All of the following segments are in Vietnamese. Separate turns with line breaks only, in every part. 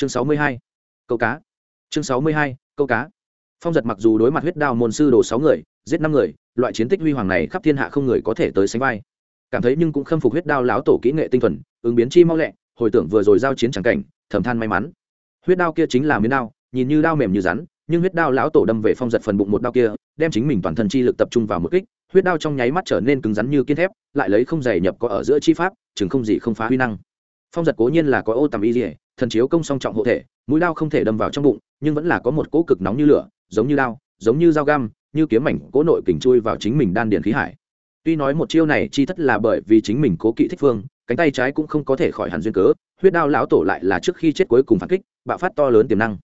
chương sáu mươi hai, câu cá. Chương sáu mươi hai, câu cá. Phong giật mặc dù đối mặt huyết đao môn sư đồ sáu người, giết năm người, loại chiến tích huy hoàng này khắp thiên hạ không người có thể tới sánh vai. Cảm thấy nhưng cũng khâm phục huyết đao láo tổ kỹ nghệ tinh thuần, ứng biến chi mau lẹ, hồi tưởng vừa rồi giao chiến tràng cảnh, thầm than may mắn. Huyết đao kia chính là miếng đao, nhìn như đao mềm như rắn, nhưng huyết đao lão tổ đâm về phong giật phần bụng một đao kia, đem chính mình toàn thân chi lực tập trung vào một kích, huyết đao trong nháy mắt trở nên cứng rắn như kiên thép, lại lấy không dày nhập có ở giữa chi pháp, chừng không gì không phá huy năng phong giật cố nhiên là có ô tầm y dỉa thần chiếu công song trọng hộ thể, mũi đao không thể đâm vào trong bụng, nhưng vẫn là có một cỗ cực nóng như lửa, giống như đao, giống như dao găm, như kiếm mảnh, cỗ nội kình chui vào chính mình đan điền khí hải. Tuy nói một chiêu này chi thất là bởi vì chính mình cố kỵ thích phương, cánh tay trái cũng không có thể khỏi hẳn duyên cớ, huyết đao lão tổ lại là trước khi chết cuối cùng phản kích, bạo phát to lớn tiềm năng.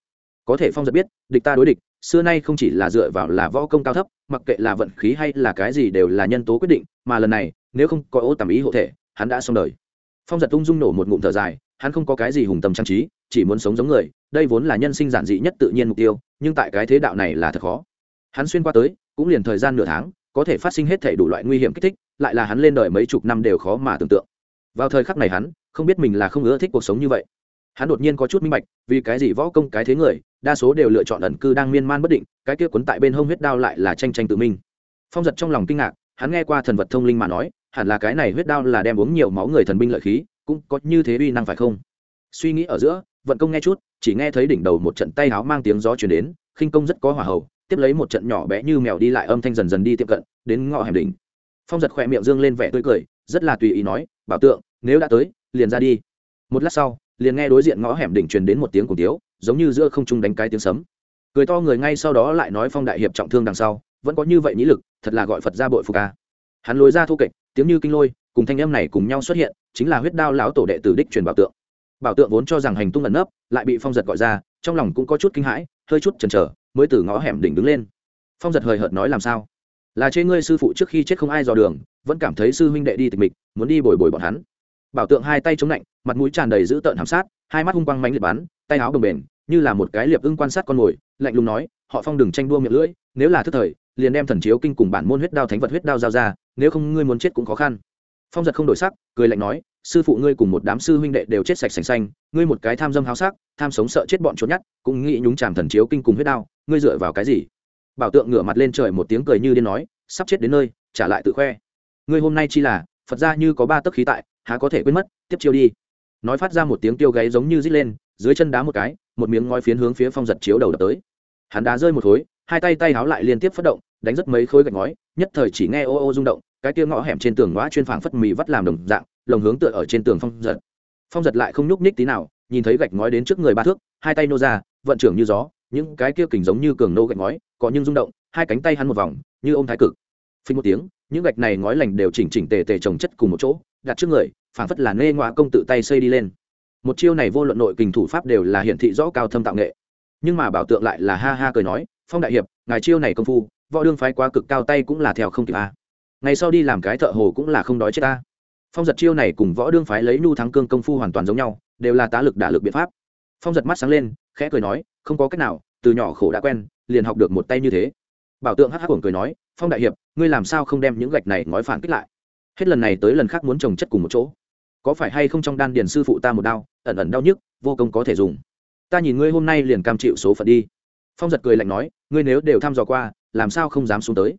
Có thể phong giật biết, địch ta đối địch, xưa nay không chỉ là dựa vào là võ công cao thấp, mặc kệ là vận khí hay là cái gì đều là nhân tố quyết định, mà lần này, nếu không có ô tầm ý hộ thể, hắn đã xong đời phong giật ung dung nổ một ngụm thở dài, hắn không có cái gì hùng tâm trang trí, chỉ muốn sống giống người, đây vốn là nhân sinh giản dị nhất tự nhiên mục tiêu, nhưng tại cái thế đạo này là thật khó. Hắn xuyên qua tới, cũng liền thời gian nửa tháng, có thể phát sinh hết thể đủ loại nguy hiểm kích thích, lại là hắn lên đời mấy chục năm đều khó mà tưởng tượng. Vào thời khắc này hắn, không biết mình là không ưa thích cuộc sống như vậy. Hắn đột nhiên có chút minh bạch, vì cái gì võ công cái thế người, đa số đều lựa chọn ẩn cư đang miên man bất định, cái kia cuốn tại bên hông huyết đao lại là tranh tranh tự minh. Phong giật trong lòng kinh ngạc, hắn nghe qua thần vật thông linh mà nói hẳn là cái này huyết đao là đem uống nhiều máu người thần binh lợi khí cũng có như thế uy năng phải không? Suy nghĩ ở giữa vận công nghe chút chỉ nghe thấy đỉnh đầu một trận tay áo mang tiếng gió chuyển đến khinh công rất có hỏa hầu, tiếp lấy một trận nhỏ bé như mèo đi lại âm thanh dần dần đi tiệm cận đến ngõ hẻm đỉnh. Phong giật khỏe miệng dương lên vẻ tươi cười rất là tùy ý nói bảo tượng nếu đã tới liền ra đi. Một lát sau liền nghe đối diện ngõ hẻm đỉnh truyền đến một tiếng cùng tiếu giống như giữa không trung đánh cái tiếng sấm. Cười to người ngay sau đó lại nói phong đại hiệp trọng thương đằng sau vẫn có như vậy nhĩ lực thật là gọi phật ra bội phục ca hắn lối ra thu kịch tiếng như kinh lôi, cùng thanh âm này cùng nhau xuất hiện, chính là huyết đao lão tổ đệ tử đích truyền bảo tượng. Bảo tượng vốn cho rằng hành tung ẩn nấp, lại bị phong giật gọi ra, trong lòng cũng có chút kinh hãi, hơi chút chần chờ, mới từ ngõ hẻm đỉnh đứng lên. Phong giật hời hợt nói làm sao? Là chê ngươi sư phụ trước khi chết không ai dò đường, vẫn cảm thấy sư huynh đệ đi tịch mịch, muốn đi bồi bồi bọn hắn. Bảo tượng hai tay chống lạnh, mặt mũi tràn đầy dữ tợn hàm sát, hai mắt hung quang mánh liệt bắn, tay áo bồng bền, như là một cái liệp ưng quan sát con mồi, lạnh lùng nói, họ phong đừng tranh đua miệng lưỡi, nếu là thức thời liền đem thần chiếu kinh cùng bản môn huyết đao thánh vật huyết đao giao ra, nếu không ngươi muốn chết cũng khó khăn. Phong giật không đổi sắc, cười lạnh nói, sư phụ ngươi cùng một đám sư huynh đệ đều chết sạch sành xanh, ngươi một cái tham dâm háo sắc, tham sống sợ chết bọn trốn nhát, cũng nghĩ nhúng chàm thần chiếu kinh cùng huyết đao, ngươi dựa vào cái gì? Bảo tượng ngửa mặt lên trời một tiếng cười như điên nói, sắp chết đến nơi, trả lại tự khoe. Ngươi hôm nay chi là, phật ra như có ba tấc khí tại, há có thể quên mất, tiếp chiêu đi. Nói phát ra một tiếng tiêu gáy giống như rít lên, dưới chân đá một cái, một miếng ngói phiến hướng phía phong giật chiếu đầu đập tới. Hắn đá rơi một khối hai tay tay háo lại liên tiếp phát động, đánh rất mấy khối gạch ngói, nhất thời chỉ nghe ô ô rung động, cái kia ngõ hẻm trên tường ngõ chuyên phảng phất mì vắt làm đồng dạng, lồng hướng tựa ở trên tường phong giật. Phong giật lại không nhúc nhích tí nào, nhìn thấy gạch ngói đến trước người ba thước, hai tay nô ra, vận trưởng như gió, những cái kia kình giống như cường nô gạch ngói, có nhưng rung động, hai cánh tay hắn một vòng, như ô m thái cực. Phình một tiếng, những gạch này ngói lành đều chỉnh chỉnh tề tề trồng chất cùng một chỗ, đặt trước người, phảng phất là nê ngoa công tự tay xây đi lên. Một chiêu này vô luận nội kình thủ pháp đều là hiển thị rõ cao thâm tạo nghệ. Nhưng mà bảo tượng lại là ha ha cười nói phong đại hiệp, ngài chiêu này công phu, võ đương phái quá cực cao tay cũng là theo không kịp a ngày sau đi làm cái thợ hồ cũng là không đói chết ta. Phong giật chiêu này cùng võ đương phái lấy nhu thắng cương công phu hoàn toàn giống nhau, đều là tá lực đả lực biện pháp. Phong giật mắt sáng lên, khẽ cười nói, không có cách nào, từ nhỏ khổ đã quen, liền học được một tay như thế. Bảo tượng hắc hắc cười nói, phong đại hiệp, ngươi làm sao không đem những gạch này ngói phản kích lại? Hết lần này tới lần khác muốn trồng chất cùng một chỗ. Có phải hay không trong đan điền sư phụ ta một đau ẩn ẩn đau nhức, vô công có thể dùng. Ta nhìn ngươi hôm nay liền cam chịu số phận đi phong giật cười lạnh nói, ngươi nếu đều thăm dò qua, làm sao không dám xuống tới?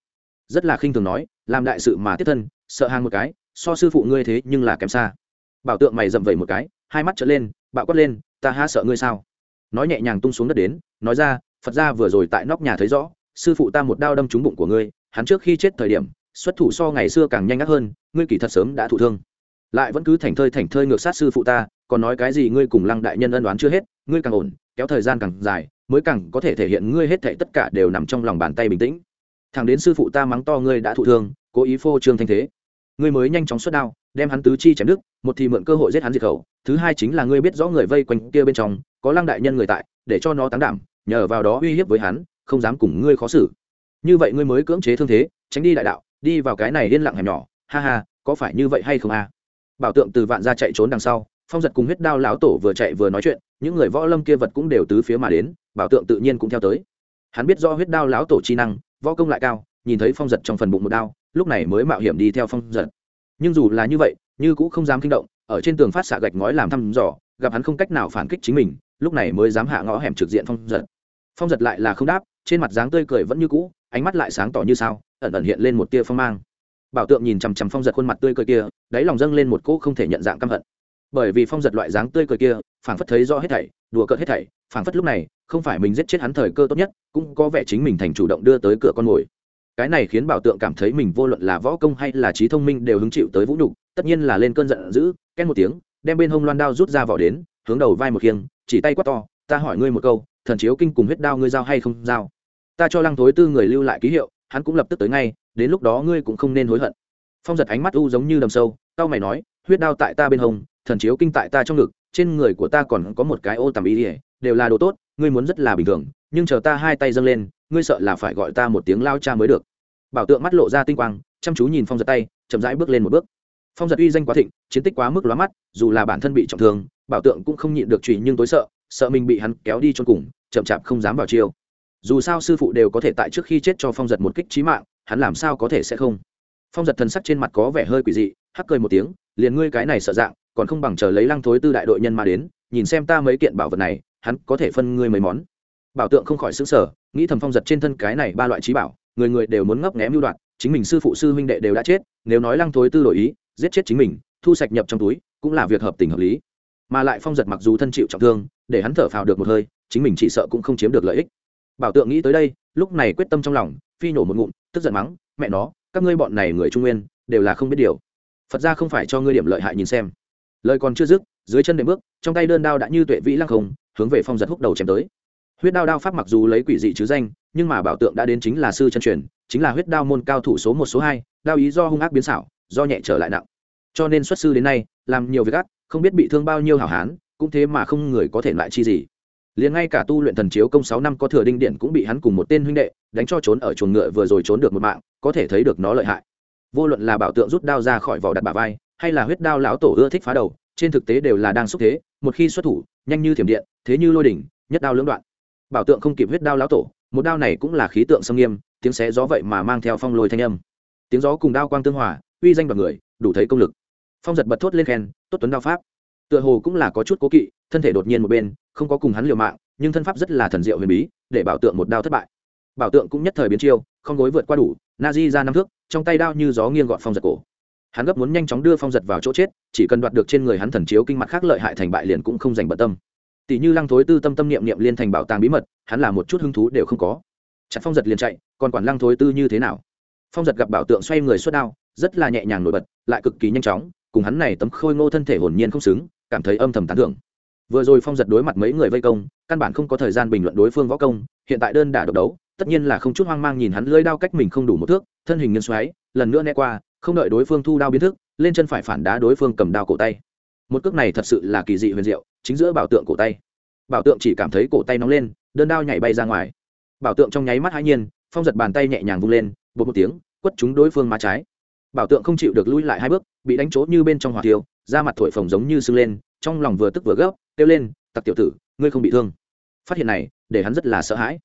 Rất là khinh thường nói, làm đại sự mà tiếp thân, sợ hàng một cái, so sư phụ ngươi thế nhưng là kém xa. Bảo tượng mày dậm vẩy một cái, hai mắt trở lên, bạo quát lên, ta há sợ ngươi sao? Nói nhẹ nhàng tung xuống đất đến, nói ra, phật ra vừa rồi tại nóc nhà thấy rõ, sư phụ ta một đao đâm trúng bụng của ngươi, hắn trước khi chết thời điểm, xuất thủ so ngày xưa càng nhanh ngắt hơn, ngươi kỳ thật sớm đã thụ thương. Lại vẫn cứ thành thơi thành thơi ngược sát sư phụ ta, còn nói cái gì ngươi cùng lăng đại nhân ân đoán chưa hết, ngươi càng ổn, kéo thời gian càng dài mới càng có thể thể hiện ngươi hết thảy tất cả đều nằm trong lòng bàn tay bình tĩnh. Thằng đến sư phụ ta mắng to ngươi đã thụ thương cố ý phô trương thanh thế. Ngươi mới nhanh chóng xuất đao đem hắn tứ chi chém đứt, một thì mượn cơ hội giết hắn diệt khẩu thứ hai chính là ngươi biết rõ người vây quanh kia bên trong có lăng đại nhân người tại để cho nó táng đảm nhờ vào đó uy hiếp với hắn không dám cùng ngươi khó xử. Như vậy ngươi mới cưỡng chế thương thế tránh đi đại đạo đi vào cái này liên lặng hẻm nhỏ. Ha ha có phải như vậy hay không a? Bảo tượng từ vạn gia chạy trốn đằng sau phong giật cùng huyết đao lão tổ vừa chạy vừa nói chuyện những người võ lâm kia vật cũng đều tứ phía mà đến, bảo tượng tự nhiên cũng theo tới. Hắn biết do huyết đao lão tổ chi năng, võ công lại cao, nhìn thấy phong giật trong phần bụng một đao, lúc này mới mạo hiểm đi theo phong giật. Nhưng dù là như vậy, như cũng không dám kinh động, ở trên tường phát xạ gạch ngói làm thăm dò, gặp hắn không cách nào phản kích chính mình, lúc này mới dám hạ ngõ hẻm trực diện phong giật. Phong giật lại là không đáp, trên mặt dáng tươi cười vẫn như cũ, ánh mắt lại sáng tỏ như sao, ẩn ẩn hiện lên một tia phong mang. Bảo tượng nhìn chằm chằm phong giật khuôn mặt tươi cười kia, đáy lòng dâng lên một cỗ không thể nhận dạng căm hận bởi vì phong giật loại dáng tươi cười kia, phảng phất thấy rõ hết thảy, đùa cợt hết thảy, phảng phất lúc này, không phải mình giết chết hắn thời cơ tốt nhất, cũng có vẻ chính mình thành chủ động đưa tới cửa con mồi. Cái này khiến bảo tượng cảm thấy mình vô luận là võ công hay là trí thông minh đều hứng chịu tới vũ nhục, tất nhiên là lên cơn giận dữ, ken một tiếng, đem bên hông loan đao rút ra vỏ đến, hướng đầu vai một khiêng, chỉ tay quát to, ta hỏi ngươi một câu, thần chiếu kinh cùng huyết đao ngươi giao hay không giao? Ta cho lăng thối tư người lưu lại ký hiệu, hắn cũng lập tức tới ngay, đến lúc đó ngươi cũng không nên hối hận. Phong giật ánh mắt u giống như đầm sâu tao mày nói, huyết đao tại ta bên hông thần chiếu kinh tại ta trong ngực, trên người của ta còn có một cái ô tầm ý ỉa đều là đồ tốt, ngươi muốn rất là bình thường, nhưng chờ ta hai tay dâng lên, ngươi sợ là phải gọi ta một tiếng lao cha mới được. Bảo tượng mắt lộ ra tinh quang, chăm chú nhìn phong giật tay, chậm rãi bước lên một bước. Phong giật uy danh quá thịnh, chiến tích quá mức lóa mắt, dù là bản thân bị trọng thương, bảo tượng cũng không nhịn được trùy nhưng tối sợ sợ mình bị hắn kéo đi cho cùng, chậm chạp không dám vào chiêu. Dù sao sư phụ đều có thể tại trước khi chết cho phong giật một kích trí mạng, hắn làm sao có thể sẽ không? Phong giật thần sắc trên mặt có vẻ hơi quỷ dị, hắc cười một tiếng, liền ngươi cái này sợ dạng còn không bằng chờ lấy lăng thối tư đại đội nhân mà đến, nhìn xem ta mấy kiện bảo vật này, hắn có thể phân ngươi mấy món. Bảo tượng không khỏi xứng sở nghĩ thầm phong giật trên thân cái này ba loại trí bảo, người người đều muốn ngấp nghém mưu đoạn chính mình sư phụ sư huynh đệ đều đã chết, nếu nói lăng thối tư đổi ý, giết chết chính mình, thu sạch nhập trong túi, cũng là việc hợp tình hợp lý. Mà lại phong giật mặc dù thân chịu trọng thương, để hắn thở phào được một hơi, chính mình chỉ sợ cũng không chiếm được lợi ích. Bảo tượng nghĩ tới đây, lúc này quyết tâm trong lòng, phi nổ một ngụm, tức giận mắng, mẹ nó, các ngươi bọn này người trung nguyên, đều là không biết điều. Phật ra không phải cho ngươi điểm lợi hại nhìn xem lời còn chưa dứt, dưới chân đệm bước, trong tay đơn đao đã như tuệ vĩ lăng không, hướng về phong giật húc đầu chém tới. Huyết đao đao pháp mặc dù lấy quỷ dị chứ danh, nhưng mà bảo tượng đã đến chính là sư chân truyền, chính là huyết đao môn cao thủ số một số hai, đao ý do hung ác biến xảo, do nhẹ trở lại nặng. Cho nên xuất sư đến nay, làm nhiều việc ác, không biết bị thương bao nhiêu hảo hán, cũng thế mà không người có thể lại chi gì. Liền ngay cả tu luyện thần chiếu công sáu năm có thừa đinh điện cũng bị hắn cùng một tên huynh đệ, đánh cho trốn ở chuồng ngựa vừa rồi trốn được một mạng, có thể thấy được nó lợi hại. Vô luận là bảo tượng rút đao ra khỏi vỏ đặt bà vai hay là huyết đao lão tổ ưa thích phá đầu, trên thực tế đều là đang xúc thế, một khi xuất thủ, nhanh như thiểm điện, thế như lôi đỉnh, nhất đao lưỡng đoạn. Bảo tượng không kịp huyết đao lão tổ, một đao này cũng là khí tượng sâm nghiêm, tiếng xé gió vậy mà mang theo phong lôi thanh âm. Tiếng gió cùng đao quang tương hòa, uy danh bằng người, đủ thấy công lực. Phong giật bật thốt lên khen, tốt tuấn đao pháp. Tựa hồ cũng là có chút cố kỵ, thân thể đột nhiên một bên, không có cùng hắn liều mạng, nhưng thân pháp rất là thần diệu huyền bí, để bảo tượng một đao thất bại. Bảo tượng cũng nhất thời biến chiêu, không gối vượt qua đủ, na di ra năm thước, trong tay đao như gió nghiêng gọn phong giật cổ hắn gấp muốn nhanh chóng đưa phong giật vào chỗ chết, chỉ cần đoạt được trên người hắn thần chiếu kinh mặt khác lợi hại thành bại liền cũng không dành bận tâm. Tỷ như lăng thối tư tâm tâm niệm niệm liên thành bảo tàng bí mật, hắn là một chút hứng thú đều không có. Chặt phong giật liền chạy, còn quản lăng thối tư như thế nào? Phong giật gặp bảo tượng xoay người xuất đao, rất là nhẹ nhàng nổi bật, lại cực kỳ nhanh chóng, cùng hắn này tấm khôi ngô thân thể hồn nhiên không xứng, cảm thấy âm thầm tán thưởng. Vừa rồi phong giật đối mặt mấy người vây công, căn bản không có thời gian bình luận đối phương võ công, hiện tại đơn đả độc đấu, tất nhiên là không chút hoang mang nhìn hắn lưỡi đao cách mình không đủ một thước, thân hình nghiêng xoáy, lần nữa né qua không đợi đối phương thu đao biến thức, lên chân phải phản đá đối phương cầm đao cổ tay. Một cước này thật sự là kỳ dị huyền diệu, chính giữa bảo tượng cổ tay. Bảo tượng chỉ cảm thấy cổ tay nóng lên, đơn đao nhảy bay ra ngoài. Bảo tượng trong nháy mắt hãi nhiên, phong giật bàn tay nhẹ nhàng vung lên, bột một tiếng, quất trúng đối phương má trái. Bảo tượng không chịu được lui lại hai bước, bị đánh trố như bên trong hỏa tiêu da mặt thổi phồng giống như sưng lên, trong lòng vừa tức vừa gấp, kêu lên, tặc tiểu tử, ngươi không bị thương. Phát hiện này, để hắn rất là sợ hãi.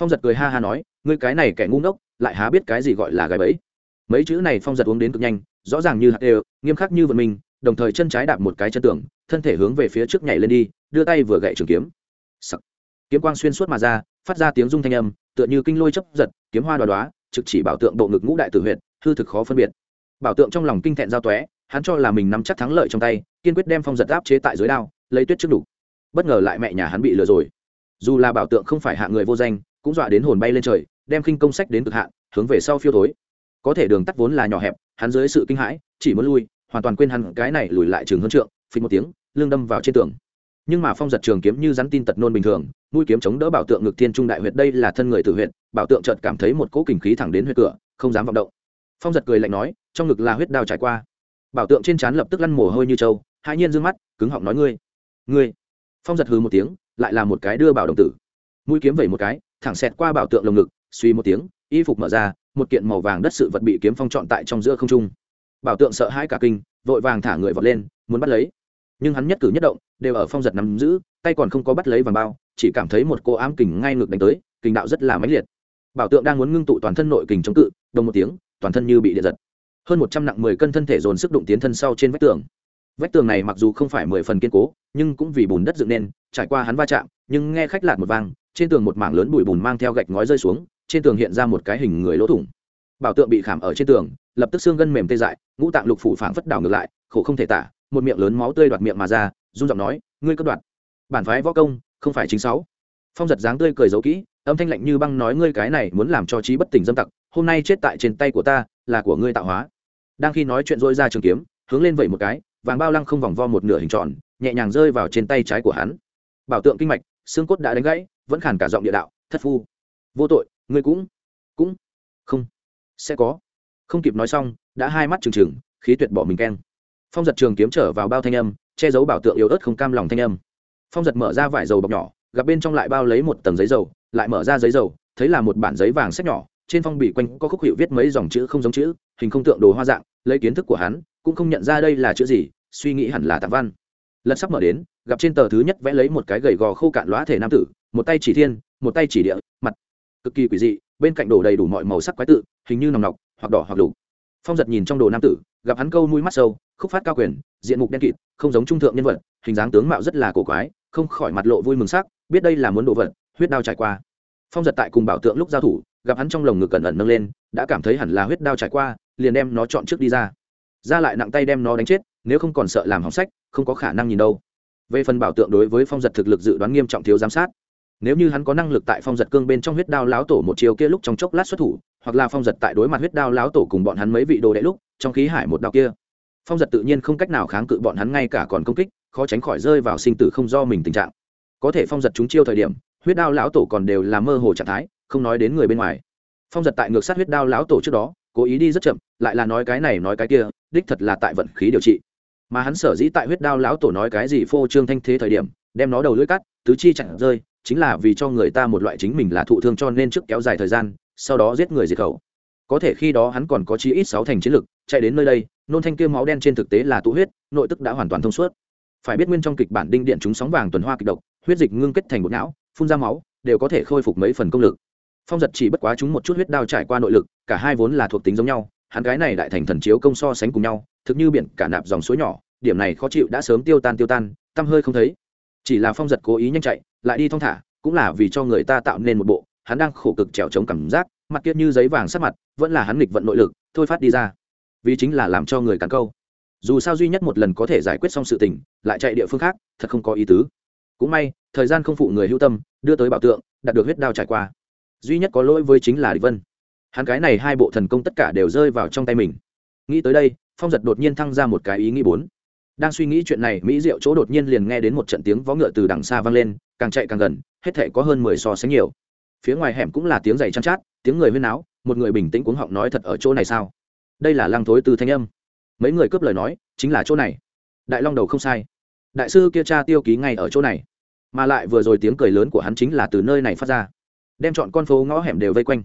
Phong giật cười ha ha nói, ngươi cái này kẻ ngu ngốc, lại há biết cái gì gọi là gái bẫy mấy chữ này phong giật uống đến cực nhanh, rõ ràng như hạt đều, nghiêm khắc như vận mình, đồng thời chân trái đạp một cái chân tường, thân thể hướng về phía trước nhảy lên đi, đưa tay vừa gậy trường kiếm. Sắc. kiếm quang xuyên suốt mà ra, phát ra tiếng rung thanh âm, tựa như kinh lôi chấp giật, kiếm hoa đoá đoá trực chỉ bảo tượng bộ ngực ngũ đại tử huyện hư thực khó phân biệt. Bảo tượng trong lòng kinh thẹn giao tóe, hắn cho là mình nắm chắc thắng lợi trong tay, kiên quyết đem phong giật áp chế tại dưới đao, lấy tuyết trước đủ. Bất ngờ lại mẹ nhà hắn bị lừa rồi. Dù là bảo tượng không phải hạ người vô danh, cũng dọa đến hồn bay lên trời, đem khinh công sách đến cực hạn, hướng về sau phiêu thối có thể đường tắt vốn là nhỏ hẹp, hắn dưới sự kinh hãi, chỉ muốn lui, hoàn toàn quên hắn cái này lùi lại trường hơn trượng, phình một tiếng lưng đâm vào trên tường. Nhưng mà phong giật trường kiếm như rắn tin tật nôn bình thường, mũi kiếm chống đỡ bảo tượng ngực thiên trung đại huyệt, đây là thân người tử huyệt, bảo tượng chợt cảm thấy một cỗ kình khí thẳng đến huyệt cửa, không dám vọng động. Phong giật cười lạnh nói, trong ngực là huyết đao trải qua. Bảo tượng trên trán lập tức lăn mồ hôi như trâu hai nhiên dương mắt, cứng họng nói ngươi ngươi. Phong giật hừ một tiếng, lại là một cái đưa bảo đồng tử. Mũi kiếm vẩy một cái, thẳng xẹt qua bảo tượng lồng ngực, suy một tiếng, y phục mở ra một kiện màu vàng đất sự vật bị kiếm phong trọn tại trong giữa không trung. Bảo tượng sợ hãi cả kinh, vội vàng thả người vọt lên, muốn bắt lấy. Nhưng hắn nhất cử nhất động, đều ở phong giật nắm giữ, tay còn không có bắt lấy vàng bao, chỉ cảm thấy một cô ám kình ngay ngược đánh tới, kình đạo rất là mãnh liệt. Bảo tượng đang muốn ngưng tụ toàn thân nội kình chống cự, đồng một tiếng, toàn thân như bị điện giật. Hơn một trăm nặng mười cân thân thể dồn sức đụng tiến thân sau trên vách tường. Vách tường này mặc dù không phải mười phần kiên cố, nhưng cũng vì bùn đất dựng nên, trải qua hắn va chạm, nhưng nghe khách lạt một vang, trên tường một mảng lớn bụi bùn mang theo gạch ngói rơi xuống trên tường hiện ra một cái hình người lỗ thủng. Bảo tượng bị khảm ở trên tường, lập tức xương gân mềm tê dại, ngũ tạng lục phủ phảng phất đảo ngược lại, khổ không thể tả, một miệng lớn máu tươi đoạt miệng mà ra, run giọng nói, ngươi cất đoạt. Bản phái võ công, không phải chính sáu. Phong giật dáng tươi cười giấu kỹ, âm thanh lạnh như băng nói, ngươi cái này muốn làm cho trí bất tỉnh dâm tặc, hôm nay chết tại trên tay của ta, là của ngươi tạo hóa. Đang khi nói chuyện dỗi ra trường kiếm, hướng lên vậy một cái, vàng bao lăng không vòng vo một nửa hình tròn, nhẹ nhàng rơi vào trên tay trái của hắn. Bảo tượng kinh mạch, xương cốt đã đánh gãy, vẫn khản cả giọng địa đạo, thất phu, vô tội ngươi cũng cũng, không, sẽ có. Không kịp nói xong, đã hai mắt trừng trừng, khí tuyệt bỏ mình keng. Phong giật trường kiếm trở vào bao thanh âm, che giấu bảo tượng yếu ớt không cam lòng thanh âm. Phong giật mở ra vải dầu bọc nhỏ, gặp bên trong lại bao lấy một tầng giấy dầu, lại mở ra giấy dầu, thấy là một bản giấy vàng sách nhỏ, trên phong bì quanh có khúc hiệu viết mấy dòng chữ không giống chữ, hình không tượng đồ hoa dạng, lấy kiến thức của hắn, cũng không nhận ra đây là chữ gì, suy nghĩ hẳn là tạp văn. Lật sắp mở đến, gặp trên tờ thứ nhất vẽ lấy một cái gầy gò khô cạn lóa thể nam tử, một tay chỉ thiên, một tay chỉ địa cực kỳ quỷ dị, bên cạnh đổ đầy đủ mọi màu sắc quái tự, hình như nòng nọc, hoặc đỏ hoặc lục. Phong giật nhìn trong đồ nam tử, gặp hắn câu mũi mắt sâu, khúc phát cao quyền, diện mục đen kịt, không giống trung thượng nhân vật, hình dáng tướng mạo rất là cổ quái, không khỏi mặt lộ vui mừng sắc, biết đây là muốn đồ vật, huyết đao trải qua. Phong giật tại cùng bảo tượng lúc giao thủ, gặp hắn trong lồng ngực cẩn ẩn nâng lên, đã cảm thấy hẳn là huyết đao trải qua, liền đem nó chọn trước đi ra. Ra lại nặng tay đem nó đánh chết, nếu không còn sợ làm hỏng sách, không có khả năng nhìn đâu. Về phần bảo tượng đối với phong giật thực lực dự đoán nghiêm trọng thiếu giám sát nếu như hắn có năng lực tại phong giật cương bên trong huyết đao lão tổ một chiều kia lúc trong chốc lát xuất thủ, hoặc là phong giật tại đối mặt huyết đao lão tổ cùng bọn hắn mấy vị đồ đệ lúc, trong khí hải một đao kia. Phong giật tự nhiên không cách nào kháng cự bọn hắn ngay cả còn công kích, khó tránh khỏi rơi vào sinh tử không do mình tình trạng. Có thể phong giật chúng chiêu thời điểm, huyết đao lão tổ còn đều là mơ hồ trạng thái, không nói đến người bên ngoài. Phong giật tại ngược sát huyết đao lão tổ trước đó, cố ý đi rất chậm, lại là nói cái này nói cái kia, đích thật là tại vận khí điều trị. Mà hắn sở dĩ tại huyết đao lão tổ nói cái gì phô trương thanh thế thời điểm, đem nó đầu lưỡi cắt, tứ chi chặn rơi chính là vì cho người ta một loại chính mình là thụ thương cho nên trước kéo dài thời gian, sau đó giết người diệt khẩu. Có thể khi đó hắn còn có chí ít sáu thành chiến lực, chạy đến nơi đây, nôn thanh kia máu đen trên thực tế là tụ huyết, nội tức đã hoàn toàn thông suốt. Phải biết nguyên trong kịch bản đinh điện chúng sóng vàng tuần hoa kịch độc, huyết dịch ngưng kết thành một não, phun ra máu, đều có thể khôi phục mấy phần công lực. Phong giật chỉ bất quá chúng một chút huyết đao trải qua nội lực, cả hai vốn là thuộc tính giống nhau, hắn cái này đại thành thần chiếu công so sánh cùng nhau, thực như biển cả nạp dòng suối nhỏ, điểm này khó chịu đã sớm tiêu tan tiêu tan, tăm hơi không thấy chỉ là phong giật cố ý nhanh chạy, lại đi thong thả, cũng là vì cho người ta tạo nên một bộ, hắn đang khổ cực trèo chống cảm giác, mặt kiết như giấy vàng sắc mặt, vẫn là hắn nghịch vận nội lực, thôi phát đi ra. Vì chính là làm cho người cắn câu. Dù sao duy nhất một lần có thể giải quyết xong sự tình, lại chạy địa phương khác, thật không có ý tứ. Cũng may, thời gian không phụ người hữu tâm, đưa tới bảo tượng, đạt được huyết đao trải qua. Duy nhất có lỗi với chính là địch vân. Hắn cái này hai bộ thần công tất cả đều rơi vào trong tay mình. Nghĩ tới đây, phong giật đột nhiên thăng ra một cái ý nghĩ bốn đang suy nghĩ chuyện này, mỹ diệu chỗ đột nhiên liền nghe đến một trận tiếng vó ngựa từ đằng xa vang lên, càng chạy càng gần, hết thể có hơn mười so sánh nhiều. Phía ngoài hẻm cũng là tiếng giày chăn chát, tiếng người huyên áo một người bình tĩnh cuống họng nói thật ở chỗ này sao? Đây là lăng thối từ thanh âm. Mấy người cướp lời nói, chính là chỗ này. Đại long đầu không sai. Đại sư kia cha tiêu ký ngay ở chỗ này. Mà lại vừa rồi tiếng cười lớn của hắn chính là từ nơi này phát ra. Đem chọn con phố ngõ hẻm đều vây quanh.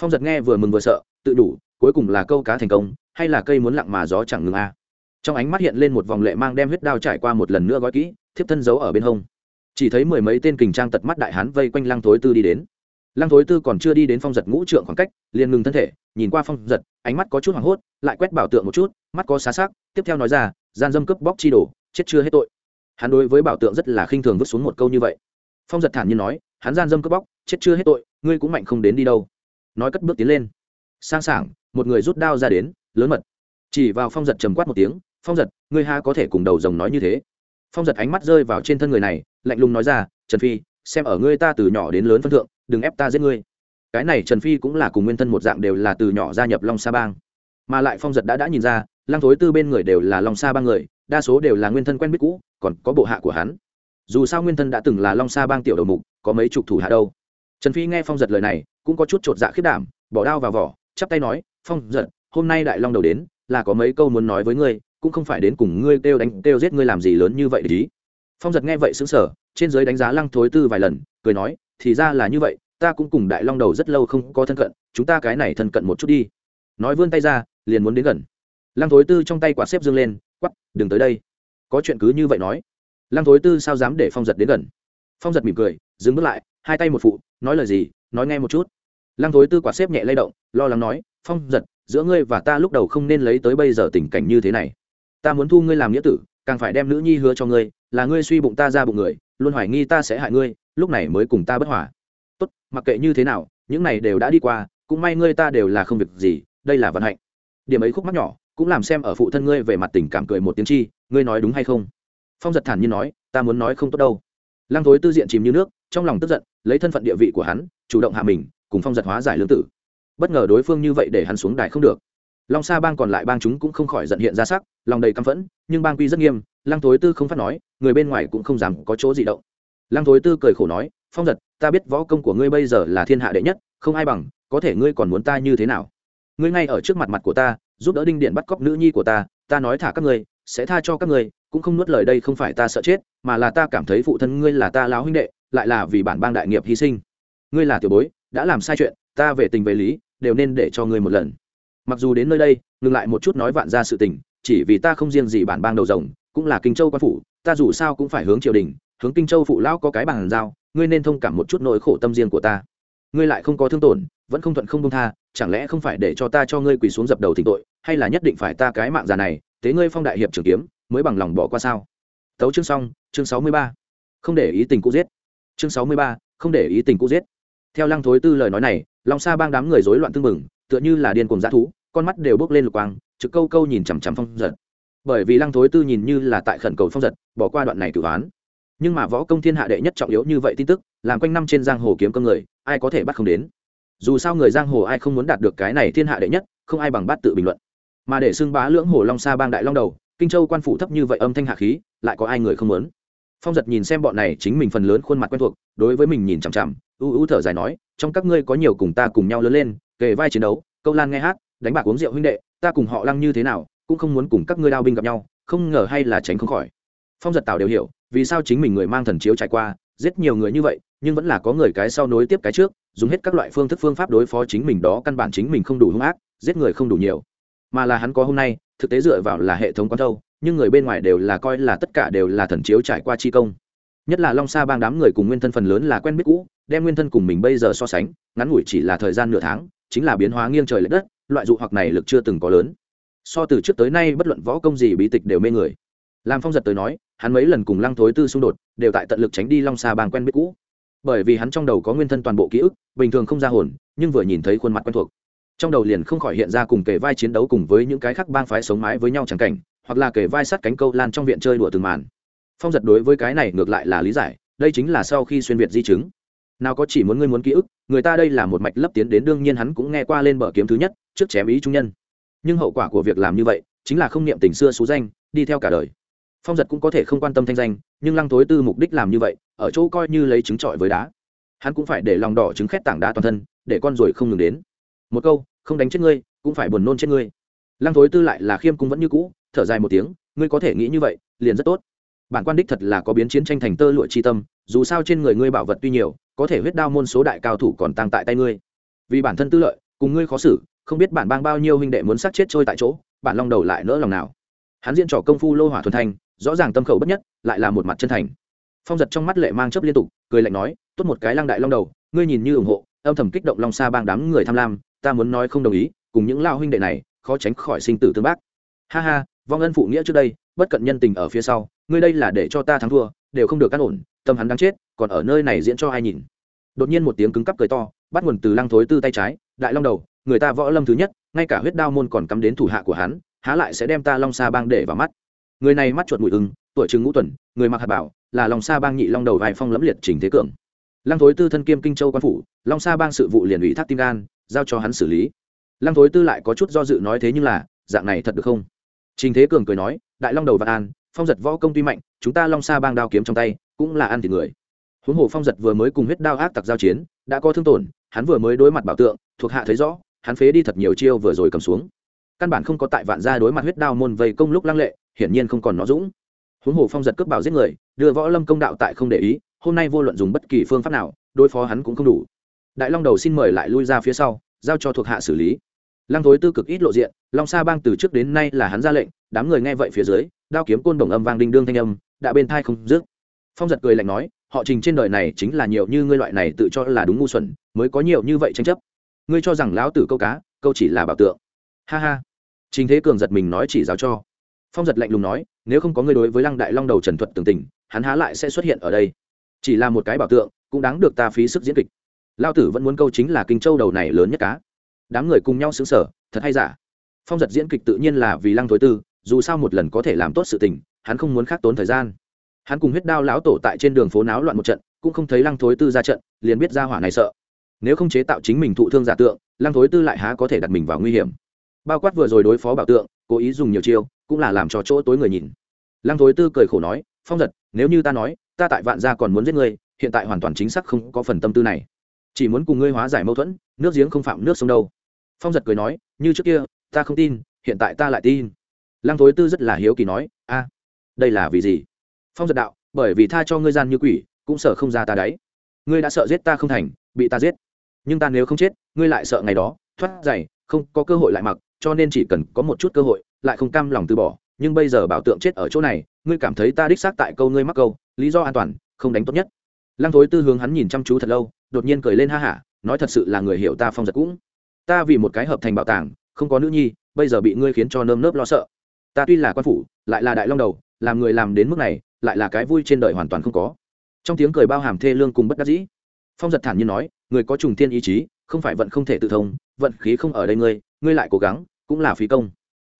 Phong giật nghe vừa mừng vừa sợ, tự đủ, cuối cùng là câu cá thành công, hay là cây muốn lặng mà gió chẳng ngừng a? Trong ánh mắt hiện lên một vòng lệ mang đem huyết đao trải qua một lần nữa gói kỹ, thiếp thân giấu ở bên hông. Chỉ thấy mười mấy tên kình trang tật mắt đại hán vây quanh lăng thối tư đi đến. Lăng thối tư còn chưa đi đến phong giật ngũ trượng khoảng cách, liền ngừng thân thể, nhìn qua phong giật, ánh mắt có chút hoảng hốt, lại quét bảo tượng một chút, mắt có xá xác, tiếp theo nói ra, gian dâm cướp bóc chi đổ chết chưa hết tội. Hắn đối với bảo tượng rất là khinh thường vứt xuống một câu như vậy. Phong giật thản nhiên nói, hắn gian dâm cướp bóc, chết chưa hết tội, ngươi cũng mạnh không đến đi đâu. Nói cất bước tiến lên. Sang sảng, một người rút đao ra đến, lớn mật. Chỉ vào phong giật trầm quát một tiếng phong giật, ngươi ha có thể cùng đầu rồng nói như thế? Phong giật ánh mắt rơi vào trên thân người này, lạnh lùng nói ra, trần phi, xem ở ngươi ta từ nhỏ đến lớn phân thượng, đừng ép ta giết ngươi. Cái này trần phi cũng là cùng nguyên thân một dạng đều là từ nhỏ gia nhập long sa bang. Mà lại phong giật đã đã nhìn ra, lăng thối tư bên người đều là long sa bang người, đa số đều là nguyên thân quen biết cũ, còn có bộ hạ của hắn. Dù sao nguyên thân đã từng là long sa bang tiểu đầu mục, có mấy chục thủ hạ đâu. Trần phi nghe phong giật lời này, cũng có chút chột dạ khiết đảm, bỏ đao vào vỏ, chắp tay nói, phong giật, hôm nay đại long đầu đến, là có mấy câu muốn nói với ngươi cũng không phải đến cùng ngươi kêu đánh, kêu giết ngươi làm gì lớn như vậy để ý. Phong giật nghe vậy xứng sở trên giới đánh giá lăng thối tư vài lần, cười nói, thì ra là như vậy, ta cũng cùng đại long đầu rất lâu không có thân cận, chúng ta cái này thân cận một chút đi. Nói vươn tay ra, liền muốn đến gần. Lăng thối tư trong tay quả xếp dương lên quắp đừng tới đây. Có chuyện cứ như vậy nói. Lăng thối tư sao dám để phong giật đến gần? Phong giật mỉm cười, dừng bước lại, hai tay một phụ, nói lời gì, nói nghe một chút. Lăng thối tư quả xếp nhẹ lay động, lo lắng nói, phong giật, giữa ngươi và ta lúc đầu không nên lấy tới bây giờ tình cảnh như thế này ta muốn thu ngươi làm nghĩa tử, càng phải đem nữ nhi hứa cho ngươi, là ngươi suy bụng ta ra bụng người, luôn hoài nghi ta sẽ hại ngươi, lúc này mới cùng ta bất hòa. Tốt, mặc kệ như thế nào, những này đều đã đi qua, cũng may ngươi ta đều là không việc gì, đây là vận hạnh. Điểm ấy khúc mắc nhỏ, cũng làm xem ở phụ thân ngươi về mặt tình cảm cười một tiếng chi, ngươi nói đúng hay không? Phong giật thản nhiên nói, ta muốn nói không tốt đâu. Lăng thối tư diện chìm như nước, trong lòng tức giận, lấy thân phận địa vị của hắn, chủ động hạ mình, cùng phong giật hóa giải lương tử. Bất ngờ đối phương như vậy để hắn xuống đài không được long sa bang còn lại bang chúng cũng không khỏi giận hiện ra sắc, lòng đầy căm phẫn, nhưng bang quy rất nghiêm, lăng thối tư không phát nói, người bên ngoài cũng không dám có chỗ gì động. Lăng thối tư cười khổ nói, phong giật, ta biết võ công của ngươi bây giờ là thiên hạ đệ nhất, không ai bằng, có thể ngươi còn muốn ta như thế nào? Ngươi ngay ở trước mặt mặt của ta, giúp đỡ đinh điện bắt cóc nữ nhi của ta ta nói thả các ngươi, sẽ tha cho các ngươi, cũng không nuốt lời đây không phải ta sợ chết, mà là ta cảm thấy phụ thân ngươi là ta láo huynh đệ, lại là vì bản bang đại nghiệp hy sinh. Ngươi là tiểu bối, đã làm sai chuyện, ta về tình về lý, đều nên để cho ngươi một lần mặc dù đến nơi đây, ngừng lại một chút nói vạn ra sự tình, chỉ vì ta không riêng gì bản bang đầu rồng, cũng là kinh châu quan phủ, ta dù sao cũng phải hướng triều đình, hướng kinh châu phụ lão có cái bàn giao, ngươi nên thông cảm một chút nỗi khổ tâm riêng của ta. Ngươi lại không có thương tổn, vẫn không thuận không công tha, chẳng lẽ không phải để cho ta cho ngươi quỳ xuống dập đầu thỉnh tội, hay là nhất định phải ta cái mạng già này thế ngươi phong đại hiệp trưởng kiếm, mới bằng lòng bỏ qua sao? Tấu chương xong, chương sáu mươi ba. Không để ý tình cũ giết. Chương sáu mươi ba, không để ý tình cũ giết. Theo lăng thối tư lời nói này, long sa bang đám người rối loạn tưng mừng tựa như là điên cuồng dã thú, con mắt đều bốc lên lục quang, trực câu câu nhìn chằm chằm phong giật. Bởi vì lăng thối tư nhìn như là tại khẩn cầu phong giật, bỏ qua đoạn này cử án. Nhưng mà võ công thiên hạ đệ nhất trọng yếu như vậy tin tức, làm quanh năm trên giang hồ kiếm công người, ai có thể bắt không đến? Dù sao người giang hồ ai không muốn đạt được cái này thiên hạ đệ nhất, không ai bằng bát tự bình luận. Mà để xưng bá lưỡng hồ long sa bang đại long đầu, kinh châu quan phủ thấp như vậy âm thanh hạ khí, lại có ai người không muốn? Phong giật nhìn xem bọn này chính mình phần lớn khuôn mặt quen thuộc, đối với mình nhìn chằm chằm, u u thở dài nói, trong các ngươi có nhiều cùng ta cùng nhau lớn lên kề vai chiến đấu, câu lan nghe hát, đánh bạc uống rượu huynh đệ, ta cùng họ lăng như thế nào, cũng không muốn cùng các ngươi đao binh gặp nhau, không ngờ hay là tránh không khỏi. Phong giật tào đều hiểu, vì sao chính mình người mang thần chiếu trải qua, giết nhiều người như vậy, nhưng vẫn là có người cái sau nối tiếp cái trước, dùng hết các loại phương thức phương pháp đối phó chính mình đó, căn bản chính mình không đủ hung ác, giết người không đủ nhiều. Mà là hắn có hôm nay, thực tế dựa vào là hệ thống quan thâu, nhưng người bên ngoài đều là coi là tất cả đều là thần chiếu trải qua chi công nhất là long sa bang đám người cùng nguyên thân phần lớn là quen biết cũ, đem nguyên thân cùng mình bây giờ so sánh, ngắn ngủi chỉ là thời gian nửa tháng, chính là biến hóa nghiêng trời l ệ đất, loại dụ hoặc này lực chưa từng có lớn. So từ trước tới nay bất luận võ công gì bí tịch đều mê người. Làm phong giật tới nói, hắn mấy lần cùng lăng thối tư xung đột, đều tại tận lực tránh đi long sa bang quen biết cũ. Bởi vì hắn trong đầu có nguyên thân toàn bộ ký ức, bình thường không ra hồn, nhưng vừa nhìn thấy khuôn mặt quen thuộc, trong đầu liền không khỏi hiện ra cùng kể vai chiến đấu cùng với những cái khác bang phái sống mái với nhau chẳng cảnh, hoặc là kể vai sát cánh câu lan trong viện chơi đùa từng màn phong giật đối với cái này ngược lại là lý giải, đây chính là sau khi xuyên việt di chứng. Nào có chỉ muốn ngươi muốn ký ức, người ta đây là một mạch lấp tiến đến đương nhiên hắn cũng nghe qua lên bờ kiếm thứ nhất, trước chém ý trung nhân. Nhưng hậu quả của việc làm như vậy, chính là không niệm tình xưa xú danh, đi theo cả đời. Phong giật cũng có thể không quan tâm thanh danh, nhưng lăng thối tư mục đích làm như vậy, ở chỗ coi như lấy trứng trọi với đá. Hắn cũng phải để lòng đỏ trứng khét tảng đá toàn thân, để con ruồi không ngừng đến. Một câu, không đánh chết ngươi, cũng phải buồn nôn chết ngươi. Lăng thối tư lại là khiêm cung vẫn như cũ, thở dài một tiếng, ngươi có thể nghĩ như vậy, liền rất tốt bản quan đích thật là có biến chiến tranh thành tơ lụa chi tâm, dù sao trên người ngươi bảo vật tuy nhiều, có thể huyết đao môn số đại cao thủ còn tăng tại tay ngươi. Vì bản thân tư lợi, cùng ngươi khó xử, không biết bản bang bao nhiêu huynh đệ muốn sát chết trôi tại chỗ, bản long đầu lại nỡ lòng nào. Hắn diễn trò công phu lô hỏa thuần thanh rõ ràng tâm khẩu bất nhất, lại là một mặt chân thành. Phong giật trong mắt lệ mang chấp liên tục, cười lạnh nói, tốt một cái lăng đại long đầu, ngươi nhìn như ủng hộ, âm thầm kích động long xa bang đám người tham lam, ta muốn nói không đồng ý, cùng những lao huynh đệ này, khó tránh khỏi sinh tử tương bác. Ha ha, vong ân phụ nghĩa trước đây, bất cận nhân tình ở phía sau ngươi đây là để cho ta thắng thua, đều không được căn ổn, tâm hắn đang chết, còn ở nơi này diễn cho ai nhìn. Đột nhiên một tiếng cứng cắp cười to, bắt nguồn từ lăng thối tư tay trái, đại long đầu, người ta võ lâm thứ nhất, ngay cả huyết đao môn còn cắm đến thủ hạ của hắn, há lại sẽ đem ta long sa bang để vào mắt. Người này mắt chuột mũi ưng, tuổi trừng ngũ tuần, người mặc hạt bảo, là long sa bang nhị long đầu vài phong lẫm liệt trình thế cường. Lăng thối tư thân kiêm kinh châu quan phủ, long sa bang sự vụ liền ủy thác tim gan, giao cho hắn xử lý. Lăng thối tư lại có chút do dự nói thế nhưng là, dạng này thật được không? Trình thế cường cười nói, đại long đầu vạn an phong giật võ công tuy mạnh, chúng ta long sa bang đao kiếm trong tay cũng là ăn thịt người. Huống hồ phong giật vừa mới cùng huyết đao ác tặc giao chiến, đã có thương tổn, hắn vừa mới đối mặt bảo tượng, thuộc hạ thấy rõ, hắn phế đi thật nhiều chiêu vừa rồi cầm xuống. Căn bản không có tại vạn gia đối mặt huyết đao môn vây công lúc lăng lệ, hiển nhiên không còn nó dũng. Huống hồ phong giật cướp bảo giết người, đưa võ lâm công đạo tại không để ý, hôm nay vô luận dùng bất kỳ phương pháp nào, đối phó hắn cũng không đủ. Đại long đầu xin mời lại lui ra phía sau, giao cho thuộc hạ xử lý. Lăng thối tư cực ít lộ diện, long sa bang từ trước đến nay là hắn ra lệnh, đám người nghe vậy phía dưới đao kiếm côn đồng âm vang đinh đương thanh âm, đã bên thai không dứt. Phong giật cười lạnh nói, họ trình trên đời này chính là nhiều như ngươi loại này tự cho là đúng ngu xuẩn, mới có nhiều như vậy tranh chấp. Ngươi cho rằng lão tử câu cá, câu chỉ là bảo tượng. Ha ha. Trình thế cường giật mình nói chỉ giáo cho. Phong giật lạnh lùng nói, nếu không có ngươi đối với lăng đại long đầu trần thuật tường tình, hắn há lại sẽ xuất hiện ở đây. Chỉ là một cái bảo tượng, cũng đáng được ta phí sức diễn kịch. Lao tử vẫn muốn câu chính là kinh châu đầu này lớn nhất cá. Đám người cùng nhau xứng sở thật hay giả? Phong giật diễn kịch tự nhiên là vì lăng thối tư dù sao một lần có thể làm tốt sự tình, hắn không muốn khác tốn thời gian. Hắn cùng huyết đao lão tổ tại trên đường phố náo loạn một trận, cũng không thấy lăng thối tư ra trận, liền biết ra hỏa này sợ. Nếu không chế tạo chính mình thụ thương giả tượng, lăng thối tư lại há có thể đặt mình vào nguy hiểm. Bao quát vừa rồi đối phó bảo tượng, cố ý dùng nhiều chiêu, cũng là làm cho chỗ tối người nhìn. Lăng thối tư cười khổ nói, phong giật, nếu như ta nói, ta tại vạn gia còn muốn giết ngươi, hiện tại hoàn toàn chính xác không có phần tâm tư này. Chỉ muốn cùng ngươi hóa giải mâu thuẫn, nước giếng không phạm nước sông đâu. Phong giật cười nói, như trước kia, ta không tin, hiện tại ta lại tin lăng thối tư rất là hiếu kỳ nói, a, đây là vì gì? Phong giật đạo, bởi vì tha cho ngươi gian như quỷ, cũng sợ không ra ta đấy. Ngươi đã sợ giết ta không thành, bị ta giết. Nhưng ta nếu không chết, ngươi lại sợ ngày đó, thoát giày, không có cơ hội lại mặc, cho nên chỉ cần có một chút cơ hội, lại không cam lòng từ bỏ. Nhưng bây giờ bảo tượng chết ở chỗ này, ngươi cảm thấy ta đích xác tại câu ngươi mắc câu, lý do an toàn, không đánh tốt nhất. Lăng thối tư hướng hắn nhìn chăm chú thật lâu, đột nhiên cười lên ha hả, nói thật sự là người hiểu ta phong giật cũng. Ta vì một cái hợp thành bảo tàng, không có nữ nhi, bây giờ bị ngươi khiến cho nơm nớp lo sợ ta tuy là quan phủ, lại là đại long đầu, làm người làm đến mức này, lại là cái vui trên đời hoàn toàn không có. Trong tiếng cười bao hàm thê lương cùng bất đắc dĩ. Phong giật thản nhiên nói, người có trùng thiên ý chí, không phải vận không thể tự thông, vận khí không ở đây ngươi ngươi lại cố gắng, cũng là phí công.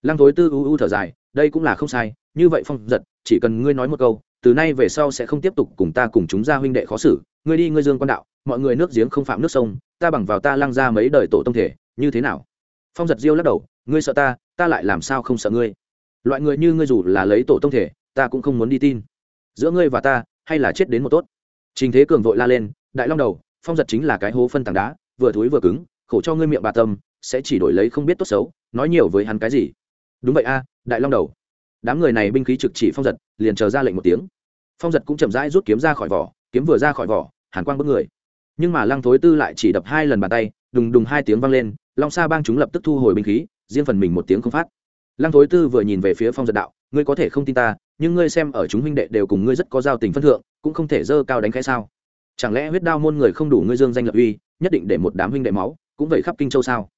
Lăng thối tư u u thở dài, đây cũng là không sai, như vậy phong giật, chỉ cần ngươi nói một câu, từ nay về sau sẽ không tiếp tục cùng ta cùng chúng ra huynh đệ khó xử, ngươi đi ngươi dương quan đạo, mọi người nước giếng không phạm nước sông, ta bằng vào ta lăng ra mấy đời tổ tông thể, như thế nào? Phong giật diêu lắc đầu, ngươi sợ ta ta lại làm sao không sợ ngươi? Loại người như ngươi dù là lấy tổ tông thể, ta cũng không muốn đi tin. Giữa ngươi và ta, hay là chết đến một tốt. Trình thế cường vội la lên, đại long đầu, phong giật chính là cái hố phân tảng đá, vừa thối vừa cứng, khổ cho ngươi miệng bà tâm, sẽ chỉ đổi lấy không biết tốt xấu, nói nhiều với hắn cái gì? Đúng vậy a, đại long đầu. Đám người này binh khí trực chỉ phong giật, liền chờ ra lệnh một tiếng. Phong giật cũng chậm rãi rút kiếm ra khỏi vỏ, kiếm vừa ra khỏi vỏ, hàn quang bước người. Nhưng mà lăng thối tư lại chỉ đập hai lần bàn tay, đùng đùng hai tiếng vang lên, long sa bang chúng lập tức thu hồi binh khí, riêng phần mình một tiếng không phát lăng thối tư vừa nhìn về phía phong giật đạo, ngươi có thể không tin ta, nhưng ngươi xem ở chúng huynh đệ đều cùng ngươi rất có giao tình phân thượng, cũng không thể dơ cao đánh khẽ sao? Chẳng lẽ huyết đao môn người không đủ ngươi dương danh lập uy, nhất định để một đám huynh đệ máu, cũng vậy khắp kinh châu sao?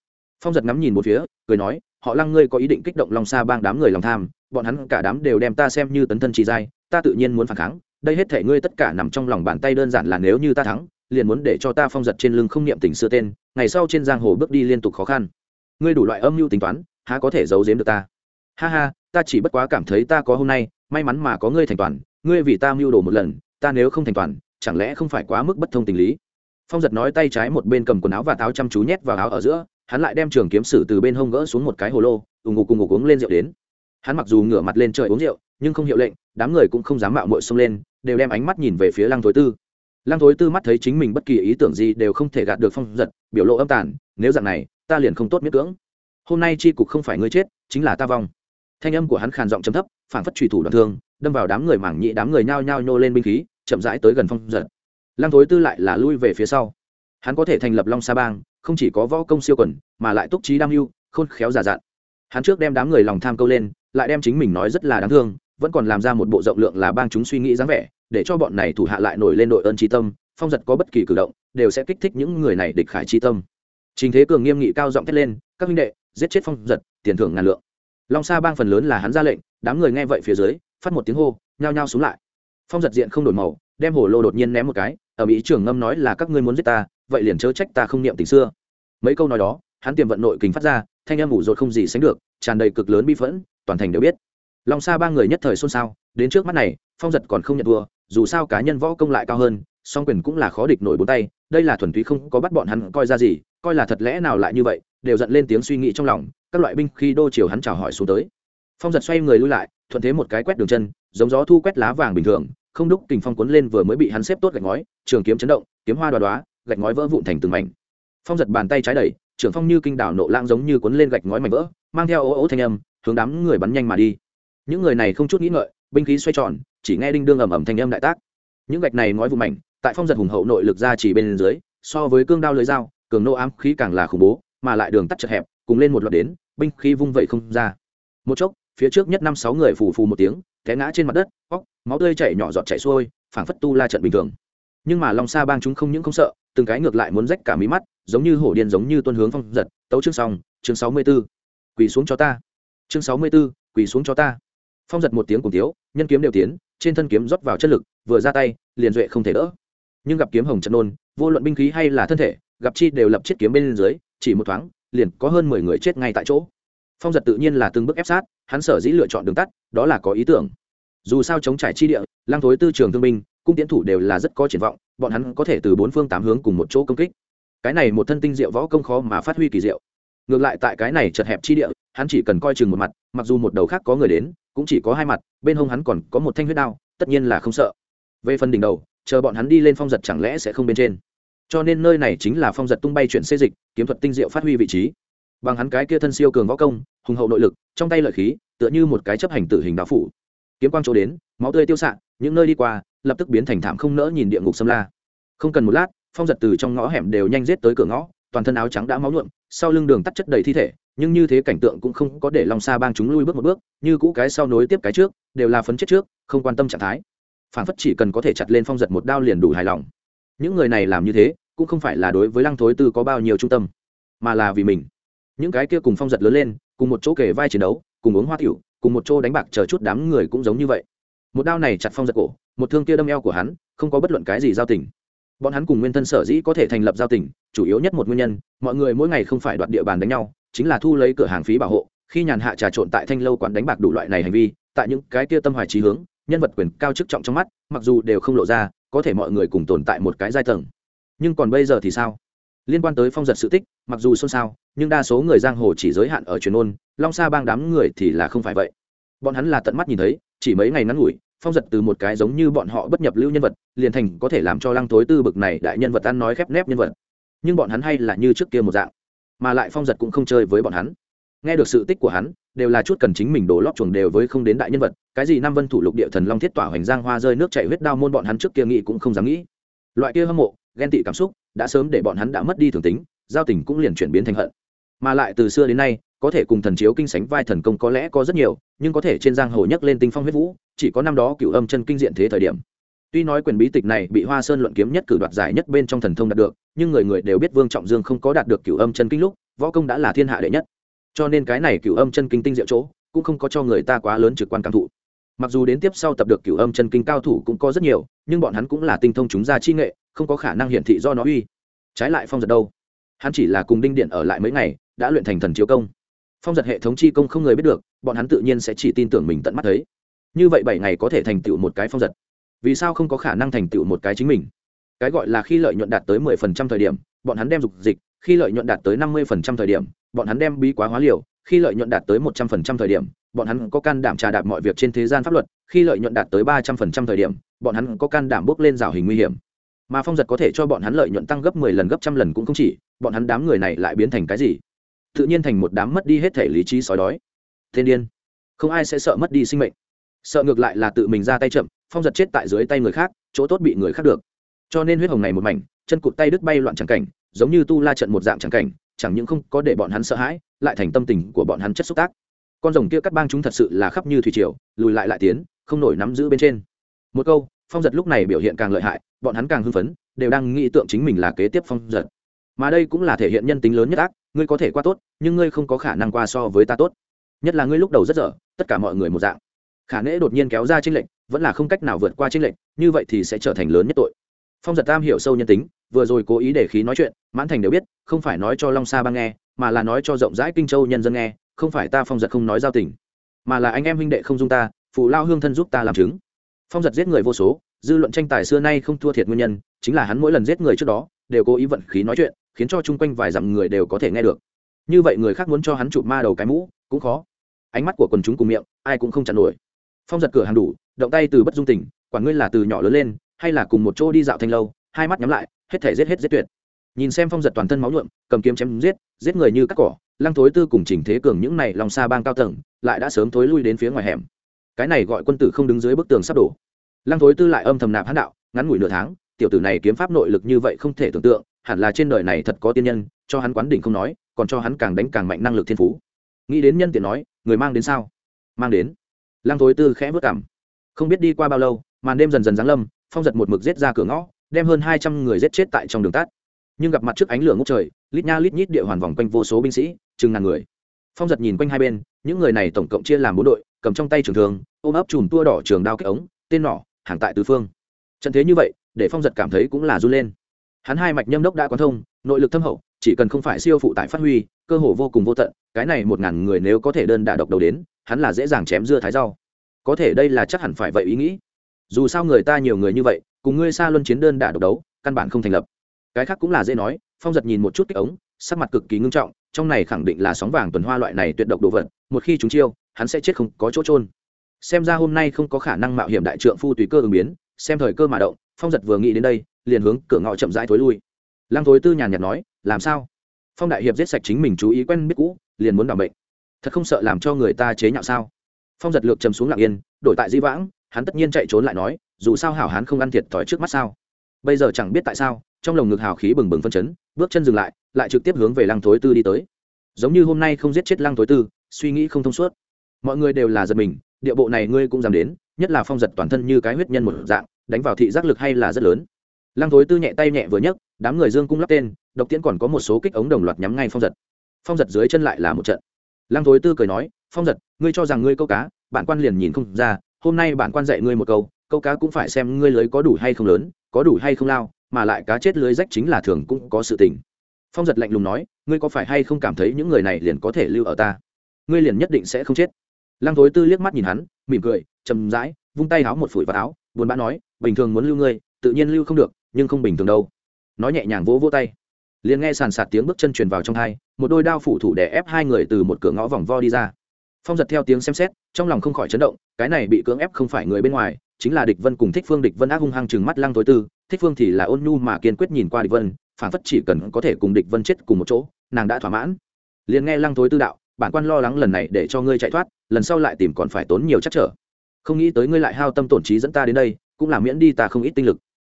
Phong giật ngắm nhìn một phía, cười nói, họ lăng ngươi có ý định kích động long sa bang đám người lòng tham, bọn hắn cả đám đều đem ta xem như tấn thân trì giai, ta tự nhiên muốn phản kháng, đây hết thể ngươi tất cả nằm trong lòng bàn tay đơn giản là nếu như ta thắng, liền muốn để cho ta phong giật trên lưng không niệm tình xưa tên, ngày sau trên giang hồ bước đi liên tục khó khăn. Ngươi đủ loại âm mưu tính toán, há có thể giấu giếm được ta? Ha ha, ta chỉ bất quá cảm thấy ta có hôm nay, may mắn mà có ngươi thành toàn, ngươi vì ta mưu đồ một lần, ta nếu không thành toàn, chẳng lẽ không phải quá mức bất thông tình lý? Phong giật nói tay trái một bên cầm quần áo và táo chăm chú nhét vào áo ở giữa, hắn lại đem trường kiếm sử từ bên hông gỡ xuống một cái hồ lô, ùng ngục cùng ngục uống lên rượu đến. Hắn mặc dù ngửa mặt lên trời uống rượu, nhưng không hiệu lệnh, đám người cũng không dám mạo mội xông lên, đều đem ánh mắt nhìn về phía lăng thối tư. Lăng thối tư mắt thấy chính mình bất kỳ ý tưởng gì đều không thể gạt được phong giật, biểu lộ âm tàn, nếu dạng này, ta liền không tốt miết cưỡng. Hôm nay chi cục không phải ngươi chết, chính là ta vong thanh âm của hắn khàn giọng chấm thấp phản phất trùy thủ đoạn thương, đâm vào đám người mảng nhị đám người nhao nhao nhô lên binh khí, chậm rãi tới gần phong giật. Lăng thối tư lại là lui về phía sau. Hắn có thể thành lập long sa bang, không chỉ có võ công siêu quần, mà lại túc trí đam mưu, khôn khéo giả dạn hắn trước đem đám người lòng tham câu lên, lại đem chính mình nói rất là đáng thương, vẫn còn làm ra một bộ rộng lượng là bang chúng suy nghĩ dáng vẻ, để cho bọn này thủ hạ lại nổi lên đội ơn tri tâm, phong giật có bất kỳ cử động, đều sẽ kích thích những người này địch khải tri tâm. Trình thế cường nghiêm nghị cao giọng thét lên, các huynh đệ, giết chết phong giật, tiền thưởng ngàn lượng long sa bang phần lớn là hắn ra lệnh, đám người nghe vậy phía dưới, phát một tiếng hô, nhao nhao xuống lại. Phong giật diện không đổi màu, đem hồ lô đột nhiên ném một cái, ở mỹ trưởng ngâm nói là các ngươi muốn giết ta, vậy liền chớ trách ta không niệm tình xưa. Mấy câu nói đó, hắn tiềm vận nội kình phát ra, thanh em ủ rột không gì sánh được, tràn đầy cực lớn bi phẫn, toàn thành đều biết. Long sa ba người nhất thời xôn xao, đến trước mắt này, phong giật còn không nhận thua, dù sao cá nhân võ công lại cao hơn, song quyền cũng là khó địch nổi bốn tay, đây là thuần túy không có bắt bọn hắn coi ra gì, coi là thật lẽ nào lại như vậy đều dẫn lên tiếng suy nghĩ trong lòng, các loại binh khi đô chiều hắn chào hỏi xuống tới. Phong giật xoay người lui lại, thuận thế một cái quét đường chân, giống gió thu quét lá vàng bình thường, không đúc kình phong cuốn lên vừa mới bị hắn xếp tốt gạch ngói, trường kiếm chấn động, kiếm hoa đoá đoá gạch ngói vỡ vụn thành từng mảnh. Phong giật bàn tay trái đẩy trưởng phong như kinh đảo nộ lãng giống như cuốn lên gạch ngói mảnh vỡ, mang theo ố ố thanh âm, hướng đám người bắn nhanh mà đi. Những người này không chút nghĩ ngợi, binh khí xoay tròn, chỉ nghe đinh đương ầm ầm thanh âm đại tác. Những gạch này ngói vụ mảnh, tại phong giật hùng hậu nội lực ra chỉ bên dưới, so với cương đao lưới dao, cường nô ám khí càng là khủng bố mà lại đường tắt chật hẹp, cùng lên một loạt đến, binh khí vung vậy không ra. Một chốc, phía trước nhất năm sáu người phù phù một tiếng, té ngã trên mặt đất, óc, máu tươi chảy nhỏ giọt chảy xuôi, phảng phất tu la trận bình thường. Nhưng mà long sa bang chúng không những không sợ, từng cái ngược lại muốn rách cả mí mắt, giống như hổ điên giống như tuân hướng phong giật. Tấu chương xong, chương sáu mươi b ố quỳ xuống cho ta. Chương sáu mươi b ố quỳ xuống cho ta. Phong giật một tiếng cùng tiếu nhân kiếm đều tiến, trên thân kiếm rót vào chất lực, vừa ra tay, liền duệ không thể đỡ. Nhưng gặp kiếm hồng trận nôn, vô luận binh khí hay là thân thể, gặp chi đều lập chiếc kiếm bên dưới chỉ một thoáng, liền có hơn mười người chết ngay tại chỗ. Phong giật tự nhiên là từng bước ép sát, hắn sở dĩ lựa chọn đường tắt, đó là có ý tưởng. Dù sao chống trải chi địa lang thối tư trường thương binh, cung tiến thủ đều là rất có triển vọng, bọn hắn có thể từ bốn phương tám hướng cùng một chỗ công kích. Cái này một thân tinh diệu võ công khó mà phát huy kỳ diệu. Ngược lại tại cái này chật hẹp chi địa, hắn chỉ cần coi chừng một mặt, mặc dù một đầu khác có người đến, cũng chỉ có hai mặt, bên hông hắn còn có một thanh huyết đao, tất nhiên là không sợ. Về phần đỉnh đầu, chờ bọn hắn đi lên phong giật chẳng lẽ sẽ không bên trên cho nên nơi này chính là phong giật tung bay chuyển xê dịch, kiếm thuật tinh diệu phát huy vị trí. Bằng hắn cái kia thân siêu cường võ công, hùng hậu nội lực, trong tay lợi khí, tựa như một cái chấp hành tử hình đạo phủ. Kiếm quang chỗ đến, máu tươi tiêu xạ, những nơi đi qua, lập tức biến thành thảm không nỡ nhìn địa ngục xâm la. Không cần một lát, phong giật từ trong ngõ hẻm đều nhanh rết tới cửa ngõ, toàn thân áo trắng đã máu nhuộm, sau lưng đường tắt chất đầy thi thể, nhưng như thế cảnh tượng cũng không có để lòng xa bang chúng lui bước một bước, như cũ cái sau nối tiếp cái trước, đều là phấn chết trước, không quan tâm trạng thái. Phản phất chỉ cần có thể chặt lên phong giật một đao liền đủ hài lòng. Những người này làm như thế cũng không phải là đối với lăng thối tư có bao nhiêu trung tâm, mà là vì mình. Những cái kia cùng phong giật lớn lên, cùng một chỗ kể vai chiến đấu, cùng uống hoa tiểu, cùng một chỗ đánh bạc chờ chút đám người cũng giống như vậy. Một đao này chặt phong giật cổ, một thương kia đâm eo của hắn, không có bất luận cái gì giao tình. Bọn hắn cùng nguyên thân sở dĩ có thể thành lập giao tình, chủ yếu nhất một nguyên nhân, mọi người mỗi ngày không phải đoạt địa bàn đánh nhau, chính là thu lấy cửa hàng phí bảo hộ, khi nhàn hạ trà trộn tại thanh lâu quán đánh bạc đủ loại này hành vi, tại những cái kia tâm hoài trí hướng, nhân vật quyền cao chức trọng trong mắt, mặc dù đều không lộ ra, có thể mọi người cùng tồn tại một cái giai tầng nhưng còn bây giờ thì sao? Liên quan tới phong giật sự tích, mặc dù xôn xao, nhưng đa số người giang hồ chỉ giới hạn ở truyền ôn long xa bang đám người thì là không phải vậy. Bọn hắn là tận mắt nhìn thấy, chỉ mấy ngày ngắn ngủi, phong giật từ một cái giống như bọn họ bất nhập lưu nhân vật, liền thành có thể làm cho lăng thối tư bực này đại nhân vật ăn nói khép nép nhân vật. Nhưng bọn hắn hay là như trước kia một dạng, mà lại phong giật cũng không chơi với bọn hắn. Nghe được sự tích của hắn, đều là chút cần chính mình đổ lót chuồng đều với không đến đại nhân vật, cái gì nam vân thủ lục địa thần long thiết tỏa hoành giang hoa rơi nước chảy huyết đao môn bọn hắn trước kia nghĩ cũng không dám nghĩ. Loại kia hâm mộ ghen tị cảm xúc, đã sớm để bọn hắn đã mất đi thường tính, giao tình cũng liền chuyển biến thành hận. Mà lại từ xưa đến nay, có thể cùng thần chiếu kinh sánh vai thần công có lẽ có rất nhiều, nhưng có thể trên giang hồ nhắc lên tinh phong huyết vũ, chỉ có năm đó cựu âm chân kinh diện thế thời điểm. Tuy nói quyền bí tịch này bị hoa sơn luận kiếm nhất cử đoạt giải nhất bên trong thần thông đạt được, nhưng người người đều biết vương trọng dương không có đạt được cựu âm chân kinh lúc, võ công đã là thiên hạ đệ nhất. Cho nên cái này cựu âm chân kinh tinh diệu chỗ, cũng không có cho người ta quá lớn trực quan cảm thụ. Mặc dù đến tiếp sau tập được cựu âm chân kinh cao thủ cũng có rất nhiều, nhưng bọn hắn cũng là tinh thông chúng ra chi nghệ không có khả năng hiển thị do nó uy. Trái lại phong giật đâu? Hắn chỉ là cùng đinh điện ở lại mấy ngày, đã luyện thành thần chiếu công. Phong giật hệ thống chi công không người biết được, bọn hắn tự nhiên sẽ chỉ tin tưởng mình tận mắt thấy. Như vậy bảy ngày có thể thành tựu một cái phong giật. Vì sao không có khả năng thành tựu một cái chính mình? Cái gọi là khi lợi nhuận đạt tới mười phần trăm thời điểm, bọn hắn đem dục dịch, khi lợi nhuận đạt tới năm mươi phần trăm thời điểm, bọn hắn đem bí quá hóa liều, khi lợi nhuận đạt tới một trăm phần trăm thời điểm, bọn hắn có can đảm trà đạp mọi việc trên thế gian pháp luật, khi lợi nhuận đạt tới ba trăm phần trăm thời điểm, bọn hắn có can đảm bước lên rào hình nguy hiểm mà phong giật có thể cho bọn hắn lợi nhuận tăng gấp mười lần gấp trăm lần cũng không chỉ, bọn hắn đám người này lại biến thành cái gì? Tự nhiên thành một đám mất đi hết thể lý trí sói đói. Thiên điên. Không ai sẽ sợ mất đi sinh mệnh. Sợ ngược lại là tự mình ra tay chậm, phong giật chết tại dưới tay người khác, chỗ tốt bị người khác được. Cho nên huyết hồng này một mảnh, chân cụt tay đứt bay loạn chẳng cảnh, giống như tu la trận một dạng chẳng cảnh, chẳng những không có để bọn hắn sợ hãi, lại thành tâm tình của bọn hắn chất xúc tác. Con rồng kia cắt bang chúng thật sự là khắp như thủy triều, lùi lại lại tiến, không nổi nắm giữ bên trên. Một câu phong giật lúc này biểu hiện càng lợi hại, bọn hắn càng hưng phấn, đều đang nghĩ tượng chính mình là kế tiếp phong giật. Mà đây cũng là thể hiện nhân tính lớn nhất ác, ngươi có thể qua tốt, nhưng ngươi không có khả năng qua so với ta tốt. Nhất là ngươi lúc đầu rất dở, tất cả mọi người một dạng. Khả nễ đột nhiên kéo ra tranh lệnh vẫn là không cách nào vượt qua tranh lệnh như vậy thì sẽ trở thành lớn nhất tội. Phong giật tam hiểu sâu nhân tính, vừa rồi cố ý để khí nói chuyện, mãn thành đều biết, không phải nói cho long sa bang nghe, mà là nói cho rộng rãi kinh châu nhân dân nghe, không phải ta phong giật không nói giao tình, mà là anh em huynh đệ không dung ta, phụ lao hương thân giúp ta làm chứng phong giật giết người vô số, dư luận tranh tài xưa nay không thua thiệt nguyên nhân, chính là hắn mỗi lần giết người trước đó, đều cố ý vận khí nói chuyện, khiến cho chung quanh vài dặm người đều có thể nghe được. Như vậy người khác muốn cho hắn chụp ma đầu cái mũ, cũng khó. Ánh mắt của quần chúng cùng miệng, ai cũng không chặn nổi. Phong giật cửa hàng đủ, động tay từ bất dung tình quản ngươi là từ nhỏ lớn lên, hay là cùng một chỗ đi dạo thanh lâu, hai mắt nhắm lại, hết thể giết hết giết tuyệt. Nhìn xem phong giật toàn thân máu nhuộm, cầm kiếm chém giết giết người như cắt cỏ, lăng thối tư cùng chỉnh thế cường những này lòng xa bang cao tầng, lại đã sớm thối lui đến phía ngoài hẻm cái này gọi quân tử không đứng dưới bức tường sắp đổ. Lăng thối tư lại âm thầm nạp hãn đạo, ngắn ngủi nửa tháng, tiểu tử này kiếm pháp nội lực như vậy không thể tưởng tượng, hẳn là trên đời này thật có tiên nhân, cho hắn quán đỉnh không nói, còn cho hắn càng đánh càng mạnh năng lực thiên phú. Nghĩ đến nhân tiện nói, người mang đến sao? Mang đến. Lăng thối tư khẽ vất cảm không biết đi qua bao lâu, màn đêm dần dần giáng lâm, phong giật một mực rết ra cửa ngõ, đem hơn hai trăm người rết chết tại trong đường tắt. Nhưng gặp mặt trước ánh lửa ngốc trời, lít nha lít nhít địa hoàn vòng quanh vô số binh sĩ, chừng ngàn người. Phong giật nhìn quanh hai bên, những người này tổng cộng chia làm bốn đội cầm trong tay trường thường ôm ấp chùm tua đỏ trường đao kích ống, tên nỏ, hàng tại tứ phương. Trận thế như vậy, để phong giật cảm thấy cũng là run lên. Hắn hai mạch nhâm đốc đã quán thông, nội lực thâm hậu, chỉ cần không phải siêu phụ tải phát huy, cơ hồ vô cùng vô tận, cái này một ngàn người nếu có thể đơn đả độc đầu đến, hắn là dễ dàng chém dưa thái rau. Có thể đây là chắc hẳn phải vậy ý nghĩ. Dù sao người ta nhiều người như vậy, cùng ngươi xa luân chiến đơn đả độc đấu, căn bản không thành lập. Cái khác cũng là dễ nói, phong giật nhìn một chút kích ống, sắc mặt cực kỳ ngưng trọng, trong này khẳng định là sóng vàng tuần hoa loại này tuyệt độc đồ vật, một khi chúng chiêu hắn sẽ chết không có chỗ trôn xem ra hôm nay không có khả năng mạo hiểm đại trượng phu tùy cơ ứng biến, xem thời cơ mà động, phong giật vừa nghĩ đến đây, liền hướng cửa ngõ chậm rãi thối lui. Lăng thối tư nhàn nhạt nói, làm sao? Phong đại hiệp giết sạch chính mình chú ý quen biết cũ, liền muốn đảm bệnh. Thật không sợ làm cho người ta chế nhạo sao? Phong giật lược chầm xuống lặng yên, đổi tại di vãng, hắn tất nhiên chạy trốn lại nói, dù sao hảo hán không ăn thiệt thòi trước mắt sao? Bây giờ chẳng biết tại sao, trong lồng ngực hào khí bừng bừng phân chấn, bước chân dừng lại lại trực tiếp hướng về lăng thối tư đi tới. Giống như hôm nay không giết chết lăng thối tư, suy nghĩ không thông suốt mọi người đều là giật mình, địa bộ này ngươi cũng dám đến, nhất là phong giật toàn thân như cái huyết nhân một dạng, đánh vào thị giác lực hay là rất lớn. Lăng thối tư nhẹ tay nhẹ vừa nhấc, đám người dương cung lắp tên, độc tiễn còn có một số kích ống đồng loạt nhắm ngay phong giật. Phong giật dưới chân lại là một trận. Lăng thối tư cười nói, phong giật, ngươi cho rằng ngươi câu cá, bạn quan liền nhìn không ra, hôm nay bạn quan dạy ngươi một câu câu cá cũng phải xem ngươi lưới có đủ hay không lớn, có đủ hay không lao, mà lại cá chết lưới rách chính là thường cũng có sự tình. Phong giật lạnh lùng nói, ngươi có phải hay không cảm thấy những người này liền có thể lưu ở ta? Ngươi liền nhất định sẽ không chết lăng thối tư liếc mắt nhìn hắn, mỉm cười chầm rãi, vung tay áo một phủi vào áo, buồn bã nói, bình thường muốn lưu ngươi, tự nhiên lưu không được, nhưng không bình thường đâu. Nói nhẹ nhàng vỗ vỗ tay. Liền nghe sàn sạt tiếng bước chân truyền vào trong hai, một đôi đao phủ thủ đè ép hai người từ một cửa ngõ vòng vo đi ra. Phong giật theo tiếng xem xét, trong lòng không khỏi chấn động, cái này bị cưỡng ép không phải người bên ngoài, chính là địch vân cùng thích phương. Địch vân ác hung hăng chừng mắt lăng tối tư, thích phương thì là ôn nhu mà kiên quyết nhìn qua địch vân phản phất chỉ cần có thể cùng địch vân chết cùng một chỗ, nàng đã thỏa mãn. Liền nghe lăng Thối tư đạo bản quan lo lắng lần này để cho ngươi chạy thoát, lần sau lại tìm còn phải tốn nhiều chắc trở. Không nghĩ tới ngươi lại hao tâm tổn trí dẫn ta đến đây, cũng là miễn đi ta không ít tinh lực.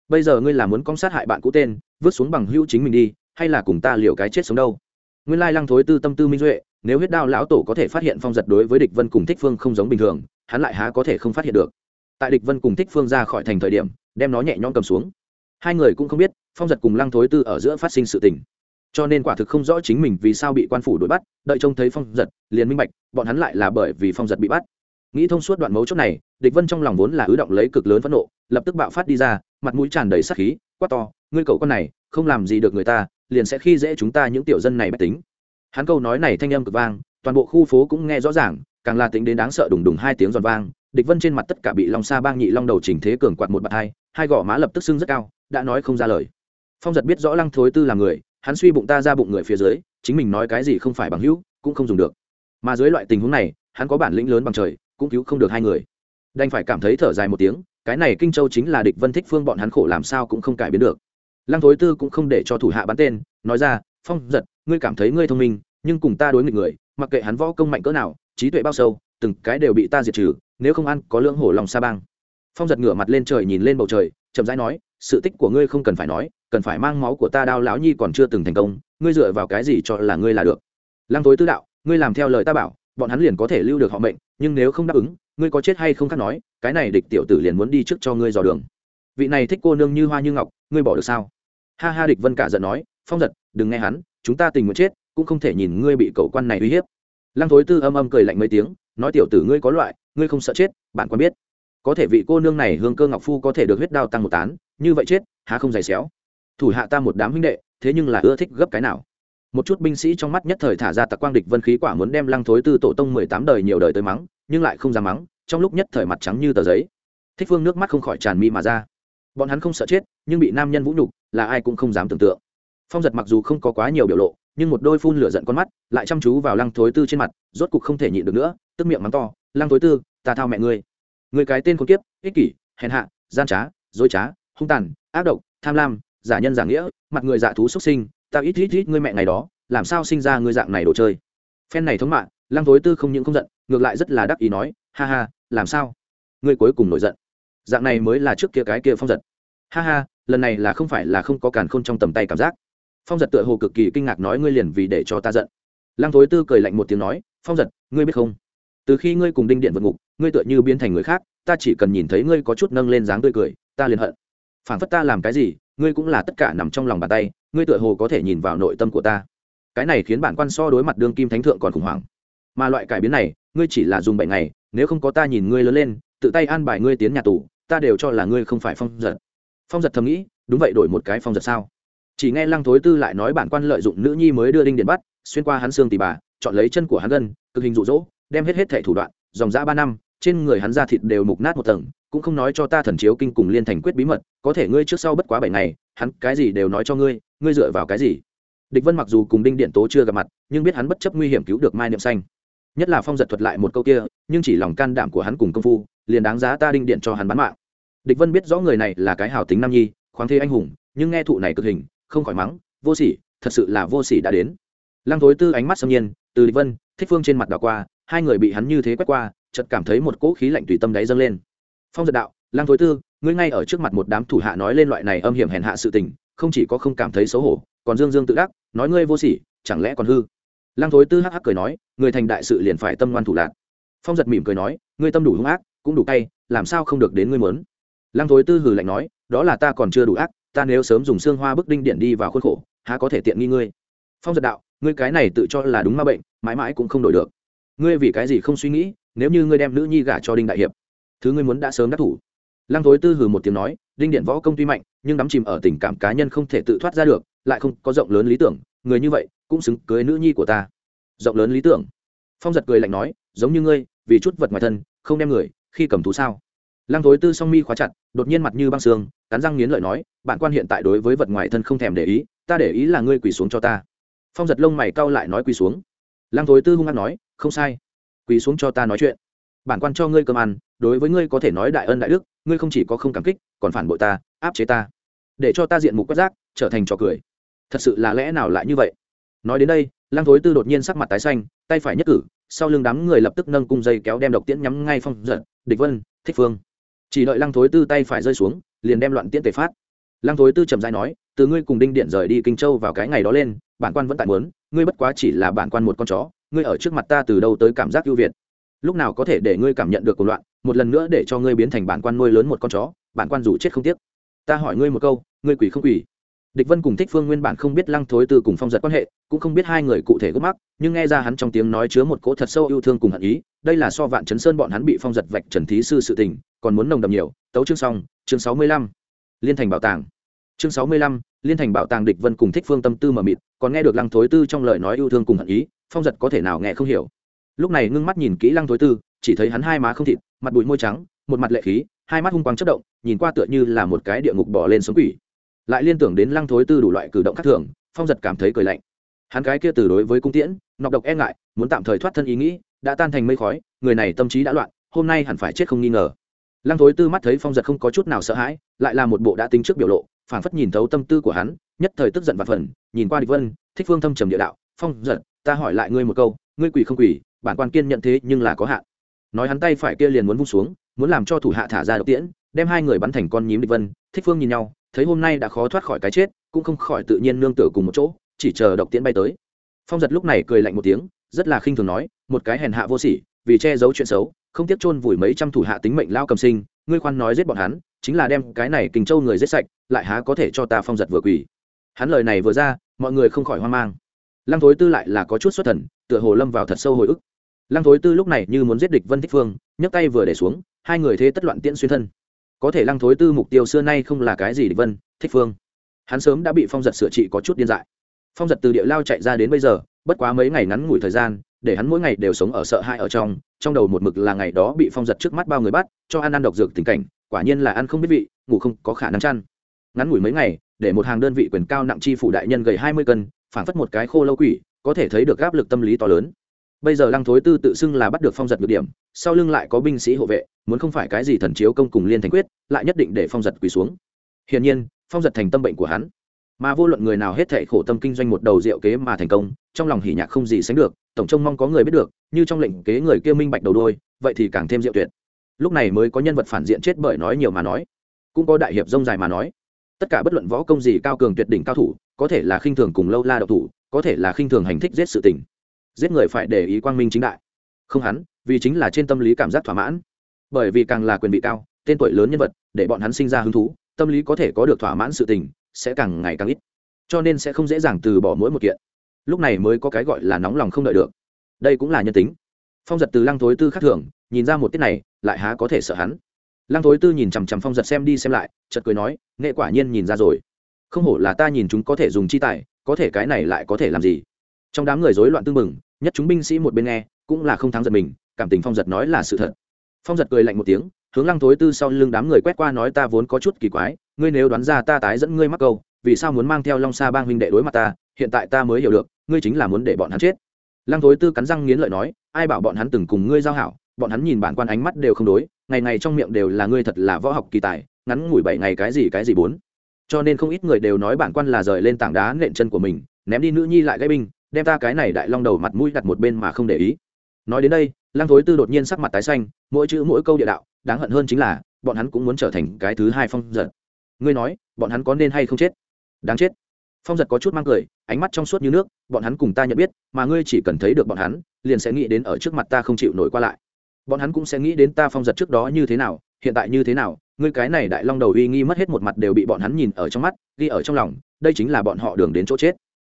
Bây giờ ngươi là muốn công sát hại bạn cũ tên, vứt xuống bằng hữu chính mình đi, hay là cùng ta liều cái chết sống đâu? Nguyên lai lăng thối tư tâm tư minh duệ, nếu huyết đao lão tổ có thể phát hiện phong giật đối với địch vân cùng thích phương không giống bình thường, hắn lại há có thể không phát hiện được. Tại địch vân cùng thích phương ra khỏi thành thời điểm, đem nó nhẹ nhõm cầm xuống. Hai người cũng không biết, phong giật cùng lăng thối tư ở giữa phát sinh sự tình cho nên quả thực không rõ chính mình vì sao bị quan phủ đuổi bắt, đợi trông thấy phong giật, liền minh bạch, bọn hắn lại là bởi vì phong giật bị bắt. Nghĩ thông suốt đoạn mấu chốt này, địch vân trong lòng vốn là ứ động lấy cực lớn phẫn nộ, lập tức bạo phát đi ra, mặt mũi tràn đầy sắc khí, quát to, ngươi cậu con này, không làm gì được người ta, liền sẽ khi dễ chúng ta những tiểu dân này bách tính. Hắn câu nói này thanh âm cực vang, toàn bộ khu phố cũng nghe rõ ràng, càng là tính đến đáng sợ đùng đùng hai tiếng giòn vang, địch vân trên mặt tất cả bị long sa bang nhị long đầu chỉnh thế cường quạt một bạt hai hai gò má lập tức sưng rất cao, đã nói không ra lời. Phong giật biết rõ lăng thối tư là người hắn suy bụng ta ra bụng người phía dưới, chính mình nói cái gì không phải bằng hữu, cũng không dùng được. Mà dưới loại tình huống này, hắn có bản lĩnh lớn bằng trời, cũng cứu không được hai người. Đành phải cảm thấy thở dài một tiếng, cái này kinh châu chính là địch vân thích phương bọn hắn khổ làm sao cũng không cải biến được. Lăng thối tư cũng không để cho thủ hạ bắn tên, nói ra, phong, giật, ngươi cảm thấy ngươi thông minh, nhưng cùng ta đối nghịch người, mặc kệ hắn võ công mạnh cỡ nào, trí tuệ bao sâu, từng cái đều bị ta diệt trừ, nếu không ăn, có lưỡng hổ lòng sa bang. Phong giật ngửa mặt lên trời nhìn lên bầu trời, chậm rãi nói, sự tích của ngươi không cần phải nói cần phải mang máu của ta đao lão nhi còn chưa từng thành công, ngươi dựa vào cái gì cho là ngươi là được? Lăng tối tư đạo, ngươi làm theo lời ta bảo, bọn hắn liền có thể lưu được họ mệnh, nhưng nếu không đáp ứng, ngươi có chết hay không khác nói, cái này địch tiểu tử liền muốn đi trước cho ngươi dò đường. Vị này thích cô nương như hoa như ngọc, ngươi bỏ được sao? Ha ha, địch vân cả giận nói, phong giật, đừng nghe hắn, chúng ta tình nguyện chết, cũng không thể nhìn ngươi bị cậu quan này uy hiếp. Lăng thối tư âm âm cười lạnh mấy tiếng, nói tiểu tử ngươi có loại, ngươi không sợ chết, bạn quan biết. Có thể vị cô nương này hương cơ ngọc phu có thể được huyết đao tăng một tán, như vậy chết, há không dày xéo thủ hạ ta một đám huynh đệ, thế nhưng là ưa thích gấp cái nào? Một chút binh sĩ trong mắt nhất thời thả ra tặc quang địch vân khí quả muốn đem lăng thối tư tổ tông mười tám đời nhiều đời tới mắng, nhưng lại không dám mắng, trong lúc nhất thời mặt trắng như tờ giấy. Thích phương nước mắt không khỏi tràn mi mà ra. Bọn hắn không sợ chết, nhưng bị nam nhân vũ nhục, là ai cũng không dám tưởng tượng. Phong giật mặc dù không có quá nhiều biểu lộ, nhưng một đôi phun lửa giận con mắt, lại chăm chú vào lăng thối tư trên mặt, rốt cục không thể nhịn được nữa, tức miệng mắng to, lăng thối tư, ta thao mẹ ngươi. Người cái tên con kiếp, ích kỷ, hèn hạ, gian trá, dối trá, hung tàn, ác độc, tham lam giả nhân giả nghĩa, mặt người giả thú xuất sinh, ta ít ít ít ngươi mẹ ngày đó, làm sao sinh ra ngươi dạng này đồ chơi? Phen này thống mạng, lăng thối tư không những không giận, ngược lại rất là đắc ý nói, ha ha, làm sao? Ngươi cuối cùng nổi giận. Dạng này mới là trước kia cái kia phong giật. Ha ha, lần này là không phải là không có càn khôn trong tầm tay cảm giác. Phong giật tựa hồ cực kỳ kinh ngạc nói, ngươi liền vì để cho ta giận. Lăng thối tư cười lạnh một tiếng nói, phong giật, ngươi biết không? Từ khi ngươi cùng đinh điện vượt ngục, ngươi tựa như biến thành người khác, ta chỉ cần nhìn thấy ngươi có chút nâng lên dáng tươi cười, ta liền hận phản phất ta làm cái gì, ngươi cũng là tất cả nằm trong lòng bàn tay, ngươi tựa hồ có thể nhìn vào nội tâm của ta. Cái này khiến bản quan so đối mặt đương kim thánh thượng còn khủng hoảng. Mà loại cải biến này, ngươi chỉ là dùng bảy ngày, nếu không có ta nhìn ngươi lớn lên, tự tay an bài ngươi tiến nhà tù, ta đều cho là ngươi không phải phong giật. Phong giật thầm nghĩ, đúng vậy đổi một cái phong giật sao? Chỉ nghe lăng thối tư lại nói bản quan lợi dụng nữ nhi mới đưa đinh điện bắt, xuyên qua hắn xương tỉ bà, chọn lấy chân của hắn gân, cực hình rụ rỗ đem hết hết thẻ thủ đoạn, dòng dã ba năm, trên người hắn da thịt đều mục nát một tầng cũng không nói cho ta thần chiếu kinh cùng liên thành quyết bí mật, có thể ngươi trước sau bất quá bảy ngày, hắn cái gì đều nói cho ngươi ngươi dựa vào cái gì? Địch vân mặc dù cùng đinh điện tố chưa gặp mặt, nhưng biết hắn bất chấp nguy hiểm cứu được mai niệm xanh. Nhất là phong giật thuật lại một câu kia, nhưng chỉ lòng can đảm của hắn cùng công phu, liền đáng giá ta đinh điện cho hắn bán mạng. Địch vân biết rõ người này là cái hào tính nam nhi, khoáng thế anh hùng, nhưng nghe thụ này cực hình, không khỏi mắng, vô sỉ, thật sự là vô sỉ đã đến. Lăng thối tư ánh mắt xâm nhiên, từ địch vân, thích phương trên mặt đảo qua, hai người bị hắn như thế quét qua, chợt cảm thấy một cỗ khí lạnh tùy tâm đáy dâng lên phong giật đạo, lăng thối tư, ngươi ngay ở trước mặt một đám thủ hạ nói lên loại này âm hiểm hèn hạ sự tình, không chỉ có không cảm thấy xấu hổ, còn dương dương tự đắc, nói ngươi vô sỉ, chẳng lẽ còn hư? Lăng thối tư hắc hắc cười nói, người thành đại sự liền phải tâm ngoan thủ lạc phong giật mỉm cười nói, ngươi tâm đủ hung ác, cũng đủ cay, làm sao không được đến ngươi mớn lăng thối tư hừ lạnh nói, đó là ta còn chưa đủ ác, ta nếu sớm dùng xương hoa bức đinh điện đi vào khuôn khổ, há có thể tiện nghi ngươi? Phong giật đạo, ngươi cái này tự cho là đúng ma bệnh, mãi mãi cũng không đổi được. Ngươi vì cái gì không suy nghĩ, nếu như ngươi đem nữ nhi gả cho đinh đại hiệp thứ ngươi muốn đã sớm đắc thủ. Lăng thối tư hừ một tiếng nói, đinh điện võ công tuy mạnh, nhưng đắm chìm ở tình cảm cá nhân không thể tự thoát ra được, lại không có rộng lớn lý tưởng, người như vậy cũng xứng cưới nữ nhi của ta. Rộng lớn lý tưởng. Phong giật cười lạnh nói, giống như ngươi, vì chút vật ngoài thân, không đem người, khi cầm thú sao? Lăng thối tư song mi khóa chặt, đột nhiên mặt như băng xương cắn răng nghiến lợi nói, bạn quan hiện tại đối với vật ngoài thân không thèm để ý, ta để ý là ngươi quỳ xuống cho ta. Phong giật lông mày cau lại nói quỳ xuống. Lăng thối tư hung hăng nói, không sai. Quỳ xuống cho ta nói chuyện bản quan cho ngươi cơm ăn, đối với ngươi có thể nói đại ân đại đức, ngươi không chỉ có không cảm kích, còn phản bội ta, áp chế ta. Để cho ta diện mục quét rác, trở thành trò cười. Thật sự là lẽ nào lại như vậy? Nói đến đây, lăng thối tư đột nhiên sắc mặt tái xanh, tay phải nhất cử, sau lưng đám người lập tức nâng cung dây kéo đem độc tiễn nhắm ngay phong giật, địch vân, thích phương chỉ đợi lăng thối tư tay phải rơi xuống, liền đem loạn tiễn tề phát. Lăng thối tư trầm dai nói, từ ngươi cùng đinh điện rời đi kinh châu vào cái ngày đó lên, bản quan vẫn tại muốn, ngươi bất quá chỉ là bản quan một con chó, ngươi ở trước mặt ta từ đâu tới cảm giác ưu việt? Lúc nào có thể để ngươi cảm nhận được cuộc loạn, một lần nữa để cho ngươi biến thành bản quan nuôi lớn một con chó, bản quan dù chết không tiếc. Ta hỏi ngươi một câu, ngươi quỷ không quỷ? Địch vân cùng thích phương nguyên bản không biết lăng thối tư cùng phong giật quan hệ, cũng không biết hai người cụ thể gốc mắc, nhưng nghe ra hắn trong tiếng nói chứa một cỗ thật sâu yêu thương cùng hận ý, đây là so vạn chấn sơn bọn hắn bị phong giật vạch trần thí sư sự tình, còn muốn nồng đậm nhiều. Tấu chương xong, chương sáu mươi lăm. Liên thành bảo tàng. Chương sáu mươi lăm, liên thành bảo tàng địch vân cùng thích phương tâm tư mờ mịt, còn nghe được lăng thối tư trong lời nói yêu thương cùng hận ý, phong giật có thể nào nghe không hiểu? Lúc này ngưng mắt nhìn kỹ lăng thối tư, chỉ thấy hắn hai má không thịt, mặt bụi môi trắng, một mặt lệ khí, hai mắt hung quang chất động, nhìn qua tựa như là một cái địa ngục bỏ lên sống quỷ. Lại liên tưởng đến lăng thối tư đủ loại cử động khác thường, phong giật cảm thấy cười lạnh. Hắn cái kia từ đối với cung tiễn, nọc độc e ngại, muốn tạm thời thoát thân ý nghĩ, đã tan thành mây khói, người này tâm trí đã loạn, hôm nay hẳn phải chết không nghi ngờ. Lăng thối tư mắt thấy phong giật không có chút nào sợ hãi, lại là một bộ đã tính trước biểu lộ phản phất nhìn thấu tâm tư của hắn, nhất thời tức giận và phần, nhìn qua địch vân, thích phương thâm trầm địa đạo, phong giật, ta hỏi lại ngươi một câu, ngươi quỷ không quỷ? Bản quan kiên nhận thế nhưng là có hạn. Nói hắn tay phải kia liền muốn vung xuống, muốn làm cho thủ hạ thả ra độc tiễn, đem hai người bắn thành con nhím địch vân, thích phương nhìn nhau, thấy hôm nay đã khó thoát khỏi cái chết, cũng không khỏi tự nhiên nương tựa cùng một chỗ, chỉ chờ độc tiễn bay tới. Phong giật lúc này cười lạnh một tiếng, rất là khinh thường nói, một cái hèn hạ vô sỉ, vì che giấu chuyện xấu, không tiếc chôn vùi mấy trăm thủ hạ tính mệnh lao cầm sinh, ngươi khoan nói giết bọn hắn, chính là đem cái này kình châu người giết sạch, lại há có thể cho ta phong giật vừa quỳ. Hắn lời này vừa ra, mọi người không khỏi hoang mang. Lăng thối tư lại là có chút xuất thần, tựa hồ lâm vào thật sâu hồi ức lăng thối tư lúc này như muốn giết địch vân thích phương, nhấc tay vừa để xuống, hai người thế tất loạn tiễn xuyên thân. Có thể lăng thối tư mục tiêu xưa nay không là cái gì địch vân thích phương. Hắn sớm đã bị phong giật sửa trị có chút điên dại. Phong giật từ địa lao chạy ra đến bây giờ, bất quá mấy ngày ngắn ngủi thời gian, để hắn mỗi ngày đều sống ở sợ hãi ở trong trong đầu một mực là ngày đó bị phong giật trước mắt bao người bắt, cho ăn ăn độc dược tình cảnh, quả nhiên là ăn không biết vị, ngủ không có khả năng chăn. Ngắn ngủi mấy ngày, để một hàng đơn vị quyền cao nặng chi phủ đại nhân gầy hai mươi cân phản phất một cái khô lâu quỷ, có thể thấy được áp lực tâm lý to lớn bây giờ lăng thối tư tự xưng là bắt được phong giật ngược điểm, sau lưng lại có binh sĩ hộ vệ, muốn không phải cái gì thần chiếu công cùng liên thành quyết, lại nhất định để phong giật quỳ xuống. Hiển nhiên, phong giật thành tâm bệnh của hắn. Mà vô luận người nào hết thệ khổ tâm kinh doanh một đầu diệu kế mà thành công, trong lòng hỉ nhạc không gì sánh được, tổng trông mong có người biết được, như trong lệnh kế người kia minh bạch đầu đôi, vậy thì càng thêm diệu tuyệt. Lúc này mới có nhân vật phản diện chết bởi nói nhiều mà nói. Cũng có đại hiệp rông dài mà nói. Tất cả bất luận võ công gì cao cường tuyệt đỉnh cao thủ, có thể là khinh thường cùng lâu la độc thủ, có thể là khinh thường hành thích giết sự tình giết người phải để ý quang minh chính đại. Không hắn, vì chính là trên tâm lý cảm giác thỏa mãn. Bởi vì càng là quyền vị cao, tên tuổi lớn nhân vật, để bọn hắn sinh ra hứng thú, tâm lý có thể có được thỏa mãn sự tình, sẽ càng ngày càng ít. Cho nên sẽ không dễ dàng từ bỏ mỗi một kiện. Lúc này mới có cái gọi là nóng lòng không đợi được. Đây cũng là nhân tính. Phong giật từ lăng thối tư khác thường, nhìn ra một tiết này, lại há có thể sợ hắn. Lăng thối tư nhìn chằm chằm phong giật xem đi xem lại, chợt cười nói, nghệ quả nhiên nhìn ra rồi. Không hổ là ta nhìn chúng có thể dùng chi tài, có thể cái này lại có thể làm gì? Trong đám người rối loạn tương mừng nhất chúng binh sĩ một bên nghe, cũng là không thắng giật mình, cảm tình phong giật nói là sự thật. Phong giật cười lạnh một tiếng, hướng lăng thối tư sau lưng đám người quét qua nói ta vốn có chút kỳ quái, ngươi nếu đoán ra ta tái dẫn ngươi mắc câu, vì sao muốn mang theo long sa bang huynh đệ đối mặt ta, hiện tại ta mới hiểu được, ngươi chính là muốn để bọn hắn chết. Lăng thối tư cắn răng nghiến lợi nói, ai bảo bọn hắn từng cùng ngươi giao hảo, bọn hắn nhìn bản quan ánh mắt đều không đối, ngày ngày trong miệng đều là ngươi thật là võ học kỳ tài, ngắn ngủi bảy ngày cái gì cái gì bốn. Cho nên không ít người đều nói bản quan là rời lên tảng đá nện chân của mình, ném đi nữ nhi lại gây binh đem ta cái này đại long đầu mặt mũi đặt một bên mà không để ý. Nói đến đây, lăng thối tư đột nhiên sắc mặt tái xanh, mỗi chữ mỗi câu địa đạo, đáng hận hơn chính là, bọn hắn cũng muốn trở thành cái thứ hai phong giật. Ngươi nói, bọn hắn có nên hay không chết? Đáng chết. Phong giật có chút mang cười, ánh mắt trong suốt như nước, bọn hắn cùng ta nhận biết, mà ngươi chỉ cần thấy được bọn hắn, liền sẽ nghĩ đến ở trước mặt ta không chịu nổi qua lại. Bọn hắn cũng sẽ nghĩ đến ta phong giật trước đó như thế nào, hiện tại như thế nào, ngươi cái này đại long đầu uy nghi mất hết một mặt đều bị bọn hắn nhìn ở trong mắt, ghi ở trong lòng, đây chính là bọn họ đường đến chỗ chết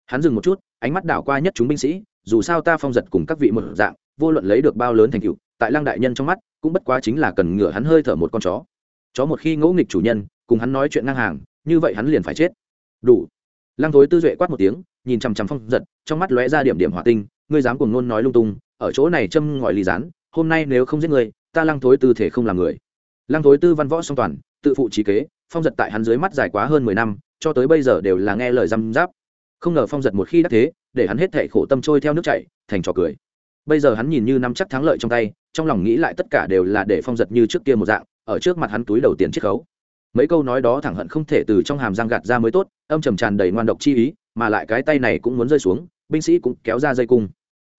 hắn dừng một chút, ánh mắt đảo qua nhất chúng binh sĩ, dù sao ta phong giật cùng các vị một dạng, vô luận lấy được bao lớn thành tựu, tại lăng đại nhân trong mắt, cũng bất quá chính là cần ngửa hắn hơi thở một con chó. Chó một khi ngẫu nghịch chủ nhân, cùng hắn nói chuyện ngang hàng, như vậy hắn liền phải chết. Đủ. Lăng thối tư duệ quát một tiếng, nhìn chằm chằm phong giật, trong mắt lóe ra điểm điểm hỏa tinh, ngươi dám cùng nôn nói lung tung, ở chỗ này châm ngòi ly rán, hôm nay nếu không giết người ta lăng thối tư thể không làm người. Lăng thối tư văn võ song toàn, tự phụ trí kế, phong giật tại hắn dưới mắt dài quá hơn mười năm, cho tới bây giờ đều là nghe lời răm giáp không ngờ phong giật một khi đắc thế, để hắn hết thệ khổ tâm trôi theo nước chảy, thành trò cười. Bây giờ hắn nhìn như nắm chắc thắng lợi trong tay, trong lòng nghĩ lại tất cả đều là để phong giật như trước kia một dạng, ở trước mặt hắn túi đầu tiền chiết khấu. Mấy câu nói đó thẳng hận không thể từ trong hàm răng gạt ra mới tốt, âm trầm tràn đầy ngoan độc chi ý, mà lại cái tay này cũng muốn rơi xuống, binh sĩ cũng kéo ra dây cung.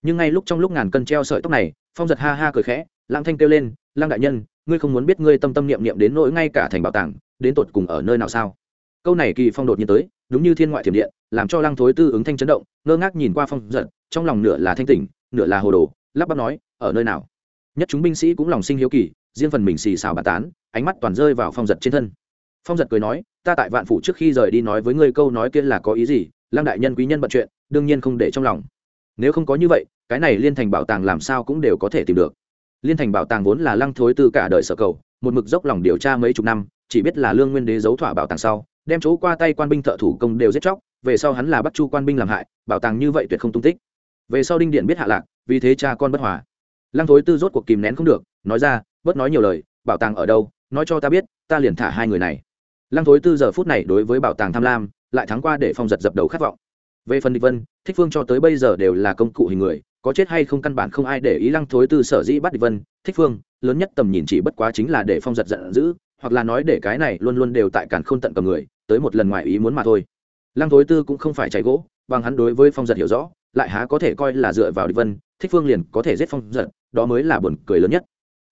Nhưng ngay lúc trong lúc ngàn cân treo sợi tóc này, phong giật ha ha cười khẽ lang thanh kêu lên lang đại nhân, ngươi không muốn biết ngươi tâm tâm niệm niệm đến nỗi ngay cả thành bảo tàng, đến tột cùng ở nơi nào sao? Câu này kỳ phong đột nhiên tới đúng như thiên ngoại thiểm điện, làm cho lăng thối tư ứng thanh chấn động, ngơ ngác nhìn qua phong giật, trong lòng nửa là thanh tỉnh, nửa là hồ đồ, lắp bắp nói, ở nơi nào? Nhất chúng binh sĩ cũng lòng sinh hiếu kỳ, riêng phần mình xì xào bà tán, ánh mắt toàn rơi vào phong giật trên thân. Phong giật cười nói, ta tại vạn phủ trước khi rời đi nói với ngươi câu nói kia là có ý gì, lăng đại nhân quý nhân bận chuyện, đương nhiên không để trong lòng. Nếu không có như vậy, cái này liên thành bảo tàng làm sao cũng đều có thể tìm được. Liên thành bảo tàng vốn là lăng thối tư cả đời sở cầu, một mực dốc lòng điều tra mấy chục năm, chỉ biết là lương nguyên đế giấu thỏa bảo tàng sau đem chỗ qua tay quan binh thợ thủ công đều giết chóc, về sau hắn là bắt chu quan binh làm hại, bảo tàng như vậy tuyệt không tung tích. Về sau đinh điện biết hạ lạc, vì thế cha con bất hòa. Lăng thối tư rốt cuộc kìm nén không được, nói ra, bớt nói nhiều lời, bảo tàng ở đâu, nói cho ta biết, ta liền thả hai người này. Lăng thối tư giờ phút này đối với bảo tàng tham lam, lại thắng qua để phong giật dập đầu khát vọng. Về phần địch vân, thích phương cho tới bây giờ đều là công cụ hình người, có chết hay không căn bản không ai để ý lăng thối tư sở dĩ bắt địch vân. Thích phương, lớn nhất tầm nhìn chỉ bất quá chính là để phong giật giận dữ hoặc là nói để cái này luôn luôn đều tại cản khôn tận cầm người, tới một lần ngoài ý muốn mà thôi. Lăng thối tư cũng không phải cháy gỗ, bằng hắn đối với phong giật hiểu rõ, lại há có thể coi là dựa vào địch vân, thích phương liền có thể giết phong giật, đó mới là buồn cười lớn nhất.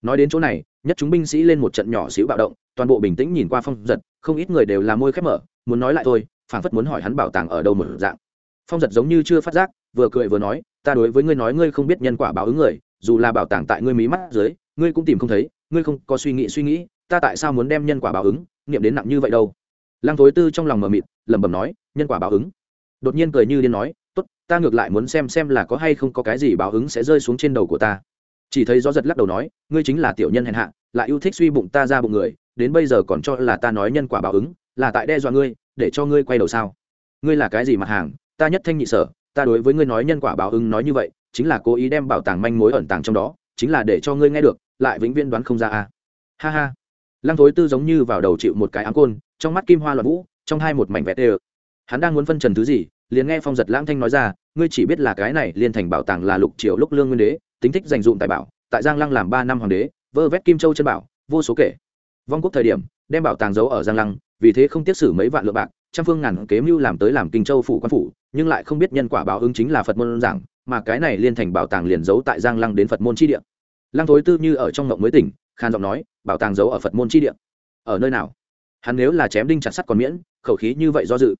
Nói đến chỗ này, nhất chúng binh sĩ lên một trận nhỏ xíu bạo động, toàn bộ bình tĩnh nhìn qua phong giật, không ít người đều là môi khép mở, muốn nói lại thôi, phảng phất muốn hỏi hắn bảo tàng ở đâu một dạng. Phong giật giống như chưa phát giác, vừa cười vừa nói, ta đối với ngươi nói ngươi không biết nhân quả báo ứng người, dù là bảo tàng tại ngươi mí mắt dưới, ngươi cũng tìm không thấy, ngươi không có suy nghĩ suy nghĩ ta tại sao muốn đem nhân quả báo ứng nghiệm đến nặng như vậy đâu? Lăng thối tư trong lòng mờ mịt, lẩm bẩm nói, nhân quả báo ứng. Đột nhiên cười như điên nói, tốt, ta ngược lại muốn xem xem là có hay không có cái gì báo ứng sẽ rơi xuống trên đầu của ta. Chỉ thấy gió giật lắc đầu nói, ngươi chính là tiểu nhân hèn hạ, lại yêu thích suy bụng ta ra bụng người, đến bây giờ còn cho là ta nói nhân quả báo ứng, là tại đe dọa ngươi, để cho ngươi quay đầu sao? Ngươi là cái gì mặt hàng? Ta nhất thanh nhị sở, ta đối với ngươi nói nhân quả báo ứng nói như vậy, chính là cố ý đem bảo tàng manh mối ẩn tàng trong đó, chính là để cho ngươi nghe được, lại vĩnh viễn đoán không ra a. Ha ha lăng thối tư giống như vào đầu chịu một cái áng côn, trong mắt kim hoa loạn vũ, trong hai một mảnh vẹt đê hắn đang muốn phân trần thứ gì, liền nghe phong giật lãng thanh nói ra, ngươi chỉ biết là cái này liên thành bảo tàng là lục triều lúc lương nguyên đế, tính thích dành dụng tài bảo, tại giang lăng làm ba năm hoàng đế, vơ vét kim châu chân bảo, vô số kể. Vong quốc thời điểm, đem bảo tàng giấu ở giang lăng, vì thế không tiếp xử mấy vạn lượng bạc, trăm phương ngàn kế mưu làm tới làm kinh châu phủ quan phủ, nhưng lại không biết nhân quả báo ứng chính là phật môn giảng, mà cái này liên thành bảo tàng liền giấu tại giang lăng đến phật môn chi địa lăng thối tư như ở trong ngộng mới tỉnh khan giọng nói, bảo tàng giấu ở phật môn chi địa. Ở nơi nào? Hắn nếu là chém đinh chặt sắt còn miễn, khẩu khí như vậy do dự.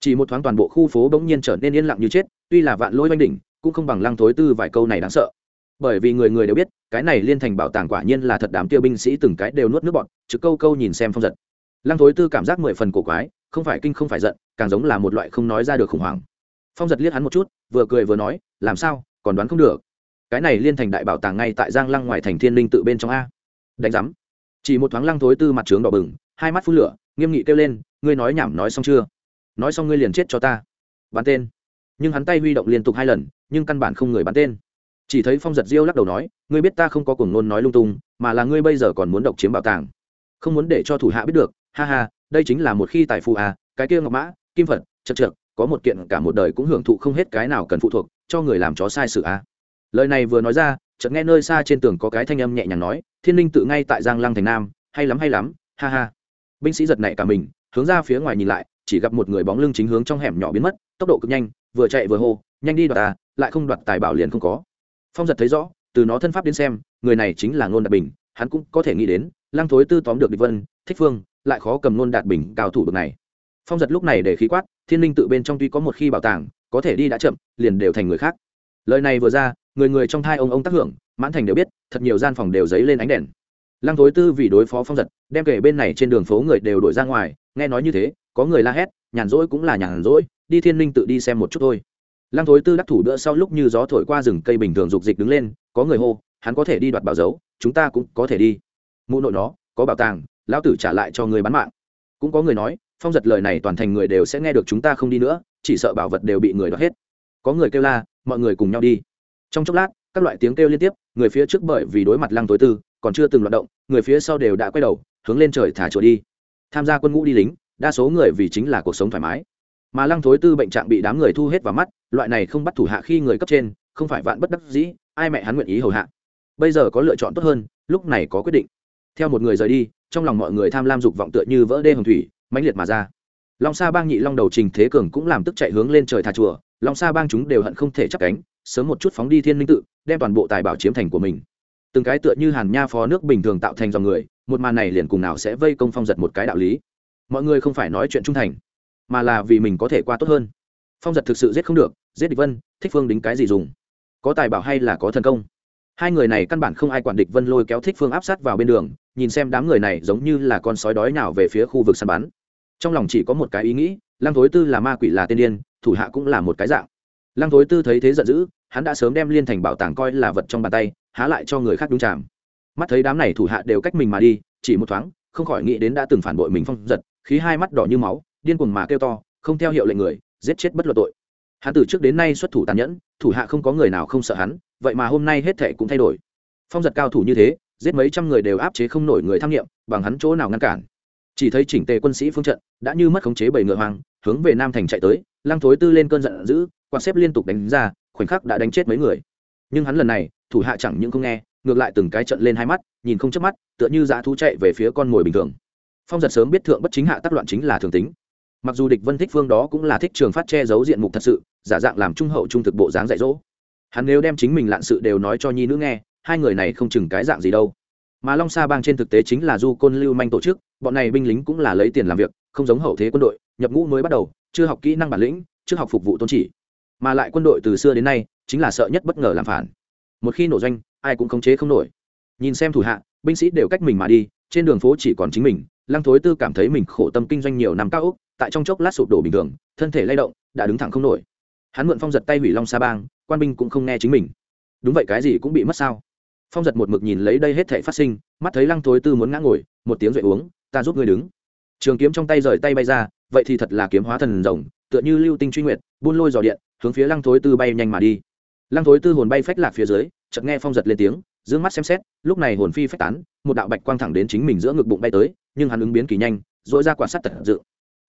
Chỉ một thoáng toàn bộ khu phố bỗng nhiên trở nên yên lặng như chết, tuy là vạn lôi oanh đỉnh, cũng không bằng lăng thối tư vài câu này đáng sợ. Bởi vì người người đều biết, cái này liên thành bảo tàng quả nhiên là thật đám tiêu binh sĩ từng cái đều nuốt nước bọn chứ câu câu nhìn xem phong giật. Lăng thối tư cảm giác mười phần cổ quái, không phải kinh không phải giận, càng giống là một loại không nói ra được khủng hoảng. Phong giật liếc hắn một chút, vừa cười vừa nói, làm sao? Còn đoán không được cái này liên thành đại bảo tàng ngay tại giang lăng ngoài thành thiên linh tự bên trong a. Đánh giám. Chỉ một thoáng lăng thối tư mặt trướng đỏ bừng, hai mắt phun lửa, nghiêm nghị kêu lên, ngươi nói nhảm nói xong chưa? Nói xong ngươi liền chết cho ta. Bắn tên. Nhưng hắn tay huy động liên tục hai lần, nhưng căn bản không người bắn tên. Chỉ thấy phong giật diêu lắc đầu nói, ngươi biết ta không có cuồng nôn nói lung tung, mà là ngươi bây giờ còn muốn độc chiếm bảo tàng. Không muốn để cho thủ hạ biết được, ha ha, đây chính là một khi tài phụ à cái kia ngọc mã, kim phật, chật trượt có một kiện cả một đời cũng hưởng thụ không hết cái nào cần phụ thuộc, cho người làm chó sai sự à lời này vừa nói ra, chợt nghe nơi xa trên tường có cái thanh âm nhẹ nhàng nói, thiên linh tự ngay tại giang lăng thành nam, hay lắm hay lắm, ha ha. Binh sĩ giật nảy cả mình, hướng ra phía ngoài nhìn lại, chỉ gặp một người bóng lưng chính hướng trong hẻm nhỏ biến mất, tốc độ cực nhanh, vừa chạy vừa hô, nhanh đi đoạt ta, lại không đoạt tài bảo liền không có. Phong giật thấy rõ, từ nó thân pháp đến xem, người này chính là ngôn đạt bình, hắn cũng có thể nghĩ đến, lăng thối tư tóm được địch vân, thích phương, lại khó cầm ngôn đạt bình cao thủ được này. Phong giật lúc này để khí quát, thiên linh tự bên trong tuy có một khi bảo tàng, có thể đi đã chậm, liền đều thành người khác. Lời này vừa ra người người trong thai ông ông tác hưởng, mãn thành đều biết, thật nhiều gian phòng đều dấy lên ánh đèn. Lăng thối tư vì đối phó phong giật, đem kể bên này trên đường phố người đều đổi ra ngoài, nghe nói như thế, có người la hét, nhàn rỗi cũng là nhàn rỗi, đi thiên linh tự đi xem một chút thôi. Lăng thối tư đắc thủ đỡ sau lúc như gió thổi qua rừng cây bình thường dục dịch đứng lên, có người hô, hắn có thể đi đoạt bảo dấu, chúng ta cũng có thể đi. Mụ nội nó, có bảo tàng, lão tử trả lại cho người bán mạng. Cũng có người nói, phong giật lời này toàn thành người đều sẽ nghe được chúng ta không đi nữa, chỉ sợ bảo vật đều bị người đoạt hết. Có người kêu la, mọi người cùng nhau đi trong chốc lát, các loại tiếng kêu liên tiếp, người phía trước bởi vì đối mặt lăng tối tư, còn chưa từng loạt động, người phía sau đều đã quay đầu, hướng lên trời thả chỗ đi. Tham gia quân ngũ đi lính, đa số người vì chính là cuộc sống thoải mái. Mà lăng thối tư bệnh trạng bị đám người thu hết vào mắt, loại này không bắt thủ hạ khi người cấp trên, không phải vạn bất đắc dĩ, ai mẹ hắn nguyện ý hầu hạ. Bây giờ có lựa chọn tốt hơn, lúc này có quyết định. Theo một người rời đi, trong lòng mọi người tham lam dục vọng tựa như vỡ đê hồng thủy, mãnh liệt mà ra. Long sa bang nhị long đầu trình thế cường cũng làm tức chạy hướng lên trời thà chùa, long sa bang chúng đều hận không thể chắc cánh sớm một chút phóng đi thiên minh tự, đem toàn bộ tài bảo chiếm thành của mình. Từng cái tựa như hàn nha phó nước bình thường tạo thành dòng người, một màn này liền cùng nào sẽ vây công phong giật một cái đạo lý. Mọi người không phải nói chuyện trung thành, mà là vì mình có thể qua tốt hơn. Phong giật thực sự giết không được, giết địch vân, thích phương đính cái gì dùng? Có tài bảo hay là có thần công? Hai người này căn bản không ai quản địch vân lôi kéo thích phương áp sát vào bên đường, nhìn xem đám người này giống như là con sói đói nào về phía khu vực săn bắn. Trong lòng chỉ có một cái ý nghĩ, lăng thối tư là ma quỷ là tiên điên, thủ hạ cũng là một cái dạng. Lăng thối tư thấy thế giận dữ hắn đã sớm đem liên thành bảo tàng coi là vật trong bàn tay, há lại cho người khác đúng chạm. Mắt thấy đám này thủ hạ đều cách mình mà đi, chỉ một thoáng, không khỏi nghĩ đến đã từng phản bội mình phong giật, khí hai mắt đỏ như máu, điên cuồng mà kêu to, không theo hiệu lệnh người, giết chết bất luận tội. Hắn từ trước đến nay xuất thủ tàn nhẫn, thủ hạ không có người nào không sợ hắn, vậy mà hôm nay hết thệ cũng thay đổi. Phong giật cao thủ như thế, giết mấy trăm người đều áp chế không nổi người tham nghiệm, bằng hắn chỗ nào ngăn cản. Chỉ thấy chỉnh tề quân sĩ phương trận, đã như mất khống chế bảy ngựa hoang, hướng về nam thành chạy tới, lăng thối tư lên cơn giận dữ, quạt xếp liên tục đánh ra khoảnh khắc đã đánh chết mấy người. Nhưng hắn lần này, thủ hạ chẳng những không nghe, ngược lại từng cái trận lên hai mắt, nhìn không chớp mắt, tựa như dã thú chạy về phía con mồi bình thường. Phong giật sớm biết thượng bất chính hạ tác loạn chính là thường tính. Mặc dù địch vân thích phương đó cũng là thích trường phát che giấu diện mục thật sự, giả dạng làm trung hậu trung thực bộ dáng dạy dỗ. Hắn nếu đem chính mình lạn sự đều nói cho nhi nữ nghe, hai người này không chừng cái dạng gì đâu. Mà long sa bang trên thực tế chính là du côn lưu manh tổ chức, bọn này binh lính cũng là lấy tiền làm việc, không giống hậu thế quân đội, nhập ngũ mới bắt đầu, chưa học kỹ năng bản lĩnh, chưa học phục vụ tôn chỉ mà lại quân đội từ xưa đến nay chính là sợ nhất bất ngờ làm phản. Một khi nổ doanh, ai cũng khống chế không nổi. Nhìn xem thủ hạ, binh sĩ đều cách mình mà đi, trên đường phố chỉ còn chính mình, lăng thối tư cảm thấy mình khổ tâm kinh doanh nhiều năm cao úc tại trong chốc lát sụp đổ bình thường, thân thể lay động, đã đứng thẳng không nổi. Hắn mượn phong giật tay hủy long sa bang, quan binh cũng không nghe chính mình. Đúng vậy cái gì cũng bị mất sao? Phong giật một mực nhìn lấy đây hết thể phát sinh, mắt thấy lăng thối tư muốn ngã ngồi, một tiếng dậy uống, ta giúp ngươi đứng. Trường kiếm trong tay rời tay bay ra, vậy thì thật là kiếm hóa thần rồng, tựa như lưu tinh truy nguyệt, buôn lôi dò điện hướng phía lăng thối tư bay nhanh mà đi. Lăng thối tư hồn bay phách lạc phía dưới, chợt nghe phong giật lên tiếng d mắt xem xét, lúc này hồn phi phách tán, một đạo bạch quang thẳng đến chính mình giữa ngực bụng bay tới, nhưng hắn ứng biến kỳ nhanh dội ra quan sát tật dự.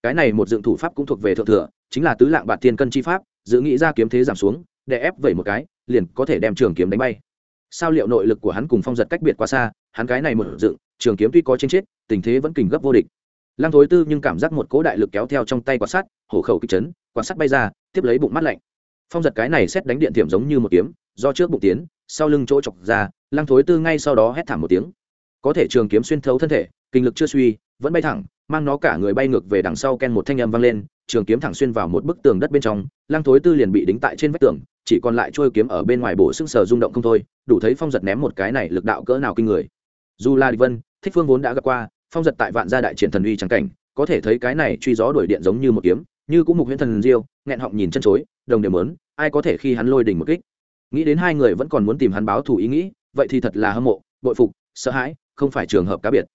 Cái này một dựng thủ pháp cũng thuộc về thượng thừa, chính là tứ lạng bạt thiên cân chi pháp, giữ nghĩ ra kiếm thế giảm xuống, để ép vẩy một cái, liền có thể đem trường kiếm đánh bay. Sao liệu nội lực của hắn cùng phong giật cách biệt quá xa, hắn cái này một dựng, trường kiếm tuy có trên chết, tình thế vẫn kình gấp vô địch. Lăng thối tư nhưng cảm giác một cố đại lực kéo theo trong tay quan sắt hổ khẩu kịch chấn, quan sắt bay ra tiếp lấy bụng mắt lạnh. Phong giật cái này xét đánh điện thiểm giống như một kiếm, do trước bụng tiến, sau lưng chỗ chọc ra, lăng thối tư ngay sau đó hét thảm một tiếng. Có thể trường kiếm xuyên thấu thân thể, kinh lực chưa suy, vẫn bay thẳng, mang nó cả người bay ngược về đằng sau ken một thanh âm vang lên, trường kiếm thẳng xuyên vào một bức tường đất bên trong, lăng thối tư liền bị đính tại trên vách tường, chỉ còn lại trôi kiếm ở bên ngoài bổ sưng sờ rung động không thôi, đủ thấy phong giật ném một cái này lực đạo cỡ nào kinh người. Dù là địch vân, thích phương vốn đã gặp qua, phong giật tại vạn gia đại triển thần uy trắng cảnh, có thể thấy cái này truy gió đuổi điện giống như một kiếm như cũng mục huyễn thần diêu, nghẹn họng nhìn chân chối, đồng đều mớn, ai có thể khi hắn lôi đỉnh một kích? Nghĩ đến hai người vẫn còn muốn tìm hắn báo thù ý nghĩ, vậy thì thật là hâm mộ, bội phục, sợ hãi, không phải trường hợp cá biệt.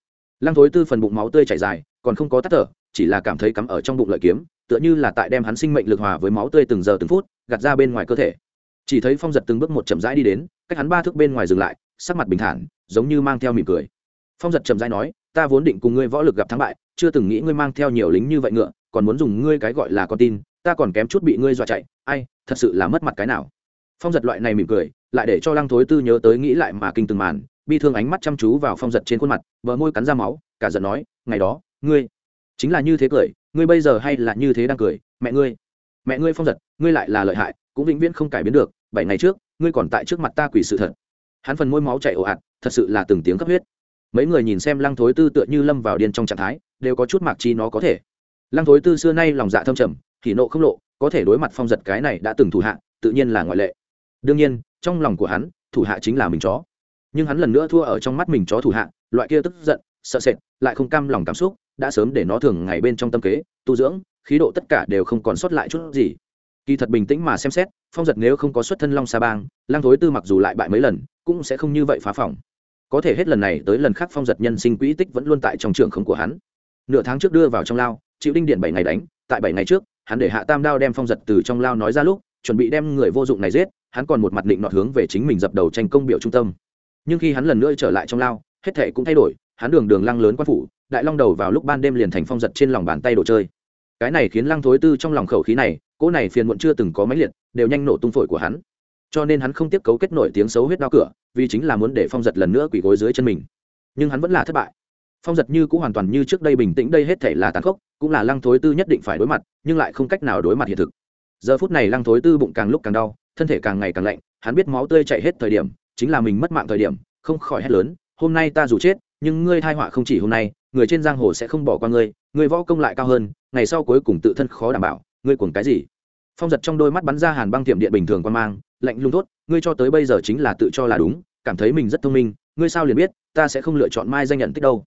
Lăng thối tư phần bụng máu tươi chảy dài, còn không có tắt thở, chỉ là cảm thấy cắm ở trong bụng lợi kiếm, tựa như là tại đem hắn sinh mệnh lực hòa với máu tươi từng giờ từng phút, gạt ra bên ngoài cơ thể. Chỉ thấy phong giật từng bước một chậm rãi đi đến, cách hắn ba thước bên ngoài dừng lại, sắc mặt bình thản, giống như mang theo mỉm cười. Phong giật chậm rãi nói, ta vốn định cùng ngươi võ lực gặp thắng bại, chưa từng nghĩ ngươi mang theo nhiều lính như vậy ngựa còn muốn dùng ngươi cái gọi là con tin, ta còn kém chút bị ngươi dọa chạy. Ai, thật sự là mất mặt cái nào? Phong giật loại này mỉm cười, lại để cho lăng thối tư nhớ tới nghĩ lại mà kinh từng màn, bi thương ánh mắt chăm chú vào phong giật trên khuôn mặt, bờ môi cắn ra máu, cả giận nói, ngày đó, ngươi chính là như thế cười, ngươi bây giờ hay là như thế đang cười, mẹ ngươi mẹ ngươi phong giật, ngươi lại là lợi hại, cũng vĩnh viễn không cải biến được, bảy ngày trước, ngươi còn tại trước mặt ta quỷ sự thật. Hắn phần môi máu chảy ồ ạt, thật sự là từng tiếng cấp huyết. Mấy người nhìn xem lăng thối tư tựa như lâm vào điên trong trạng thái, đều có chút mạc chi nó có thể lăng thối tư xưa nay lòng dạ thâm trầm thì nộ không lộ, có thể đối mặt phong giật cái này đã từng thủ hạ, tự nhiên là ngoại lệ. Đương nhiên, trong lòng của hắn, thủ hạ chính là mình chó. Nhưng hắn lần nữa thua ở trong mắt mình chó thủ hạ, loại kia tức giận, sợ sệt, lại không cam lòng cảm xúc, đã sớm để nó thường ngày bên trong tâm kế, tu dưỡng, khí độ tất cả đều không còn sót lại chút gì. Kỳ thật bình tĩnh mà xem xét, phong giật nếu không có xuất thân long sa bang lang thối tư mặc dù lại bại mấy lần, cũng sẽ không như vậy phá phòng. Có thể hết lần này tới lần khác phong giật nhân sinh quỹ tích vẫn luôn tại trong trường không của hắn. Nửa tháng trước đưa vào trong lao chịu đinh điện bảy ngày đánh, tại bảy ngày trước, hắn để hạ tam đao đem phong giật từ trong lao nói ra lúc, chuẩn bị đem người vô dụng này giết, hắn còn một mặt định nọt hướng về chính mình dập đầu tranh công biểu trung tâm. Nhưng khi hắn lần nữa trở lại trong lao, hết thệ cũng thay đổi, hắn đường đường lăng lớn quan phủ, đại long đầu vào lúc ban đêm liền thành phong giật trên lòng bàn tay đồ chơi. Cái này khiến lăng thối tư trong lòng khẩu khí này, cỗ này phiền muộn chưa từng có máy liệt, đều nhanh nổ tung phổi của hắn. Cho nên hắn không tiếp cấu kết nổi tiếng xấu huyết đao cửa, vì chính là muốn để phong giật lần nữa quỳ gối dưới chân mình. Nhưng hắn vẫn là thất bại phong giật như cũng hoàn toàn như trước đây bình tĩnh, đây hết thể là tàn khốc, cũng là lăng thối tư nhất định phải đối mặt, nhưng lại không cách nào đối mặt hiện thực. Giờ phút này lăng thối tư bụng càng lúc càng đau, thân thể càng ngày càng lạnh, hắn biết máu tươi chạy hết thời điểm, chính là mình mất mạng thời điểm, không khỏi hét lớn, hôm nay ta dù chết, nhưng ngươi thai họa không chỉ hôm nay, người trên giang hồ sẽ không bỏ qua ngươi người võ công lại cao hơn, ngày sau cuối cùng tự thân khó đảm bảo, ngươi cuồng cái gì? Phong giật trong đôi mắt bắn ra hàn băng tiệm điện bình thường quan mang, lạnh lùng thốt, ngươi cho tới bây giờ chính là tự cho là đúng, cảm thấy mình rất thông minh, ngươi sao liền biết, ta sẽ không lựa chọn mai danh nhận tích đâu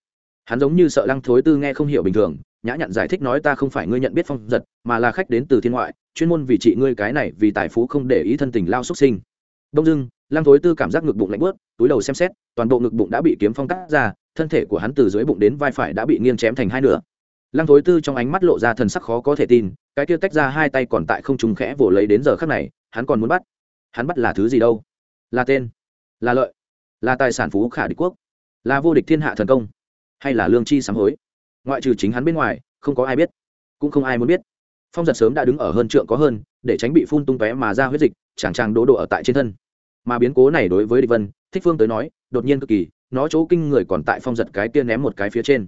hắn giống như sợ lăng thối tư nghe không hiểu bình thường, nhã nhặn giải thích nói ta không phải ngươi nhận biết phong giật, mà là khách đến từ thiên ngoại, chuyên môn vì trị ngươi cái này vì tài phú không để ý thân tình lao xuất sinh. Đông dưng lăng thối tư cảm giác ngực bụng lạnh bớt, túi đầu xem xét, toàn bộ ngực bụng đã bị kiếm phong cắt ra, thân thể của hắn từ dưới bụng đến vai phải đã bị nghiêng chém thành hai nửa. Lăng thối tư trong ánh mắt lộ ra thần sắc khó có thể tin, cái kia tách ra hai tay còn tại không trùng khẽ vồ lấy đến giờ khắc này, hắn còn muốn bắt. Hắn bắt là thứ gì đâu? Là tên? Là lợi? Là tài sản phú khả địch quốc? Là vô địch thiên hạ thần công? Hay là lương chi sám hối. Ngoại trừ chính hắn bên ngoài, không có ai biết, cũng không ai muốn biết. Phong giật sớm đã đứng ở hơn trượng có hơn, để tránh bị phun tung tóe mà ra huyết dịch, chàng chàng đố độ ở tại trên thân. Mà biến cố này đối với địch vân, thích phương tới nói, đột nhiên cực kỳ, nó chỗ kinh người còn tại phong giật cái kia ném một cái phía trên.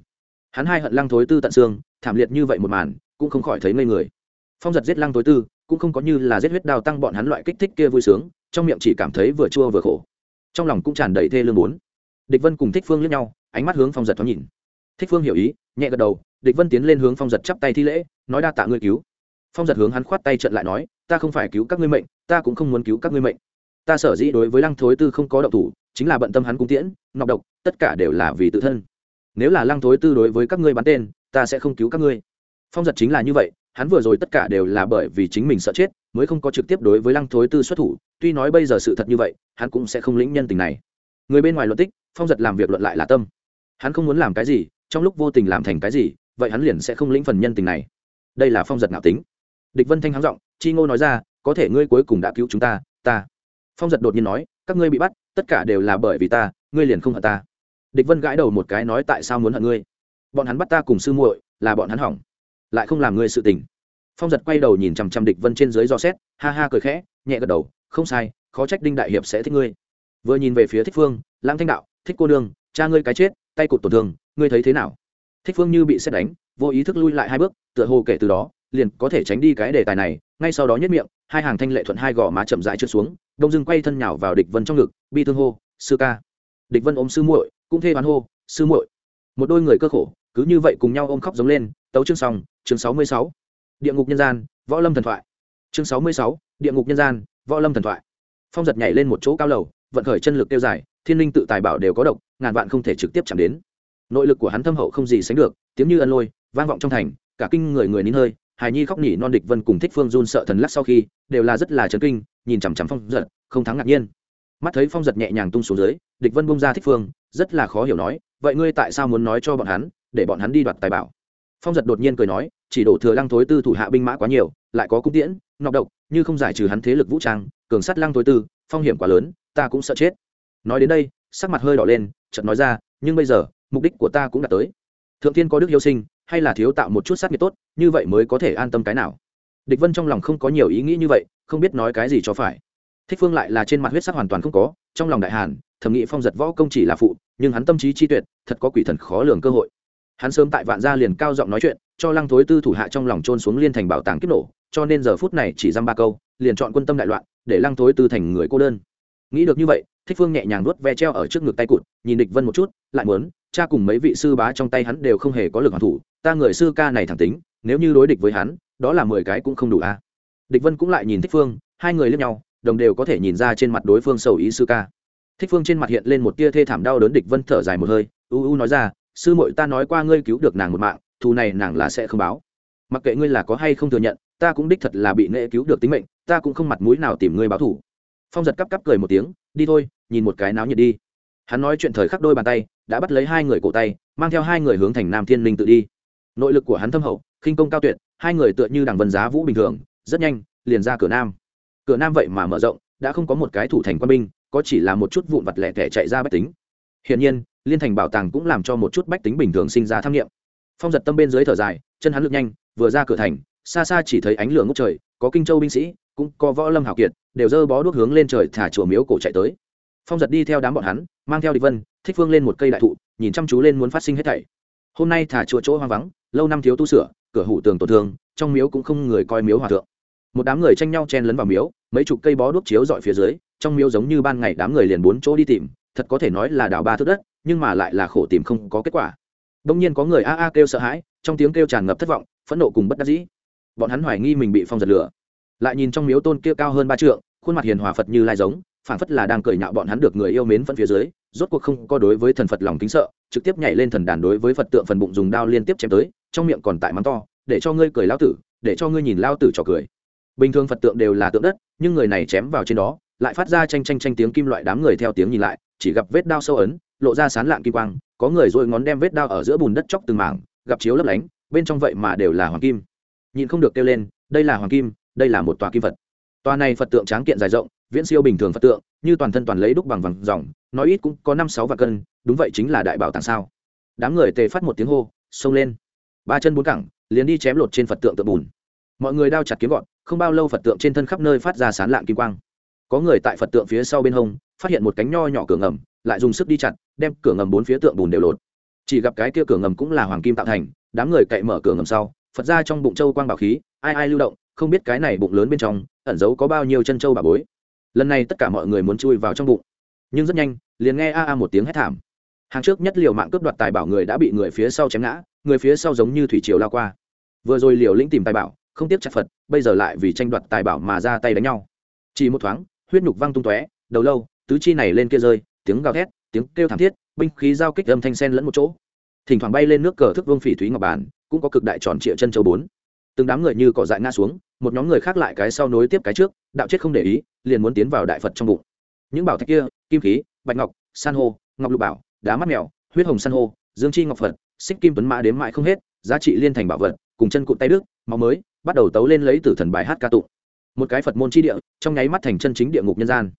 Hắn hai hận lăng thối tư tận xương, thảm liệt như vậy một màn, cũng không khỏi thấy ngây người. Phong giật giết lăng thối tư, cũng không có như là giết huyết đào tăng bọn hắn loại kích thích kia vui sướng, trong miệng chỉ cảm thấy vừa chua vừa khổ. Trong lòng cũng tràn đầy thê lương bốn địch vân cùng thích phương lướt nhau, ánh mắt hướng phong giật thoáng nhìn. Thích phương hiểu ý, nhẹ gật đầu, địch vân tiến lên hướng phong giật chắp tay thi lễ, nói đa tạ ngươi cứu. Phong giật hướng hắn khoát tay trận lại nói, ta không phải cứu các ngươi mệnh, ta cũng không muốn cứu các ngươi mệnh. Ta sở dĩ đối với lăng thối tư không có động thủ, chính là bận tâm hắn cung tiễn, nọc độc, tất cả đều là vì tự thân. Nếu là lăng thối tư đối với các ngươi bắn tên, ta sẽ không cứu các ngươi. Phong giật chính là như vậy, hắn vừa rồi tất cả đều là bởi vì chính mình sợ chết, mới không có trực tiếp đối với lăng thối tư xuất thủ, tuy nói bây giờ sự thật như vậy, hắn cũng sẽ không lĩnh nhân tình này người bên ngoài luận tích, phong giật làm việc luận lại là tâm. Hắn không muốn làm cái gì, trong lúc vô tình làm thành cái gì, vậy hắn liền sẽ không lĩnh phần nhân tình này. Đây là phong giật ngạo tính. Địch vân thanh hắng giọng, chi ngô nói ra, có thể ngươi cuối cùng đã cứu chúng ta ta. Phong giật đột nhiên nói, các ngươi bị bắt, tất cả đều là bởi vì ta, ngươi liền không hận ta. Địch vân gãi đầu một cái nói, tại sao muốn hận ngươi? Bọn hắn bắt ta cùng sư muội, là bọn hắn hỏng. Lại không làm ngươi sự tình. Phong giật quay đầu nhìn chằm chằm địch vân trên dưới do xét, ha ha cười khẽ, nhẹ gật đầu, không sai, khó trách đinh đại hiệp sẽ thích ngươi vừa nhìn về phía thích phương, lãng thanh đạo, thích cô nương, cha ngươi cái chết, tay cụt tổn thương, ngươi thấy thế nào? Thích phương như bị xét đánh, vô ý thức lui lại hai bước, tựa hồ kể từ đó, liền có thể tránh đi cái đề tài này, ngay sau đó nhất miệng, hai hàng thanh lệ thuận hai gò má chậm rãi trượt xuống, đông dưng quay thân nhào vào địch vân trong ngực, bi thương hô, sư ca. Địch vân ôm sư muội, cũng thê hoán hô, sư muội. Một đôi người cơ khổ, cứ như vậy cùng nhau ôm khóc giống lên, tấu chương xong, chương sáu mươi sáu. Địa ngục nhân gian, võ lâm thần thoại. Chương sáu mươi sáu, địa ngục nhân gian, võ lâm thần thoại. Phong giật nhảy lên một chỗ cao lầu vận khởi chân lực tiêu dài, thiên linh tự tài bảo đều có độc, ngàn vạn không thể trực tiếp chạm đến. Nội lực của hắn thâm hậu không gì sánh được, tiếng như ân lôi, vang vọng trong thành, cả kinh người người nín hơi, hài nhi khóc nhỉ non địch vân cùng thích phương run sợ thần lắc sau khi, đều là rất là chấn kinh, nhìn chằm chằm phong giật, không thắng ngạc nhiên. Mắt thấy phong giật nhẹ nhàng tung xuống dưới, địch vân bung ra thích phương, rất là khó hiểu nói, vậy ngươi tại sao muốn nói cho bọn hắn, để bọn hắn đi đoạt tài bảo? Phong giật đột nhiên cười nói, chỉ đổ thừa lăng thối tư thủ hạ binh mã quá nhiều, lại có cung tiễn, nọc độc, như không giải trừ hắn thế lực vũ trang, cường sắt lăng thối tư, phong hiểm quá lớn ta cũng sợ chết. Nói đến đây, sắc mặt hơi đỏ lên, chợt nói ra, nhưng bây giờ, mục đích của ta cũng đã tới. Thượng thiên có đức yêu sinh, hay là thiếu tạo một chút sát nghiệp tốt, như vậy mới có thể an tâm cái nào? Địch vân trong lòng không có nhiều ý nghĩ như vậy, không biết nói cái gì cho phải. Thích phương lại là trên mặt huyết sắc hoàn toàn không có, trong lòng đại hàn thẩm nghị phong giật võ công chỉ là phụ, nhưng hắn tâm trí chi tuyệt, thật có quỷ thần khó lường cơ hội. Hắn sớm tại vạn gia liền cao giọng nói chuyện, cho lăng thối tư thủ hạ trong lòng trôn xuống liên thành bảo tàng kiếp nổ, cho nên giờ phút này chỉ dăm ba câu, liền chọn quân tâm đại loạn, để lăng thối tư thành người cô đơn nghĩ được như vậy, thích phương nhẹ nhàng nuốt ve treo ở trước ngực tay cụt, nhìn địch vân một chút, lại muốn, cha cùng mấy vị sư bá trong tay hắn đều không hề có lực hoàn thủ, ta người sư ca này thẳng tính, nếu như đối địch với hắn, đó là mười cái cũng không đủ a. Địch vân cũng lại nhìn thích phương, hai người lên nhau, đồng đều có thể nhìn ra trên mặt đối phương sầu ý sư ca. Thích phương trên mặt hiện lên một tia thê thảm đau đớn, địch vân thở dài một hơi, u u nói ra, sư muội ta nói qua ngươi cứu được nàng một mạng, thù này nàng là sẽ không báo. Mặc kệ ngươi là có hay không thừa nhận, ta cũng đích thật là bị nệ cứu được tính mệnh, ta cũng không mặt mũi nào tìm ngươi báo thù phong giật cắp cắp cười một tiếng, đi thôi, nhìn một cái náo nhiệt đi. Hắn nói chuyện thời khắc đôi bàn tay, đã bắt lấy hai người cổ tay, mang theo hai người hướng thành nam thiên linh tự đi. Nội lực của hắn thâm hậu, khinh công cao tuyệt, hai người tựa như đằng vân giá vũ bình thường, rất nhanh, liền ra cửa nam. Cửa nam vậy mà mở rộng, đã không có một cái thủ thành quân binh, có chỉ là một chút vụn vặt lẻ tẻ chạy ra bách tính. Hiển nhiên, liên thành bảo tàng cũng làm cho một chút bách tính bình thường sinh ra tham nghiệm. Phong giật tâm bên dưới thở dài, chân hắn lực nhanh, vừa ra cửa thành, xa xa chỉ thấy ánh lửa ngốc trời, có kinh châu binh sĩ cũng có võ lâm hào kiệt, đều dơ bó đuốc hướng lên trời thả chùa miếu cổ chạy tới. Phong giật đi theo đám bọn hắn, mang theo địch vân, thích phương lên một cây đại thụ, nhìn chăm chú lên muốn phát sinh hết thảy. Hôm nay thả chùa chỗ hoang vắng, lâu năm thiếu tu sửa, cửa hủ tường tổn thương, trong miếu cũng không người coi miếu hòa thượng. Một đám người tranh nhau chen lấn vào miếu, mấy chục cây bó đuốc chiếu dọi phía dưới, trong miếu giống như ban ngày đám người liền bốn chỗ đi tìm, thật có thể nói là đào ba thước đất, nhưng mà lại là khổ tìm không có kết quả. Đông nhiên có người a a kêu sợ hãi, trong tiếng kêu tràn ngập thất vọng, phẫn nộ cùng bất đắc dĩ. Bọn hắn hoài nghi mình bị phong giật lửa lại nhìn trong miếu tôn kia cao hơn ba trượng, khuôn mặt hiền hòa phật như lai giống phản phất là đang cười nhạo bọn hắn được người yêu mến phân phía dưới, rốt cuộc không có đối với thần phật lòng kính sợ, trực tiếp nhảy lên thần đàn đối với phật tượng phần bụng dùng đao liên tiếp chém tới, trong miệng còn tại mắng to, để cho ngươi cười lao tử, để cho ngươi nhìn lao tử trò cười. Bình thường phật tượng đều là tượng đất, nhưng người này chém vào trên đó, lại phát ra tranh tranh tranh tiếng kim loại đám người theo tiếng nhìn lại, chỉ gặp vết đao sâu ấn, lộ ra sán lạng kim quang, có người dội ngón đem vết đao ở giữa bùn đất chóc từng mảng, gặp chiếu lấp lánh, bên trong vậy mà đều là hoàng kim. Nhìn không được kêu lên, đây là hoàng kim đây là một tòa kim vật tòa này phật tượng tráng kiện dài rộng, viễn siêu bình thường phật tượng, như toàn thân toàn lấy đúc bằng vàng dòng nói ít cũng có năm sáu vạn cân, đúng vậy chính là đại bảo tàng sao? Đám người tề phát một tiếng hô, xông lên. Ba chân bốn cẳng, liền đi chém lột trên phật tượng tượng bùn. Mọi người đao chặt kiếm gọn, không bao lâu phật tượng trên thân khắp nơi phát ra sán lạng kim quang. Có người tại phật tượng phía sau bên hông, phát hiện một cánh nho nhỏ cửa ngầm, lại dùng sức đi chặt, đem cửa ngầm bốn phía tượng bùn đều lột. Chỉ gặp cái kia cửa ngầm cũng là hoàng kim tạo thành, đám người cậy mở cửa ngầm sau, phật ra trong bụng châu quang bảo khí, ai ai lưu động không biết cái này bụng lớn bên trong, ẩn giấu có bao nhiêu chân châu bà bối. Lần này tất cả mọi người muốn chui vào trong bụng. Nhưng rất nhanh, liền nghe a a một tiếng hét thảm. Hàng trước nhất liều mạng cướp đoạt tài bảo người đã bị người phía sau chém ngã, người phía sau giống như thủy triều lao qua. Vừa rồi liều lĩnh tìm tài bảo, không tiếp chặt phật, bây giờ lại vì tranh đoạt tài bảo mà ra tay đánh nhau. Chỉ một thoáng, huyết nhục văng tung tóe, đầu lâu, tứ chi này lên kia rơi, tiếng gào thét, tiếng kêu thảm thiết, binh khí giao kích âm thanh sen lẫn một chỗ. Thỉnh thoảng bay lên nước cờ thức vương phỉ thúy ngọc bản cũng có cực đại tròn trịa chân châu bốn. Từng đám người như cỏ dại ngã xuống một nhóm người khác lại cái sau nối tiếp cái trước, đạo chết không để ý, liền muốn tiến vào đại phật trong bụng. Những bảo thạch kia, kim khí, bạch ngọc, san hô, ngọc lục bảo, đá mắt mèo, huyết hồng san hô, dương chi ngọc phật, xích kim tuấn mã đếm mãi không hết, giá trị liên thành bảo vật, cùng chân cụt tay đức, máu mới, bắt đầu tấu lên lấy từ thần bài hát ca tụng. Một cái phật môn chi địa, trong nháy mắt thành chân chính địa ngục nhân gian.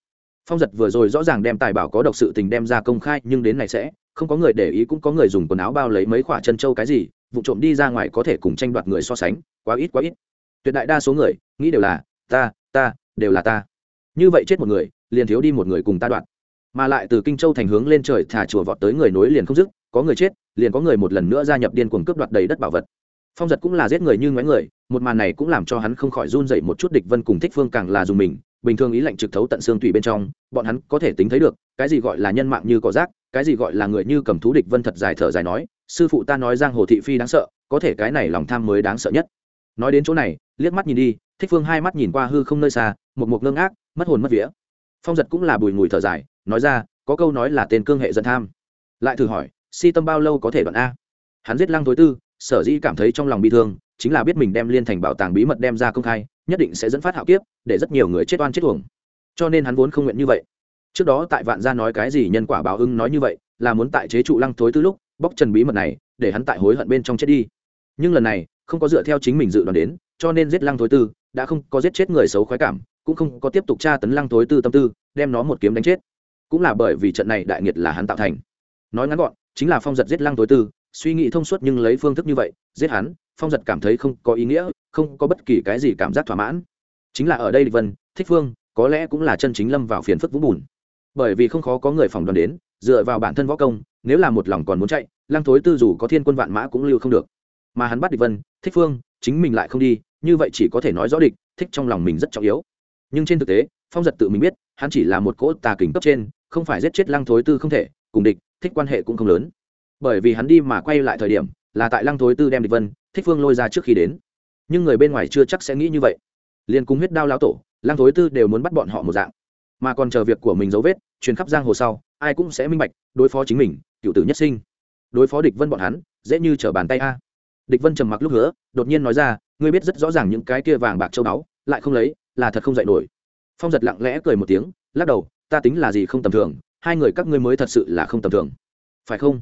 Phong giật vừa rồi rõ ràng đem tài bảo có độc sự tình đem ra công khai, nhưng đến này sẽ, không có người để ý cũng có người dùng quần áo bao lấy mấy khoả chân trâu cái gì, vụ trộm đi ra ngoài có thể cùng tranh đoạt người so sánh, quá ít quá ít tuyệt đại đa số người nghĩ đều là, ta ta, đều là ta. Như vậy chết một người, liền thiếu đi một người cùng ta đoạn. Mà lại từ kinh châu thành hướng lên trời thả chùa vọt tới người nối liền không dứt, có người chết, liền có người một lần nữa gia nhập điên cuồng cướp đoạt đầy đất bảo vật. Phong giật cũng là giết người như ngoái người, một màn này cũng làm cho hắn không khỏi run dậy một chút địch vân cùng thích phương càng là dùng mình, bình thường ý lệnh trực thấu tận xương tùy bên trong, bọn hắn có thể tính thấy được, cái gì gọi là nhân mạng như cỏ rác, cái gì gọi là người như cầm thú địch vân thật dài thở dài nói, sư phụ ta nói giang hồ thị phi đáng sợ, có thể cái này lòng tham mới đáng sợ nhất nói đến chỗ này, liếc mắt nhìn đi, thích phương hai mắt nhìn qua hư không nơi xa, một mục ngưng ác mất hồn mất vía. Phong giật cũng là bùi ngùi thở dài, nói ra, có câu nói là tên cương hệ dân tham. Lại thử hỏi, si tâm bao lâu có thể đoạn a? Hắn giết lăng thối tư, sở dĩ cảm thấy trong lòng bị thương, chính là biết mình đem liên thành bảo tàng bí mật đem ra công khai, nhất định sẽ dẫn phát hạo kiếp, để rất nhiều người chết oan chết thuồng cho nên hắn vốn không nguyện như vậy. Trước đó tại vạn gia nói cái gì nhân quả báo ưng nói như vậy, là muốn tại chế trụ lăng thối tư lúc, bóc trần bí mật này, để hắn tại hối hận bên trong chết đi. Nhưng lần này không có dựa theo chính mình dự đoán đến, cho nên giết lăng thối tư, đã không có giết chết người xấu khoái cảm, cũng không có tiếp tục tra tấn lăng thối tư tâm tư, đem nó một kiếm đánh chết. Cũng là bởi vì trận này đại nghiệt là hắn tạo thành. Nói ngắn gọn, chính là phong giật giết lăng thối tư, suy nghĩ thông suốt nhưng lấy phương thức như vậy, giết hắn, phong giật cảm thấy không có ý nghĩa, không có bất kỳ cái gì cảm giác thỏa mãn. Chính là ở đây địch vân, thích phương, có lẽ cũng là chân chính lâm vào phiền phức vũng bùn. Bởi vì không khó có người phòng đoàn đến, dựa vào bản thân võ công, nếu là một lòng còn muốn chạy, lăng thối tư dù có thiên quân vạn mã cũng lưu không được mà hắn bắt địch vân, thích phương, chính mình lại không đi, như vậy chỉ có thể nói rõ địch, thích trong lòng mình rất trọng yếu. Nhưng trên thực tế, phong giật tự mình biết, hắn chỉ là một cỗ tà kình cấp trên, không phải giết chết lăng thối tư không thể, cùng địch, thích quan hệ cũng không lớn. Bởi vì hắn đi mà quay lại thời điểm, là tại lăng thối tư đem địch vân, thích phương lôi ra trước khi đến. Nhưng người bên ngoài chưa chắc sẽ nghĩ như vậy. Liền cùng huyết đao lão tổ, lăng thối tư đều muốn bắt bọn họ một dạng. Mà còn chờ việc của mình dấu vết, truyền khắp giang hồ sau, ai cũng sẽ minh bạch, đối phó chính mình, cựu tử nhất sinh. Đối phó địch vân bọn hắn, dễ như trở bàn tay a địch vân trầm mặc lúc nữa đột nhiên nói ra, ngươi biết rất rõ ràng những cái kia vàng bạc châu báu, lại không lấy, là thật không dạy nổi. Phong giật lặng lẽ cười một tiếng, lắc đầu, ta tính là gì không tầm thường, hai người các ngươi mới thật sự là không tầm thường. Phải không?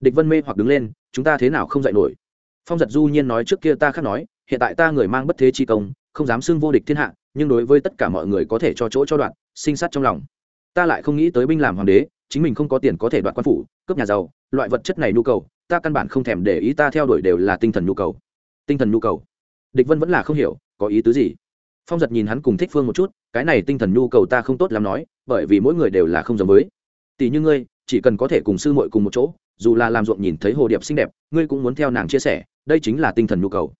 Địch vân mê hoặc đứng lên, chúng ta thế nào không dạy nổi? Phong giật du nhiên nói trước kia ta khác nói, hiện tại ta người mang bất thế chi công, không dám xưng vô địch thiên hạ, nhưng đối với tất cả mọi người có thể cho chỗ cho đoạn, sinh sát trong lòng. Ta lại không nghĩ tới binh làm hoàng đế, chính mình không có tiền có thể đoạt quan phủ, cướp nhà giàu, loại vật chất này nhu cầu ta căn bản không thèm để ý ta theo đuổi đều là tinh thần nhu cầu. Tinh thần nhu cầu. Địch vân vẫn là không hiểu, có ý tứ gì? Phong giật nhìn hắn cùng thích phương một chút, cái này tinh thần nhu cầu ta không tốt lắm nói, bởi vì mỗi người đều là không giống với. Tỷ như ngươi, chỉ cần có thể cùng sư muội cùng một chỗ, dù là làm ruộng nhìn thấy hồ điệp xinh đẹp, ngươi cũng muốn theo nàng chia sẻ, đây chính là tinh thần nhu cầu.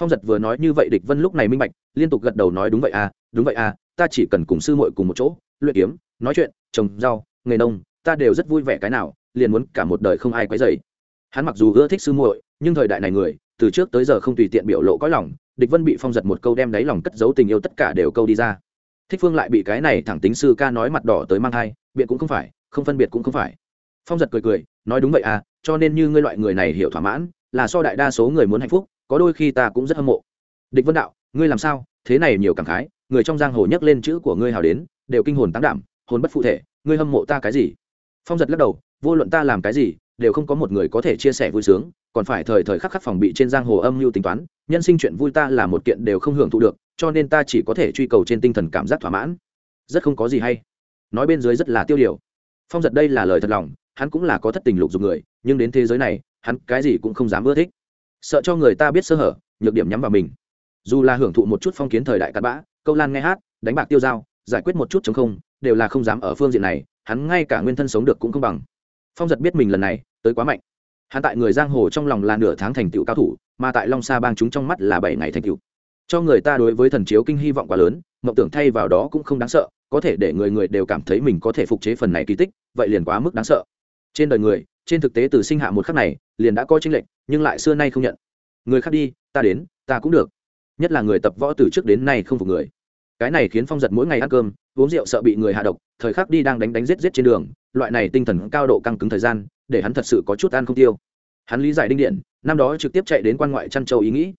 Phong giật vừa nói như vậy địch vân lúc này minh bạch, liên tục gật đầu nói đúng vậy à đúng vậy à ta chỉ cần cùng sư muội cùng một chỗ, luyện kiếm, nói chuyện, trồng rau, nghề nông, ta đều rất vui vẻ cái nào, liền muốn cả một đời không ai quấy dày hắn mặc dù ưa thích sư muội nhưng thời đại này người từ trước tới giờ không tùy tiện biểu lộ có lòng địch vân bị phong giật một câu đem đáy lòng cất giấu tình yêu tất cả đều câu đi ra. Thích phương lại bị cái này thẳng tính sư ca nói mặt đỏ tới mang thai, biện cũng không phải không phân biệt cũng không phải. Phong giật cười cười nói đúng vậy à cho nên như ngươi loại người này hiểu thỏa mãn là so đại đa số người muốn hạnh phúc có đôi khi ta cũng rất hâm mộ. Địch vân đạo ngươi làm sao? Thế này nhiều cảm khái người trong giang hồ nhắc lên chữ của ngươi hào đến đều kinh hồn tăng đảm hồn bất phụ thể ngươi hâm mộ ta cái gì? Phong giật lắc đầu vô luận ta làm cái gì đều không có một người có thể chia sẻ vui sướng, còn phải thời thời khắc khắc phòng bị trên giang hồ âm mưu tính toán, nhân sinh chuyện vui ta là một kiện đều không hưởng thụ được, cho nên ta chỉ có thể truy cầu trên tinh thần cảm giác thỏa mãn. Rất không có gì hay. Nói bên dưới rất là tiêu điều. Phong giật đây là lời thật lòng, hắn cũng là có thất tình lục dục người, nhưng đến thế giới này, hắn cái gì cũng không dám ưa thích. Sợ cho người ta biết sơ hở, nhược điểm nhắm vào mình. Dù là hưởng thụ một chút phong kiến thời đại cắt bã, câu lan nghe hát, đánh bạc tiêu dao, giải quyết một chút chống không, đều là không dám ở phương diện này, hắn ngay cả nguyên thân sống được cũng không bằng phong giật biết mình lần này tới quá mạnh. Hắn tại người giang hồ trong lòng là nửa tháng thành tựu cao thủ, mà tại long sa bang chúng trong mắt là bảy ngày thành tựu. Cho người ta đối với thần chiếu kinh hy vọng quá lớn, mộng tưởng thay vào đó cũng không đáng sợ, có thể để người người đều cảm thấy mình có thể phục chế phần này kỳ tích, vậy liền quá mức đáng sợ. Trên đời người, trên thực tế từ sinh hạ một khắc này, liền đã có tranh lệch, nhưng lại xưa nay không nhận. Người khác đi, ta đến, ta cũng được. Nhất là người tập võ từ trước đến nay không phục người. Cái này khiến phong giật mỗi ngày ăn cơm, uống rượu sợ bị người hạ độc, thời khắc đi đang đánh đánh giết giết trên đường loại này tinh thần cao độ căng cứng thời gian, để hắn thật sự có chút ăn không tiêu. Hắn lý giải đinh điện, năm đó trực tiếp chạy đến quan ngoại trăn châu ý nghĩ.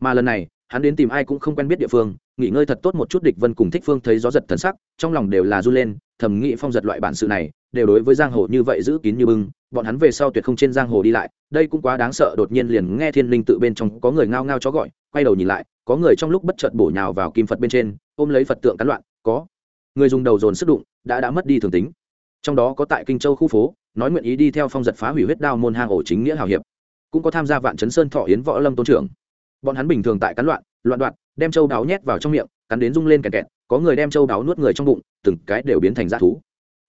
Mà lần này, hắn đến tìm ai cũng không quen biết địa phương, nghỉ ngơi thật tốt một chút địch vân cùng thích phương thấy gió giật thần sắc, trong lòng đều là r u lên, thầm nghĩ phong giật loại bản sự này, đều đối với giang hồ như vậy giữ kín như bưng, bọn hắn về sau tuyệt không trên giang hồ đi lại, đây cũng quá đáng sợ, đột nhiên liền nghe thiên linh tự bên trong có người ngao ngao chó gọi, quay đầu nhìn lại, có người trong lúc bất chợt bổ nhào vào kim phật bên trên, ôm lấy phật tượng cắn loạn, có. Người dùng đầu dồn sức đụng, đã đã mất đi thường tính trong đó có tại kinh châu khu phố, nói nguyện ý đi theo phong giật phá hủy huyết đao môn hang ổ chính nghĩa hào hiệp, cũng có tham gia vạn chấn sơn thọ yến võ lâm tôn trưởng. Bọn hắn bình thường tại cắn loạn loạn đoạn đem châu đáo nhét vào trong miệng, cắn đến rung lên kẹt kẹt, có người đem châu đáo nuốt người trong bụng, từng cái đều biến thành dã thú.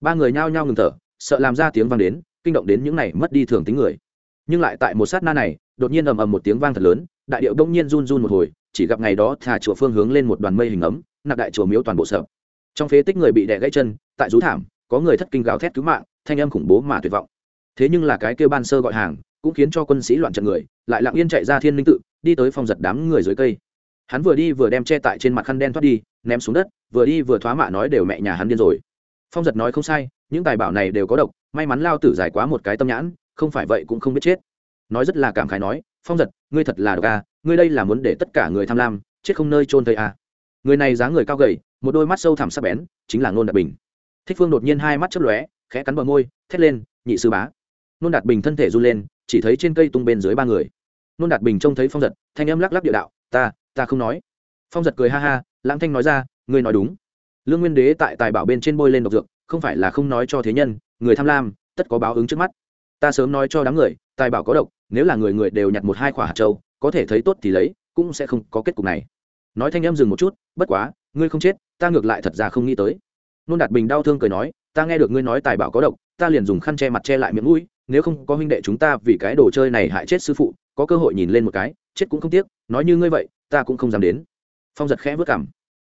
Ba người nhao nhao ngừng thở, sợ làm ra tiếng vang đến, kinh động đến những này mất đi thường tính người. Nhưng lại tại một sát na này, đột nhiên ầm ầm một tiếng vang thật lớn, đại điệu đông nhiên run run một hồi, chỉ gặp ngày đó thà chùa phương hướng lên một đoàn mây hình ấm, nạp đại chùa miếu toàn bộ sợ. Trong phế tích người bị đè gãy chân, tại rú thảm có người thất kinh gào thét cứu mạng, thanh âm khủng bố mà tuyệt vọng. Thế nhưng là cái kêu ban sơ gọi hàng, cũng khiến cho quân sĩ loạn trận người, lại lặng yên chạy ra thiên linh tự, đi tới phòng giật đám người dưới cây. Hắn vừa đi vừa đem che tại trên mặt khăn đen thoát đi, ném xuống đất, vừa đi vừa thoá mạ nói đều mẹ nhà hắn điên rồi. Phong giật nói không sai, những tài bảo này đều có độc, may mắn lao tử giải quá một cái tâm nhãn, không phải vậy cũng không biết chết. Nói rất là cảm khái nói, phong giật, ngươi thật là độc à ngươi đây là muốn để tất cả người tham lam, chết không nơi trôn thây à người này dáng người cao gầy, một đôi mắt sâu thẳm sắc bén, chính là ngôn đạt bình thích phương đột nhiên hai mắt chớp lóe, khẽ cắn bờ môi, thét lên, nhị sư bá. Nôn đạt bình thân thể run lên, chỉ thấy trên cây tung bên dưới ba người. Nôn đạt bình trông thấy phong giật, thanh âm lắc lắc địa đạo, ta ta không nói. Phong giật cười ha ha, lãng thanh nói ra, ngươi nói đúng. Lương nguyên đế tại tài bảo bên trên bôi lên độc dược, không phải là không nói cho thế nhân, người tham lam, tất có báo ứng trước mắt. Ta sớm nói cho đám người, tài bảo có độc, nếu là người người đều nhặt một hai quả hạt châu, có thể thấy tốt thì lấy, cũng sẽ không có kết cục này. Nói thanh em dừng một chút, bất quá, ngươi không chết, ta ngược lại thật ra không nghĩ tới nôn đạt bình đau thương cười nói, ta nghe được ngươi nói tài bảo có độc, ta liền dùng khăn che mặt che lại miệng mũi, nếu không có huynh đệ chúng ta vì cái đồ chơi này hại chết sư phụ, có cơ hội nhìn lên một cái, chết cũng không tiếc, nói như ngươi vậy, ta cũng không dám đến. Phong giật khẽ vất cảm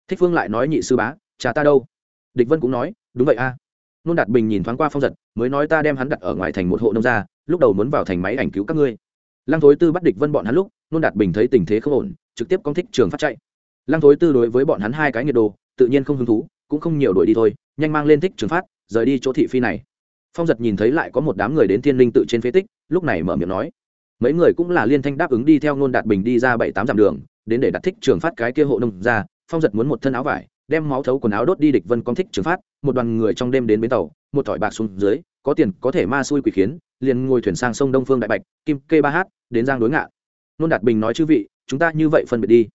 thích phương lại nói nhị sư bá, cha ta đâu? Địch vân cũng nói, đúng vậy a. Nôn đạt bình nhìn thoáng qua phong giật, mới nói, ta đem hắn đặt ở ngoài thành một hộ nông gia, lúc đầu muốn vào thành máy ảnh cứu các ngươi. Lăng thối tư bắt địch vân bọn hắn lúc, nôn đạt bình thấy tình thế không ổn, trực tiếp công thích trường phát chạy. Lăng thối tư đối với bọn hắn hai cái nhiệt đồ tự nhiên không hứng thú cũng không nhiều đuổi đi thôi, nhanh mang lên thích trường phát, rời đi chỗ thị phi này. Phong giật nhìn thấy lại có một đám người đến thiên linh tự trên phế tích, lúc này mở miệng nói. Mấy người cũng là liên thanh đáp ứng đi theo nôn đạt bình đi ra bảy tám dặm đường, đến để đặt thích trường phát cái kia hộ nông ra, phong giật muốn một thân áo vải, đem máu thấu quần áo đốt đi địch vân con thích trường phát, một đoàn người trong đêm đến bến tàu, một thỏi bạc xuống dưới, có tiền, có thể ma xui quỷ khiến, liền ngồi thuyền sang sông đông phương đại bạch, kim kê ba hát, đến giang đối ngạn. Nôn đạt bình nói chư vị, chúng ta như vậy phân biệt đi.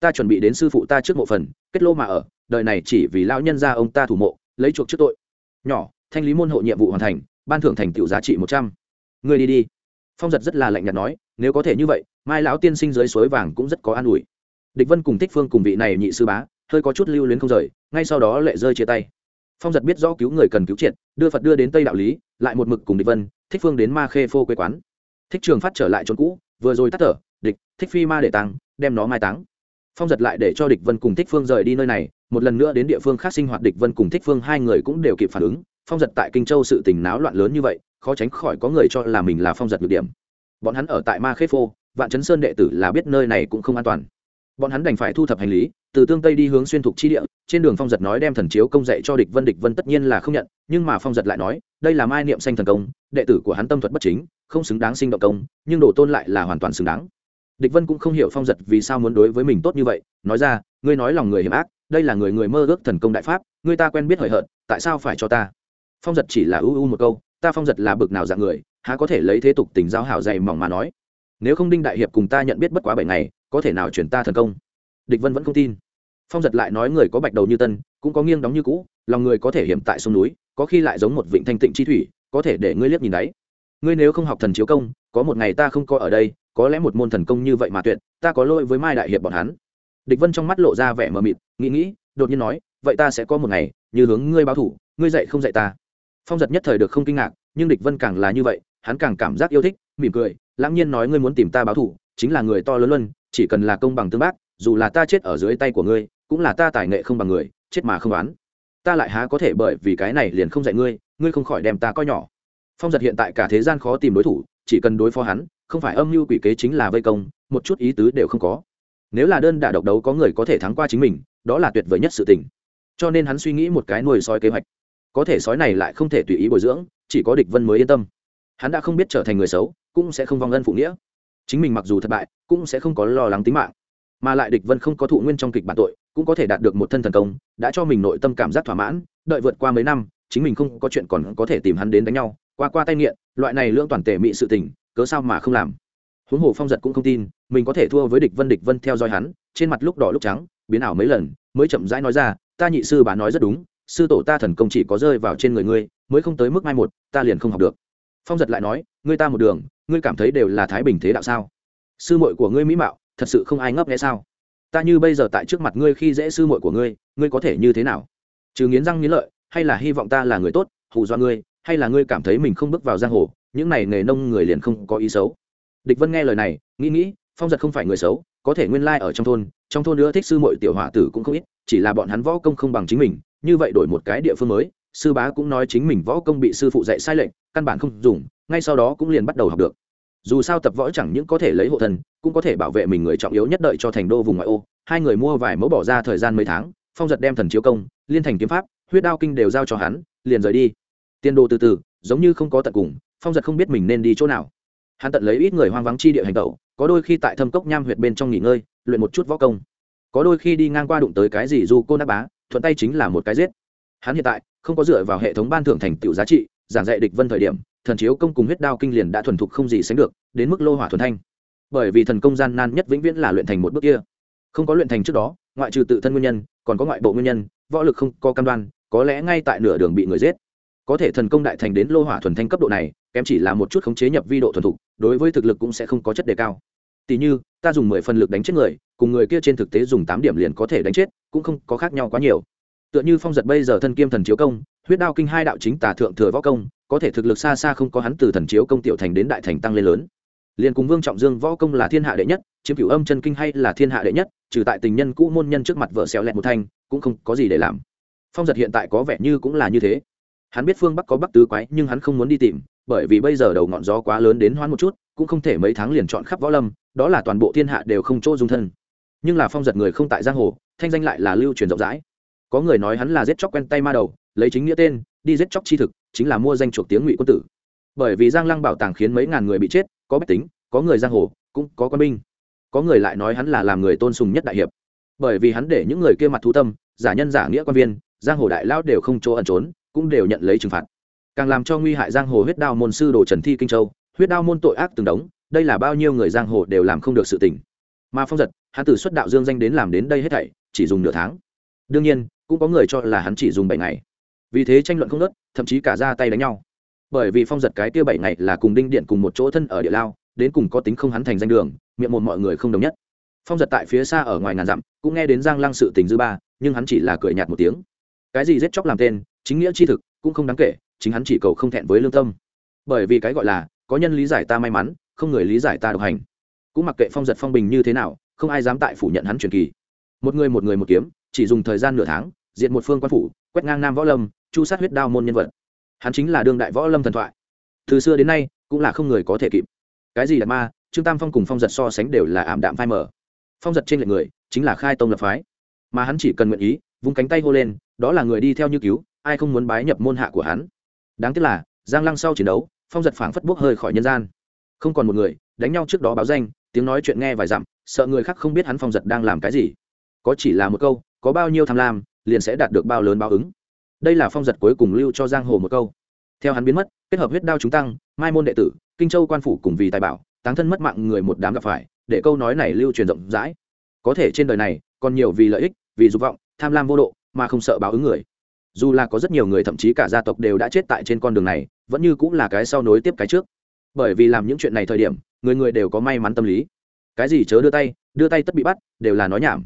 Ta chuẩn bị đến sư phụ ta trước mộ phần, kết lô mà ở đời này chỉ vì lão nhân gia ông ta thủ mộ, lấy chuộc trước tội. Nhỏ, thanh lý môn hộ nhiệm vụ hoàn thành, ban thưởng thành tựu giá trị một trăm. Người đi đi. Phong giật rất là lạnh nhạt nói, nếu có thể như vậy, mai lão tiên sinh dưới suối vàng cũng rất có an ủi. Địch vân cùng thích phương cùng vị này nhị sư bá, hơi có chút lưu luyến không rời, ngay sau đó lệ rơi chia tay. Phong giật biết rõ cứu người cần cứu triệt, đưa phật đưa đến tây đạo lý, lại một mực cùng địch vân, thích phương đến ma khê phô quê quán. Thích trường phát trở lại trốn cũ, vừa rồi tắt thở, địch, thích phi ma để tăng, đem nó mai táng phong giật lại để cho địch vân cùng thích phương rời đi nơi này, một lần nữa đến địa phương khác sinh hoạt địch vân cùng thích phương hai người cũng đều kịp phản ứng. Phong giật tại kinh châu sự tình náo loạn lớn như vậy, khó tránh khỏi có người cho là mình là phong giật nhược điểm. Bọn hắn ở tại ma khê phô, vạn chấn sơn đệ tử là biết nơi này cũng không an toàn. Bọn hắn đành phải thu thập hành lý, từ tương tây đi hướng xuyên thục chi địa, trên đường phong giật nói đem thần chiếu công dạy cho địch vân địch vân tất nhiên là không nhận, nhưng mà phong giật lại nói, đây là mai niệm sanh thần công, đệ tử của hắn tâm thuật bất chính, không xứng đáng sinh động công, nhưng đồ tôn lại là hoàn toàn xứng đáng địch vân cũng không hiểu phong giật vì sao muốn đối với mình tốt như vậy, nói ra, ngươi nói lòng người hiểm ác, đây là người người mơ ước thần công đại pháp, ngươi ta quen biết hời hợt, tại sao phải cho ta? Phong giật chỉ là ưu ưu một câu, ta phong giật là bực nào dạng người, há có thể lấy thế tục tình giao hảo dày mỏng mà nói? Nếu không đinh đại hiệp cùng ta nhận biết bất quá bảy ngày, có thể nào chuyển ta thần công? Địch vân vẫn không tin. Phong giật lại nói người có bạch đầu như tân, cũng có nghiêng đóng như cũ, lòng người có thể hiểm tại sông núi, có khi lại giống một vịnh thanh tịnh chi thủy, có thể để ngươi liếc nhìn đáy ngươi nếu không học thần chiếu công, có một ngày ta không có ở đây có lẽ một môn thần công như vậy mà tuyệt, ta có lỗi với mai đại hiệp bọn hắn. Địch vân trong mắt lộ ra vẻ mờ mịt, nghĩ nghĩ, đột nhiên nói, vậy ta sẽ có một ngày, như hướng ngươi báo thủ, ngươi dạy không dạy ta. Phong giật nhất thời được không kinh ngạc, nhưng địch vân càng là như vậy, hắn càng cảm giác yêu thích, mỉm cười, lãng nhiên nói ngươi muốn tìm ta báo thủ, chính là người to lớn luân chỉ cần là công bằng tương bác, dù là ta chết ở dưới tay của ngươi, cũng là ta tài nghệ không bằng người, chết mà không oán. Ta lại há có thể bởi vì cái này liền không dạy ngươi ngươi không khỏi đem ta coi nhỏ. Phong giật hiện tại cả thế gian khó tìm đối thủ, chỉ cần đối phó hắn không phải âm mưu quỷ kế chính là vây công, một chút ý tứ đều không có. Nếu là đơn đả độc đấu có người có thể thắng qua chính mình, đó là tuyệt vời nhất sự tình. Cho nên hắn suy nghĩ một cái nuôi sói kế hoạch. Có thể sói này lại không thể tùy ý bồi dưỡng, chỉ có địch vân mới yên tâm. Hắn đã không biết trở thành người xấu, cũng sẽ không vong ân phụ nghĩa. Chính mình mặc dù thất bại, cũng sẽ không có lo lắng tính mạng. Mà lại địch vân không có thụ nguyên trong kịch bản tội, cũng có thể đạt được một thân thần công, đã cho mình nội tâm cảm giác thỏa mãn, đợi vượt qua mấy năm, chính mình không có chuyện còn có thể tìm hắn đến đánh nhau, qua qua tay nghiện, loại này lưỡng toàn tề mị sự tình cớ sao mà không làm? Huống hồ phong giật cũng không tin, mình có thể thua với địch vân địch vân theo dõi hắn, trên mặt lúc đỏ lúc trắng, biến ảo mấy lần, mới chậm rãi nói ra, ta nhị sư bà nói rất đúng, sư tổ ta thần công chỉ có rơi vào trên người ngươi, mới không tới mức mai một, ta liền không học được. Phong giật lại nói, ngươi ta một đường, ngươi cảm thấy đều là thái bình thế đạo sao? Sư muội của ngươi mỹ mạo, thật sự không ai ngấp nghe sao? Ta như bây giờ tại trước mặt ngươi khi dễ sư muội của ngươi ngươi có thể như thế nào? Trừ nghiến răng nghiến lợi, hay là hy vọng ta là người tốt, hù dọa ngươi, hay là ngươi cảm thấy mình không bước vào giang hồ những này nghề nông người liền không có ý xấu. Địch vân nghe lời này, nghĩ nghĩ, phong giật không phải người xấu, có thể nguyên lai ở trong thôn trong thôn nữa thích sư muội tiểu hòa tử cũng không ít, chỉ là bọn hắn võ công không bằng chính mình, như vậy đổi một cái địa phương mới, sư bá cũng nói chính mình võ công bị sư phụ dạy sai lệnh căn bản không dùng, ngay sau đó cũng liền bắt đầu học được. Dù sao tập võ chẳng những có thể lấy hộ thần, cũng có thể bảo vệ mình người trọng yếu nhất đợi cho thành đô vùng ngoại ô. Hai người mua vài mẫu bỏ ra thời gian mấy tháng, phong giật đem thần chiếu công, liên thành kiếm pháp, huyết đao kinh đều giao cho hắn, liền rời đi. Tiên đồ từ từ, giống như không có tận cùng phong giật không biết mình nên đi chỗ nào. Hắn tận lấy ít người hoang vắng chi địa hành tẩu, có đôi khi tại thâm cốc nham huyệt bên trong nghỉ ngơi, luyện một chút võ công. Có đôi khi đi ngang qua đụng tới cái gì du cô nát bá, thuận tay chính là một cái giết. Hắn hiện tại không có dựa vào hệ thống ban thưởng thành tựu giá trị, giảng dạy địch vân thời điểm, thần chiếu công cùng huyết đao kinh liền đã thuần thục không gì sánh được, đến mức lô hỏa thuần thanh. Bởi vì thần công gian nan nhất vĩnh viễn là luyện thành một bước kia. Không có luyện thành trước đó, ngoại trừ tự thân nguyên nhân, còn có ngoại bộ nguyên nhân, võ lực không có cam đoan, có lẽ ngay tại nửa đường bị người giết có thể thần công đại thành đến lô hỏa thuần thanh cấp độ này, kém chỉ là một chút khống chế nhập vi độ thuần thục, đối với thực lực cũng sẽ không có chất đề cao. Tỷ như, ta dùng mười phần lực đánh chết người, cùng người kia trên thực tế dùng tám điểm liền có thể đánh chết, cũng không có khác nhau quá nhiều. Tựa như phong giật bây giờ thân kiêm thần chiếu công, huyết đao kinh hai đạo chính tả thượng thừa võ công, có thể thực lực xa xa không có hắn từ thần chiếu công tiểu thành đến đại thành tăng lên lớn. Liền cùng vương trọng dương võ công là thiên hạ đệ nhất, chiếm cửu âm chân kinh hay là thiên hạ đệ nhất, trừ tại tình nhân cũ môn nhân trước mặt vợ xéo lẹt một thanh, cũng không có gì để làm. Phong giật hiện tại có vẻ như cũng là như thế hắn biết phương bắc có bắc tứ quái, nhưng hắn không muốn đi tìm, bởi vì bây giờ đầu ngọn gió quá lớn đến hoãn một chút, cũng không thể mấy tháng liền chọn khắp võ lâm, đó là toàn bộ thiên hạ đều không chỗ dung thân. Nhưng là phong giật người không tại giang hồ, thanh danh lại là lưu truyền rộng rãi. Có người nói hắn là giết chóc quen tay ma đầu, lấy chính nghĩa tên, đi giết chóc chi thực, chính là mua danh chuộc tiếng ngụy quân tử. Bởi vì giang lăng bảo tàng khiến mấy ngàn người bị chết, có bách tính, có người giang hồ, cũng có quân binh. Có người lại nói hắn là làm người tôn sùng nhất đại hiệp. Bởi vì hắn để những người kia mặt thú tâm, giả nhân giả nghĩa quan viên, giang hồ đại lao đều không chỗ ẩn trốn cũng đều nhận lấy trừng phạt. Càng làm cho nguy hại giang hồ huyết đao môn sư đồ trần thi kinh châu, huyết đao môn tội ác từng đống, đây là bao nhiêu người giang hồ đều làm không được sự tình. Mà phong giật, hắn từ xuất đạo dương danh đến làm đến đây hết thảy, chỉ dùng nửa tháng. Đương nhiên, cũng có người cho là hắn chỉ dùng bảy ngày. Vì thế tranh luận không nớt thậm chí cả ra tay đánh nhau. Bởi vì phong giật cái kia bảy ngày là cùng đinh điện cùng một chỗ thân ở địa lao, đến cùng có tính không hắn thành danh đường, miệng một mọi người không đồng nhất. Phong giật tại phía xa ở ngoài ngàn dặm, cũng nghe đến giang lăng sự tình dư ba, nhưng hắn chỉ là cười nhạt một tiếng. Cái gì giết chóc làm tên chính nghĩa chi thực cũng không đáng kể, chính hắn chỉ cầu không thẹn với lương tâm. Bởi vì cái gọi là, có nhân lý giải ta may mắn, không người lý giải ta độc hành. Cũng mặc kệ phong giật phong bình như thế nào, không ai dám tại phủ nhận hắn truyền kỳ. Một người một người một kiếm, chỉ dùng thời gian nửa tháng diện một phương quan phủ, quét ngang nam võ lâm, chu sát huyết đao môn nhân vật. Hắn chính là đương đại võ lâm thần thoại. Từ xưa đến nay, cũng là không người có thể kịp. Cái gì là ma, trương tam phong cùng phong giật so sánh đều là ảm đạm phai mờ. Phong giật trên lệnh người, chính là khai tông lập phái. Mà hắn chỉ cần nguyện ý, vung cánh tay hô lên, đó là người đi theo như cứu ai không muốn bái nhập môn hạ của hắn. Đáng tiếc là, giang lăng sau chiến đấu, phong giật phảng phất bốc hơi khỏi nhân gian. Không còn một người, đánh nhau trước đó báo danh, tiếng nói chuyện nghe vài dặm, sợ người khác không biết hắn phong giật đang làm cái gì. Có chỉ là một câu, có bao nhiêu tham lam, liền sẽ đạt được bao lớn báo ứng. Đây là phong giật cuối cùng lưu cho giang hồ một câu. Theo hắn biến mất, kết hợp huyết đao chúng tăng, mai môn đệ tử, kinh châu quan phủ cùng vì tài bảo, táng thân mất mạng người một đám gặp phải, để câu nói này lưu truyền rộng rãi. Có thể trên đời này, còn nhiều vì lợi ích, vì dục vọng, tham lam vô độ, mà không sợ báo ứng người dù là có rất nhiều người thậm chí cả gia tộc đều đã chết tại trên con đường này, vẫn như cũng là cái sau nối tiếp cái trước. Bởi vì làm những chuyện này thời điểm, người người đều có may mắn tâm lý. Cái gì chớ đưa tay đưa tay tất bị bắt, đều là nói nhảm.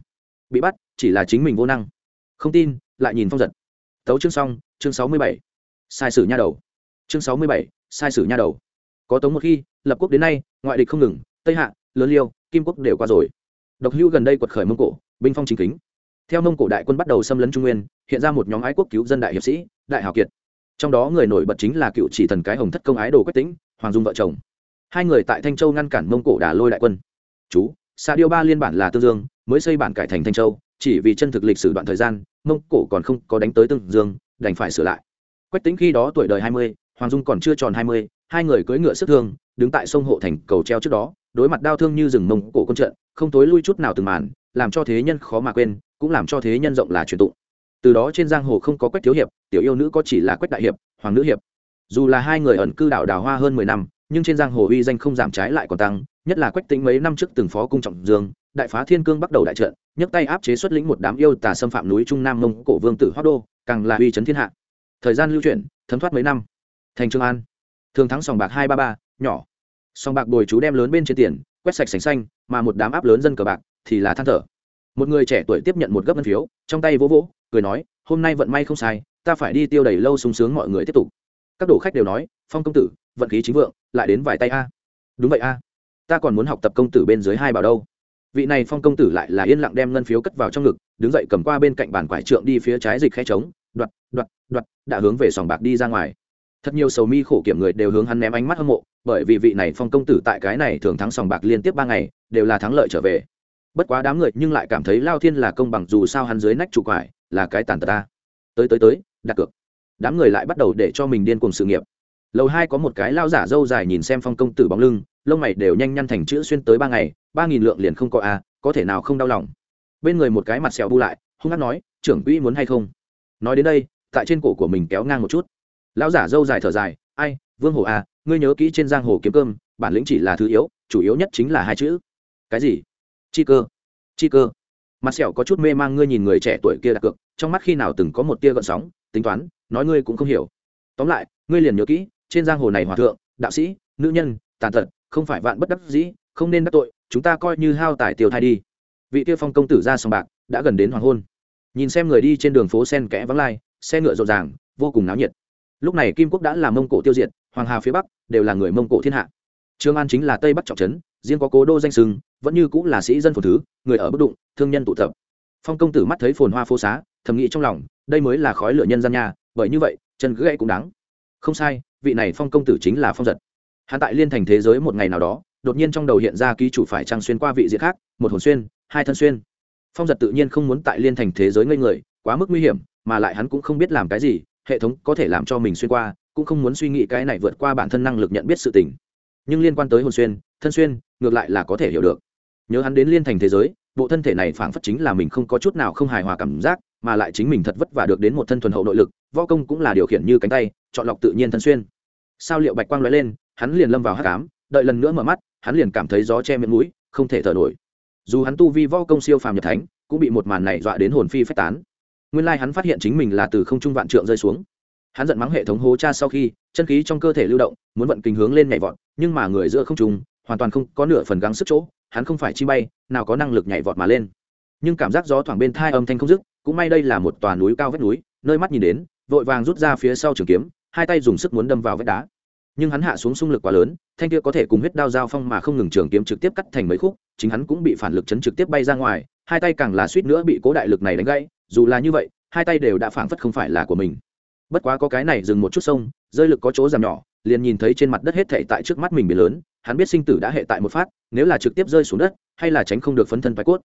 Bị bắt, chỉ là chính mình vô năng. Không tin, lại nhìn phong giật. Tấu chương xong, chương sáu mươi bảy. Sai sử nha đầu. Chương sáu mươi bảy, sai sử nha đầu. Có tống một khi lập quốc đến nay, ngoại địch không ngừng, tây hạ, lớn liêu, kim quốc đều qua rồi. Độc hữu gần đây quật khởi mông cổ, binh phong chính kính. Theo mông cổ đại quân bắt đầu xâm lấn trung nguyên hiện ra một nhóm ái quốc cứu dân đại hiệp sĩ, đại hào kiệt. Trong đó người nổi bật chính là cựu chỉ thần cái hồng thất công ái đồ quách tĩnh, hoàng dung vợ chồng. Hai người tại thanh châu ngăn cản mông cổ đà lôi đại quân. Chú xa điêu ba liên bản là tương dương, mới xây bản cải thành thanh châu, chỉ vì chân thực lịch sử đoạn thời gian, mông cổ còn không có đánh tới tương dương, đành phải sửa lại. Quách tính khi đó tuổi đời hai mươi, hoàng dung còn chưa tròn hai mươi, hai người cưỡi ngựa sức thương, đứng tại sông hộ thành cầu treo trước đó, đối mặt đau thương như rừng mông cổ quân trận, không tối lui chút nào từng màn, làm cho thế nhân khó mà quên, cũng làm cho thế nhân rộng là truyền tụng từ đó trên giang hồ không có quách thiếu hiệp, tiểu yêu nữ có chỉ là quách đại hiệp, hoàng nữ hiệp. Dù là hai người ẩn cư đảo đào hoa hơn mười năm, nhưng trên giang hồ uy danh không giảm trái lại còn tăng, nhất là quách tính mấy năm trước từng phó cung trọng dương, đại phá thiên cương bắt đầu đại trận, nhấc tay áp chế xuất lĩnh một đám yêu tà xâm phạm núi trung nam mông, cổ vương tử hoác đô, càng là uy chấn thiên hạ. Thời gian lưu chuyển, thấm thoát mấy năm. Thành trương an. Thường thắng sòng bạc hai ba ba, nhỏ. Sòng bạc bồi chú đem lớn bên trên tiền, quét sạch sành xanh, mà một đám áp lớn dân cờ bạc, thì là than thở. Một người trẻ tuổi tiếp nhận một gấp ngân phiếu, trong tay vỗ vỗ cười nói, hôm nay vận may không sai, ta phải đi tiêu đầy lâu sung sướng mọi người tiếp tục. Các đồ khách đều nói, phong công tử, vận khí chính vượng, lại đến vài tay a. Đúng vậy a. Ta còn muốn học tập công tử bên dưới hai bảo đâu. Vị này phong công tử lại là yên lặng đem ngân phiếu cất vào trong ngực, đứng dậy cầm qua bên cạnh bàn quải trượng đi phía trái dịch khe trống, đoạt đoạt đoạt, đã hướng về sòng bạc đi ra ngoài. Thật nhiều sầu mi khổ kiểm người đều hướng hắn ném ánh mắt hâm mộ, bởi vì vị này phong công tử tại cái này thường thắng sòng bạc liên tiếp ba ngày, đều là thắng lợi trở về. Bất quá đám người nhưng lại cảm thấy lao thiên là công bằng dù sao hắn dưới nách trụ quải là cái tàn tật ta. Tới tới tới, đặt cược. Đám người lại bắt đầu để cho mình điên cùng sự nghiệp. Lầu hai có một cái lao giả dâu dài nhìn xem phong công tử bóng lưng, lông mày đều nhanh nhăn thành chữ xuyên tới ba ngày, ba nghìn lượng liền không có a, có thể nào không đau lòng. Bên người một cái mặt sẹo bu lại, hung hát nói, trưởng quỹ muốn hay không? Nói đến đây, tại trên cổ của mình kéo ngang một chút. Lão giả dâu dài thở dài, ai, vương Hồ à ngươi nhớ kỹ trên giang hồ kiếm cơm, bản lĩnh chỉ là thứ yếu, chủ yếu nhất chính là hai chữ. Cái gì? Chi cơ. Chi cơ mặt sẹo có chút mê mang ngươi nhìn người trẻ tuổi kia đặt cược, trong mắt khi nào từng có một tia gợn sóng, tính toán, nói ngươi cũng không hiểu. Tóm lại, ngươi liền nhớ kỹ, trên giang hồ này hòa thượng, đạo sĩ, nữ nhân, tàn tật, không phải vạn bất đắc dĩ, không nên đắc tội, chúng ta coi như hao tài tiêu thai đi. Vị tiêu phong công tử ra sòng bạc, đã gần đến hoàng hôn. Nhìn xem người đi trên đường phố sen kẽ vắng lai, xe ngựa rộn ràng, vô cùng náo nhiệt. Lúc này kim quốc đã là mông cổ tiêu diệt, hoàng hà phía bắc đều là người mông cổ thiên hạ. Trương an chính là tây bắc trọng trấn riêng có cố đô danh sừng vẫn như cũng là sĩ dân phồn thứ, người ở bất đụng, thương nhân tụ tập. Phong công tử mắt thấy phồn hoa phố xá, thầm nghĩ trong lòng, đây mới là khói lửa nhân gian nhà bởi như vậy, chân gãy cũng đáng. Không sai, vị này phong công tử chính là phong giật. Hắn tại liên thành thế giới một ngày nào đó, đột nhiên trong đầu hiện ra ký chủ phải trang xuyên qua vị diện khác, một hồn xuyên, hai thân xuyên. Phong giật tự nhiên không muốn tại liên thành thế giới ngây người, quá mức nguy hiểm, mà lại hắn cũng không biết làm cái gì, hệ thống có thể làm cho mình xuyên qua, cũng không muốn suy nghĩ cái này vượt qua bản thân năng lực nhận biết sự tình. Nhưng liên quan tới hồn xuyên, thân xuyên ngược lại là có thể hiểu được. Nhớ hắn đến liên thành thế giới, bộ thân thể này phảng phất chính là mình không có chút nào không hài hòa cảm giác, mà lại chính mình thật vất vả được đến một thân thuần hậu nội lực, võ công cũng là điều khiển như cánh tay, chọn lọc tự nhiên thân xuyên. Sao liệu bạch quang lóe lên, hắn liền lâm vào hát cám đợi lần nữa mở mắt, hắn liền cảm thấy gió che miệng mũi, không thể thở nổi. Dù hắn tu vi võ công siêu phàm nhật thánh, cũng bị một màn này dọa đến hồn phi phách tán. Nguyên lai hắn phát hiện chính mình là từ không trung vạn trượng rơi xuống. Hắn giận mắng hệ thống hố cha sau khi, chân khí trong cơ thể lưu động, muốn vận kinh hướng lên nhảy vọt, nhưng mà người giữa không trung hoàn toàn không có nửa phần gắng sức chỗ, hắn không phải chi bay, nào có năng lực nhảy vọt mà lên. Nhưng cảm giác gió thoảng bên thai âm thanh không dứt, cũng may đây là một tòa núi cao vách núi, nơi mắt nhìn đến, vội vàng rút ra phía sau trường kiếm, hai tay dùng sức muốn đâm vào vách đá. Nhưng hắn hạ xuống xung lực quá lớn, thanh kia có thể cùng huyết đao giao phong mà không ngừng trường kiếm trực tiếp cắt thành mấy khúc, chính hắn cũng bị phản lực chấn trực tiếp bay ra ngoài, hai tay càng là suýt nữa bị cố đại lực này đánh gãy, dù là như vậy, hai tay đều đã phản phất không phải là của mình. Bất quá có cái này dừng một chút sông, rơi lực có chỗ giảm nhỏ, liền nhìn thấy trên mặt đất hết thảy tại trước mắt mình bị lớn hắn biết sinh tử đã hệ tại một phát, nếu là trực tiếp rơi xuống đất, hay là tránh không được phấn thân bạch cốt.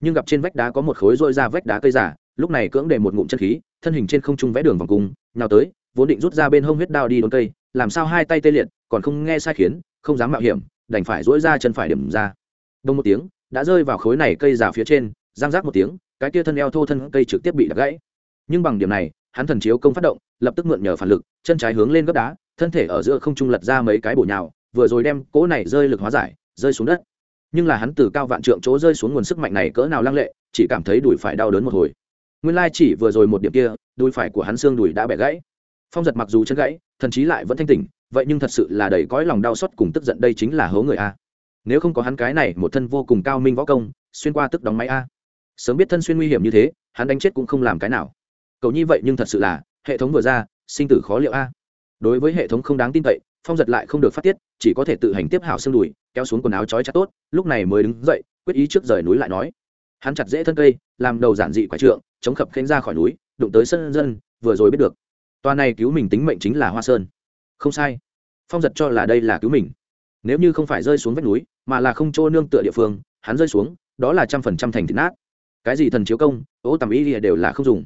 Nhưng gặp trên vách đá có một khối rôi ra vách đá cây giả, lúc này cưỡng để một ngụm chân khí, thân hình trên không trung vẽ đường vòng cung, nhào tới, vốn định rút ra bên hông huyết đao đi đốn cây, làm sao hai tay tê liệt, còn không nghe sai khiến, không dám mạo hiểm, đành phải dỗi ra chân phải điểm ra. Đông một tiếng, đã rơi vào khối này cây giả phía trên giang rác một tiếng, cái kia thân eo thô thân cây trực tiếp bị đập gãy. Nhưng bằng điểm này, hắn thần chiếu công phát động, lập tức mượn nhờ phản lực, chân trái hướng lên gấp đá, thân thể ở giữa không trung lật ra mấy cái bổ nhào vừa rồi đem cỗ này rơi lực hóa giải, rơi xuống đất. Nhưng là hắn từ cao vạn trượng chỗ rơi xuống nguồn sức mạnh này cỡ nào lăng lệ, chỉ cảm thấy đùi phải đau đớn một hồi. Nguyên lai chỉ vừa rồi một điểm kia, đùi phải của hắn xương đùi đã bẻ gãy. Phong giật mặc dù chân gãy, thần chí lại vẫn thanh tỉnh, vậy nhưng thật sự là đầy cõi lòng đau xót cùng tức giận đây chính là hố người a. Nếu không có hắn cái này, một thân vô cùng cao minh võ công, xuyên qua tức đóng máy a. Sớm biết thân xuyên nguy hiểm như thế, hắn đánh chết cũng không làm cái nào. Cầu như vậy nhưng thật sự là, hệ thống vừa ra, sinh tử khó liệu a đối với hệ thống không đáng tin cậy, phong giật lại không được phát tiết, chỉ có thể tự hành tiếp hảo xương đùi, kéo xuống quần áo trói chặt tốt, lúc này mới đứng dậy, quyết ý trước rời núi lại nói. Hắn chặt dễ thân cây, làm đầu giản dị quả trượng, chống khập khênh ra khỏi núi, đụng tới sân dân, vừa rồi biết được. Toa này cứu mình tính mệnh chính là hoa sơn. Không sai. Phong giật cho là đây là cứu mình. Nếu như không phải rơi xuống vách núi, mà là không trô nương tựa địa phương, hắn rơi xuống, đó là trăm phần trăm thành thịt nát. Cái gì thần chiếu công, ố tầm ý đều là không dùng.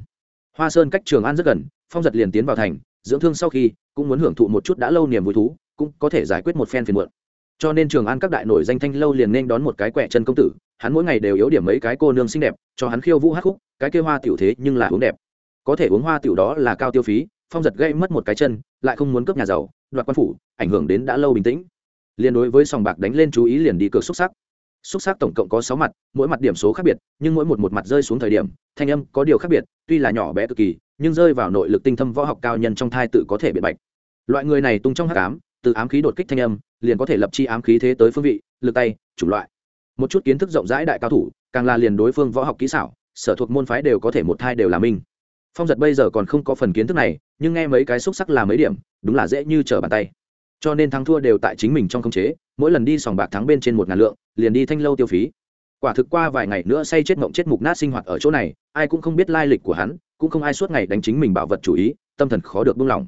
Hoa sơn cách trường an rất gần, phong giật liền tiến vào thành dưỡng thương sau khi cũng muốn hưởng thụ một chút đã lâu niềm vui thú, cũng có thể giải quyết một phen phiền muộn. Cho nên trường an các đại nổi danh thanh lâu liền nên đón một cái quẹ chân công tử, hắn mỗi ngày đều yếu điểm mấy cái cô nương xinh đẹp, cho hắn khiêu vũ hát khúc, cái kia hoa tiểu thế nhưng là uống đẹp. Có thể uống hoa tiểu đó là cao tiêu phí, phong giật gây mất một cái chân, lại không muốn cướp nhà giàu, đoạt quan phủ, ảnh hưởng đến đã lâu bình tĩnh. Liền đối với sòng bạc đánh lên chú ý liền đi cược xúc sắc. Xúc sắc tổng cộng có sáu mặt, mỗi mặt điểm số khác biệt, nhưng mỗi một một mặt rơi xuống thời điểm, thanh âm có điều khác biệt, tuy là nhỏ bé cực kỳ nhưng rơi vào nội lực tinh thâm võ học cao nhân trong thai tự có thể biện bạch. Loại người này tung trong hát ám, từ ám khí đột kích thanh âm liền có thể lập chi ám khí thế tới phương vị lực tay chủng loại. Một chút kiến thức rộng rãi đại cao thủ càng là liền đối phương võ học kỹ xảo sở thuộc môn phái đều có thể một thai đều là minh phong giật bây giờ còn không có phần kiến thức này nhưng nghe mấy cái xúc sắc là mấy điểm đúng là dễ như trở bàn tay. Cho nên thắng thua đều tại chính mình trong khống chế mỗi lần đi sòng bạc thắng bên trên một ngàn lượng liền đi thanh lâu tiêu phí. Quả thực qua vài ngày nữa say chết mộng chết mục nát sinh hoạt ở chỗ này ai cũng không biết lai lịch của hắn cũng không ai suốt ngày đánh chính mình bảo vật chủ ý, tâm thần khó được buông lỏng.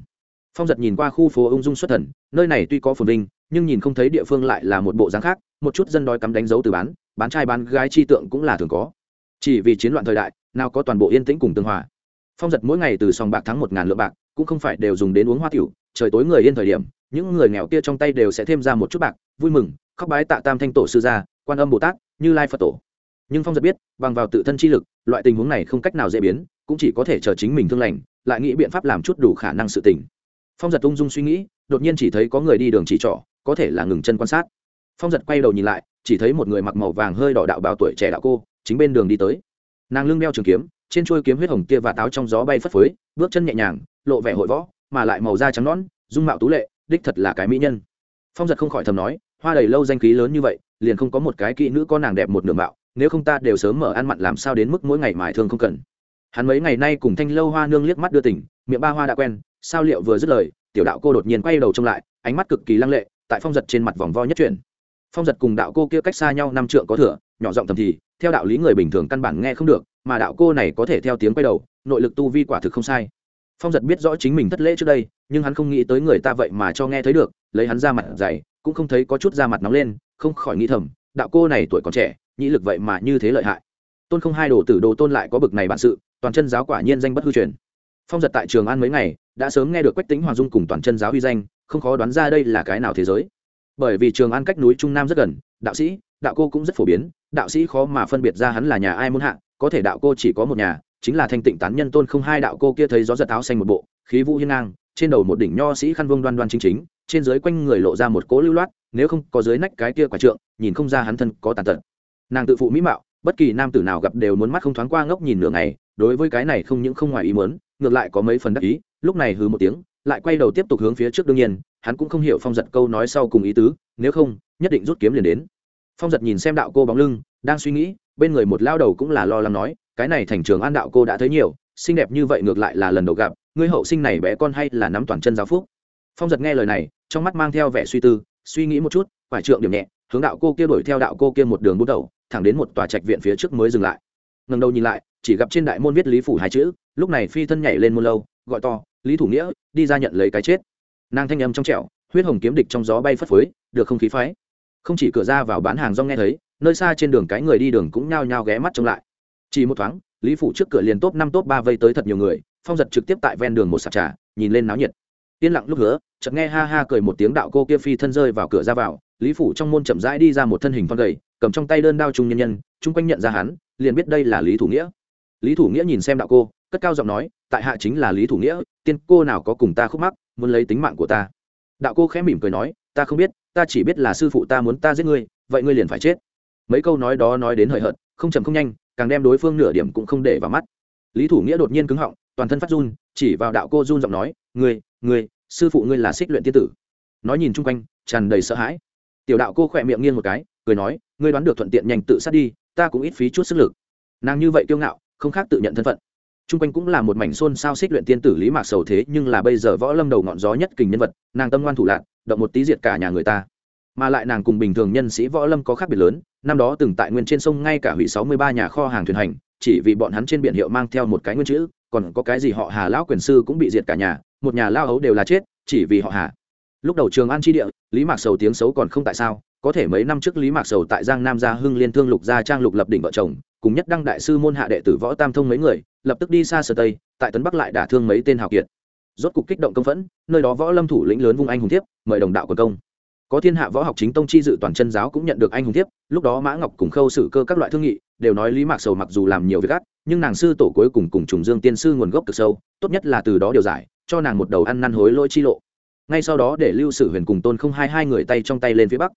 Phong giật nhìn qua khu phố ung dung xuất thần, nơi này tuy có phồn vinh, nhưng nhìn không thấy địa phương lại là một bộ dáng khác, một chút dân đói cắm đánh dấu từ bán bán trai bán gái chi tượng cũng là thường có. Chỉ vì chiến loạn thời đại, nào có toàn bộ yên tĩnh cùng tương hòa. Phong giật mỗi ngày từ sòng bạc thắng một ngàn lượng bạc, cũng không phải đều dùng đến uống hoa tiểu, trời tối người yên thời điểm, những người nghèo kia trong tay đều sẽ thêm ra một chút bạc, vui mừng, khóc bái tạ tam thanh tổ sư gia, quan âm bồ tát, như lai phật tổ. Nhưng phong giật biết, bằng vào tự thân chi lực, loại tình huống này không cách nào dễ biến cũng chỉ có thể chờ chính mình thương lành, lại nghĩ biện pháp làm chút đủ khả năng sự tỉnh phong giật ung dung suy nghĩ, đột nhiên chỉ thấy có người đi đường chỉ trỏ, có thể là ngừng chân quan sát. Phong giật quay đầu nhìn lại, chỉ thấy một người mặc màu vàng hơi đỏ đạo bào tuổi trẻ đạo cô, chính bên đường đi tới. Nàng lưng đeo trường kiếm, trên chuôi kiếm huyết hồng kia và táo trong gió bay phất phới, bước chân nhẹ nhàng, lộ vẻ hội võ, mà lại màu da trắng nõn, dung mạo tú lệ, đích thật là cái mỹ nhân. Phong giật không khỏi thầm nói, hoa đầy lâu danh khí lớn như vậy, liền không có một cái kỹ nữ có nàng đẹp một nửa mạo, nếu không ta đều sớm mở ăn mặn làm sao đến mức mỗi ngày mài thương không cần hắn mấy ngày nay cùng thanh lâu hoa nương liếc mắt đưa tỉnh miệng ba hoa đã quen, sao liệu vừa dứt lời, tiểu đạo cô đột nhiên quay đầu trông lại, ánh mắt cực kỳ lăng lệ, tại phong giật trên mặt vòng vo nhất chuyển. Phong giật cùng đạo cô kia cách xa nhau năm trượng có thửa nhỏ giọng thầm thì, theo đạo lý người bình thường căn bản nghe không được, mà đạo cô này có thể theo tiếng quay đầu, nội lực tu vi quả thực không sai. Phong giật biết rõ chính mình thất lễ trước đây, nhưng hắn không nghĩ tới người ta vậy mà cho nghe thấy được, lấy hắn ra mặt dày, cũng không thấy có chút da mặt nóng lên, không khỏi nghĩ thầm, đạo cô này tuổi còn trẻ, nhĩ lực vậy mà như thế lợi hại. Tôn không hai đồ tử đồ tôn lại có bực này bản sự toàn chân giáo quả nhiên danh bất hư truyền. Phong giật tại trường an mấy ngày, đã sớm nghe được quách tính hoàng dung cùng toàn chân giáo uy danh, không khó đoán ra đây là cái nào thế giới. Bởi vì trường an cách núi trung nam rất gần, đạo sĩ, đạo cô cũng rất phổ biến, đạo sĩ khó mà phân biệt ra hắn là nhà ai muốn hạ, có thể đạo cô chỉ có một nhà, chính là thanh tịnh tán nhân tôn không hai đạo cô kia thấy gió giật áo xanh một bộ, khí vũ hiên ngang, trên đầu một đỉnh nho sĩ khăn vương đoan đoan chính chính, trên dưới quanh người lộ ra một cố lưu loát, nếu không có dưới nách cái kia quả trượng, nhìn không ra hắn thân có tàn tật. Nàng tự phụ mỹ mạo bất kỳ nam tử nào gặp đều muốn mắt không thoáng qua ngốc nhìn nửa ngày, đối với cái này không những không ngoài ý muốn, ngược lại có mấy phần đắc ý, lúc này hừ một tiếng, lại quay đầu tiếp tục hướng phía trước đương nhiên, hắn cũng không hiểu phong giật câu nói sau cùng ý tứ, nếu không, nhất định rút kiếm liền đến. Phong giật nhìn xem đạo cô bóng lưng, đang suy nghĩ, bên người một lao đầu cũng là lo lắng nói, cái này thành trường an đạo cô đã thấy nhiều, xinh đẹp như vậy ngược lại là lần đầu gặp, ngươi hậu sinh này bé con hay là nắm toàn chân giáo phúc? Phong giật nghe lời này, trong mắt mang theo vẻ suy tư, suy nghĩ một chút phải trượng điểm nhẹ, hướng đạo cô kia đuổi theo đạo cô kia một đường bút đầu thẳng đến một tòa trạch viện phía trước mới dừng lại. Ngần đầu nhìn lại, chỉ gặp trên đại môn viết lý phủ hai chữ, lúc này phi thân nhảy lên môn lâu, gọi to, lý thủ nghĩa, đi ra nhận lấy cái chết. Nàng thanh âm trong trẻo, huyết hồng kiếm địch trong gió bay phất phới, được không khí phái. Không chỉ cửa ra vào bán hàng rong nghe thấy, nơi xa trên đường cái người đi đường cũng nhao nhao ghé mắt trông lại. Chỉ một thoáng, lý phủ trước cửa liền top năm top ba vây tới thật nhiều người, phong giật trực tiếp tại ven đường một sạp trà, nhìn lên náo nhiệt. Yên lặng lúc hứa, chợt nghe ha ha cười một tiếng đạo cô kia phi thân rơi vào cửa ra vào, lý phủ trong môn chậm rãi đi ra một thân hình con gầy cầm trong tay đơn đao trung nhân nhân, chung quanh nhận ra hắn, liền biết đây là lý thủ nghĩa. Lý thủ nghĩa nhìn xem đạo cô, cất cao giọng nói, tại hạ chính là lý thủ nghĩa, tiên cô nào có cùng ta khúc mắc, muốn lấy tính mạng của ta. Đạo cô khẽ mỉm cười nói, ta không biết, ta chỉ biết là sư phụ ta muốn ta giết ngươi, vậy ngươi liền phải chết. Mấy câu nói đó nói đến hời hợt, không chậm không nhanh, càng đem đối phương nửa điểm cũng không để vào mắt. Lý thủ nghĩa đột nhiên cứng họng, toàn thân phát run, chỉ vào đạo cô run giọng nói, ngươi ngươi, sư phụ ngươi là xích luyện tiên tử. Nói nhìn chung quanh, tràn đầy sợ hãi. Tiểu đạo cô khỏe miệng nghiêng một cái, cười nói ngươi đoán được thuận tiện nhanh tự sát đi, ta cũng ít phí chút sức lực. Nàng như vậy kiêu ngạo, không khác tự nhận thân phận. Chung quanh cũng là một mảnh xôn xao xích luyện tiên tử lý mạc sầu thế, nhưng là bây giờ võ lâm đầu ngọn gió nhất kình nhân vật, nàng tâm ngoan thủ lạc động một tí diệt cả nhà người ta. Mà lại nàng cùng bình thường nhân sĩ võ lâm có khác biệt lớn, năm đó từng tại nguyên trên sông ngay cả hủy sáu mươi ba nhà kho hàng thuyền hành, chỉ vì bọn hắn trên biển hiệu mang theo một cái nguyên chữ, còn có cái gì họ hà lão quyền sư cũng bị diệt cả nhà, một nhà lao ấu đều là chết, chỉ vì họ hà. Lúc đầu trường an tri địa, lý mạc sầu tiếng xấu còn không tại sao có thể mấy năm trước lý mạc sầu tại giang nam gia hưng liên thương lục gia trang lục lập đỉnh vợ chồng, cùng nhất đăng đại sư môn hạ đệ tử võ tam thông mấy người, lập tức đi xa sở tây, tại tấn bắc lại đả thương mấy tên hào kiệt. Rốt cục kích động công phẫn, nơi đó võ lâm thủ lĩnh lớn vung anh hùng thiếp, mời đồng đạo quần công. Có thiên hạ võ học chính tông chi dự toàn chân giáo cũng nhận được anh hùng thiếp, lúc đó mã ngọc cùng khâu xử cơ các loại thương nghị, đều nói lý mạc sầu mặc dù làm nhiều việc ác nhưng nàng sư tổ cuối cùng cùng trùng dương tiên sư nguồn gốc cực sâu, tốt nhất là từ đó điều giải, cho nàng một đầu ăn năn hối lỗi chi lộ. Ngay sau đó để lưu sử huyền cùng tôn không hai hai người tay trong tay lên phía bắc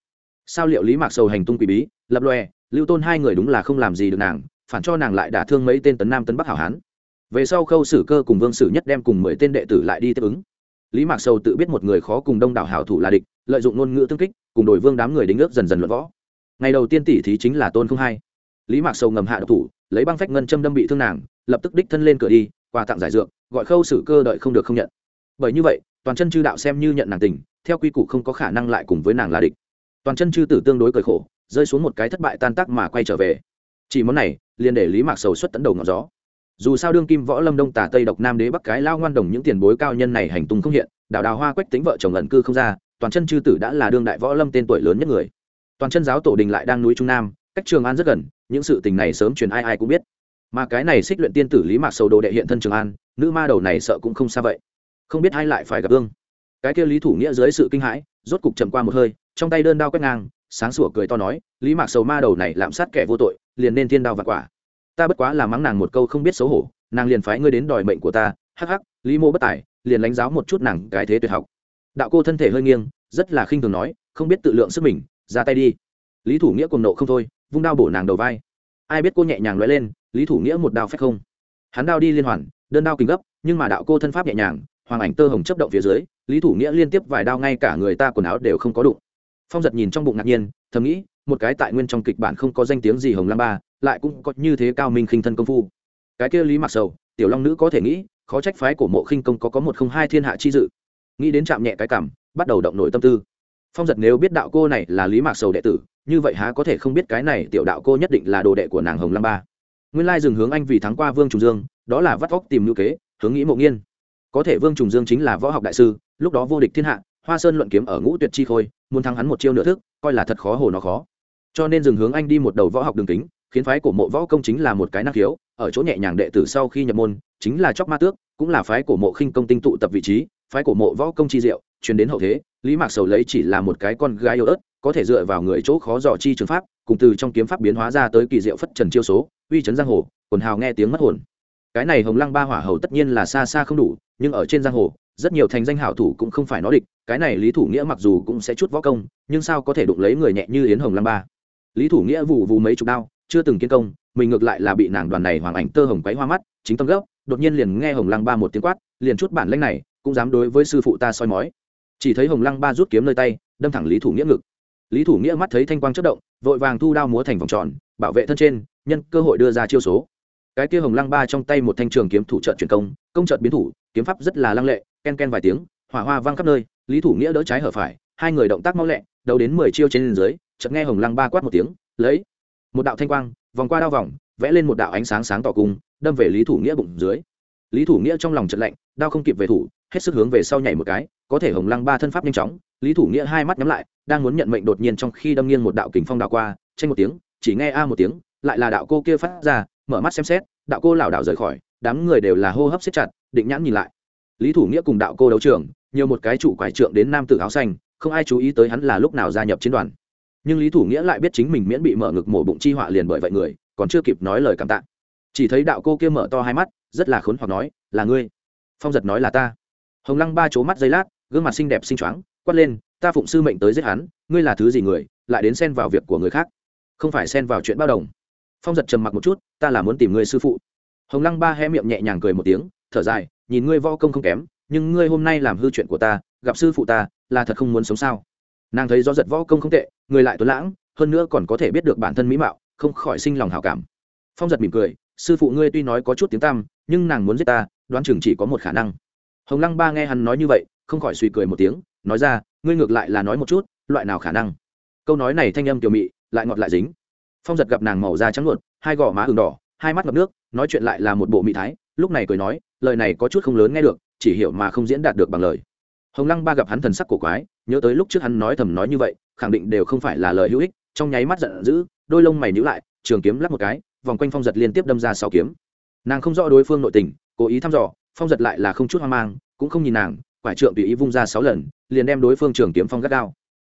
sao liệu lý mạc sầu hành tung quỷ bí, lập lòe, lưu tôn hai người đúng là không làm gì được nàng, phản cho nàng lại đả thương mấy tên tấn nam tấn bắc hảo hán. Về sau khâu sử cơ cùng vương sử nhất đem cùng mười tên đệ tử lại đi tiếp ứng. Lý mạc sầu tự biết một người khó cùng đông đảo hảo thủ là địch, lợi dụng ngôn ngữ tương kích, cùng đổi vương đám người đính ước dần dần luận võ. Ngày đầu tiên tỷ thí chính là tôn không hai. Lý mạc sầu ngầm hạ độc thủ, lấy băng phách ngân châm đâm bị thương nàng, lập tức đích thân lên cửa đi, quà tặng giải dược, gọi khâu sử cơ đợi không được không nhận. Bởi như vậy, toàn chân chư đạo xem như nhận nàng tình, theo quy củ không có khả năng lại cùng với nàng là địch toàn chân chư tử tương đối cởi khổ, rơi xuống một cái thất bại tan tác mà quay trở về. Chỉ món này, liền để lý mạc sầu xuất tấn đầu ngọn gió. Dù sao đương kim võ lâm đông tả tây độc nam đế bắc cái lao ngoan đồng những tiền bối cao nhân này hành tung không hiện đào đào hoa quách tính vợ chồng ẩn cư không ra, toàn chân chư tử đã là đương đại võ lâm tên tuổi lớn nhất người. Toàn chân giáo tổ đình lại đang núi trung nam, cách trường an rất gần, những sự tình này sớm truyền ai ai cũng biết. Mà cái này xích luyện tiên tử lý mạc sầu đồ đệ hiện thân trường an, nữ ma đầu này sợ cũng không xa vậy. Không biết ai lại phải gặp ương cái kia lý thủ nghĩa dưới sự kinh hãi rốt cục chậm qua một hơi, trong tay đơn đao quét ngang, sáng sủa cười to nói, lý mạc sầu ma đầu này lạm sát kẻ vô tội, liền nên thiên đao và quả. Ta bất quá là mắng nàng một câu không biết xấu hổ, nàng liền phái ngươi đến đòi mệnh của ta, hắc hắc, lý mô bất tài, liền lánh giáo một chút nàng cái thế tuyệt học. Đạo cô thân thể hơi nghiêng, rất là khinh thường nói, không biết tự lượng sức mình, ra tay đi. Lý thủ nghĩa cùng nộ không thôi, vung đao bổ nàng đầu vai. Ai biết cô nhẹ nhàng nói lên, lý thủ nghĩa một đao phép không. Hắn đao đi liên hoàn, đơn đao kính gấp, nhưng mà đạo cô thân pháp nhẹ nhàng hoàng ảnh tơ hồng chấp động phía dưới, lý thủ nghĩa liên tiếp vài đao ngay cả người ta quần áo đều không có đụng. Phong giật nhìn trong bụng ngạc nhiên, thầm nghĩ, một cái tại nguyên trong kịch bản không có danh tiếng gì hồng lam ba, lại cũng có như thế cao minh khinh thân công phu. Cái kia lý mặc sầu, tiểu long nữ có thể nghĩ, khó trách phái của mộ khinh công có có một không hai thiên hạ chi dự. Nghĩ đến chạm nhẹ cái cảm, bắt đầu động nổi tâm tư. Phong giật nếu biết đạo cô này là lý mạc sầu đệ tử, như vậy há có thể không biết cái này tiểu đạo cô nhất định là đồ đệ của nàng hồng lam ba. Nguyên lai dừng hướng anh vì thắng qua vương trùng dương, đó là vắt vóc tìm ngữ kế, hướng nghĩ mộ nghiên có thể vương trùng dương chính là võ học đại sư, lúc đó vô địch thiên hạ, hoa sơn luận kiếm ở ngũ tuyệt chi khôi, muốn thắng hắn một chiêu nửa thức, coi là thật khó hồ nó khó. Cho nên dừng hướng anh đi một đầu võ học đường kính, khiến phái của mộ võ công chính là một cái năng khiếu, ở chỗ nhẹ nhàng đệ tử sau khi nhập môn, chính là chóc ma tước, cũng là phái của mộ khinh công tinh tụ tập vị trí, phái của mộ võ công chi diệu, truyền đến hậu thế, lý mạc sầu lấy chỉ là một cái con gái yếu ớt, có thể dựa vào người chỗ khó dò chi trường pháp, cùng từ trong kiếm pháp biến hóa ra tới kỳ diệu phất trần chiêu số, uy chấn giang hồ, quần hào nghe tiếng mất hồn cái này hồng lăng ba hỏa hầu tất nhiên là xa xa không đủ, nhưng ở trên giang hồ, rất nhiều thành danh hảo thủ cũng không phải nó địch. Cái này lý thủ nghĩa mặc dù cũng sẽ chút võ công, nhưng sao có thể đụng lấy người nhẹ như yến hồng lăng ba? Lý thủ nghĩa vụ vù mấy chục đao, chưa từng kiến công, mình ngược lại là bị nàng đoàn này hoàng ảnh tơ hồng quấy hoa mắt, chính tâm gấp, đột nhiên liền nghe hồng lăng ba một tiếng quát, liền chút bản lanh này, cũng dám đối với sư phụ ta soi mói. Chỉ thấy hồng lăng ba rút kiếm nơi tay, đâm thẳng lý thủ nghĩa ngực. Lý thủ nghĩa mắt thấy thanh quang chất động, vội vàng thu đao múa thành vòng tròn, bảo vệ thân trên, nhân cơ hội đưa ra chiêu số cái kia hồng lăng ba trong tay một thanh trường kiếm thủ trận truyền công công trận biến thủ, kiếm pháp rất là lăng lệ, ken ken vài tiếng, hỏa hoa vang khắp nơi, lý thủ nghĩa đỡ trái hở phải, hai người động tác mau lẹ, đầu đến mười chiêu trên dưới, chợt nghe hồng lăng ba quát một tiếng, lấy! Một đạo thanh quang, vòng qua đao vòng, vẽ lên một đạo ánh sáng sáng tỏ cung đâm về lý thủ nghĩa bụng dưới. Lý thủ nghĩa trong lòng trận lạnh, đao không kịp về thủ, hết sức hướng về sau nhảy một cái, có thể hồng lăng ba thân pháp nhanh chóng, lý thủ nghĩa hai mắt nhắm lại, đang muốn nhận mệnh đột nhiên trong khi đâm nghiêng một đạo kình phong đào qua tranh một tiếng, chỉ nghe a một tiếng, lại là đạo cô kia phát ra mở mắt xem xét, đạo cô lảo đảo rời khỏi, đám người đều là hô hấp siết chặt, định nhãn nhìn lại. Lý thủ nghĩa cùng đạo cô đấu trường, nhiều một cái chủ quải trượng đến nam tử áo xanh, không ai chú ý tới hắn là lúc nào gia nhập chiến đoàn. Nhưng lý thủ nghĩa lại biết chính mình miễn bị mở ngực mổ bụng chi họa liền bởi vậy người, còn chưa kịp nói lời cảm tạ. Chỉ thấy đạo cô kia mở to hai mắt, rất là khốn hoặc nói, là ngươi. Phong giật nói là ta. Hồng lăng ba c mắt giây lát, gương mặt xinh đẹp xinh choáng, quát lên, ta phụng sư mệnh tới giết hắn, ngươi là thứ gì người, lại đến xen vào việc của người khác? Không phải xen vào chuyện bao đồng phong giật trầm mặc một chút, ta là muốn tìm ngươi sư phụ. Hồng lăng ba hé miệng nhẹ nhàng cười một tiếng, thở dài, nhìn ngươi vo công không kém, nhưng ngươi hôm nay làm hư chuyện của ta, gặp sư phụ ta, là thật không muốn sống sao? Nàng thấy do giật võ công không tệ, người lại tuấn lãng, hơn nữa còn có thể biết được bản thân mỹ mạo, không khỏi sinh lòng hảo cảm. Phong giật mỉm cười, sư phụ ngươi tuy nói có chút tiếng tăm, nhưng nàng muốn giết ta, đoán chừng chỉ có một khả năng. Hồng lăng ba nghe hắn nói như vậy, không khỏi suy cười một tiếng, nói ra, ngươi ngược lại là nói một chút, loại nào khả năng? Câu nói này thanh âm tiểu mị, lại ngọt lại dính phong giật gặp nàng màu da trắng luột hai gò má ừng đỏ, hai mắt ngập nước, nói chuyện lại là một bộ mỹ thái, lúc này cười nói, lời này có chút không lớn nghe được, chỉ hiểu mà không diễn đạt được bằng lời. Hồng lăng ba gặp hắn thần sắc cổ quái, nhớ tới lúc trước hắn nói thầm nói như vậy, khẳng định đều không phải là lời hữu ích, trong nháy mắt giận dữ, đôi lông mày nhữ lại, trường kiếm lắp một cái, vòng quanh phong giật liên tiếp đâm ra sáu kiếm. Nàng không rõ đối phương nội tình, cố ý thăm dò, phong giật lại là không chút hoang mang, cũng không nhìn nàng, quải trượng tùy ý vung ra sáu lần, liền đem đối phương trường kiếm phong gắt đao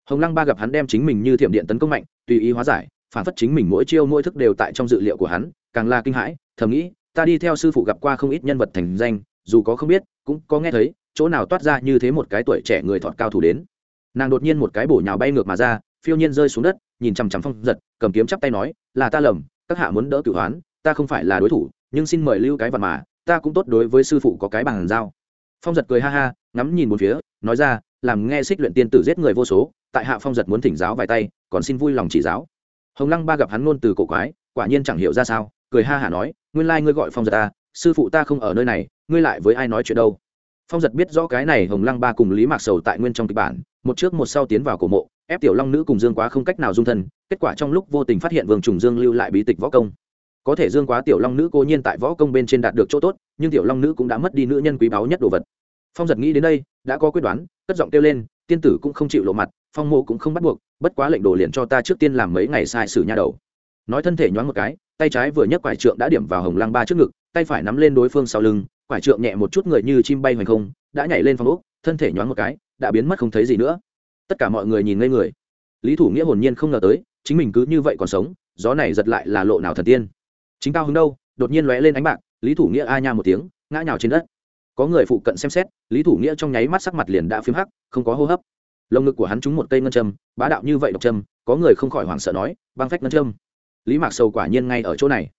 hồng lăng ba gặp hắn đem chính mình như thiểm điện tấn công mạnh, tùy ý hóa giải phản phất chính mình mỗi chiêu mỗi thức đều tại trong dự liệu của hắn, càng là kinh hãi, thầm nghĩ, ta đi theo sư phụ gặp qua không ít nhân vật thành danh, dù có không biết, cũng có nghe thấy, chỗ nào toát ra như thế một cái tuổi trẻ người thọt cao thủ đến. Nàng đột nhiên một cái bổ nhào bay ngược mà ra, phiêu nhiên rơi xuống đất, nhìn chằm chằm phong giật, cầm kiếm chắp tay nói, là ta lầm, các hạ muốn đỡ cửu hoán, ta không phải là đối thủ, nhưng xin mời lưu cái vật mà, ta cũng tốt đối với sư phụ có cái bằng giao. Phong giật cười ha ha, ngắm nhìn một phía, nói ra, làm nghe xích luyện tiên tử giết người vô số, tại hạ phong giật muốn thỉnh giáo vài tay, còn xin vui lòng chỉ giáo hồng lăng ba gặp hắn ngôn từ cổ quái, quả nhiên chẳng hiểu ra sao, cười ha hả nói, nguyên lai ngươi gọi phong giật ta sư phụ ta không ở nơi này, ngươi lại với ai nói chuyện đâu? Phong giật biết rõ cái này hồng lăng ba cùng lý mạc sầu tại nguyên trong kịch bản, một trước một sau tiến vào cổ mộ, ép tiểu long nữ cùng dương quá không cách nào dung thân, kết quả trong lúc vô tình phát hiện vương trùng dương lưu lại bí tịch võ công. Có thể dương quá tiểu long nữ cố nhiên tại võ công bên trên đạt được chỗ tốt, nhưng tiểu long nữ cũng đã mất đi nữ nhân quý báu nhất đồ vật phong giật nghĩ đến đây, đã có quyết đoán, cất giọng kêu lên, tiên tử cũng không chịu lộ mặt, phong mộ cũng không bắt buộc, bất quá lệnh đồ liền cho ta trước tiên làm mấy ngày sai sử nha đầu. Nói thân thể nhoáng một cái, tay trái vừa nhấc quải trượng đã điểm vào hồng lăng ba trước ngực, tay phải nắm lên đối phương sau lưng, quải trượng nhẹ một chút người như chim bay hoành không, đã nhảy lên Phong úc thân thể nhoáng một cái, đã biến mất không thấy gì nữa. Tất cả mọi người nhìn ngây người. Lý thủ nghĩa hồn nhiên không ngờ tới, chính mình cứ như vậy còn sống, gió này giật lại là lộ nào thần tiên. Chính cao hứng đâu, đột nhiên lóe lên ánh bạc, lý thủ nghĩa a nha một tiếng, ngã nhào trên đất có người phụ cận xem xét, lý thủ nghĩa trong nháy mắt sắc mặt liền đã p hắc, không có hô hấp. Lồng ngực của hắn trúng một cây ngân châm, bá đạo như vậy độc châm, có người không khỏi hoảng sợ nói, băng phách ngân châm. Lý mạc sầu quả nhiên ngay ở chỗ này.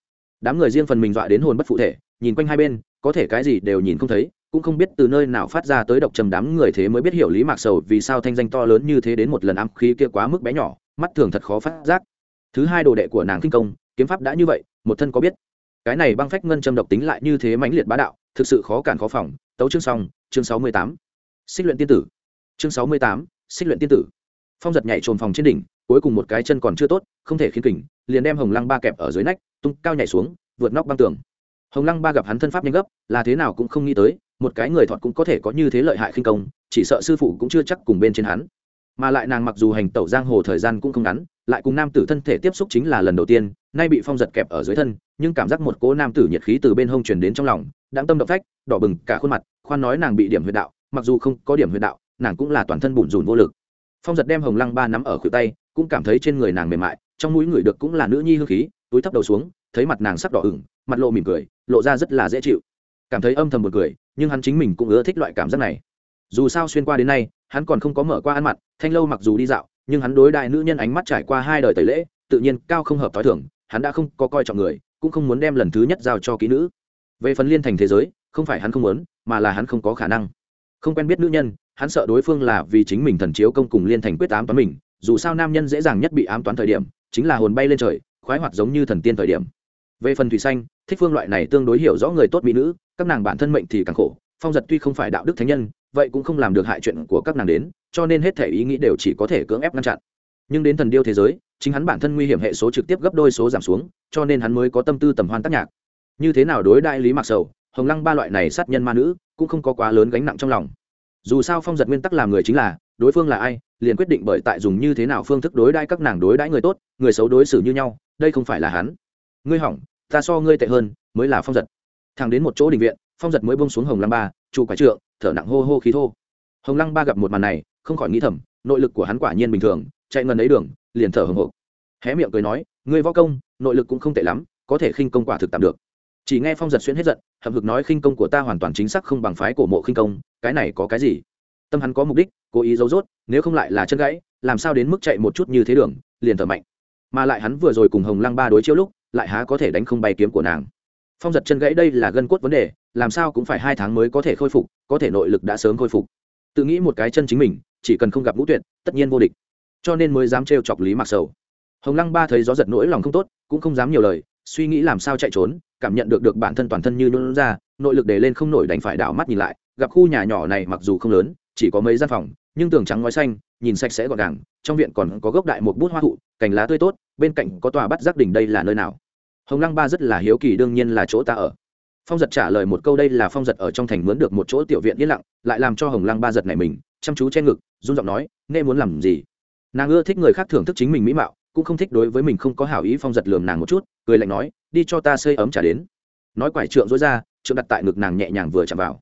Đám người riêng phần mình dọa đến hồn bất phụ thể, nhìn quanh hai bên, có thể cái gì đều nhìn không thấy, cũng không biết từ nơi nào phát ra tới độc trầm đám người thế mới biết hiểu lý mạc sầu vì sao thanh danh to lớn như thế đến một lần ám khí kia quá mức bé nhỏ, mắt thường thật khó phát giác. Thứ hai đồ đệ của nàng kinh công, kiếm pháp đã như vậy, một thân có biết cái này băng phách ngân châm độc tính lại như thế mãnh liệt bá đạo, thực sự khó cản khó phòng. Tấu chương xong, chương sáu mươi tám. Xích luyện tiên tử. Chương sáu mươi tám, xích luyện tiên tử. Phong giật nhảy trồn phòng trên đỉnh, cuối cùng một cái chân còn chưa tốt, không thể khiến kỉnh liền đem hồng lăng ba kẹp ở dưới nách, tung cao nhảy xuống, vượt nóc băng tường. Hồng lăng ba gặp hắn thân pháp nhanh gấp, là thế nào cũng không nghĩ tới, một cái người thọt cũng có thể có như thế lợi hại khinh công, chỉ sợ sư phụ cũng chưa chắc cùng bên trên hắn. Mà lại nàng mặc dù hành tẩu giang hồ thời gian cũng không ngắn lại cùng nam tử thân thể tiếp xúc chính là lần đầu tiên, nay bị phong giật kẹp ở dưới thân, nhưng cảm giác một cỗ nam tử nhiệt khí từ bên hông truyền đến trong lòng đáng tâm động phách, đỏ bừng cả khuôn mặt, khoan nói nàng bị điểm huyệt đạo, mặc dù không có điểm huyệt đạo, nàng cũng là toàn thân bùn rùn vô lực. Phong giật đem hồng lăng ba nắm ở khuỷu tay, cũng cảm thấy trên người nàng mềm mại, trong mũi người được cũng là nữ nhi hương khí, túi thấp đầu xuống, thấy mặt nàng sắc đỏ ửng, mặt lộ mỉm cười, lộ ra rất là dễ chịu. Cảm thấy âm thầm một cười, nhưng hắn chính mình cũng ưa thích loại cảm giác này. Dù sao xuyên qua đến nay, hắn còn không có mở qua ăn mặt, thanh lâu mặc dù đi dạo nhưng hắn đối đại nữ nhân ánh mắt trải qua hai đời tẩy lễ, tự nhiên cao không hợp t h o i thưởng hắn đã không có coi trọng người, cũng không muốn đem lần thứ nhất giao cho kỹ nữ. Về phần liên thành thế giới, không phải hắn không muốn, mà là hắn không có khả năng. Không quen biết nữ nhân, hắn sợ đối phương là vì chính mình thần chiếu công cùng liên thành quyết ám toán mình, dù sao nam nhân dễ dàng nhất bị ám toán thời điểm, chính là hồn bay lên trời, khoái hoạt giống như thần tiên thời điểm. Về phần thủy xanh, thích phương loại này tương đối hiểu rõ người tốt mỹ nữ, các nàng bản thân mệnh thì càng khổ phong giật tuy không phải đạo đức thánh nhân, vậy cũng không làm được hại chuyện của các nàng đến, cho nên hết thể ý nghĩ đều chỉ có thể cưỡng ép ngăn chặn. Nhưng đến thần điêu thế giới, chính hắn bản thân nguy hiểm hệ số trực tiếp gấp đôi số giảm xuống, cho nên hắn mới có tâm tư tầm hoan tác nhạc. Như thế nào đối đại lý mặc sầu, hồng lăng ba loại này sát nhân ma nữ, cũng không có quá lớn gánh nặng trong lòng. Dù sao phong giật nguyên tắc làm người chính là, đối phương là ai, liền quyết định bởi tại dùng như thế nào phương thức đối đãi các nàng đối đãi người tốt, người xấu đối xử như nhau, đây không phải là hắn. Ngươi hỏng, ta so ngươi tệ hơn, mới là phong giật thằng đến một chỗ đình viện, phong giật mới bông xuống hồng lăng ba, chu quái trượng, thở nặng hô hô khí thô. Hồng lăng ba gặp một màn này, không khỏi nghĩ thầm, nội lực của hắn quả nhiên bình thường, chạy ngần ấy đường, liền thở hồng hộc. Hé miệng cười nói, ngươi võ công, nội lực cũng không tệ lắm, có thể khinh công quả thực tạm được. Chỉ nghe phong giật xuyên hết giận, hậm hực nói, khinh công của ta hoàn toàn chính xác không bằng phái cổ mộ khinh công, cái này có cái gì? Tâm hắn có mục đích, cố ý giấu rốt, nếu không lại là chân gãy, làm sao đến mức chạy một chút như thế đường, liền thở mạnh. Mà lại hắn vừa rồi cùng hồng lăng ba đối chiếu lúc, lại há có thể đánh không bay kiếm của nàng phong giật chân gãy đây là gân cốt vấn đề, làm sao cũng phải hai tháng mới có thể khôi phục, có thể nội lực đã sớm khôi phục. Tự nghĩ một cái chân chính mình, chỉ cần không gặp ngũ tuyệt, tất nhiên vô địch. Cho nên mới dám trêu chọc lý mặc sầu. Hồng lăng ba thấy gió giật nỗi lòng không tốt, cũng không dám nhiều lời, suy nghĩ làm sao chạy trốn, cảm nhận được được bản thân toàn thân như nôn ra, nội lực để lên không nổi đành phải đảo mắt nhìn lại, gặp khu nhà nhỏ này mặc dù không lớn, chỉ có mấy gian phòng, nhưng tường trắng ngói xanh, nhìn sạch sẽ gọn gàng, trong viện còn có gốc đại một bút hoa thụ, cành lá tươi tốt, bên cạnh có tòa bắt giác đỉnh đây là nơi nào? Hồng lăng ba rất là hiếu kỳ, đương nhiên là chỗ ta ở. Phong giật trả lời một câu, đây là phong giật ở trong thành mướn được một chỗ tiểu viện yên lặng, lại làm cho hồng lăng ba giật này mình, chăm chú che ngực, run giọng nói nghe muốn làm gì? Nàng ưa thích người khác thưởng thức chính mình mỹ mạo, cũng không thích đối với mình không có hảo ý, phong giật lườm nàng một chút, cười lạnh nói, đi cho ta xây ấm trả đến. Nói quải trượng dối ra, trượng đặt tại ngực nàng nhẹ nhàng vừa chạm vào.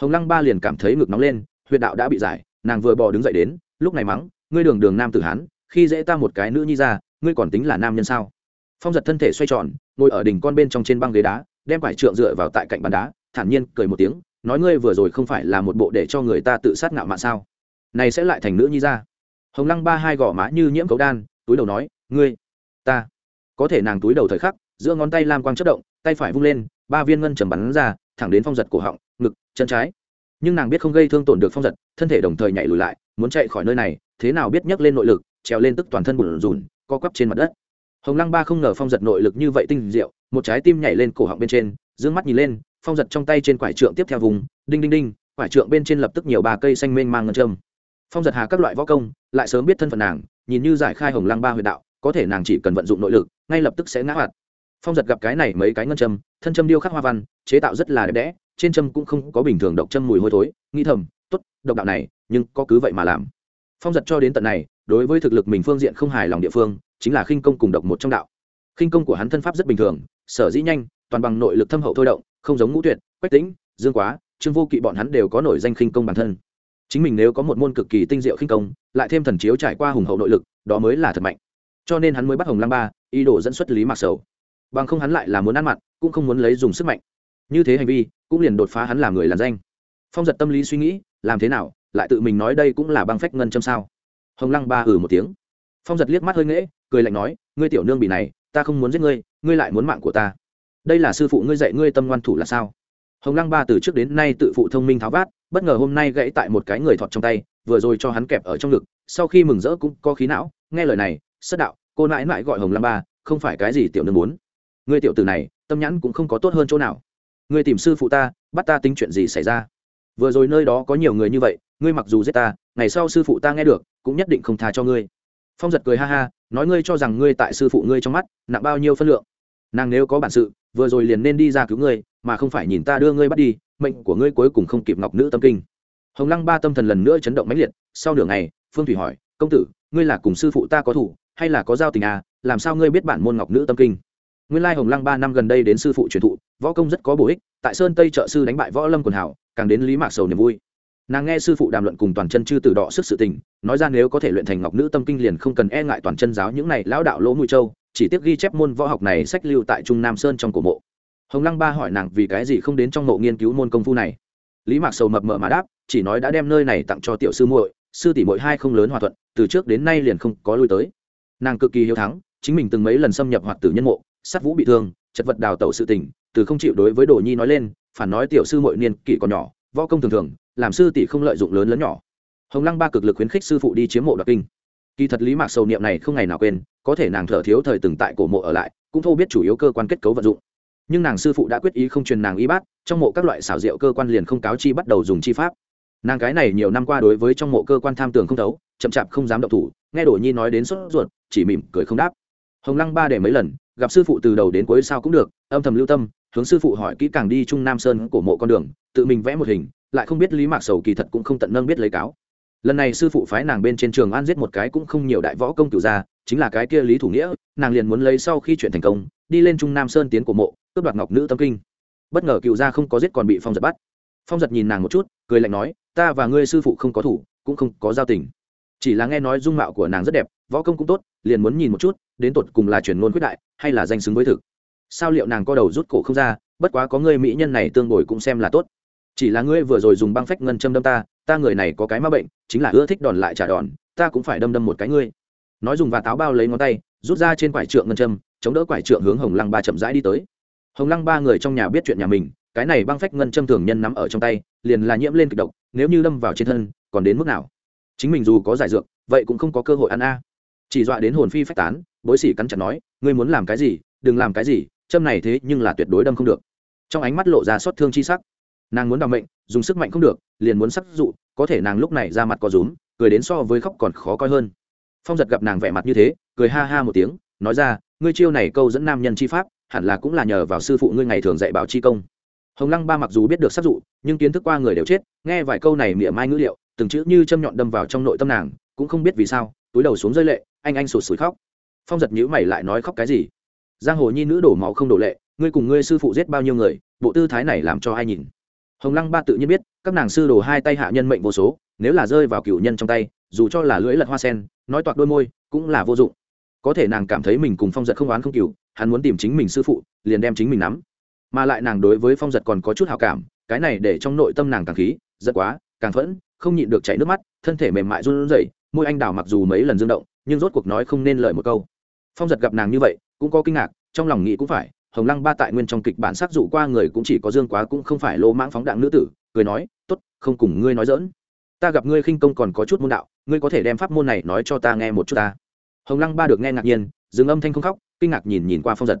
Hồng lăng ba liền cảm thấy ngực nóng lên, huyệt đạo đã bị giải, nàng vừa bò đứng dậy đến, lúc này mắng, ngươi đường đường nam tử hán, khi dễ ta một cái nữ nhi ra, ngươi còn tính là nam nhân sao? Phong giật thân thể xoay tròn, ngồi ở đỉnh con bên trong trên băng ghế đá, đem quải trượng dựa vào tại cạnh bàn đá, thản nhiên cười một tiếng, nói ngươi vừa rồi không phải là một bộ để cho người ta tự sát ngạo mạn sao? Này sẽ lại thành nữ nhi ra. Hồng lăng ba hai gò má như nhiễm cấu đan, túi đầu nói, ngươi, ta. Có thể nàng túi đầu thời khắc, giữa ngón tay lam quang chất động, tay phải vung lên, ba viên ngân trầm bắn ra, thẳng đến phong giật cổ họng, ngực, chân trái. Nhưng nàng biết không gây thương tổn được phong giật, thân thể đồng thời nhảy lùi lại, muốn chạy khỏi nơi này, thế nào biết nhấc lên nội lực, trèo lên tức toàn thân bùn rùn, co quắp trên mặt đất hồng lăng ba không ngờ phong giật nội lực như vậy tinh diệu, một trái tim nhảy lên cổ họng bên trên d ư ơ n g mắt nhìn lên, phong giật trong tay trên quải trượng tiếp theo vùng, đinh đinh đinh, quải trượng bên trên lập tức nhiều bà cây xanh mênh mang ngân châm. Phong giật hà các loại võ công, lại sớm biết thân phận nàng, nhìn như giải khai hồng lăng ba huyện đạo, có thể nàng chỉ cần vận dụng nội lực, ngay lập tức sẽ ngã hoạt. Phong giật gặp cái này mấy cái ngân châm, thân châm điêu khắc hoa văn, chế tạo rất là đẹp đẽ, trên châm cũng không có bình thường độc châm mùi hôi thối, nghĩ thầm t ố t độc đạo này, nhưng có cứ vậy mà làm. Phong giật cho đến tận này, đối với thực lực mình phương diện không hài lòng địa phương chính là khinh công cùng độc một trong đạo. Khinh công của hắn thân pháp rất bình thường, sở dĩ nhanh, toàn bằng nội lực thâm hậu thôi động, không giống ngũ tuyệt, quách tĩnh, dương quá, trương vô kỵ bọn hắn đều có nổi danh khinh công bản thân. Chính mình nếu có một môn cực kỳ tinh diệu khinh công, lại thêm thần chiếu trải qua hùng hậu nội lực, đó mới là thật mạnh. Cho nên hắn mới bắt hồng lăng ba, ý đồ dẫn xuất lý mạc sầu. Bằng không hắn lại là muốn ăn mặn, cũng không muốn lấy dùng sức mạnh. Như thế hành vi, cũng liền đột phá hắn làm người làm danh. Phong giật tâm lý suy nghĩ, làm thế nào, lại tự mình nói đây cũng là băng phách ngân châm sao? Hồng lăng ba ừ một tiếng phong giật liếc mắt hơi nghễ, cười lạnh nói, ngươi tiểu nương bị này, ta không muốn giết ngươi ngươi lại muốn mạng của ta. Đây là sư phụ ngươi dạy ngươi tâm ngoan thủ là sao? Hồng lăng ba từ trước đến nay tự phụ thông minh tháo vát, bất ngờ hôm nay gãy tại một cái người thọt trong tay, vừa rồi cho hắn kẹp ở trong ngực, sau khi mừng rỡ cũng có khí não, nghe lời này, sất đạo, cô nãi nãi gọi hồng lăng ba, không phải cái gì tiểu nương muốn. Ngươi tiểu tử này, tâm nhãn cũng không có tốt hơn chỗ nào. Ngươi tìm sư phụ ta, bắt ta tính chuyện gì xảy ra? Vừa rồi nơi đó có nhiều người như vậy, ngươi mặc dù giết ta, ngày sau sư phụ ta nghe được, cũng nhất định không tha cho ngươi phong giật cười ha ha, nói ngươi cho rằng ngươi tại sư phụ ngươi trong mắt, nặng bao nhiêu phân lượng. Nàng nếu có bản sự, vừa rồi liền nên đi ra cứu ngươi, mà không phải nhìn ta đưa ngươi bắt đi, mệnh của ngươi cuối cùng không kịp ngọc nữ tâm kinh. Hồng lăng ba tâm thần lần nữa chấn động mãnh liệt, sau nửa ngày, phương thủy hỏi, công tử, ngươi là cùng sư phụ ta có thủ, hay là có giao tình à làm sao ngươi biết bản môn ngọc nữ tâm kinh? Nguyên lai hồng lăng ba năm gần đây đến sư phụ truyền thụ, võ công rất có bổ ích, tại sơn tây trợ sư đánh bại võ lâm quần hảo, càng đến lý mạc sầu niềm vui nàng nghe sư phụ đàm luận cùng toàn chân chư từ đọ sức sự tình, nói ra nếu có thể luyện thành ngọc nữ tâm kinh liền không cần e ngại toàn chân giáo những này lão đạo lỗ mũi châu chỉ tiếc ghi chép môn võ học này sách lưu tại trung nam sơn trong cổ mộ. Hồng lăng ba hỏi nàng vì cái gì không đến trong mộ nghiên cứu môn công phu này. Lý mạc sầu mập mờ mà đáp, chỉ nói đã đem nơi này tặng cho tiểu sư muội, sư tỷ muội hai không lớn hòa thuận, từ trước đến nay liền không có lui tới. Nàng cực kỳ hiếu thắng, chính mình từng mấy lần xâm nhập hoạt tử nhân mộ, sát vũ bị thương, chật vật đào tẩu sự tình, từ không chịu đối với đồ nhi nói lên, phản nói tiểu sư muội niên kỷ còn nhỏ võ công thường thường, làm sư tỷ không lợi dụng lớn lớn nhỏ. Hồng lăng ba cực lực khuyến khích sư phụ đi chiếm mộ đoạt kinh. Kỳ thật lý mạc sầu niệm này không ngày nào quên, có thể nàng thở thiếu thời từng tại cổ mộ ở lại, cũng thô biết chủ yếu cơ quan kết cấu vận dụng. Nhưng nàng sư phụ đã quyết ý không truyền nàng y bát, trong mộ các loại xảo diệu cơ quan liền không cáo chi bắt đầu dùng chi pháp. Nàng cái này nhiều năm qua đối với trong mộ cơ quan tham tường không thấu, chậm chạp không dám động thủ, nghe đổ nhi nói đến sốt ruột, chỉ mỉm cười không đáp. Hồng lăng ba để mấy lần, gặp sư phụ từ đầu đến cuối sao cũng được, âm thầm lưu tâm hướng sư phụ hỏi kỹ càng đi trung nam sơn cổ mộ con đường, tự mình vẽ một hình, lại không biết lý mạc sầu kỳ thật cũng không tận nâng biết lấy cáo. Lần này sư phụ phái nàng bên trên trường an giết một cái cũng không nhiều đại võ công cửu gia, chính là cái kia lý thủ nghĩa, nàng liền muốn lấy sau khi chuyện thành công, đi lên trung nam sơn tiến cổ mộ, cướp đoạt ngọc nữ tâm kinh. Bất ngờ cựu gia không có giết còn bị phong giật bắt. Phong giật nhìn nàng một chút, cười lạnh nói, ta và ngươi sư phụ không có thủ, cũng không có giao tình. Chỉ là nghe nói dung mạo của nàng rất đẹp, võ công cũng tốt, liền muốn nhìn một chút, đến tột cùng là chuyển ngôn quyết đại, hay là danh xứng với thực sao liệu nàng co đầu rút cổ không ra, bất quá có ngươi mỹ nhân này tương bồi cũng xem là tốt. Chỉ là ngươi vừa rồi dùng băng phách ngân châm đâm ta ta người này có cái ma bệnh, chính là ưa thích đòn lại trả đòn, ta cũng phải đâm đâm một cái ngươi. Nói dùng và táo bao lấy ngón tay, rút ra trên quải trượng ngân châm, chống đỡ quải trượng hướng hồng lăng ba chậm rãi đi tới. Hồng lăng ba người trong nhà biết chuyện nhà mình, cái này băng phách ngân châm thường nhân nắm ở trong tay, liền là nhiễm lên kịch độc, nếu như đâm vào trên thân, còn đến mức nào? Chính mình dù có giải dược, vậy cũng không có cơ hội ăn a. Chỉ dọa đến hồn phi phách tán, bối sĩ cắn chặt nói, ngươi muốn làm cái gì, đừng làm cái gì châm này thế nhưng là tuyệt đối đâm không được. Trong ánh mắt lộ ra xót thương chi sắc. Nàng muốn đ mệnh, dùng sức mạnh không được, liền muốn sắc dụ, có thể nàng lúc này ra mặt có rúm, cười đến so với khóc còn khó coi hơn. Phong giật gặp nàng vẻ mặt như thế, cười ha ha một tiếng, nói ra, ngươi chiêu này câu dẫn nam nhân chi pháp, hẳn là cũng là nhờ vào sư phụ ngươi ngày thường dạy bảo chi công. Hồng lăng ba mặc dù biết được sắc dụ, nhưng kiến thức qua người đều chết, nghe vài câu này mỉa mai ngữ liệu, từng chữ như châm nhọn đâm vào trong nội tâm nàng, cũng không biết vì sao, túi đầu xuống rơi lệ, anh anh sụt sùi khóc. Phong giật nhữ mày lại nói, khóc cái gì? Giang hồ nhi nữ đổ máu không đổ lệ, ngươi cùng ngươi sư phụ giết bao nhiêu người, bộ tư thái này làm cho ai nhìn? Hồng lăng ba tự nhiên biết, các nàng sư đồ hai tay hạ nhân mệnh vô số, nếu là rơi vào cựu nhân trong tay, dù cho là lưỡi lật hoa sen, nói toạc đôi môi, cũng là vô dụng. Có thể nàng cảm thấy mình cùng phong giật không oán không cựu hắn muốn tìm chính mình sư phụ, liền đem chính mình nắm. Mà lại nàng đối với phong giật còn có chút hào cảm, cái này để trong nội tâm nàng càng khí giật quá, càng phẫn, không nhịn được chảy nước mắt, thân thể mềm mại run rẩy, môi anh đào mặc dù mấy lần dương động, nhưng rốt cuộc nói không nên lời một câu. Phong giật gặp nàng như vậy cũng có kinh ngạc, trong lòng nghĩ cũng phải, hồng lăng ba tại nguyên trong kịch bản sắc dụ qua người cũng chỉ có dương quá cũng không phải lô mãng phóng đạn nữ tử, cười nói t ố t không cùng ngươi nói dỡn ta gặp ngươi khinh công còn có chút môn đạo, ngươi có thể đem pháp môn này nói cho ta nghe một chút ta. Hồng lăng ba được nghe ngạc nhiên, dừng âm thanh không khóc, kinh ngạc nhìn nhìn qua phong giật.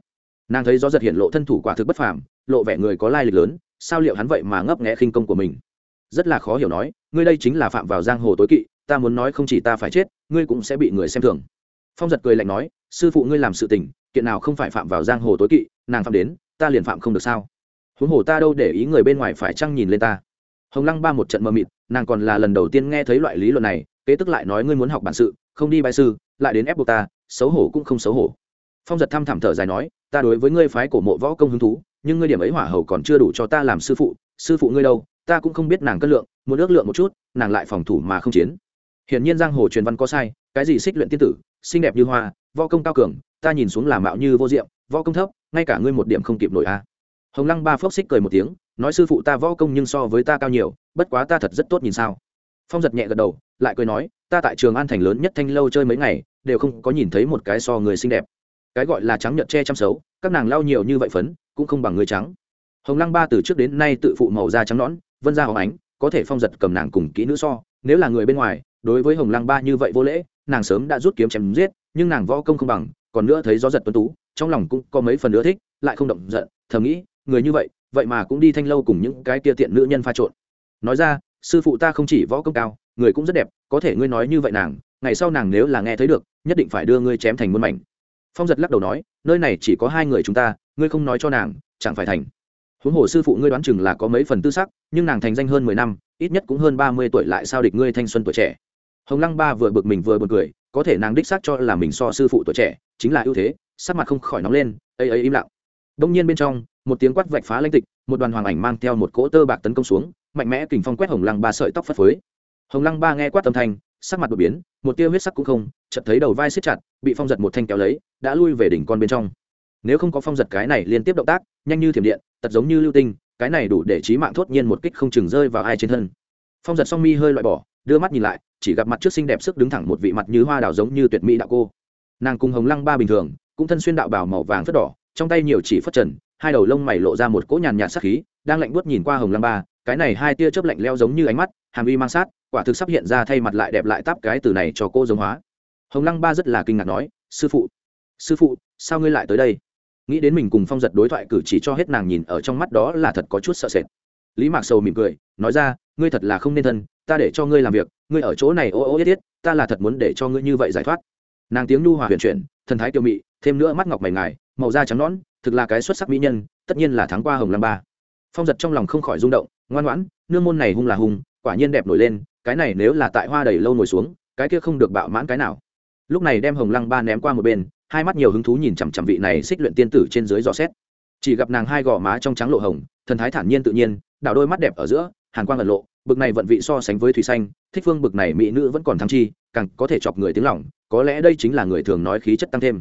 Nàng thấy gió giật hiện lộ thân thủ quả thực bất phàm, lộ vẻ người có lai lịch lớn, sao liệu hắn vậy mà ngấp nghẽ khinh công của mình? Rất là khó hiểu nói, ngươi đây chính là phạm vào giang hồ tối kỵ, ta muốn nói không chỉ ta phải chết, ngươi cũng sẽ bị người xem thường. Phong giật cười lạnh nói, sư phụ ngươi làm sự tình kiện nào không phải phạm vào giang hồ tối kỵ, nàng phạm đến, ta liền phạm không được sao? Huống hồ ta đâu để ý người bên ngoài phải chăng nhìn lên ta? Hồng lăng ba một trận mơ mịt, nàng còn là lần đầu tiên nghe thấy loại lý luận này, kế tức lại nói ngươi muốn học bản sự, không đi bài sư, lại đến ép buộc ta, xấu hổ cũng không xấu hổ. Phong giật thăm thảm thở dài nói, ta đối với ngươi phái cổ mộ võ công hứng thú, nhưng ngươi điểm ấy hỏa hầu còn chưa đủ cho ta làm sư phụ sư phụ ngươi đâu, ta cũng không biết nàng cân lượng, muốn ước lượng một chút, nàng lại phòng thủ mà không chiến. Hiển nhiên giang hồ truyền văn có sai, cái gì xích luyện tiên tử, xinh đẹp như hoa võ công cao cường, ta nhìn xuống làm mạo như vô diệm, võ công thấp, ngay cả ngươi một điểm không kịp nổi a. Hồng lăng ba phốc xích cười một tiếng, nói sư phụ ta võ công nhưng so với ta cao nhiều, bất quá ta thật rất tốt nhìn sao. Phong giật nhẹ gật đầu, lại cười nói, ta tại trường an thành lớn nhất thanh lâu chơi mấy ngày, đều không có nhìn thấy một cái so người xinh đẹp. Cái gọi là trắng nhợt che chăm xấu các nàng lau nhiều như vậy phấn, cũng không bằng người trắng. Hồng lăng ba từ trước đến nay tự phụ màu da trắng nõn, vân da hóng ánh, có thể phong giật cầm nàng cùng kỹ nữ so, nếu là người bên ngoài, đối với hồng lăng ba như vậy vô lễ, nàng sớm đã rút kiếm chém giết nhưng nàng võ công không bằng, còn nữa thấy gió giật tuấn tú, trong lòng cũng có mấy phần nữa thích, lại không động giận, thầm nghĩ, người như vậy vậy mà cũng đi thanh lâu cùng những cái kia tiện nữ nhân pha trộn. Nói ra, sư phụ ta không chỉ võ công cao, người cũng rất đẹp, có thể ngươi nói như vậy nàng, ngày sau nàng nếu là nghe thấy được, nhất định phải đưa ngươi chém thành muôn mảnh. Phong giật lắc đầu nói, nơi này chỉ có hai người chúng ta, ngươi không nói cho nàng, chẳng phải thành. Huống hồ sư phụ ngươi đoán chừng là có mấy phần tư sắc, nhưng nàng thành danh hơn mười năm, ít nhất cũng hơn ba mươi tuổi lại sao địch ngươi thanh xuân tuổi trẻ hồng lăng ba vừa bực mình vừa buồn cười, có thể nàng đích xác cho là mình so sư phụ tuổi trẻ, chính là ưu thế, sắc mặt không khỏi nóng lên ấy ấy im lặng. Đông nhiên bên trong, một tiếng quát vạch phá lãnh tịch, một đoàn hoàng ảnh mang theo một cỗ tơ bạc tấn công xuống, mạnh mẽ kình phong quét hồng lăng ba sợi tóc phất phới. Hồng lăng ba nghe quát âm thanh, sắc mặt đột biến, một tia huyết sắc cũng không, chợt thấy đầu vai siết chặt, bị phong giật một thanh kéo lấy, đã lui về đỉnh con bên trong. Nếu không có phong giật cái này liên tiếp động tác, nhanh như thiểm điện tật giống như lưu tinh, cái này đủ để trí mạng thốt nhiên một kích không chừng rơi vào ai trên thân. Phong giật song mi hơi loại bỏ, đưa mắt nhìn lại chỉ gặp mặt trước xinh đẹp sức đứng thẳng một vị mặt như hoa đào giống như tuyệt mỹ đạo cô. Nàng cùng hồng lăng ba bình thường, cũng thân xuyên đạo bảo màu vàng phất đỏ, trong tay nhiều chỉ phất trần, hai đầu lông mày lộ ra một cỗ nhàn nhạt sắc khí, đang lạnh buốt nhìn qua hồng lăng ba, cái này hai tia chớp lạnh leo giống như ánh mắt, hàm uy mang sát, quả thực sắp hiện ra thay mặt lại đẹp lại táp cái từ này cho cô giống hóa. Hồng lăng ba rất là kinh ngạc nói, sư phụ sư phụ, sao ngươi lại tới đây? Nghĩ đến mình cùng phong giật đối thoại cử chỉ cho hết nàng nhìn ở trong mắt đó là thật có chút sợ sệt. Lý mạc sầu mỉm cười, nói ra, ngươi thật là không nên thân, ta để cho ngươi làm việc ngươi ở chỗ này ô ô yết yết, ta là thật muốn để cho ngươi như vậy giải thoát. Nàng tiếng nu hòa huyền chuyển, thần thái kiều mị, thêm nữa mắt ngọc mày ngài, màu da trắng nón thực là cái xuất sắc mỹ nhân, tất nhiên là thắng qua hồng lăng ba. Phong giật trong lòng không khỏi rung động, ngoan ngoãn, nương môn này hung là hung, quả nhiên đẹp nổi lên, cái này nếu là tại hoa đầy lâu ngồi xuống, cái kia không được bạo mãn cái nào. Lúc này đem hồng lăng ba ném qua một bên, hai mắt nhiều hứng thú nhìn chằm chằm vị này xích luyện tiên tử trên dưới dò xét. Chỉ gặp nàng hai gò má trong trắng lộ hồng, thần thái thản nhiên tự nhiên, đảo đôi mắt đẹp ở giữa, hàn quang ẩn lộ bực này vận vị so sánh với thủy xanh thích phương bực này mỹ nữ vẫn còn thăng chi càng có thể chọc người tiếng lỏng, có lẽ đây chính là người thường nói khí chất tăng thêm.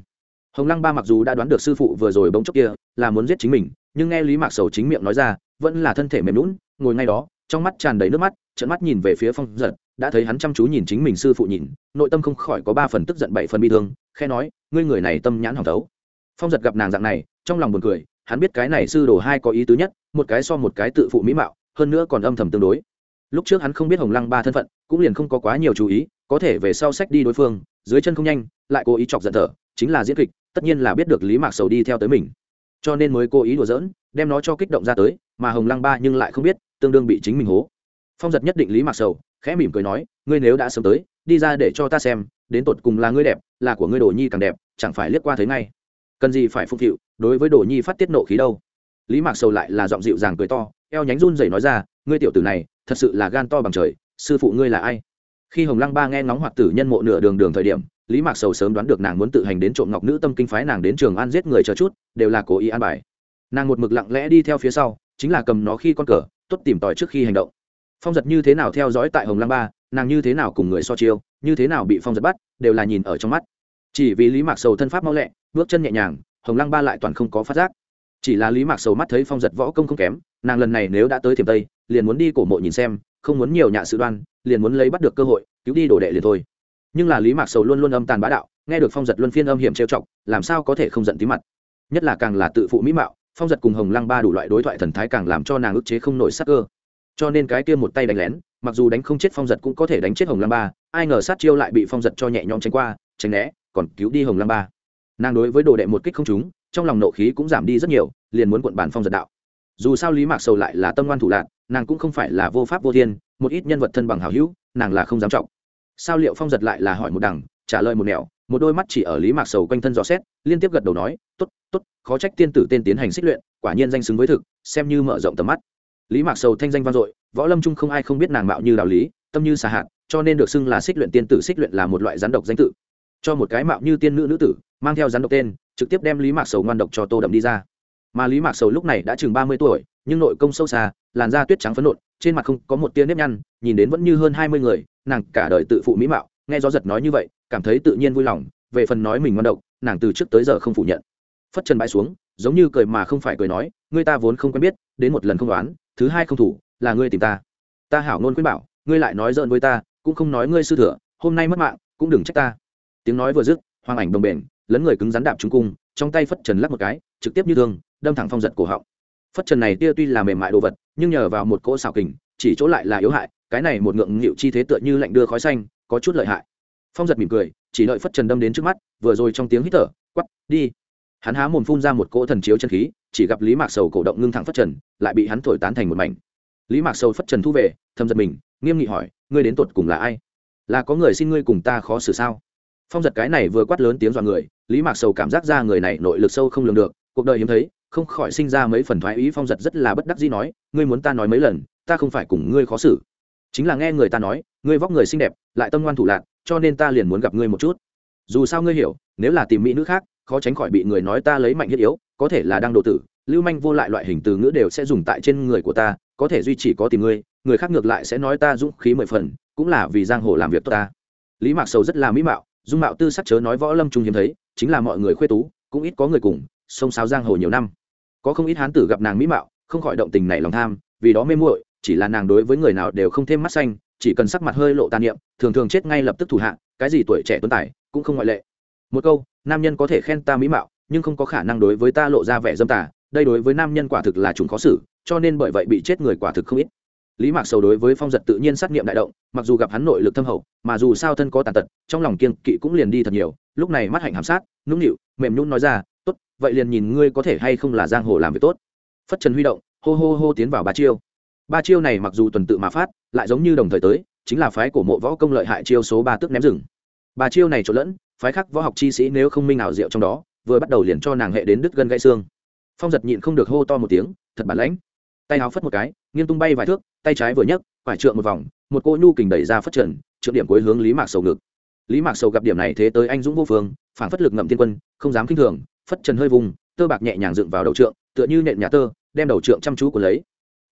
Hồng lăng ba mặc dù đã đoán được sư phụ vừa rồi bỗng chốc kia là muốn giết chính mình nhưng nghe lý mạc sầu chính miệng nói ra vẫn là thân thể mềm lún ngồi ngay đó trong mắt tràn đầy nước mắt trận mắt nhìn về phía phong giật đã thấy hắn chăm chú nhìn chính mình sư phụ nhìn nội tâm không khỏi có ba phần tức giận bảy phần bi thương khe nói ngươi người này tâm nhãn hỏng thấu. Phong giật gặp nàng dạng này trong lòng buồn cười hắn biết cái này sư đồ hai có ý tứ nhất một cái so một cái tự phụ mỹ mạo hơn nữa còn âm thầm tương đối lúc trước hắn không biết hồng lăng ba thân phận, cũng liền không có quá nhiều chú ý, có thể về sau sách đi đối phương, dưới chân không nhanh, lại cố ý chọc giận thở, chính là diễn kịch, tất nhiên là biết được lý mạc sầu đi theo tới mình. Cho nên mới cố ý đùa giỡn, đem nó cho kích động ra tới, mà hồng lăng ba nhưng lại không biết, tương đương bị chính mình hố. Phong giật nhất định lý mạc sầu, khẽ mỉm cười nói, ngươi nếu đã sớm tới, đi ra để cho ta xem, đến tột cùng là ngươi đẹp, là của ngươi đồ nhi càng đẹp, chẳng phải liếc qua thấy ngay. Cần gì phải phục vụ đối với đồ nhi phát tiết nộ khí đâu. Lý mạc sầu lại là giọng dịu dàng cười to, eo nhánh run rẩy nói ra, ngươi tiểu tử này thật sự là gan to bằng trời, sư phụ ngươi là ai? Khi hồng lăng ba nghe ngóng hoạt tử nhân mộ nửa đường đường thời điểm, lý mạc sầu sớm đoán được nàng muốn tự hành đến trộm ngọc nữ tâm kinh phái nàng đến trường an giết người chờ chút, đều là cố ý an bài. Nàng một mực lặng lẽ đi theo phía sau, chính là cầm nó khi con cờ, tốt tìm tòi trước khi hành động. Phong giật như thế nào theo dõi tại hồng lăng ba, nàng như thế nào cùng người so chiêu, như thế nào bị phong giật bắt, đều là nhìn ở trong mắt. Chỉ vì lý mạc sầu thân pháp mau lẹ, bước chân nhẹ nhàng, hồng lăng ba lại toàn không có phát giác. Chỉ là lý mạc sầu mắt thấy phong giật võ công không kém, nàng lần này nếu đã tới thiềm tây liền muốn đi cổ mộ nhìn xem, không muốn nhiều nhạ sự đoan, liền muốn lấy bắt được cơ hội, cứu đi đồ đệ liền thôi. Nhưng là lý mạc sầu luôn luôn âm tàn bá đạo, nghe được phong giật luân phiên âm hiểm trêu chọc, làm sao có thể không giận tí mặt? Nhất là càng là tự phụ mỹ mạo, phong giật cùng hồng lăng ba đủ loại đối thoại thần thái càng làm cho nàng ức chế không nổi sắc cơ. Cho nên cái kia một tay đánh lén, mặc dù đánh không chết phong giật cũng có thể đánh chết hồng lăng ba, ai ngờ sát chiêu lại bị phong giật cho nhẹ nhõm tránh qua, tránh né, còn cứu đi hồng lăng ba. Nàng đối với đồ đệ một kích không trúng, trong lòng nộ khí cũng giảm đi rất nhiều, liền muốn cuộn bàn phong giật đạo. Dù sao lý mạc sầu lại là tâm ngoan thủ lạc nàng cũng không phải là vô pháp vô thiên, một ít nhân vật thân bằng hào hữu, nàng là không dám trọng. Sao liệu phong giật lại là hỏi một đằng, trả lời một nẻo, một đôi mắt chỉ ở lý mạc sầu quanh thân dò xét, liên tiếp gật đầu nói t ố t t ố t khó trách tiên tử tên tiến hành xích luyện, quả nhiên danh xứng với thực, xem như mở rộng tầm mắt. Lý mạc sầu thanh danh vang dội, võ lâm trung không ai không biết nàng mạo như đạo lý, tâm như xà hạt, cho nên được xưng là xích luyện tiên tử xích luyện là một loại rắn độc danh tự. Cho một cái mạo như tiên nữ nữ tử, mang theo rắn độc tên, trực tiếp đem lý mạc sầu ngoan độc cho tô đậm đi ra. Mà lý mạc sầu lúc này đã chừng ba mươi tuổi nhưng nội công sâu xa, làn da tuyết trắng phấn nộn, trên mặt không có một tia nếp nhăn, nhìn đến vẫn như hơn hai mươi người, nàng cả đời tự phụ mỹ mạo, nghe gió giật nói như vậy, cảm thấy tự nhiên vui lòng, về phần nói mình ngon độc, nàng từ trước tới giờ không phủ nhận. Phất trần bãi xuống, giống như cười mà không phải cười nói, ngươi ta vốn không quen biết, đến một lần không đoán, thứ hai không thủ, là ngươi tìm ta. Ta hảo ngôn khuyên bảo, ngươi lại nói giỡn với ta, cũng không nói ngươi sư thừa, hôm nay mất mạng, cũng đừng trách ta. Tiếng nói vừa dứt, hoàng ảnh đồng bền, lấn người cứng rắn đạp trung cung, trong tay phất trần lắc một cái, trực tiếp như thương, đâm thẳng phong giật cổ họng phất trần này tia tuy là mềm mại đồ vật, nhưng nhờ vào một cỗ xào kình, chỉ chỗ lại là yếu hại, cái này một ngượng nghịu chi thế tựa như lạnh đưa khói xanh, có chút lợi hại. Phong giật mỉm cười, chỉ đợi phất trần đâm đến trước mắt, vừa rồi trong tiếng hít thở quắp đi. Hắn há mồm phun ra một cỗ thần chiếu chân khí, chỉ gặp lý mạc sầu cổ động ngưng thẳng phất trần, lại bị hắn thổi tán thành một mảnh. Lý mạc sầu phất trần thu về thâm giật mình, nghiêm nghị hỏi, ngươi đến tột cùng là ai? Là có người xin ngươi cùng ta khó xử sao? Phong giật cái này vừa quát lớn tiếng dọa người, lý mạc sầu cảm giác ra người này nội lực sâu không lường được, cuộc đời hiếm thấy không khỏi sinh ra mấy phần thoái ý, phong giật rất là bất đắc dĩ nói, ngươi muốn ta nói mấy lần, ta không phải cùng ngươi khó xử. Chính là nghe người ta nói, ngươi vóc người xinh đẹp, lại tâm ngoan thủ lạc, cho nên ta liền muốn gặp ngươi một chút. Dù sao ngươi hiểu, nếu là tìm mỹ nữ khác, khó tránh khỏi bị người nói ta lấy mạnh thiết yếu, có thể là đang độ tử, lưu manh vô lại loại hình từ ngữ đều sẽ dùng tại trên người của ta, có thể duy chỉ có tìm ngươi, người khác ngược lại sẽ nói ta dũng khí mười phần, cũng là vì giang hồ làm việc tốt ta. Lý mạc sầu rất là mỹ mạo, dung mạo tư sắc chớ nói võ lâm trung hiếm thấy, chính là mọi người khuê tú, cũng ít có người cùng sông sáo giang hồ nhiều năm có không ít hán tử gặp nàng mỹ mạo, không khỏi động tình này lòng tham, vì đó mê muội, chỉ là nàng đối với người nào đều không thêm mắt xanh, chỉ cần sắc mặt hơi lộ tàn niệm, thường thường chết ngay lập tức thủ hạ, cái gì tuổi trẻ tuấn tài, cũng không ngoại lệ. Một câu, nam nhân có thể khen ta mỹ mạo, nhưng không có khả năng đối với ta lộ ra vẻ dâm tà, đây đối với nam nhân quả thực là chúng khó xử, cho nên bởi vậy bị chết người quả thực không ít. Lý mạc sầu đối với phong giật tự nhiên sát nghiệm đại động, mặc dù gặp hắn nội lực thâm hậu, mà dù sao thân có tàn tật, trong lòng kiên kỵ cũng liền đi thật nhiều, lúc này mắt hạnh hàm sát, nũng nịu, mềm nhún nói ra vậy liền nhìn ngươi có thể hay không là giang hồ làm việc tốt. Phất trần huy động, hô hô hô tiến vào ba chiêu. Ba chiêu này mặc dù tuần tự mà phát, lại giống như đồng thời tới, chính là phái của mộ võ công lợi hại chiêu số ba tước ném rừng. Ba chiêu này trộn lẫn, phái khắc võ học chi sĩ nếu không minh ảo diệu trong đó, vừa bắt đầu liền cho nàng hệ đến đứt gân gãy xương. Phong giật nhịn không được hô to một tiếng, thật bản lãnh. Tay áo phất một cái, nghiêng tung bay vài thước, tay trái vừa nhấc phải trượng một vòng, một cô nhu kình đẩy ra phất trần, trượng điểm cuối hướng lý mạc sầu ngực. Lý mạc sầu gặp điểm này thế tới anh dũng vô phương phản phất lực ngậm tiên quân, không dám kinh thường phất trần hơi vùng, tơ bạc nhẹ nhàng dựng vào đầu trượng, tựa như nện nhà tơ, đem đầu trượng chăm chú của lấy.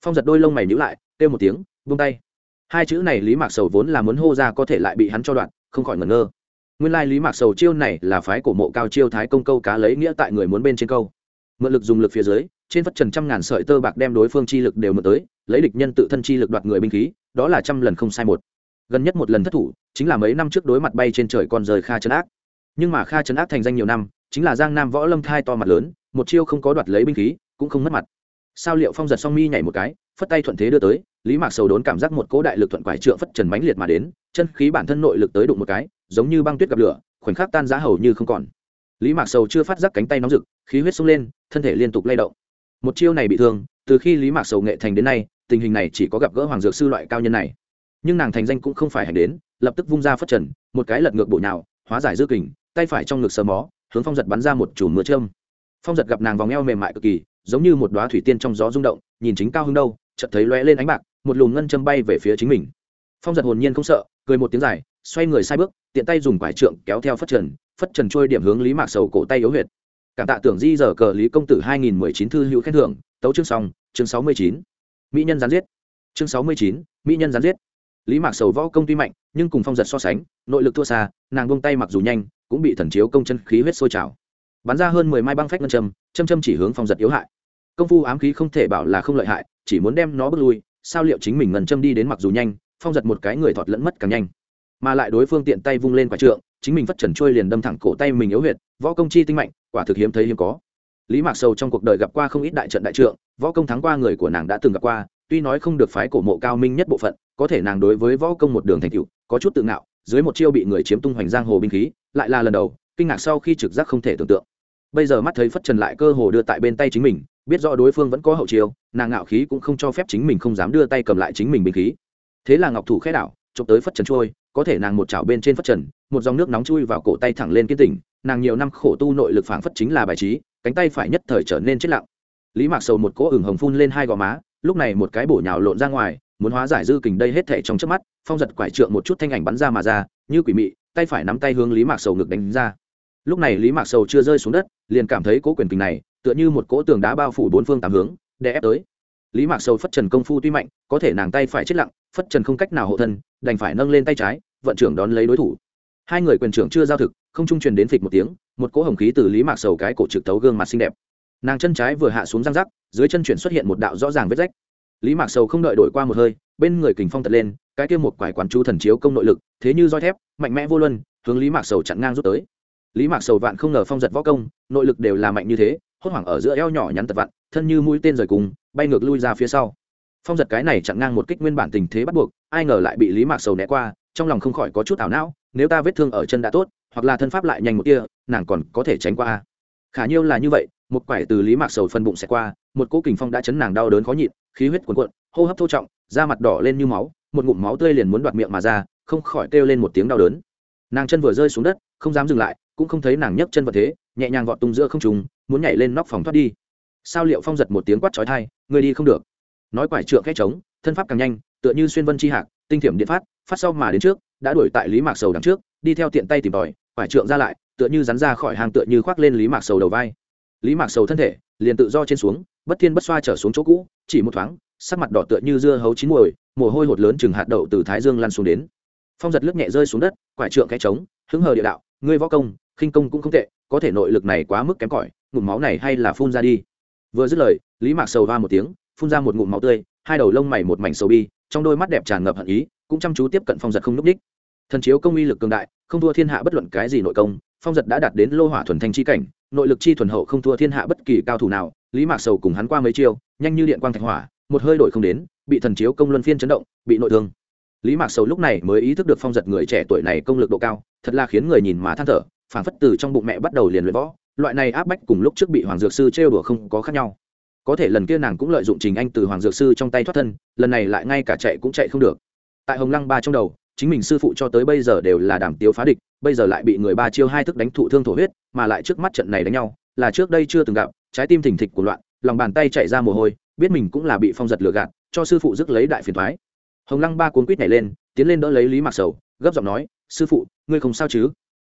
Phong giật đôi lông mày nhíu lại, kêu một tiếng, buông tay. Hai chữ này lý mạc sầu vốn là muốn hô ra có thể lại bị hắn cho đoạn, không khỏi ngẩn ngơ. Nguyên lai lý mạc sầu chiêu này là phái cổ mộ cao chiêu thái công câu cá lấy nghĩa tại người muốn bên trên câu. Mượn lực dùng lực phía dưới, trên phất trần trăm ngàn sợi tơ bạc đem đối phương chi lực đều mượn tới, lấy địch nhân tự thân chi lực đoạt người binh khí, đó là trăm lần không sai một. Gần nhất một lần thất thủ, chính là mấy năm trước đối mặt bay trên trời còn rời kha trấn ác. Nhưng mà kha trấn ác thành danh nhiều năm chính là giang nam võ lâm thai to mặt lớn, một chiêu không có đoạt lấy binh khí, cũng không mất mặt. Sao liệu phong giật song mi nhảy một cái, phất tay thuận thế đưa tới, lý mạc sầu đốn cảm giác một cỗ đại lực thuận quải trượng phất trần mãnh liệt mà đến, chân khí bản thân nội lực tới đụng một cái, giống như băng tuyết gặp lửa, khoảnh khắc tan giá hầu như không còn. Lý mạc sầu chưa phát giác cánh tay nóng rực, khí huyết sung lên, thân thể liên tục lay động. Một chiêu này bị thương, từ khi lý mạc sầu nghệ thành đến nay, tình hình này chỉ có gặp gỡ hoàng dược sư loại cao nhân này. Nhưng nàng thành danh cũng không phải hành đến, lập tức vung ra phất trần, một cái lật ngược bộ nhào, hóa giải dư kình, tay phải trong ngực sờ mó hướng phong giật bắn ra một chùm mưa trơm. Phong giật gặp nàng vòng eo mềm mại cực kỳ, giống như một đoá thủy tiên trong gió rung động, nhìn chính cao hứng đâu, chợt thấy lóe lên ánh bạc, một lùm ngân châm bay về phía chính mình. Phong giật hồn nhiên không sợ, cười một tiếng dài, xoay người sai bước, tiện tay dùng quải trượng kéo theo phất trần phất trần trôi điểm hướng lý mạc sầu cổ tay yếu huyệt. Cảm tạ tưởng di giờ cờ lý công tử hai nghìn mười chín thư hữu khen thưởng, tấu chương xong, chương sáu mươi chín. Mỹ nhân gián giết. Chương sáu mươi chín, mỹ nhân gián giết. Lý mạc sầu võ công tuy mạnh, nhưng cùng phong giật so sánh, nội lực thua xa, nàng buông tay mặc dù nhanh cũng bị thần chiếu công chân khí huyết sôi trào. Bắn ra hơn mười mai băng phách ngân châm châm châm chỉ hướng phong giật yếu hại. Công phu ám khí không thể bảo là không lợi hại, chỉ muốn đem nó bước lui, sao liệu chính mình ngân châm đi đến mặc dù nhanh, phong giật một cái người thọt lẫn mất càng nhanh. Mà lại đối phương tiện tay vung lên quả trượng, chính mình phất trần trôi liền đâm thẳng cổ tay mình yếu huyệt, võ công chi tinh mạnh, quả thực hiếm thấy hiếm có. Lý mạc sầu trong cuộc đời gặp qua không ít đại trận đại trượng, võ công thắng qua người của nàng đã từng gặp qua, tuy nói không được phái cổ mộ cao minh nhất bộ phận, có thể nàng đối với võ công một đường thành tựu, có chút tự ngạo dưới một chiêu bị người chiếm tung hoành giang hồ binh khí, lại là lần đầu, kinh ngạc sau khi trực giác không thể tưởng tượng. Bây giờ mắt thấy phất trần lại cơ hồ đưa tại bên tay chính mình, biết rõ đối phương vẫn có hậu chiêu, nàng ngạo khí cũng không cho phép chính mình không dám đưa tay cầm lại chính mình binh khí. Thế là ngọc thủ khẽ đảo, chụp tới phất trần trôi có thể nàng một chảo bên trên phất trần, một dòng nước nóng chui vào cổ tay thẳng lên kiên tỉnh, nàng nhiều năm khổ tu nội lực phảng phất chính là bài trí, cánh tay phải nhất thời trở nên chết lặng. Lý mạc sầu một cỗ ửng hồng phun lên hai gò má, lúc này một cái bổ nhào lộn ra ngoài muốn hóa giải dư kình đây hết thể trong trước mắt, phong giật quải trượng một chút thanh ảnh bắn ra mà ra, như quỷ mị, tay phải nắm tay hướng lý mạc sầu ngực đánh ra. Lúc này lý mạc sầu chưa rơi xuống đất, liền cảm thấy cỗ quyền kình này, tựa như một cỗ tường đá bao phủ bốn phương tám hướng để ép tới. Lý mạc sầu phất trần công phu tuy mạnh, có thể nàng tay phải chết lặng, phất trần không cách nào hộ thân, đành phải nâng lên tay trái, vận trưởng đón lấy đối thủ. Hai người quyền trưởng chưa giao thực, không trung truyền đến phịch một tiếng, một cỗ hồng khí từ lý mạc sầu cái cổ trực tấu gương mặt xinh đẹp. Nàng chân trái vừa hạ xuống răng rắc, dưới chân chuyển xuất hiện một đạo rõ ràng vết rách lý mạc sầu không đợi đổi qua một hơi, bên người kình phong tật lên, cái kia một quải quán chú thần chiếu công nội lực, thế như roi thép, mạnh mẽ vô luân, hướng lý mạc sầu chặn ngang rút tới. Lý mạc sầu vạn không ngờ phong giật võ công, nội lực đều là mạnh như thế, hốt hoảng ở giữa eo nhỏ nhắn tật vặn, thân như mũi tên rời cùng, bay ngược lui ra phía sau. Phong giật cái này chặn ngang một kích nguyên bản tình thế bắt buộc, ai ngờ lại bị lý mạc sầu né qua, trong lòng không khỏi có chút ảo não, nếu ta vết thương ở chân đã tốt, hoặc là thân pháp lại nhanh một kia nàng còn có thể tránh qua khả nhiêu là như vậy, một quải từ lý mạc sầu phân bụng xẹt qua, một cỗ kình phong đã chấn nàng đau đớn khó nhịn, khí huyết cuồn cuộn, hô hấp thô trọng, da mặt đỏ lên như máu, một ngụm máu tươi liền muốn đoạt miệng mà ra, không khỏi kêu lên một tiếng đau đớn. Nàng chân vừa rơi xuống đất, không dám dừng lại, cũng không thấy nàng nhấc chân vật thế, nhẹ nhàng vọt tung giữa không trùng muốn nhảy lên nóc phòng thoát đi. Sao liệu phong giật một tiếng quát trói thai người đi không được. Nói quải trượng khét trống, thân pháp càng nhanh, tựa như xuyên vân chi hạc, tinh thiểm điện phát phát sau mà đến trước, đã đuổi tại lý mạc sầu đằng trước, đi theo tiện tay tìm tòi quải trượng ra lại, tựa như rắn ra khỏi hàng tựa như khoác lên lý mạc sầu đầu vai. Lý mạc sầu thân thể liền tự do trên xuống, bất thiên bất xoa trở xuống chỗ cũ, chỉ một thoáng, sắc mặt đỏ tựa như dưa hấu chín mùi mồ hôi hột lớn chừng hạt đậu từ thái dương lăn xuống đến. Phong giật lướt nhẹ rơi xuống đất, quải trượng cái trống, hứng hờ địa đạo, ngươi võ công, khinh công cũng không tệ, có thể nội lực này quá mức kém cỏi, ngụm máu này hay là phun ra đi. Vừa dứt lời, lý mạc sầu va một tiếng, phun ra một ngụm máu tươi, hai đầu lông mày một mảnh sầu bi, trong đôi mắt đẹp tràn ngập hận ý, cũng chăm chú tiếp cận phong giật không núp đích thần chiếu công uy lực cường đại, không thua thiên hạ bất luận cái gì nội công, phong giật đã đạt đến lô hỏa thuần thanh chi cảnh, nội lực chi thuần hậu không thua thiên hạ bất kỳ cao thủ nào, lý mạc sầu cùng hắn qua mấy chiêu, nhanh như điện quang thạch hỏa, một hơi đổi không đến, bị thần chiếu công luân phiên chấn động, bị nội thương. Lý mạc sầu lúc này mới ý thức được phong giật người trẻ tuổi này công lực độ cao, thật là khiến người nhìn mà than thở phản phất từ trong bụng mẹ bắt đầu liền luyện võ, loại này áp bách cùng lúc trước bị hoàng dược sư trêu đùa không có khác nhau. Có thể lần kia nàng cũng lợi dụng trình anh từ hoàng dược sư trong tay thoát thân, lần này lại ngay cả chạy cũng chạy không được. Tại hồng lăng ba trong đầu chính mình sư phụ cho tới bây giờ đều là đảm tiếu phá địch, bây giờ lại bị người ba chiêu hai thức đánh thụ thương thổ huyết, mà lại trước mắt trận này đánh nhau, là trước đây chưa từng gặp, trái tim thình thịch của loạn, lòng bàn tay chạy ra mồ hôi, biết mình cũng là bị phong giật lừa gạt, cho sư phụ dứt lấy đại phiền thoái hồng lăng ba cuốn quýt nhảy lên, tiến lên đỡ lấy lý mạc sầu, gấp giọng nói, sư phụ, ngươi không sao chứ?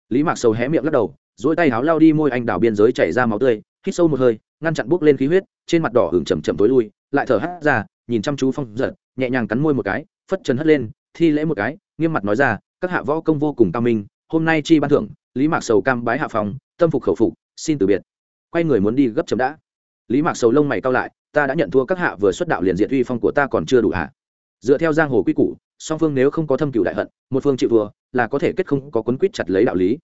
Lý mạc sầu hé miệng lắc đầu dỗi tay háo lao đi môi anh đảo biên giới chảy ra máu tươi, hít sâu một hơi, ngăn chặn bốc lên khí huyết, trên mặt đỏ hưởng chầm chầm tối lui, lại thở hắt ra, nhìn chăm chú phong giật, nhẹ nhàng cắn môi một cái, phất chân hất lên, thi lễ một cái nghiêm mặt nói ra, các hạ võ công vô cùng cao minh, hôm nay chi ban thưởng lý mạc sầu cam bái hạ phòng, tâm phục khẩu phục, xin từ biệt. Quay người muốn đi gấp chấm đã. Lý mạc sầu lông mày cao lại, ta đã nhận thua các hạ vừa xuất đạo liền diện uy phong của ta còn chưa đủ hạ dựa theo giang hồ quy củ, song phương nếu không có thâm cửu đại hận, một phương chịu thua, là có thể kết không có quấn quýt chặt lấy đạo lý.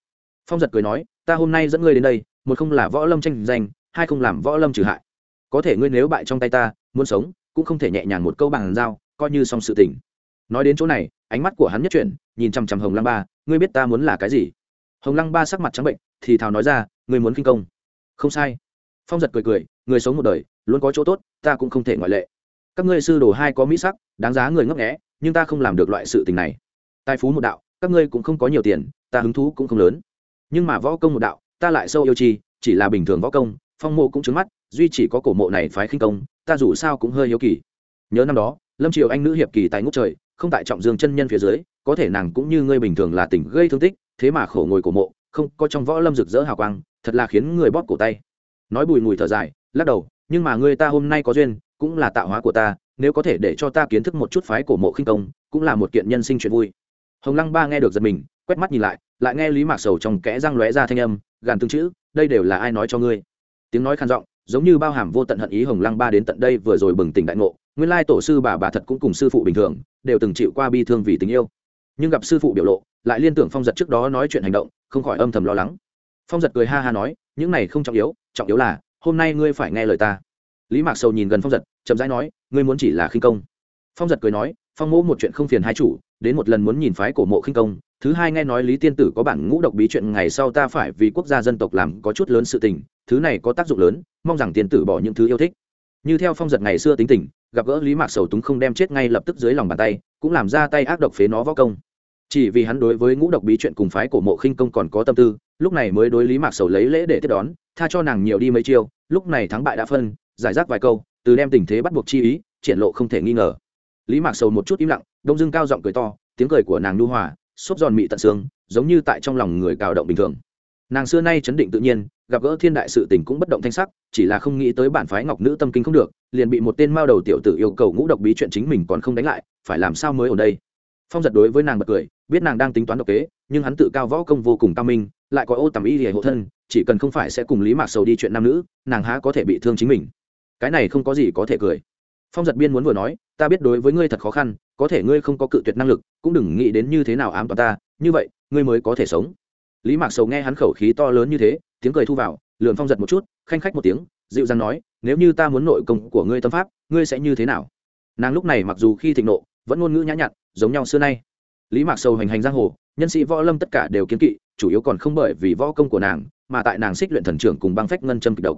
Phong giật cười nói, ta hôm nay dẫn ngươi đến đây, một không là võ lâm tranh giành, hai không làm võ lâm trừ hại. Có thể ngươi nếu bại trong tay ta, muốn sống, cũng không thể nhẹ nhàng một câu bằng dao, coi như xong sự tình nói đến chỗ này, ánh mắt của hắn nhất chuyển, nhìn chằm chằm hồng lăng ba, ngươi biết ta muốn là cái gì? Hồng lăng ba sắc mặt trắng bệnh, thì thào nói ra, ngươi muốn kinh công. Không sai. Phong giật cười cười, người sống một đời, luôn có chỗ tốt, ta cũng không thể ngoại lệ. Các ngươi sư đồ hai có mỹ sắc, đáng giá người ngấp nghẽ nhưng ta không làm được loại sự tình này. Tài phú một đạo, các ngươi cũng không có nhiều tiền, ta hứng thú cũng không lớn. Nhưng mà võ công một đạo, ta lại sâu yêu chi, chỉ là bình thường võ công, phong mộ cũng trứng mắt, duy chỉ có cổ mộ này phái khinh công, ta dù sao cũng hơi hiếu kỳ. Nhớ năm đó, lâm triều anh nữ hiệp kỳ tại ngút trời không tại trọng dương chân nhân phía dưới, có thể nàng cũng như ngươi bình thường là tỉnh gây thương tích, thế mà khổ ngồi cổ mộ, không có trong võ lâm rực rỡ hào quang, thật là khiến người bóp cổ tay. Nói bùi ngùi thở dài, lắc đầu, nhưng mà ngươi ta hôm nay có duyên, cũng là tạo hóa của ta, nếu có thể để cho ta kiến thức một chút phái cổ mộ khinh công, cũng là một kiện nhân sinh chuyện vui. Hồng lăng ba nghe được giật mình, quét mắt nhìn lại lại nghe lý mạc sầu trong kẽ răng lóe ra thanh âm, gàn tương chữ, đây đều là ai nói cho ngươi? Tiếng nói khàn giọng, giống như bao hàm vô tận hận ý hồng lăng ba đến tận đây vừa rồi bừng tỉnh đại ngộ nguyên lai tổ sư bà bà thật cũng cùng sư phụ bình thường, đều từng chịu qua bi thương vì tình yêu. Nhưng gặp sư phụ biểu lộ, lại liên tưởng phong giật trước đó nói chuyện hành động, không khỏi âm thầm lo lắng. Phong giật cười ha ha nói, những này không trọng yếu trọng yếu là, hôm nay ngươi phải nghe lời ta. Lý mạc sầu nhìn gần phong giật, chậm rãi nói, ngươi muốn chỉ là khinh công. Phong giật cười nói, phong mỗ một chuyện không phiền hai chủ, đến một lần muốn nhìn phái cổ mộ khinh công, thứ hai nghe nói lý tiên tử có bản ngũ độc bí chuyện ngày sau ta phải vì quốc gia dân tộc làm có chút lớn sự tình, thứ này có tác dụng lớn, mong rằng tiên tử bỏ những thứ yêu thích như theo phong giật ngày xưa tính tình, gặp gỡ lý mạc sầu túng không đem chết ngay lập tức dưới lòng bàn tay, cũng làm ra tay ác độc phế nó võ công. Chỉ vì hắn đối với ngũ độc bí chuyện cùng phái cổ mộ khinh công còn có tâm tư, lúc này mới đối lý mạc sầu lấy lễ để tiếp đón, tha cho nàng nhiều đi mấy chiêu, lúc này thắng bại đã phân, giải rác vài câu, từ đem tình thế bắt buộc chi ý, triển lộ không thể nghi ngờ. Lý mạc sầu một chút im lặng, đông dưng cao giọng cười to, tiếng cười của nàng nhu hòa, xốp giòn mị tận xương, giống như tại trong lòng người cào động bình thường nàng xưa nay chấn định tự nhiên, gặp gỡ thiên đại sự tình cũng bất động thanh sắc, chỉ là không nghĩ tới bản phái ngọc nữ tâm kinh không được, liền bị một tên mao đầu tiểu tử yêu cầu ngũ độc bí chuyện chính mình còn không đánh lại, phải làm sao mới ở đây? Phong giật đối với nàng bật cười, biết nàng đang tính toán độc kế, nhưng hắn tự cao võ công vô cùng cao minh, lại có ô tầm y hề hộ thân, chỉ cần không phải sẽ cùng lý mạc sầu đi chuyện nam nữ, nàng há có thể bị thương chính mình. Cái này không có gì có thể cười. Phong giật biên muốn vừa nói, ta biết đối với ngươi thật khó khăn, có thể ngươi không có cự tuyệt năng lực, cũng đừng nghĩ đến như thế nào ám toàn ta, như vậy, ngươi mới có thể sống lý mạc sầu nghe hắn khẩu khí to lớn như thế, tiếng cười thu vào lượn phong giật một chút, khanh khách một tiếng, dịu dàng nói, nếu như ta muốn nội công của ngươi tâm pháp, ngươi sẽ như thế nào? Nàng lúc này mặc dù khi thịnh nộ, vẫn ngôn ngữ nhã nhặn, giống nhau xưa nay. Lý mạc sầu hành hành giang hồ, nhân sĩ võ lâm tất cả đều kiến kỵ, chủ yếu còn không bởi vì võ công của nàng, mà tại nàng xích luyện thần trưởng cùng băng phách ngân châm kịch độc.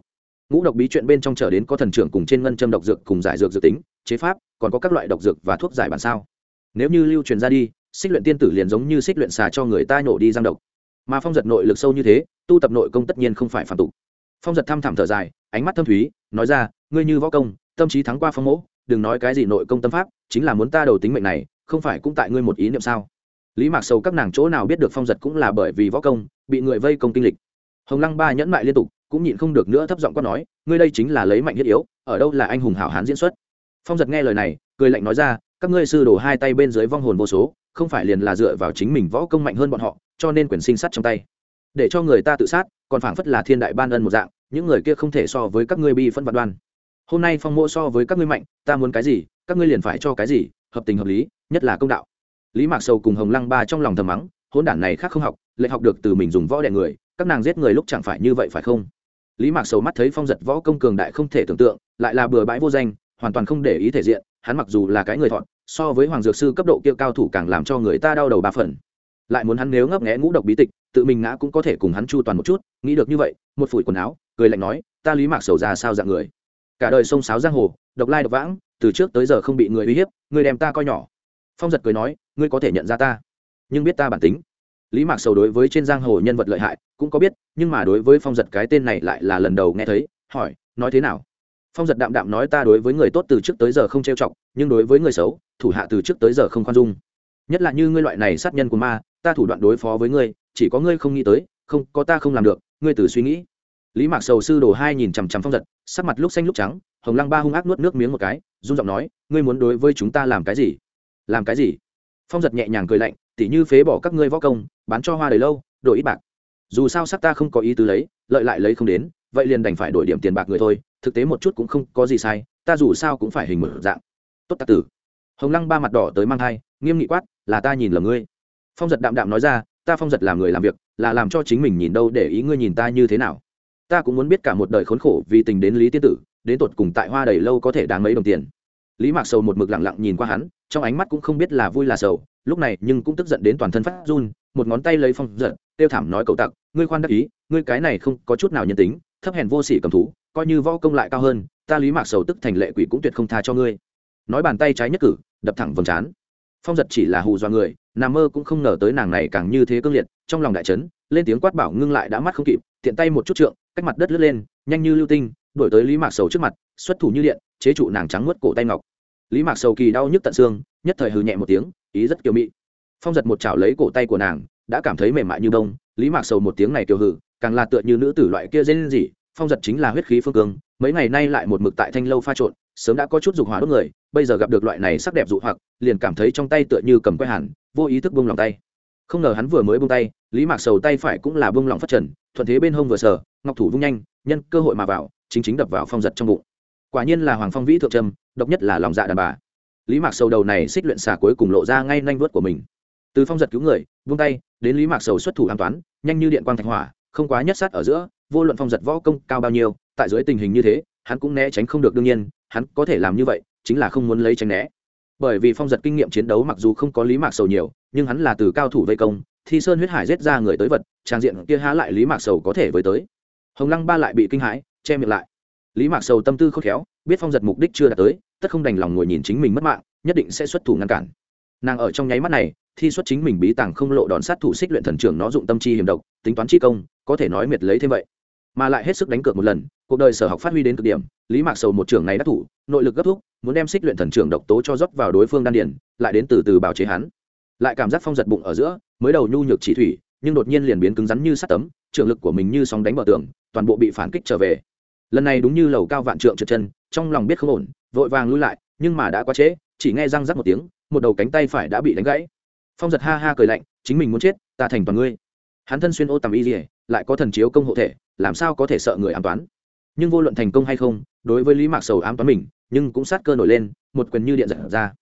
Ngũ độc bí chuyện bên trong trở đến có thần trưởng cùng trên ngân châm độc dược cùng giải dược dự tính, chế pháp, còn có các loại độc dược và thuốc giải bản sao. Nếu như lưu truyền ra đi, xích luyện tiên tử liền giống như xích luyện xà cho người ta nhổ đi giang độc mà phong giật nội lực sâu như thế, tu tập nội công tất nhiên không phải phản tục. Phong giật thăm thẳm thở dài, ánh mắt thâm thúy, nói ra, ngươi như võ công, tâm trí thắng qua phong mẫu đừng nói cái gì nội công tâm pháp, chính là muốn ta đầu tính mệnh này, không phải cũng tại ngươi một ý niệm sao? Lý mạc sầu các nàng chỗ nào biết được phong giật cũng là bởi vì võ công, bị người vây công kinh lịch. Hồng lăng ba nhẫn mại liên tục, cũng nhịn không được nữa thấp giọng quát nói, ngươi đây chính là lấy mạnh thiết yếu, ở đâu là anh hùng hảo hán diễn xuất? Phong giật nghe lời này, cười lạnh nói ra, các ngươi sư đổ hai tay bên dưới vong hồn vô số, không phải liền là dựa vào chính mình võ công mạnh hơn bọn họ cho nên quyền sinh sát trong tay. Để cho người ta tự sát, còn phảng phất là thiên đại ban ân một dạng, những người kia không thể so với các ngươi bi phân vạn đoan. Hôm nay phong mộ so với các ngươi mạnh, ta muốn cái gì, các ngươi liền phải cho cái gì, hợp tình hợp lý, nhất là công đạo. Lý mạc sầu cùng hồng lăng ba trong lòng thầm mắng hôn đản này khác không học lệ học được từ mình dùng võ đẻ người, các nàng giết người lúc chẳng phải như vậy phải không? Lý mạc sầu mắt thấy phong giật võ công cường đại không thể tưởng tượng, lại là bừa bãi vô danh, hoàn toàn không để ý thể diện, hắn mặc dù là cái người thọn, so với hoàng dược sư cấp độ kia cao thủ càng làm cho người ta đau đầu ba phần lại muốn hắn nếu ngấp nghẽ ngũ độc bí tịch, tự mình ngã cũng có thể cùng hắn chu toàn một chút, nghĩ được như vậy, một phủi quần áo, cười lạnh nói, ta lý mạc sầu ra sao dạng người? Cả đời sông sáo giang hồ, độc lai độc vãng, từ trước tới giờ không bị người uy hiếp, người đem ta coi nhỏ. Phong giật cười nói, ngươi có thể nhận ra ta, nhưng biết ta bản tính. Lý mạc sầu đối với trên giang hồ nhân vật lợi hại cũng có biết, nhưng mà đối với phong giật cái tên này lại là lần đầu nghe thấy, hỏi, nói thế nào? Phong giật đạm đạm nói, ta đối với người tốt từ trước tới giờ không trêu chọc, nhưng đối với người xấu, thủ hạ từ trước tới giờ không khoan dung. Nhất là như ngươi loại này sát nhân của ma ta thủ đoạn đối phó với ngươi, chỉ có ngươi không nghĩ tới, không, có ta không làm được, ngươi từ suy nghĩ. Lý mạc sầu sư đồ hai nhìn chằm chằm phong giật, sắc mặt lúc xanh lúc trắng, hồng lăng ba hung ác nuốt nước miếng một cái, run giọng nói, ngươi muốn đối với chúng ta làm cái gì? Làm cái gì? Phong giật nhẹ nhàng cười lạnh, tỉ như phế bỏ các ngươi võ công, bán cho hoa đầy lâu, đổi ít bạc. Dù sao sắc ta không có ý tứ lấy, lợi lại lấy không đến, vậy liền đành phải đổi điểm tiền bạc người thôi, thực tế một chút cũng không có gì sai, ta dù sao cũng phải hình mở dạng. Tốt ta tử. Hồng lăng ba mặt đỏ tới mang thai, nghiêm nghị quát, là ta nhìn lầm ngươi phong giật đạm đạm nói ra, ta phong giật làm người làm việc, là làm cho chính mình nhìn đâu để ý ngươi nhìn ta như thế nào. Ta cũng muốn biết cả một đời khốn khổ vì tình đến lý tiên tử, đến tột cùng tại hoa đầy lâu có thể đáng mấy đồng tiền. Lý mạc sầu một mực lặng lặng nhìn qua hắn, trong ánh mắt cũng không biết là vui là sầu, lúc này nhưng cũng tức giận đến toàn thân phát run, một ngón tay lấy phong giận tiêu thảm nói cậu tặc, ngươi khoan đắc ý, ngươi cái này không có chút nào nhân tính, thấp hèn vô sỉ cầm thú, coi như võ công lại cao hơn, ta lý mạc sầu tức thành lệ quỷ cũng tuyệt không tha cho ngươi. Nói bàn tay trái nhất cử, đập thẳng vầng trán phong giật chỉ là hù dọa người, nằm mơ cũng không ngờ tới nàng này càng như thế cương liệt, trong lòng đại trấn lên tiếng quát bảo ngưng lại đã mắt không kịp, tiện tay một chút trượng, cách mặt đất lướt lên, nhanh như lưu tinh đổi tới lý mạc sầu trước mặt, xuất thủ như điện, chế trụ nàng trắng mất cổ tay ngọc. Lý mạc sầu kỳ đau nhức tận xương, nhất thời hừ nhẹ một tiếng, ý rất kiều mị. Phong giật một chảo lấy cổ tay của nàng, đã cảm thấy mềm mại như bông, lý mạc sầu một tiếng này kiều hừ, càng là tựa như nữ tử loại kia dễ gì phong giật chính là huyết khí phương cương, mấy ngày nay lại một mực tại thanh lâu pha trộn sớm đã có chút dục hỏa đốt người, bây giờ gặp được loại này sắc đẹp dụ hoặc, liền cảm thấy trong tay tựa như cầm quay hẳn, vô ý thức buông lòng tay. Không ngờ hắn vừa mới buông tay, lý mạc sầu tay phải cũng là buông lòng phát trần, thuận thế bên hông vừa sờ, ngọc thủ vung nhanh, nhân cơ hội mà vào, chính chính đập vào phong giật trong bụng. Quả nhiên là hoàng phong vĩ thượng trâm độc nhất là lòng dạ đàn bà. Lý mạc sầu đầu này xích luyện xà cuối cùng lộ ra ngay nanh vớt của mình. Từ phong giật cứu người vung tay, đến lý mạc sầu xuất thủ an toán, nhanh như điện quang thạch hỏa, không quá nhất sát ở giữa, vô luận phong giật võ công cao bao nhiêu, tại dưới tình hình như thế, hắn cũng né tránh không được đương nhiên hắn có thể làm như vậy, chính là không muốn lấy tránh né. Bởi vì phong giật kinh nghiệm chiến đấu mặc dù không có lý mạc sầu nhiều, nhưng hắn là từ cao thủ vây công, thi sơn huyết hải giết ra người tới vật, trang diện kia há lại lý mạc sầu có thể với tới. Hồng lăng ba lại bị kinh hãi, che miệng lại. Lý mạc sầu tâm tư khôn khéo, biết phong giật mục đích chưa đạt tới, tất không đành lòng ngồi nhìn chính mình mất mạng, nhất định sẽ xuất thủ ngăn cản. Nàng ở trong nháy mắt này, thi xuất chính mình bí tàng không lộ đòn sát thủ xích luyện thần trưởng nó dụng tâm chi hiểm độc, tính toán chi công, có thể nói miệt lấy thêm vậy mà lại hết sức đánh cược một lần, cuộc đời sở học phát huy đến cực điểm, lý mạc sầu một trưởng này đắc thủ, nội lực gấp thúc muốn đem xích luyện thần trưởng độc tố cho rót vào đối phương đan điển lại đến từ từ bào chế hắn. Lại cảm giác phong giật bụng ở giữa, mới đầu nhu nhược chỉ thủy, nhưng đột nhiên liền biến cứng rắn như sắt tấm trưởng lực của mình như sóng đánh bờ tường, toàn bộ bị phản kích trở về. Lần này đúng như lầu cao vạn trượng trượt chân, trong lòng biết không ổn, vội vàng lui lại, nhưng mà đã quá trễ, chỉ nghe răng rắc một tiếng, một đầu cánh tay phải đã bị đánh gãy. Phong giật ha ha cười lạnh, chính mình muốn chết, ta thành toàn ngươi. Hắn thân xuyên ô tầm y dỉa lại có thần chiếu công hộ thể, làm sao có thể sợ người ám toán? Nhưng vô luận thành công hay không, đối với lý mạc sầu ám toán mình, nhưng cũng sát cơ nổi lên, một quyền như điện giật ra.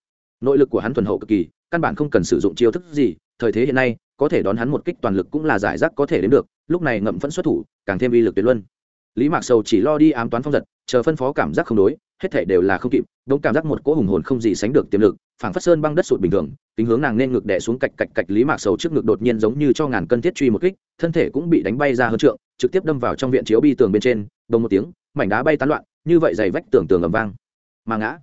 Nội lực của hắn thuần hậu cực kỳ, căn bản không cần sử dụng chiêu thức gì, thời thế hiện nay, có thể đón hắn một kích toàn lực cũng là giải rác có thể đến được, lúc này ngậm vẫn xuất thủ, càng thêm uy lực tuyệt luân lý mạc sầu chỉ lo đi ám toán phong giật, chờ phân phó cảm giác không đối, hết thể đều là không kịp, đống cảm giác một cỗ hùng hồn không gì sánh được tiềm lực, phảng phất sơn băng đất sụt bình thường tính hướng nàng nên ngực đè xuống cạch cạch cạch lý mạc sầu trước ngực đột nhiên giống như cho ngàn cân thiết truy một kích, thân thể cũng bị đánh bay ra hơn trượng, trực tiếp đâm vào trong viện chiếu bi tường bên trên đồng một tiếng, mảnh đá bay tán loạn, như vậy dày vách tường tường ầm vang. Mà ngã.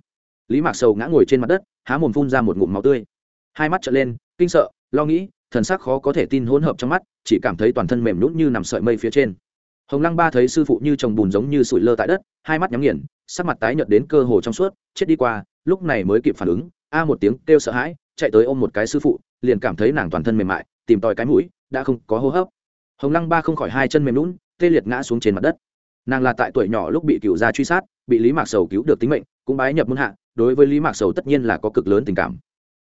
Lý mạc sầu ngã ngồi trên mặt đất, há mồm phun ra một ngụm máu tươi. Hai mắt trợn lên, kinh sợ, lo nghĩ, thần sắc khó có thể tin hỗn hợp trong mắt, chỉ cảm thấy toàn thân mềm nhũn như nằm sợi mây phía trên hồng lăng ba thấy sư phụ như chồng bùn giống như sủi lơ tại đất, hai mắt nhắm nghiền, sắc mặt tái nhợt đến cơ hồ trong suốt, chết đi qua, lúc này mới kịp phản ứng, a một tiếng kêu sợ hãi, chạy tới ôm một cái sư phụ, liền cảm thấy nàng toàn thân mềm mại, tìm tòi cái mũi, đã không có hô hấp. Hồng lăng ba không khỏi hai chân mềm lún tê liệt ngã xuống trên mặt đất. Nàng là tại tuổi nhỏ lúc bị cựu gia truy sát, bị lý mạc sầu cứu được tính mệnh, cũng bái nhập muôn hạ, đối với lý mạc sầu tất nhiên là có cực lớn tình cảm.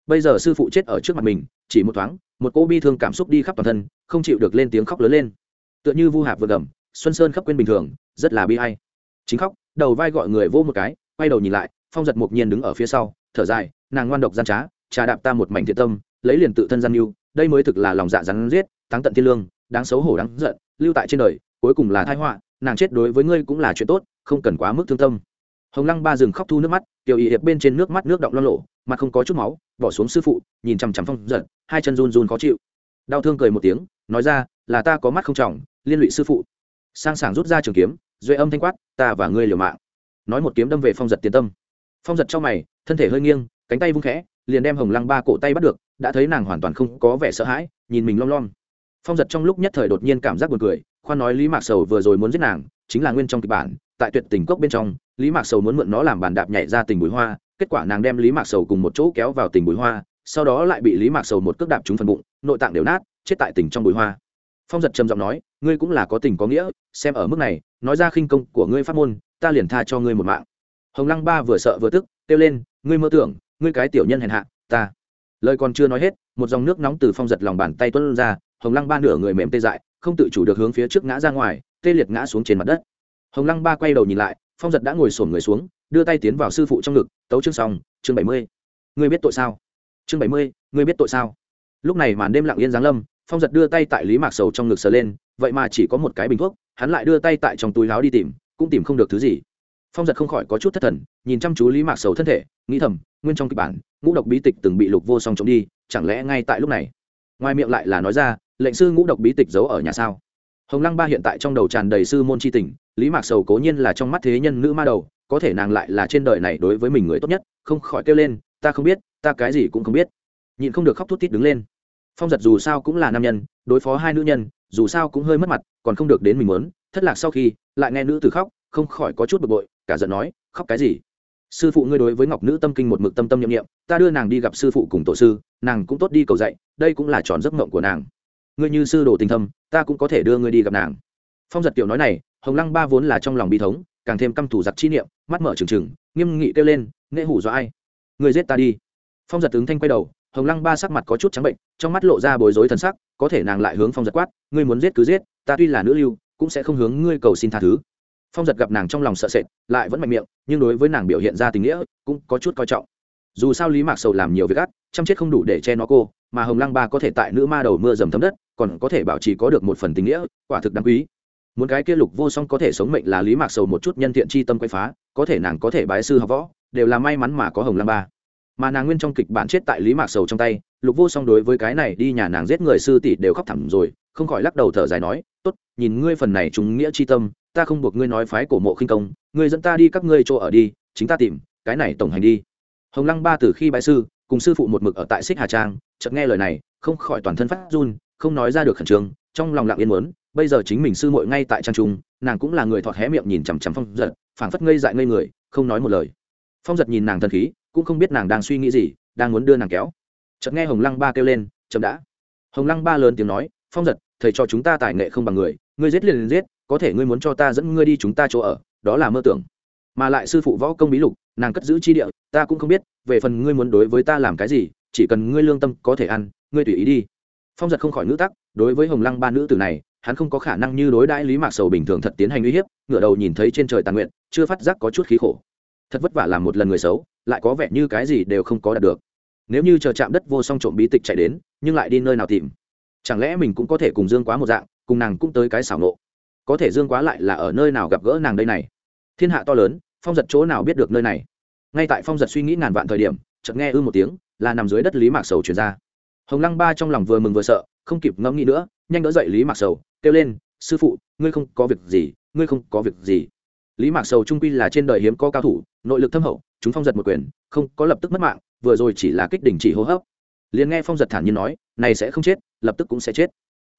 Bây giờ sư phụ chết ở trước mặt mình, chỉ một thoáng, một cô bi thương cảm xúc đi khắp toàn thân, không chịu được lên tiếng khóc lớn lên. Tựa như vu hạp vừa gầm xuân sơn khắp quên bình thường, rất là bi hay chính khóc, đầu vai gọi người vô một cái, quay đầu nhìn lại, phong giật mục nhiên đứng ở phía sau, thở dài, nàng ngoan độc gian trá, trà đạp ta một mảnh thiện tâm, lấy liền tự thân gian mưu, đây mới thực là lòng dạ rắn giết, táng tận thiên lương, đáng xấu hổ đáng giận, lưu tại trên đời, cuối cùng là thai họa, nàng chết đối với ngươi cũng là chuyện tốt, không cần quá mức thương tâm. Hồng lăng ba dừng khóc thu nước mắt, tiểu y hiệp bên trên nước mắt nước động lo lộ, mặt không có chút máu, bỏ xuống sư phụ, nhìn chằm chằm phong giật, hai chân run run khó chịu. Đau thương cười một tiếng, nói ra, là ta có mắt không trọng, liên lụy sư phụ sang sảng rút ra trường kiếm, duệ âm thanh quát, ta và ngươi liều mạng. Nói một kiếm đâm về phong giật tiền tâm. Phong giật trong mày, thân thể hơi nghiêng, cánh tay vung khẽ, liền đem hồng lăng ba cổ tay bắt được, đã thấy nàng hoàn toàn không có vẻ sợ hãi, nhìn mình lom lom. Phong giật trong lúc nhất thời đột nhiên cảm giác buồn cười, khoan nói lý mạc sầu vừa rồi muốn giết nàng, chính là nguyên trong kịch bản, tại tuyệt tình cốc bên trong, lý mạc sầu muốn mượn nó làm bàn đạp nhảy ra tình bụi hoa, kết quả nàng đem lý mạc sầu cùng một chỗ kéo vào tình bụi hoa, sau đó lại bị lý mạc sầu một cước đạp trúng phần bụng, nội tạng đều nát, chết tại tình trong bụi hoa phong giật trầm giọng nói, ngươi cũng là có tình có nghĩa, xem ở mức này, nói ra khinh công của ngươi phát môn, ta liền tha cho ngươi một mạng. Hồng lăng ba vừa sợ vừa tức, kêu lên, ngươi mơ tưởng, ngươi cái tiểu nhân hèn hạ, ta. Lời còn chưa nói hết, một dòng nước nóng từ phong giật lòng bàn tay tuân ra, hồng lăng ba nửa người mềm tê dại, không tự chủ được hướng phía trước ngã ra ngoài, tê liệt ngã xuống trên mặt đất. Hồng lăng ba quay đầu nhìn lại, phong giật đã ngồi sổm người xuống, đưa tay tiến vào sư phụ trong ngực, tấu chương xong, chương bảy mươi. Ngươi biết tội sao? Chương bảy mươi, ngươi biết tội sao? Lúc này màn đêm lặng yên giáng lâm phong giật đưa tay tại lý mạc sầu trong ngực sờ lên, vậy mà chỉ có một cái bình thuốc, hắn lại đưa tay tại trong túi láo đi tìm, cũng tìm không được thứ gì. Phong giật không khỏi có chút thất thần, nhìn chăm chú lý mạc sầu thân thể, nghĩ thầm, nguyên trong kịch bản, ngũ độc bí tịch từng bị lục vô song trộm đi, chẳng lẽ ngay tại lúc này? Ngoài miệng lại là nói ra, lệnh sư ngũ độc bí tịch giấu ở nhà sao? Hồng lăng ba hiện tại trong đầu tràn đầy sư môn c h i tình, lý mạc sầu cố nhiên là trong mắt thế nhân nữ ma đầu, có thể nàng lại là trên đời này đối với mình người tốt nhất, không khỏi kêu lên, ta không biết, ta cái gì cũng không biết. Nhịn không được khóc thút tít đứng lên phong giật dù sao cũng là nam nhân, đối phó hai nữ nhân, dù sao cũng hơi mất mặt, còn không được đến mình muốn, thất lạc sau khi, lại nghe nữ tử khóc, không khỏi có chút bực bội, cả giận nói, khóc cái gì? Sư phụ ngươi đối với ngọc nữ tâm kinh một mực tâm tâm nhiệm nghiệm ta đưa nàng đi gặp sư phụ cùng tổ sư, nàng cũng tốt đi cầu dạy, đây cũng là tròn giấc mộng của nàng. Ngươi như sư đồ tình thâm, ta cũng có thể đưa ngươi đi gặp nàng. Phong giật tiểu nói này, hồng lăng ba vốn là trong lòng bi thống, càng thêm căm thủ giặc chi niệm, mắt mở trừng trừng, nghiêm nghị kêu lên nghệ hủ do ai? Người giết ta đi. Phong giật tướng thanh quay đầu hồng lăng ba sắc mặt có chút trắng bệnh, trong mắt lộ ra bối rối thần sắc, có thể nàng lại hướng phong giật quát, ngươi muốn giết cứ giết, ta tuy là nữ lưu, cũng sẽ không hướng ngươi cầu xin tha thứ. Phong giật gặp nàng trong lòng sợ sệt, lại vẫn mạnh miệng, nhưng đối với nàng biểu hiện ra tình nghĩa, cũng có chút coi trọng. Dù sao lý mạc sầu làm nhiều việc gắt chăm chết không đủ để che nó cô, mà hồng lăng ba có thể tại nữ ma đầu mưa dầm thấm đất, còn có thể bảo trì có được một phần tình nghĩa, quả thực đáng quý. Muốn cái kia lục vô song có thể sống mệnh là lý mạc sầu một chút nhân thiện tri tâm quay phá, có thể nàng có thể bái sư học võ, đều là may mắn mà có hồng lăng ba mà nàng nguyên trong kịch bản chết tại lý mạc sầu trong tay, lục vô song đối với cái này đi nhà nàng giết người sư tỷ đều khóc thẳm rồi, không khỏi lắc đầu thở dài nói, tốt, nhìn ngươi phần này chúng nghĩa chi tâm, ta không buộc ngươi nói phái cổ mộ khinh công, ngươi dẫn ta đi các ngươi chỗ ở đi, chính ta tìm, cái này tổng hành đi. Hồng lăng ba từ khi bãi sư, cùng sư phụ một mực ở tại xích hà trang, chợt nghe lời này, không khỏi toàn thân phát run, không nói ra được khẩn trương, trong lòng lặng yên muốn, bây giờ chính mình sư muội ngay tại trang trung, nàng cũng là người thọt hé miệng nhìn chằm chằm phong giật, phảng phất ngây dại ngây người, không nói một lời. Phong giật nhìn nàng thần khí cũng không biết nàng đang suy nghĩ gì, đang muốn đưa nàng kéo. Chợt nghe hồng lăng ba kêu lên, chậm đã. Hồng lăng ba lớn tiếng nói, phong giật, thầy cho chúng ta tài nghệ không bằng người, ngươi giết liền giết, có thể ngươi muốn cho ta dẫn ngươi đi chúng ta chỗ ở, đó là mơ tưởng. Mà lại sư phụ võ công bí lục, nàng cất giữ chi địa, ta cũng không biết, về phần ngươi muốn đối với ta làm cái gì, chỉ cần ngươi lương tâm có thể ăn, ngươi tùy ý đi. Phong giật không khỏi ngữ tắc, đối với hồng lăng ba nữ tử này, hắn không có khả năng như đối đãi lý mạc sầu bình thường thật tiến hành uy hiếp, ngửa đầu nhìn thấy trên trời tàn nguyện, chưa phát giác có chút khí khổ thật vất vả làm một lần người xấu, lại có vẻ như cái gì đều không có đạt được. Nếu như chờ chạm đất vô song trộm bí tịch chạy đến, nhưng lại đi nơi nào tìm? Chẳng lẽ mình cũng có thể cùng dương quá một dạng, cùng nàng cũng tới cái xảo nộ? Có thể dương quá lại là ở nơi nào gặp gỡ nàng đây này? Thiên hạ to lớn, phong giật chỗ nào biết được nơi này? Ngay tại phong giật suy nghĩ ngàn vạn thời điểm, chợt nghe ư một tiếng, là nằm dưới đất lý mạc sầu chuyển ra. Hồng lăng ba trong lòng vừa mừng vừa sợ, không kịp ngẫm nghĩ nữa, nhanh đỡ dậy lý mạc sầu, kêu lên, sư phụ, ngươi không có việc gì, ngươi không có việc gì lý mạc sầu trung quy là trên đời hiếm có cao thủ, nội lực thâm hậu, chúng phong giật một quyền, không có lập tức mất mạng, vừa rồi chỉ là kích đình chỉ hô hấp. Liền nghe phong giật thản nhiên nói, này sẽ không chết, lập tức cũng sẽ chết.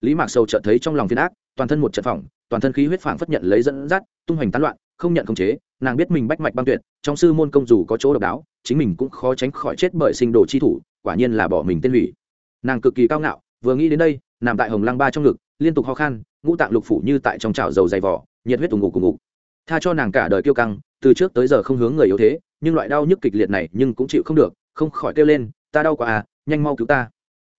Lý mạc sầu chợt thấy trong lòng phiên ác, toàn thân một trận phỏng, toàn thân khí huyết phảng phất nhận lấy dẫn dắt, tung hoành tán loạn, không nhận khống chế, nàng biết mình bách mạch băng tuyệt, trong sư môn công dù có chỗ độc đáo, chính mình cũng khó tránh khỏi chết bởi sinh đồ chi thủ, quả nhiên là bỏ mình tên hủy. Nàng cực kỳ cao ngạo, vừa nghĩ đến đây, nằm tại hồng lăng ba trong ngực, liên tục ho khan, ngũ tạng lục phủ như tại trong chảo dầu dày vỏ nhiệt huyết tùng ngục cùng ngục tha cho nàng cả đời kiêu căng, từ trước tới giờ không hướng người yếu thế, nhưng loại đau nhức kịch liệt này nhưng cũng chịu không được, không khỏi kêu lên, ta đau quá à nhanh mau cứu ta.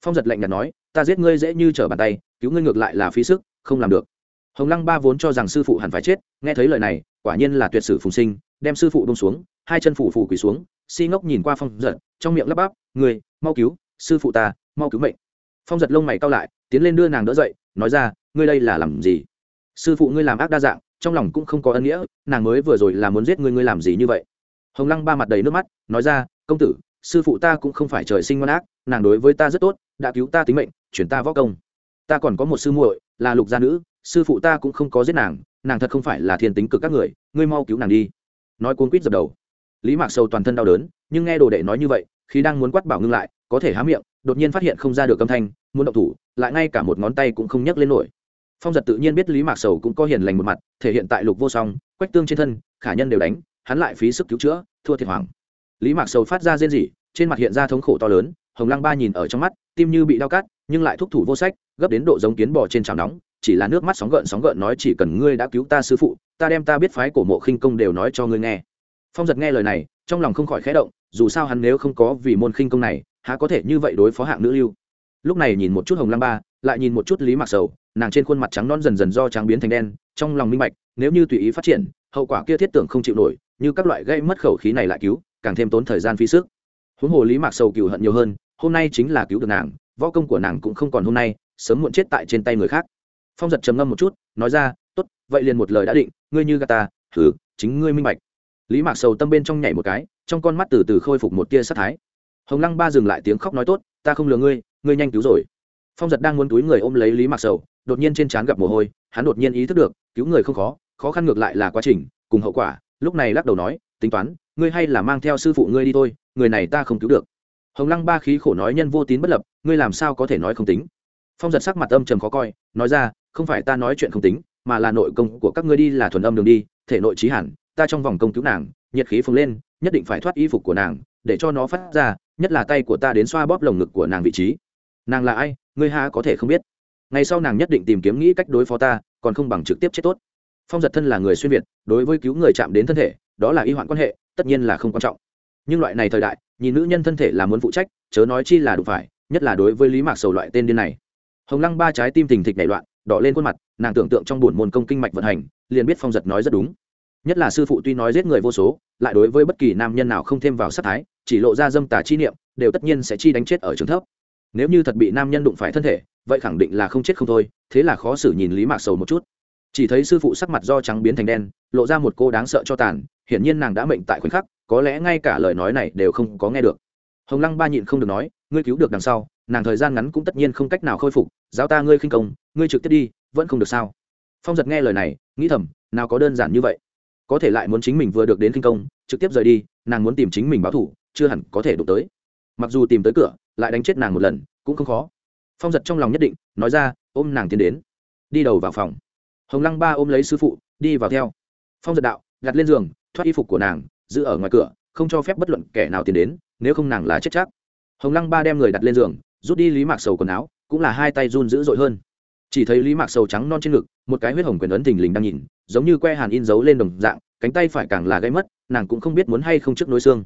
Phong giật lạnh nhạt nói, ta giết ngươi dễ như trở bàn tay, cứu ngươi ngược lại là phí sức, không làm được. Hồng lăng ba vốn cho rằng sư phụ hẳn phải chết, nghe thấy lời này, quả nhiên là tuyệt sử phùng sinh, đem sư phụ bông xuống, hai chân phủ phủ quỳ xuống, si ngốc nhìn qua phong giật, trong miệng lắp bắp người mau cứu, sư phụ ta, mau cứu mệnh. Phong giật lông mày cao lại, tiến lên đưa nàng đỡ dậy, nói ra, ngươi đây là làm gì? Sư phụ ngươi làm ác đa dạng trong lòng cũng không có ân nghĩa, nàng mới vừa rồi là muốn giết ngươi ngươi làm gì như vậy? Hồng lăng ba mặt đầy nước mắt, nói ra, công tử, sư phụ ta cũng không phải trời sinh ngoan ác, nàng đối với ta rất tốt, đã cứu ta tính mệnh, chuyển ta võ công. Ta còn có một sư muội, là lục gia nữ, sư phụ ta cũng không có giết nàng nàng thật không phải là thiên tính cực các người, ngươi mau cứu nàng đi. Nói cuốn quýt dập đầu. Lý mạc sầu toàn thân đau đớn, nhưng nghe đồ đệ nói như vậy, khi đang muốn quát bảo ngưng lại, có thể há miệng, đột nhiên phát hiện không ra được âm thanh, muốn động thủ, lại ngay cả một ngón tay cũng không nhấc lên nổi phong giật tự nhiên biết lý mạc sầu cũng có hiền lành một mặt, thể hiện tại lục vô song, quách tương trên thân, khả nhân đều đánh, hắn lại phí sức cứu chữa, thua thiệt hoàng lý mạc sầu phát ra rên rỉ, trên mặt hiện ra thống khổ to lớn, hồng lăng ba nhìn ở trong mắt, tim như bị đau cắt, nhưng lại thúc thủ vô sách, gấp đến độ giống kiến bò trên chảo nóng, chỉ là nước mắt sóng gợn sóng gợn nói chỉ cần ngươi đã cứu ta sư phụ, ta đem ta biết phái cổ mộ khinh công đều nói cho ngươi nghe. Phong giật nghe lời này, trong lòng không khỏi khẽ động, dù sao hắn nếu không có vì môn khinh công này, há có thể như vậy đối phó hạng nữ lưu. Lúc này nhìn một chút hồng lăng ba, lại nhìn một chút lý mạc sầu nàng trên khuôn mặt trắng non dần dần do trắng biến thành đen, trong lòng minh bạch, nếu như tùy ý phát triển, hậu quả kia thiết tưởng không chịu nổi, như các loại gây mất khẩu khí này lại cứu, càng thêm tốn thời gian phí sức. Huống hồ lý mạc sầu cựu hận nhiều hơn, hôm nay chính là cứu được nàng, võ công của nàng cũng không còn hôm nay, sớm muộn chết tại trên tay người khác. Phong giật trầm ngâm một chút, nói ra, tốt, vậy liền một lời đã định, ngươi như gà ta thử chính ngươi minh bạch. Lý mạc sầu tâm bên trong nhảy một cái, trong con mắt từ từ khôi phục một tia sắc thái. Hồng lăng ba dừng lại tiếng khóc nói, tốt, ta không lừa ngươi ngươi nhanh cứu rồi. Phong giật đang muốn túi người ôm lấy lý mạc sầu đột nhiên trên trán gặp mồ hôi, hắn đột nhiên ý thức được, cứu người không khó khó khăn ngược lại là quá trình, cùng hậu quả, lúc này lắc đầu nói, tính toán, ngươi hay là mang theo sư phụ ngươi đi thôi, người này ta không cứu được. Hồng lăng ba khí khổ nói nhân vô tín bất lập, ngươi làm sao có thể nói không tính? Phong giật sắc mặt âm trầm khó coi, nói ra, không phải ta nói chuyện không tính, mà là nội công của các ngươi đi là thuần âm đường đi, thể nội trí hẳn, ta trong vòng công cứu nàng, nhiệt khí phồng lên, nhất định phải thoát y phục của nàng, để cho nó phát ra, nhất là tay của ta đến xoa bóp lồng ngực của nàng vị trí. Nàng là ai? Ngươi ha có thể không biết? Ngày sau nàng nhất định tìm kiếm nghĩ cách đối phó ta, còn không bằng trực tiếp chết tốt. Phong giật thân là người xuyên việt, đối với cứu người chạm đến thân thể, đó là y hoạn quan hệ, tất nhiên là không quan trọng. Nhưng loại này thời đại, nhìn nữ nhân thân thể là muốn phụ trách, chớ nói chi là đủ phải, nhất là đối với lý mạc sầu loại tên điên này. Hồng lăng ba trái tim thình thịch nảy loạn, đỏ lên khuôn mặt, nàng tưởng tượng trong buồn môn công kinh mạch vận hành, liền biết phong giật nói rất đúng. Nhất là sư phụ tuy nói giết người vô số, lại đối với bất kỳ nam nhân nào không thêm vào sát thái, chỉ lộ ra dâm tà chi niệm, đều tất nhiên sẽ chi đánh chết ở trường thấp nếu như thật bị nam nhân đụng phải thân thể, vậy khẳng định là không chết không thôi, thế là khó xử nhìn lý mạc sầu một chút. Chỉ thấy sư phụ sắc mặt do trắng biến thành đen, lộ ra một cô đáng sợ cho tàn, hiển nhiên nàng đã mệnh tại khoảnh khắc, có lẽ ngay cả lời nói này đều không có nghe được. Hồng lăng ba nhịn không được nói, ngươi cứu được đằng sau, nàng thời gian ngắn cũng tất nhiên không cách nào khôi phục, giáo ta ngươi khinh công, ngươi trực tiếp đi, vẫn không được sao? Phong giật nghe lời này, nghĩ thầm, nào có đơn giản như vậy? Có thể lại muốn chính mình vừa được đến khinh công, trực tiếp rời đi, nàng muốn tìm chính mình báo thủ, chưa hẳn có thể đụng tới. Mặc dù tìm tới cửa lại đánh chết nàng một lần, cũng không khó. Phong giật trong lòng nhất định, nói ra, ôm nàng tiến đến. Đi đầu vào phòng. Hồng lăng ba ôm lấy sư phụ, đi vào theo. Phong giật đạo gặt lên giường, thoát y phục của nàng, giữ ở ngoài cửa, không cho phép bất luận kẻ nào tiến đến, nếu không nàng là chết chắc. Hồng lăng ba đem người đặt lên giường, rút đi lý mạc sầu quần áo, cũng là hai tay run dữ dội hơn. Chỉ thấy lý mạc sầu trắng non trên ngực, một cái huyết hồng quyền ấn thình lình đang nhìn, giống như que hàn in dấu lên đồng dạng, cánh tay phải càng là gây mất, nàng cũng không biết muốn hay không trước nối xương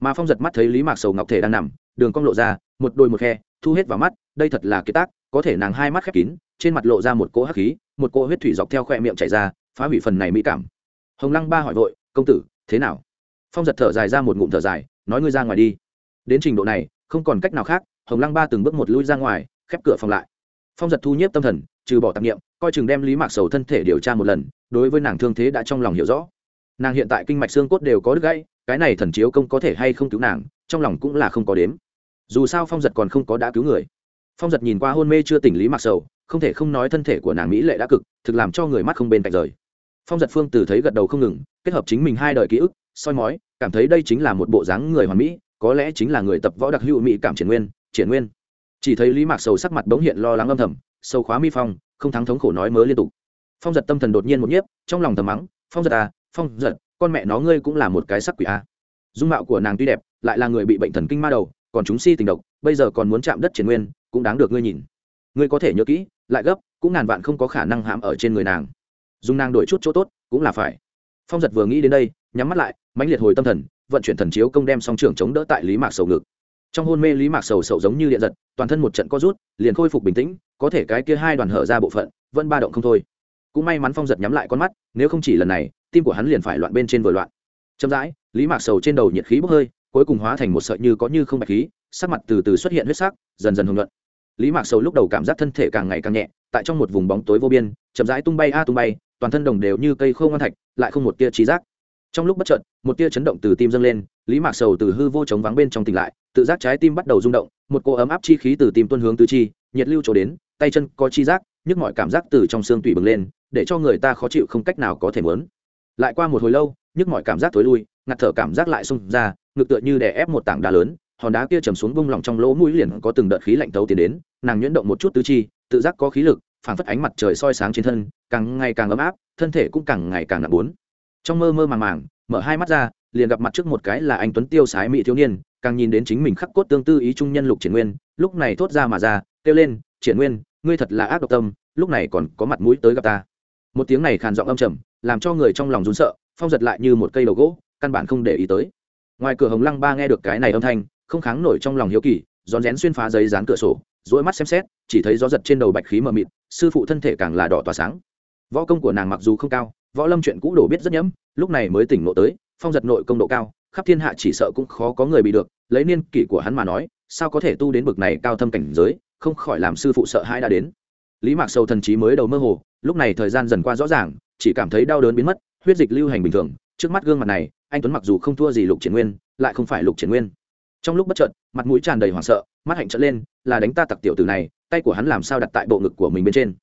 mà phong giật mắt thấy lý mạc sầu ngọc thể đang nằm đường cong lộ ra một đôi một khe thu hết vào mắt đây thật là kế tác có thể nàng hai mắt khép kín trên mặt lộ ra một cỗ hắc khí một cỗ huyết thủy dọc theo khoe miệng chảy ra phá hủy phần này mỹ cảm hồng lăng ba hỏi vội công tử thế nào phong giật thở dài ra một ngụm thở dài nói ngươi ra ngoài đi đến trình độ này không còn cách nào khác hồng lăng ba từng bước một lui ra ngoài khép cửa phòng lại phong giật thu nhếp tâm thần trừ bỏ tạp nghiệm coi chừng đem lý mạc sầu thân thể điều tra một lần đối với nàng thương thế đã trong lòng hiểu rõ nàng hiện tại kinh mạch xương cốt đều có đứt gãy cái này thần chiếu công có thể hay không cứu nàng, trong lòng cũng là không có đếm. Dù sao phong giật còn không có đã cứu người. Phong giật nhìn qua hôn mê chưa tỉnh lý mặc sầu, không thể không nói thân thể của nàng mỹ lệ đã cực, thực làm cho người mắt không bên cạnh rời. Phong giật phương từ thấy gật đầu không ngừng, kết hợp chính mình hai đời ký ức, soi mói, cảm thấy đây chính là một bộ dáng người hoàn mỹ, có lẽ chính là người tập võ đặc hữu mỹ cảm triển nguyên triển nguyên. Chỉ thấy lý mạc sầu sắc mặt bỗng hiện lo lắng âm thầm, sâu khóa mi phong, không thắng thống khổ nói mớ liên tục. Phong giật tâm thần đột nhiên một nhiếp, trong lòng thầm mắng, phong giật à phong giật con mẹ nó ngươi cũng là một cái sắc quỷ à. dung mạo của nàng tuy đẹp, lại là người bị bệnh thần kinh ma đầu, còn chúng si tình độc, bây giờ còn muốn chạm đất triển nguyên, cũng đáng được ngươi nhìn. Ngươi có thể nhớ kỹ, lại gấp, cũng ngàn vạn không có khả năng hãm ở trên người nàng. Dùng nàng đổi chút chỗ tốt, cũng là phải. Phong giật vừa nghĩ đến đây, nhắm mắt lại, mãnh liệt hồi tâm thần, vận chuyển thần chiếu công đem song trưởng chống đỡ tại lý mạc sầu ngực. Trong hôn mê lý mạc sầu sầu giống như điện giật, toàn thân một trận co rút, liền khôi phục bình tĩnh, có thể cái kia hai đoàn hở ra bộ phận, vẫn ba động không thôi. Cũng may mắn phong giật nhắm lại con mắt, nếu không chỉ lần này tim của hắn liền phải loạn bên trên vừa loạn. Chậm rãi, lý mạc sầu trên đầu nhiệt khí bốc hơi, cuối cùng hóa thành một sợi như có như không bạch khí, sắc mặt từ từ xuất hiện huyết sắc, dần dần hồng luận lý mạc sầu lúc đầu cảm giác thân thể càng ngày càng nhẹ, tại trong một vùng bóng tối vô biên, chậm rãi tung bay a à tung bay, toàn thân đồng đều như cây khô ngon thạch, lại không một tia trí giác. Trong lúc bất chợt, một tia chấn động từ tim dâng lên, lý mạc sầu từ hư vô chống vắng bên trong tỉnh lại, tự giác trái tim bắt đầu rung động, một cô ấm áp chi khí từ tim tuân hướng tứ chi, nhiệt lưu trổ đến, tay chân có chi giác, nhức mọi cảm giác từ trong xương tủy bừng lên, để cho người ta khó chịu không cách nào có thể muốn lại qua một hồi lâu, nhức mọi cảm giác thối lui, ngạt thở cảm giác lại xông ra, ngực tựa như đè ép một tảng đá lớn, hòn đá kia chầm xuống bung lỏng trong lỗ mũi liền có từng đợt khí lạnh tấu tiến đến, nàng nhuyễn động một chút tứ chi, tự giác có khí lực, phảng phất ánh mặt trời soi sáng trên thân, càng ngày càng ấm áp, thân thể cũng càng ngày càng nặng bốn. Trong mơ mơ màng màng, mở hai mắt ra, liền gặp mặt trước một cái là anh tuấn tiêu sái mỹ thiếu niên, càng nhìn đến chính mình khắc cốt tương tư ý trung nhân lục triển nguyên, lúc này thốt ra mà ra, kêu lên, triển nguyên, ngươi thật là ác độc tâm, lúc này còn có mặt mũi tới gặp ta. Một tiếng này khàn giọng âm trầm làm cho người trong lòng run sợ, phong giật lại như một cây đầu gỗ, căn bản không để ý tới. Ngoài cửa hồng lăng ba nghe được cái này âm thanh, không kháng nổi trong lòng hiếu kỳ, rón rén xuyên phá giấy dán cửa sổ dỗi mắt xem xét, chỉ thấy gió giật trên đầu bạch khí mờ mịt, sư phụ thân thể càng là đỏ tỏa sáng. Võ công của nàng mặc dù không cao, võ lâm chuyện cũ đổ biết rất nhẫm, lúc này mới tỉnh ngộ tới, phong giật nội công độ cao, khắp thiên hạ chỉ sợ cũng khó có người bị được, lấy niên kỷ của hắn mà nói, sao có thể tu đến bực này cao thâm cảnh giới, không khỏi làm sư phụ sợ hãi đã đến. Lý mạc sâu thần trí mới đầu mơ hồ, lúc này thời gian dần qua rõ ràng chỉ cảm thấy đau đớn biến mất huyết dịch lưu hành bình thường trước mắt gương mặt này anh tuấn mặc dù không thua gì lục triển nguyên lại không phải lục triển nguyên. Trong lúc bất chợt mặt mũi tràn đầy hoảng sợ mắt hạnh trợn lên là đánh ta tặc tiểu tử này tay của hắn làm sao đặt tại bộ ngực của mình bên trên.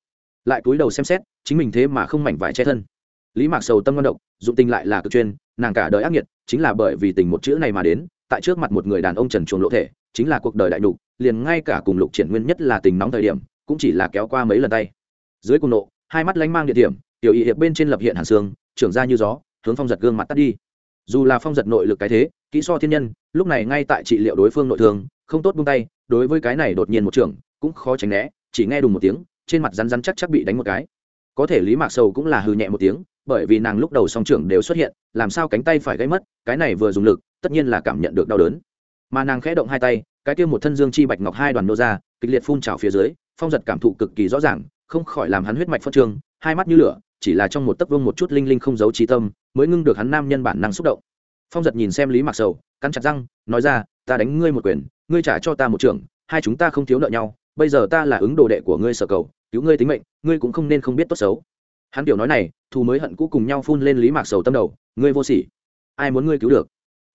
Lại cúi đầu xem xét chính mình thế mà không mảnh vải che thân. Lý mạc sầu tâm ngon độc, dụng tình lại là cực chuyên nàng cả đời ác nghiệt chính là bởi vì tình một chữ này mà đến tại trước mặt một người đàn ông trần chuồng lộ thể chính là cuộc đời đại đủ, liền ngay cả cùng lục triển nguyên nhất là tình nóng thời điểm cũng chỉ là kéo qua mấy lần tay. Dưới cùng nộ hai mắt lánh mang địa điểm tiểu y hiệp bên trên lập hiện hàn xương, trưởng ra như gió, hướng phong giật gương mặt tắt đi. Dù là phong giật nội lực cái thế, kỹ so thiên nhân, lúc này ngay tại trị liệu đối phương nội thương, không tốt buông tay, đối với cái này đột nhiên một trưởng, cũng khó tránh né, chỉ nghe đùng một tiếng, trên mặt rắn rắn chắc chắc bị đánh một cái. Có thể lý mạc sầu cũng là hư nhẹ một tiếng, bởi vì nàng lúc đầu song trưởng đều xuất hiện, làm sao cánh tay phải gãy mất, cái này vừa dùng lực, tất nhiên là cảm nhận được đau đớn. Mà nàng khẽ động hai tay, cái kia một thân dương chi bạch ngọc hai đoàn nô ra, kịch liệt phun trào phía dưới, phong giật cảm thụ cực kỳ rõ ràng, không khỏi làm hắn huyết mạch phân trương, hai mắt như lửa chỉ là trong một tấc vương một chút linh linh không giấu trí tâm, mới ngưng được hắn nam nhân bản năng xúc động. Phong giật nhìn xem lý mạc sầu, cắn chặt răng, nói ra, ta đánh ngươi một quyền, ngươi trả cho ta một trưởng, hai chúng ta không thiếu nợ nhau, bây giờ ta là ứng đồ đệ của ngươi sở cầu, cứu ngươi tính mệnh, ngươi cũng không nên không biết tốt xấu. Hắn kiểu nói này, thù mới hận cũ cùng nhau phun lên lý mạc sầu tâm đầu, ngươi vô sỉ. Ai muốn ngươi cứu được?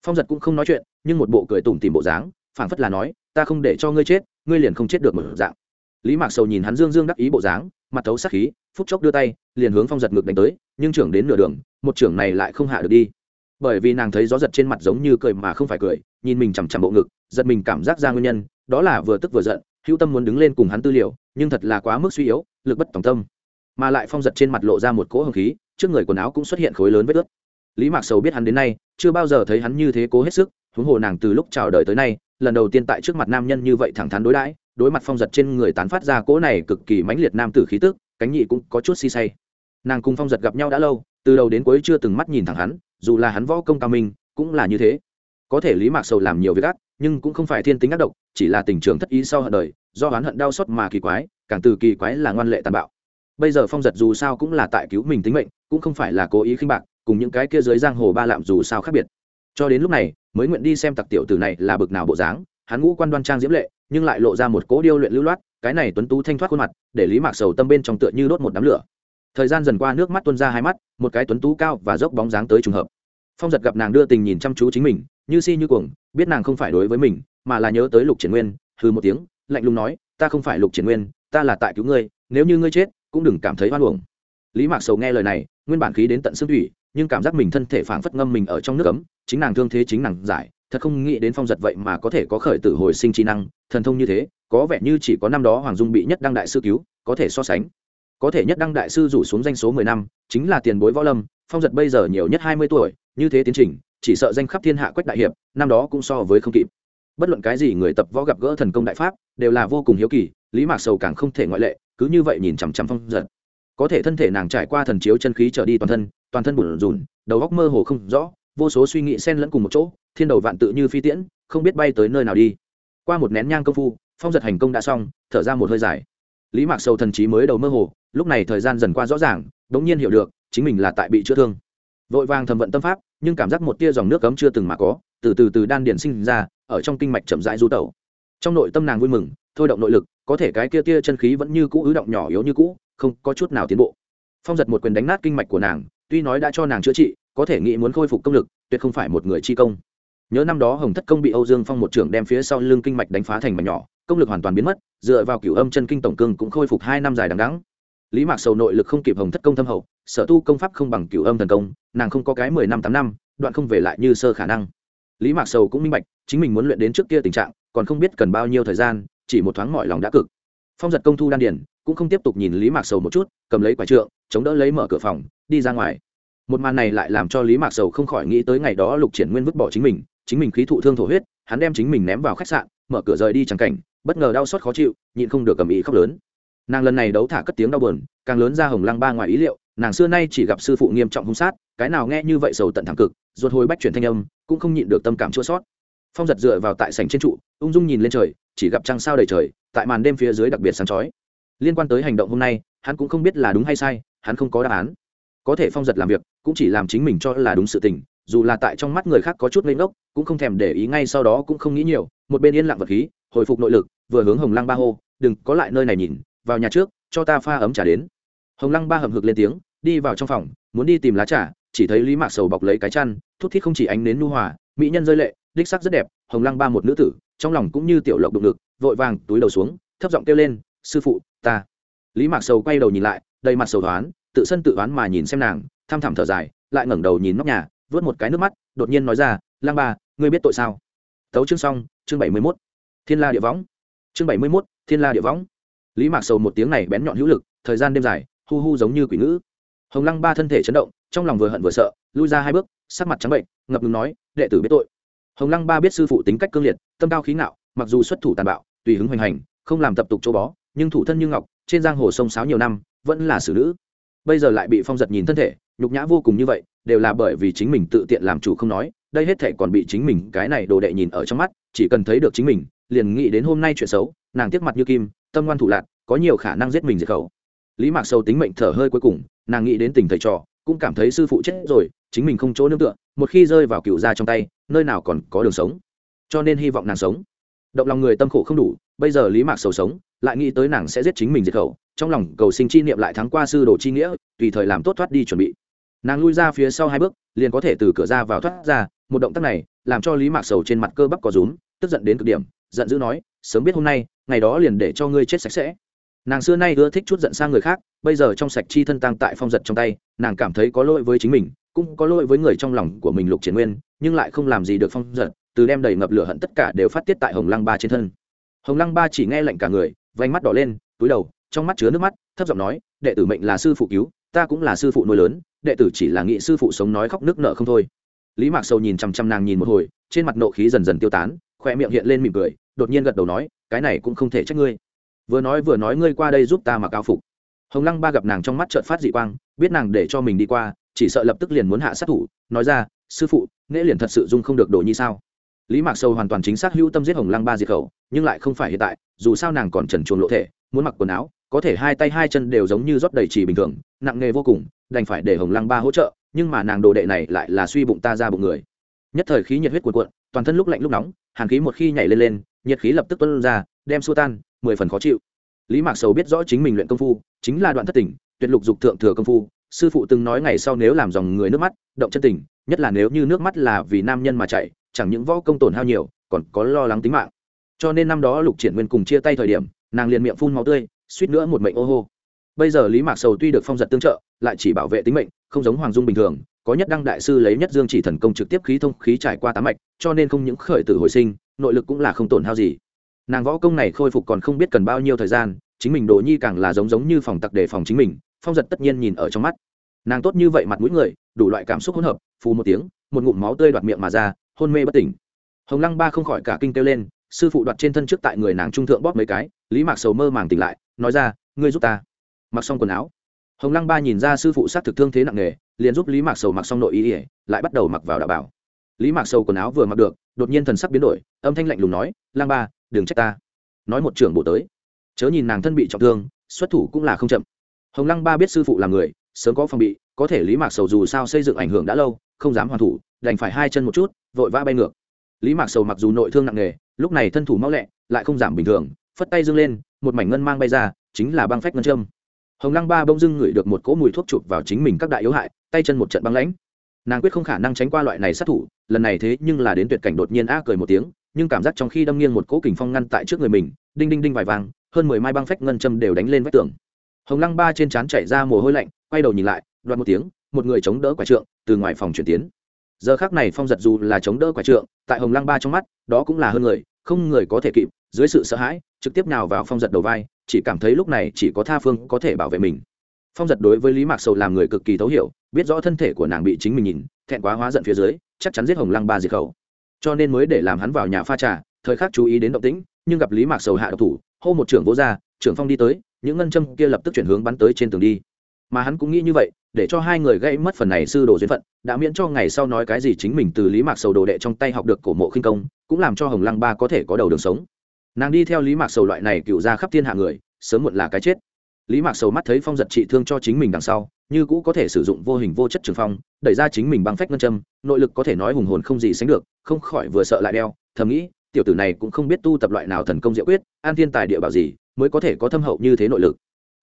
Phong giật cũng không nói chuyện, nhưng một bộ cười tủm tìm bộ dáng, phảng phất là nói, ta không để cho ngươi chết, ngươi liền không chết được một dạng. Lý mạc sầu nhìn hắn dương dương đắc ý bộ dáng, mặt thấu sắc khí phút chốc đưa tay, liền hướng phong giật ngược đánh tới, nhưng trưởng đến nửa đường, một trưởng này lại không hạ được đi. Bởi vì nàng thấy gió giật trên mặt giống như cười mà không phải cười, nhìn mình chằm chằm bộ ngực, giật mình cảm giác ra nguyên nhân, đó là vừa tức vừa giận, hữu tâm muốn đứng lên cùng hắn tư liệu, nhưng thật là quá mức suy yếu, lực bất tòng tâm. Mà lại phong giật trên mặt lộ ra một cỗ hồng khí, trước người quần áo cũng xuất hiện khối lớn vết ướt. Lý mạc sầu biết hắn đến nay, chưa bao giờ thấy hắn như thế cố hết sức, huống hồ nàng từ lúc chào đời tới nay, lần đầu tiên tại trước mặt nam nhân như vậy thẳng thắn đối đãi, đối mặt phong giật trên người tán phát ra cỗ này cực kỳ mãnh liệt nam tử khí tức cánh nhị cũng có chút si say. Nàng cùng phong giật gặp nhau đã lâu, từ đầu đến cuối chưa từng mắt nhìn thẳng hắn, dù là hắn võ công cao minh, cũng là như thế. Có thể lý mạc sầu làm nhiều việc ác, nhưng cũng không phải thiên tính ác độc, chỉ là tình trường thất ý sau hận đời, do oán hận đau xót mà kỳ quái, càng từ kỳ quái là ngoan lệ tàn bạo. Bây giờ phong giật dù sao cũng là tại cứu mình tính mệnh, cũng không phải là cố ý khinh bạc, cùng những cái kia dưới giang hồ ba lạm dù sao khác biệt. Cho đến lúc này, mới nguyện đi xem tặc tiểu tử này là bực nào bộ dáng, hắn ngũ quan đoan trang diễm lệ, nhưng lại lộ ra một cố điêu luyện lưu loát cái này tuấn tú thanh thoát khuôn mặt, để lý mạc sầu tâm bên trong tựa như đốt một đám lửa. Thời gian dần qua nước mắt tuôn ra hai mắt, một cái tuấn tú cao và dốc bóng dáng tới trùng hợp. Phong giật gặp nàng đưa tình nhìn chăm chú chính mình, như si như cuồng, biết nàng không phải đối với mình, mà là nhớ tới lục triển nguyên hư một tiếng, lạnh lùng nói, ta không phải lục triển nguyên, ta là tại cứu ngươi, nếu như ngươi chết, cũng đừng cảm thấy hoan uổng. Lý mạc sầu nghe lời này, nguyên bản khí đến tận xương thủy, nhưng cảm giác mình thân thể phảng phất ngâm mình ở trong nước ấm, chính nàng thương thế chính nàng giải, thật không nghĩ đến phong giật vậy mà có thể có khởi tử hồi sinh trí năng, thần thông như thế có vẻ như chỉ có năm đó hoàng dung bị nhất đăng đại sư cứu, có thể so sánh. Có thể nhất đăng đại sư rủ xuống danh số mười năm, chính là tiền bối võ lâm, phong giật bây giờ nhiều nhất hai mươi tuổi, như thế tiến trình, chỉ sợ danh khắp thiên hạ quách đại hiệp, năm đó cũng so với không kịp. Bất luận cái gì người tập võ gặp gỡ thần công đại pháp, đều là vô cùng hiếu kỳ, lý mạc sầu càng không thể ngoại lệ, cứ như vậy nhìn chằm chằm phong giật. Có thể thân thể nàng trải qua thần chiếu chân khí trở đi toàn thân toàn thân bùn rùn đầu góc mơ hồ không rõ, vô số suy nghĩ xen lẫn cùng một chỗ, thiên đầu vạn tự như phi tiễn, không biết bay tới nơi nào đi. Qua một nén nhang công phu phong giật hành công đã xong, thở ra một hơi dài. Lý mạc sầu thần trí mới đầu mơ hồ, lúc này thời gian dần qua rõ ràng đ ỗ n g nhiên hiểu được, chính mình là tại bị chữa thương. Vội vàng thầm vận tâm pháp, nhưng cảm giác một tia dòng nước cấm chưa từng mà có, từ từ từ đan điển sinh ra, ở trong kinh mạch chậm rãi du tẩu. Trong nội tâm nàng vui mừng, thôi động nội lực, có thể cái kia tia chân khí vẫn như cũ, ứ động nhỏ yếu như cũ, không có chút nào tiến bộ. Phong giật một quyền đánh nát kinh mạch của nàng, tuy nói đã cho nàng chữa trị, có thể nghĩ muốn khôi phục công lực, tuyệt không phải một người chi công nhớ năm đó hồng thất công bị âu dương phong một trưởng đem phía sau lưng kinh mạch đánh phá thành mảnh nhỏ, công lực hoàn toàn biến mất, dựa vào cửu âm chân kinh tổng cương cũng khôi phục hai năm dài đằng đắng lý mạc sầu nội lực không kịp hồng thất công thâm hậu, sở tu công pháp không bằng cửu âm thần công, nàng không có cái mười năm tám năm, đoạn không về lại như sơ khả năng. Lý mạc sầu cũng minh bạch, chính mình muốn luyện đến trước kia tình trạng, còn không biết cần bao nhiêu thời gian, chỉ một thoáng mọi lòng đã cực. Phong giật công thu đan điển cũng không tiếp tục nhìn lý mạc sầu một chút, cầm lấy quả trượng, chống đỡ lấy mở cửa phòng, đi ra ngoài. Một màn này lại làm cho lý mạc sầu không khỏi nghĩ tới ngày đó lục triển nguyên vứt bỏ chính mình chính mình khí thụ thương thổ huyết, hắn đem chính mình ném vào khách sạn, mở cửa rời đi chẳng cảnh, bất ngờ đau xót khó chịu, nhịn không được cầm ý khóc lớn. Nàng lần này đấu thả cất tiếng đau buồn, càng lớn ra hồng lăng ba ngoài ý liệu, nàng xưa nay chỉ gặp sư phụ nghiêm trọng hung sát, cái nào nghe như vậy sầu tận thẳng cực, ruột hồi bách chuyển thanh âm, cũng không nhịn được tâm cảm chua sót phong giật dựa vào tại sảnh trên trụ, ung dung nhìn lên trời, chỉ gặp trăng sao đầy trời, tại màn đêm phía dưới đặc biệt sáng chói. Liên quan tới hành động hôm nay, hắn cũng không biết là đúng hay sai, hắn không có đáp án. Có thể phong giật làm việc, cũng chỉ làm chính mình cho là đúng sự tình dù là tại trong mắt người khác có chút lên ngốc, cũng không thèm để ý ngay sau đó cũng không nghĩ nhiều, một bên yên lặng vật khí, hồi phục nội lực, vừa hướng hồng lăng ba hô, đừng, có lại nơi này nhìn, vào nhà trước, cho ta pha ấm trà đến. Hồng lăng ba hầm hực lên tiếng, đi vào trong phòng, muốn đi tìm lá trà, chỉ thấy lý mạc sầu bọc lấy cái chăn, thút thít không chỉ ánh nến nu hòa, mỹ nhân rơi lệ, đích sắc rất đẹp, hồng lăng ba một nữ tử, trong lòng cũng như tiểu lộc đụng lực vội vàng túi đầu xuống, thấp giọng kêu lên, sư phụ, ta. Lý mạc sầu quay đầu nhìn lại, đầy mặt sầu thoán tự sân tự oán mà nhìn xem nàng tham thẳm thở dài, lại ngẩng đầu nhìn nóc nhà vớt một cái nước mắt, đột nhiên nói ra, lang ba ngươi biết tội sao? Tấu chương xong, chương bảy mươi mốt. Thiên la địa võng. Chương bảy mươi mốt, thiên la địa võng. Lý mạc sầu một tiếng này bén nhọn hữu lực, thời gian đêm dài, hu hu giống như quỷ ngữ. Hồng lăng ba thân thể chấn động, trong lòng vừa hận vừa sợ, lui ra hai bước, sắc mặt trắng bệnh, ngập ngừng nói, đệ tử biết tội. Hồng lăng ba biết sư phụ tính cách cương liệt, tâm cao khí ngạo, mặc dù xuất thủ tàn bạo, tùy hứng hoành hành, không làm tập tục châu bó, nhưng thủ thân như ngọc, trên giang hồ sông sáo nhiều năm, vẫn là xử nữ. Bây giờ lại bị phong giật nhìn thân thể nhục nhã vô cùng như vậy, đều là bởi vì chính mình tự tiện làm chủ không nói, đây hết thể còn bị chính mình, cái này đồ đệ nhìn ở trong mắt, chỉ cần thấy được chính mình, liền nghĩ đến hôm nay chuyện xấu, nàng tiếc mặt như kim, tâm ngoan thủ lạc, có nhiều khả năng giết mình diệt khẩu. Lý mạc sâu tính mệnh thở hơi cuối cùng, nàng nghĩ đến tình thầy trò, cũng cảm thấy sư phụ chết rồi, chính mình không chỗ nương tựa, một khi rơi vào cựu gia trong tay, nơi nào còn có đường sống. Cho nên hy vọng nàng sống. Động lòng người tâm khổ không đủ, bây giờ lý mạc sầu sống, lại nghĩ tới nàng sẽ giết chính mình diệt khẩu, trong lòng cầu sinh chi niệm lại thắng qua sư đồ chi nghĩa, tùy thời làm tốt thoát đi chuẩn bị nàng lui ra phía sau hai bước, liền có thể từ cửa ra vào thoát ra, một động tác này làm cho lý mạc sầu trên mặt cơ bắp có rúm, tức giận đến cực điểm, giận dữ nói, sớm biết hôm nay, ngày đó liền để cho ngươi chết sạch sẽ. Nàng xưa nay ưa thích chút giận sang người khác, bây giờ trong sạch chi thân tăng tại phong giật trong tay, nàng cảm thấy có lỗi với chính mình, cũng có lỗi với người trong lòng của mình lục triển nguyên, nhưng lại không làm gì được phong giật, từ đem đầy ngập lửa hận tất cả đều phát tiết tại hồng lăng ba trên thân. Hồng lăng ba chỉ nghe lệnh cả người vánh mắt đỏ lên, túi đầu, trong mắt chứa nước mắt, thấp giọng nói, đệ tử mệnh là sư phụ cứu ta cũng là sư phụ nuôi lớn, đệ tử chỉ là nghị sư phụ sống nói khóc nước nợ không thôi. Lý mạc sầu nhìn chằm chằm nàng nhìn một hồi, trên mặt nộ khí dần dần tiêu tán, khoe miệng hiện lên mỉm cười, đột nhiên gật đầu nói, cái này cũng không thể trách ngươi. Vừa nói vừa nói ngươi qua đây giúp ta mặc áo phục. Hồng lăng ba gặp nàng trong mắt trợn phát dị quang, biết nàng để cho mình đi qua, chỉ sợ lập tức liền muốn hạ sát thủ, nói ra, sư phụ nễ liền thật sự dung không được đồ nhi sao? Lý mạc sầu hoàn toàn chính xác hữu tâm giết hồng lăng ba diệt khẩu, nhưng lại không phải hiện tại, dù sao nàng còn trần chuồng lộ thể, muốn mặc quần áo có thể hai tay hai chân đều giống như rót đầy chỉ bình thường, nặng nghề vô cùng, đành phải để hồng lăng ba hỗ trợ, nhưng mà nàng đồ đệ này lại là suy bụng ta ra bụng người. Nhất thời khí nhiệt huyết cuộn cuộn, toàn thân lúc lạnh lúc nóng, hàn khí một khi nhảy lên lên, nhiệt khí lập tức tuân ra, đem xua tan, mười phần khó chịu. Lý mạc sầu biết rõ chính mình luyện công phu, chính là đoạn thất tỉnh tuyệt lục dục thượng thừa công phu, sư phụ từng nói ngày sau nếu làm dòng người nước mắt, động chân tình, nhất là nếu như nước mắt là vì nam nhân mà chạy, chẳng những võ công tổn hao nhiều, còn có lo lắng tính mạng. Cho nên năm đó lục triển nguyên cùng chia tay thời điểm, nàng liền miệng phun máu tươi suýt nữa một mệnh ô hô. Bây giờ lý mạc sầu tuy được phong giật tương trợ, lại chỉ bảo vệ tính mệnh, không giống hoàng dung bình thường, có nhất đăng đại sư lấy nhất dương chỉ thần công trực tiếp khí thông khí trải qua tám mạch, cho nên không những khởi tử hồi sinh, nội lực cũng là không tổn hao gì. Nàng võ công này khôi phục còn không biết cần bao nhiêu thời gian, chính mình đồ nhi càng là giống giống như phòng tặc để phòng chính mình, phong giật tất nhiên nhìn ở trong mắt. Nàng tốt như vậy mặt mũi người, đủ loại cảm xúc hỗn hợp, phù một tiếng, một ngụm máu tươi đoạt miệng mà ra, hôn mê bất tỉnh. Hồng lăng ba không khỏi cả kinh kêu lên sư phụ đoạt trên thân trước tại người nàng trung thượng bóp mấy cái, lý mạc sầu mơ màng tỉnh lại, nói ra, ngươi giúp ta. Mặc xong quần áo, hồng lăng ba nhìn ra sư phụ sát thực thương thế nặng nề, liền giúp lý mạc sầu mặc xong nội ý ỉa lại bắt đầu mặc vào đạo bảo. Lý mạc sầu quần áo vừa mặc được, đột nhiên thần sắc biến đổi, âm thanh lạnh lùng nói lang ba, đừng trách ta. Nói một trưởng bộ tới, chớ nhìn nàng thân bị trọng thương, xuất thủ cũng là không chậm. Hồng lăng ba biết sư phụ là người, sớm có phòng bị, có thể lý mạc sầu dù sao xây dựng ảnh hưởng đã lâu, không dám hoàn thủ, đành phải hai chân một chút, vội vã bay ngược. Lý mạc sầu mặc dù nội thương nặng nề lúc này thân thủ mau lẹ, lại không giảm bình thường, phất tay dâng lên, một mảnh ngân mang bay ra, chính là băng phách ngân châm. Hồng lăng ba bông dưng ngửi được một cỗ mùi thuốc chụp vào chính mình các đại yếu hại, tay chân một trận băng lãnh. Nàng quyết không khả năng tránh qua loại này sát thủ, lần này thế nhưng là đến tuyệt cảnh đột nhiên a cười một tiếng, nhưng cảm giác trong khi đâm nghiêng một cỗ kình phong ngăn tại trước người mình, đinh đinh đinh vài vàng, hơn mười mai băng phách ngân châm đều đánh lên vách tường. Hồng lăng ba trên trán chảy ra mồ hôi lạnh, quay đầu nhìn lại, đoạt một tiếng, một người chống đỡ quả trượng, từ ngoài phòng chuyển tiến. Giờ khác này phong giật dù là chống đỡ quả trượng, tại hồng lăng ba trong mắt, đó cũng là hơn người không người có thể kịp, dưới sự sợ hãi, trực tiếp nào vào phong giật đầu vai, chỉ cảm thấy lúc này chỉ có tha phương có thể bảo vệ mình. Phong giật đối với lý mạc sầu làm người cực kỳ thấu hiểu, biết rõ thân thể của nàng bị chính mình nhìn, thẹn quá hóa giận phía dưới, chắc chắn giết hồng lăng ba diệt khẩu. Cho nên mới để làm hắn vào nhà pha trà, thời khắc chú ý đến động tĩnh, nhưng gặp lý mạc sầu hạ độc thủ, hô một trưởng vỗ ra trưởng phong đi tới, những ngân châm kia lập tức chuyển hướng bắn tới trên tường đi mà hắn cũng nghĩ như vậy, để cho hai người gây mất phần này sư đồ duyên phận, đã miễn cho ngày sau nói cái gì chính mình từ lý mạc sầu đồ đệ trong tay học được cổ mộ khinh công, cũng làm cho hồng lăng ba có thể có đầu đường sống nàng đi theo lý mạc sầu loại này cựu ra khắp thiên hạ người, sớm muộn là cái chết lý mạc sầu mắt thấy phong giật trị thương cho chính mình đằng sau, như cũ có thể sử dụng vô hình vô chất trường phong, đẩy ra chính mình bằng phách ngân châm, nội lực có thể nói hùng hồn không gì sánh được, không khỏi vừa sợ lại đeo, thầm nghĩ, tiểu tử này cũng không biết tu tập loại nào thần công diệu quyết, an thiên tài địa bảo gì, mới có thể có thâm hậu như thế nội lực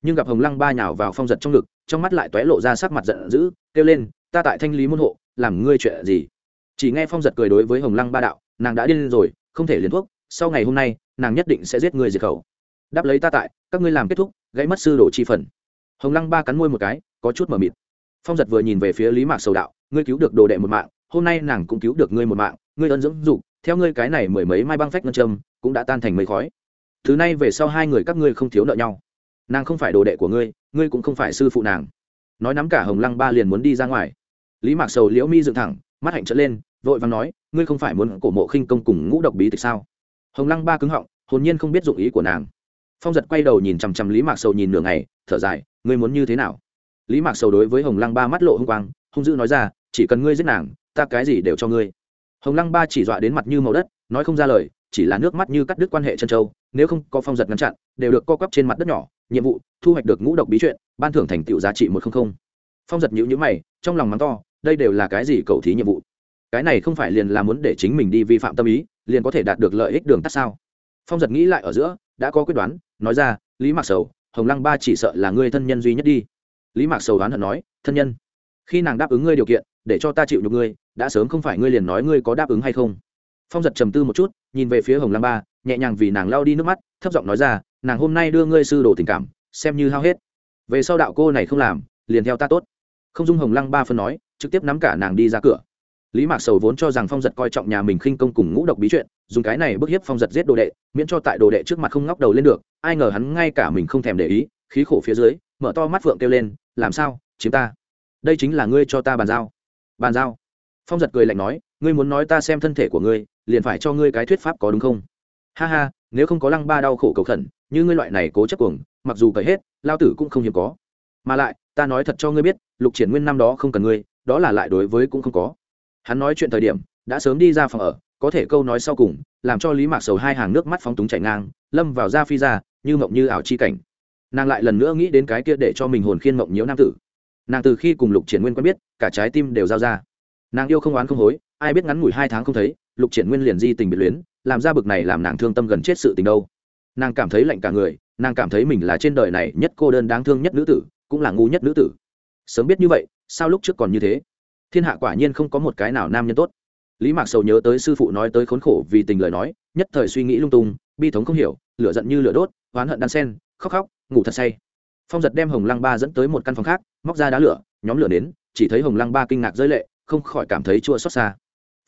nhưng gặp hồng lăng ba nhào vào phong giật trong lực trong mắt lại tóe lộ ra sắc mặt giận dữ, kêu lên, ta tại thanh lý môn hộ, làm ngươi chuyện gì? Chỉ nghe phong giật cười đối với hồng lăng ba đạo, nàng đã điên rồi, không thể liền thuốc, sau ngày hôm nay, nàng nhất định sẽ giết người diệt khẩu. Đáp lấy ta tại, các ngươi làm kết thúc, gãy mất sư đồ chi phần. Hồng lăng ba cắn môi một cái, có chút mờ mịt. Phong giật vừa nhìn về phía lý mạc sầu đạo, ngươi cứu được đồ đệ một mạng, hôm nay nàng cũng cứu được ngươi một mạng, ngươi ân dưỡng dục, theo ngươi cái này mười mấy mai băng phách ngân châm, cũng đã tan thành mấy khói. Thứ này về sau hai người các ngươi không thiếu nợ nhau nàng không phải đồ đệ của ngươi ngươi cũng không phải sư phụ nàng. Nói nắm cả hồng lăng ba liền muốn đi ra ngoài. Lý mạc sầu liễu mi dựng thẳng, mắt hạnh trở lên, vội vàng nói, ngươi không phải muốn cổ mộ khinh công cùng ngũ độc bí tịch sao? Hồng lăng ba cứng họng, hồn nhiên không biết dụng ý của nàng. Phong giật quay đầu nhìn chằm chằm lý mạc sầu nhìn nửa ngày, thở dài, ngươi muốn như thế nào? Lý mạc sầu đối với hồng lăng ba mắt lộ h ư n g quang, hung dữ nói ra, chỉ cần ngươi giết nàng, ta cái gì đều cho ngươi. Hồng lăng ba chỉ dọa đến mặt như màu đất, nói không ra lời, chỉ là nước mắt như cắt đứt quan hệ chân châu, nếu không có phong giật ngăn chặn, đều được co quắp trên mặt đất nhỏ nhiệm vụ, thu hoạch được ngũ độc bí truyện, ban thưởng thành tựu giá trị một trăm linh phong giật nhữ nhữ mày, trong lòng mắng to, đây đều là cái gì cầu thí nhiệm vụ? Cái này không phải liền là muốn để chính mình đi vi phạm tâm ý, liền có thể đạt được lợi ích đường tắt sao? Phong giật nghĩ lại ở giữa, đã có quyết đoán, nói ra, lý mạc sầu, hồng lăng ba chỉ sợ là ngươi thân nhân duy nhất đi. Lý mạc sầu đoán hận nói, thân nhân, khi nàng đáp ứng ngươi điều kiện, để cho ta chịu nhục ngươi, đã sớm không phải ngươi liền nói ngươi có đáp ứng hay không? Phong giật trầm tư một chút, nhìn về phía hồng lăng ba, nhẹ nhàng vì nàng lao đi nước mắt, thấp giọng nói ra nàng hôm nay đưa ngươi sư đồ tình cảm, xem như hao hết. Về sau đạo cô này không làm, liền theo ta tốt. Không dung hồng lăng ba phân nói, trực tiếp nắm cả nàng đi ra cửa. Lý mạc sầu vốn cho rằng phong giật coi trọng nhà mình khinh công cùng ngũ độc bí chuyện, dùng cái này bức hiếp phong giật giết đồ đệ, miễn cho tại đồ đệ trước mặt không ngóc đầu lên được, ai ngờ hắn ngay cả mình không thèm để ý, khí khổ phía dưới, mở to mắt phượng kêu lên, làm sao, chiếm ta? Đây chính là ngươi cho ta bàn giao. Bàn giao? Phong giật cười lạnh nói, ngươi muốn nói ta xem thân thể của ngươi, liền phải cho ngươi cái thuyết pháp có đúng không? Ha ha, nếu không có lăng ba đau khổ cầu khẩn như ngươi loại này cố chấp cuồng, mặc dù cởi hết, lao tử cũng không hiếm có. Mà lại, ta nói thật cho ngươi biết, lục triển nguyên năm đó không cần ngươi, đó là lại đối với cũng không có. Hắn nói chuyện thời điểm, đã sớm đi ra phòng ở, có thể câu nói sau cùng, làm cho lý mạc sầu hai hàng nước mắt phóng túng chảy ngang, lâm vào da phi ra như mộng như ảo chi cảnh. Nàng lại lần nữa nghĩ đến cái kia để cho mình hồn khiên mộng nhiễu nam tử. Nàng từ khi cùng lục triển nguyên quen biết, cả trái tim đều giao ra. Nàng yêu không oán không hối, ai biết ngắn ngủi hai tháng không thấy, lục triển nguyên liền di tình biệt luyến, làm ra bực này làm nàng thương tâm gần chết sự tình đâu nàng cảm thấy lạnh cả người, nàng cảm thấy mình là trên đời này nhất cô đơn đáng thương nhất nữ tử, cũng là ngu nhất nữ tử. Sớm biết như vậy, sao lúc trước còn như thế? Thiên hạ quả nhiên không có một cái nào nam nhân tốt. Lý mạc sầu nhớ tới sư phụ nói tới khốn khổ vì tình lời nói, nhất thời suy nghĩ lung tung, bi thống không hiểu, lửa giận như lửa đốt, oán hận đan sen, khóc khóc, ngủ thật say. Phong giật đem hồng lăng ba dẫn tới một căn phòng khác, móc ra đá lửa, nhóm lửa đến, chỉ thấy hồng lăng ba kinh ngạc rơi lệ, không khỏi cảm thấy chua xót xa.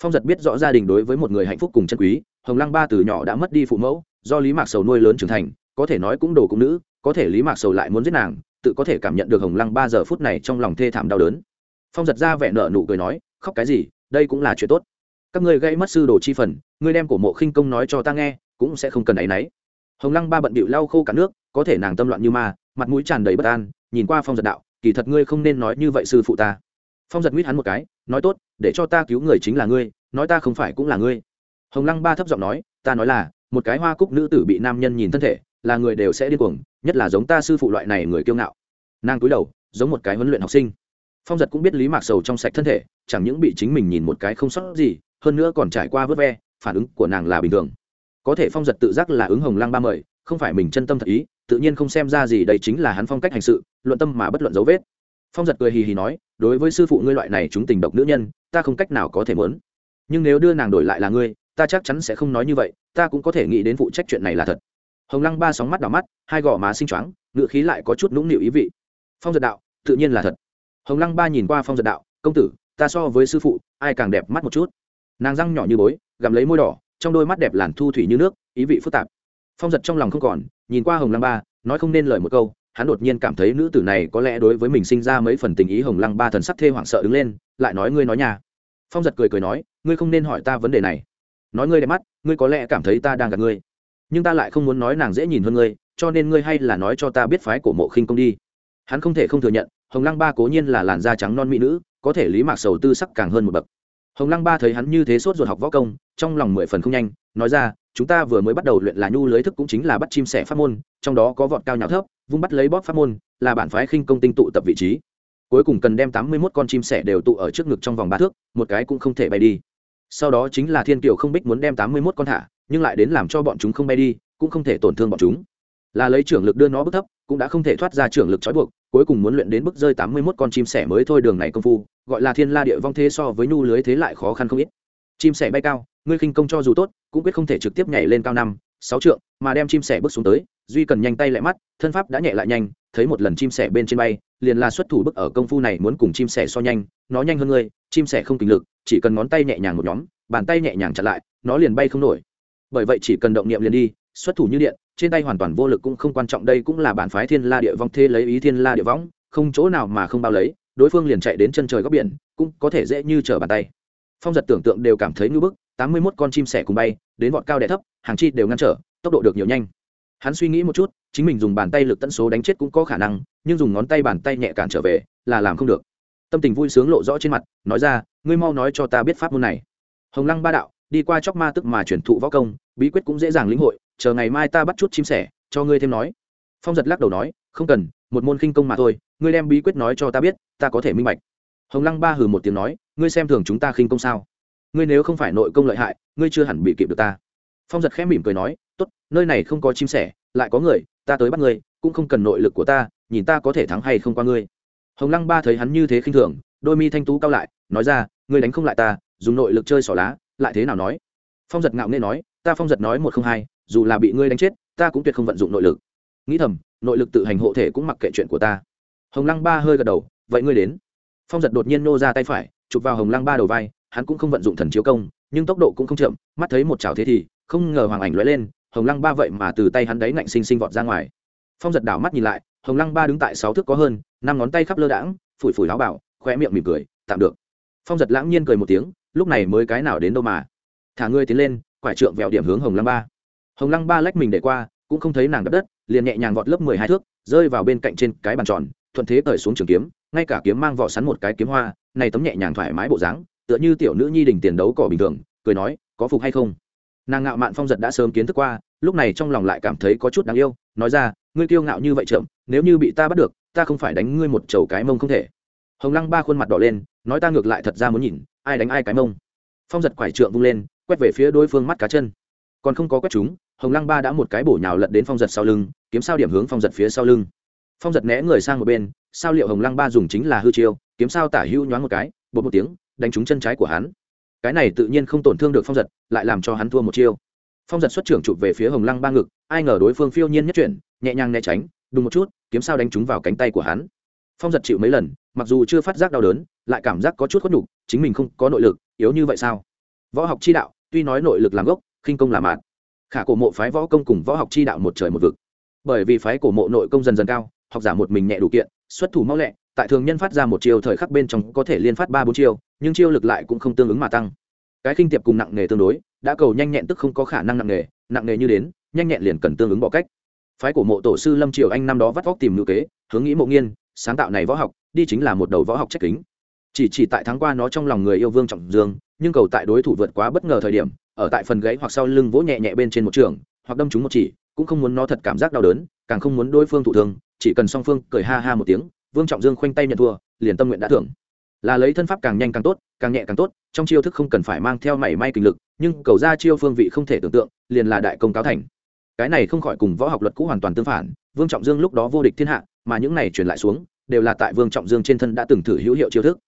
Phong giật biết rõ gia đình đối với một người hạnh phúc cùng chân quý, hồng lăng ba từ nhỏ đã mất đi phụ mẫu do lý mạc sầu nuôi lớn trưởng thành, có thể nói cũng đồ cũng nữ, có thể lý mạc sầu lại muốn giết nàng, tự có thể cảm nhận được hồng lăng ba giờ phút này trong lòng thê thảm đau đớn. Phong giật ra vẻ nợ nụ cười nói, khóc cái gì, đây cũng là chuyện tốt. Các ngươi gây mất sư đồ chi phần, ngươi đem cổ mộ khinh công nói cho ta nghe, cũng sẽ không cần áy náy hồng lăng ba bận bịu lau khô cả nước, có thể nàng tâm loạn như ma, mặt mũi tràn đầy bất an, nhìn qua phong giật đạo, kỳ thật ngươi không nên nói như vậy sư phụ ta. Phong giật nguyết hắn một cái, nói tốt, để cho ta cứu người chính là ngươi, nói ta không phải cũng là ngươi. Hồng lăng ba thấp giọng nói, ta nói là một cái hoa cúc nữ tử bị nam nhân nhìn thân thể, là người đều sẽ điên cuồng, nhất là giống ta sư phụ loại này người kiêu ngạo. Nàng cúi đầu, giống một cái huấn luyện học sinh. Phong giật cũng biết lý mạc sầu trong sạch thân thể, chẳng những bị chính mình nhìn một cái không sót gì, hơn nữa còn trải qua vớt ve, phản ứng của nàng là bình thường. Có thể phong giật tự giác là ứng hồng lang ba mời, không phải mình chân tâm thật ý, tự nhiên không xem ra gì đây chính là hắn phong cách hành sự, luận tâm mà bất luận dấu vết. Phong giật cười hì hì nói, đối với sư phụ ngươi loại này chúng tình độc nữ nhân, ta không cách nào có thể muốn. Nhưng nếu đưa nàng đổi lại là ngươi ta chắc chắn sẽ không nói như vậy, ta cũng có thể nghĩ đến phụ trách chuyện này là thật. Hồng lăng ba sóng mắt đỏ mắt, hai gò má xinh choáng, ngựa khí lại có chút nũng nịu ý vị. Phong giật đạo, tự nhiên là thật. Hồng lăng ba nhìn qua phong giật đạo, công tử, ta so với sư phụ, ai càng đẹp mắt một chút? Nàng răng nhỏ như bối, gặm lấy môi đỏ, trong đôi mắt đẹp làn thu thủy như nước, ý vị phức tạp. Phong giật trong lòng không còn, nhìn qua hồng lăng ba, nói không nên lời một câu, hắn đột nhiên cảm thấy nữ tử này có lẽ đối với mình sinh ra mấy phần tình ý hồng lăng ba thần sắc thê hoảng sợ đứng lên, lại nói, ngươi nói nhà phong giật cười cười nói, ngươi không nên hỏi ta vấn đề này nói ngươi đẹp mắt, ngươi có lẽ cảm thấy ta đang gặp ngươi. Nhưng ta lại không muốn nói nàng dễ nhìn hơn ngươi, cho nên ngươi hay là nói cho ta biết phái của mộ khinh công đi. Hắn không thể không thừa nhận, hồng lăng ba cố nhiên là làn da trắng non mỹ nữ, có thể lý mạc sầu tư sắc càng hơn một bậc. Hồng lăng ba thấy hắn như thế sốt ruột học võ công, trong lòng mười phần không nhanh, nói ra, chúng ta vừa mới bắt đầu luyện là nhu lưới thức cũng chính là bắt chim sẻ pháp môn, trong đó có vọt cao nhạo thấp, vung bắt lấy bóp pháp môn, là bản phái khinh công tinh tụ tập vị trí. Cuối cùng cần đem tám mươi mốt con chim sẻ đều tụ ở trước ngực trong vòng ba thước, một cái cũng không thể bay đi sau đó chính là thiên kiều không bích muốn đem tám mươi mốt con thả, nhưng lại đến làm cho bọn chúng không bay đi, cũng không thể tổn thương bọn chúng. Là lấy trưởng lực đưa nó bước thấp, cũng đã không thể thoát ra trưởng lực trói buộc, cuối cùng muốn luyện đến bước rơi tám mươi mốt con chim sẻ mới thôi đường này công phu, gọi là thiên la địa vong thế so với nhu lưới thế lại khó khăn không ít. Chim sẻ bay cao, ngươi khinh công cho dù tốt, cũng quyết không thể trực tiếp nhảy lên cao năm, sáu trượng, mà đem chim sẻ bước xuống tới, duy cần nhanh tay lại mắt, thân pháp đã nhẹ lại nhanh, thấy một lần chim sẻ bên trên bay, liền là xuất thủ bức ở công phu này muốn cùng chim sẻ so nhanh, nó nhanh hơn ngươi, chim sẻ không kình lực chỉ cần ngón tay nhẹ nhàng một nhóm, bàn tay nhẹ nhàng chặn lại, nó liền bay không nổi. Bởi vậy chỉ cần động niệm liền đi, xuất thủ như điện, trên tay hoàn toàn vô lực cũng không quan trọng, đây cũng là bản phái thiên la địa vong thê lấy ý thiên la địa võng không chỗ nào mà không bao lấy, đối phương liền chạy đến chân trời góc biển, cũng có thể dễ như trở bàn tay. Phong giật tưởng tượng đều cảm thấy ngưỡng bức, tám mươi mốt con chim sẻ cùng bay, đến vọt cao đẻ thấp, hàng chi đều ngăn trở, tốc độ được nhiều nhanh. Hắn suy nghĩ một chút, chính mình dùng bàn tay lực tận số đánh chết cũng có khả năng, nhưng dùng ngón tay bàn tay nhẹ cản trở về, là làm không được. Tâm tình vui sướng lộ rõ trên mặt, nói ra ngươi mau nói cho ta biết pháp môn này. Hồng lăng ba đạo, đi qua chóc ma tức mà chuyển thụ võ công, bí quyết cũng dễ dàng lĩnh hội, chờ ngày mai ta bắt chút chim sẻ, cho ngươi thêm nói. Phong giật lắc đầu nói, không cần, một môn khinh công mà thôi, ngươi đem bí quyết nói cho ta biết, ta có thể minh bạch. Hồng lăng ba hừ một tiếng nói, ngươi xem thường chúng ta khinh công sao? Ngươi nếu không phải nội công lợi hại, ngươi chưa hẳn bị kịp được ta. Phong giật khẽ mỉm cười nói, tốt, nơi này không có chim sẻ, lại có người, ta tới bắt ngươi, cũng không cần nội lực của ta, nhìn ta có thể thắng hay không qua ngươi. Hồng lăng ba thấy hắn như thế khinh thường đôi mi thanh tú cao lại, nói ra, ngươi đánh không lại ta, dùng nội lực chơi xỏ lá, lại thế nào nói? Phong giật ngạo nghê nói, ta phong giật nói một không hai, dù là bị ngươi đánh chết, ta cũng tuyệt không vận dụng nội lực. Nghĩ thầm, nội lực tự hành hộ thể cũng mặc kệ chuyện của ta. Hồng lăng ba hơi gật đầu, vậy ngươi đến. Phong giật đột nhiên nô ra tay phải, chụp vào hồng lăng ba đầu vai, hắn cũng không vận dụng thần chiếu công, nhưng tốc độ cũng không chậm, mắt thấy một chảo thế thì, không ngờ hoàng ảnh lóe lên, hồng lăng ba vậy mà từ tay hắn đấy ngạnh sinh sinh vọt ra ngoài. Phong giật đảo mắt nhìn lại, hồng lăng ba đứng tại sáu thước có hơn, năm ngón tay khắp lơ đãng, phủi phủi láo bảo khoe miệng mỉm cười, tạm được. Phong giật lãng nhiên cười một tiếng, lúc này mới cái nào đến đâu mà. Thả ngươi tiến lên, quải trượng vẹo điểm hướng hồng lăng ba. Hồng lăng ba lách mình để qua, cũng không thấy nàng đập đất, liền nhẹ nhàng vọt lớp mười hai thước, rơi vào bên cạnh trên cái bàn tròn, thuận thế cởi xuống trường kiếm, ngay cả kiếm mang vỏ sắn một cái kiếm hoa, này tấm nhẹ nhàng thoải mái bộ dáng, tựa như tiểu nữ nhi đỉnh tiền đấu cỏ bình thường, cười nói, có phục hay không? Nàng ngạo mạn phong giật đã sớm kiến thức qua, lúc này trong lòng lại cảm thấy có chút đáng yêu, nói ra, ngươi kiêu ngạo như vậy trộm nếu như bị ta bắt được, ta không phải đánh ngươi một chầu cái mông không thể hồng lăng ba khuôn mặt đỏ lên, nói ta ngược lại thật ra muốn nhìn, ai đánh ai cái mông. Phong giật quải trượng vung lên, quét về phía đối phương mắt cá chân. Còn không có quét chúng, hồng lăng ba đã một cái bổ nhào lật đến phong giật sau lưng, kiếm sao điểm hướng phong giật phía sau lưng. Phong giật né người sang một bên, sao liệu hồng lăng ba dùng chính là hư chiêu, kiếm sao tả hưu nhoáng một cái, bột một tiếng, đánh trúng chân trái của hắn. Cái này tự nhiên không tổn thương được phong giật, lại làm cho hắn thua một chiêu. Phong giật xuất trưởng chụp về phía hồng lăng ba ngực, ai ngờ đối phương phiêu nhiên nhất chuyển, nhẹ nhàng né tránh đúng một chút, kiếm sao đánh trúng vào cánh tay của hắn. Phong giật chịu mấy lần mặc dù chưa phát giác đau đớn, lại cảm giác có chút khuất nhục, chính mình không có nội lực, yếu như vậy sao? Võ học chi đạo, tuy nói nội lực làm gốc, khinh công làm mạn khả cổ mộ phái võ công cùng võ học chi đạo một trời một vực. Bởi vì phái cổ mộ nội công dần dần cao, học giả một mình nhẹ đủ kiện, xuất thủ mau lẹ, tại thường nhân phát ra một chiêu thời khắc bên trong có thể liên phát ba bốn chiêu, nhưng chiêu lực lại cũng không tương ứng mà tăng. Cái khinh tiệp cùng nặng nghề tương đối, đã cầu nhanh nhẹn tức không có khả năng nặng nghề nặng nghề như đến, nhanh nhẹn liền cần tương ứng bỏ cách. Phái của mộ tổ sư lâm triều anh năm đó vắt vóc tìm ngữ kế, hướng nghĩ mộ nghiên sáng tạo này võ học, đi chính là một đầu võ học trách kính. Chỉ chỉ tại tháng qua nó trong lòng người yêu vương trọng dương, nhưng cầu tại đối thủ vượt quá bất ngờ thời điểm, ở tại phần gãy hoặc sau lưng vỗ nhẹ nhẹ bên trên một trường, hoặc đâm trúng một chỉ, cũng không muốn nó thật cảm giác đau đớn, càng không muốn đối phương thụ thương, chỉ cần song phương cười ha ha một tiếng, vương trọng dương khoanh tay nhận thua, liền tâm nguyện đã thưởng. Là lấy thân pháp càng nhanh càng tốt, càng nhẹ càng tốt, trong chiêu thức không cần phải mang theo mảy may kinh lực, nhưng cầu ra chiêu phương vị không thể tưởng tượng, liền là đại công cáo thành. Cái này không khỏi cùng võ học luật cũ hoàn toàn tương phản, vương trọng dương lúc đó vô địch thiên hạ, mà những này truyền lại xuống đều là tại vương trọng dương trên thân đã từng thử hữu hiệu chiêu thức.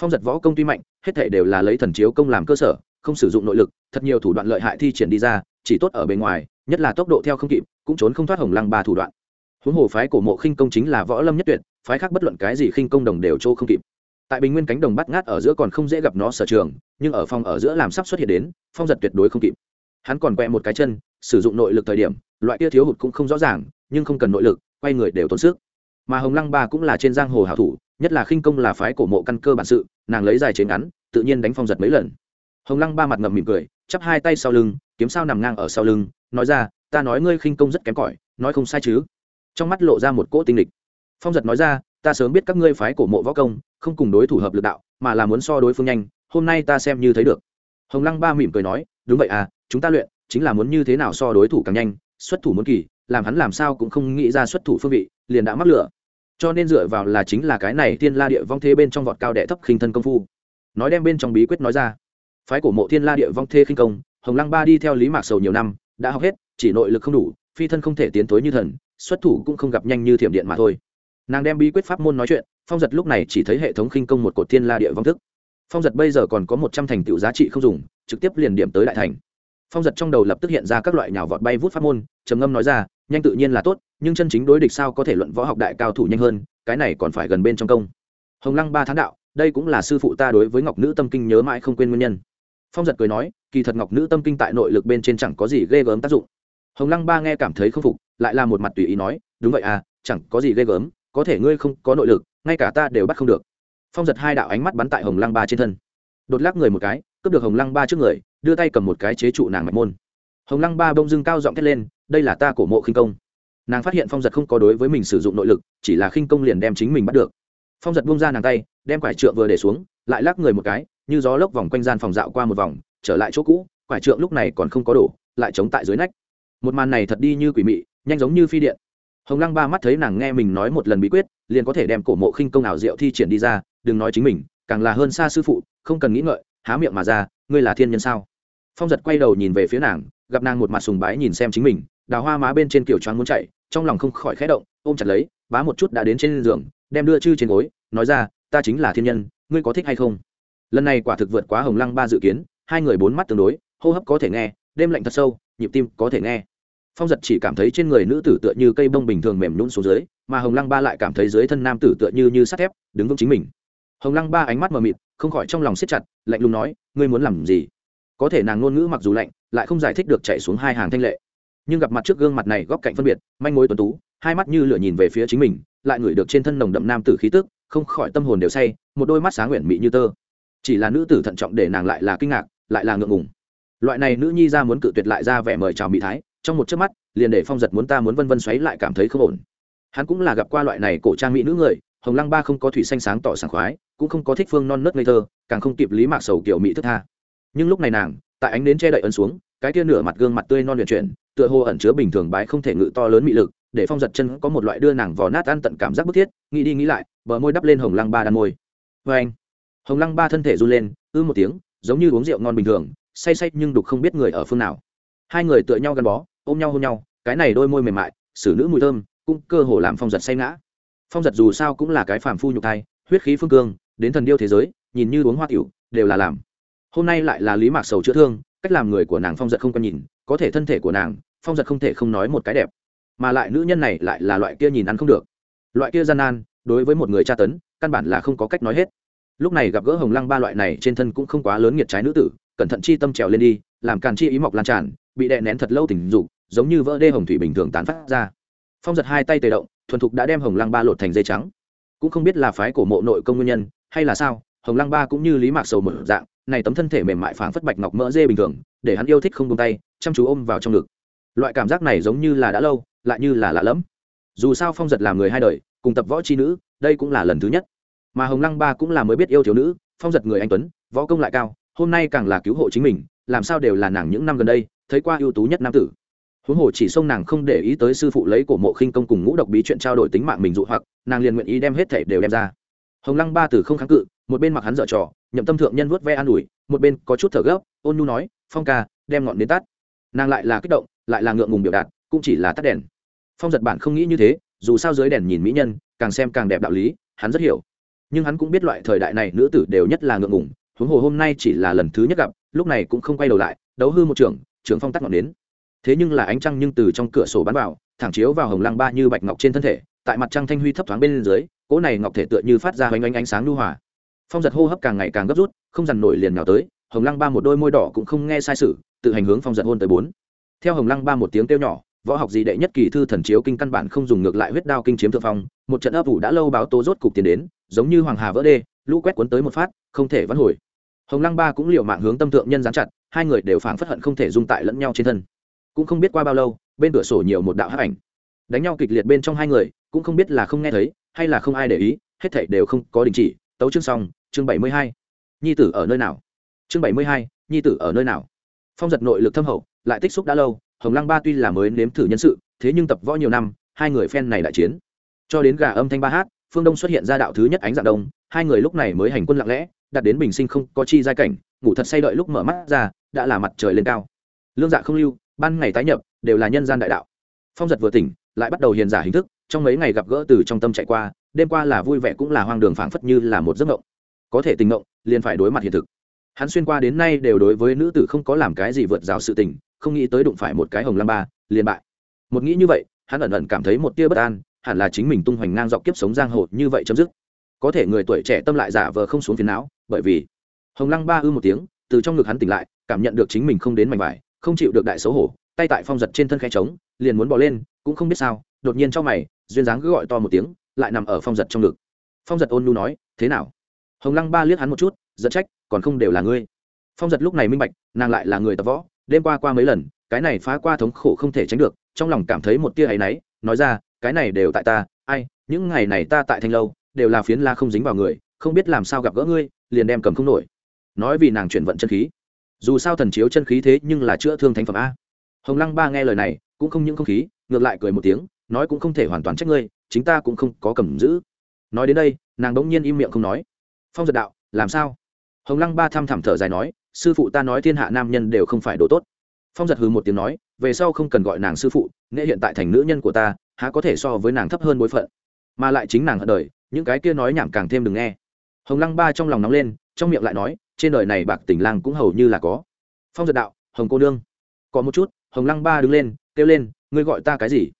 Phong giật võ công tuy mạnh, hết thể đều là lấy thần chiếu công làm cơ sở, không sử dụng nội lực, thật nhiều thủ đoạn lợi hại thi triển đi ra, chỉ tốt ở bề ngoài, nhất là tốc độ theo không kịp, cũng trốn không thoát hồng lăng ba thủ đoạn. Huống hồ phái cổ mộ khinh công chính là võ lâm nhất tuyệt, phái khác bất luận cái gì khinh công đồng đều trô không kịp. Tại bình nguyên cánh đồng bắt ngát ở giữa còn không dễ gặp nó sở trường, nhưng ở phòng ở giữa làm sắp xuất hiện đến, phong giật tuyệt đối không kịp. Hắn còn quẹ một cái chân, sử dụng nội lực thời điểm, loại kia thiếu hụt cũng không rõ ràng, nhưng không cần nội lực, quay người đều tốn sức mà hồng lăng ba cũng là trên giang hồ hảo thủ, nhất là khinh công là phái cổ mộ căn cơ bản sự, nàng lấy dài chế ngắn, tự nhiên đánh phong giật mấy lần. Hồng lăng ba mặt ngậm mỉm cười, chắp hai tay sau lưng, kiếm sao nằm ngang ở sau lưng, nói ra, ta nói ngươi khinh công rất kém cỏi, nói không sai chứ? Trong mắt lộ ra một cỗ tinh lịch. Phong giật nói ra, ta sớm biết các ngươi phái cổ mộ võ công, không cùng đối thủ hợp lực đạo, mà là muốn so đối phương nhanh, hôm nay ta xem như thấy được. Hồng lăng ba mỉm cười nói, đúng vậy à chúng ta luyện, chính là muốn như thế nào so đối thủ càng nhanh, xuất thủ muốn kỳ, làm hắn làm sao cũng không nghĩ ra xuất thủ phương vị, liền đã mắc lửa cho nên dựa vào là chính là cái này thiên la địa vong thế bên trong vọt cao đệ thấp khinh thân công phu. Nói đem bên trong bí quyết nói ra. Phái cổ mộ thiên la địa vong thê khinh công, hồng lăng ba đi theo lý mạc sầu nhiều năm, đã học hết, chỉ nội lực không đủ, phi thân không thể tiến tối như thần, xuất thủ cũng không gặp nhanh như thiểm điện mà thôi. Nàng đem bí quyết pháp môn nói chuyện, phong giật lúc này chỉ thấy hệ thống khinh công một cột thiên la địa vong thức. Phong giật bây giờ còn có một trăm thành tựu giá trị không dùng, trực tiếp liền điểm tới đại thành. Phong giật trong đầu lập tức hiện ra các loại nhào vọt bay vút pháp môn, trầm ngâm nói ra nhanh tự nhiên là tốt, nhưng chân chính đối địch sao có thể luận võ học đại cao thủ nhanh hơn, cái này còn phải gần bên trong công. Hồng lăng ba tháng đạo, đây cũng là sư phụ ta đối với ngọc nữ tâm kinh nhớ mãi không quên nguyên nhân. Phong giật cười nói, kỳ thật ngọc nữ tâm kinh tại nội lực bên trên chẳng có gì ghê gớm tác dụng. Hồng lăng ba nghe cảm thấy không phục, lại là một mặt tùy ý nói, đúng vậy à chẳng có gì ghê gớm, có thể ngươi không có nội lực, ngay cả ta đều bắt không được. Phong giật hai đạo ánh mắt bắn tại hồng lăng ba trên thân. Đột lắc người một cái, cướp được hồng lăng ba trước người, đưa tay cầm một cái chế trụ nàng mạch môn hồng lăng ba bông dưng cao giọng thét lên, đây là ta cổ mộ khinh công. Nàng phát hiện phong giật không có đối với mình sử dụng nội lực, chỉ là khinh công liền đem chính mình bắt được. Phong giật buông ra nàng tay, đem quải trượng vừa để xuống, lại lắc người một cái, như gió lốc vòng quanh gian phòng dạo qua một vòng, trở lại chỗ cũ, quải trượng lúc này còn không có đổ, lại chống tại dưới nách. Một màn này thật đi như quỷ mị, nhanh giống như phi điện. Hồng lăng ba mắt thấy nàng nghe mình nói một lần bí quyết, liền có thể đem cổ mộ khinh công ảo diệu thi triển đi ra, đừng nói chính mình, càng là hơn xa sư phụ, không cần nghĩ ngợi, há miệng mà ra, ngươi là thiên nhân sao? Phong giật quay đầu nhìn về phía nàng, gặp nàng một mặt sùng bái nhìn xem chính mình, đào hoa má bên trên kiểu choáng muốn chạy, trong lòng không khỏi khẽ động, ôm chặt lấy, bá một chút đã đến trên giường, đem đưa chư trên gối, nói ra, ta chính là thiên nhân, ngươi có thích hay không? Lần này quả thực vượt quá hồng lăng ba dự kiến, hai người bốn mắt tương đối, hô hấp có thể nghe, đêm lạnh thật sâu, nhịp tim có thể nghe. Phong giật chỉ cảm thấy trên người nữ tử tựa như cây bông bình thường mềm nhún xuống dưới, mà hồng lăng ba lại cảm thấy dưới thân nam tử tựa như như sắt thép, đứng vững chính mình. Hồng lăng ba ánh mắt mờ mịt, không khỏi trong lòng siết chặt, lạnh lùng nói, ngươi muốn làm gì? Có thể nàng ngôn ngữ mặc dù lạnh, lại không giải thích được chạy xuống hai hàng thanh lệ. Nhưng gặp mặt trước gương mặt này góc cạnh phân biệt, manh mối tuấn tú, hai mắt như lửa nhìn về phía chính mình, lại ngửi được trên thân nồng đậm nam tử khí tức, không khỏi tâm hồn đều say, một đôi mắt sáng nguyện mị như tơ. Chỉ là nữ tử thận trọng để nàng lại là kinh ngạc, lại là ngượng ngùng. Loại này nữ nhi ra muốn cự tuyệt lại ra vẻ mời chào mỹ thái, trong một chớp mắt, liền để phong giật muốn ta muốn vân vân xoáy lại cảm thấy không ổn. Hắn cũng là gặp qua loại này cổ trang mỹ nữ người, hồng lăng ba không có thủy xanh sáng tỏ sảng khoái, cũng không có thích phương non nớt ngây thơ, càng không kịp lý mạc sầu kiểu mỹ thức tha nhưng lúc này nàng, tại ánh đến che đậy ấn xuống, cái tia nửa mặt gương mặt tươi non luyện chuyển, tựa hồ ẩn chứa bình thường bái không thể ngự to lớn mị lực, để phong giật chân có một loại đưa nàng vào nát ăn tận cảm giác bức thiết, nghĩ đi nghĩ lại, bờ môi đắp lên hồng lăng ba đan môi. Vê anh, hồng lăng ba thân thể run lên, ư một tiếng, giống như uống rượu ngon bình thường, say say nhưng đục không biết người ở phương nào. Hai người tựa nhau gắn bó, ôm nhau hôn nhau, cái này đôi môi mềm mại, xử nữ mùi thơm, cũng cơ hồ làm phong giật say ngã. Phong giật dù sao cũng là cái phàm phu nhục thai, huyết khí phương cương, đến thần điêu thế giới, nhìn như uống hoa tiểu, đều là làm hôm nay lại là lý mạc sầu chữa thương, cách làm người của nàng phong giật không còn nhìn, có thể thân thể của nàng, phong giật không thể không nói một cái đẹp. Mà lại nữ nhân này lại là loại kia nhìn ăn không được. Loại kia gian nan, đối với một người tra tấn, căn bản là không có cách nói hết. Lúc này gặp gỡ hồng lăng ba loại này, trên thân cũng không quá lớn nghiệt trái nữ tử, cẩn thận chi tâm trèo lên đi, làm càn chi ý mọc lan tràn, bị đè nén thật lâu tình dục, giống như vỡ đê hồng thủy bình thường tán phát ra. Phong giật hai tay tề động, thuần thục đã đem hồng lăng ba lột thành dây trắng. Cũng không biết là phái cổ mộ nội công nguyên nhân, hay là sao, hồng lăng ba cũng như lý mạc sầu một dạng này tấm thân thể mềm mại phảng phất bạch ngọc mỡ dê bình thường, để hắn yêu thích không buông tay, chăm chú ôm vào trong ngực. Loại cảm giác này giống như là đã lâu, lại như là lạ lẫm. Dù sao phong giật làm người hai đời, cùng tập võ c h i nữ, đây cũng là lần thứ nhất. Mà hồng lăng ba cũng là mới biết yêu thiếu nữ, phong giật người anh tuấn, võ công lại cao, hôm nay càng là cứu hộ chính mình, làm sao đều là nàng những năm gần đây, thấy qua ưu tú nhất nam tử. Huống hồ chỉ xông nàng không để ý tới sư phụ lấy cổ mộ khinh công cùng ngũ độc bí chuyện trao đổi tính mạng mình dụ hoặc, nàng liền nguyện ý đem hết thể đều đem ra. Hồng lăng ba từ không kháng cự, một bên mặc hắn dở trò nhậm tâm thượng nhân vuốt ve an ủi, một bên có chút thở gấp, ôn nhu nói, phong ca, đem ngọn đến tắt. Nàng lại là kích động, lại là ngượng ngùng biểu đạt, cũng chỉ là tắt đèn. Phong giật bản không nghĩ như thế, dù sao dưới đèn nhìn mỹ nhân, càng xem càng đẹp đạo lý, hắn rất hiểu. Nhưng hắn cũng biết loại thời đại này nữ tử đều nhất là ngượng ngùng, huống hồ hôm nay chỉ là lần thứ nhất gặp, lúc này cũng không quay đầu lại, đấu hư một trưởng trưởng phong tắt ngọn đến thế nhưng là ánh trăng nhưng từ trong cửa sổ bắn vào, thẳng chiếu vào hồng lăng ba như bạch ngọc trên thân thể, tại mặt trăng thanh huy thấp thoáng bên dưới, cỗ này ngọc thể tựa như phát ra hoành ánh ánh sáng lưu hòa phong giật hô hấp càng ngày càng gấp rút, không dằn nổi liền nào tới, hồng lăng ba một đôi môi đỏ cũng không nghe sai sự, tự hành hướng phong giật hôn tới bốn. Theo hồng lăng ba một tiếng kêu nhỏ, võ học gì đệ nhất kỳ thư thần chiếu kinh căn bản không dùng ngược lại huyết đao kinh chiếm thượng phong, một trận ấp ủ đã lâu báo tố rốt cục tiến đến, giống như hoàng hà vỡ đê, lũ quét cuốn tới một phát, không thể vãn hồi. Hồng lăng ba cũng liều mạng hướng tâm thượng nhân gián chặt, hai người đều phảng phất hận không thể dung tại lẫn nhau trên thân. Cũng không biết qua bao lâu, bên cửa sổ nhiều một đạo hắc ảnh. Đánh nhau kịch liệt bên trong hai người, cũng không biết là không nghe thấy, hay là không ai để ý, hết thảy đều không có đình chỉ tấu chương xong, chương bảy mươi hai. Nhi tử ở nơi nào? Chương bảy mươi hai, nhi tử ở nơi nào? Phong giật nội lực thâm hậu, lại tích xúc đã lâu, hồng lăng ba tuy là mới nếm thử nhân sự, thế nhưng tập võ nhiều năm, hai người phen này đại chiến. Cho đến gà âm thanh ba hát, phương đông xuất hiện ra đạo thứ nhất ánh dạng đông, hai người lúc này mới hành quân lặng lẽ đặt đến bình sinh không có chi giai cảnh, ngủ thật say đợi lúc mở mắt ra, đã là mặt trời lên cao. Lương dạ không lưu, ban ngày tái nhập, đều là nhân gian đại đạo. Phong giật vừa tỉnh, lại bắt đầu hiền giả hình thức, trong mấy ngày gặp gỡ từ trong tâm chạy qua đêm qua là vui vẻ cũng là hoang đường phảng phất như là một giấc mộng. Có thể tình mộng, liền phải đối mặt hiện thực. Hắn xuyên qua đến nay đều đối với nữ tử không có làm cái gì vượt rào sự tình, không nghĩ tới đụng phải một cái hồng lam ba, liền bại. Một nghĩ như vậy, hắn ẩn ẩn cảm thấy một tia bất an, hẳn là chính mình tung hoành ngang dọc kiếp sống giang hồ như vậy chấm dứt. Có thể người tuổi trẻ tâm lại giả vờ không xuống phiền não, bởi vì hồng lăng ba ư một tiếng, từ trong ngực hắn tỉnh lại, cảm nhận được chính mình không đến mảnh vải, không chịu được đại xấu hổ, tay tại phong giật trên thân khe trống, liền muốn bỏ lên, cũng không biết sao, đột nhiên trong mày, duyên dáng cứ gọi to một tiếng lại nằm ở phong giật trong ngực. Phong giật ôn nhu nói, thế nào? Hồng lăng ba liếc hắn một chút, giật trách, còn không đều là ngươi. Phong giật lúc này minh bạch, nàng lại là người tập võ, đêm qua qua mấy lần, cái này phá qua thống khổ không thể tránh được, trong lòng cảm thấy một tia áy náy, nói ra, cái này đều tại ta, ai, những ngày này ta tại thanh lâu, đều là phiến la không dính vào người, không biết làm sao gặp gỡ ngươi, liền đem cầm không nổi. Nói vì nàng chuyển vận chân khí. Dù sao thần chiếu chân khí thế nhưng là chữa thương thánh phẩm a. Hồng lăng ba nghe lời này, cũng không những không khí, ngược lại cười một tiếng, nói cũng không thể hoàn toàn trách ngươi chính ta cũng không có cầm giữ. Nói đến đây, nàng đ ỗ n g nhiên im miệng không nói. Phong giật đạo, làm sao? Hồng lăng ba thăm thẳm thở dài nói, sư phụ ta nói thiên hạ nam nhân đều không phải đồ tốt. Phong giật hừ một tiếng nói, về sau không cần gọi nàng sư phụ, nghệ hiện tại thành nữ nhân của ta, há có thể so với nàng thấp hơn bối phận. Mà lại chính nàng hận đời, những cái kia nói nhảm càng thêm đừng nghe. Hồng lăng ba trong lòng nóng lên, trong miệng lại nói, trên đời này bạc tình lang cũng hầu như là có. Phong giật đạo, hồng cô nương. Có một chút, hồng lăng ba đứng lên, kêu lên, ngươi gọi ta cái gì?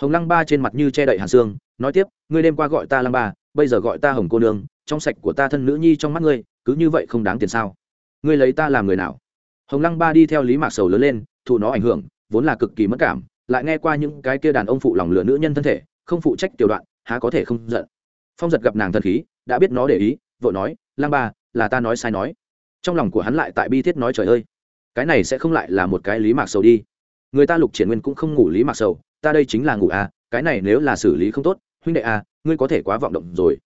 Hồng lăng ba trên mặt như che đậy hàn xương, nói tiếp, ngươi đêm qua gọi ta lăng ba, bây giờ gọi ta hồng cô nương, trong sạch của ta thân nữ nhi trong mắt ngươi, cứ như vậy không đáng tiền sao? Ngươi lấy ta làm người nào? Hồng lăng ba đi theo lý mạc sầu lớn lên, thụ nó ảnh hưởng, vốn là cực kỳ mất cảm, lại nghe qua những cái kia đàn ông phụ lòng lửa nữ nhân thân thể, không phụ trách tiểu đoạn, há có thể không giận. Phong giật gặp nàng thần khí, đã biết nó để ý, vội nói, lăng ba, là ta nói sai nói. Trong lòng của hắn lại tại bi thiết nói, trời ơi, cái này sẽ không lại là một cái lý mạc sầu đi. Người ta lục triển nguyên cũng không ngủ lý mạc sầu ta đây chính là ngủ à cái này nếu là xử lý không tốt, huynh đệ à ngươi có thể quá vọng động rồi.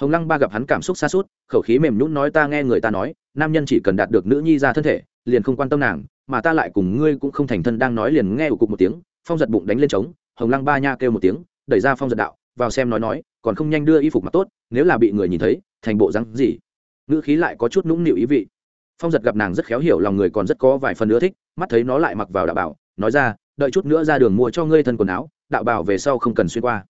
Hồng lăng ba gặp hắn cảm xúc xa suốt, khẩu khí mềm nhún nói ta nghe người ta nói, nam nhân chỉ cần đạt được nữ nhi ra thân thể, liền không quan tâm nàng, mà ta lại cùng ngươi cũng không thành thân đang nói liền nghe ủ cục một tiếng, phong giật bụng đánh lên trống, hồng lăng ba nha kêu một tiếng, đẩy ra phong giật đạo, vào xem nói nói, còn không nhanh đưa y phục mặc tốt, nếu là bị người nhìn thấy, thành bộ rắn gì? Ngữ khí lại có chút nũng nịu ý vị. Phong giật gặp nàng rất khéo hiểu, lòng người còn rất có vài phần nữa thích, mắt thấy nó lại mặc vào đạo bảo, nói ra đợi chút nữa ra đường mua cho ngươi thân quần áo, đạo bảo về sau không cần xuyên qua.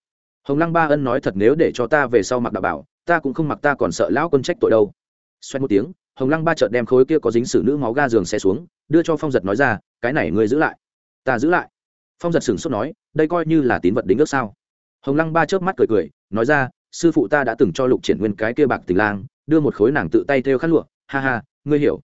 Hồng lăng ba ân nói thật nếu để cho ta về sau mặc đạo bảo, ta cũng không mặc ta còn sợ lão quân trách tội đâu. Xoay một tiếng, hồng lăng ba chợt đem khối kia có dính sử nữ máu ga giường xe xuống, đưa cho phong giật nói ra, cái này ngươi giữ lại, ta giữ lại. Phong giật sửng sốt nói, đây coi như là tín vật đính ước sao? Hồng lăng ba chớp mắt cười cười, nói ra, sư phụ ta đã từng cho lục triển nguyên cái kia bạc tình lang, đưa một khối nàng tự tay theo khát lụa, ha ha, ngươi hiểu.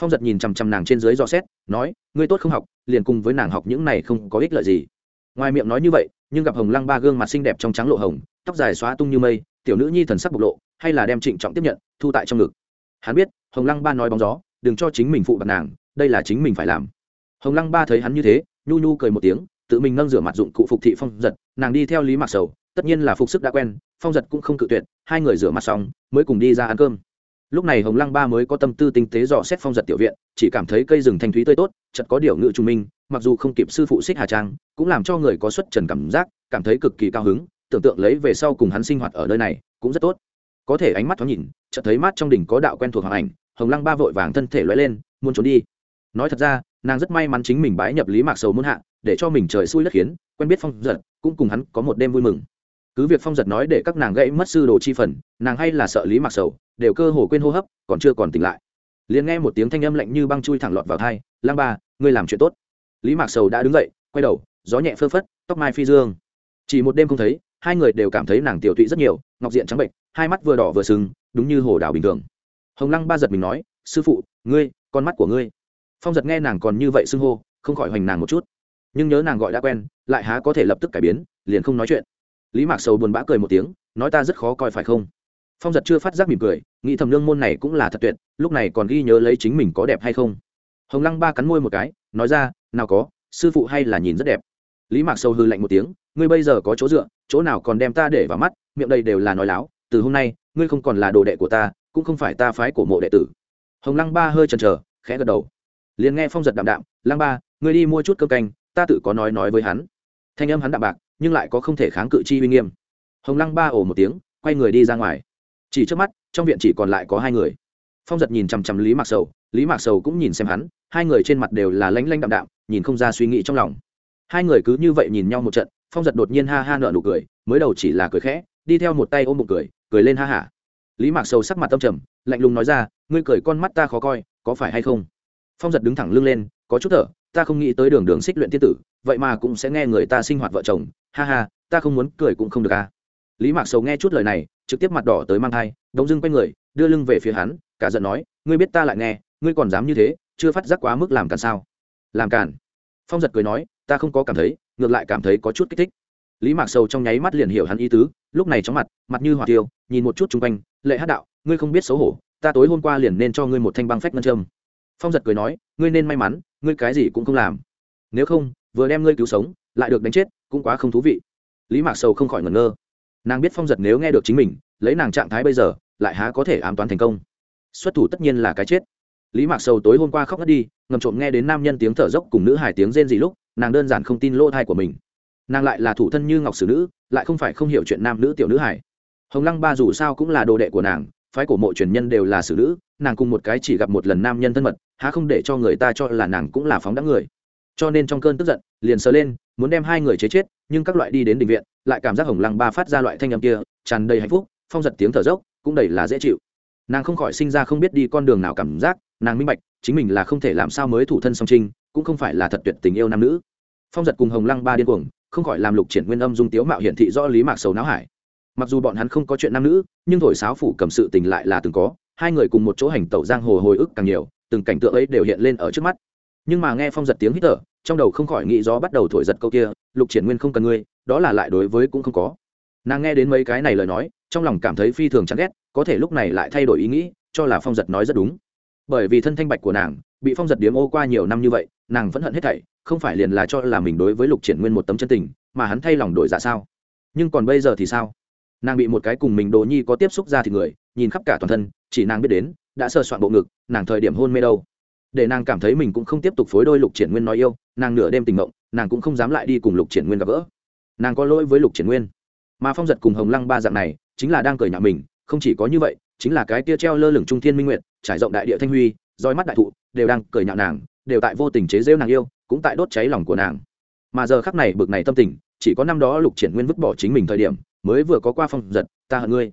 Phong giật nhìn chằm chằm nàng trên dưới dò xét nói, ngươi tốt không học, liền cùng với nàng học những này không có ích lợi gì. Ngoài miệng nói như vậy, nhưng gặp hồng lăng ba gương mặt xinh đẹp trong trắng lộ hồng, tóc dài xóa tung như mây, tiểu nữ nhi thần sắc bộc lộ, hay là đem trịnh trọng tiếp nhận, thu tại trong ngực. Hắn biết, hồng lăng ba nói bóng gió, đừng cho chính mình phụ bạc nàng, đây là chính mình phải làm. Hồng lăng ba thấy hắn như thế, nhu nhu cười một tiếng, tự mình nâng rửa mặt dụng cụ phục thị phong giật, nàng đi theo lý mạc sầu, tất nhiên là phục sức đã quen, phong giật cũng không cự tuyệt, hai người rửa mặt xong, mới cùng đi ra ăn cơm lúc này hồng lăng ba mới có tâm tư tinh tế dò xét phong giật tiểu viện, chỉ cảm thấy cây rừng thanh thúy tươi tốt chật có điều ngự trung minh, mặc dù không kịp sư phụ xích hà trang, cũng làm cho người có xuất trần cảm giác, cảm thấy cực kỳ cao hứng, tưởng tượng lấy về sau cùng hắn sinh hoạt ở nơi này, cũng rất tốt. Có thể ánh mắt thoáng nhìn, chợt thấy mắt trong đỉnh có đạo quen thuộc hoàng ảnh, hồng lăng ba vội vàng thân thể lóe lên, muốn trốn đi. Nói thật ra, nàng rất may mắn chính mình bái nhập lý mạc sầu muốn hạ, để cho mình trời xui đất khiến, quen biết phong giật, cũng cùng hắn có một đêm vui mừng cứ việc phong giật nói để các nàng gãy mất sư đồ chi phần, nàng hay là sợ lý mặc sầu, đều cơ hồ quên hô hấp, còn chưa còn tỉnh lại. Liền nghe một tiếng thanh âm lạnh như băng chui thẳng lọt vào thai, lang ba, ngươi làm chuyện tốt. Lý mạc sầu đã đứng dậy, quay đầu, gió nhẹ phơ phất, tóc mai phi dương. Chỉ một đêm không thấy, hai người đều cảm thấy nàng tiểu tụy rất nhiều, ngọc diện trắng bệnh, hai mắt vừa đỏ vừa sừng, đúng như hồ đào bình thường. Hồng lăng ba giật mình nói, sư phụ, ngươi, con mắt của ngươi. Phong giật nghe nàng còn như vậy xưng hô, không khỏi hoành nàng một chút. Nhưng nhớ nàng gọi đã quen, lại há có thể lập tức cải biến, liền không nói chuyện lý mạc sầu buồn bã cười một tiếng, nói ta rất khó coi phải không? Phong giật chưa phát giác mỉm cười, nghĩ thầm lương môn này cũng là thật tuyệt, lúc này còn ghi nhớ lấy chính mình có đẹp hay không? Hồng lăng ba cắn môi một cái, nói ra, nào có, sư phụ hay là nhìn rất đẹp. Lý mạc sầu hư lạnh một tiếng, ngươi bây giờ có chỗ dựa, chỗ nào còn đem ta để vào mắt, miệng đây đều là nói láo, từ hôm nay, ngươi không còn là đồ đệ của ta, cũng không phải ta phái của mộ đệ tử. Hồng lăng ba hơi chần chờ, khẽ gật đầu. Liền nghe phong giật đạm đạm, lăng ba, ngươi đi mua chút cơm canh, ta tự có nói nói với hắn. Thanh âm hắn đạm bạc nhưng lại có không thể kháng cự chi uy nghiêm. Hồng lăng ba ổ một tiếng, quay người đi ra ngoài. Chỉ trước mắt, trong viện chỉ còn lại có hai người. Phong giật nhìn chằm chằm lý mạc sầu, lý mạc sầu cũng nhìn xem hắn, hai người trên mặt đều là lánh lánh đạm đạm, nhìn không ra suy nghĩ trong lòng. Hai người cứ như vậy nhìn nhau một trận, phong giật đột nhiên ha ha nợ nụ cười, mới đầu chỉ là cười khẽ, đi theo một tay ôm một cười cười lên ha hả lý mạc sầu sắc mặt tâm trầm, lạnh lùng nói ra, ngươi cười con mắt ta khó coi, có phải hay không? Phong giật đứng thẳng lưng lên, có chút thở, ta không nghĩ tới đường đường xích luyện tiên tử, vậy mà cũng sẽ nghe người ta sinh hoạt vợ chồng ha ha, ta không muốn cười cũng không được à. Lý mạc sầu nghe chút lời này, trực tiếp mặt đỏ tới mang thai, đống dưng quay người, đưa lưng về phía hắn, cả giận nói, ngươi biết ta lại nghe, ngươi còn dám như thế, chưa phát giác quá mức làm càn sao? Làm càn? Phong giật cười nói, ta không có cảm thấy, ngược lại cảm thấy có chút kích thích. Lý mạc sầu trong nháy mắt liền hiểu hắn ý tứ, lúc này chóng mặt mặt như hỏa tiêu, nhìn một chút chung quanh, lệ hát đạo, ngươi không biết xấu hổ, ta tối hôm qua liền nên cho ngươi một thanh băng phách ngân châm. Phong giật cười nói, ngươi nên may mắn, ngươi cái gì cũng không làm. Nếu không, vừa đem ngươi cứu sống, lại được đánh chết cũng quá không thú vị. Lý mạc sầu không khỏi ngẩn ngơ. Nàng biết phong giật nếu nghe được chính mình, lấy nàng trạng thái bây giờ, lại há có thể ám toán thành công. Xuất thủ tất nhiên là cái chết. Lý mạc sầu tối hôm qua khóc ngất đi, ngầm trộm nghe đến nam nhân tiếng thở dốc cùng nữ hải tiếng rên dị lúc, nàng đơn giản không tin lỗ thai của mình. Nàng lại là thủ thân như ngọc sử nữ, lại không phải không hiểu chuyện nam nữ tiểu nữ hải hồng lăng ba dù sao cũng là đồ đệ của nàng, phái cổ mộ truyền nhân đều là xử nữ, nàng cùng một cái chỉ gặp một lần nam nhân thân mật, há không để cho người ta cho là nàng cũng là phóng đẳng người cho nên trong cơn tức giận, liền sờ lên, muốn đem hai người chế chết, nhưng các loại đi đến định viện, lại cảm giác hồng lăng ba phát ra loại thanh âm kia, tràn đầy hạnh phúc, phong giật tiếng thở dốc, cũng đầy là dễ chịu. Nàng không khỏi sinh ra không biết đi con đường nào cảm giác, nàng minh bạch, chính mình là không thể làm sao mới thủ thân song trinh, cũng không phải là thật tuyệt tình yêu nam nữ. Phong giật cùng hồng lăng ba điên cuồng, không khỏi làm lục triển nguyên âm dung tiếu mạo hiển thị rõ lý mạc sầu não hải. Mặc dù bọn hắn không có chuyện nam nữ, nhưng thổi sáo phủ cầm sự tình lại là từng có, hai người cùng một chỗ hành tẩu giang hồ hồi ức càng nhiều, từng cảnh tượng ấy đều hiện lên ở trước mắt nhưng mà nghe phong giật tiếng hít thở, trong đầu không khỏi nghĩ gió bắt đầu thổi giật câu kia, lục triển nguyên không cần ngươi, đó là lại đối với cũng không có. Nàng nghe đến mấy cái này lời nói, trong lòng cảm thấy phi thường chán ghét, có thể lúc này lại thay đổi ý nghĩ, cho là phong giật nói rất đúng. Bởi vì thân thanh bạch của nàng, bị phong giật điếm ô qua nhiều năm như vậy, nàng vẫn hận hết thảy, không phải liền là cho là mình đối với lục triển nguyên một tấm chân tình, mà hắn thay lòng đổi dạ sao? Nhưng còn bây giờ thì sao? Nàng bị một cái cùng mình đồ nhi có tiếp xúc ra thì người, nhìn khắp cả toàn thân, chỉ nàng biết đến, đã sơ soạn bộ ngực, nàng thời điểm hôn mê đâu? Để nàng cảm thấy mình cũng không tiếp tục phối đôi lục triển nguyên nói yêu, nàng nửa đêm tình mộng, nàng cũng không dám lại đi cùng lục triển nguyên gặp gỡ. Nàng có lỗi với lục triển nguyên. Mà phong giật cùng hồng lăng ba dạng này, chính là đang cười nhạo mình, không chỉ có như vậy, chính là cái tia treo lơ lửng trung thiên minh nguyện trải rộng đại địa thanh huy, roi mắt đại thụ, đều đang cười nhạo nàng, đều tại vô tình chế rêu nàng yêu, cũng tại đốt cháy lòng của nàng. Mà giờ khắc này bực này tâm tình, chỉ có năm đó lục triển nguyên vứt bỏ chính mình thời điểm, mới vừa có qua phong giật, ta hận ngươi.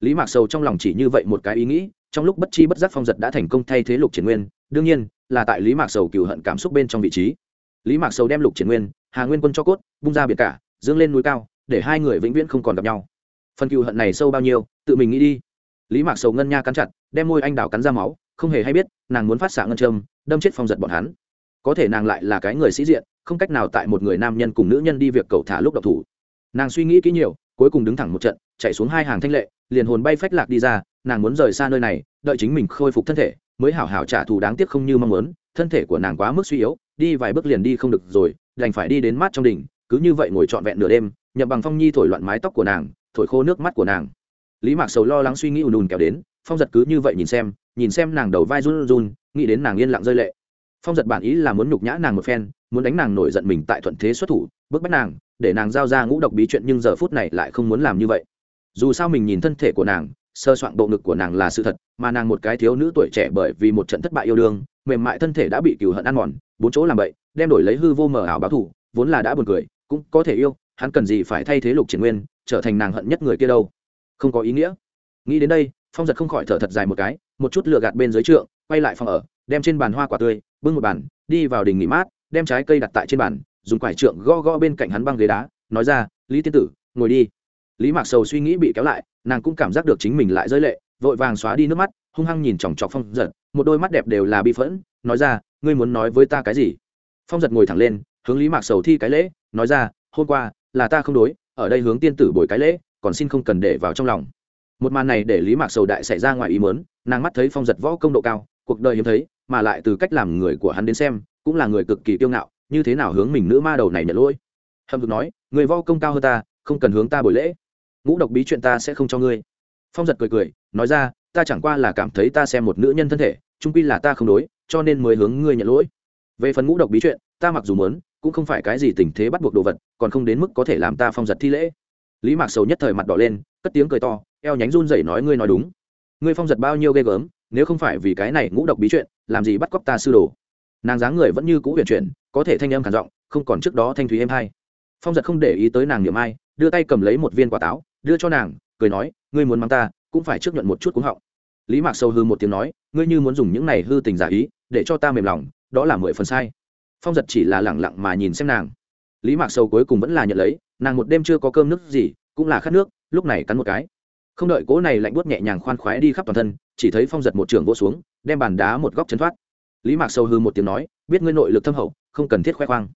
Lý mạc sầu trong lòng chỉ như vậy một cái ý nghĩ trong lúc bất chi bất giác phong giật đã thành công thay thế lục triển nguyên, đương nhiên là tại lý mạc sầu cựu hận cảm xúc bên trong vị trí. Lý mạc sầu đem lục triển nguyên, hà nguyên quân cho cốt, bung ra biệt cả, dương lên núi cao, để hai người vĩnh viễn không còn gặp nhau. Phần cựu hận này sâu bao nhiêu, tự mình nghĩ đi. Lý mạc sầu ngân nha cắn chặt, đem môi anh đào cắn ra máu, không hề hay biết, nàng muốn phát xạ ngân châm, đâm chết phong giật bọn hắn. Có thể nàng lại là cái người sĩ diện, không cách nào tại một người nam nhân cùng nữ nhân đi việc cầu thả lúc độc thủ. Nàng suy nghĩ kỹ nhiều, cuối cùng đứng thẳng một trận, chạy xuống hai hàng thanh lệ, liền hồn bay phách lạc đi ra nàng muốn rời xa nơi này, đợi chính mình khôi phục thân thể, mới hảo hảo trả thù đáng tiếc không như mong muốn, thân thể của nàng quá mức suy yếu, đi vài bước liền đi không được rồi, đành phải đi đến mát trong đỉnh, cứ như vậy ngồi trọn vẹn nửa đêm, nhậm bằng phong nhi thổi loạn mái tóc của nàng, thổi khô nước mắt của nàng. Lý mạc sầu lo lắng suy nghĩ ùn ùn kéo đến, phong giật cứ như vậy nhìn xem nhìn xem nàng đầu vai run run nghĩ đến nàng yên lặng rơi lệ. Phong giật bản ý là muốn nhục nhã nàng một phen, muốn đánh nàng nổi giận mình tại thuận thế xuất thủ, bức bách nàng, để nàng giao ra ngũ độc bí chuyện nhưng giờ phút này lại không muốn làm như vậy. Dù sao mình nhìn thân thể của nàng sơ soạn bộ ngực của nàng là sự thật, mà nàng một cái thiếu nữ tuổi trẻ bởi vì một trận thất bại yêu đương, mềm mại thân thể đã bị cừu hận ăn mòn, bốn chỗ làm bậy, đem đổi lấy hư vô mờ ảo báo thủ vốn là đã buồn cười, cũng có thể yêu, hắn cần gì phải thay thế lục triển nguyên, trở thành nàng hận nhất người kia đâu. Không có ý nghĩa. Nghĩ đến đây, phong giật không khỏi thở thật dài một cái, một chút lựa gạt bên dưới trượng, quay lại phòng ở, đem trên bàn hoa quả tươi, bưng một bàn, đi vào đình nghỉ mát, đem trái cây đặt tại trên bàn, dùng quải trượng gõ gõ bên cạnh hắn băng ghế đá, nói ra, lý tiên tử, ngồi đi lý mạc sầu suy nghĩ bị kéo lại, nàng cũng cảm giác được chính mình lại rơi lệ, vội vàng xóa đi nước mắt, hung hăng nhìn chòng chọc phong giật, một đôi mắt đẹp đều là bi phẫn, nói ra, ngươi muốn nói với ta cái gì? Phong giật ngồi thẳng lên, hướng lý mạc sầu thi cái lễ, nói ra, hôm qua, là ta không đối, ở đây hướng tiên tử bồi cái lễ, còn xin không cần để vào trong lòng. Một màn này để lý mạc sầu đại xảy ra ngoài ý mớn nàng mắt thấy phong giật võ công độ cao, cuộc đời hiếm thấy, mà lại từ cách làm người của hắn đến xem, cũng là người cực kỳ kiêu ngạo, như thế nào hướng mình nữ ma đầu này nhận lỗi. Hâm thực nói, người võ công cao hơn ta, không cần hướng ta buổi lễ ngũ độc bí chuyện ta sẽ không cho ngươi. Phong giật cười cười, nói ra, ta chẳng qua là cảm thấy ta xem một nữ nhân thân thể trung quy là ta không đối, cho nên mới hướng ngươi nhận lỗi. Về phần ngũ độc bí chuyện, ta mặc dù muốn, cũng không phải cái gì tình thế bắt buộc đồ vật, còn không đến mức có thể làm ta phong giật thi lễ. Lý mạc sầu nhất thời mặt đỏ lên, cất tiếng cười to, eo nhánh run rẩy nói ngươi nói đúng. Ngươi phong giật bao nhiêu ghê gớm, nếu không phải vì cái này ngũ độc bí chuyện, làm gì bắt cóc ta sư đồ. Nàng dáng người vẫn như cũ huyền chuyển, có thể thanh âm khản giọng, không còn trước đó thanh thúy êm hay phong giật không để ý tới nàng niệm ai, đưa tay cầm lấy một viên quả táo đưa cho nàng, cười nói, ngươi muốn mắng ta, cũng phải trước nhuận một chút cúng họng. Lý mạc sâu hư một tiếng nói, ngươi như muốn dùng những này hư tình giả ý, để cho ta mềm lòng, đó là mười phần sai. Phong giật chỉ là lẳng lặng mà nhìn xem nàng. Lý mạc sâu cuối cùng vẫn là nhận lấy, nàng một đêm chưa có cơm nước gì, cũng là khát nước, lúc này cắn một cái. Không đợi cỗ này lạnh buốt nhẹ nhàng khoan khoái đi khắp toàn thân, chỉ thấy phong giật một trường vỗ xuống, đem bàn đá một góc chấn thoát. Lý mạc sâu hư một tiếng nói, biết ngươi nội lực thâm hậu, không cần thiết khoe khoang.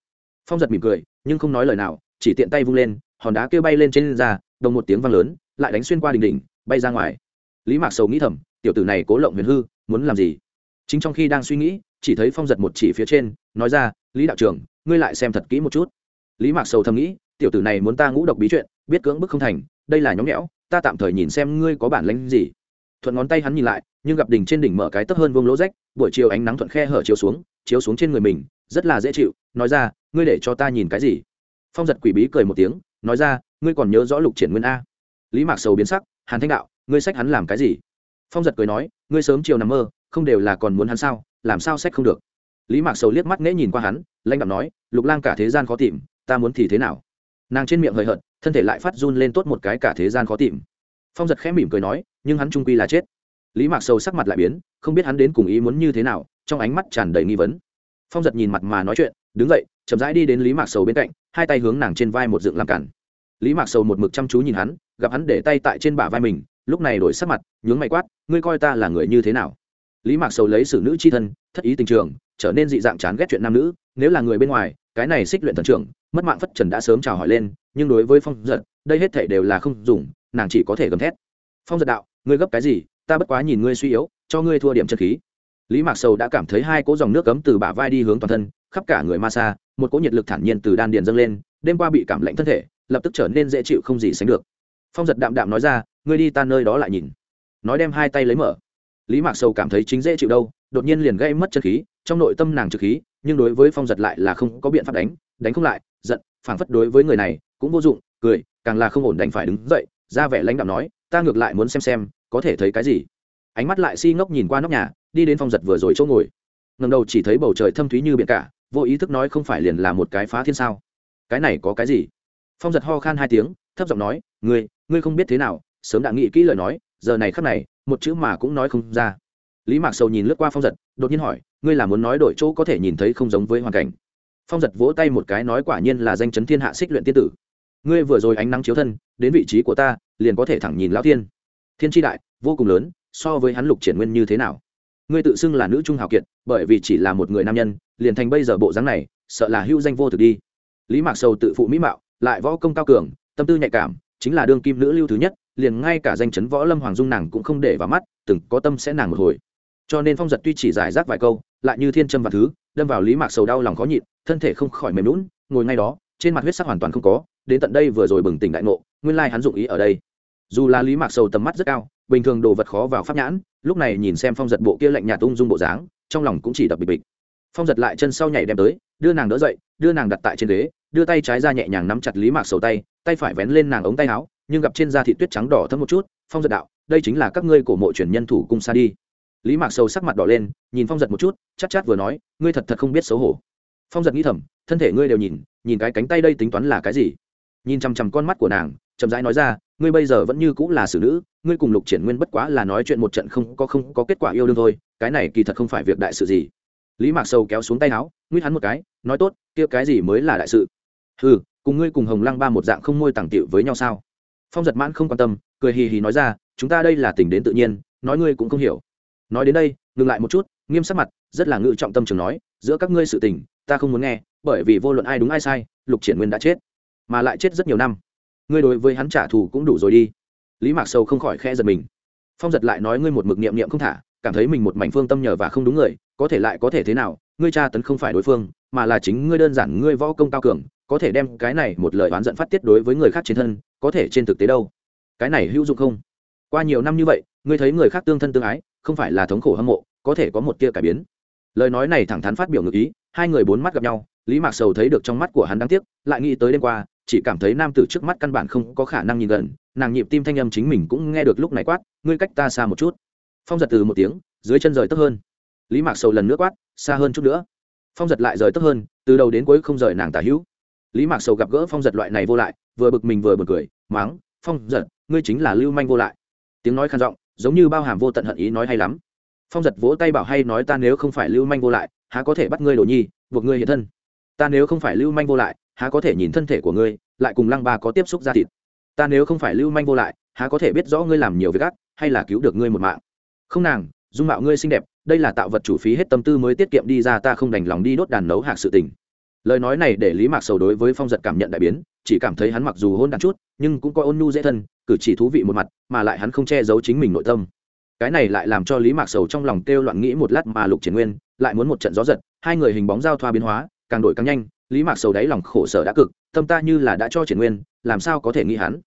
Phong giật mỉm cười, nhưng không nói lời nào, chỉ tiện tay vung lên hòn đá kêu bay lên trên ra, đồng một tiếng vang lớn, lại đánh xuyên qua đỉnh đỉnh, bay ra ngoài. Lý mạc sầu nghĩ thầm, tiểu tử này cố lộng huyền hư, muốn làm gì? Chính trong khi đang suy nghĩ, chỉ thấy phong giật một chỉ phía trên, nói ra, lý đạo trưởng, ngươi lại xem thật kỹ một chút. Lý mạc sầu thầm nghĩ, tiểu tử này muốn ta ngũ độc bí chuyện, biết cưỡng bức không thành, đây là nhóm nhẽo, ta tạm thời nhìn xem ngươi có bản lĩnh gì. Thuận ngón tay hắn nhìn lại, nhưng gặp đỉnh trên đỉnh mở cái tấp hơn vương lỗ rách, buổi chiều ánh nắng thuận khe hở chiếu xuống chiếu xuống trên người mình, rất là dễ chịu, nói ra, ngươi để cho ta nhìn cái gì? Phong giật quỷ bí cười một tiếng nói ra, ngươi còn nhớ rõ lục triển nguyên a? Lý mạc sầu biến sắc, hàn thanh đạo, ngươi sách hắn làm cái gì? Phong giật cười nói, ngươi sớm chiều nằm mơ, không đều là còn muốn hắn sao, làm sao sách không được? Lý mạc sầu liếc mắt nghễ nhìn qua hắn lanh đạo nói, lục lang cả thế gian khó tìm, ta muốn thì thế nào? Nàng trên miệng hời hợt, thân thể lại phát run lên tốt một cái cả thế gian khó tìm. Phong giật khẽ mỉm cười nói, nhưng hắn trung quy là chết. Lý mạc sầu sắc mặt lại biến, không biết hắn đến cùng ý muốn như thế nào, trong ánh mắt tràn đầy nghi vấn. Phong giật nhìn mặt mà nói chuyện đứng dậy chậm rãi đi đến lý mạc sầu bên cạnh, hai tay hướng nàng trên vai một dựng làm cản. Lý mạc sầu một mực chăm chú nhìn hắn, gặp hắn để tay tại trên bả vai mình, lúc này đổi sắc mặt, nhướng mày quát, ngươi coi ta là người như thế nào? Lý mạc sầu lấy xử nữ c h i thân, thất ý tình trường, trở nên dị dạng chán ghét chuyện nam nữ, nếu là người bên ngoài, cái này xích luyện thần trưởng, mất mạng phất trần đã sớm chào hỏi lên, nhưng đối với phong giật, đây hết thể đều là không dùng, nàng chỉ có thể gầm thét. Phong giật đạo, ngươi gấp cái gì? Ta bất quá nhìn ngươi suy yếu, cho ngươi thua điểm chân khí lý mạc sầu đã cảm thấy hai cỗ dòng nước cấm từ bả vai đi hướng toàn thân, khắp cả người ma xa một cỗ nhiệt lực thản nhiên từ đan điền dâng lên, đêm qua bị cảm lạnh thân thể, lập tức trở nên dễ chịu không gì sánh được. Phong giật đạm đạm nói ra, ngươi đi ta nơi đó lại nhìn. Nói đem hai tay lấy mở. Lý mạc sầu cảm thấy chính dễ chịu đâu, đột nhiên liền gây mất chân khí, trong nội tâm nàng trực khí, nhưng đối với phong giật lại là không có biện pháp đánh đánh không lại, giận, phảng phất đối với người này cũng vô dụng, cười, càng là không ổn đành phải đứng dậy, ra vẻ lãnh đạo nói, ta ngược lại muốn xem xem, có thể thấy cái gì? Ánh mắt lại si ngốc nhìn qua nóc nhà, đi đến phòng giật vừa rồi chỗ ngồi. Ngầm đầu chỉ thấy bầu trời thâm thúy như biển cả, vô ý thức nói không phải liền là một cái phá thiên sao. Cái này có cái gì? Phong giật ho khan hai tiếng, thấp giọng nói, ngươi ngươi không biết thế nào, sớm đã nghĩ kỹ lời nói, giờ này khắc này, một chữ mà cũng nói không ra. Lý mạc sầu nhìn lướt qua phong giật, đột nhiên hỏi, ngươi là muốn nói đổi chỗ có thể nhìn thấy không giống với hoàn cảnh? Phong giật vỗ tay một cái nói quả nhiên là danh chấn thiên hạ xích luyện tiên tử. Ngươi vừa rồi ánh nắng chiếu thân, đến vị trí của ta, liền có thể thẳng nhìn lão thiên. Thiên tri đại, vô cùng lớn so với hắn lục triển nguyên như thế nào? Ngươi tự xưng là nữ trung hào kiệt, bởi vì chỉ là một người nam nhân, liền thành bây giờ bộ dáng này, sợ là hữu danh vô thực đi. Lý mạc sầu tự phụ mỹ mạo, lại võ công cao cường, tâm tư nhạy cảm, chính là đương kim nữ lưu thứ nhất, liền ngay cả danh chấn võ lâm hoàng dung nàng cũng không để vào mắt, từng có tâm sẽ nàng một hồi. Cho nên phong giật tuy chỉ giải rác vài câu, lại như thiên châm và thứ, đâm vào lý mạc sầu đau lòng khó nhịn, thân thể không khỏi mềm lún ngồi ngay đó, trên mặt huyết sắc hoàn toàn không có, đến tận đây vừa rồi bừng tỉnh đại ngộ, nguyên lai hắn dụng ý ở đây. Dù là lý mạc sầu tầm mắt rất cao bình thường đồ vật khó vào pháp nhãn, lúc này nhìn xem phong giật bộ kia lạnh nhạt ung dung bộ dáng, trong lòng cũng chỉ đập bịch bịch. Phong giật lại chân sau nhảy đem tới, đưa nàng đỡ dậy, đưa nàng đặt tại trên ghế, đưa tay trái ra nhẹ nhàng nắm chặt lý mạc sầu tay tay phải vén lên nàng ống tay áo, nhưng gặp trên da thị tuyết trắng đỏ thấm một chút, phong giật đạo, đây chính là các ngươi cổ mộ truyền nhân thủ cung xa đi. Lý mạc sầu sắc mặt đỏ lên, nhìn phong giật một chút chắc chát vừa nói, ngươi thật thật không biết xấu hổ. Phong giật nghĩ thầm, thân thể ngươi đều nhìn nhìn cái cánh tay đây tính toán là cái gì? Nhìn chằm chằm con mắt của nàng, chậm rãi nói ra ngươi bây giờ vẫn như cũng là xử nữ, ngươi cùng lục triển nguyên bất quá là nói chuyện một trận không có không có kết quả yêu đương thôi, cái này kỳ thật không phải việc đại sự gì. Lý mạc sầu kéo xuống tay áo, nguyết hắn một cái, nói tốt, kia cái gì mới là đại sự? Ừ cùng ngươi cùng hồng lăng ba một dạng không môi tàng tiệu với nhau sao? Phong giật mãn không quan tâm, cười hì hì nói ra, chúng ta đây là tình đến tự nhiên, nói ngươi cũng không hiểu. Nói đến đây, ngừng lại một chút, nghiêm sắc mặt, rất là ngự trọng tâm trường nói, giữa các ngươi sự tình, ta không muốn nghe, bởi vì vô luận ai đúng ai sai, lục triển nguyên đã chết, mà lại chết rất nhiều năm ngươi đối với hắn trả thù cũng đủ rồi đi. Lý mạc Sầu không khỏi khe giật mình. Phong giật lại nói ngươi một mực niệm niệm không thả, cảm thấy mình một mảnh phương tâm nhờ và không đúng người, có thể lại có thể thế nào, ngươi tra tấn không phải đối phương, mà là chính ngươi đơn giản ngươi võ công cao cường, có thể đem cái này một lời oán giận phát tiết đối với người khác trên thân, có thể trên thực tế đâu. Cái này hữu dụng không? Qua nhiều năm như vậy, ngươi thấy người khác tương thân tương ái, không phải là thống khổ hâm mộ, có thể có một tia cải biến. Lời nói này thẳng thắn phát biểu ngược ý, hai người bốn mắt gặp nhau, lý mạc sầu thấy được trong mắt của hắn đáng tiếc, lại nghĩ tới đêm qua chỉ cảm thấy nam tử trước mắt căn bản không có khả năng nhìn gần, nàng nhịp tim thanh âm chính mình cũng nghe được lúc này quát, ngươi cách ta xa một chút. Phong giật từ một tiếng, dưới chân rời tấp hơn. Lý mạc sầu lần nữa quát, xa hơn chút nữa. Phong giật lại rời tấp hơn, từ đầu đến cuối không rời nàng tả hữu. Lý mạc sầu gặp gỡ phong giật loại này vô lại, vừa bực mình vừa bực cười máng phong giật, ngươi chính là lưu manh vô lại. Tiếng nói khăn giọng, giống như bao hàm vô tận hận ý nói hay lắm. Phong giật vỗ tay bảo hay nói ta nếu không phải lưu manh vô lại, há có thể bắt ngươi đồ nhi, buộc ngươi hiện thân. Ta nếu không phải lưu manh vô lại há có thể nhìn thân thể của ngươi, lại cùng lăng ba có tiếp xúc ra thịt. Ta nếu không phải lưu manh vô lại, há có thể biết rõ ngươi làm nhiều việc ác, hay là cứu được ngươi một mạng? Không nàng, dung mạo ngươi xinh đẹp, đây là tạo vật chủ phí hết tâm tư mới tiết kiệm đi ra, ta không đành lòng đi đốt đàn nấu hạc sự tình. Lời nói này để lý mạc sầu đối với phong giật cảm nhận đại biến, chỉ cảm thấy hắn mặc dù hôn đ chút, nhưng cũng có ôn nhu dễ thân, cử chỉ thú vị một mặt, mà lại hắn không che giấu chính mình nội tâm. Cái này lại làm cho lý mạc sầu trong lòng kêu loạn nghĩ một lát mà lục triển nguyên, lại muốn một trận gió giật, hai người hình bóng giao thoa biến hóa, càng đổi càng nhanh lý mạc sầu đáy lòng khổ sở đã cực, tâm ta như là đã cho triển nguyên, làm sao có thể nghĩ hắn?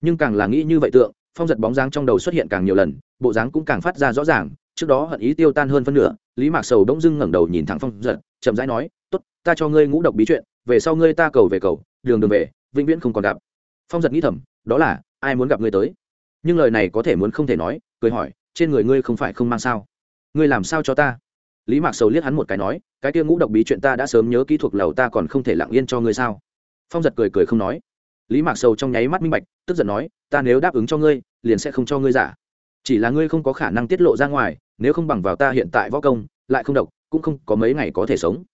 Nhưng càng là nghĩ như vậy tượng, phong giật bóng dáng trong đầu xuất hiện càng nhiều lần, bộ dáng cũng càng phát ra rõ ràng, trước đó hận ý tiêu tan hơn phân nửa, lý mạc sầu bỗng dưng ngẩng đầu nhìn thẳng phong giật, chậm rãi nói t ố t ta cho ngươi ngũ độc bí chuyện, về sau ngươi ta cầu về cầu, đường đường về, vĩnh viễn không còn gặp. Phong giật nghĩ thầm, đó là, ai muốn gặp ngươi tới? Nhưng lời này có thể muốn không thể nói, cười hỏi, trên người ngươi không phải không mang sao? Ngươi làm sao cho ta? Lý mạc sầu liếc hắn một cái nói, cái kia ngũ độc bí chuyện ta đã sớm nhớ kỹ thuộc lầu ta còn không thể lặng yên cho ngươi sao? Phong giật cười cười không nói. Lý mạc sầu trong nháy mắt minh bạch, tức giận nói, ta nếu đáp ứng cho ngươi, liền sẽ không cho ngươi giả. Chỉ là ngươi không có khả năng tiết lộ ra ngoài, nếu không bằng vào ta hiện tại võ công, lại không độc, cũng không có mấy ngày có thể sống.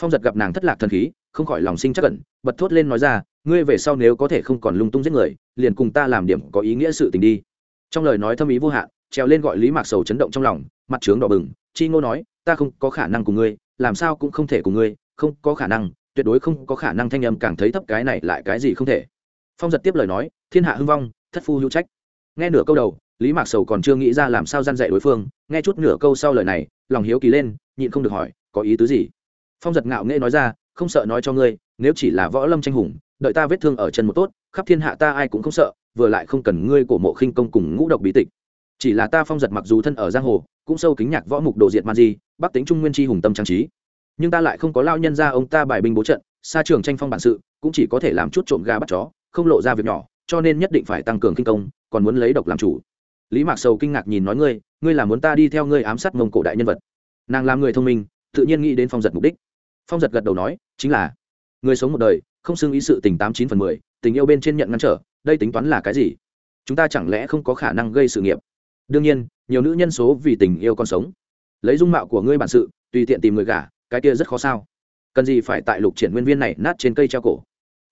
Phong giật gặp nàng thất lạc thần khí, không khỏi lòng sinh chắc cẩn bật thốt lên nói ra, ngươi về sau nếu có thể không còn lung tung giết người, liền cùng ta làm điểm có ý nghĩa sự tình đi. Trong lời nói thâm ý vô hạn treo lên gọi lý mạc sầu chấn động trong lòng, mặt trướng đỏ bừng, chi ngô nói ta không có khả năng cùng ngươi, làm sao cũng không thể cùng ngươi, không có khả năng, tuyệt đối không có khả năng thanh âm càng thấy thấp cái này lại cái gì không thể. Phong giật tiếp lời nói, thiên hạ hưng vong, thất phu hữu trách. Nghe nửa câu đầu, lý mạc sầu còn chưa nghĩ ra làm sao gian dạy đối phương, nghe chút nửa câu sau lời này, lòng hiếu kỳ lên, nhịn không được hỏi, có ý tứ gì? Phong giật ngạo nghễ nói ra, không sợ nói cho ngươi, nếu chỉ là võ lâm tranh hùng, đợi ta vết thương ở chân một tốt, khắp thiên hạ ta ai cũng không sợ, vừa lại không cần ngươi cổ mộ khinh công cùng ngũ độc bí tịch chỉ là ta phong giật mặc dù thân ở giang hồ, cũng sâu kính nhạc võ mục đồ diệt man di, bắc tính trung nguyên chi hùng tâm trang trí. Nhưng ta lại không có lao nhân ra ông ta bài binh bố trận, xa trường tranh phong bản sự, cũng chỉ có thể làm chút trộm gà bắt chó, không lộ ra việc nhỏ, cho nên nhất định phải tăng cường kinh công, còn muốn lấy độc làm chủ. Lý mạc sầu kinh ngạc nhìn nói ngươi ngươi là muốn ta đi theo ngươi ám sát mông cổ đại nhân vật. Nàng làm người thông minh, tự nhiên nghĩ đến phong giật mục đích. Phong giật gật đầu nói, chính là, người sống một đời, không xưng ý sự tình tám chín phần mười, tình yêu bên trên nhận ngăn trở, đây tính toán là cái gì? Chúng ta chẳng lẽ không có khả năng gây sự nghiệp? Đương nhiên, nhiều nữ nhân số vì tình yêu còn sống. Lấy dung mạo của ngươi bản sự, tùy tiện tìm người gả, cái kia rất khó sao. Cần gì phải tại lục triển nguyên viên này nát trên cây treo cổ.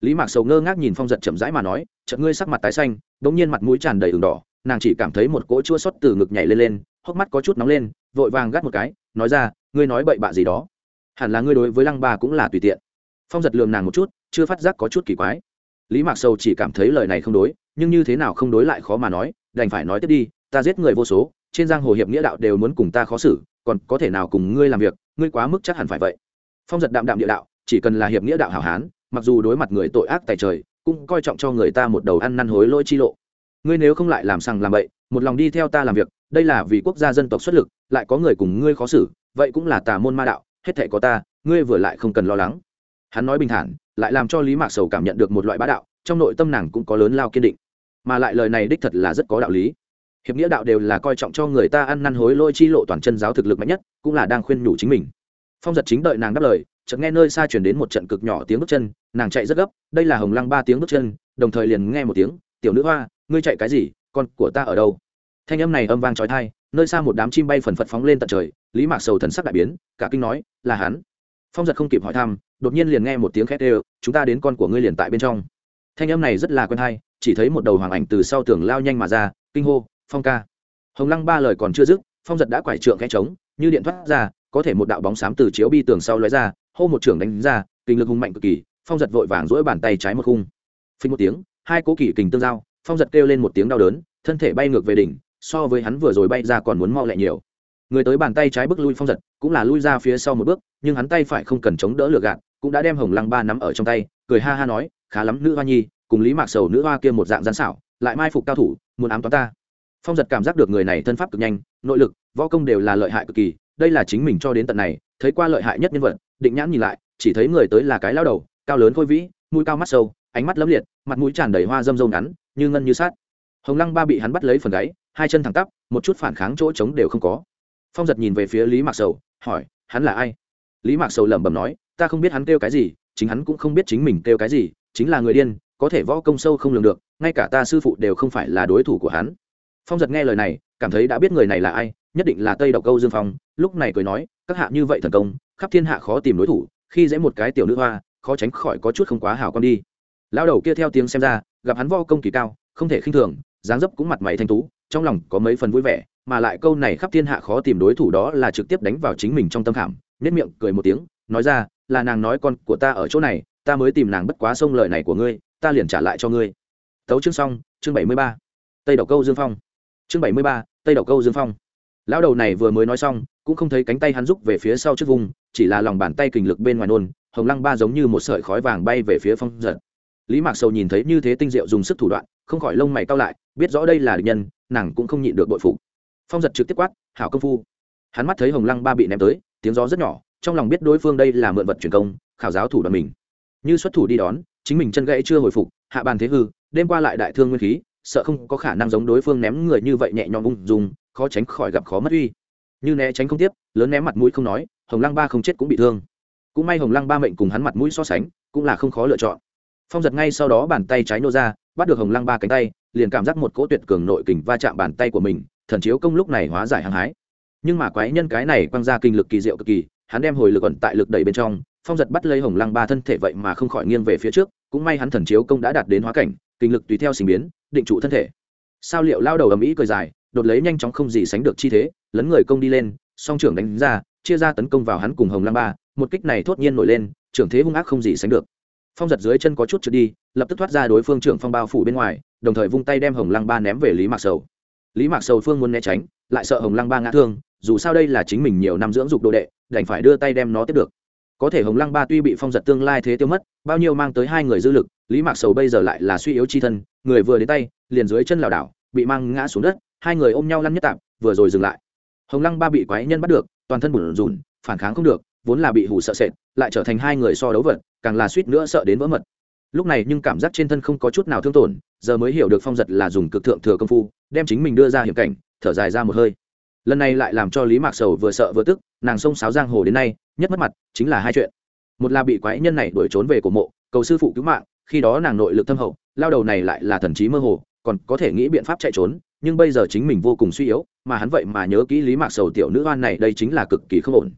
Lý mạc sầu ngơ ngác nhìn phong giật chậm rãi mà nói, chợt ngươi sắc mặt tái xanh đ ỗ n g nhiên mặt mũi tràn đầy ửng đỏ, nàng chỉ cảm thấy một cỗ chua xót từ ngực nhảy lên lên, hốc mắt có chút nóng lên, vội vàng gắt một cái, nói ra, ngươi nói bậy bạ gì đó? Hẳn là ngươi đối với lăng ba cũng là tùy tiện. Phong giật lườm nàng một chút, chưa phát giác có chút kỳ quái. Lý mạc sầu chỉ cảm thấy lời này không đối, nhưng như thế nào không đối lại khó mà nói, đành phải nói tiếp đi ta giết người vô số, trên giang hồ hiệp nghĩa đạo đều muốn cùng ta khó xử, còn có thể nào cùng ngươi làm việc, ngươi quá mức chắc hẳn phải vậy. Phong giật đạm đạm địa đạo, chỉ cần là hiệp nghĩa đạo hảo hán, mặc dù đối mặt người tội ác tại trời, cũng coi trọng cho người ta một đầu ăn năn hối lỗi chi lộ. Ngươi nếu không lại làm sằng làm bậy, một lòng đi theo ta làm việc, đây là vì quốc gia dân tộc xuất lực, lại có người cùng ngươi khó xử, vậy cũng là tà môn ma đạo, hết thể có ta, ngươi vừa lại không cần lo lắng. Hắn nói bình thản, lại làm cho lý mạc sầu cảm nhận được một loại bá đạo, trong nội tâm nàng cũng có lớn lao kiên định. Mà lại lời này đích thật là rất có đạo lý hiệp nghĩa đạo đều là coi trọng cho người ta ăn năn hối lôi chi lộ toàn chân giáo thực lực mạnh nhất, cũng là đang khuyên nhủ chính mình. Phong giật chính đợi nàng đáp lời, chợt nghe nơi xa chuyển đến một trận cực nhỏ tiếng bước chân, nàng chạy rất gấp, đây là hồng lăng ba tiếng bước chân, đồng thời liền nghe một tiếng, tiểu nữ hoa, ngươi chạy cái gì, con của ta ở đâu? Thanh âm này âm vang trói thai nơi xa một đám chim bay phần phật phóng lên tận trời, lý mạc sầu thần sắc đại biến, cả kinh nói, là hắn. Phong giật không kịp hỏi thăm, đột nhiên liền nghe một tiếng khét ê chúng ta đến con của ngươi liền tại bên trong. Thanh âm này rất là quen thai chỉ thấy một đầu hoàng ảnh từ sau tường lao nhanh mà ra, kinh hô phong ca. Hồng lăng ba lời còn chưa dứt, phong giật đã quải trượng khe trống, như điện thoát ra, có thể một đạo bóng xám từ chiếu bi tường sau lóe ra, hô một trưởng đánh ra, kinh lực hung mạnh cực kỳ, phong giật vội vàng rỗi bàn tay trái một khung. Phình một tiếng, hai cố kỳ kình tương giao, phong giật kêu lên một tiếng đau đớn, thân thể bay ngược về đỉnh, so với hắn vừa rồi bay ra còn muốn mau lại nhiều. Người tới bàn tay trái bước lui phong giật, cũng là lui ra phía sau một bước, nhưng hắn tay phải không cần chống đỡ lửa gạt, cũng đã đem hồng lăng ba nắm ở trong tay, cười ha ha nói, khá lắm nữ hoa nhi, cùng lý mạc sầu nữ hoa kia một dạng gian xảo, lại mai phục cao thủ, muốn ám toán ta phong giật cảm giác được người này thân pháp cực nhanh, nội lực, võ công đều là lợi hại cực kỳ, đây là chính mình cho đến tận này, thấy qua lợi hại nhất nhân vật, định nhãn nhìn lại, chỉ thấy người tới là cái lao đầu, cao lớn khôi vĩ, mũi cao mắt sâu, ánh mắt lấm liệt, mặt mũi tràn đầy hoa dâm dâu ngắn, như ngân như sát hồng lăng ba bị hắn bắt lấy phần gáy, hai chân thẳng tắp, một chút phản kháng chỗ trống đều không có. Phong giật nhìn về phía lý mạc sầu, hỏi, hắn là ai? Lý mạc sầu lẩm bẩm nói, ta không biết hắn kêu cái gì, chính hắn cũng không biết chính mình kêu cái gì, chính là người điên, có thể võ công sâu không lường được, ngay cả ta sư phụ đều không phải là đối thủ của hắn phong giật nghe lời này, cảm thấy đã biết người này là ai, nhất định là tây độc câu dương phong. Lúc này cười nói, các hạ như vậy thần công, khắp thiên hạ khó tìm đối thủ, khi dễ một cái tiểu nữ hoa, khó tránh khỏi có chút không quá hảo con đi. Lao đầu kia theo tiếng xem ra, gặp hắn vo công kỳ cao, không thể khinh thường, dáng dấp cũng mặt mày thanh tú, trong lòng có mấy phần vui vẻ, mà lại câu này khắp thiên hạ khó tìm đối thủ đó là trực tiếp đánh vào chính mình trong tâm khảm nết miệng cười một tiếng, nói ra, là nàng nói con của ta ở chỗ này, ta mới tìm nàng bất quá sông lời này của ngươi, ta liền trả lại cho ngươi. Tấu chương xong, chương bảy mươi ba. Tây độc câu dương phong chương bảy mươi ba, tây đầu câu dương phong. Lão đầu này vừa mới nói xong, cũng không thấy cánh tay hắn rúc về phía sau trước vùng, chỉ là lòng bàn tay kình lực bên ngoài nôn, hồng lăng ba giống như một sợi khói vàng bay về phía phong giật. Lý mạc sầu nhìn thấy như thế tinh diệu dùng sức thủ đoạn, không khỏi lông mày cao lại, biết rõ đây là địch nhân, nàng cũng không nhịn được bội phục. Phong giật trực tiếp quát, hảo công phu. Hắn mắt thấy hồng lăng ba bị ném tới, tiếng gió rất nhỏ, trong lòng biết đối phương đây là mượn vật truyền công, khảo giáo thủ đoạn mình. Như xuất thủ đi đón, chính mình chân gãy chưa hồi phục, hạ bàn thế hư, đêm qua lại đại thương nguyên khí sợ không có khả năng giống đối phương ném người như vậy nhẹ nhõm ung dung, khó tránh khỏi gặp khó mất uy. Như né tránh không tiếp, lớn ném mặt mũi không nói, hồng lăng ba không chết cũng bị thương. Cũng may hồng lăng ba mệnh cùng hắn mặt mũi so sánh, cũng là không khó lựa chọn. Phong giật ngay sau đó bàn tay trái nô ra, bắt được hồng lăng ba cánh tay, liền cảm giác một cỗ tuyệt cường nội kình va chạm bàn tay của mình, thần chiếu công lúc này hóa giải hăng hái. Nhưng mà quái nhân cái này quăng ra kinh lực kỳ diệu cực kỳ, hắn đem hồi lực ẩn tại lực đẩy bên trong, phong giật bắt lấy hồng lăng ba thân thể vậy mà không khỏi nghiêng về phía trước, cũng may hắn thần chiếu công đã đạt đến hóa cảnh, kinh lực tùy theo sinh biến định trụ thân thể. Sao liệu lao đầu ầm ĩ cười dài, đột lấy nhanh chóng không gì sánh được chi thế, lấn người công đi lên, song trưởng đánh ra, chia ra tấn công vào hắn cùng hồng lăng ba, một kích này thốt nhiên nổi lên, trưởng thế hung ác không gì sánh được. Phong giật dưới chân có chút trượt đi, lập tức thoát ra đối phương trưởng phong bao phủ bên ngoài, đồng thời vung tay đem hồng lăng ba ném về lý mạc sầu. Lý mạc sầu phương muốn né tránh, lại sợ hồng lăng ba ngã thương, dù sao đây là chính mình nhiều năm dưỡng dục đồ đệ, đành phải đưa tay đem nó tiếp được có thể hồng lăng ba tuy bị phong giật tương lai thế tiêu mất, bao nhiêu mang tới hai người dư lực, lý mạc sầu bây giờ lại là suy yếu chi thân, người vừa đến tay, liền dưới chân lảo đảo, bị mang ngã xuống đất, hai người ôm nhau lăn nhất tạm, vừa rồi dừng lại. Hồng lăng ba bị quái nhân bắt được, toàn thân bùn rùn phản kháng không được, vốn là bị hủ sợ sệt, lại trở thành hai người so đấu vật, càng là suýt nữa sợ đến vỡ mật. Lúc này nhưng cảm giác trên thân không có chút nào thương tổn, giờ mới hiểu được phong giật là dùng cực thượng thừa công phu, đem chính mình đưa ra hiểm cảnh, thở dài ra một hơi lần này lại làm cho lý mạc sầu vừa sợ vừa tức, nàng xông sáo giang hồ đến nay, nhất mất mặt, chính là hai chuyện. Một là bị quái nhân này đuổi trốn về cổ mộ, cầu sư phụ cứu mạng, khi đó nàng nội lực thâm hậu, lao đầu này lại là thần trí mơ hồ, còn có thể nghĩ biện pháp chạy trốn, nhưng bây giờ chính mình vô cùng suy yếu, mà hắn vậy mà nhớ kỹ lý mạc sầu tiểu nữ oan này, đây chính là cực kỳ không ổn.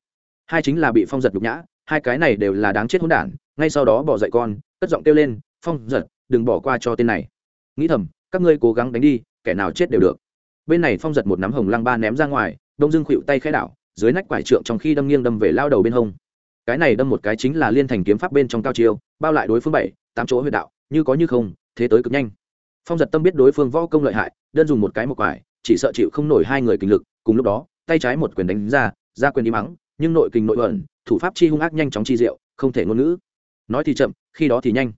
Hai chính là bị phong giật nhục nhã, hai cái này đều là đáng chết hỗn đản, ngay sau đó bỏ dậy con, cất giọng kêu lên, phong giật, đừng bỏ qua cho tên này. Nghĩ thầm, các ngươi cố gắng đánh đi, kẻ nào chết đều được bên này phong giật một nắm hồng lăng ba ném ra ngoài, đông dương khuỵu tay khẽ đảo, dưới nách quải trượng trong khi đâm nghiêng đâm về lao đầu bên hông. Cái này đâm một cái chính là liên thành kiếm pháp bên trong cao chiêu, bao lại đối phương bảy, tám chỗ huyệt đạo, như có như không, thế tới cực nhanh. Phong giật tâm biết đối phương võ công lợi hại, đơn dùng một cái một quải, chỉ sợ chịu không nổi hai người kinh lực, cùng lúc đó, tay trái một quyền đánh ra ra quyền đi mắng, nhưng nội kinh nội ẩn, thủ pháp chi hung ác nhanh chóng chi diệu, không thể ngôn ngữ. Nói thì chậm, khi đó thì nhanh.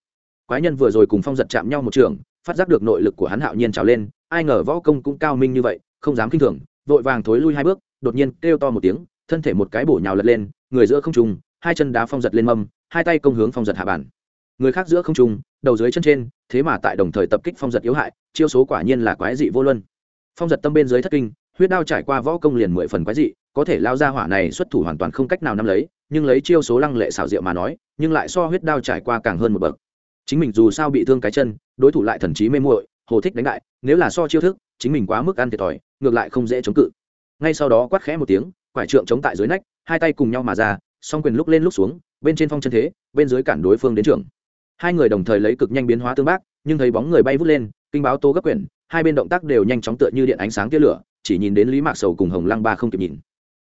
Quái nhân vừa rồi cùng phong giật chạm nhau một trường, phát giác được nội lực của hắn hạo nhiên trào lên ai ngờ võ công cũng cao minh như vậy, không dám kinh thường, vội vàng thối lui hai bước, đột nhiên kêu to một tiếng, thân thể một cái bổ nhào lật lên, người giữa không trùng hai chân đá phong giật lên mâm, hai tay công hướng phong giật hạ bản người khác giữa không trùng đầu dưới chân trên, thế mà tại đồng thời tập kích phong giật yếu hại, chiêu số quả nhiên là quái dị vô luân. Phong giật tâm bên dưới thất kinh, huyết đao trải qua võ công liền mười phần quái dị, có thể lao ra hỏa này xuất thủ hoàn toàn không cách nào nắm lấy, nhưng lấy chiêu số lăng lệ xảo diệu mà nói, nhưng lại so huyết đao trải qua càng hơn một bậc. Chính mình dù sao bị thương cái chân, đối thủ lại thần trí mê muội hồ thích đánh đại, nếu là so chiêu thức, chính mình quá mức ăn thiệt thòi, ngược lại không dễ chống cự. Ngay sau đó quát khẽ một tiếng, quải trượng chống tại dưới nách, hai tay cùng nhau mà ra, song quyền lúc lên lúc xuống, bên trên phong chân thế, bên dưới cản đối phương đến trường. Hai người đồng thời lấy cực nhanh biến hóa tương bác, nhưng thấy bóng người bay vút lên, kinh báo tố gấp quyển hai bên động tác đều nhanh chóng tựa như điện ánh sáng tia lửa, chỉ nhìn đến lý mạc sầu cùng hồng lăng ba không kịp nhìn.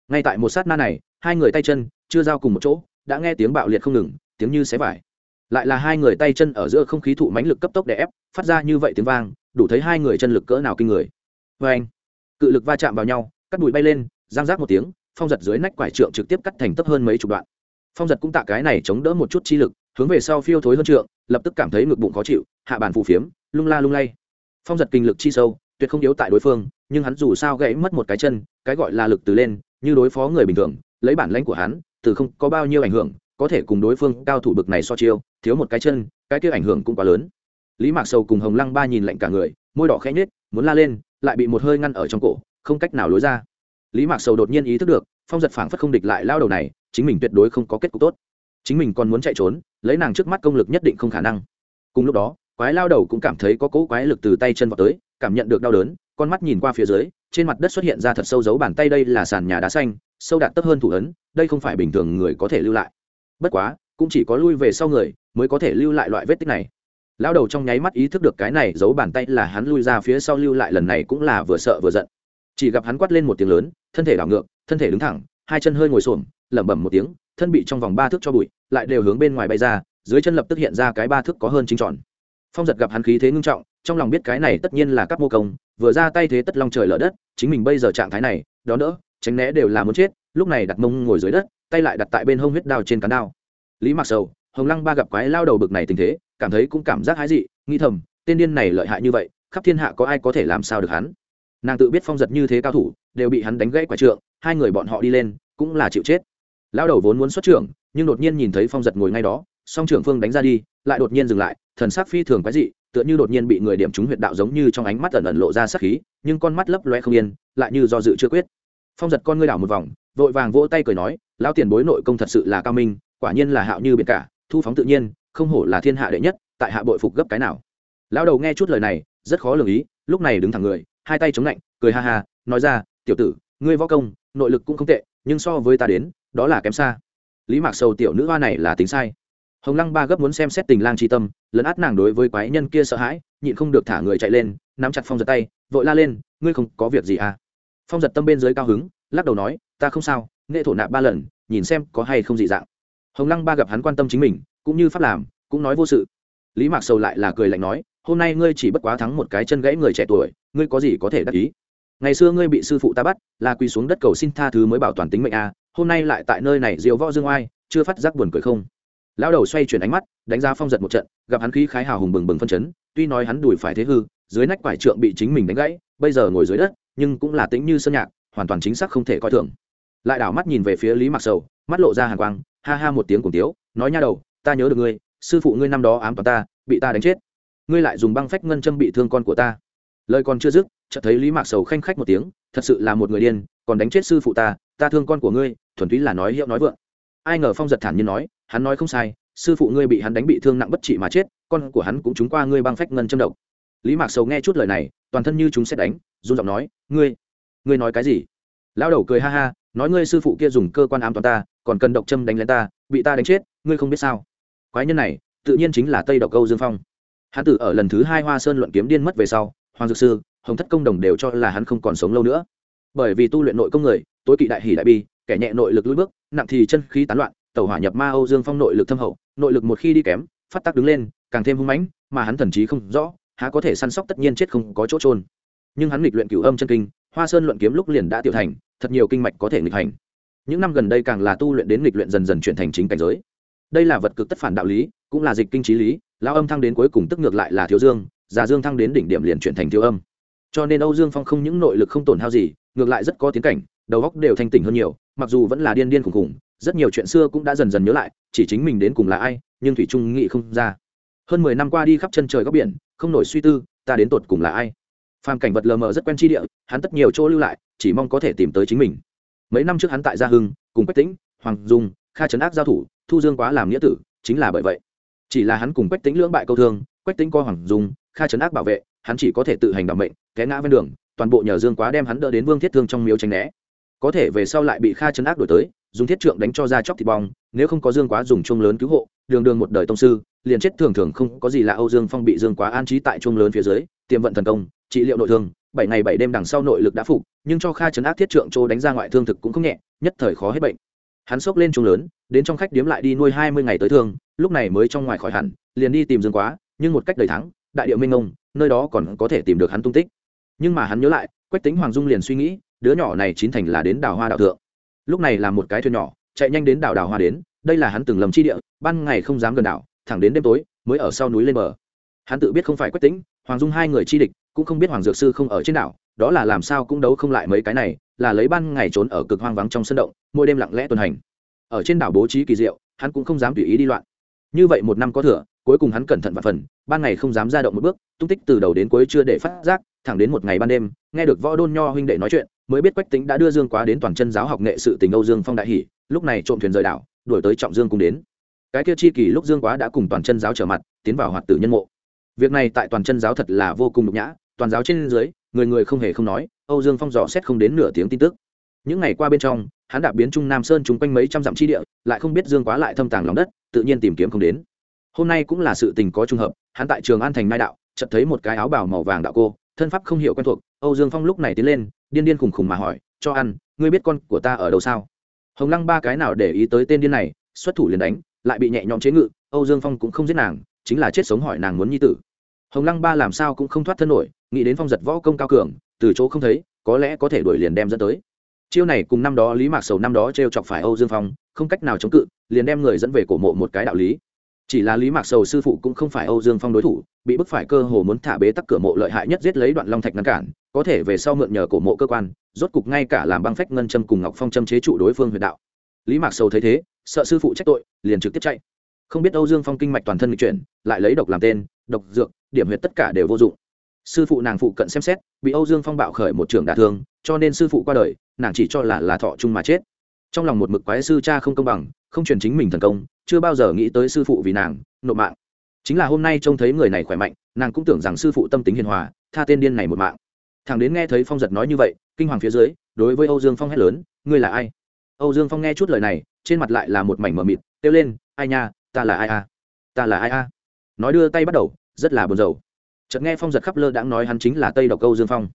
Ngay tại một sát na này, hai người tay chân, chưa giao cùng một chỗ, đã nghe tiếng bạo liệt không ngừng, tiếng như xé vải lại là hai người tay chân ở giữa không khí thụ mãnh lực cấp tốc để ép, phát ra như vậy tiếng vang, đủ thấy hai người chân lực cỡ nào kinh người. Vê anh, cự lực va chạm vào nhau, cắt bụi bay lên, giang rác một tiếng, phong giật dưới nách quải trượng trực tiếp cắt thành tấp hơn mấy chục đoạn. Phong giật cũng tạ cái này chống đỡ một chút chi lực, hướng về sau phiêu thối hơn trượng, lập tức cảm thấy ngực bụng khó chịu, hạ bàn phù phiếm, lung la lung lay. Phong giật kinh lực chi sâu, tuyệt không yếu tại đối phương, nhưng hắn dù sao gãy mất một cái chân, cái gọi là lực từ lên, như đối phó người bình thường, lấy bản lãnh của hắn, từ không có bao nhiêu ảnh hưởng có thể cùng đối phương cao thủ bực này so chiêu, thiếu một cái chân, cái kia ảnh hưởng cũng quá lớn. Lý mạc sầu cùng hồng lăng ba nhìn lạnh cả người, môi đỏ khẽ nhết muốn la lên, lại bị một hơi ngăn ở trong cổ, không cách nào lối ra. Lý mạc sầu đột nhiên ý thức được, phong giật phảng phất không địch lại lao đầu này, chính mình tuyệt đối không có kết cục tốt. Chính mình còn muốn chạy trốn, lấy nàng trước mắt công lực nhất định không khả năng. Cùng lúc đó, quái lao đầu cũng cảm thấy có cỗ quái lực từ tay chân vào tới, cảm nhận được đau đớn, con mắt nhìn qua phía dưới, trên mặt đất xuất hiện ra thật sâu dấu bàn tay đây là sàn nhà đá xanh, sâu đạt tấp hơn thủ ấn, đây không phải bình thường người có thể lưu lại bất quá, cũng chỉ có lui về sau người mới có thể lưu lại loại vết tích này. Lao đầu trong nháy mắt ý thức được cái này giấu bàn tay là hắn lui ra phía sau lưu lại lần này cũng là vừa sợ vừa giận. Chỉ gặp hắn quát lên một tiếng lớn, thân thể đảo ngược, thân thể đứng thẳng, hai chân hơi ngồi xổm, lẩm bẩm một tiếng, thân bị trong vòng ba thước cho bụi, lại đều hướng bên ngoài bay ra, dưới chân lập tức hiện ra cái ba thước có hơn chính tròn. Phong giật gặp hắn khí thế ngưng trọng, trong lòng biết cái này tất nhiên là các mô công, vừa ra tay thế tất long trời lở đất, chính mình bây giờ trạng thái này đó đỡ, tránh né đều là muốn chết, lúc này đặt mông ngồi dưới đất tay lại đặt tại bên hông huyết đao trên cán đao. Lý mặc sầu, hồng lăng ba gặp quái lao đầu bực này tình thế, cảm thấy cũng cảm giác hái dị nghi thầm, tên điên này lợi hại như vậy, khắp thiên hạ có ai có thể làm sao được hắn? Nàng tự biết phong giật như thế cao thủ, đều bị hắn đánh gãy quả trượng, hai người bọn họ đi lên, cũng là chịu chết. Lao đầu vốn muốn xuất trưởng, nhưng đột nhiên nhìn thấy phong giật ngồi ngay đó, song trưởng phương đánh ra đi, lại đột nhiên dừng lại, thần sắc phi thường quái dị, tựa như đột nhiên bị người điểm trúng huyệt đạo giống như trong ánh mắt ẩn ẩn lộ ra sắc khí, nhưng con mắt lấp loe không yên, lại như do dự chưa quyết. Phong giật con ngươi đảo một vòng, vội vàng vỗ tay cười nói Lão tiền bối nội công thật sự là cao minh, quả nhiên là hạo như biệt cả, thu phóng tự nhiên, không hổ là thiên hạ đệ nhất, tại hạ bội phục gấp cái nào. Lão đầu nghe chút lời này, rất khó lường ý, lúc này đứng thẳng người, hai tay chống lạnh, cười ha ha, nói ra, tiểu tử, ngươi võ công, nội lực cũng không tệ, nhưng so với ta đến, đó là kém xa. Lý mạc sầu tiểu nữ hoa này là tính sai. Hồng lăng ba gấp muốn xem xét tình lang tri tâm, lấn át nàng đối với quái nhân kia sợ hãi, nhịn không được thả người chạy lên, nắm chặt phong giật tay, vội la lên, ngươi không có việc gì à? Phong giật tâm bên dưới cao hứng, lắc đầu nói, ta không sao nghệ thổ nạp ba lần, nhìn xem có hay không dị dạng. Hồng lăng ba gặp hắn quan tâm chính mình, cũng như pháp làm, cũng nói vô sự. Lý mạc sầu lại là cười lạnh nói, hôm nay ngươi chỉ bất quá thắng một cái chân gãy người trẻ tuổi, ngươi có gì có thể đắc ý? Ngày xưa ngươi bị sư phụ ta bắt, là quỳ xuống đất cầu xin tha thứ mới bảo toàn tính mệnh a à. hôm nay lại tại nơi này diều võ dương oai, chưa phát giác buồn cười không? Lão đầu xoay chuyển ánh mắt, đánh giá phong giật một trận, gặp hắn khí khái hào hùng bừng bừng phân chấn, tuy nói hắn đùi phải thế hư, dưới nách quải trượng bị chính mình đánh gãy, bây giờ ngồi dưới đất, nhưng cũng là tính như sơn nhạc, hoàn toàn chính xác không thể coi thường lại đảo mắt nhìn về phía lý mặc sầu, mắt lộ ra hàng quang, ha ha một tiếng cùng tiếu, nói nha đầu, ta nhớ được ngươi, sư phụ ngươi năm đó ám toàn ta, bị ta đánh chết. Ngươi lại dùng băng phách ngân châm bị thương con của ta. Lời còn chưa dứt, chợt thấy lý mạc sầu khanh khách một tiếng, thật sự là một người điên, còn đánh chết sư phụ ta ta thương con của ngươi, thuần túy là nói hiệu nói vượng. Ai ngờ phong giật thản nhiên nói, hắn nói không sai, sư phụ ngươi bị hắn đánh bị thương nặng bất trị mà chết, con của hắn cũng trúng qua ngươi băng phách ngân châm độc. Lý mạc sầu nghe chút lời này, toàn thân như chúng sẽ đánh, run giọng nói, ngươi ngươi nói cái gì? Lão đầu cười ha ha nói ngươi sư phụ kia dùng cơ quan ám toàn ta, còn cần độc châm đánh lên ta, bị ta đánh chết, ngươi không biết sao? Quái nhân này, tự nhiên chính là tây độc câu dương phong. Hắn tử ở lần thứ hai hoa sơn luận kiếm điên mất về sau, hoàng dược sư, hồng thất công đồng đều cho là hắn không còn sống lâu nữa. Bởi vì tu luyện nội công người, tối kỵ đại hỷ đại bi, kẻ nhẹ nội lực lưỡi bước, nặng thì chân khí tán loạn tàu hỏa nhập ma âu dương phong nội lực thâm hậu, nội lực một khi đi kém, phát tác đứng lên, càng thêm hung mãnh, mà hắn thần trí không rõ, há có thể săn sóc tất nhiên chết không có chỗ trôn nhưng hắn nghịch luyện cửu âm chân kinh, hoa sơn luận kiếm lúc liền đã tiểu thành thật nhiều kinh mạch có thể nghịch hành. Những năm gần đây càng là tu luyện đến nghịch luyện dần dần chuyển thành chính cảnh giới. Đây là vật cực tất phản đạo lý, cũng là dịch kinh trí lý lao âm thăng đến cuối cùng tức ngược lại là thiếu dương, già dương thăng đến đỉnh điểm liền chuyển thành thiếu âm. Cho nên âu dương phong không những nội lực không tổn hao gì, ngược lại rất có tiến cảnh, đầu óc đều thanh tỉnh hơn nhiều, mặc dù vẫn là điên điên khùng khùng rất nhiều chuyện xưa cũng đã dần dần nhớ lại, chỉ chính mình đến cùng là ai, nhưng thủy trung nghĩ không ra. Hơn mười năm qua đi khắp chân trời góc biển, không nổi suy tư, ta đến tột cùng là ai? Phàm cảnh vật lờ mờ rất quen chi địa, hắn tất nhiều chỗ lưu lại, chỉ mong có thể tìm tới chính mình. Mấy năm trước hắn tại gia hưng, cùng quách tĩnh, hoàng dung, kha trấn ác giao thủ, thu dương quá làm nghĩa tử, chính là bởi vậy. Chỉ là hắn cùng quách tĩnh lưỡng bại câu thương, quách tĩnh coi hoàng dung, kha trấn ác bảo vệ, hắn chỉ có thể tự hành đảm mệnh, té ngã ven đường, toàn bộ nhờ dương quá đem hắn đỡ đến vương thiết thương trong miếu tranh né. Có thể về sau lại bị kha trấn ác đổi tới, dùng thiết trượng đánh cho ra chóc thịt bong, nếu không có dương quá dùng chung lớn cứu hộ, đường đường một đời tông sư liền chết thường thường không có gì là âu dương phong bị dương quá an trí tại trung lớn phía dưới tiềm vận thần công trị liệu nội thương bảy ngày bảy đêm đằng sau nội lực đã phục nhưng cho kha trấn ác thiết trượng trô đánh ra ngoại thương thực cũng không nhẹ nhất thời khó hết bệnh. Hắn sốc lên trung lớn đến trong khách điếm lại đi nuôi hai mươi ngày tới thương lúc này mới trong ngoài khỏi hẳn liền đi tìm dương quá nhưng một cách đầy thắng đại điệu minh ngông, nơi đó còn có thể tìm được hắn tung tích. Nhưng mà hắn nhớ lại quách tính hoàng dung liền suy nghĩ đứa nhỏ này chín thành là đến đảo hoa đảo thượng. Lúc này là một cái thuyền nhỏ chạy nhanh đến đảo đảo hoa đến đây là hắn từng lầm chi địa ban ngày không dám gần đảo thẳng đến đêm tối, mới ở sau núi lên bờ. Hắn tự biết không phải quách tính hoàng dung hai người chi địch, cũng không biết hoàng dược sư không ở trên đảo, đó là làm sao cũng đấu không lại mấy cái này, là lấy ban ngày trốn ở cực hoang vắng trong sân động, mỗi đêm lặng lẽ tuần hành. Ở trên đảo bố trí kỳ diệu, hắn cũng không dám tùy ý đi loạn. Như vậy một năm có thừa, cuối cùng hắn cẩn thận và phần, ban ngày không dám ra động một bước, tung tích từ đầu đến cuối chưa để phát giác, thẳng đến một ngày ban đêm, nghe được võ đôn nho huynh đệ nói chuyện, mới biết quách tính đã đưa dương quá đến toàn chân giáo học nghệ sự tình âu dương phong đại hỷ, lúc này trộm thuyền rời đảo, đuổi tới trọng dương cùng đến cái kia chi kỳ lúc dương quá đã cùng toàn chân giáo trở mặt, tiến vào hoạt tử nhân mộ. Việc này tại toàn chân giáo thật là vô cùng nhục nhã, toàn giáo trên dưới, người người không hề không nói, âu dương phong dò xét không đến nửa tiếng tin tức. Những ngày qua bên trong, hắn đã biến trung nam sơn chung quanh mấy trăm dặm chi địa, lại không biết dương quá lại thâm tàng lòng đất, tự nhiên tìm kiếm không đến. Hôm nay cũng là sự tình có trùng hợp, hắn tại trường an thành mai đạo, chợt thấy một cái áo bào màu vàng đạo cô, thân pháp không hiểu quen thuộc, âu dương phong lúc này tiến lên, điên điên khùng khùng mà hỏi, cho ăn, ngươi biết con của ta ở đâu sao? Hồng lăng ba cái nào để ý tới tên điên này, xuất thủ liền đánh lại bị nhẹ nhõm chế ngự, âu dương phong cũng không giết nàng, chính là chết sống hỏi nàng muốn nhi tử. Hồng lăng ba làm sao cũng không thoát thân nổi, nghĩ đến phong giật võ công cao cường, từ chỗ không thấy, có lẽ có thể đuổi liền đem dẫn tới. Chiêu này cùng năm đó lý mạc sầu năm đó t r e o chọc phải âu dương phong, không cách nào chống cự, liền đem người dẫn về cổ mộ một cái đạo lý. Chỉ là lý mạc sầu sư phụ cũng không phải âu dương phong đối thủ, bị bức phải cơ hồ muốn thả bế tắc cửa mộ lợi hại nhất giết lấy đoạn long thạch ngăn cản, có thể về sau mượn nhờ cổ mộ cơ quan, rốt cục ngay cả làm băng phách ngân châm cùng ngọc phong châm chế trụ đối phương huyền đạo lý mạc sầu thấy thế, sợ sư phụ trách tội, liền trực tiếp chạy. Không biết âu dương phong kinh mạch toàn thân bị chuyển, lại lấy độc làm tên, độc dược, điểm huyệt tất cả đều vô dụng. Sư phụ nàng phụ cận xem xét, bị âu dương phong bạo khởi một trường đả thương, cho nên sư phụ qua đời, nàng chỉ cho là là thọ chung mà chết. Trong lòng một mực quái sư cha không công bằng, không truyền chính mình thần công, chưa bao giờ nghĩ tới sư phụ vì nàng, nộp mạng. Chính là hôm nay trông thấy người này khỏe mạnh, nàng cũng tưởng rằng sư phụ tâm tính hiền hòa, tha tên điên này một mạng. Thằng đến nghe thấy phong giật nói như vậy, kinh hoàng phía dưới, đối với âu dương phong hét lớn, ngươi là ai? Âu dương phong nghe chút lời này, trên mặt lại là một mảnh mờ mịt, kêu lên, ai nha, ta là ai a? Ta là ai a? Nói đưa tay bắt đầu, rất là buồn rầu. Chợt nghe phong giật khắp lơ đãng nói hắn chính là tây độc câu dương phong.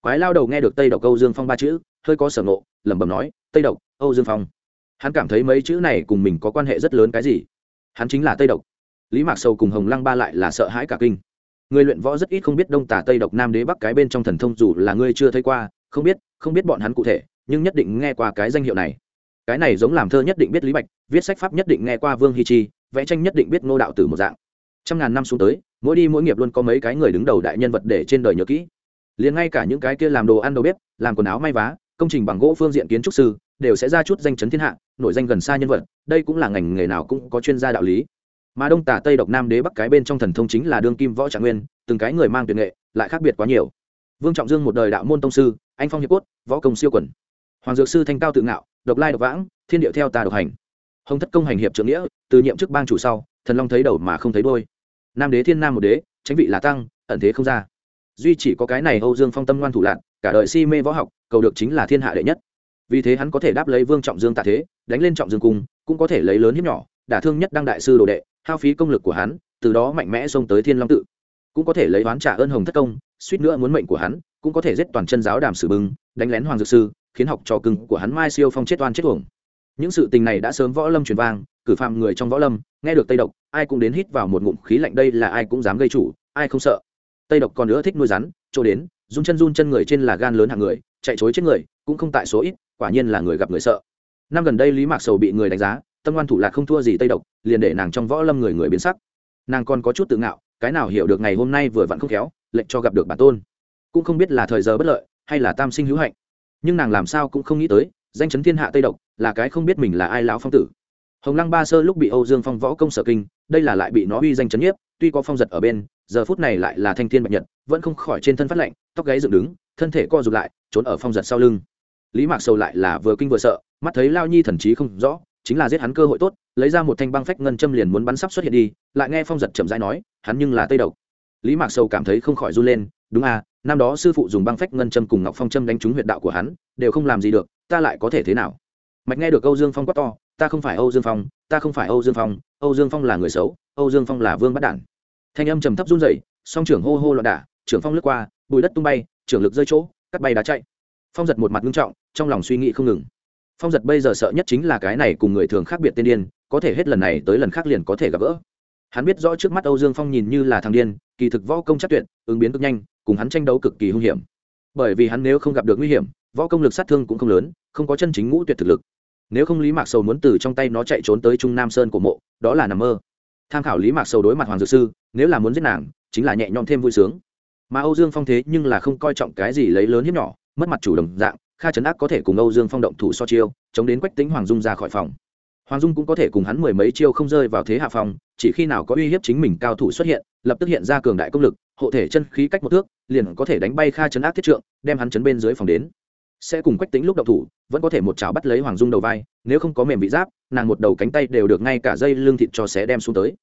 Quái lao đầu nghe được tây độc câu dương phong ba chữ, hơi có sở ngộ, lẩm bẩm nói, tây độc, âu dương phong. Hắn cảm thấy mấy chữ này cùng mình có quan hệ rất lớn cái gì? Hắn chính là tây độc. Lý mạc sầu cùng hồng lăng ba lại là sợ hãi cả kinh. Người luyện võ rất ít không biết đông tả tây độc nam đế bắc cái bên trong thần thông dù là ngươi chưa thấy qua, không biết không biết bọn hắn cụ thể, nhưng nhất định nghe qua cái danh hiệu này cái này giống làm thơ nhất định biết lý bạch, viết sách pháp nhất định nghe qua vương hi chi, vẽ tranh nhất định biết ngô đạo tử một dạng. Trăm ngàn năm xuống tới, mỗi đi mỗi nghiệp luôn có mấy cái người đứng đầu đại nhân vật để trên đời nhớ kỹ. Liền ngay cả những cái kia làm đồ ăn đồ bếp, làm quần áo may vá, công trình bằng gỗ phương diện kiến trúc sư, đều sẽ ra chút danh chấn thiên hạ, nổi danh gần xa nhân vật, đây cũng là ngành nghề nào cũng có chuyên gia đạo lý. Mà đông tả tây độc nam đế bắc cái bên trong thần thông chính là đương kim võ trạng nguyên, từng cái người mang tuyệt nghệ, lại khác biệt quá nhiều. Vương trọng dương một đời đạo môn tông sư, anh phong hiệp cốt, võ công siêu quần hoàng dược sư thanh cao tự ngạo, độc lai độc vãng, thiên điệu theo ta độc hành. Hồng thất công hành hiệp trưởng nghĩa, từ nhiệm chức bang chủ sau, thần long thấy đầu mà không thấy đôi nam đế thiên nam một đế tránh vị là tăng, ẩn thế không ra. Duy chỉ có cái này âu dương phong tâm ngoan thủ lạc cả đời si mê võ học, cầu được chính là thiên hạ đệ nhất. Vì thế hắn có thể đáp lấy vương trọng dương tạ thế, đánh lên trọng dương cung, cũng có thể lấy lớn hiếp nhỏ, đả thương nhất đăng đại sư đồ đệ, hao phí công lực của hắn, từ đó mạnh mẽ xông tới thiên long tự. Cũng có thể lấy oán trả ơn hồng thất công, suýt nữa muốn mệnh của hắn, cũng có thể giết toàn chân giáo đàm sử bưng đánh lén hoàng dược sư khiến học trò cưng của hắn mai siêu phong chết oan chết tuồng những sự tình này đã sớm võ lâm truyền vang, cử phạm người trong võ lâm, nghe được tây độc, ai cũng đến hít vào một ngụm khí lạnh đây là ai cũng dám gây chủ, ai không sợ. Tây độc còn nữa thích nuôi rắn, chỗ đến, run chân run chân người trên là gan lớn hạng người, chạy chối chết người, cũng không tại số ít, quả nhiên là người gặp người sợ. Năm gần đây lý mạc sầu bị người đánh giá, tâm ngoan thủ lạc không thua gì tây độc, liền để nàng trong võ lâm người người biến sắc. Nàng còn có chút tự ngạo, cái nào hiểu được ngày hôm nay vừa vặn không khéo, lệnh cho gặp được bản tôn. Cũng không biết là thời giờ bất lợi, hay là tam sinh hữu hạnh nhưng nàng làm sao cũng không nghĩ tới, danh chấn thiên hạ tây độc, là cái không biết mình là ai lão phong tử. Hồng lăng ba sơ lúc bị âu dương phong võ công sở kinh, đây là lại bị nó uy danh chấn nhiếp, tuy có phong giật ở bên, giờ phút này lại là thanh thiên bạch nhật, vẫn không khỏi trên thân phát lạnh, tóc gáy dựng đứng, thân thể co rụt lại, trốn ở phong giật sau lưng. Lý mạc sầu lại là vừa kinh vừa sợ, mắt thấy lao nhi thần trí không rõ, chính là giết hắn cơ hội tốt, lấy ra một thanh băng phách ngân châm liền muốn bắn sắp xuất hiện đi, lại nghe phong giật chậm rãi nói, hắn nhưng là tây độc. Lý mạc sầu cảm thấy không khỏi run lên, đúng à năm đó sư phụ dùng băng phách ngân châm cùng ngọc phong châm đánh trúng huyệt đạo của hắn, đều không làm gì được, ta lại có thể thế nào? Mạch nghe được âu dương phong quát to, ta không phải âu dương phong, ta không phải âu dương phong, âu dương phong là người xấu, âu dương phong là vương bắt đản. Thanh âm trầm thấp run rẩy, song trưởng hô hô loạn đả, trưởng phong lướt qua bùi đất tung bay, trưởng lực rơi chỗ, cắt bay đá chạy. Phong giật một mặt nghiêm trọng, trong lòng suy nghĩ không ngừng. Phong giật bây giờ sợ nhất chính là cái này cùng người thường khác biệt tiên điên, có thể hết lần này tới lần khác liền có thể gặp gỡ. Hắn biết rõ trước mắt âu dương phong nhìn như là thằng điên kỳ thực võ công chắc tuyệt, ứng biến cực nhanh, cùng hắn tranh đấu cực kỳ hung hiểm. Bởi vì hắn nếu không gặp được nguy hiểm, võ công lực sát thương cũng không lớn, không có chân chính ngũ tuyệt thực lực. Nếu không lý mạc sầu muốn từ trong tay nó chạy trốn tới trung nam sơn của mộ, đó là nằm mơ. Tham khảo lý mạc sầu đối mặt hoàng dược sư, nếu là muốn giết nàng, chính là nhẹ nhõm thêm vui sướng. Mà âu dương phong thế nhưng là không coi trọng cái gì lấy lớn hiếp nhỏ, mất mặt chủ đồng dạng, kha trấn ác có thể cùng âu dương phong động thủ so chiêu, chống đến quách tính hoàng dung ra khỏi phòng hoàng dung cũng có thể cùng hắn mười mấy chiêu không rơi vào thế hạ phòng, chỉ khi nào có uy hiếp chính mình cao thủ xuất hiện, lập tức hiện ra cường đại công lực, hộ thể chân khí cách một thước, liền có thể đánh bay kha chấn ác thiết trượng, đem hắn chấn bên dưới phòng đến. Sẽ cùng quách tính lúc động thủ, vẫn có thể một chảo bắt lấy hoàng dung đầu vai, nếu không có mềm bị giáp, nàng một đầu cánh tay đều được ngay cả dây lưng thịt cho sẽ đem xuống tới.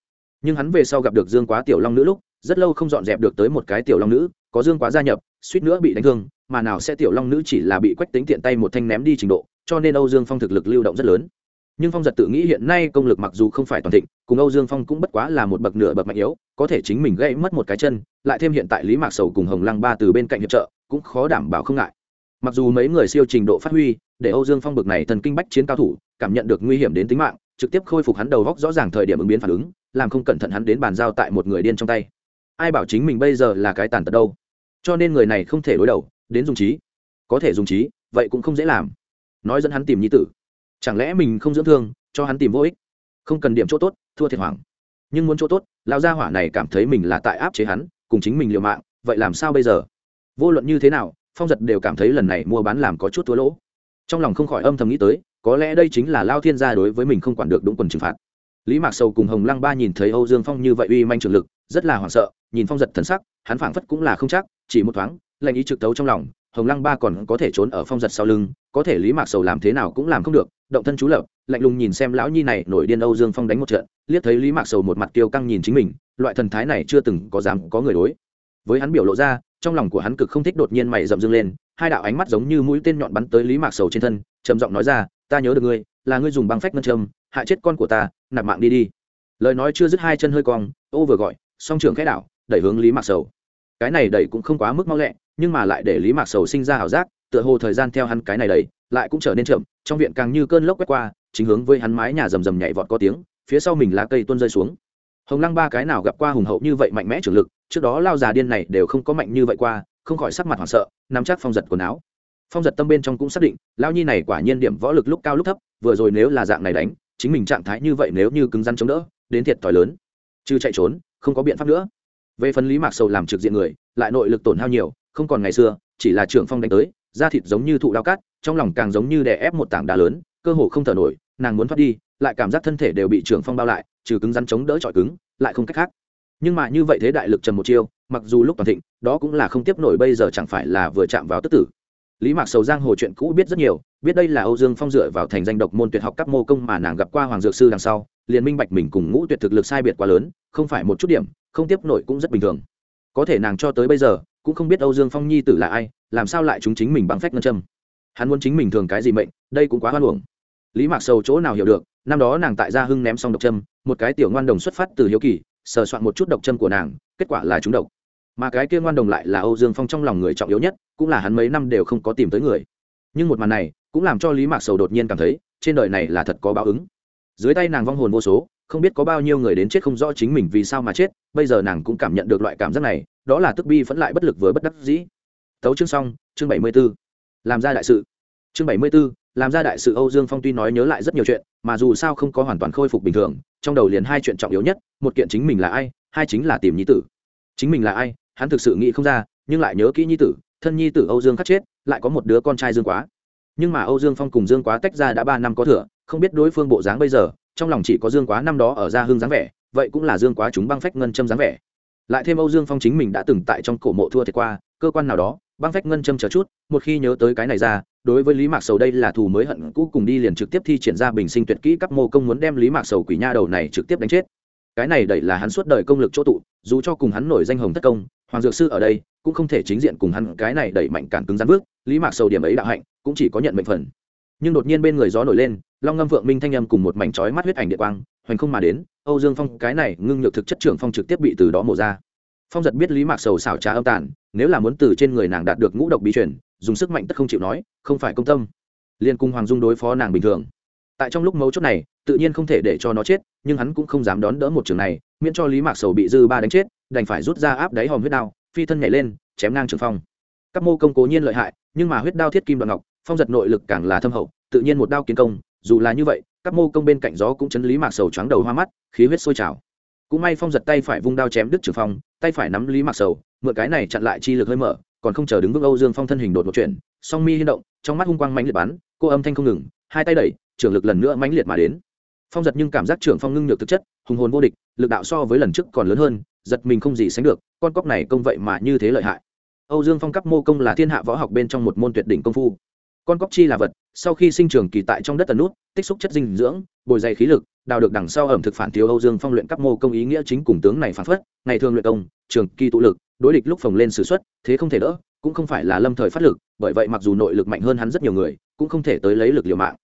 Nhưng hắn về sau gặp được dương quá tiểu long nữ lúc, rất lâu không dọn dẹp được tới một cái tiểu long nữ, có dương quá gia nhập, suýt nữa bị đánh thương, mà nào sẽ tiểu long nữ chỉ là bị quách tính tiện tay một thanh ném đi trình độ, cho nên âu dương phong thực lực lưu động rất lớn nhưng phong giật tự nghĩ hiện nay công lực mặc dù không phải toàn thịnh, cùng âu dương phong cũng bất quá là một bậc nửa bậc mạnh yếu, có thể chính mình gây mất một cái chân, lại thêm hiện tại lý mạc sầu cùng hồng lăng ba từ bên cạnh hiệp trợ, cũng khó đảm bảo không ngại. Mặc dù mấy người siêu trình độ phát huy, để âu dương phong bực này thần kinh bách chiến cao thủ, cảm nhận được nguy hiểm đến tính mạng, trực tiếp khôi phục hắn đầu góc rõ ràng thời điểm ứng biến phản ứng, làm không cẩn thận hắn đến bàn giao tại một người điên trong tay. Ai bảo chính mình bây giờ là cái tàn tật đâu? Cho nên người này không thể đối đầu, đến dùng trí. Có thể dùng trí, vậy cũng không dễ làm. Nói dẫn hắn tìm nhi tử chẳng lẽ mình không dưỡng thương, cho hắn tìm vô ích? Không cần điểm chỗ tốt, thua thiệt hoàng nhưng muốn chỗ tốt, lão gia hỏa này cảm thấy mình là tại áp chế hắn, cùng chính mình liều mạng, vậy làm sao bây giờ? Vô luận như thế nào, phong giật đều cảm thấy lần này mua bán làm có chút thua lỗ. Trong lòng không khỏi âm thầm nghĩ tới, có lẽ đây chính là lao thiên gia đối với mình không quản được đúng quần trừng phạt. Lý mạc sầu cùng hồng lăng ba nhìn thấy âu dương phong như vậy uy manh trường lực, rất là hoảng sợ, nhìn phong giật thần sắc, hắn phảng phất cũng là không chắc, chỉ một thoáng, lệnh ý trực tấu trong lòng hồng lăng ba còn có thể trốn ở phong giật sau lưng, có thể lý mạc sầu làm thế nào cũng làm không được, động thân chú lập, lạnh lùng nhìn xem lão nhi này, nổi điên âu dương phong đánh một trận, liếc thấy lý mạc sầu một mặt kiêu căng nhìn chính mình, loại thần thái này chưa từng có dám có người đối. Với hắn biểu lộ ra, trong lòng của hắn cực không thích đột nhiên mày rậm dưng lên, hai đạo ánh mắt giống như mũi tên nhọn bắn tới lý mạc sầu trên thân, trầm giọng nói ra, ta nhớ được ngươi, là ngươi dùng băng phách ngân châm, hại chết con của ta, nạp mạng đi đi. Lời nói chưa dứt hai chân hơi cong, ô vừa gọi, song trường khẽ đảo, đẩy hướng lý mạc sầu. Cái này đẩy cũng không quá mức mau lẹ nhưng mà lại để lý mạc sầu sinh ra ảo giác, tựa hồ thời gian theo hắn cái này đẩy, lại cũng trở nên chậm, trong viện càng như cơn lốc quét qua, chính hướng với hắn mái nhà rầm rầm nhảy vọt có tiếng, phía sau mình lá cây tuôn rơi xuống. Hồng lăng ba cái nào gặp qua hùng hậu như vậy mạnh mẽ trưởng lực, trước đó lao già điên này đều không có mạnh như vậy qua, không khỏi sắc mặt hoảng sợ, nắm chắc phong giật quần áo. Phong giật tâm bên trong cũng xác định, lao nhi này quả nhiên điểm võ lực lúc cao lúc thấp, vừa rồi nếu là dạng này đánh, chính mình trạng thái như vậy nếu như cứng rắn chống đỡ, đến thiệt thòi lớn. Chứ chạy trốn, không có biện pháp nữa. Về phần lý mạc sầu làm trực diện người, lại nội lực tổn hao nhiều không còn ngày xưa, chỉ là trưởng phong đánh tới, da thịt giống như thụ đao cát, trong lòng càng giống như đè ép một tảng đá lớn, cơ hồ không thở nổi, nàng muốn thoát đi, lại cảm giác thân thể đều bị trưởng phong bao lại, trừ cứng rắn chống đỡ trọi cứng, lại không cách khác. Nhưng mà như vậy thế đại lực trầm một chiêu, mặc dù lúc toàn thịnh, đó cũng là không tiếp nổi bây giờ chẳng phải là vừa chạm vào tức tử. Lý mạc sầu giang hồ chuyện cũ biết rất nhiều, biết đây là âu dương phong dựa vào thành danh độc môn tuyệt học các mô công mà nàng gặp qua hoàng dược sư đằng sau, liền minh bạch mình cùng ngũ tuyệt thực lực sai biệt quá lớn, không phải một chút điểm, không tiếp nổi cũng rất bình thường. Có thể nàng cho tới bây giờ cũng không biết âu dương phong nhi tử là ai, làm sao lại chúng chính mình bằng phách ngân châm. Hắn muốn chính mình thường cái gì mệnh, đây cũng quá hoan hưởng lý mạc sầu chỗ nào hiểu được, năm đó nàng tại gia hưng ném xong độc châm, một cái tiểu ngoan đồng xuất phát từ hiếu kỳ, sờ soạn một chút độc châm của nàng, kết quả là trúng độc. Mà cái kia ngoan đồng lại là âu dương phong trong lòng người trọng yếu nhất, cũng là hắn mấy năm đều không có tìm tới người. Nhưng một màn này, cũng làm cho lý mạc sầu đột nhiên cảm thấy, trên đời này là thật có báo ứng. Dưới tay nàng vong hồn vô số, không biết có bao nhiêu người đến chết không rõ chính mình vì sao mà chết, bây giờ nàng cũng cảm nhận được loại cảm giác này đó là tức bi vẫn lại bất lực với bất đắc dĩ. Tấu chương xong, chương bảy mươi b ố làm ra đại sự. Chương bảy mươi b ố làm ra đại sự âu dương phong tuy nói nhớ lại rất nhiều chuyện, mà dù sao không có hoàn toàn khôi phục bình thường, trong đầu liền hai chuyện trọng yếu nhất, một kiện chính mình là ai, hai chính là tìm nhi tử. Chính mình là ai, hắn thực sự nghĩ không ra, nhưng lại nhớ kỹ nhi tử, thân nhi tử âu dương khắc chết, lại có một đứa con trai dương quá. Nhưng mà âu dương phong cùng dương quá tách ra đã ba năm có thừa, không biết đối phương bộ dáng bây giờ, trong lòng chỉ có dương quá năm đó ở gia hương dáng vẻ, vậy cũng là dương quá chúng băng phách ngân châm dáng vẻ lại thêm âu dương phong chính mình đã từng tại trong cổ mộ thua thiệt qua, cơ quan nào đó, băng phách ngân châm chờ chút, một khi nhớ tới cái này ra, đối với lý mạc sầu đây là thù mới hận cũ cùng đi liền trực tiếp thi triển ra bình sinh tuyệt kỹ các mô công muốn đem lý mạc sầu quỷ nha đầu này trực tiếp đánh chết. Cái này đẩy là hắn suốt đời công lực chỗ tụ, dù cho cùng hắn nổi danh hồng thất công, hoàng dược sư ở đây, cũng không thể chính diện cùng hắn cái này đẩy mạnh cản cứng rắn bước, lý mạc sầu điểm ấy đạo hạnh, cũng chỉ có nhận mệnh phần. Nhưng đột nhiên bên người gió nổi lên, long ngâm vượng minh thanh âm cùng một mảnh chói mắt huyết ảnh địa quang, hoành không mà đến âu dương phong, cái này ngưng nhược thực chất trưởng phong trực tiếp bị từ đó mổ ra. Phong giật biết lý mạc sầu xảo trá âm tàn, nếu là muốn từ trên người nàng đạt được ngũ độc bí truyền, dùng sức mạnh tất không chịu nói, không phải công tâm. Liên cung hoàng dung đối phó nàng bình thường. Tại trong lúc mấu chốt này, tự nhiên không thể để cho nó chết, nhưng hắn cũng không dám đón đỡ một trường này, miễn cho lý mạc sầu bị dư ba đánh chết, đành phải rút ra áp đáy hòm huyết đao, phi thân nhảy lên, chém ngang trường phong. Các mô công cố nhiên lợi hại, nhưng mà huyết đao thiết kim đoạn ngọc, phong giật nội lực càng là thâm hậu, tự nhiên một đao kiến công, dù là như vậy các mô công bên cạnh gió cũng chấn lý mạc sầu choáng đầu hoa mắt, khí huyết sôi trào. Cũng may phong giật tay phải vung đao chém đứt trường phong, tay phải nắm lý mạc sầu, mượn cái này chặn lại chi lực hơi mở, còn không chờ đứng vững âu dương phong thân hình đột một chuyển, song mi hiên động, trong mắt hung quang mãnh liệt bắn, cô âm thanh không ngừng, hai tay đẩy trưởng lực lần nữa mãnh liệt mà đến. Phong giật nhưng cảm giác trưởng phong ngưng nhược thực chất, hùng hồn vô địch, lực đạo so với lần trước còn lớn hơn, giật mình không gì sánh được, con cóc này công vậy mà như thế lợi hại. Âu dương phong cấp mô công là thiên hạ võ học bên trong một môn tuyệt đỉnh công phu con cóc chi là vật, sau khi sinh trưởng kỳ tại trong đất tần nút, tích xúc chất dinh dưỡng, bồi dày khí lực, đào được đằng sau ẩm thực phản thiếu âu dương phong luyện các mô công ý nghĩa chính cùng tướng này phản phất, ngày thường luyện công, trường kỳ tụ lực, đối địch lúc phồng lên sử xuất, thế không thể đỡ, cũng không phải là lâm thời phát lực, bởi vậy mặc dù nội lực mạnh hơn hắn rất nhiều người, cũng không thể tới lấy lực liều mạng.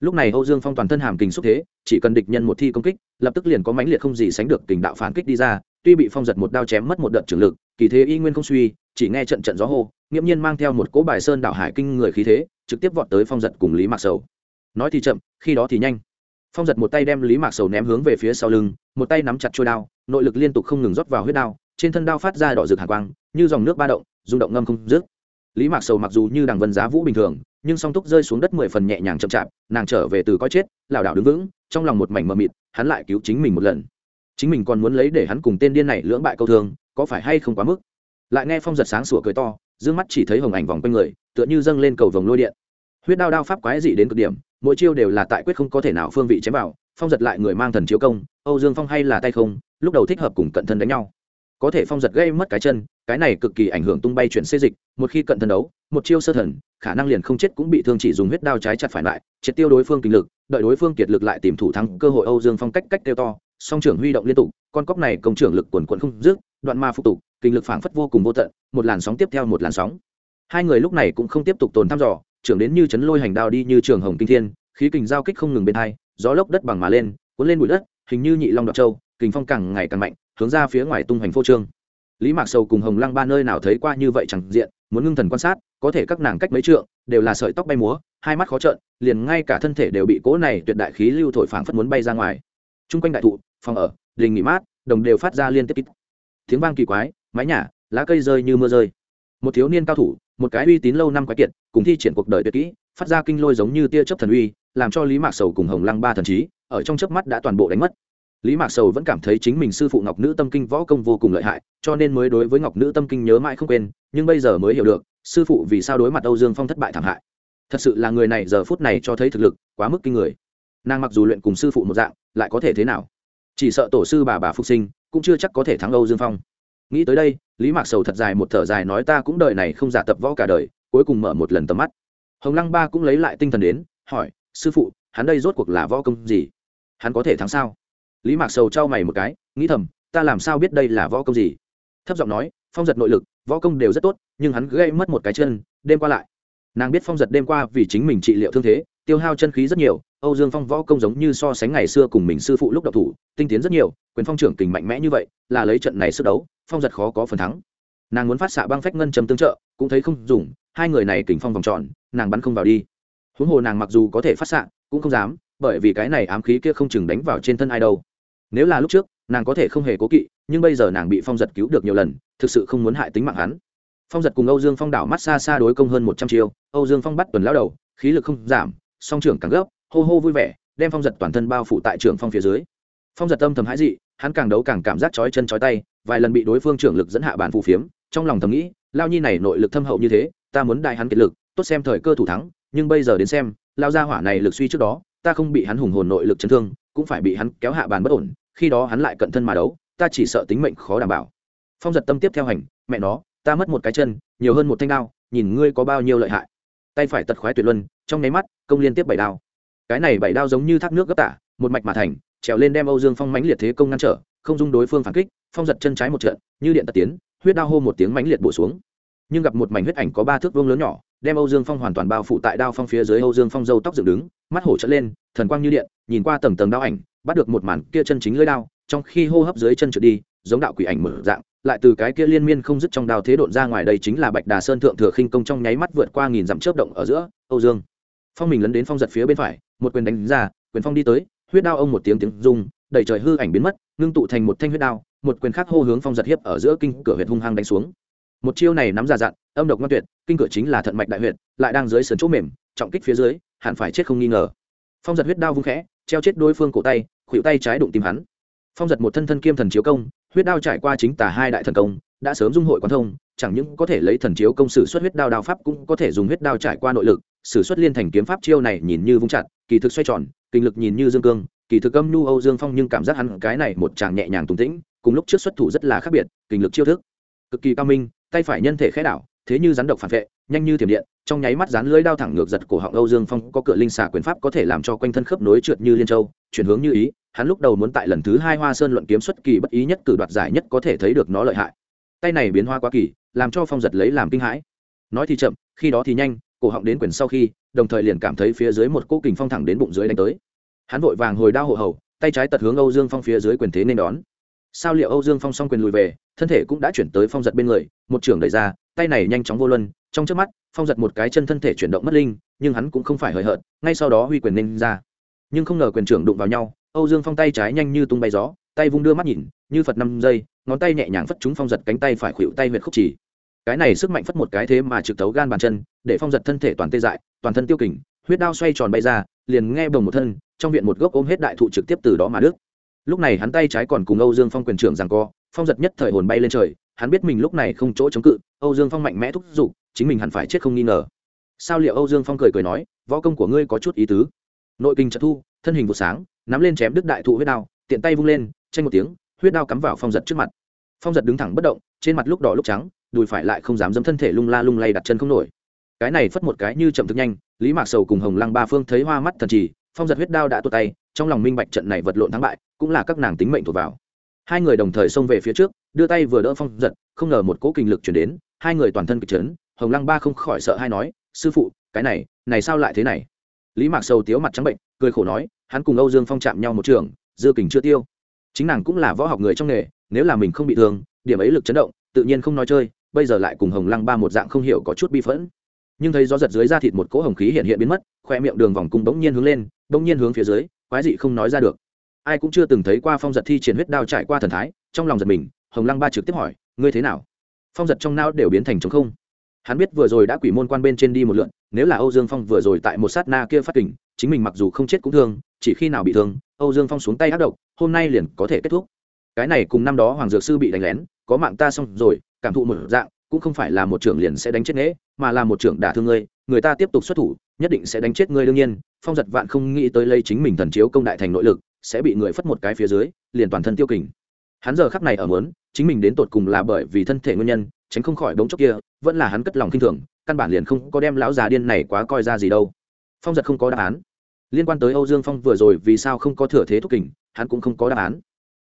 Lúc này âu dương phong toàn thân hàm kình xúc thế, chỉ cần địch nhân một thi công kích, lập tức liền có mãnh liệt không gì sánh được kình đạo phản kích đi ra, tuy bị phong giật một đao chém mất một đợt trường lực, kỳ thế y nguyên không suy, chỉ nghe trận trận gió hô nghiễm nhiên mang theo một cỗ bài sơn đảo hải kinh người khí thế, trực tiếp vọt tới phong giật cùng lý mạc sầu. Nói thì chậm, khi đó thì nhanh. Phong giật một tay đem lý mạc sầu ném hướng về phía sau lưng, một tay nắm chặt trôi đao, nội lực liên tục không ngừng rót vào huyết đao, trên thân đao phát ra đỏ rực hạ quang, như dòng nước ba động, rung động ngâm không dứt. Lý mạc sầu mặc dù như đằng vân giá vũ bình thường, nhưng song túc rơi xuống đất mười phần nhẹ nhàng chậm chạp, nàng trở về từ coi chết, lảo đảo đứng vững, trong lòng một mảnh mờ mịt, hắn lại cứu chính mình một lần. Chính mình còn muốn lấy để hắn cùng tên điên này lưỡng bại câu thương, có phải hay không quá mức? Lại nghe phong giật sáng sủa cười to d mắt chỉ thấy hồng ảnh vòng quanh người, tựa như dâng lên cầu vồng lôi điện. Huyết đao đao pháp quái dị đến cực điểm, mỗi chiêu đều là tại quyết không có thể nào phương vị chém vào, phong giật lại người mang thần chiếu công, âu dương phong hay là tay không, lúc đầu thích hợp cùng cận thân đánh nhau. Có thể phong giật gây mất cái chân, cái này cực kỳ ảnh hưởng tung bay chuyển xê dịch, một khi cận thân đấu, một chiêu sơ thần, khả năng liền không chết cũng bị thương chỉ dùng huyết đao trái chặt phải lại, triệt tiêu đối phương kinh lực, đợi đối phương kiệt lực lại tìm thủ thắng cơ hội âu dương phong cách cách tiêu to, song trưởng huy động liên tục, con cóc này công trưởng lực quần quận không dứt, đoạn ma phục tục kinh lực phảng phất vô cùng vô tận, một làn sóng tiếp theo một làn sóng. Hai người lúc này cũng không tiếp tục tồn thăm dò, trưởng đến như chấn lôi hành đao đi như trường hồng kinh thiên, khí kình giao kích không ngừng bên hai, gió lốc đất bằng mà lên, cuốn lên bụi đất, hình như nhị long đoạt châu, kình phong càng ngày càng mạnh, hướng ra phía ngoài tung hoành phô trương. Lý mạc sầu cùng hồng lăng ba nơi nào thấy qua như vậy chẳng diện, muốn ngưng thần quan sát, có thể các nàng cách mấy trượng, đều là sợi tóc bay múa, hai mắt khó trợn, liền ngay cả thân thể đều bị cỗ này tuyệt đại khí lưu thổi phảng phất muốn bay ra ngoài. T r u n g quanh đại thụ, phòng ở, đình nghỉ mát, đồng đều phát ra liên tiếp kít. Tiếng vang kỳ quái mái nhà, lá cây rơi như mưa rơi. Một thiếu niên cao thủ, một cái uy tín lâu năm quái kiệt, cùng thi triển cuộc đời tuyệt kỹ, phát ra kinh lôi giống như tia chớp thần uy, làm cho lý mạc sầu cùng hồng lăng ba thần trí, ở trong chớp mắt đã toàn bộ đánh mất. Lý mạc sầu vẫn cảm thấy chính mình sư phụ ngọc nữ tâm kinh võ công vô cùng lợi hại, cho nên mới đối với ngọc nữ tâm kinh nhớ mãi không quên, nhưng bây giờ mới hiểu được, sư phụ vì sao đối mặt âu dương phong thất bại thảm hại. Thật sự là người này giờ phút này cho thấy thực lực, quá mức kinh người. Nàng mặc dù luyện cùng sư phụ một dạng, lại có thể thế nào? Chỉ sợ tổ sư bà bà phục sinh, cũng chưa chắc có thể thắng âu dương phong nghĩ tới đây, lý mạc sầu thật dài một thở dài nói ta cũng đời này không giả tập võ cả đời, cuối cùng mở một lần tầm mắt. Hồng lăng ba cũng lấy lại tinh thần đến, hỏi, sư phụ, hắn đây rốt cuộc là võ công gì? Hắn có thể thắng sao? Lý mạc sầu trao mày một cái, nghĩ thầm, ta làm sao biết đây là võ công gì? Thấp giọng nói, phong giật nội lực, võ công đều rất tốt, nhưng hắn gây mất một cái chân, đêm qua lại. Nàng biết phong giật đêm qua vì chính mình trị liệu thương thế, tiêu hao chân khí rất nhiều âu dương phong võ công giống như so sánh ngày xưa cùng mình sư phụ lúc độc thủ, tinh tiến rất nhiều, quyền phong trưởng kình mạnh mẽ như vậy, là lấy trận này sức đấu, phong giật khó có phần thắng. Nàng muốn phát xạ băng phách ngân châm tương trợ, cũng thấy không dùng, hai người này kình phong vòng tròn, nàng bắn không vào đi. Huống hồ nàng mặc dù có thể phát xạ, cũng không dám, bởi vì cái này ám khí kia không chừng đánh vào trên thân ai đâu. Nếu là lúc trước, nàng có thể không hề cố kỵ, nhưng bây giờ nàng bị phong giật cứu được nhiều lần, thực sự không muốn hại tính mạng hắn. Phong giật cùng âu dương phong đảo mắt xa xa đối công hơn một trăm chiêu, âu dương phong bắt tuần lão đầu, khí lực không giảm, song trưởng càng gấp hô hô vui vẻ, đem phong giật toàn thân bao phủ tại trưởng phong phía dưới. Phong giật tâm thầm hãi dị, hắn càng đấu càng cảm giác chói chân chói tay, vài lần bị đối phương trưởng lực dẫn hạ bàn phù phiếm, trong lòng thầm nghĩ, lao nhi này nội lực thâm hậu như thế, ta muốn đại hắn kiệt lực, tốt xem thời cơ thủ thắng, nhưng bây giờ đến xem, lao ra hỏa này lực suy trước đó, ta không bị hắn hùng hồn nội lực chấn thương, cũng phải bị hắn kéo hạ bàn bất ổn, khi đó hắn lại cận thân mà đấu, ta chỉ sợ tính mệnh khó đảm bảo. Phong giật tâm tiếp theo hành, mẹ nó, ta mất một cái chân, nhiều hơn một thanh đao, nhìn ngươi có bao nhiêu lợi hại. Tay phải tật khoái tuyệt luân, trong nháy mắt, công liên tiếp bảy đao cái này bảy đao giống như thác nước gấp tả, một mạch mà thành, trèo lên đem âu dương phong mãnh liệt thế công ngăn trở, không dung đối phương phản kích, phong giật chân trái một trận, như điện tật tiến, huyết đao hô một tiếng mãnh liệt bổ xuống. Nhưng gặp một mảnh huyết ảnh có ba thước vương lớn nhỏ, đem âu dương phong hoàn toàn bao phủ tại đao phong phía dưới, âu dương phong dâu tóc dựng đứng, mắt hổ trận lên, thần quang như điện, nhìn qua tầng tầng đao ảnh, bắt được một màn kia chân chính lưỡi đao, trong khi hô hấp dưới chân trượt đi, giống đạo quỷ ảnh mở dạng, lại từ cái kia liên miên không dứt trong đao thế độn ra ngoài đây chính là bạch đà sơn thượng thừa khinh công trong nháy mắt vượt qua nghìn dặm chớp động ở giữa, âu dương phong mình lấn đến phong giật phía bên phải một quyền đánh ra, quyền phong đi tới, huyết đao ông một tiếng tiếng rung đẩy trời hư ảnh biến mất, ngưng tụ thành một thanh huyết đao, một quyền khác hô hướng phong giật hiếp ở giữa kinh cửa huyệt hung hăng đánh xuống. Một chiêu này nắm ra dặn âm độc ngoan tuyệt, kinh cửa chính là thận mạch đại huyệt, lại đang dưới sườn chỗ mềm, trọng kích phía dưới, hẳn phải chết không nghi ngờ. Phong giật huyết đao vung khẽ, treo chết đối phương cổ tay, khuỷu tay trái đụng tìm hắn. Phong giật một thân thân kiêm thần chiếu công, huyết đao trải qua chính tả hai đại thần công, đã sớm dung hội quán thông, chẳng những có thể lấy thần chiếu công sử xuất huyết đao đao pháp cũng có thể dùng huyết đao trải qua nội lực sử xuất liên thành kiếm pháp chiêu này nhìn như vung chặt, kỳ thực xoay tròn, kinh lực nhìn như dương cương, kỳ thực âm nhu âu dương phong nhưng cảm giác hắn cái này một chàng nhẹ nhàng tùng tĩnh, cùng lúc trước xuất thủ rất là khác biệt, kinh lực chiêu thức cực kỳ cao minh, tay phải nhân thể khẽ đảo, thế như rắn độc phản vệ, nhanh như thiểm điện, trong nháy mắt rán lưỡi đao thẳng ngược giật cổ họng âu dương phong có cửa linh xà quyền pháp có thể làm cho quanh thân khớp nối trượt như liên châu, chuyển hướng như ý, hắn lúc đầu muốn tại lần thứ hai hoa sơn luận kiếm xuất kỳ bất ý nhất cử đoạt giải nhất có thể thấy được nó lợi hại. Tay này biến hoa quá kỳ, làm cho phong giật lấy làm kinh hãi. Nói thì chậm, khi đó thì nhanh cổ họng đến quyền sau khi, đồng thời liền cảm thấy phía dưới một cỗ kình phong thẳng đến bụng dưới đánh tới. Hắn vội vàng hồi đao hộ hầu, tay trái tật hướng âu dương phong phía dưới quyền thế nên đón. Sao liệu âu dương phong xong quyền lùi về, thân thể cũng đã chuyển tới phong giật bên người, một trưởng đẩy ra, tay này nhanh chóng vô luân, trong trước mắt, phong giật một cái chân thân thể chuyển động mất linh, nhưng hắn cũng không phải hời hợt, ngay sau đó huy quyền nên ra. Nhưng không ngờ quyền trưởng đụng vào nhau, âu dương phong tay trái nhanh như tung bay gió, tay vung đưa mắt nhìn, như phật năm giây, ngón tay nhẹ nhàng phất chúng phong giật cánh tay phải khuỵu tay huyệt khúc chỉ cái này sức mạnh phất một cái thế mà trực tấu gan bàn chân, để phong giật thân thể toàn tê dại, toàn thân tiêu kình, huyết đao xoay tròn bay ra, liền nghe bồng một thân, trong viện một gốc ôm hết đại thụ trực tiếp từ đó mà đứt. Lúc này hắn tay trái còn cùng âu dương phong quyền trưởng rằng co, phong giật nhất thời hồn bay lên trời, hắn biết mình lúc này không chỗ chống cự, âu dương phong mạnh mẽ thúc giục, chính mình hẳn phải chết không nghi ngờ. Sao liệu âu dương phong cười cười nói, võ công của ngươi có chút ý tứ. Nội kinh trật thu, thân hình vụ sáng, nắm lên chém đứt đại thụ huyết đao, tiện tay vung lên, tranh một tiếng, huyết đao cắm vào phong giật trước mặt. Phong giật đứng thẳng bất động, trên mặt lúc đỏ lúc trắng đùi phải lại không dám dẫm thân thể lung la lung lay đặt chân không nổi. Cái này phất một cái như chậm thực nhanh, lý mạc sầu cùng hồng lăng ba phương thấy hoa mắt thần trì, phong giật huyết đao đã tuột tay, trong lòng minh bạch trận này vật lộn thắng bại, cũng là các nàng tính mệnh thuộc vào. Hai người đồng thời xông về phía trước, đưa tay vừa đỡ phong giật, không ngờ một cỗ kinh lực chuyển đến, hai người toàn thân kịch trấn hồng lăng ba không khỏi sợ hai nói, sư phụ, cái này này sao lại thế này? Lý mạc sầu tiếu mặt trắng bệnh, cười khổ nói, hắn cùng âu dương phong chạm nhau một trường, dư kình chưa tiêu. Chính nàng cũng là võ học người trong nghề, nếu là mình không bị thương, điểm ấy lực chấn động, tự nhiên không nói chơi bây giờ lại cùng hồng lăng ba một dạng không hiểu có chút bi phẫn. Nhưng thấy gió giật dưới da thịt một cỗ hồng khí hiện hiện biến mất, khoe miệng đường vòng cung bỗng nhiên hướng lên, bỗng nhiên hướng phía dưới, quái dị không nói ra được. Ai cũng chưa từng thấy qua phong giật thi triển huyết đao trải qua thần thái, trong lòng giật mình, hồng lăng ba trực tiếp hỏi, ngươi thế nào? Phong giật trong não đều biến thành trống không. Hắn biết vừa rồi đã quỷ môn quan bên trên đi một lượn, nếu là âu dương phong vừa rồi tại một sát na kia phát kình, chính mình mặc dù không chết cũng thương, chỉ khi nào bị thương, âu dương phong xuống tay ác độc, hôm nay liền có thể kết thúc. Cái này cùng năm đó hoàng dược sư bị đánh lén có mạng ta xong rồi, cảm thụ một dạng, cũng không phải là một trưởng liền sẽ đánh chết nghễ mà là một trưởng đả thương ngươi, người ta tiếp tục xuất thủ, nhất định sẽ đánh chết ngươi đương nhiên. Phong giật vạn không nghĩ tới lấy chính mình thần chiếu công đại thành nội lực, sẽ bị người phất một cái phía dưới, liền toàn thân tiêu kình. Hắn giờ khắc này ở muốn, chính mình đến tột cùng là bởi vì thân thể nguyên nhân, tránh không khỏi đống chốc kia, vẫn là hắn cất lòng kinh thường, căn bản liền không có đem lão già điên này quá coi ra gì đâu. Phong giật không có đáp án. Liên quan tới âu dương phong vừa rồi vì sao không có thừa thế thúc kình, hắn cũng không có đáp án.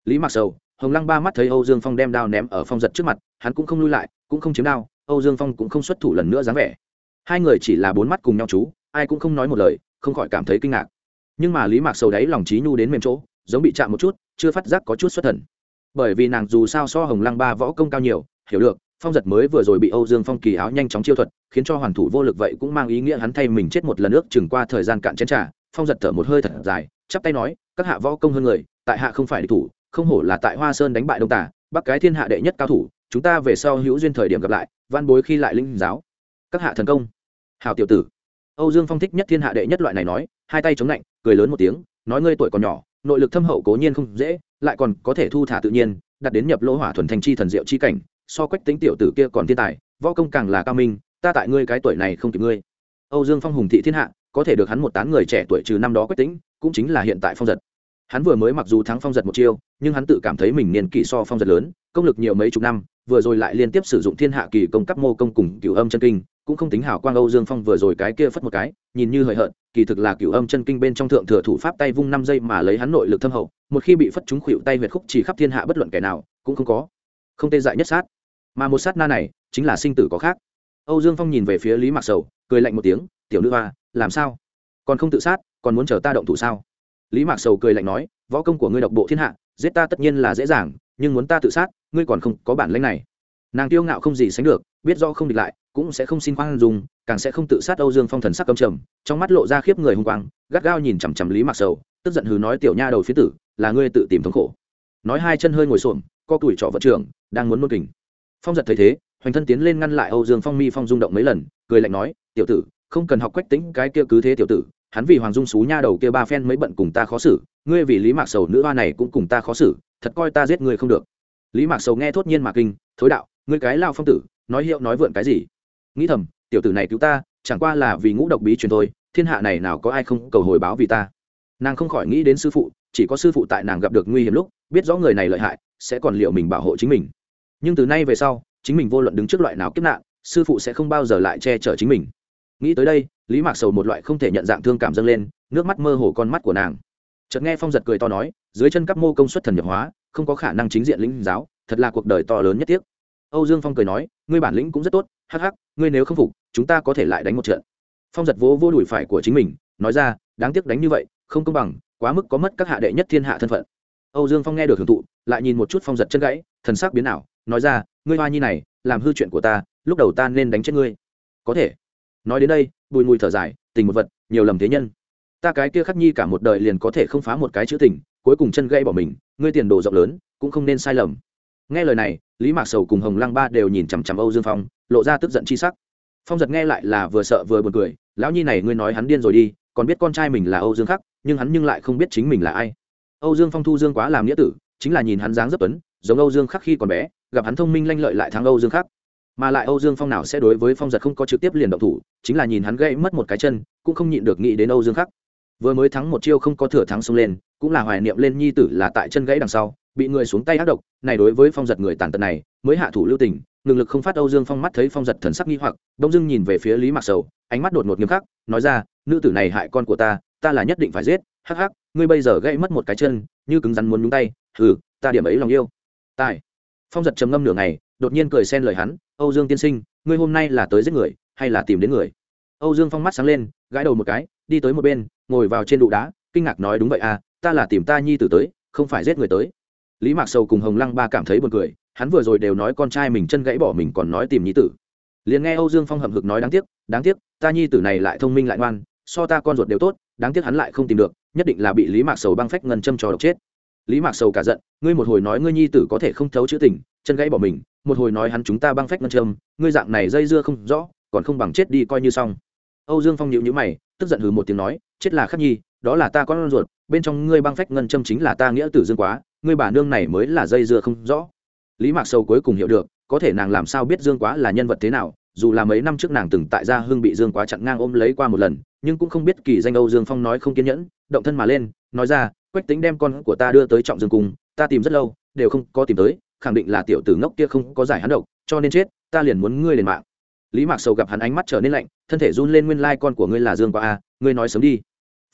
Lý mặc sầu hồng lăng ba mắt thấy âu dương phong đem đao ném ở phong giật trước mặt, hắn cũng không lui lại, cũng không chiếm đao, âu dương phong cũng không xuất thủ lần nữa dáng vẻ. Hai người chỉ là bốn mắt cùng nhau chú, ai cũng không nói một lời, không khỏi cảm thấy kinh ngạc. Nhưng mà lý mạc sầu đáy lòng trí nhu đến mềm chỗ, giống bị chạm một chút, chưa phát giác có chút xuất thần. Bởi vì nàng dù sao so hồng lăng ba võ công cao nhiều, hiểu được, phong giật mới vừa rồi bị âu dương phong kỳ áo nhanh chóng chiêu thuật, khiến cho hoàn thủ vô lực vậy cũng mang ý nghĩa hắn thay mình chết một lần nước chừng qua thời gian cạn chén trà. phong giật thở một hơi thật dài, chắp tay nói, các hạ võ công hơn người, tại hạ không phải địch thủ không hổ là tại hoa sơn đánh bại đông tả, bắc cái thiên hạ đệ nhất cao thủ, chúng ta về sau hữu duyên thời điểm gặp lại, văn bối khi lại linh giáo. Các hạ thần công. Hào tiểu tử. Âu dương phong thích nhất thiên hạ đệ nhất loại này nói, hai tay chống lạnh, cười lớn một tiếng, nói ngươi tuổi còn nhỏ, nội lực thâm hậu cố nhiên không dễ, lại còn có thể thu thả tự nhiên, đặt đến nhập lỗ hỏa thuần thành chi thần diệu chi cảnh, so quách tính tiểu tử kia còn thiên tài, võ công càng là cao minh, ta tại ngươi cái tuổi này không kịp ngươi. Âu dương phong hùng thị thiên hạ, có thể được hắn một tán người trẻ tuổi trừ năm đó quách tính, cũng chính là hiện tại phong giật hắn vừa mới mặc dù thắng phong giật một chiêu, nhưng hắn tự cảm thấy mình niên kỷ so phong giật lớn, công lực nhiều mấy chục năm, vừa rồi lại liên tiếp sử dụng thiên hạ kỳ công cấp mô công cùng cửu âm chân kinh, cũng không tính hảo quang âu dương phong vừa rồi cái kia phất một cái, nhìn như hời hợt, kỳ thực là cửu âm chân kinh bên trong thượng thừa thủ pháp tay vung năm giây mà lấy hắn nội lực thâm hậu, một khi bị phất trúng khuỵu tay huyệt khúc chỉ khắp thiên hạ bất luận kẻ nào, cũng không có, không tê dại nhất sát. Mà một sát na này, chính là sinh tử có khác. Âu dương phong nhìn về phía lý mạc sầu, cười lạnh một tiếng, tiểu nữ hoa, làm sao? Còn không tự sát, còn muốn chờ ta động thủ sao? Lý mạc sầu cười lạnh nói, võ công của ngươi độc bộ thiên hạ, giết ta tất nhiên là dễ dàng, nhưng muốn ta tự sát, ngươi còn không có bản lãnh này. Nàng tiêu ngạo không gì sánh được, biết do không địch lại, cũng sẽ không xin khoan dùng càng sẽ không tự sát âu dương phong thần sắc cầm trầm, trong mắt lộ ra khiếp người hung quang, gắt gao nhìn chằm chằm lý mạc sầu, tức giận hừ nói, tiểu nha đầu phía tử, là ngươi tự tìm thống khổ. Nói hai chân hơi ngồi xổm, co tuổi trọ vận trưởng, đang muốn nôn kình. Phong giật thấy thế, hoành thân tiến lên ngăn lại âu dương phong mi phong rung động mấy lần, cười lạnh nói, tiểu tử, không cần học quách tính cái kia cứ thế tiểu tử hắn vì hoàng dung xú nha đầu kia ba phen mới bận cùng ta khó xử, ngươi vì lý mạc sầu nữ hoa này cũng cùng ta khó xử, thật coi ta giết ngươi không được. Lý mạc sầu nghe thốt nhiên mà kinh, thối đạo, ngươi cái lao phong tử, nói hiệu nói vượn cái gì? Nghĩ thầm, tiểu tử này cứu ta, chẳng qua là vì ngũ độc bí truyền thôi, thiên hạ này nào có ai không cầu hồi báo vì ta? Nàng không khỏi nghĩ đến sư phụ, chỉ có sư phụ tại nàng gặp được nguy hiểm lúc, biết rõ người này lợi hại, sẽ còn liệu mình bảo hộ chính mình. Nhưng từ nay về sau, chính mình vô luận đứng trước loại nào kiếp nạn, sư phụ sẽ không bao giờ lại che chở chính mình. Nghĩ tới đây lý mạc sầu một loại không thể nhận dạng thương cảm dâng lên, nước mắt mơ hồ con mắt của nàng. Chợt nghe phong giật cười to nói, dưới chân các mô công suất thần nhập hóa, không có khả năng chính diện lĩnh giáo, thật là cuộc đời to lớn nhất tiếc. Âu dương phong cười nói, ngươi bản lĩnh cũng rất tốt, hắc hắc, ngươi nếu không phục, chúng ta có thể lại đánh một trận. Phong giật vỗ vô đùi phải của chính mình, nói ra, đáng tiếc đánh như vậy, không công bằng, quá mức có mất các hạ đệ nhất thiên hạ thân phận. Âu dương phong nghe được hưởng thụ, lại nhìn một chút phong giật chân gãy, thần sắc biến ảo, nói ra, ngươi hoa nhi này, làm hư chuyện của ta, lúc đầu ta nên đánh chết ngươi. Có thể nói đến đây, bùi mùi thở dài, tình một vật, nhiều lầm thế nhân. Ta cái kia khắc nhi cả một đời liền có thể không phá một cái chữ tình, cuối cùng chân gây bỏ mình, ngươi tiền đồ rộng lớn, cũng không nên sai lầm. Nghe lời này, lý mạc sầu cùng hồng lăng ba đều nhìn chằm chằm âu dương phong, lộ ra tức giận chi sắc. Phong giật nghe lại là vừa sợ vừa buồn cười, lão nhi này ngươi nói hắn điên rồi đi, còn biết con trai mình là âu dương khắc, nhưng hắn nhưng lại không biết chính mình là ai. Âu dương phong thu dương quá làm nghĩa tử, chính là nhìn hắn dáng rất tuấn, giống âu dương khắc khi còn bé, gặp hắn thông minh lanh lợi lại thắng âu dương khắc mà lại âu dương phong nào sẽ đối với phong giật không có trực tiếp liền động thủ chính là nhìn hắn gây mất một cái chân cũng không nhịn được nghĩ đến âu dương khắc vừa mới thắng một chiêu không có thừa thắng xông lên cũng là hoài niệm lên nhi tử là tại chân gãy đằng sau bị người xuống tay ác độc này đối với phong giật người tàn tật này mới hạ thủ lưu tình ngừng lực không phát âu dương phong mắt thấy phong giật thần sắc nghi hoặc đông dưng nhìn về phía lý mạc sầu ánh mắt đột ngột nghiêm khắc nói ra nữ tử này hại con của ta ta là nhất định phải giết hắc hắc ngươi bây giờ gãy mất một cái chân như cứng rắn muốn nhúng tay hừ ta điểm ấy lòng yêu. Tại, phong giật trầm ngâm nửa ngày đột nhiên cười xen lời hắn, âu dương tiên sinh, ngươi hôm nay là tới giết người hay là tìm đến người? Âu dương phong mắt sáng lên, gãi đầu một cái, đi tới một bên, ngồi vào trên đụ đá, kinh ngạc nói, đúng vậy à ta là tìm ta nhi tử tới, không phải giết người tới. Lý mạc sầu cùng hồng lăng ba cảm thấy buồn cười, hắn vừa rồi đều nói con trai mình chân gãy bỏ mình còn nói tìm nhi tử. Liền nghe âu dương phong hậm hực nói, đáng tiếc đáng tiếc, ta nhi tử này lại thông minh lại ngoan, so ta con ruột đều tốt, đáng tiếc hắn lại không tìm được, nhất định là bị lý mạc sầu băng phách ngân châm trò độc chết. Lý mạc sầu cả giận, ngươi một hồi nói ngươi nhi tử có thể không thấu chữ tình, chân gãy bỏ mình một hồi nói hắn chúng ta băng phách ngân châm, ngươi dạng này dây dưa không rõ, còn không bằng chết đi coi như xong. Âu dương phong nhịu nhữ mày, tức giận hừ một tiếng nói, chết là khắc nhi, đó là ta con ruột, bên trong ngươi băng phách ngân châm chính là ta nghĩa tử dương quá, ngươi bà nương này mới là dây dưa không rõ. Lý mạc sầu cuối cùng hiểu được, có thể nàng làm sao biết dương quá là nhân vật thế nào, dù là mấy năm trước nàng từng tại gia hương bị dương quá chặn ngang ôm lấy qua một lần, nhưng cũng không biết kỳ danh âu dương phong nói không kiên nhẫn, động thân mà lên, nói ra, quách tính đem con của ta đưa tới trọng dương cung, ta tìm rất lâu, đều không có tìm tới khẳng định là tiểu tử ngốc kia không có giải hắn độc, cho nên chết, ta liền muốn ngươi lên mạng. Lý mạc sầu gặp hắn ánh mắt trở nên lạnh, thân thể run lên nguyên lai con của ngươi là dương quá a ngươi nói sớm đi.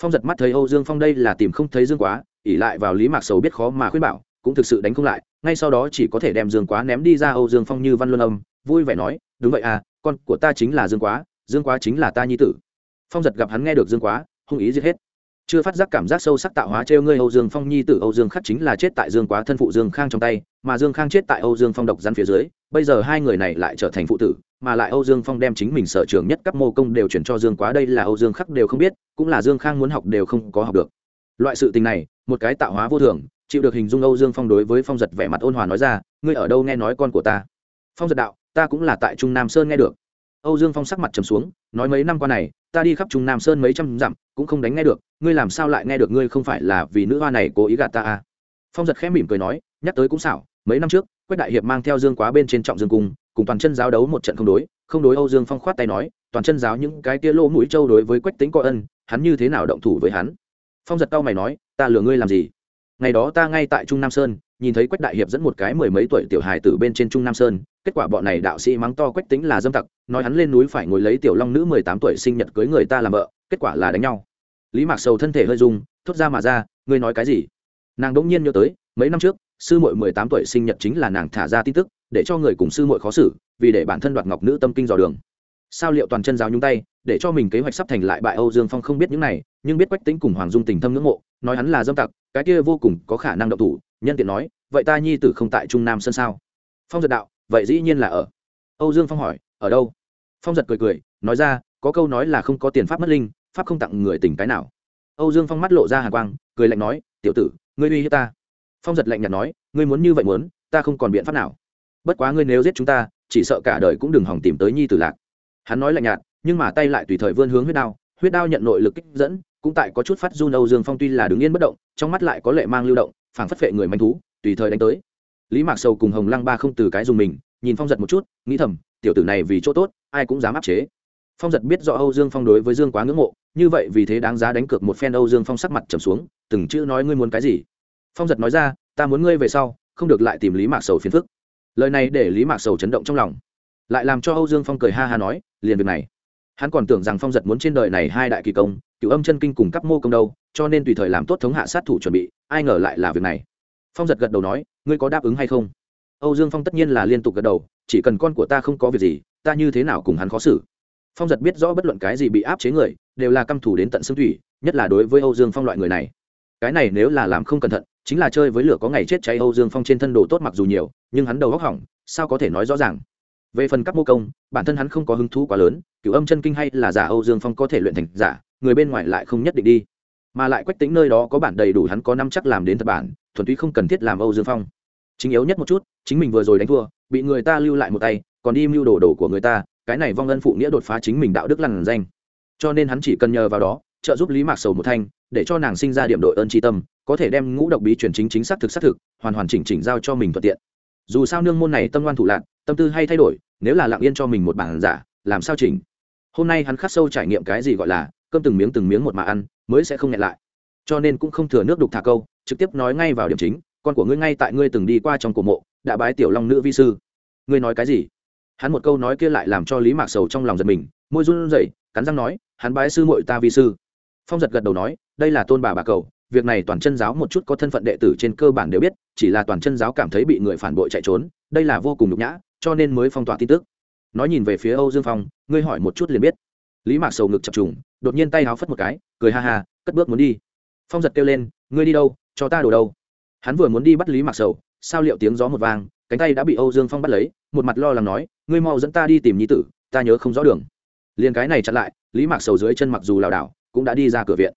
Phong giật mắt thấy âu dương phong đây là tìm không thấy dương quá ỉ lại vào lý mạc sầu biết khó mà khuyên bảo, cũng thực sự đánh không lại, ngay sau đó chỉ có thể đem dương quá ném đi ra âu dương phong như văn luân âm, vui vẻ nói, đúng vậy à con của ta chính là dương quá dương quá chính là ta nhi tử. Phong giật gặp hắn nghe được dương quá, hung ý giết hết chưa phát giác cảm giác sâu sắc tạo hóa trêu ngươi âu dương phong nhi tử, âu dương khắc chính là chết tại dương quá thân phụ dương khang trong tay, mà dương khang chết tại âu dương phong độc rắn phía dưới, bây giờ hai người này lại trở thành phụ tử, mà lại âu dương phong đem chính mình sở trường nhất cấp mô công đều chuyển cho dương quá, đây là âu dương khắc đều không biết, cũng là dương khang muốn học đều không có học được. Loại sự tình này, một cái tạo hóa vô thường, chịu được hình dung âu dương phong đối với phong giật vẻ mặt ôn hòa nói ra, ngươi ở đâu nghe nói con của ta? Phong giật đạo, ta cũng là tại trung nam sơn nghe được. Âu dương phong sắc mặt trầm xuống, nói mấy năm qua này ta đi khắp trung nam sơn mấy trăm dặm, cũng không đánh nghe được, ngươi làm sao lại nghe được ngươi không phải là vì nữ hoa này cố ý gạt ta à? Phong giật khẽ mỉm cười nói, nhắc tới cũng xảo, mấy năm trước, quách đại hiệp mang theo dương quá bên trên trọng dương cung, cùng toàn chân giáo đấu một trận không đối không đối âu dương phong khoát tay nói, toàn chân giáo những cái tia lỗ mũi trâu đối với quách tính có ân, hắn như thế nào động thủ với hắn? Phong giật tao mày nói, ta lừa ngươi làm gì? Ngày đó ta ngay tại trung nam sơn, nhìn thấy quách đại hiệp dẫn một cái mười mấy tuổi tiểu hài tử bên trên trung nam sơn kết quả bọn này đạo sĩ mắng to quách tính là dâm tặc, nói hắn lên núi phải ngồi lấy tiểu long nữ mười tám tuổi sinh nhật cưới người ta làm vợ, kết quả là đánh nhau. Lý mạc sầu thân thể hơi rung, thốt ra mà ra, ngươi nói cái gì? Nàng đỗng nhiên nhớ tới, mấy năm trước, sư muội mười tám tuổi sinh nhật chính là nàng thả ra tin tức, để cho người cùng sư muội khó xử, vì để bản thân đoạt ngọc nữ tâm kinh dò đường. Sao liệu toàn chân giáo nhúng tay, để cho mình kế hoạch sắp thành lại bại âu dương phong không biết những này, nhưng biết quách tính cùng hoàng dung tình thâm ngưỡng mộ, nói hắn là dâm tặc, cái kia vô cùng có khả năng động thủ, nhân tiện nói, vậy ta nhi tử không tại trung nam sân sao? Phong giật đạo vậy dĩ nhiên là ở. Âu dương phong hỏi, ở đâu? Phong giật cười cười, nói ra, có câu nói là không có tiền pháp mất linh, pháp không tặng người tình cái nào. Âu dương phong mắt lộ ra hàng quang, cười lạnh nói, tiểu tử, ngươi uy hiếp ta. Phong giật lạnh nhạt nói, ngươi muốn như vậy muốn, ta không còn biện pháp nào. Bất quá ngươi nếu giết chúng ta, chỉ sợ cả đời cũng đừng hỏng tìm tới nhi tử lạc. Hắn nói lạnh nhạt, nhưng mà tay lại tùy thời vươn hướng huyết đao huyết đao nhận nội lực kích dẫn, cũng tại có chút phát run âu dương phong tuy là đứng yên bất động, trong mắt lại có lệ mang lưu động, phảng phất phệ người manh thú, tùy thời đánh tới lý mạc sầu cùng hồng lăng ba không từ cái dùng mình, nhìn phong giật một chút, nghĩ thầm, tiểu tử này vì chỗ tốt, ai cũng dám áp chế. Phong giật biết rõ âu dương phong đối với dương quá ngưỡng mộ, như vậy vì thế đáng giá đánh cược một phen âu dương phong sắc mặt trầm xuống, từng chữ nói ngươi muốn cái gì? Phong giật nói ra, ta muốn ngươi về sau, không được lại tìm lý mạc sầu phiền phức. Lời này để lý mạc sầu chấn động trong lòng. Lại làm cho âu dương phong cười ha ha nói, liền việc này. Hắn còn tưởng rằng phong giật muốn trên đời này hai đại kỳ công, cựu âm chân kinh cùng cấp mô công đâu, cho nên tùy thời làm tốt thống hạ sát thủ chuẩn bị, ai ngờ lại là việc này. Phong giật gật đầu nói ngươi có đáp ứng hay không? Âu dương phong tất nhiên là liên tục gật đầu, chỉ cần con của ta không có việc gì, ta như thế nào cùng hắn khó xử? Phong giật biết rõ bất luận cái gì bị áp chế người, đều là căm thủ đến tận xương thủy, nhất là đối với âu dương phong loại người này. Cái này nếu là làm không cẩn thận, chính là chơi với lửa có ngày chết cháy âu dương phong trên thân đồ tốt mặc dù nhiều, nhưng hắn đầu góc hỏng, sao có thể nói rõ ràng? Về phần các mô công, bản thân hắn không có hứng thú quá lớn cựu âm chân kinh hay là giả âu dương phong có thể luyện thành giả, người bên ngoài lại không nhất định đi. Mà lại quách tính nơi đó có bản đầy đủ hắn có năm chắc làm đến thật bản, thuần túy không cần thiết làm âu dương phong chính yếu nhất một chút, chính mình vừa rồi đánh thua, bị người ta lưu lại một tay, còn đi mưu đồ đồ của người ta, cái này vong ân phụ nghĩa đột phá chính mình đạo đức lằn danh. Cho nên hắn chỉ cần nhờ vào đó, trợ giúp lý mạc sầu một thanh, để cho nàng sinh ra điểm đội ơn tri tâm, có thể đem ngũ độc bí truyền chính chính xác thực xác thực, hoàn hoàn chỉnh chỉnh giao cho mình thuận tiện. Dù sao nương môn này tâm ngoan thủ lạc, tâm tư hay thay đổi, nếu là lặng yên cho mình một bản giả, làm sao chỉnh? Hôm nay hắn khắc sâu trải nghiệm cái gì gọi là, cơm từng miếng từng miếng một mà ăn, mới sẽ không nhẹ lại. Cho nên cũng không thừa nước đục thả câu, trực tiếp nói ngay vào điểm chính con của ngươi ngay tại ngươi từng đi qua trong cổ mộ, đã bái tiểu long nữ vi sư. Ngươi nói cái gì? Hắn một câu nói kia lại làm cho lý mạc sầu trong lòng giật mình, môi run rẩy, cắn răng nói, hắn bái sư muội ta vi sư. Phong giật gật đầu nói, đây là tôn bà bà cầu, việc này toàn chân giáo một chút có thân phận đệ tử trên cơ bản đều biết, chỉ là toàn chân giáo cảm thấy bị người phản bội chạy trốn, đây là vô cùng nhục nhã, cho nên mới phong tỏa tin tức. Nói nhìn về phía âu dương phong, ngươi hỏi một chút liền biết. Lý mạc sầu ngực chập trùng, đột nhiên tay háo phất một cái, cười ha ha, cất bước muốn đi. Phong giật kêu lên, ngươi đi đâu, cho ta đổ đâu? Hắn vừa muốn đi bắt lý mạc sầu, sao liệu tiếng gió một vang, cánh tay đã bị âu dương phong bắt lấy, một mặt lo lắng nói, ngươi mau dẫn ta đi tìm nhi tử, ta nhớ không rõ đường. Liền cái này chặn lại, lý mạc sầu dưới chân mặc dù lảo đảo, cũng đã đi ra cửa viện.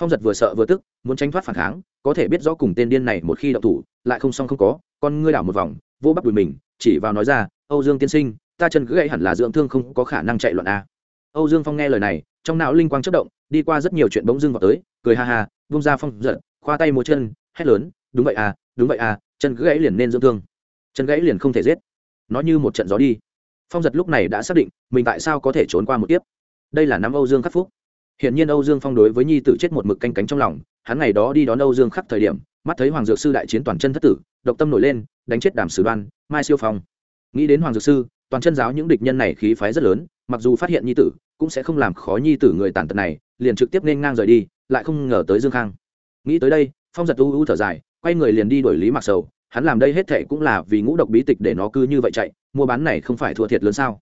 Phong giật vừa sợ vừa tức, muốn tránh thoát phản kháng, có thể biết rõ cùng tên điên này một khi động thủ, lại không xong không có, con ngươi đảo một vòng, vô bắt đùi mình, chỉ vào nói ra, âu dương tiên sinh, ta chân cứ gãy hẳn là dưỡng thương không có khả năng chạy loạn a. Âu dương phong nghe lời này, trong não linh quang chất động, đi qua rất nhiều chuyện bỗng dưng vào tới, cười ha ha bung ra phong giật, khoa tay múa chân, hét lớn đúng vậy à đúng vậy à chân gãy liền nên dưỡng thương. Chân gãy liền không thể giết. Nó như một trận gió đi. Phong giật lúc này đã xác định, mình tại sao có thể trốn qua một tiếp đây là năm âu dương khắc phúc. Hiện nhiên âu dương phong đối với nhi tử chết một mực canh cánh trong lòng, hắn ngày đó đi đón âu dương khắc thời điểm, mắt thấy hoàng dược sư đại chiến toàn chân thất tử, độc tâm nổi lên, đánh chết đàm sử đoan, mai siêu phong. Nghĩ đến hoàng dược sư, toàn chân giáo những địch nhân này khí phái rất lớn, mặc dù phát hiện nhi tử, cũng sẽ không làm khó nhi tử người tàn tật này, liền trực tiếp nên ngang rời đi, lại không ngờ tới dương khang. Nghĩ tới đây, phong giật u u thở dài quay người liền đi đuổi lý mặc sầu. Hắn làm đây hết thệ cũng là vì ngũ độc bí tịch để nó cứ như vậy chạy, mua bán này không phải thua thiệt lớn sao?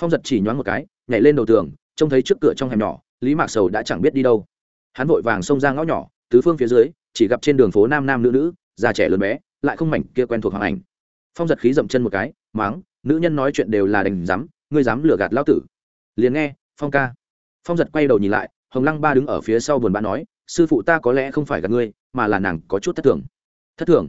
Phong giật chỉ nhoáng một cái, nhảy lên đầu tường, trông thấy trước cửa trong hẻm nhỏ, lý mạc sầu đã chẳng biết đi đâu. Hắn vội vàng xông ra ngõ nhỏ, tứ phương phía dưới, chỉ gặp trên đường phố nam nam nữ nữ, già trẻ lớn bé, lại không mảnh kia quen thuộc hoàng ảnh. Phong giật khí dậm chân một cái máng nữ nhân nói chuyện đều là đành dám, ngươi dám lừa gạt lao tử. Liền nghe, phong ca. Phong giật quay đầu nhìn lại, hồng lăng ba đứng ở phía sau buồn bã nói, sư phụ ta có lẽ không phải gạt ngươi, mà là nàng có chút thất thường thất thường.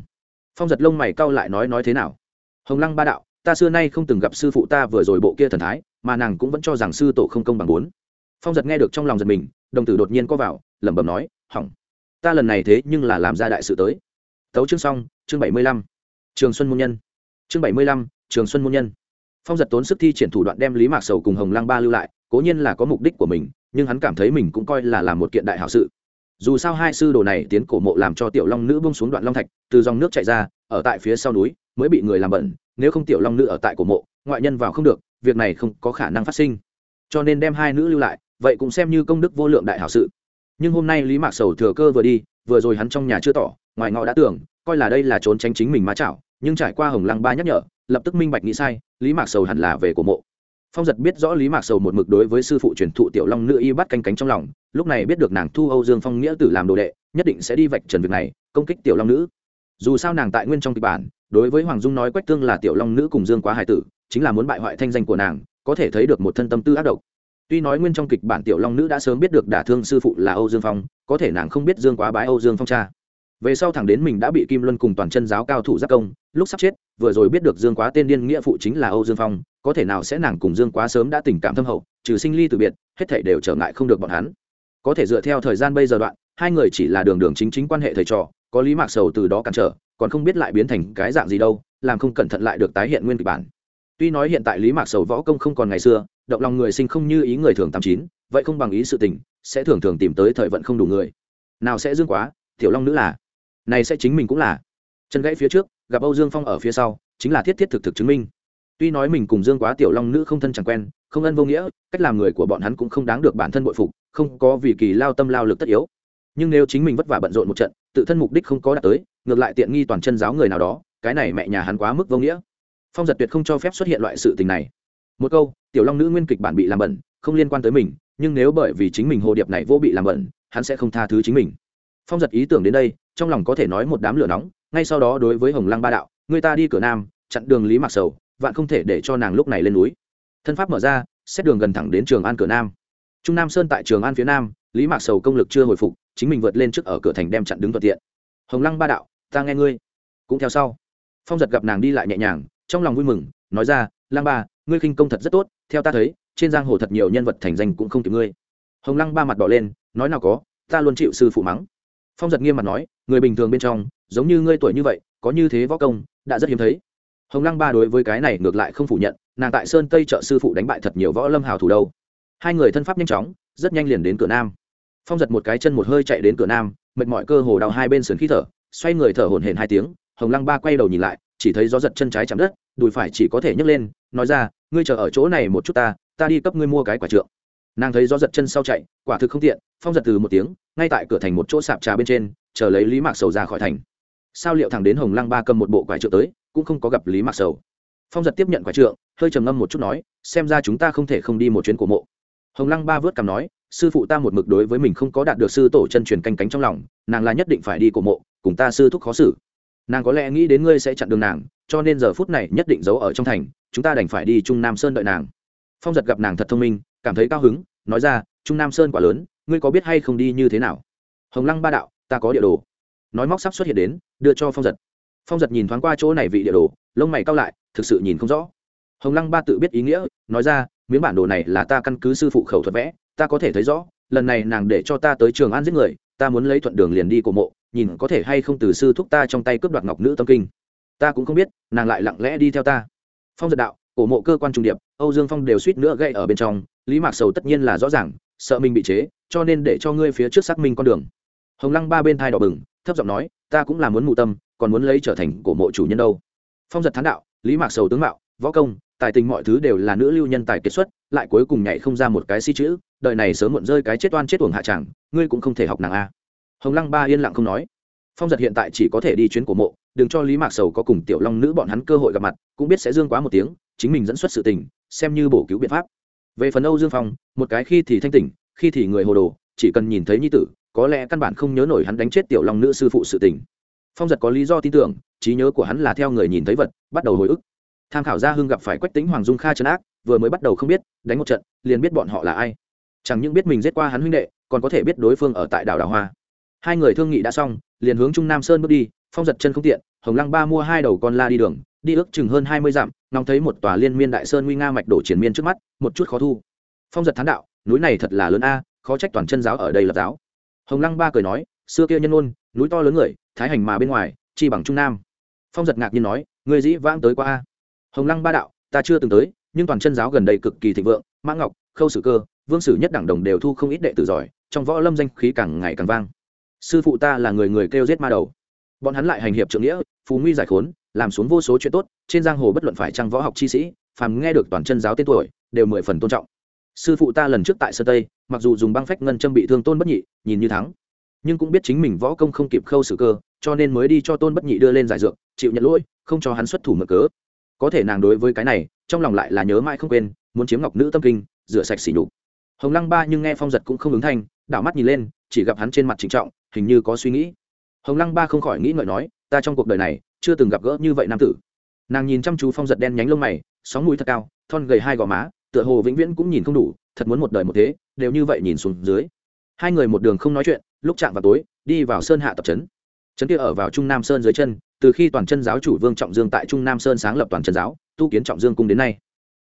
Phong giật lông mày cau lại nói nói thế nào? Hồng lăng ba đạo, ta xưa nay không từng gặp sư phụ ta vừa rồi bộ kia thần thái, mà nàng cũng vẫn cho rằng sư tổ không công bằng bốn. Phong giật nghe được trong lòng giật mình, đồng tử đột nhiên có vào, lẩm bẩm nói, hỏng. Ta lần này thế nhưng là làm ra đại sự tới. Tấu chương xong, chương bảy mươi lăm. Trường xuân môn nhân. Chương bảy mươi lăm, trường xuân môn nhân. Phong giật tốn sức thi triển thủ đoạn đem lý mạc sầu cùng hồng lăng ba lưu lại, cố nhiên là có mục đích của mình, nhưng hắn cảm thấy mình cũng coi là làm một kiện đại hảo sự dù sao hai sư đồ này tiến cổ mộ làm cho tiểu long nữ bông xuống đoạn long thạch, từ dòng nước chạy ra, ở tại phía sau núi, mới bị người làm bẩn, nếu không tiểu long nữ ở tại cổ mộ, ngoại nhân vào không được, việc này không có khả năng phát sinh. Cho nên đem hai nữ lưu lại, vậy cũng xem như công đức vô lượng đại hảo sự. Nhưng hôm nay lý mạc sầu thừa cơ vừa đi, vừa rồi hắn trong nhà chưa tỏ, ngoài ngọ đã tưởng, coi là đây là trốn tránh chính mình má chảo, nhưng trải qua hồng lăng ba nhắc nhở, lập tức minh bạch nghĩ sai, lý mạc sầu hẳn là về cổ mộ phong giật biết rõ lý mạc sầu một mực đối với sư phụ truyền thụ tiểu long nữ y bắt canh cánh trong lòng, lúc này biết được nàng thu âu dương phong nghĩa tử làm đồ đệ, nhất định sẽ đi vạch trần việc này, công kích tiểu long nữ. Dù sao nàng tại nguyên trong kịch bản, đối với hoàng dung nói quách tương là tiểu long nữ cùng dương quá Hải tử, chính là muốn bại hoại thanh danh của nàng, có thể thấy được một thân tâm tư ác độc. Tuy nói nguyên trong kịch bản tiểu long nữ đã sớm biết được đả thương sư phụ là âu dương phong, có thể nàng không biết dương quá bái âu dương phong cha. Về sau thẳng đến mình đã bị kim luân cùng toàn chân giáo cao thủ giác công, lúc sắp chết, vừa rồi biết được dương quá tên điên nghĩa phụ chính là âu dương phong có thể nào sẽ nàng cùng dương quá sớm đã tình cảm thâm hậu, trừ sinh ly từ biệt, hết thảy đều trở ngại không được bọn hắn. Có thể dựa theo thời gian bây giờ đoạn, hai người chỉ là đường đường chính chính quan hệ thầy trò, có lý mạc sầu từ đó cản trở, còn không biết lại biến thành cái dạng gì đâu, làm không cẩn thận lại được tái hiện nguyên kịch bản. Tuy nói hiện tại lý mạc sầu võ công không còn ngày xưa, động lòng người sinh không như ý người thường tám chín, vậy không bằng ý sự tình, sẽ thường thường tìm tới thời vận không đủ người. Nào sẽ dương quá, tiểu long nữ là? Này sẽ chính mình cũng là. Chân gãy phía trước, gặp âu dương phong ở phía sau, chính là thiết thiết thực thực chứng minh tuy nói mình cùng dương quá tiểu long nữ không thân chẳng quen, không ân vô nghĩa, cách làm người của bọn hắn cũng không đáng được bản thân bội phục, không có vì kỳ lao tâm lao lực tất yếu. Nhưng nếu chính mình vất vả bận rộn một trận, tự thân mục đích không có đạt tới, ngược lại tiện nghi toàn chân giáo người nào đó, cái này mẹ nhà hắn quá mức vô nghĩa. Phong giật tuyệt không cho phép xuất hiện loại sự tình này. Một câu, tiểu long nữ nguyên kịch bản bị làm bẩn, không liên quan tới mình, nhưng nếu bởi vì chính mình hồ điệp này vô bị làm bẩn, hắn sẽ không tha thứ chính mình. Phong giật ý tưởng đến đây, trong lòng có thể nói một đám lửa nóng, ngay sau đó đối với hồng lăng ba đạo, người ta đi cửa nam, chặn đường lý mạc sầu vạn không thể để cho nàng lúc này lên núi. Thân pháp mở ra, xét đường gần thẳng đến trường an cửa nam. Trung nam sơn tại trường an phía nam, lý mạc sầu công lực chưa hồi phục, chính mình vượt lên trước ở cửa thành đem chặn đứng thuận tiện. Hồng lăng ba đạo, ta nghe ngươi. Cũng theo sau. Phong giật gặp nàng đi lại nhẹ nhàng, trong lòng vui mừng, nói ra, lăng ba, ngươi khinh công thật rất tốt, theo ta thấy, trên giang hồ thật nhiều nhân vật thành danh cũng không kịp ngươi. Hồng lăng ba mặt đỏ lên, nói nào có, ta luôn chịu sư phụ mắng. Phong giật nghiêm mặt nói, người bình thường bên trong, giống như ngươi tuổi như vậy, có như thế võ công, đã rất hiếm thấy hồng lăng ba đối với cái này ngược lại không phủ nhận, nàng tại sơn tây trợ sư phụ đánh bại thật nhiều võ lâm hào thủ đâu. Hai người thân pháp nhanh chóng, rất nhanh liền đến cửa nam. Phong giật một cái chân một hơi chạy đến cửa nam, mệt mỏi cơ hồ đau hai bên sườn khí thở, xoay người thở hổn hển hai tiếng, hồng lăng ba quay đầu nhìn lại, chỉ thấy gió giật chân trái chạm đất, đùi phải chỉ có thể nhấc lên, nói ra, ngươi chờ ở chỗ này một chút ta ta đi cấp ngươi mua cái quả trượng. Nàng thấy gió giật chân sau chạy, quả thực không tiện, phong giật từ một tiếng, ngay tại cửa thành một chỗ sạp trà bên trên, chờ lấy lý mạc sầu ra khỏi thành. Sao liệu thẳng đến hồng lăng ba cầm một bộ quả trượng tới cũng không có gặp lý mạc sầu. Phong giật tiếp nhận quả trượng, hơi trầm ngâm một chút nói, xem ra chúng ta không thể không đi một chuyến của mộ. Hồng lăng ba vớt cằm nói, sư phụ ta một mực đối với mình không có đạt được sư tổ chân truyền canh cánh trong lòng, nàng là nhất định phải đi cổ mộ, cùng ta sư thúc khó xử. Nàng có lẽ nghĩ đến ngươi sẽ chặn đường nàng, cho nên giờ phút này nhất định giấu ở trong thành, chúng ta đành phải đi trung nam sơn đợi nàng. Phong giật gặp nàng thật thông minh, cảm thấy cao hứng, nói ra, trung nam sơn quả lớn, ngươi có biết hay không đi như thế nào? Hồng lăng ba đạo, ta có địa đồ. Nói móc sắp xuất hiện đến, đưa cho phong giật phong giật nhìn thoáng qua chỗ này vị địa đồ, lông mày cao lại, thực sự nhìn không rõ. Hồng lăng ba tự biết ý nghĩa, nói ra, miếng bản đồ này là ta căn cứ sư phụ khẩu thuật vẽ, ta có thể thấy rõ, lần này nàng để cho ta tới trường an giết người, ta muốn lấy thuận đường liền đi cổ mộ, nhìn có thể hay không từ sư thúc ta trong tay cướp đoạt ngọc nữ tâm kinh. Ta cũng không biết, nàng lại lặng lẽ đi theo ta. Phong giật đạo, cổ mộ cơ quan trung điệp, âu dương phong đều suýt nữa gây ở bên trong, lý mạc sầu tất nhiên là rõ ràng, sợ mình bị chế, cho nên để cho ngươi phía trước xác minh con đường. Hồng lăng ba bên thai đỏ bừng, thấp giọng nói, ta cũng là muốn mụ tâm còn muốn lấy trở thành cổ mộ chủ nhân đâu. Phong giật thán đạo, lý mạc sầu tướng mạo, võ công, tài tình mọi thứ đều là nữ lưu nhân tài kiệt xuất, lại cuối cùng nhảy không ra một cái si chữ đợi này sớm muộn rơi cái chết oan chết tuồng hạ tràng ngươi cũng không thể học nàng a. Hồng lăng ba yên lặng không nói. Phong giật hiện tại chỉ có thể đi chuyến cổ mộ, đừng cho lý mạc sầu có cùng tiểu long nữ bọn hắn cơ hội gặp mặt, cũng biết sẽ dương quá một tiếng, chính mình dẫn xuất sự tình, xem như bổ cứu biện pháp. Về phần âu dương phong, một cái khi thì thanh tỉnh, khi thì người hồ đồ, chỉ cần nhìn thấy nhi tử, có lẽ căn bản không nhớ nổi hắn đánh chết tiểu long nữ sư phụ sự tình phong giật có lý do tin tưởng, trí nhớ của hắn là theo người nhìn thấy vật, bắt đầu hồi ức. Tham khảo gia hưng gặp phải quách tính hoàng dung kha trấn ác, vừa mới bắt đầu không biết, đánh một trận, liền biết bọn họ là ai. Chẳng những biết mình giết qua hắn huynh đệ, còn có thể biết đối phương ở tại đảo đảo hoa. Hai người thương nghị đã xong, liền hướng trung nam sơn bước đi, phong giật chân không tiện, hồng lăng ba mua hai đầu con la đi đường, đi ước chừng hơn hai mươi dặm, ngóng thấy một tòa liên miên đại sơn nguy nga mạch đổ triển miên trước mắt, một chút khó thu. Phong giật thán đạo, núi này thật là lớn a, khó trách toàn chân giáo ở đây lập giáo. Hồng lăng ba cười nói, xưa kia nhân ôn núi to lớn người, thái hành mà bên ngoài, chi bằng trung nam. Phong giật ngạc nhiên nói người dĩ vãng tới qua a? Hồng lăng ba đạo, ta chưa từng tới, nhưng toàn chân giáo gần đây cực kỳ thịnh vượng, mã ngọc, khâu sử cơ, vương sử nhất đẳng đồng đều thu không ít đệ tử giỏi, trong võ lâm danh khí càng ngày càng vang. Sư phụ ta là người người kêu giết ma đầu. Bọn hắn lại hành hiệp trượng nghĩa phú nguy giải khốn, làm xuống vô số chuyện tốt, trên giang hồ bất luận phải trăng võ học chi sĩ, phàm nghe được toàn chân giáo tên tuổi, đều mười phần tôn trọng. Sư phụ ta lần trước tại sơ tây, mặc dù dùng băng phách ngân châm bị thương tôn bất nhị, nhìn như thắng nhưng cũng biết chính mình võ công không kịp khâu sử cơ, cho nên mới đi cho tôn bất nhị đưa lên giải dược, chịu nhận lỗi, không cho hắn xuất thủ mở cớ. Có thể nàng đối với cái này, trong lòng lại là nhớ mãi không quên, muốn chiếm ngọc nữ tâm kinh, rửa sạch xỉ nhục. Hồng lăng ba nhưng nghe phong giật cũng không ứng thanh, đảo mắt nhìn lên, chỉ gặp hắn trên mặt trịnh trọng, hình như có suy nghĩ. Hồng lăng ba không khỏi nghĩ ngợi nói, ta trong cuộc đời này, chưa từng gặp gỡ như vậy nam tử. Nàng nhìn chăm chú phong giật đen nhánh lông mày, sóng mũi thật cao, thon gầy hai gò má, tựa hồ vĩnh viễn cũng nhìn không đủ, thật muốn một đời một thế, đều như vậy nhìn xuống dưới. Hai người một đường không nói chuyện lúc chạm vào tối, đi vào sơn hạ tập trấn. Trấn kia ở vào trung nam sơn dưới chân, từ khi toàn chân giáo chủ vương trọng dương tại trung nam sơn sáng lập toàn chân giáo, tu kiến trọng dương cung đến nay.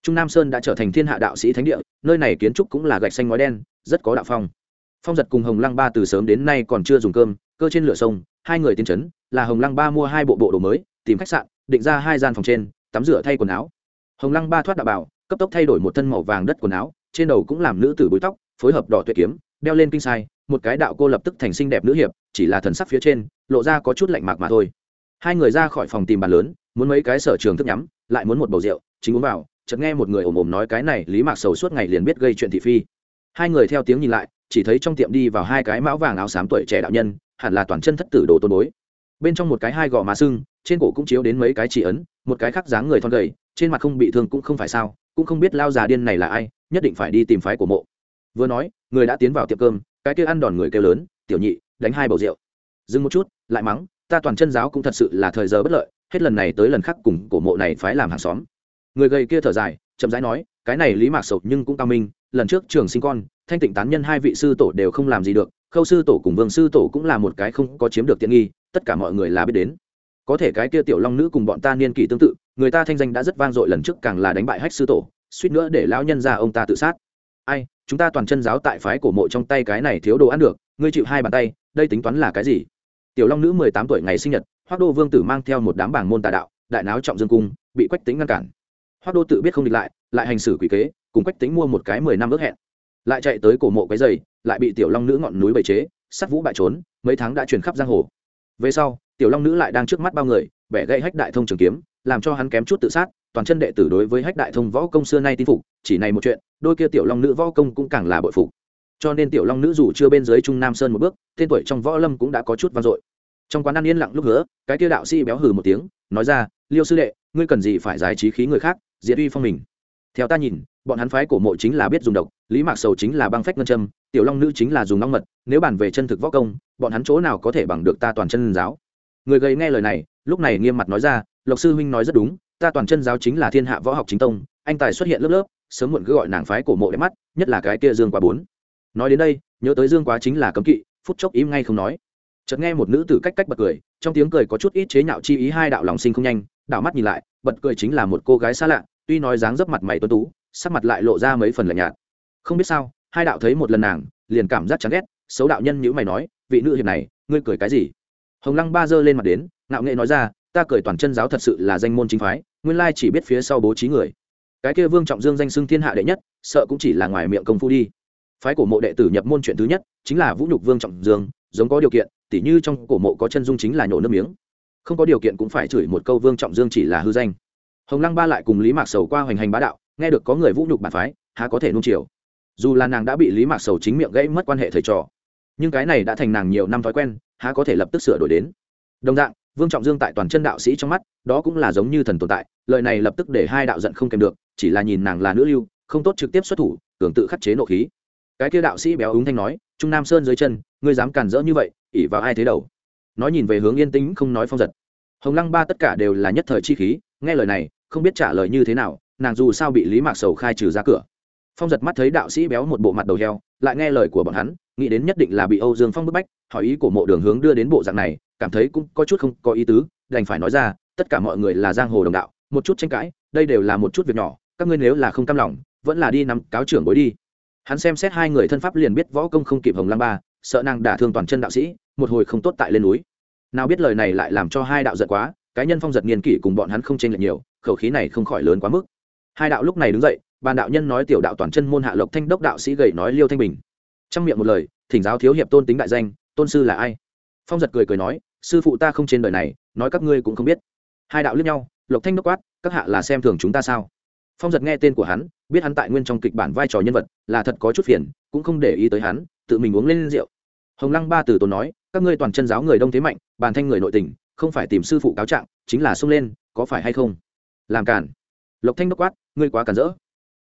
Trung nam sơn đã trở thành thiên hạ đạo sĩ thánh địa, nơi này kiến trúc cũng là gạch xanh ngói đen, rất có đạo phong. Phong giật cùng hồng lăng ba từ sớm đến nay còn chưa dùng cơm, cơ trên lửa sông, hai người tiến trấn, là hồng lăng ba mua hai bộ bộ đồ mới, tìm khách sạn, định ra hai gian phòng trên, tắm rửa thay quần áo. Hồng lăng ba thoát đạo bảo, cấp tốc thay đổi một thân màu vàng đất quần áo, trên đầu cũng làm nữ tử búi tóc, phối hợp đỏ tuyệt kiếm, đeo lên kinh sai một cái đạo cô lập tức thành xinh đẹp nữ hiệp, chỉ là thần sắc phía trên, lộ ra có chút lạnh mạc mà thôi. Hai người ra khỏi phòng tìm bàn lớn, muốn mấy cái sở trường thức nhắm, lại muốn một bầu rượu, chính uống vào, chợt nghe một người ồm ồm nói cái này, lý mạc sầu suốt ngày liền biết gây chuyện thị phi. Hai người theo tiếng nhìn lại, chỉ thấy trong tiệm đi vào hai cái mão vàng áo xám tuổi trẻ đạo nhân, hẳn là toàn chân thất tử đồ tôn bối. Bên trong một cái hai gò má sưng, trên cổ cũng chiếu đến mấy cái chỉ ấn, một cái khác dáng người thon gầy, trên mặt không bị thương cũng không phải sao, cũng không biết lao già điên này là ai, nhất định phải đi tìm phái của mộ. Vừa nói, người đã tiến vào tiệm cơm cái kia ăn đòn người kêu lớn, tiểu nhị, đánh hai bầu rượu. Dừng một chút, lại mắng, ta toàn chân giáo cũng thật sự là thời giờ bất lợi, hết lần này tới lần khác cùng cổ mộ này phái làm hàng xóm. Người gầy kia thở dài, chậm rãi nói, cái này lý mạc sầu nhưng cũng cao minh, lần trước trường sinh con, thanh tịnh tán nhân hai vị sư tổ đều không làm gì được, khâu sư tổ cùng vương sư tổ cũng là một cái không có chiếm được tiện nghi, tất cả mọi người là biết đến. Có thể cái kia tiểu long nữ cùng bọn ta niên kỷ tương tự, người ta thanh danh đã rất vang dội lần trước càng là đánh bại hách sư tổ, suýt nữa để lão nhân ra ông ta tự sát ai, chúng ta toàn chân giáo tại phái cổ mộ trong tay cái này thiếu đồ ăn được, ngươi chịu hai bàn tay, đây tính toán là cái gì? Tiểu long nữ mười tám tuổi ngày sinh nhật hoác đô vương tử mang theo một đám bảng môn tà đạo, đại náo trọng dương cung, bị quách tính ngăn cản. Hoác đô tự biết không địch lại lại hành xử quỷ kế, cùng quách tính mua một cái mười năm ước hẹn. Lại chạy tới cổ mộ cái giày lại bị tiểu long nữ ngọn núi bày chế, sắt vũ bại trốn, mấy tháng đã truyền khắp giang hồ. Về sau, tiểu long nữ lại đang trước mắt bao người, bẻ gãy hách đại thông trường kiếm, làm cho hắn kém chút tự sát toàn chân đệ tử đối với hách đại thông võ công xưa nay tin phục, chỉ này một chuyện, đôi kia tiểu long nữ võ công cũng càng là bội phục. Cho nên tiểu long nữ dù chưa bên dưới trung nam sơn một bước, tên tuổi trong võ lâm cũng đã có chút vang dội. Trong quán ăn yên lặng lúc nữa cái kia đạo sĩ béo hừ một tiếng, nói ra, liêu sư đệ, ngươi cần gì phải giải trí khí người khác, diệt uy phong mình. Theo ta nhìn, bọn hắn phái cổ mộ chính là biết dùng độc, lý mạc sầu chính là băng phách ngân châm, tiểu long nữ chính là dùng long mật, nếu bàn về chân thực võ công, bọn hắn chỗ nào có thể bằng được ta toàn chân giáo? Người gầy nghe lời này, lúc này nghiêm mặt nói ra, lộc sư huynh nói rất đúng ta toàn chân giáo chính là thiên hạ võ học chính tông, anh tài xuất hiện lớp lớp, sớm muộn cứ gọi nàng phái cổ mộ đẹp mắt, nhất là cái kia dương quá bốn. Nói đến đây, nhớ tới dương quá chính là cấm kỵ, phút chốc im ngay không nói. Chợt nghe một nữ tử cách cách bật cười, trong tiếng cười có chút ít chế nhạo chi ý hai đạo lòng sinh không nhanh đạo mắt nhìn lại, bật cười chính là một cô gái xa lạ, tuy nói dáng dấp mặt mày tuấn tú, sắc mặt lại lộ ra mấy phần lạnh nhạt. Không biết sao, hai đạo thấy một lần nàng, liền cảm giác chán ghét, xấu đạo nhân nhữ mày nói, vị nữ hiệp này, ngươi cười cái gì? Hồng lăng ba giơ lên mặt đến, ngạo nghệ nói ra ta cười toàn chân giáo thật sự là danh môn chính phái, nguyên lai chỉ biết phía sau bố trí người. Cái kia vương trọng dương danh xưng thiên hạ đệ nhất, sợ cũng chỉ là ngoài miệng công phu đi. Phái cổ mộ đệ tử nhập môn chuyện thứ nhất, chính là vũ nhục vương trọng dương, giống có điều kiện, tỉ như trong cổ mộ có chân dung chính là nhổ nước miếng. Không có điều kiện cũng phải chửi một câu vương trọng dương chỉ là hư danh. Hồng lăng ba lại cùng lý mạc sầu qua hoành hành bá đạo, nghe được có người vũ nhục bản phái, há có thể nung chiều. Dù là nàng đã bị lý mạc sầu chính miệng gãy mất quan hệ thầy trò, nhưng cái này đã thành nàng nhiều năm thói quen, há có thể lập tức sửa đổi đến. Đồng dạng vương trọng dương tại toàn chân đạo sĩ trong mắt, đó cũng là giống như thần tồn tại, lời này lập tức để hai đạo giận không kèm được, chỉ là nhìn nàng là nữ lưu, không tốt trực tiếp xuất thủ, tưởng tự khắc chế nộ khí. Cái kia đạo sĩ béo úng thanh nói, trung nam sơn dưới chân, ngươi dám cản rỡ như vậy ỉ vào ai thế đầu? Nói nhìn về hướng yên tĩnh, không nói phong giật. Hồng lăng ba tất cả đều là nhất thời chi khí, nghe lời này, không biết trả lời như thế nào, nàng dù sao bị lý mạc sầu khai trừ ra cửa. Phong giật mắt thấy đạo sĩ béo một bộ mặt đầu heo, lại nghe lời của bọn hắn, nghĩ đến nhất định là bị âu dương phong bức bách, hỏi ý của mộ đường hướng đưa đến bộ dạng này cảm thấy cũng có chút không có ý tứ, đành phải nói ra, tất cả mọi người là giang hồ đồng đạo, một chút tranh cãi, đây đều là một chút việc nhỏ, các ngươi nếu là không cam lòng, vẫn là đi nắm cáo trưởng bối đi. Hắn xem xét hai người thân pháp liền biết võ công không kịp hồng lăng ba, sợ nàng đả thương toàn chân đạo sĩ, một hồi không tốt tại lên núi. Nào biết lời này lại làm cho hai đạo giận quá, cái nhân phong giật niên kỷ cùng bọn hắn không tranh lệch nhiều, khẩu khí này không khỏi lớn quá mức. Hai đạo lúc này đứng dậy, bàn đạo nhân nói tiểu đạo toàn chân môn hạ lộc thanh đốc đạo sĩ gầy nói liêu thanh bình. Trong miệng một lời, thỉnh giáo thiếu hiệp tôn tính đại danh, tôn sư là ai? Phong giật cười cười nói sư phụ ta không trên đời này, nói các ngươi cũng không biết. Hai đạo liếc nhau, lộc thanh đốc quát, các hạ là xem thường chúng ta sao? Phong giật nghe tên của hắn, biết hắn tại nguyên trong kịch bản vai trò nhân vật, là thật có chút phiền, cũng không để ý tới hắn, tự mình uống lên rượu. Hồng lăng ba từ tốn nói, các ngươi toàn chân giáo người đông thế mạnh bàn thanh người nội tình, không phải tìm sư phụ cáo trạng, chính là xông lên, có phải hay không? Làm cản lộc thanh đốc quát, ngươi quá cản rỡ.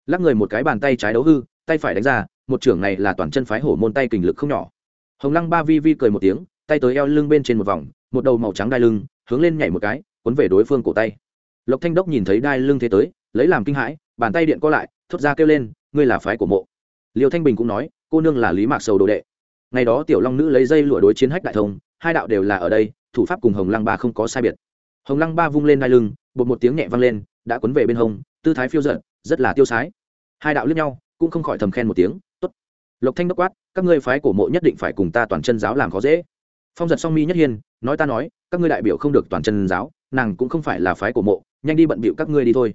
Lắc người một cái bàn tay trái đấu hư, tay phải đánh ra, một trưởng này là toàn chân phái hổ môn tay kình lực không nhỏ. Hồng lăng ba vi vi cười một tiếng tay tới eo lưng bên trên một vòng, một đầu màu trắng đai lưng, hướng lên nhảy một cái, cuốn về đối phương cổ tay. Lộc thanh đốc nhìn thấy đai lưng thế tới, lấy làm kinh hãi, bàn tay điện co lại, thốt ra kêu lên, ngươi là phái của mộ. Liêu thanh bình cũng nói, cô nương là lý mạc sầu đồ đệ. Ngày đó tiểu long nữ lấy dây lụa đối chiến hách đại thông, hai đạo đều là ở đây, thủ pháp cùng hồng lăng ba không có sai biệt. Hồng lăng ba vung lên đai lưng, bột một tiếng nhẹ vang lên, đã cuốn về bên hông, tư thái phiêu giận rất là tiêu sái. Hai đạo liếc nhau, cũng không khỏi thầm khen một tiếng, tốt. Lộc thanh đốc quát, các ngươi phái cổ mộ nhất định phải cùng ta toàn chân giáo làm khó dễ phong giật song mi nhất hiên, nói ta nói, các ngươi đại biểu không được toàn chân giáo, nàng cũng không phải là phái của mộ, nhanh đi bận bịu các ngươi đi thôi.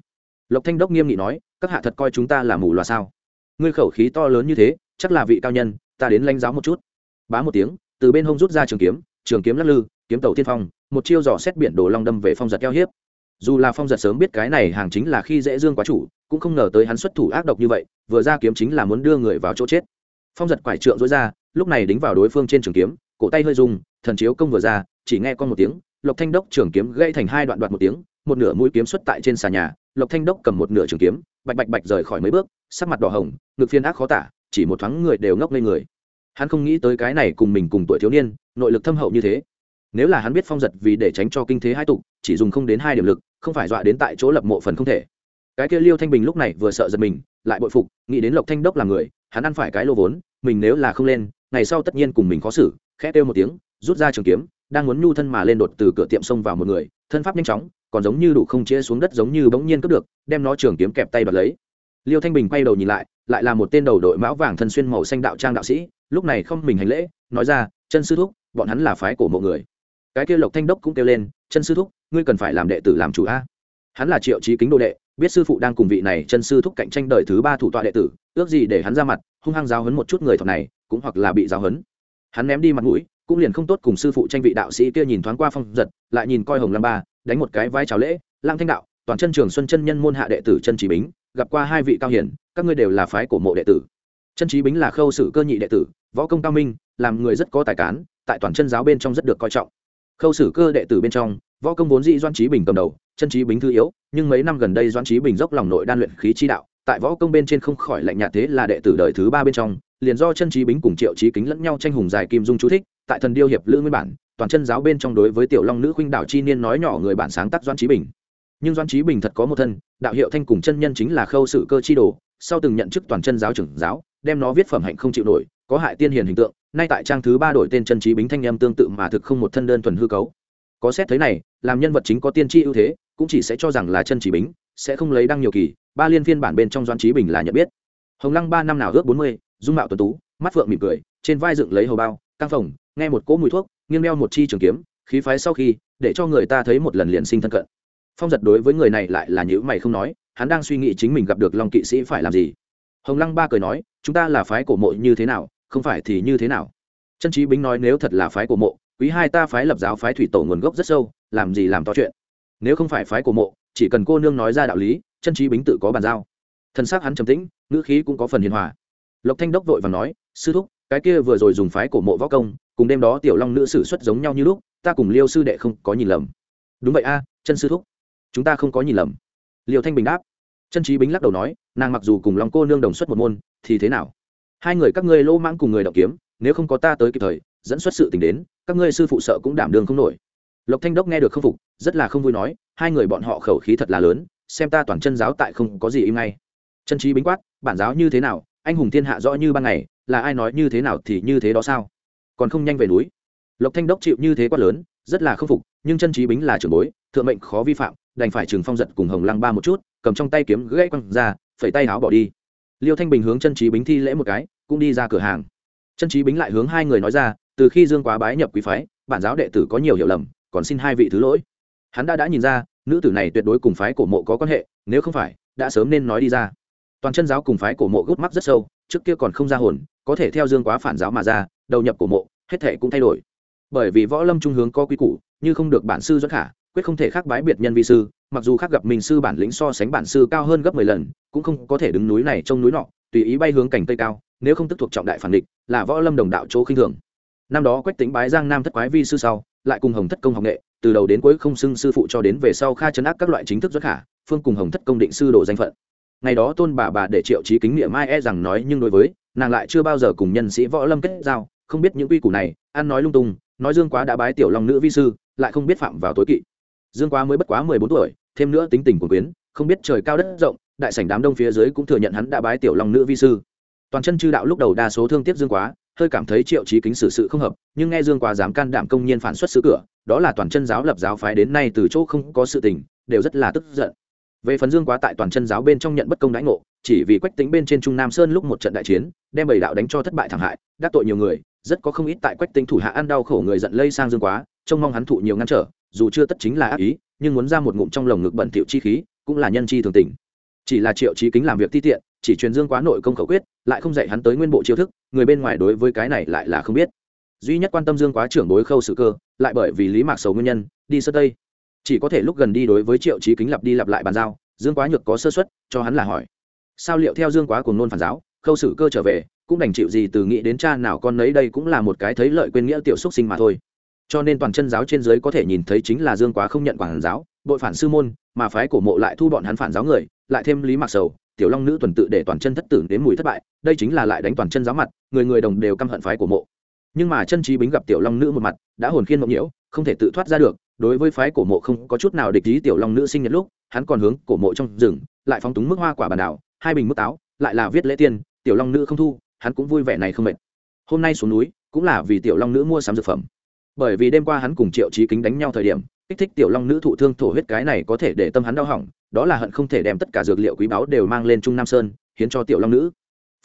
Lộc thanh đốc nghiêm nghị nói, các hạ thật coi chúng ta là mù loà sao? Ngươi khẩu khí to lớn như thế, chắc là vị cao nhân, ta đến lãnh giáo một chút. Bá một tiếng, từ bên hông rút ra trường kiếm trường kiếm lắc lư, kiếm tàu tiên phong, một chiêu dò xét biển đồ long đâm về phong giật eo hiếp. Dù là phong giật sớm biết cái này hàng chính là khi dễ dương quá chủ, cũng không ngờ tới hắn xuất thủ ác độc như vậy, vừa ra kiếm chính là muốn đưa người vào chỗ chết. Phong giật quải trượng dối ra, lúc này đính vào đối phương trên trường kiếm, cổ tay hơi dùng thần chiếu công vừa ra, chỉ nghe con một tiếng, lộc thanh đốc trường kiếm gây thành hai đoạn đoạn một tiếng, một nửa mũi kiếm xuất tại trên xà nhà, lộc thanh đốc cầm một nửa trường kiếm, bạch bạch bạch rời khỏi mấy bước, sắc mặt đỏ hồng, ngực phiên ác khó tả, chỉ một thoáng người đều ngốc lên người. Hắn không nghĩ tới cái này cùng mình cùng tuổi thiếu niên, nội lực thâm hậu như thế. Nếu là hắn biết phong giật vì để tránh cho kinh thế hai tục, chỉ dùng không đến hai điểm lực, không phải dọa đến tại chỗ lập mộ phần không thể. Cái kia liêu thanh bình lúc này vừa sợ giật mình, lại bội phục, nghĩ đến lộc thanh đốc là người, hắn ăn phải cái lô vốn, mình nếu là không lên, ngày sau tất nhiên cùng mình khó xử, khẽ kêu một tiếng rút ra trường kiếm, đang muốn nhu thân mà lên đột từ cửa tiệm xông vào một người, thân pháp nhanh chóng, còn giống như đủ không chia xuống đất giống như bỗng nhiên cướp được, đem nó trường kiếm kẹp tay đoạt lấy. Liêu thanh bình quay đầu nhìn lại lại là một tên đầu đội mão vàng thân xuyên màu xanh đạo trang đạo sĩ, lúc này không mình hành lễ, nói ra, chân sư thúc, bọn hắn là phái cổ mộ người. Cái kia lộc thanh đốc cũng kêu lên, chân sư thúc, ngươi cần phải làm đệ tử làm chủ a. Hắn là triệu trí kính đồ đệ, biết sư phụ đang cùng vị này chân sư thúc cạnh tranh đời thứ ba thủ tọa đệ tử, ước gì để hắn ra mặt, hung hăng giáo hấn một chút người thọ này, cũng hoặc là bị giáo hấn hắn ném đi mặt mũi cũng liền không tốt cùng sư phụ tranh vị đạo sĩ kia nhìn thoáng qua phong giật, lại nhìn coi hồng lăng ba, đánh một cái vai chào lễ lang thanh đạo, toàn chân trường xuân chân nhân môn hạ đệ tử chân trí bính, gặp qua hai vị cao hiển, các ngươi đều là phái của mộ đệ tử. Chân trí bính là khâu sử cơ nhị đệ tử, võ công cao minh, làm người rất có tài cán, tại toàn chân giáo bên trong rất được coi trọng. Khâu sử cơ đệ tử bên trong, võ công vốn dị doan trí bình cầm đầu, chân trí bính thư yếu, nhưng mấy năm gần đây doan trí bình dốc lòng nội đan luyện khí chi đạo, tại võ công bên trên không khỏi lạnh nhạt thế là đệ tử đời thứ ba bên trong, liền do chân trí bính cùng triệu trí kính lẫn nhau tranh hùng dài kim dung chú thích tại thần điêu hiệp lữ nguyên bản, toàn chân giáo bên trong đối với tiểu long nữ khuynh đạo chi niên nói nhỏ người bản sáng tác doan trí bình. Nhưng doan trí bình thật có một thân, đạo hiệu thanh cùng chân nhân chính là khâu sự cơ chi đồ, sau từng nhận chức toàn chân giáo trưởng giáo, đem nó viết phẩm hạnh không chịu nổi, có hại tiên hiền hình tượng, nay tại trang thứ ba đổi tên chân trí bính thanh em tương tự mà thực không một thân đơn thuần hư cấu. Có xét thấy này, làm nhân vật chính có tiên tri ưu thế, cũng chỉ sẽ cho rằng là chân trí bính sẽ không lấy đăng nhiều kỳ, ba liên phiên bản bên trong doan trí bình là nhận biết. Hồng lăng ba năm nào ước bốn mươi, dung mạo tuấn tú, mắt phượng mỉm cười, trên vai dựng lấy hầu bao, căng phồng nghe một cỗ mùi thuốc, nghiêng đeo một chi trường kiếm, khí phái sau khi, để cho người ta thấy một lần liền sinh thân cận. Phong giật đối với người này lại là nhữ mày không nói, hắn đang suy nghĩ chính mình gặp được long kỵ sĩ phải làm gì. Hồng lăng ba cười nói, chúng ta là phái cổ mộ như thế nào, không phải thì như thế nào? Chân trí bính nói, nếu thật là phái cổ mộ, quý hai ta phái lập giáo phái thủy tổ nguồn gốc rất sâu, làm gì làm to chuyện? Nếu không phải phái cổ mộ, chỉ cần cô nương nói ra đạo lý, chân trí bính tự có bàn giao. Thân xác hắn trầm tĩnh, ngữ khí cũng có phần hiền hòa. Lộc thanh đốc vội và nói, sư thúc, cái kia vừa rồi dùng phái cổ mộ võ công cùng đêm đó tiểu long nữ sử xuất giống nhau như lúc, ta cùng liêu sư đệ không có nhìn lầm. Đúng vậy a, chân sư thúc. Chúng ta không có nhìn lầm. Liêu thanh bình đáp. Chân trí bính lắc đầu nói, nàng mặc dù cùng long cô nương đồng xuất một môn, thì thế nào? Hai người các ngươi lỗ mãng cùng người đọc kiếm, nếu không có ta tới kịp thời, dẫn xuất sự tình đến, các ngươi sư phụ sợ cũng đảm đường không nổi. Lộc thanh đốc nghe được không phục, rất là không vui nói, hai người bọn họ khẩu khí thật là lớn, xem ta toàn chân giáo tại không có gì im ngay. Chân trí bính quát, bản giáo như thế nào, anh hùng thiên hạ rõ như ban ngày, là ai nói như thế nào thì như thế đó sao? Còn không nhanh về núi. Lộc thanh đốc chịu như thế quá lớn, rất là k phục, nhưng chân trí bính là trưởng bối, thượng mệnh khó vi phạm, đành phải trừng phong giật cùng hồng lăng ba một chút, cầm trong tay kiếm gãy quăng ra, phẩy tay áo bỏ đi. Liêu thanh bình hướng chân trí bính thi lễ một cái, cũng đi ra cửa hàng. Chân trí bính lại hướng hai người nói ra, từ khi dương quá bái nhập quý phái, bản giáo đệ tử có nhiều hiểu lầm, còn xin hai vị thứ lỗi. Hắn đã đã nhìn ra, nữ tử này tuyệt đối cùng phái cổ mộ có quan hệ, nếu không phải, đã sớm nên nói đi ra. Toàn chân giáo cùng phái cổ mộ gút mắt rất sâu, trước kia còn không ra hồn, có thể theo dương quá phản giáo mà ra đầu nhập cổ mộ, hết thể cũng thay đổi. Bởi vì võ lâm trung hướng có quy củ, như không được bản sư dẫn khả, quyết không thể khác bái biệt nhân vi sư, mặc dù khác gặp mình sư bản lĩnh so sánh bản sư cao hơn gấp mười lần, cũng không có thể đứng núi này trông núi nọ, tùy ý bay hướng cảnh tây cao, nếu không tức thuộc trọng đại phản địch, là võ lâm đồng đạo chỗ khinh thường. Năm đó quách tính bái giang nam thất quái vi sư sau, lại cùng hồng thất công học nghệ, từ đầu đến cuối không xưng sư phụ cho đến về sau kha chấn áp các loại chính thức xuất khả, phương cùng hồng thất công định sư đồ danh phận. Ngày đó tôn bà bà để triệu trí kính niệm mai e rằng nói nhưng đối với, nàng lại chưa bao giờ cùng nhân sĩ võ lâm kết giao không biết những quy củ này, ăn nói lung tung, nói dương quá đã bái tiểu long nữ vi sư, lại không biết phạm vào tối kỵ. Dương quá mới bất quá mười bốn tuổi, thêm nữa tính tình của quyến, không biết trời cao đất rộng, đại sảnh đám đông phía dưới cũng thừa nhận hắn đã bái tiểu long nữ vi sư. Toàn chân chư đạo lúc đầu đa số thương tiếc dương quá, hơi cảm thấy triệu trí kính xử sự không hợp, nhưng nghe dương quá dám can đảm công nhiên phản xuất xứ cửa, đó là toàn chân giáo lập giáo phái đến nay từ chỗ không có sự tình, đều rất là tức giận về phần dương quá tại toàn chân giáo bên trong nhận bất công đãi ngộ, chỉ vì quách tính bên trên trung nam sơn lúc một trận đại chiến, đem bảy đạo đánh cho thất bại thảm hại, đắc tội nhiều người, rất có không ít tại quách tính thủ hạ ăn đau khổ người giận lây sang dương quá, trông mong hắn thụ nhiều ngăn trở, dù chưa tất chính là ác ý, nhưng muốn ra một ngụm trong lồng ngực bẩn thiệu chi khí, cũng là nhân chi thường tình. Chỉ là triệu trí kính làm việc ti tiện, chỉ truyền dương quá nội công khẩu quyết, lại không dạy hắn tới nguyên bộ chiêu thức, người bên ngoài đối với cái này lại là không biết. Duy nhất quan tâm dương quá trưởng bối khâu sự cơ, lại bởi vì lý mạc sầu nguyên nhân, đi sơ tây chỉ có thể lúc gần đi đối với triệu trí kính lặp đi lặp lại bàn giao, dương quá nhược có sơ xuất cho hắn là hỏi. Sao liệu theo dương quá cùng nôn phản giáo, khâu xử cơ trở về, cũng đành chịu gì từ nghĩ đến cha nào con nấy đây cũng là một cái thấy lợi quên nghĩa tiểu xúc sinh mà thôi. Cho nên toàn chân giáo trên giới có thể nhìn thấy chính là dương quá không nhận quản giáo, bội phản sư môn, mà phái cổ mộ lại thu bọn hắn phản giáo người, lại thêm lý mạc sầu, tiểu long nữ tuần tự để toàn chân thất tử đến mùi thất bại, đây chính là lại đánh toàn chân giáo mặt, người người đồng đều căm hận phái cổ mộ. Nhưng mà chân trí bính gặp tiểu long nữ một mặt, đã hồn khiên mộng nhiễu, không thể tự thoát ra được đối với phái cổ mộ không có chút nào địch ý tiểu long nữ sinh nhật lúc, hắn còn hướng cổ mộ trong rừng, lại phóng túng mức hoa quả bàn đảo, hai bình mức táo, lại là viết lễ tiên, tiểu long nữ không thu, hắn cũng vui vẻ này không mệt. Hôm nay xuống núi, cũng là vì tiểu long nữ mua sắm dược phẩm. Bởi vì đêm qua hắn cùng triệu trí kính đánh nhau thời điểm, kích thích tiểu long nữ thụ thương thổ huyết cái này có thể để tâm hắn đau hỏng, đó là hận không thể đem tất cả dược liệu quý báu đều mang lên trung nam sơn, hiến cho tiểu long nữ.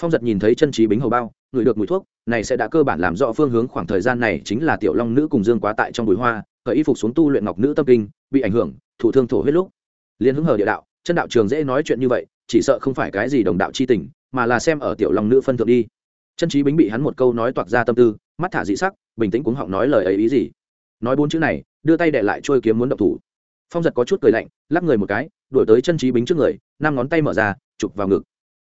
Phong giật nhìn thấy chân trí bính hầu bao ngửi được mùi thuốc, này sẽ đã cơ bản làm rõ phương hướng khoảng thời gian này chính là tiểu long nữ cùng dương quá tại trong bụi hoa khởi y phục xuống tu luyện ngọc nữ tâm kinh, bị ảnh hưởng thụ thương thổ huyết lúc. Liên hứng hờ địa đạo, chân đạo trường dễ nói chuyện như vậy, chỉ sợ không phải cái gì đồng đạo chi tình, mà là xem ở tiểu long nữ phân thượng đi. Chân trí bính bị hắn một câu nói toạc ra tâm tư, mắt thả dị sắc, bình tĩnh cuống họng nói lời ấy ý gì. Nói bốn chữ này, đưa tay đệ lại trôi kiếm muốn động thủ. Phong giật có chút cười lạnh lắp người một cái, đuổi tới chân trí bính trước người, năm ngón tay mở ra, chụp vào ngực.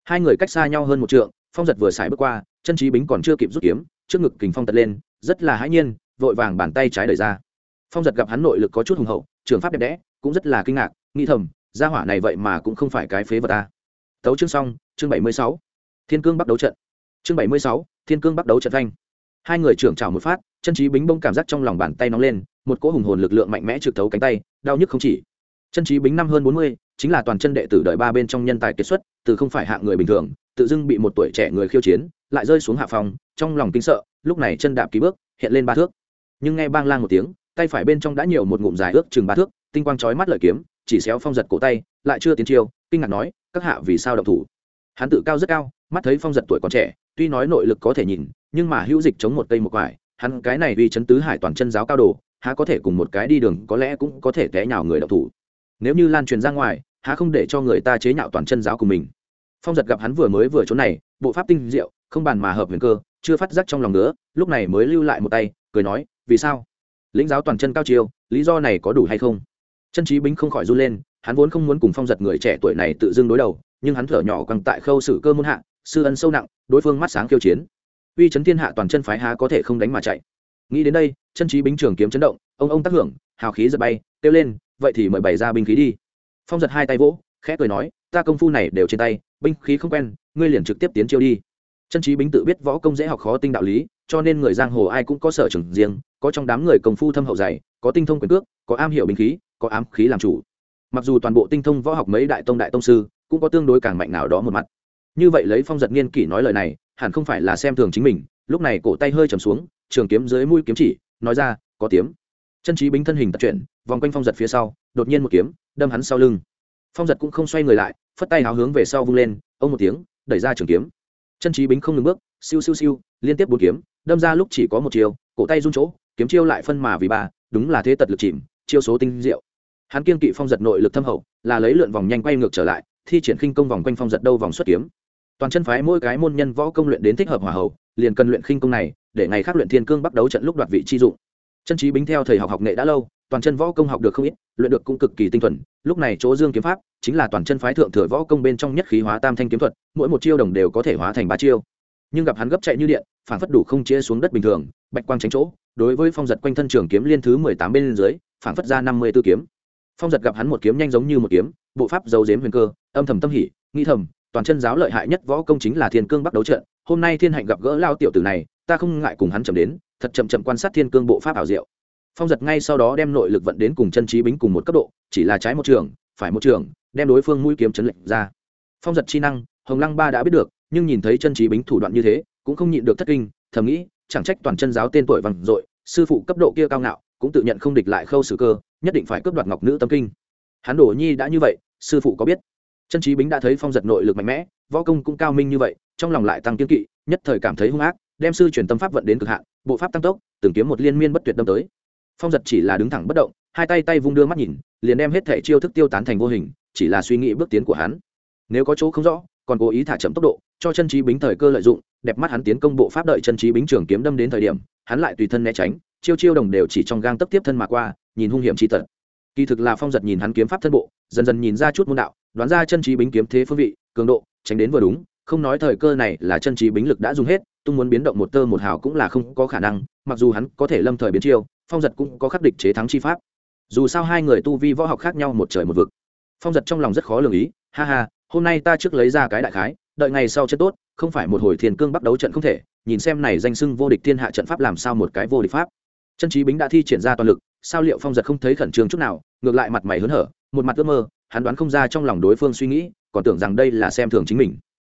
Hai người cách xa nhau hơn một trượng phong giật vừa xài bước qua, chân trí bính còn chưa kịp rút kiếm, trước ngực kình phong tật lên, rất là hãi nhiên, vội vàng bàn tay trái đẩy ra. Phong giật gặp hắn nội lực có chút hùng hậu, trường pháp đẹp đẽ, cũng rất là kinh ngạc, nghĩ thầm, gia hỏa này vậy mà cũng không phải cái phế vật ta. Tấu chương xong, chương bảy mươi sáu. Thiên cương bắt đấu trận. Chương bảy mươi sáu, thiên cương bắt đấu trận thanh hai người trưởng trào một phát, chân trí bính bông cảm giác trong lòng bàn tay nóng lên, một cỗ hùng hồn lực lượng mạnh mẽ trực thấu cánh tay, đau nhức không chỉ. Chân trí bính năm hơn bốn mươi, chính là toàn chân đệ tử đợi ba bên trong nhân tài kiệt xuất, từ không phải hạng người bình thường tự dưng bị một tuổi trẻ người khiêu chiến, lại rơi xuống hạ phòng, trong lòng kinh sợ, lúc này chân đạp ký bước, hiện lên ba thước. Nhưng nghe bang lang một tiếng, tay phải bên trong đã nhiều một ngụm dài ước chừng ba thước, tinh quang chói mắt lợi kiếm, chỉ xéo phong giật cổ tay, lại chưa tiến chiêu, kinh ngạc nói, các hạ vì sao động thủ? Hắn tự cao rất cao, mắt thấy phong giật tuổi còn trẻ, tuy nói nội lực có thể nhìn, nhưng mà hữu dịch chống một cây một quải, hắn cái này uy chấn tứ hải toàn chân giáo cao đồ, há có thể cùng một cái đi đường, có lẽ cũng có thể té nhào người động thủ. Nếu như lan truyền ra ngoài, há không để cho người ta chế nhạo toàn chân giáo của mình? Phong giật gặp hắn vừa mới vừa trốn này, bộ pháp tinh diệu, không bàn mà hợp huyền cơ, chưa phát giác trong lòng nữa, lúc này mới lưu lại một tay, cười nói, vì sao? Lĩnh giáo toàn chân cao chiêu, lý do này có đủ hay không? Chân trí bính không khỏi run lên, hắn vốn không muốn cùng phong giật người trẻ tuổi này tự dưng đối đầu, nhưng hắn thở nhỏ quăng tại khâu sử cơ môn hạ, sư ân sâu nặng, đối phương mắt sáng khiêu chiến. Uy chấn thiên hạ toàn chân phái há có thể không đánh mà chạy. Nghĩ đến đây, chân trí bính trường kiếm chấn động, ông ông tác hưởng, hào khí giật bay, kêu lên, vậy thì mời bày ra binh khí đi. Phong giật hai tay vỗ, khẽ cười nói, ta công phu này đều trên tay binh khí không quen, ngươi liền trực tiếp tiến chiêu đi. Chân trí bính tự biết võ công dễ học khó tinh đạo lý, cho nên người giang hồ ai cũng có sở trường riêng, có trong đám người công phu thâm hậu dày, có tinh thông quyền cước, có am hiểu binh khí, có ám khí làm chủ. Mặc dù toàn bộ tinh thông võ học mấy đại tông đại tông sư, cũng có tương đối càng mạnh nào đó một mặt. Như vậy lấy phong giật niên kỷ nói lời này, hẳn không phải là xem thường chính mình, lúc này cổ tay hơi trầm xuống, trường kiếm dưới mũi kiếm chỉ, nói ra, có tiếng chân trí bính thân hình tập chuyển, vòng quanh phong giật phía sau, đột nhiên một kiếm, đâm hắn sau lưng phong giật cũng không xoay người lại, phất tay háo hướng về sau vung lên, ông một tiếng, đẩy ra trường kiếm. Chân trí bính không ngừng bước, siêu siêu siêu, liên tiếp bốn kiếm, đâm ra lúc chỉ có một chiều cổ tay run chỗ, kiếm chiêu lại phân mà vì ba, đúng là thế tật lực chìm, chiêu số tinh diệu. Hắn kiên kỵ phong giật nội lực thâm hậu, là lấy lượn vòng nhanh quay ngược trở lại, thi triển khinh công vòng quanh phong giật đâu vòng xuất kiếm. Toàn chân phái mỗi cái môn nhân võ công luyện đến thích hợp hỏa hậu liền cần luyện khinh công này, để ngày khác luyện thiên cương bắt đấu trận lúc đoạt vị chi dụng. Chân trí bính theo thầy học học nghệ đã lâu toàn chân võ công học được không ít, luyện được cũng cực kỳ tinh thuần. Lúc này chỗ dương kiếm pháp chính là toàn chân phái thượng thừa võ công bên trong nhất khí hóa tam thanh kiếm thuật, mỗi một chiêu đồng đều có thể hóa thành ba chiêu. Nhưng gặp hắn gấp chạy như điện, phản phất đủ không chia xuống đất bình thường, bạch quang tránh chỗ, đối với phong giật quanh thân trường kiếm liên thứ mười tám bên dưới, phản phất ra năm mươi tư kiếm. Phong giật gặp hắn một kiếm nhanh giống như một kiếm, bộ pháp giấu dếm huyền cơ, âm thầm tâm hỉ, nghĩ thầm, toàn chân giáo lợi hại nhất võ công chính là thiên cương bắt đấu trận, hôm nay thiên hạnh gặp gỡ lao tiểu tử này, ta không ngại cùng hắn chậm đến, thật chậm chậm quan sát thiên cương bộ pháp ảo diệu phong giật ngay sau đó đem nội lực vận đến cùng chân trí bính cùng một cấp độ, chỉ là trái một trường, phải một trường, đem đối phương mũi kiếm chấn lệnh ra. Phong giật chi năng, hồng lăng ba đã biết được, nhưng nhìn thấy chân trí bính thủ đoạn như thế, cũng không nhịn được thất kinh, thầm nghĩ, chẳng trách toàn chân giáo tên tuổi vằn dội, sư phụ cấp độ kia cao ngạo, cũng tự nhận không địch lại khâu sử cơ, nhất định phải cướp đoạt ngọc nữ tâm kinh. Hắn đổ nhi đã như vậy, sư phụ có biết. Chân trí bính đã thấy phong giật nội lực mạnh mẽ, võ công cũng cao minh như vậy, trong lòng lại tăng kiên kỵ, nhất thời cảm thấy hung ác, đem sư truyền tâm pháp vận đến cực hạn, bộ pháp tăng tốc, từng kiếm một liên miên bất tuyệt đâm tới phong giật chỉ là đứng thẳng bất động, hai tay tay vung đưa mắt nhìn, liền đem hết thẻ chiêu thức tiêu tán thành vô hình, chỉ là suy nghĩ bước tiến của hắn. Nếu có chỗ không rõ, còn cố ý thả chậm tốc độ, cho chân trí bính thời cơ lợi dụng, đẹp mắt hắn tiến công bộ pháp đợi chân trí bính trường kiếm đâm đến thời điểm, hắn lại tùy thân né tránh, chiêu chiêu đồng đều chỉ trong gang tấp tiếp thân mà qua, nhìn hung hiểm chi tật. Kỳ thực là phong giật nhìn hắn kiếm pháp thân bộ, dần dần nhìn ra chút môn đạo, đoán ra chân trí bính kiếm thế phương vị, cường độ, tránh đến vừa đúng, không nói thời cơ này là chân trí bính lực đã dùng hết, tung muốn biến động một tơ một hào cũng là không có khả năng, mặc dù hắn có thể lâm thời biến chiêu phong giật cũng có khắc địch chế thắng chi pháp. Dù sao hai người tu vi võ học khác nhau một trời một vực. Phong giật trong lòng rất khó lường ý, ha ha, hôm nay ta trước lấy ra cái đại khái, đợi ngày sau chân tốt, không phải một hồi thiền cương bắt đấu trận không thể, nhìn xem này danh sưng vô địch thiên hạ trận pháp làm sao một cái vô địch pháp. Chân trí bính đã thi triển ra toàn lực, sao liệu phong giật không thấy khẩn trương chút nào, ngược lại mặt mày hớn hở, một mặt ước mơ, hắn đoán không ra trong lòng đối phương suy nghĩ, còn tưởng rằng đây là xem thường chính mình.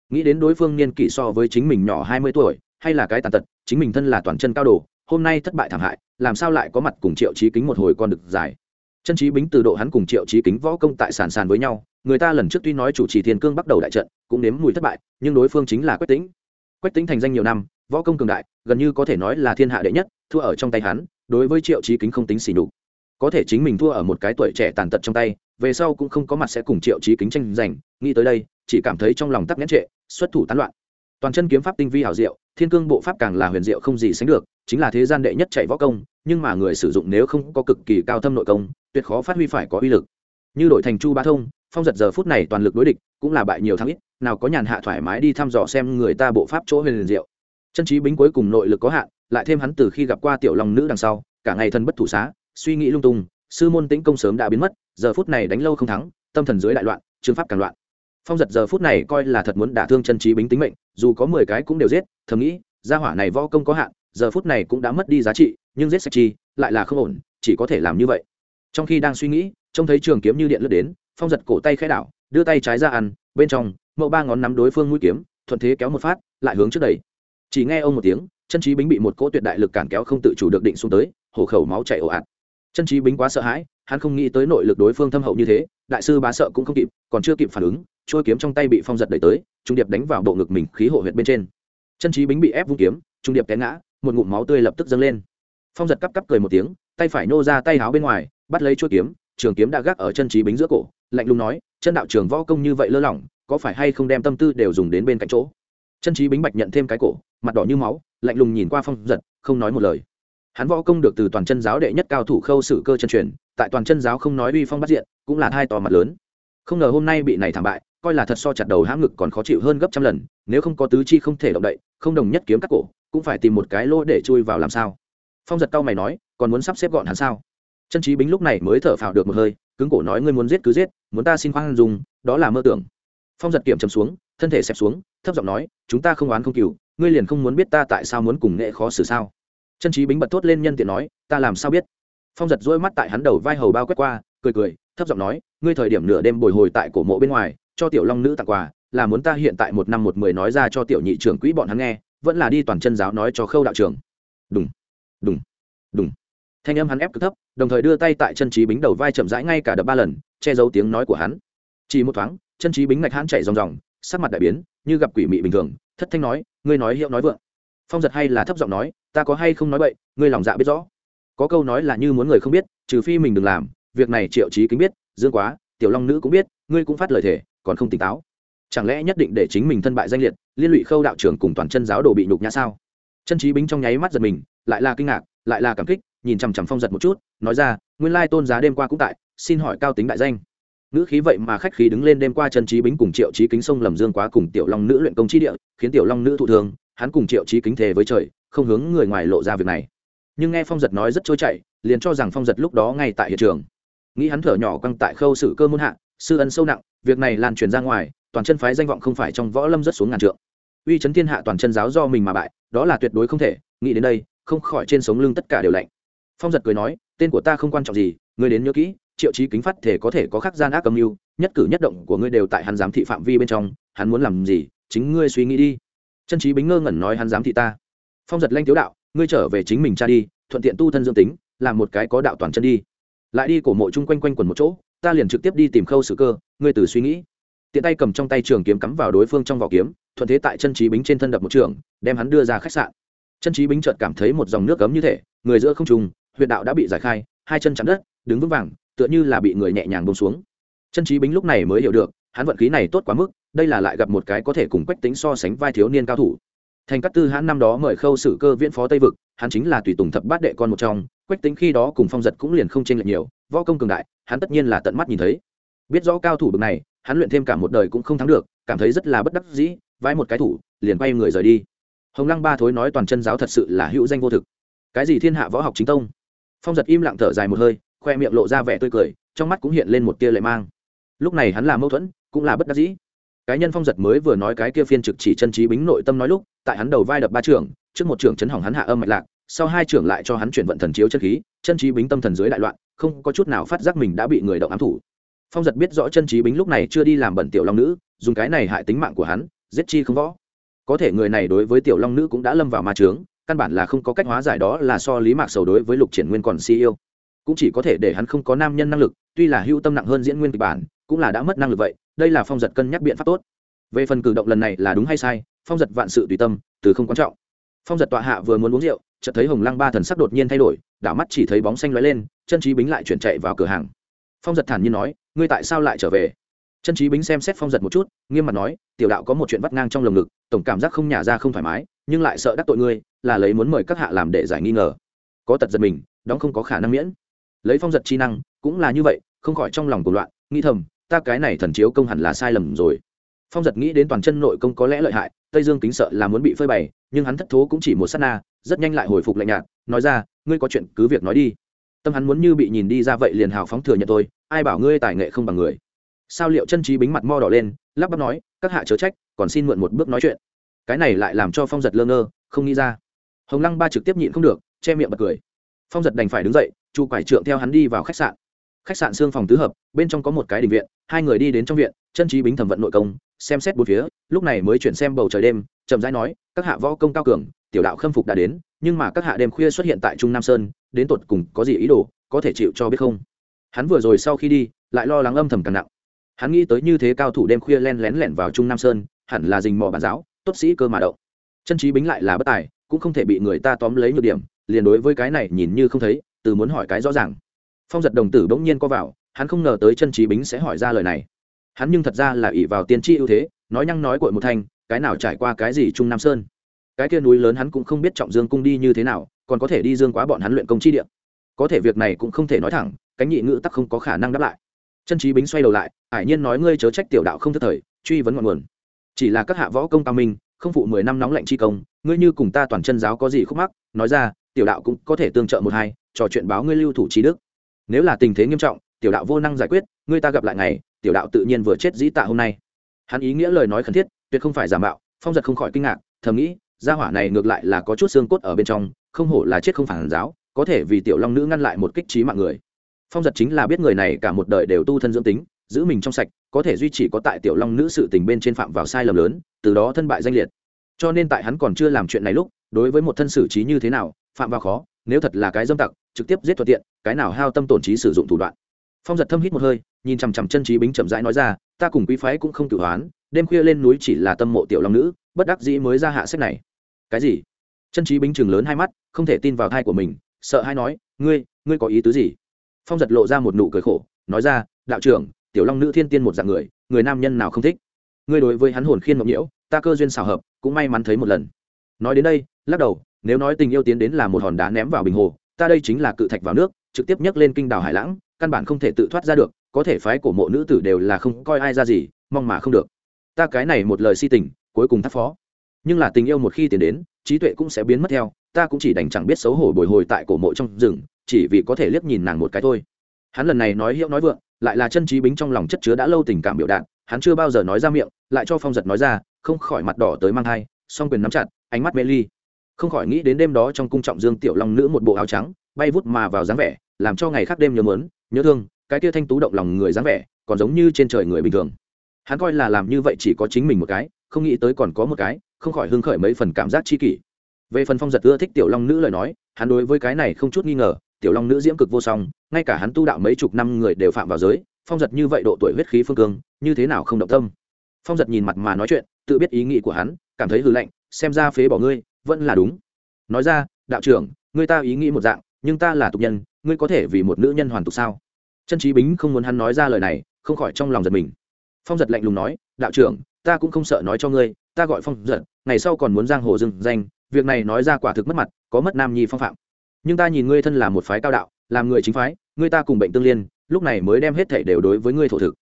Nghĩ đến đối phương niên kỷ so với chính mình nhỏ hai mươi tuổi, hay là cái tàn tật, chính mình thân là toàn chân cao đồ, hôm nay thất bại thảm hại làm sao lại có mặt cùng triệu trí kính một hồi con được dài chân trí bính từ độ hắn cùng triệu trí kính võ công tại sàn sàn với nhau, người ta lần trước tuy nói chủ trì thiên cương bắt đầu đại trận, cũng nếm mùi thất bại, nhưng đối phương chính là quách tính quách tính thành danh nhiều năm, võ công cường đại, gần như có thể nói là thiên hạ đệ nhất, thua ở trong tay hắn, đối với triệu trí kính không tính xỉ đục có thể chính mình thua ở một cái tuổi trẻ tàn tật trong tay, về sau cũng không có mặt sẽ cùng triệu trí kính tranh giành, nghĩ tới đây, chỉ cảm thấy trong lòng tắc nghẽn trệ, xuất thủ tán loạn. Toàn chân kiếm pháp tinh vi hảo diệu, thiên cương bộ pháp càng là huyền diệu không gì sánh được, chính là thế gian đệ nhất chạy võ công nhưng mà người sử dụng nếu không có cực kỳ cao thâm nội công, tuyệt khó phát huy phải có uy lực. Như đổi thành chu ba thông, phong giật giờ phút này toàn lực đối địch, cũng là bại nhiều thắng ít, nào có nhàn hạ thoải mái đi thăm dò xem người ta bộ pháp chỗ huyền liền diệu. Chân trí bính cuối cùng nội lực có hạn, lại thêm hắn từ khi gặp qua tiểu long nữ đằng sau, cả ngày thân bất thủ xá, suy nghĩ lung tung, sư môn tĩnh công sớm đã biến mất, giờ phút này đánh lâu không thắng, tâm thần dưới đại loạn chương pháp càng loạn. Phong giật giờ phút này coi là thật muốn đả thương chân trí bính tính mệnh, dù có mười cái cũng đều giết, thầm nghĩ, gia hỏa này võ công có hạn, giờ phút này cũng đã mất đi giá trị nhưng giết sạch chi lại là không ổn, chỉ có thể làm như vậy. Trong khi đang suy nghĩ, trông thấy trường kiếm như điện lướt đến, phong giật cổ tay khẽ đảo, đưa tay trái ra ăn, bên trong, mẫu ba ngón nắm đối phương mũi kiếm, thuận thế kéo một phát, lại hướng trước đẩy. Chỉ nghe ông một tiếng, chân trí bính bị một cỗ tuyệt đại lực cản kéo không tự chủ được định xuống tới, hổ khẩu máu chảy ồ ạt. Chân trí bính quá sợ hãi, hắn không nghĩ tới nội lực đối phương thâm hậu như thế, đại sư bá sợ cũng không kịp, còn chưa kịp phản ứng trôi kiếm trong tay bị phong giật đẩy tới, trung điệp đánh vào bộ ngực mình khí hộ huyệt bên trên. Chân trí bính bị ép vung kiếm, trung điệp té ngã, một ngụm máu tươi lập tức dâng lên phong giật cắp cắp cười một tiếng, tay phải nô ra tay háo bên ngoài, bắt lấy chuỗi kiếm, trường kiếm đã gác ở chân trí bính giữa cổ, lạnh lùng nói, chân đạo trường võ công như vậy lơ lỏng, có phải hay không đem tâm tư đều dùng đến bên cạnh chỗ? Chân trí bính bạch nhận thêm cái cổ, mặt đỏ như máu, lạnh lùng nhìn qua phong giật, không nói một lời. Hắn võ công được từ toàn chân giáo đệ nhất cao thủ khâu sử cơ chân truyền, tại toàn chân giáo không nói uy phong bắt diện, cũng là hai tò mặt lớn. Không ngờ hôm nay bị này thảm bại, coi là thật so chặt đầu hãm ngực còn khó chịu hơn gấp trăm lần, nếu không có tứ chi không thể động đậy, không đồng nhất kiếm cắt cổ, cũng phải tìm một cái lỗ để chui vào làm sao? Phong giật cao mày nói, còn muốn sắp xếp gọn hắn sao? Chân trí bính lúc này mới thở phào được một hơi, cứng cổ nói, ngươi muốn giết cứ giết, muốn ta xin khoan dùng đó là mơ tưởng. Phong giật kiểm trầm xuống, thân thể xẹp xuống, thấp giọng nói, chúng ta không oán không cừu, ngươi liền không muốn biết ta tại sao muốn cùng nghệ khó xử sao? Chân trí bính bật thốt lên nhân tiện nói, ta làm sao biết? Phong giật dỗi mắt tại hắn đầu vai hầu bao quét qua, cười cười, thấp giọng nói, ngươi thời điểm nửa đêm bồi hồi tại cổ mộ bên ngoài, cho tiểu long nữ tặng quà, là muốn ta hiện tại một năm một mười nói ra cho tiểu nhị trưởng quỹ bọn hắn nghe, vẫn là đi toàn chân giáo nói cho khâu đạo trưởng. Đúng đúng đúng thanh âm hắn ép cực thấp, đồng thời đưa tay tại chân trí bính đầu vai chậm rãi ngay cả đập ba lần, che giấu tiếng nói của hắn. Chỉ một thoáng, chân trí bính ngạch hắn chạy ròng ròng, sắc mặt đại biến, như gặp quỷ mị bình thường, thất thanh nói, ngươi nói hiệu nói vượng. Phong giật hay là thấp giọng nói, ta có hay không nói vậy ngươi lòng dạ biết rõ. Có câu nói là như muốn người không biết, trừ phi mình đừng làm, việc này triệu trí kính biết, dương quá, tiểu long nữ cũng biết, ngươi cũng phát lời thể còn không tỉnh táo. Chẳng lẽ nhất định để chính mình thân bại danh liệt, liên lụy khâu đạo trưởng cùng toàn chân giáo đồ bị nhục nhã sao? Chân trí bính trong nháy mắt giật mình lại là kinh ngạc, lại là cảm kích, nhìn chằm chằm phong giật một chút, nói ra, nguyên lai tôn giá đêm qua cũng tại, xin hỏi cao tính đại danh. Nữ khí vậy mà khách khí đứng lên đêm qua trần trí bính cùng triệu trí kính sông lầm dương quá cùng tiểu long nữ luyện công chi địa, khiến tiểu long nữ thụ thường hắn cùng triệu trí kính thề với trời, không hướng người ngoài lộ ra việc này. Nhưng nghe phong giật nói rất trôi chảy, liền cho rằng phong giật lúc đó ngay tại hiện trường. Nghĩ hắn thở nhỏ quăng tại khâu xử cơ môn hạ, sư ân sâu nặng, việc này lan truyền ra ngoài, toàn chân phái danh vọng không phải trong võ lâm rất xuống ngàn trượng. Uy chấn thiên hạ toàn chân giáo do mình mà bại, đó là tuyệt đối không thể, nghĩ đến đây không khỏi trên sống lưng tất cả đều lạnh. Phong giật cười nói, tên của ta không quan trọng gì, ngươi đến nhớ kỹ, triệu chí kính phát thể có thể có khắc gian ác âm mưu, nhất cử nhất động của ngươi đều tại hắn giám thị phạm vi bên trong, hắn muốn làm gì, chính ngươi suy nghĩ đi. Chân trí bính ngơ ngẩn nói hắn giám thị ta. Phong giật lanh tiếu đạo, ngươi trở về chính mình cha đi, thuận tiện tu thân dương tính, làm một cái có đạo toàn chân đi. Lại đi cổ mộ chung quanh quanh quần một chỗ, ta liền trực tiếp đi tìm khâu sử cơ, ngươi từ suy nghĩ. Tiện tay cầm trong tay trường kiếm cắm vào đối phương trong vỏ kiếm, thuận thế tại chân trí bính trên thân đập một trường, đem hắn đưa ra khách sạn chân trí bính chợt cảm thấy một dòng nước cấm như thể, người giữa không trùng huyệt đạo đã bị giải khai, hai chân chạm đất, đứng vững vàng, tựa như là bị người nhẹ nhàng bông xuống. Chân trí bính lúc này mới hiểu được, hắn vận khí này tốt quá mức, đây là lại gặp một cái có thể cùng quách tính so sánh vai thiếu niên cao thủ. Thành các tư hãn năm đó mời khâu sử cơ viễn phó tây vực, hắn chính là tùy tùng thập bát đệ con một trong, quách tính khi đó cùng phong giật cũng liền không chênh lệch nhiều, võ công cường đại, hắn tất nhiên là tận mắt nhìn thấy. Biết rõ cao thủ bực này, hắn luyện thêm cả một đời cũng không thắng được, cảm thấy rất là bất đắc dĩ vãi một cái thủ, liền quay người rời đi hồng lăng ba thối nói toàn chân giáo thật sự là hữu danh vô thực. Cái gì thiên hạ võ học chính tông? Phong giật im lặng thở dài một hơi, khoe miệng lộ ra vẻ tươi cười, trong mắt cũng hiện lên một tia lệ mang. Lúc này hắn là mâu thuẫn, cũng là bất đắc dĩ. Cái nhân phong giật mới vừa nói cái kia phiên trực chỉ chân trí bính nội tâm nói lúc, tại hắn đầu vai đập ba trưởng, trước một trưởng chấn hỏng hắn hạ âm mạch lạc, sau hai trưởng lại cho hắn chuyển vận thần chiếu chân khí, chân trí bính tâm thần dưới đại loạn, không có chút nào phát giác mình đã bị người động ám thủ. Phong giật biết rõ chân trí bính lúc này chưa đi làm bẩn tiểu long nữ, dùng cái này hại tính mạng của hắn, giết chi không võ có thể người này đối với tiểu long nữ cũng đã lâm vào ma trướng căn bản là không có cách hóa giải đó là so lý mạc sầu đối với lục triển nguyên còn si yêu. Cũng chỉ có thể để hắn không có nam nhân năng lực, tuy là hưu tâm nặng hơn diễn nguyên kịch bản, cũng là đã mất năng lực vậy, đây là phong giật cân nhắc biện pháp tốt. Về phần cử động lần này là đúng hay sai, phong giật vạn sự tùy tâm, từ không quan trọng. Phong giật tọa hạ vừa muốn uống rượu, chợt thấy hồng lăng ba thần sắc đột nhiên thay đổi, đảo mắt chỉ thấy bóng xanh lóe lên, chân trí bính lại chuyển chạy vào cửa hàng. Phong giật thản nhiên nói, ngươi tại sao lại trở về? Chân trí bính xem xét phong giật một chút, nghiêm mặt nói, tiểu đạo có một chuyện vắt ngang trong lồng ngực, tổng cảm giác không nhả ra không thoải mái, nhưng lại sợ đắc tội ngươi, là lấy muốn mời các hạ làm để giải nghi ngờ. Có tật giật mình đó không có khả năng miễn. Lấy phong giật chi năng, cũng là như vậy, không khỏi trong lòng cuộc loạn, nghĩ thầm, ta cái này thần chiếu công hẳn là sai lầm rồi. Phong giật nghĩ đến toàn chân nội công có lẽ lợi hại, tây dương kính sợ là muốn bị phơi bày, nhưng hắn thất thố cũng chỉ một s á t na, rất nhanh lại hồi phục lạnh nhạt, nói ra, ngươi có chuyện cứ việc nói đi. Tâm hắn muốn như bị nhìn đi ra vậy liền hào phóng thừa nhận tôi, ai bảo ngươi tài nghệ không bằng người sao liệu chân trí bính mặt mo đỏ lên, lắp bắp nói, các hạ chớ trách, còn xin mượn một bước nói chuyện. Cái này lại làm cho phong giật lơ ngơ, không nghĩ ra. Hồng lăng ba trực tiếp nhịn không được, che miệng bật cười. Phong giật đành phải đứng dậy, chu quải trượng theo hắn đi vào khách sạn. Khách sạn xương phòng tứ hợp, bên trong có một cái đình viện, hai người đi đến trong viện, chân trí bính thẩm vận nội công, xem xét bốn phía, lúc này mới chuyển xem bầu trời đêm, chậm rãi nói, các hạ võ công cao cường, tiểu đạo khâm phục đã đến, nhưng mà các hạ đêm khuya xuất hiện tại trung nam sơn, đến tột cùng có gì ý đồ, có thể chịu cho biết không? Hắn vừa rồi sau khi đi, lại lo lắng âm thầm càng nặng hắn nghĩ tới như thế cao thủ đêm khuya len lén lẻn vào trung nam sơn, hẳn là dình mò bản giáo, tốt sĩ cơ mà động. Chân trí bính lại là bất tài, cũng không thể bị người ta tóm lấy nhược điểm, liền đối với cái này nhìn như không thấy, từ muốn hỏi cái rõ ràng. Phong giật đồng tử bỗng nhiên co vào, hắn không ngờ tới chân trí bính sẽ hỏi ra lời này. Hắn nhưng thật ra là ỷ vào tiên tri ưu thế, nói nhăng nói cội một thanh, cái nào trải qua cái gì trung nam sơn. Cái kia núi lớn hắn cũng không biết trọng dương cung đi như thế nào, còn có thể đi dương quá bọn hắn luyện công chi địa. Có thể việc này cũng không thể nói thẳng, cánh nhị ngữ tắc không có khả năng đáp lại chân trí bính xoay đầu lại, ải nhiên nói ngươi chớ trách tiểu đạo không thất thời, truy vấn ngọn nguồn. Chỉ là các hạ võ công cao minh, không phụ mười năm nóng lạnh chi công, ngươi như cùng ta toàn chân giáo có gì khúc mắc, nói ra, tiểu đạo cũng có thể tương trợ một hai, trò chuyện báo ngươi lưu thủ trí đức. Nếu là tình thế nghiêm trọng, tiểu đạo vô năng giải quyết, ngươi ta gặp lại ngày, tiểu đạo tự nhiên vừa chết dĩ tạ hôm nay. Hắn ý nghĩa lời nói khẩn thiết, tuyệt không phải giả mạo, phong giật không khỏi kinh ngạc, thầm nghĩ, gia hỏa này ngược lại là có chút xương cốt ở bên trong, không hổ là chết không phản giáo, có thể vì tiểu long nữ ngăn lại một kích trí mạng người phong giật chính là biết người này cả một đời đều tu thân dưỡng tính, giữ mình trong sạch, có thể duy trì có tại tiểu long nữ sự tình bên trên phạm vào sai lầm lớn, từ đó thân bại danh liệt. Cho nên tại hắn còn chưa làm chuyện này lúc, đối với một thân xử trí như thế nào, phạm vào khó, nếu thật là cái dâm tặc, trực tiếp giết thuận tiện, cái nào hao tâm tổn trí sử dụng thủ đoạn. Phong giật thâm hít một hơi, nhìn chằm chằm chân trí bính chậm rãi nói ra, ta cùng quý phái cũng không tự hoán, đêm khuya lên núi chỉ là tâm mộ tiểu long nữ, bất đắc dĩ mới ra hạ sách này. Cái gì? Chân trí bính chừng lớn hai mắt, không thể tin vào thai của mình, sợ hai nói, ngươi ngươi có ý tứ gì? Phong giật lộ ra một nụ cười khổ, nói ra, đạo trưởng, tiểu long nữ thiên tiên một dạng người người nam nhân nào không thích? Ngươi đối với hắn hồn khiên ngọc nhiễu, ta cơ duyên xào hợp, cũng may mắn thấy một lần. Nói đến đây, lắc đầu, nếu nói tình yêu tiến đến là một hòn đá ném vào bình hồ, ta đây chính là cự thạch vào nước, trực tiếp nhấc lên kinh đảo hải lãng, căn bản không thể tự thoát ra được, có thể phái của mộ nữ tử đều là không coi ai ra gì, mong mà không được. Ta cái này một lời si tình, cuối cùng thắt phó. Nhưng là tình yêu một khi tiến đến, trí tuệ cũng sẽ biến mất theo, ta cũng chỉ đành chẳng biết xấu hổ bồi hồi tại cổ mộ trong rừng chỉ vì có thể liếc nhìn nàng một cái thôi. Hắn lần này nói hiệu nói vượng, lại là chân trí bính trong lòng chất chứa đã lâu tình cảm biểu đạt, hắn chưa bao giờ nói ra miệng, lại cho phong giật nói ra, không khỏi mặt đỏ tới mang thai, song quyền nắm chặt, ánh mắt mê ly. Không khỏi nghĩ đến đêm đó trong cung trọng dương tiểu long nữ một bộ áo trắng, bay vút mà vào dáng vẻ, làm cho ngày khác đêm nhớ mớn, nhớ thương, cái kia thanh tú động lòng người dáng vẻ, còn giống như trên trời người bình thường. Hắn coi là làm như vậy chỉ có chính mình một cái, không nghĩ tới còn có một cái, không khỏi hưng khởi mấy phần cảm giác chi kỷ. Về phần phong giật ưa thích tiểu long nữ lời nói, hắn đối với cái này không chút nghi ngờ tiểu long nữ diễm cực vô song, ngay cả hắn tu đạo mấy chục năm người đều phạm vào giới, phong giật như vậy độ tuổi huyết khí phương cương, như thế nào không động tâm? Phong giật nhìn mặt mà nói chuyện, tự biết ý nghĩ của hắn, cảm thấy hư lạnh, xem ra phế bỏ ngươi, vẫn là đúng. Nói ra, đạo trưởng, ngươi ta ý nghĩ một dạng, nhưng ta là tục nhân, ngươi có thể vì một nữ nhân hoàn tục sao? Chân trí bính không muốn hắn nói ra lời này, không khỏi trong lòng giật mình. Phong giật lạnh lùng nói, đạo trưởng, ta cũng không sợ nói cho ngươi, ta gọi phong giật, ngày sau còn muốn giang hồ dừng danh, việc này nói ra quả thực mất mặt, có mất nam nhi phong phạm nhưng ta nhìn ngươi thân là một phái cao đạo, làm người chính phái, ngươi ta cùng bệnh tương liên, lúc này mới đem hết thể đều đối với ngươi thổ thực.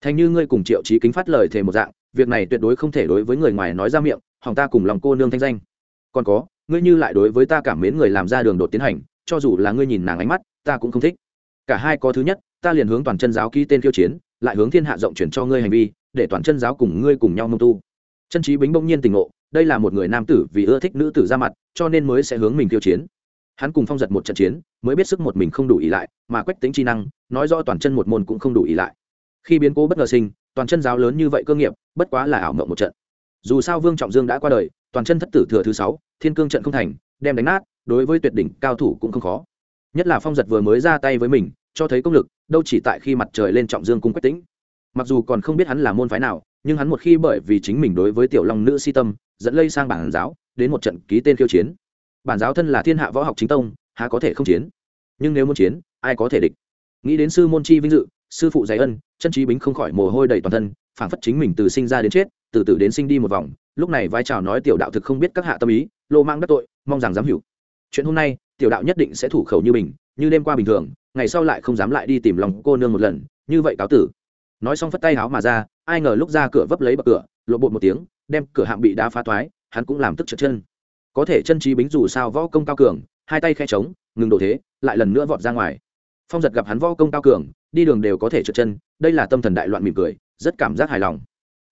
Thành như ngươi cùng triệu trí kính phát lời thề một dạng, việc này tuyệt đối không thể đối với người ngoài nói ra miệng, hỏng ta cùng lòng cô nương thanh danh. Còn có, ngươi như lại đối với ta cảm mến người làm ra đường đột tiến hành, cho dù là ngươi nhìn nàng ánh mắt, ta cũng không thích. Cả hai có thứ nhất, ta liền hướng toàn chân giáo ký tên khiêu chiến, lại hướng thiên hạ rộng chuyển cho ngươi hành vi, để toàn chân giáo cùng ngươi cùng nhau mông tu. Chân trí bính bỗng nhiên tình ngộ, đây là một người nam tử vì ưa thích nữ tử ra mặt, cho nên mới sẽ hướng mình khiêu chiến hắn cùng phong giật một trận chiến, mới biết sức một mình không đủ ý lại, mà quách tính chi năng, nói rõ toàn chân một môn cũng không đủ ý lại. Khi biến cố bất ngờ sinh, toàn chân giáo lớn như vậy cơ nghiệp, bất quá là ảo mộng một trận. Dù sao vương trọng dương đã qua đời, toàn chân thất tử thừa thứ sáu, thiên cương trận không thành, đem đánh nát, đối với tuyệt đỉnh cao thủ cũng không khó. Nhất là phong giật vừa mới ra tay với mình, cho thấy công lực, đâu chỉ tại khi mặt trời lên trọng dương cung quách tĩnh. Mặc dù còn không biết hắn là môn phái nào, nhưng hắn một khi bởi vì chính mình đối với tiểu long nữ si tâm, dẫn lây sang bản giáo, đến một trận ký tên khiêu chiến bản giáo thân là thiên hạ võ học chính tông há có thể không chiến? Nhưng nếu muốn chiến ai có thể địch? Nghĩ đến sư môn chi vinh dự sư phụ dạy ân chân trí bính không khỏi mồ hôi đầy toàn thân phảng phất chính mình từ sinh ra đến chết từ từ đến sinh đi một vòng lúc này vai trào nói tiểu đạo thực không biết các hạ tâm ý lô mang đắc tội mong rằng dám hiểu chuyện hôm nay tiểu đạo nhất định sẽ thủ khẩu như mình như đêm qua bình thường ngày sau lại không dám lại đi tìm lòng cô nương một lần như vậy cáo tử. Nói xong phất tay háo mà ra ai ngờ lúc ra cửa vấp lấy bậc cửa lộ bột một tiếng đem cửa hạng bị đá phá toái, hắn cũng làm tức trượt chân có thể chân trí bính dù sao võ công cao cường, hai tay khe trống, ngừng đổ thế, lại lần nữa vọt ra ngoài. Phong giật gặp hắn võ công cao cường, đi đường đều có thể trượt chân, đây là tâm thần đại loạn mỉm cười, rất cảm giác hài lòng.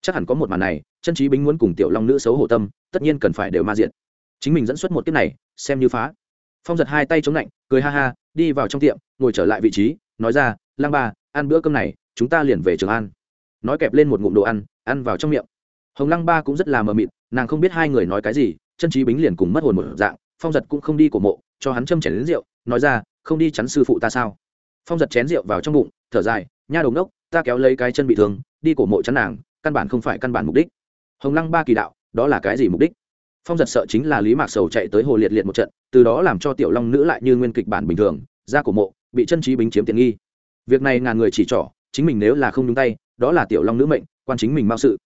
Chắc hẳn có một màn này, chân trí bính muốn cùng tiểu long nữ xấu hổ tâm, tất nhiên cần phải đều ma diện chính mình dẫn xuất một kiếp này, xem như phá. Phong giật hai tay chống lạnh, cười ha ha, đi vào trong tiệm, ngồi trở lại vị trí, nói ra, lang ba, ăn bữa cơm này, chúng ta liền về trường an. Nói kẹp lên một ngụm đồ ăn ăn vào trong miệng. Hồng lăng ba cũng rất là mờ mịt, nàng không biết hai người nói cái gì chân trí bính liền cùng mất hồn một dạng, phong giật cũng không đi cổ mộ, cho hắn châm chén đến rượu, nói ra, không đi chắn sư phụ ta sao? Phong giật chén rượu vào trong bụng, thở dài, nha đồng đốc ta kéo lấy cái chân bị thương, đi cổ mộ chắn nàng, căn bản không phải căn bản mục đích. Hồng lăng ba kỳ đạo, đó là cái gì mục đích? Phong giật sợ chính là lý mạc sầu chạy tới hồ liệt liệt một trận, từ đó làm cho tiểu long nữ lại như nguyên kịch bản bình thường, ra cổ mộ, bị chân trí bính chiếm tiện nghi. Việc này ngàn người chỉ trỏ, chính mình nếu là không nhúng tay, đó là tiểu long nữ mệnh, quan chính mình mao sự.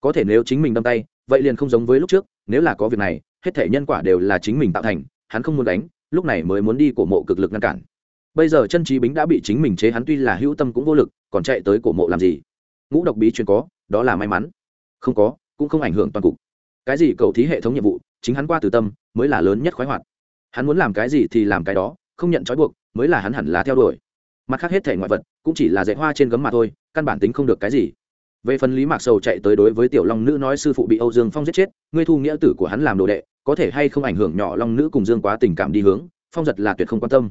Có thể nếu chính mình đâm tay, vậy liền không giống với lúc trước nếu là có việc này, hết thể nhân quả đều là chính mình tạo thành, hắn không muốn đánh, lúc này mới muốn đi cổ mộ cực lực ngăn cản. Bây giờ chân trí bính đã bị chính mình chế, hắn tuy là hữu tâm cũng vô lực, còn chạy tới cổ mộ làm gì? Ngũ độc bí truyền có, đó là may mắn. Không có, cũng không ảnh hưởng toàn cục. Cái gì cầu thí hệ thống nhiệm vụ, chính hắn qua từ tâm, mới là lớn nhất khoái hoạt. Hắn muốn làm cái gì thì làm cái đó, không nhận trói buộc, mới là hắn hẳn là theo đuổi. Mặt khác hết thể ngoại vật, cũng chỉ là dạy hoa trên gấm mà thôi, căn bản tính không được cái gì về phần lý mạc sầu chạy tới đối với tiểu long nữ nói sư phụ bị âu dương phong giết chết, ngươi thu nghĩa tử của hắn làm đồ đệ, có thể hay không ảnh hưởng nhỏ long nữ cùng dương quá tình cảm đi hướng, phong giật là tuyệt không quan tâm.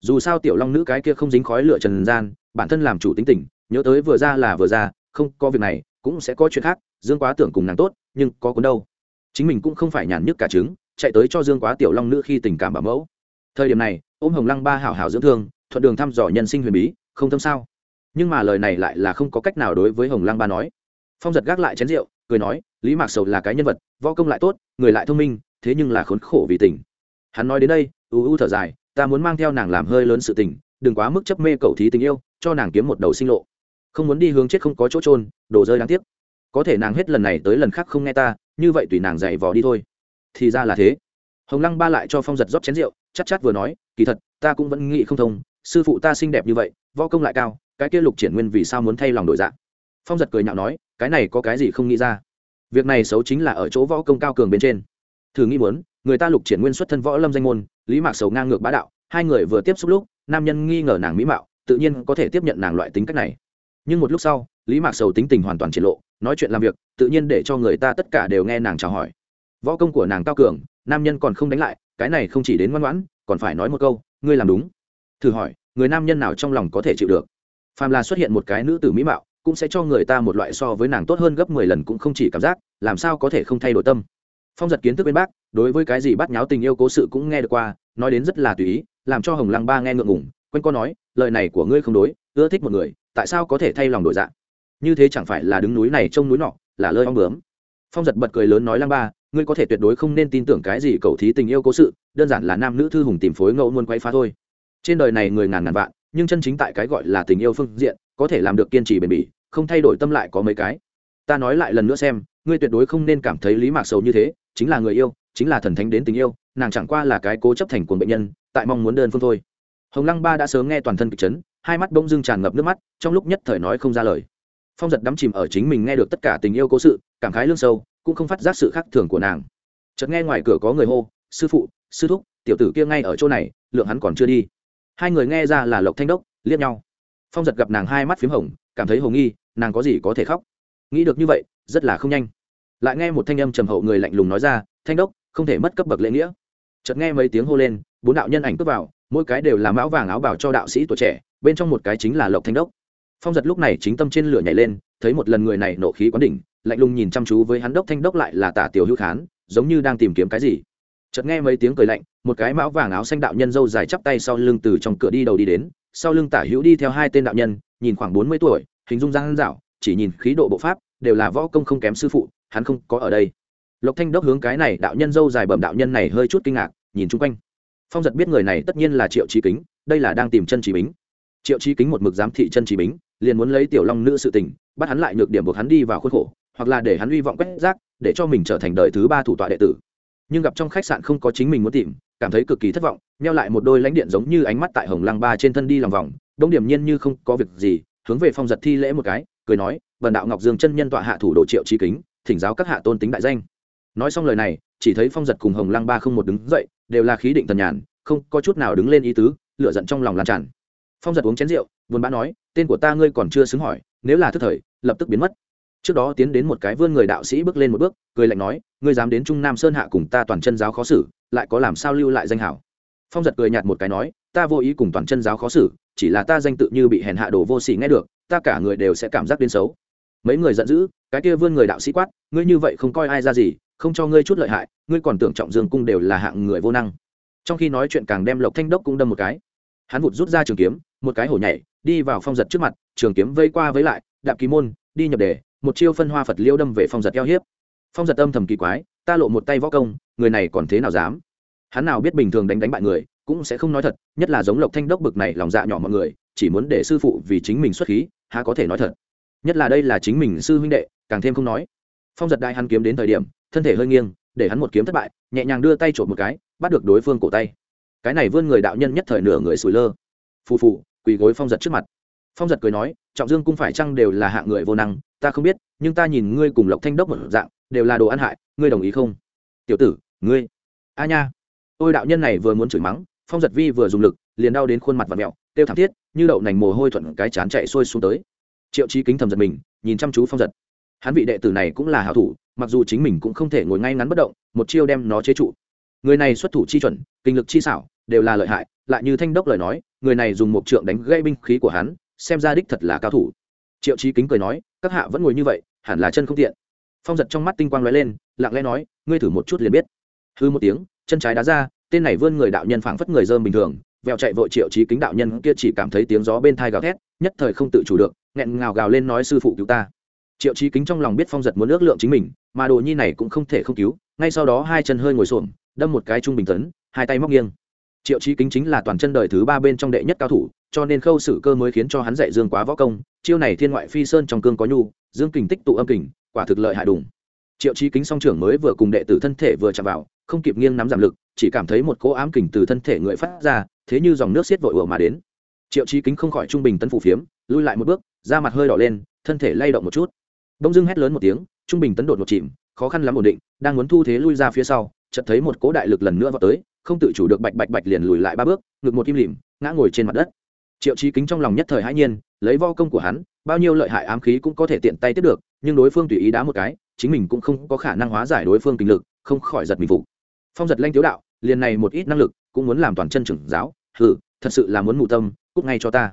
Dù sao tiểu long nữ cái kia không dính khói lửa trần gian, bản thân làm chủ tính tình, nhớ tới vừa ra là vừa ra, không có việc này, cũng sẽ có chuyện khác, dương quá tưởng cùng nàng tốt, nhưng có cuốn đâu. Chính mình cũng không phải nhàn nhức cả trứng, chạy tới cho dương quá tiểu long nữ khi tình cảm bảo mẫu. Thời điểm này, ôm hồng lăng ba hảo hảo dưỡng thương, thuận đường thăm dò nhân sinh huyền bí, không tâm sao? Nhưng mà lời này lại là không có cách nào đối với hồng lăng ba nói. Phong giật gác lại chén rượu, cười nói, lý mạc sầu là cái nhân vật, võ công lại tốt, người lại thông minh, thế nhưng là khốn khổ vì tình. Hắn nói đến đây u u thở dài, ta muốn mang theo nàng làm hơi lớn sự tình, đừng quá mức chấp mê cầu thí tình yêu, cho nàng kiếm một đầu sinh lộ. Không muốn đi hướng chết không có chỗ trôn đồ rơi đáng tiếc. Có thể nàng hết lần này tới lần khác không nghe ta, như vậy tùy nàng dạy vò đi thôi. Thì ra là thế. Hồng lăng ba lại cho phong giật rót chén rượu chắc chắc vừa nói, kỳ thật, ta cũng vẫn nghĩ không thông, sư phụ ta xinh đẹp như vậy, võ công lại cao cái kia lục triển nguyên vì sao muốn thay lòng đổi dạng phong giật cười nhạo nói, cái này có cái gì không nghĩ ra? Việc này xấu chính là ở chỗ võ công cao cường bên trên. Thử nghĩ muốn, người ta lục triển nguyên xuất thân võ lâm danh môn, lý mạc sầu ngang ngược bá đạo, hai người vừa tiếp xúc lúc, nam nhân nghi ngờ nàng mỹ mạo, tự nhiên có thể tiếp nhận nàng loại tính cách này. Nhưng một lúc sau, lý mạc sầu tính tình hoàn toàn triển lộ, nói chuyện làm việc, tự nhiên để cho người ta tất cả đều nghe nàng chào hỏi. Võ công của nàng cao cường, nam nhân còn không đánh lại, cái này không chỉ đến ngoan ngoãn, còn phải nói một câu, ngươi làm đúng. Thử hỏi, người nam nhân nào trong lòng có thể chịu được? Phàm là xuất hiện một cái nữ tử mỹ mạo, cũng sẽ cho người ta một loại so với nàng tốt hơn gấp mười lần cũng không chỉ cảm giác, làm sao có thể không thay đổi tâm. Phong giật kiến thức bên bác, đối với cái gì bắt nháo tình yêu cố sự cũng nghe được qua, nói đến rất là tùy ý, làm cho hồng lăng ba nghe ngượng ngủng quanh co nói, lời này của ngươi không đối, ưa thích một người, tại sao có thể thay lòng đổi dạng như thế chẳng phải là đứng núi này trông núi nọ, là lơi ong bướm. Phong giật bật cười lớn nói, lăng ba, ngươi có thể tuyệt đối không nên tin tưởng cái gì cầu thí tình yêu cố sự, đơn giản là nam nữ thư hùng tìm phối ngẫu muôn quay phá thôi. Trên đời này người ngàn ngàn vạn nhưng chân chính tại cái gọi là tình yêu phương diện, có thể làm được kiên trì bền bỉ, không thay đổi tâm lại có mấy cái. Ta nói lại lần nữa xem, ngươi tuyệt đối không nên cảm thấy lý mạc sầu như thế, chính là người yêu, chính là thần thánh đến tình yêu, nàng chẳng qua là cái cố chấp thành cuồng bệnh nhân, tại mong muốn đơn phương thôi. Hồng lăng ba đã sớm nghe toàn thân kịch chấn, hai mắt bỗng dưng tràn ngập nước mắt, trong lúc nhất thời nói không ra lời. Phong giật đắm chìm ở chính mình nghe được tất cả tình yêu cố sự, cảm khái lương sâu, cũng không phát giác sự khác thường của nàng. Chợt nghe ngoài cửa có người hô, sư phụ, sư thúc, tiểu tử kia ngay ở chỗ này, lượng hắn còn chưa đi hai người nghe ra là lộc thanh đốc, liếc nhau. Phong giật gặp nàng hai mắt p h í m hồng, cảm thấy hồ nghi, nàng có gì có thể khóc. Nghĩ được như vậy, rất là không nhanh. Lại nghe một thanh âm trầm hậu người lạnh lùng nói ra, thanh đốc, không thể mất cấp bậc lễ nghĩa. Chợt nghe mấy tiếng hô lên, bốn đạo nhân ảnh cướp vào, mỗi cái đều là mão vàng áo bảo cho đạo sĩ tuổi trẻ, bên trong một cái chính là lộc thanh đốc. Phong giật lúc này chính tâm trên lửa nhảy lên, thấy một lần người này nộ khí quán đỉnh, lạnh lùng nhìn chăm chú với hắn đốc thanh đốc lại là tả tiểu hữu khán, giống như đang tìm kiếm cái gì chợt nghe mấy tiếng cười lạnh, một cái mão vàng áo xanh đạo nhân dâu dài chắp tay sau lưng từ trong cửa đi đầu đi đến, sau lưng tả hữu đi theo hai tên đạo nhân, nhìn khoảng bốn mươi tuổi, hình dung răng dạo, chỉ nhìn khí độ bộ pháp, đều là võ công không kém sư phụ, hắn không có ở đây. Lộc thanh đốc hướng cái này đạo nhân dâu dài bẩm đạo nhân này hơi chút kinh ngạc, nhìn chung quanh. Phong giật biết người này tất nhiên là triệu trí kính, đây là đang tìm chân trí bính. Triệu trí kính một mực giám thị chân trí bính, liền muốn lấy tiểu long nữ sự tình, bắt hắn lại nhược điểm buộc hắn đi vào khuôn khổ, hoặc là để hắn hy vọng quét rác, để cho mình trở thành đời thứ ba thủ tọa đệ tử nhưng gặp trong khách sạn không có chính mình muốn tìm, cảm thấy cực kỳ thất vọng neo lại một đôi lãnh điện giống như ánh mắt tại hồng lăng ba trên thân đi lòng vòng, đông điểm nhiên như không có việc gì, hướng về phong giật thi lễ một cái, cười nói vần đạo ngọc dương chân nhân tọa hạ thủ đồ triệu trí kính, thỉnh giáo các hạ tôn tính đại danh. Nói xong lời này, chỉ thấy phong giật cùng hồng lăng ba không một đứng dậy, đều là khí định tần nhàn, không có chút nào đứng lên ý tứ lựa giận trong lòng lan tràn. Phong giật uống chén rượu, buồn bã nói, tên của ta ngươi còn chưa xứng hỏi, nếu là thức thời, lập tức biến mất trước đó tiến đến một cái vươn người đạo sĩ bước lên một bước, cười lạnh nói, ngươi dám đến trung nam sơn hạ cùng ta toàn chân giáo khó xử, lại có làm sao lưu lại danh hảo? Phong giật cười nhạt một cái nói, ta vô ý cùng toàn chân giáo khó xử, chỉ là ta danh tự như bị hèn hạ đồ vô sỉ nghe được, ta cả người đều sẽ cảm giác đến xấu. Mấy người giận dữ, cái kia vươn người đạo sĩ quát, ngươi như vậy không coi ai ra gì, không cho ngươi chút lợi hại, ngươi còn tưởng trọng dương cung đều là hạng người vô năng. Trong khi nói chuyện càng đem lộc thanh đốc cũng đâm một cái. Hắn vụt rút ra trường kiếm, một cái hổ nhảy, đi vào phong giật trước mặt, trường kiếm vây qua với lại đạp ký môn, đi nhập đề một chiêu phân hoa phật liêu đâm về phong giật eo hiếp. Phong giật âm thầm kỳ quái, ta lộ một tay võ công, người này còn thế nào dám? Hắn nào biết bình thường đánh đánh bại người, cũng sẽ không nói thật, nhất là giống lộc thanh đốc bực này lòng dạ nhỏ mọi người, chỉ muốn để sư phụ vì chính mình xuất khí, há có thể nói thật. Nhất là đây là chính mình sư huynh đệ, càng thêm không nói. Phong giật đại hắn kiếm đến thời điểm, thân thể hơi nghiêng, để hắn một kiếm thất bại, nhẹ nhàng đưa tay trộm một cái, bắt được đối phương cổ tay. Cái này vươn người đạo nhân nhất thời nửa người sủi lơ. Phù phù, quỳ gối phong giật trước mặt. Phong giật cười nói, trọng dương cung phải chăng đều là hạng người vô năng ta không biết, nhưng ta nhìn ngươi cùng lộc thanh đốc một dạng, đều là đồ ăn hại, ngươi đồng ý không? Tiểu tử, ngươi. A nha. Ôi đạo nhân này vừa muốn chửi mắng, phong giật vi vừa dùng lực, liền đau đến khuôn mặt và mẹo kêu thảm thiết, như đậu nành mồ hôi thuận cái chán chạy sôi xuống tới. Triệu trí kính thầm giật mình, nhìn chăm chú phong giật. Hắn vị đệ tử này cũng là hảo thủ, mặc dù chính mình cũng không thể ngồi ngay ngắn bất động, một chiêu đem nó chế trụ. Người này xuất thủ chi chuẩn, kinh lực chi xảo, đều là lợi hại, lại như thanh đốc lời nói, người này dùng một trượng đánh gây binh khí của hắn, xem ra đích thật là cao thủ triệu trí kính cười nói, các hạ vẫn ngồi như vậy, hẳn là chân không tiện. Phong giật trong mắt tinh quang lóe lên, lặng lẽ nói, ngươi thử một chút liền biết. Hư một tiếng, chân trái đá ra, tên này vươn người đạo nhân phảng phất người dơm bình thường vẹo chạy vội triệu trí kính đạo nhân kia chỉ cảm thấy tiếng gió bên thai gào thét, nhất thời không tự chủ được, nghẹn ngào gào lên nói, sư phụ cứu ta. Triệu trí kính trong lòng biết phong giật muốn ước lượng chính mình, mà đồ nhi này cũng không thể không cứu, ngay sau đó hai chân hơi ngồi xổm, đâm một cái trung bình tấn, hai tay móc nghiêng triệu trí kính chính là toàn chân đời thứ ba bên trong đệ nhất cao thủ, cho nên khâu sử cơ mới khiến cho hắn dạy dương quá võ công. Chiêu này thiên ngoại phi sơn trong cương có nhu, dương kình tích tụ âm kình, quả thực lợi hại đủng triệu trí kính song trưởng mới vừa cùng đệ tử thân thể vừa chạm vào, không kịp nghiêng nắm giảm lực, chỉ cảm thấy một cỗ ám kình từ thân thể người phát ra, thế như dòng nước xiết vội ùa mà đến. Triệu trí kính không khỏi trung bình tân phủ phiếm, lui lại một bước, da mặt hơi đỏ lên, thân thể lay động một chút. Đông dưng hét lớn một tiếng, trung bình tấn đột một chìm, khó khăn lắm ổn định, đang muốn thu thế lui ra phía sau, chợt thấy một cỗ đại lực lần nữa vào tới không tự chủ được bạch bạch bạch liền lùi lại ba bước, ngực một im lìm, ngã ngồi trên mặt đất. Triệu trí kính trong lòng nhất thời hãi nhiên, lấy vo công của hắn, bao nhiêu lợi hại ám khí cũng có thể tiện tay tiếp được, nhưng đối phương tùy ý đá một cái, chính mình cũng không có khả năng hóa giải đối phương kinh lực, không khỏi giật mình phục. Phong giật lanh tiếu đạo, liền này một ít năng lực, cũng muốn làm toàn chân trưởng giáo, hừ, thật sự là muốn mù tâm, cút ngay cho ta.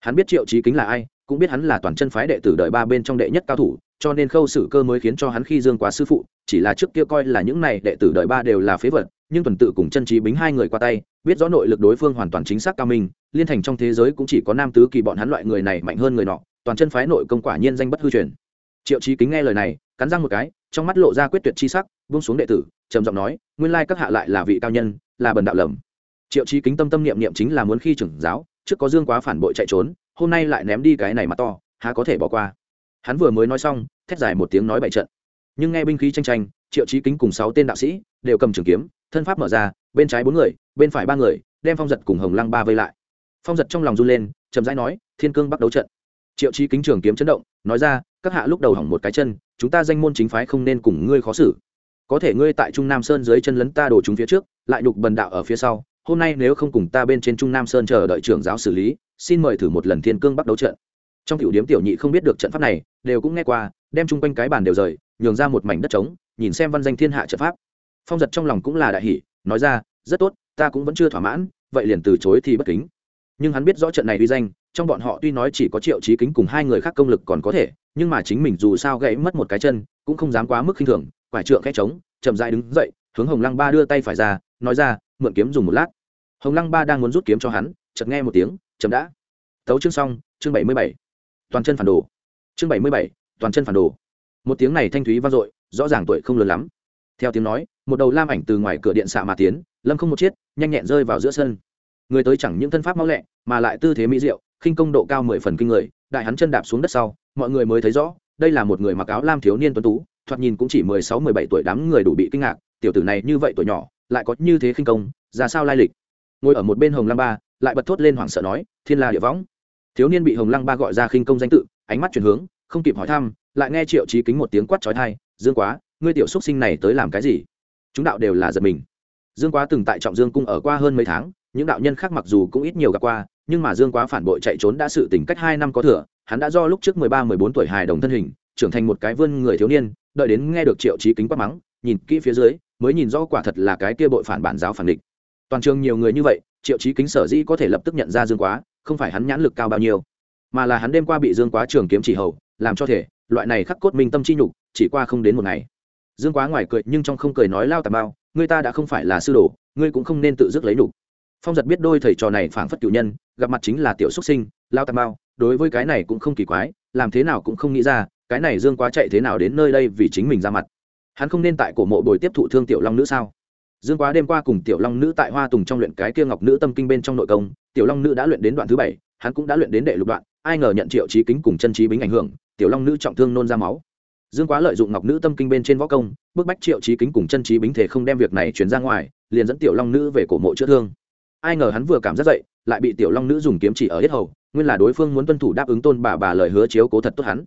Hắn biết triệu trí kính là ai, cũng biết hắn là toàn chân phái đệ tử đợi ba bên trong đệ nhất cao thủ cho nên khâu xử cơ mới khiến cho hắn khi dương quá sư phụ, chỉ là trước kia coi là những này đệ tử đợi ba đều là phế vật, nhưng tuần tự cùng chân trí bính hai người qua tay, biết rõ nội lực đối phương hoàn toàn chính xác cao minh, liên thành trong thế giới cũng chỉ có nam tứ kỳ bọn hắn loại người này mạnh hơn người nọ, toàn chân phái nội công quả nhiên danh bất hư truyền. Triệu trí kính nghe lời này, cắn răng một cái, trong mắt lộ ra quyết tuyệt chi sắc, buông xuống đệ tử, trầm giọng nói, nguyên lai các hạ lại là vị cao nhân, là bần đạo lầm. Triệu trí kính tâm tâm niệm niệm chính là muốn khi trưởng giáo, trước có dương quá phản bội chạy trốn, hôm nay lại ném đi cái này mà to, há có thể bỏ qua. Hắn vừa mới nói xong thét dài một tiếng nói bậy trận. Nhưng nghe binh khí tranh tranh, triệu trí kính cùng sáu tên đạo sĩ đều cầm trường kiếm, thân pháp mở ra, bên trái bốn người, bên phải ba người, đem phong giật cùng hồng lăng ba vây lại. Phong giật trong lòng run lên, chậm rãi nói, thiên cương bắt đấu trận. Triệu trí kính trường kiếm chấn động, nói ra, các hạ lúc đầu hỏng một cái chân, chúng ta danh môn chính phái không nên cùng ngươi khó xử. Có thể ngươi tại trung nam sơn dưới chân lấn ta đổ chúng phía trước, lại đục bần đạo ở phía sau, hôm nay nếu không cùng ta bên trên trung nam sơn chờ đợi trưởng giáo xử lý, xin mời thử một lần thiên cương bắt đấu trận. Trong tiểu điếm tiểu nhị không biết được trận pháp này, đều cũng nghe qua đem chung quanh cái bàn đều rời, nhường ra một mảnh đất trống, nhìn xem văn danh thiên hạ trận pháp. Phong giật trong lòng cũng là đại hỷ nói ra, rất tốt, ta cũng vẫn chưa thỏa mãn, vậy liền từ chối thì bất kính. Nhưng hắn biết rõ trận này uy danh, trong bọn họ tuy nói chỉ có triệu trí kính cùng hai người khác công lực còn có thể, nhưng mà chính mình dù sao gãy mất một cái chân, cũng không dám quá mức khinh thường, quải trượng khẽ trống, chậm dại đứng dậy, hướng hồng lăng ba đưa tay phải ra, nói ra, mượn kiếm dùng một lát. Hồng lăng ba đang muốn rút kiếm cho hắn, chợt nghe một tiếng, chậm đã. Tấu chương xong, chương bảy mươi bảy. Toàn chân phản đồ. Chương bảy mươi bảy toàn chân phản đồ. Một tiếng này thanh thúy vang dội rõ ràng tuổi không lớn lắm. Theo tiếng nói một đầu lam ảnh từ ngoài cửa điện xạ mà tiến lâm không một chiếc, nhanh nhẹn rơi vào giữa sân. Người tới chẳng những thân pháp mau lẹ mà lại tư thế mỹ diệu khinh công độ cao mười phần kinh người đại hắn chân đạp xuống đất sau mọi người mới thấy rõ đây là một người mặc áo lam thiếu niên tuấn tú thoạt nhìn cũng chỉ mười sáu mười bảy tuổi đám người đủ bị kinh ngạc tiểu tử này như vậy tuổi nhỏ lại có như thế khinh công ra sao lai lịch? Ngồi ở một bên hồng lăng ba lại bật thốt lên hoảng sợ nói thiên la địa võng. Thiếu niên bị hồng lăng ba gọi ra khinh công danh tự ánh mắt chuyển hướng không kịp hỏi thăm, lại nghe triệu trí kính một tiếng quát trói thai, dương quá, ngươi tiểu xúc sinh này tới làm cái gì? Chúng đạo đều là giật mình. Dương quá từng tại trọng dương cung ở qua hơn mấy tháng, những đạo nhân khác mặc dù cũng ít nhiều gặp qua, nhưng mà dương quá phản bội chạy trốn đã sự tỉnh cách hai năm có thừa, hắn đã do lúc trước mười ba, mười bốn tuổi hài đồng thân hình, trưởng thành một cái vươn người thiếu niên, đợi đến nghe được triệu trí kính quát mắng, nhìn kỹ phía dưới, mới nhìn rõ quả thật là cái kia bội phản bản giáo phản địch. Toàn trường nhiều người như vậy, triệu trí kính sở dĩ có thể lập tức nhận ra dương quá, không phải hắn nhãn lực cao bao nhiêu, mà là hắn đêm qua bị dương quá trường kiếm chỉ hầu làm cho thể, loại này khắc cốt minh tâm chi nhục, chỉ qua không đến một ngày. Dương quá ngoài cười nhưng trong không cười nói lao tà bao người ta đã không phải là sư đồ, ngươi cũng không nên tự dứt lấy nhục. Phong giật biết đôi thầy trò này phảng phất cựu nhân, gặp mặt chính là tiểu xuất sinh, lao tà bao đối với cái này cũng không kỳ quái, làm thế nào cũng không nghĩ ra, cái này dương quá chạy thế nào đến nơi đây vì chính mình ra mặt. Hắn không nên tại cổ mộ bồi tiếp thụ thương tiểu long nữ sao? Dương quá đêm qua cùng tiểu long nữ tại hoa tùng trong luyện cái kia ngọc nữ tâm kinh bên trong nội công, tiểu long nữ đã luyện đến đoạn thứ bảy, hắn cũng đã luyện đến đệ lục đoạn ai ngờ nhận triệu trí kính cùng chân trí bính ảnh hưởng, tiểu long nữ trọng thương nôn ra máu. Dương quá lợi dụng ngọc nữ tâm kinh bên trên võ công, bức bách triệu trí kính cùng chân trí bính thể không đem việc này chuyển ra ngoài, liền dẫn tiểu long nữ về cổ mộ chữa thương. Ai ngờ hắn vừa cảm giác dậy, lại bị tiểu long nữ dùng kiếm chỉ ở hết hầu, nguyên là đối phương muốn tuân thủ đáp ứng tôn bà bà lời hứa chiếu cố thật tốt hắn.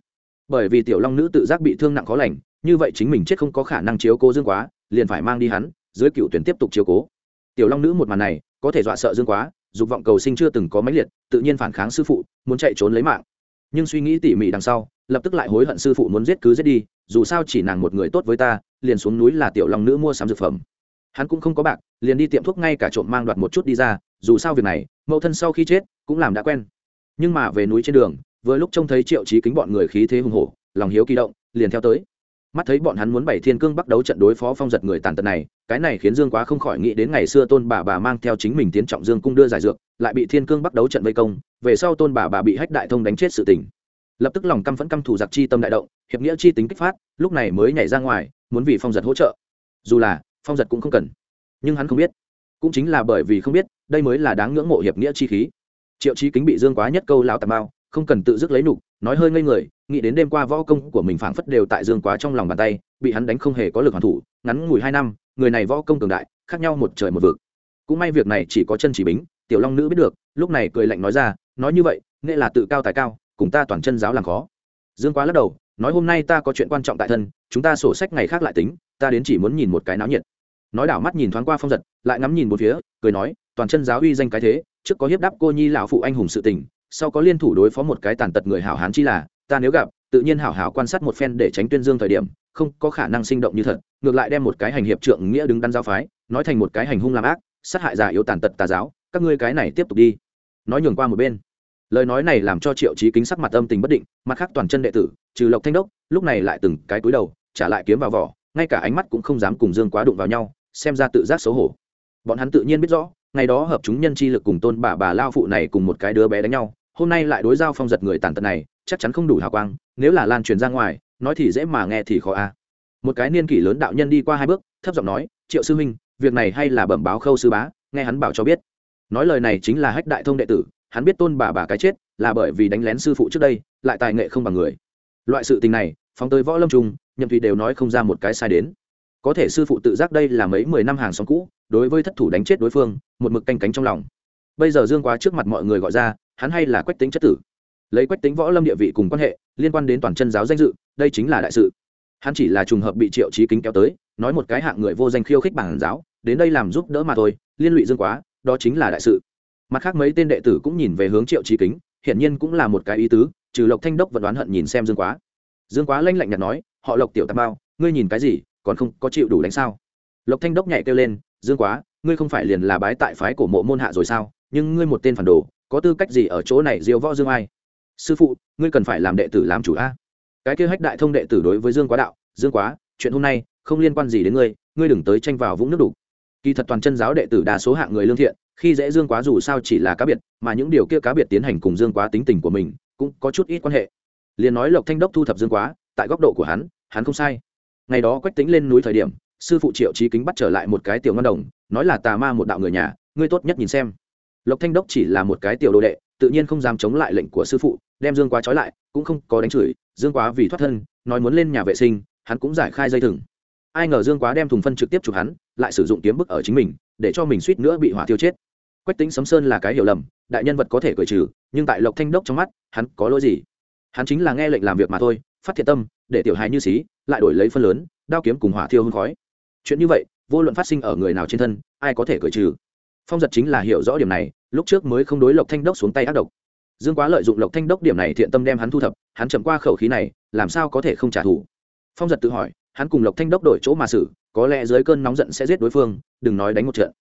Bởi vì tiểu long nữ tự giác bị thương nặng khó lành, như vậy chính mình chết không có khả năng chiếu cố dương quá, liền phải mang đi hắn, dưới cựu tuyển tiếp tục chiếu cố. Tiểu long nữ một màn này, có thể dọa sợ dương quá, dục vọng cầu sinh chưa từng có mấy liệt tự nhiên phản kháng sư phụ, muốn chạy trốn lấy mạng. Nhưng suy nghĩ tỉ mỉ đằng sau, lập tức lại hối hận sư phụ muốn giết cứ giết đi, dù sao chỉ nàng một người tốt với ta, liền xuống núi là tiểu long nữ mua sắm dược phẩm. Hắn cũng không có bạc, liền đi tiệm thuốc ngay cả trộm mang đoạt một chút đi ra, dù sao việc này, mẫu thân sau khi chết, cũng làm đã quen. Nhưng mà về núi trên đường, vừa lúc trông thấy triệu trí kính bọn người khí thế hùng hổ, lòng hiếu kỳ động, liền theo tới mắt thấy bọn hắn muốn bảy thiên cương bắt đấu trận đối phó phong giật người tàn tật này, cái này khiến dương quá không khỏi nghĩ đến ngày xưa tôn bà bà mang theo chính mình tiến trọng dương cung đưa giải dược, lại bị thiên cương bắt đấu trận vây công, về sau tôn bà bà bị hách đại thông đánh chết sự tình. Lập tức lòng căm phẫn căm thủ giặc chi tâm đại động, hiệp nghĩa chi tính kích phát, lúc này mới nhảy ra ngoài, muốn vì phong giật hỗ trợ. Dù là, phong giật cũng không cần. Nhưng hắn không biết. Cũng chính là bởi vì không biết, đây mới là đáng ngưỡng mộ hiệp nghĩa chi khí. Triệu chí kính bị dương quá nhất câu lao tà mao, không cần tự dứt lấy nục nói hơi ngây người, nghĩ đến đêm qua võ công của mình phảng phất đều tại dương quá trong lòng bàn tay, bị hắn đánh không hề có lực hoàn thủ, ngắn ngủi hai năm, người này võ công cường đại, khác nhau một trời một vực. Cũng may việc này chỉ có chân chỉ bính, tiểu long nữ biết được, lúc này cười lạnh nói ra, nói như vậy, nghệ là tự cao tài cao, cùng ta toàn chân giáo làm khó. Dương quá lắc đầu, nói hôm nay ta có chuyện quan trọng tại thân, chúng ta sổ sách ngày khác lại tính, ta đến chỉ muốn nhìn một cái náo nhiệt. Nói đảo mắt nhìn thoáng qua phong giật, lại ngắm nhìn một phía, cười nói, toàn chân giáo uy danh cái thế, trước có hiếp đáp cô nhi lão phụ anh hùng sự tình sau có liên thủ đối phó một cái tàn tật người hảo hán chi là, ta nếu gặp, tự nhiên hảo hảo quan sát một phen để tránh tuyên dương thời điểm, không có khả năng sinh động như thật, ngược lại đem một cái hành hiệp trượng nghĩa đứng đắn giao phái, nói thành một cái hành hung làm ác, sát hại giả yếu tàn tật tà giáo, các ngươi cái này tiếp tục đi. Nói nhường qua một bên. Lời nói này làm cho triệu trí kính sắc mặt âm tình bất định, mặt khác toàn chân đệ tử, trừ lộc thanh đốc, lúc này lại từng cái cúi đầu, trả lại kiếm vào vỏ, ngay cả ánh mắt cũng không dám cùng dương quá đụng vào nhau, xem ra tự giác xấu hổ. Bọn hắn tự nhiên biết rõ ngày đó hợp chúng nhân chi lực cùng tôn bà bà lao phụ này cùng một cái đứa bé đánh nhau, hôm nay lại đối giao phong giật người tàn tật này, chắc chắn không đủ hào quang, nếu là lan truyền ra ngoài, nói thì dễ mà nghe thì khó a. Một cái niên kỷ lớn đạo nhân đi qua hai bước, thấp giọng nói, triệu sư huynh, việc này hay là bẩm báo khâu sư bá, nghe hắn bảo cho biết. Nói lời này chính là hách đại thông đệ tử, hắn biết tôn bà bà cái chết, là bởi vì đánh lén sư phụ trước đây, lại tài nghệ không bằng người. Loại sự tình này, phóng tới võ lâm trung, nhậm thùy đều nói không ra một cái sai đến. Có thể sư phụ tự giác đây là mấy mười năm hàng xóm cũ đối với thất thủ đánh chết đối phương, một mực canh cánh trong lòng. Bây giờ dương quá trước mặt mọi người gọi ra, hắn hay là quách tính chất tử. Lấy quách tính võ lâm địa vị cùng quan hệ, liên quan đến toàn chân giáo danh dự, đây chính là đại sự. Hắn chỉ là trùng hợp bị triệu trí kính kéo tới, nói một cái hạng người vô danh khiêu khích bản giáo, đến đây làm giúp đỡ mà thôi, liên lụy dương quá, đó chính là đại sự. Mặt khác mấy tên đệ tử cũng nhìn về hướng triệu trí kính, hiển nhiên cũng là một cái ý tứ, trừ lộc thanh đốc vẫn đoán hận nhìn xem dương quá. Dương quá lanh lạnh nhạt nói, họ lộc tiểu tam bao, ngươi nhìn cái gì, còn không có chịu đủ đánh sao? Lộc thanh đốc nhảy kêu lên dương quá, ngươi không phải liền là bái tại phái của mộ môn hạ rồi sao? Nhưng ngươi một tên phản đồ, có tư cách gì ở chỗ này diêu võ dương ai? Sư phụ, ngươi cần phải làm đệ tử làm chủ a. Cái kia hách đại thông đệ tử đối với dương quá đạo, dương quá, chuyện hôm nay không liên quan gì đến ngươi ngươi đừng tới tranh vào vũng nước đủ kỳ thật toàn chân giáo đệ tử đa số hạng người lương thiện, khi dễ dương quá dù sao chỉ là cá biệt, mà những điều kia cá biệt tiến hành cùng dương quá tính tình của mình cũng có chút ít quan hệ. Liền nói lộc thanh đốc thu thập dương quá, tại góc độ của hắn hắn không sai. Ngày đó quách tính lên núi thời điểm sư phụ triệu trí kính bắt trở lại một cái tiểu ngân đồng, nói là tà ma một đạo người nhà, ngươi tốt nhất nhìn xem. Lộc thanh đốc chỉ là một cái tiểu đồ đệ, tự nhiên không dám chống lại lệnh của sư phụ, đem dương quá trói lại, cũng không có đánh chửi, dương quá vì thoát thân, nói muốn lên nhà vệ sinh, hắn cũng giải khai dây thừng. Ai ngờ dương quá đem thùng phân trực tiếp chụp hắn, lại sử dụng kiếm bức ở chính mình, để cho mình suýt nữa bị hỏa tiêu chết. Quách tính sấm sơn là cái hiểu lầm, đại nhân vật có thể cởi trừ, nhưng tại lộc thanh đốc trong mắt, hắn có lỗi gì? Hắn chính là nghe lệnh làm việc mà thôi, phát thiện tâm, để tiểu hài như xí, lại đổi lấy phân lớn, đao kiếm cùng hỏa thiêu hương khói chuyện như vậy, vô luận phát sinh ở người nào trên thân, ai có thể cởi trừ? Phong giật chính là hiểu rõ điểm này, lúc trước mới không đối lộc thanh đốc xuống tay ác độc. Dương quá lợi dụng lộc thanh đốc điểm này thiện tâm đem hắn thu thập, hắn chậm qua khẩu khí này, làm sao có thể không trả thù? Phong giật tự hỏi, hắn cùng lộc thanh đốc đổi chỗ mà xử, có lẽ dưới cơn nóng giận sẽ giết đối phương, đừng nói đánh một trận.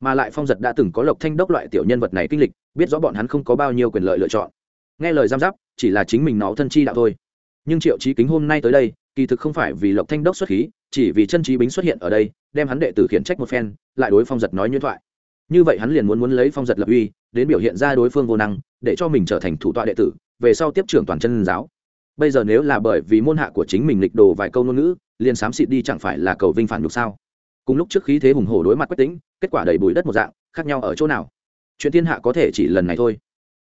Mà lại phong giật đã từng có lộc thanh đốc loại tiểu nhân vật này kinh lịch, biết rõ bọn hắn không có bao nhiêu quyền lợi lựa chọn. Nghe lời giam giáp, chỉ là chính mình nó thân chi đạo thôi. Nhưng triệu trí kính hôm nay tới đây kỳ thực không phải vì lộc thanh đốc xuất khí, chỉ vì chân trí bính xuất hiện ở đây, đem hắn đệ tử khiển trách một phen, lại đối phong giật nói nhuyễn thoại. Như vậy hắn liền muốn muốn lấy phong giật lập uy, đến biểu hiện ra đối phương vô năng, để cho mình trở thành thủ tọa đệ tử, về sau tiếp trưởng toàn chân giáo. Bây giờ nếu là bởi vì môn hạ của chính mình lịch đồ vài câu ngôn ngữ, liền xám xịt đi chẳng phải là cầu vinh phản nhục sao? Cùng lúc trước khí thế hùng hổ đối mặt quách tính kết quả đầy bụi đất một dạng, khác nhau ở chỗ nào? Chuyện thiên hạ có thể chỉ lần này thôi.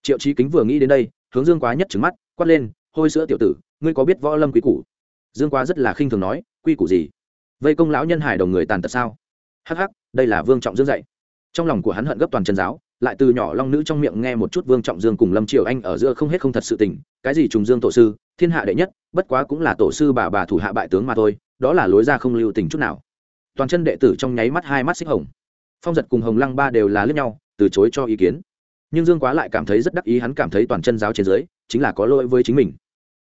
Triệu trí kính vừa nghĩ đến đây, hướng dương quá nhất trứng mắt, quát lên, hôi sữa tiểu tử, ngươi có biết võ lâm quý củ? Dương quá rất là khinh thường nói, quy củ gì? Vây công lão nhân hải đồng người tàn tật sao? Hắc hắc, đây là vương trọng dương dạy. Trong lòng của hắn hận gấp toàn chân giáo, lại từ nhỏ long nữ trong miệng nghe một chút vương trọng dương cùng lâm triều anh ở giữa không hết không thật sự tình, cái gì trùng dương tổ sư, thiên hạ đệ nhất, bất quá cũng là tổ sư bà bà thủ hạ bại tướng mà thôi, đó là lối ra không lưu tình chút nào. Toàn chân đệ tử trong nháy mắt hai mắt xích hồng. Phong giật cùng hồng lăng ba đều là lướt nhau, từ chối cho ý kiến. Nhưng dương quá lại cảm thấy rất đắc ý, hắn cảm thấy toàn chân giáo trên dưới, chính là có lỗi với chính mình.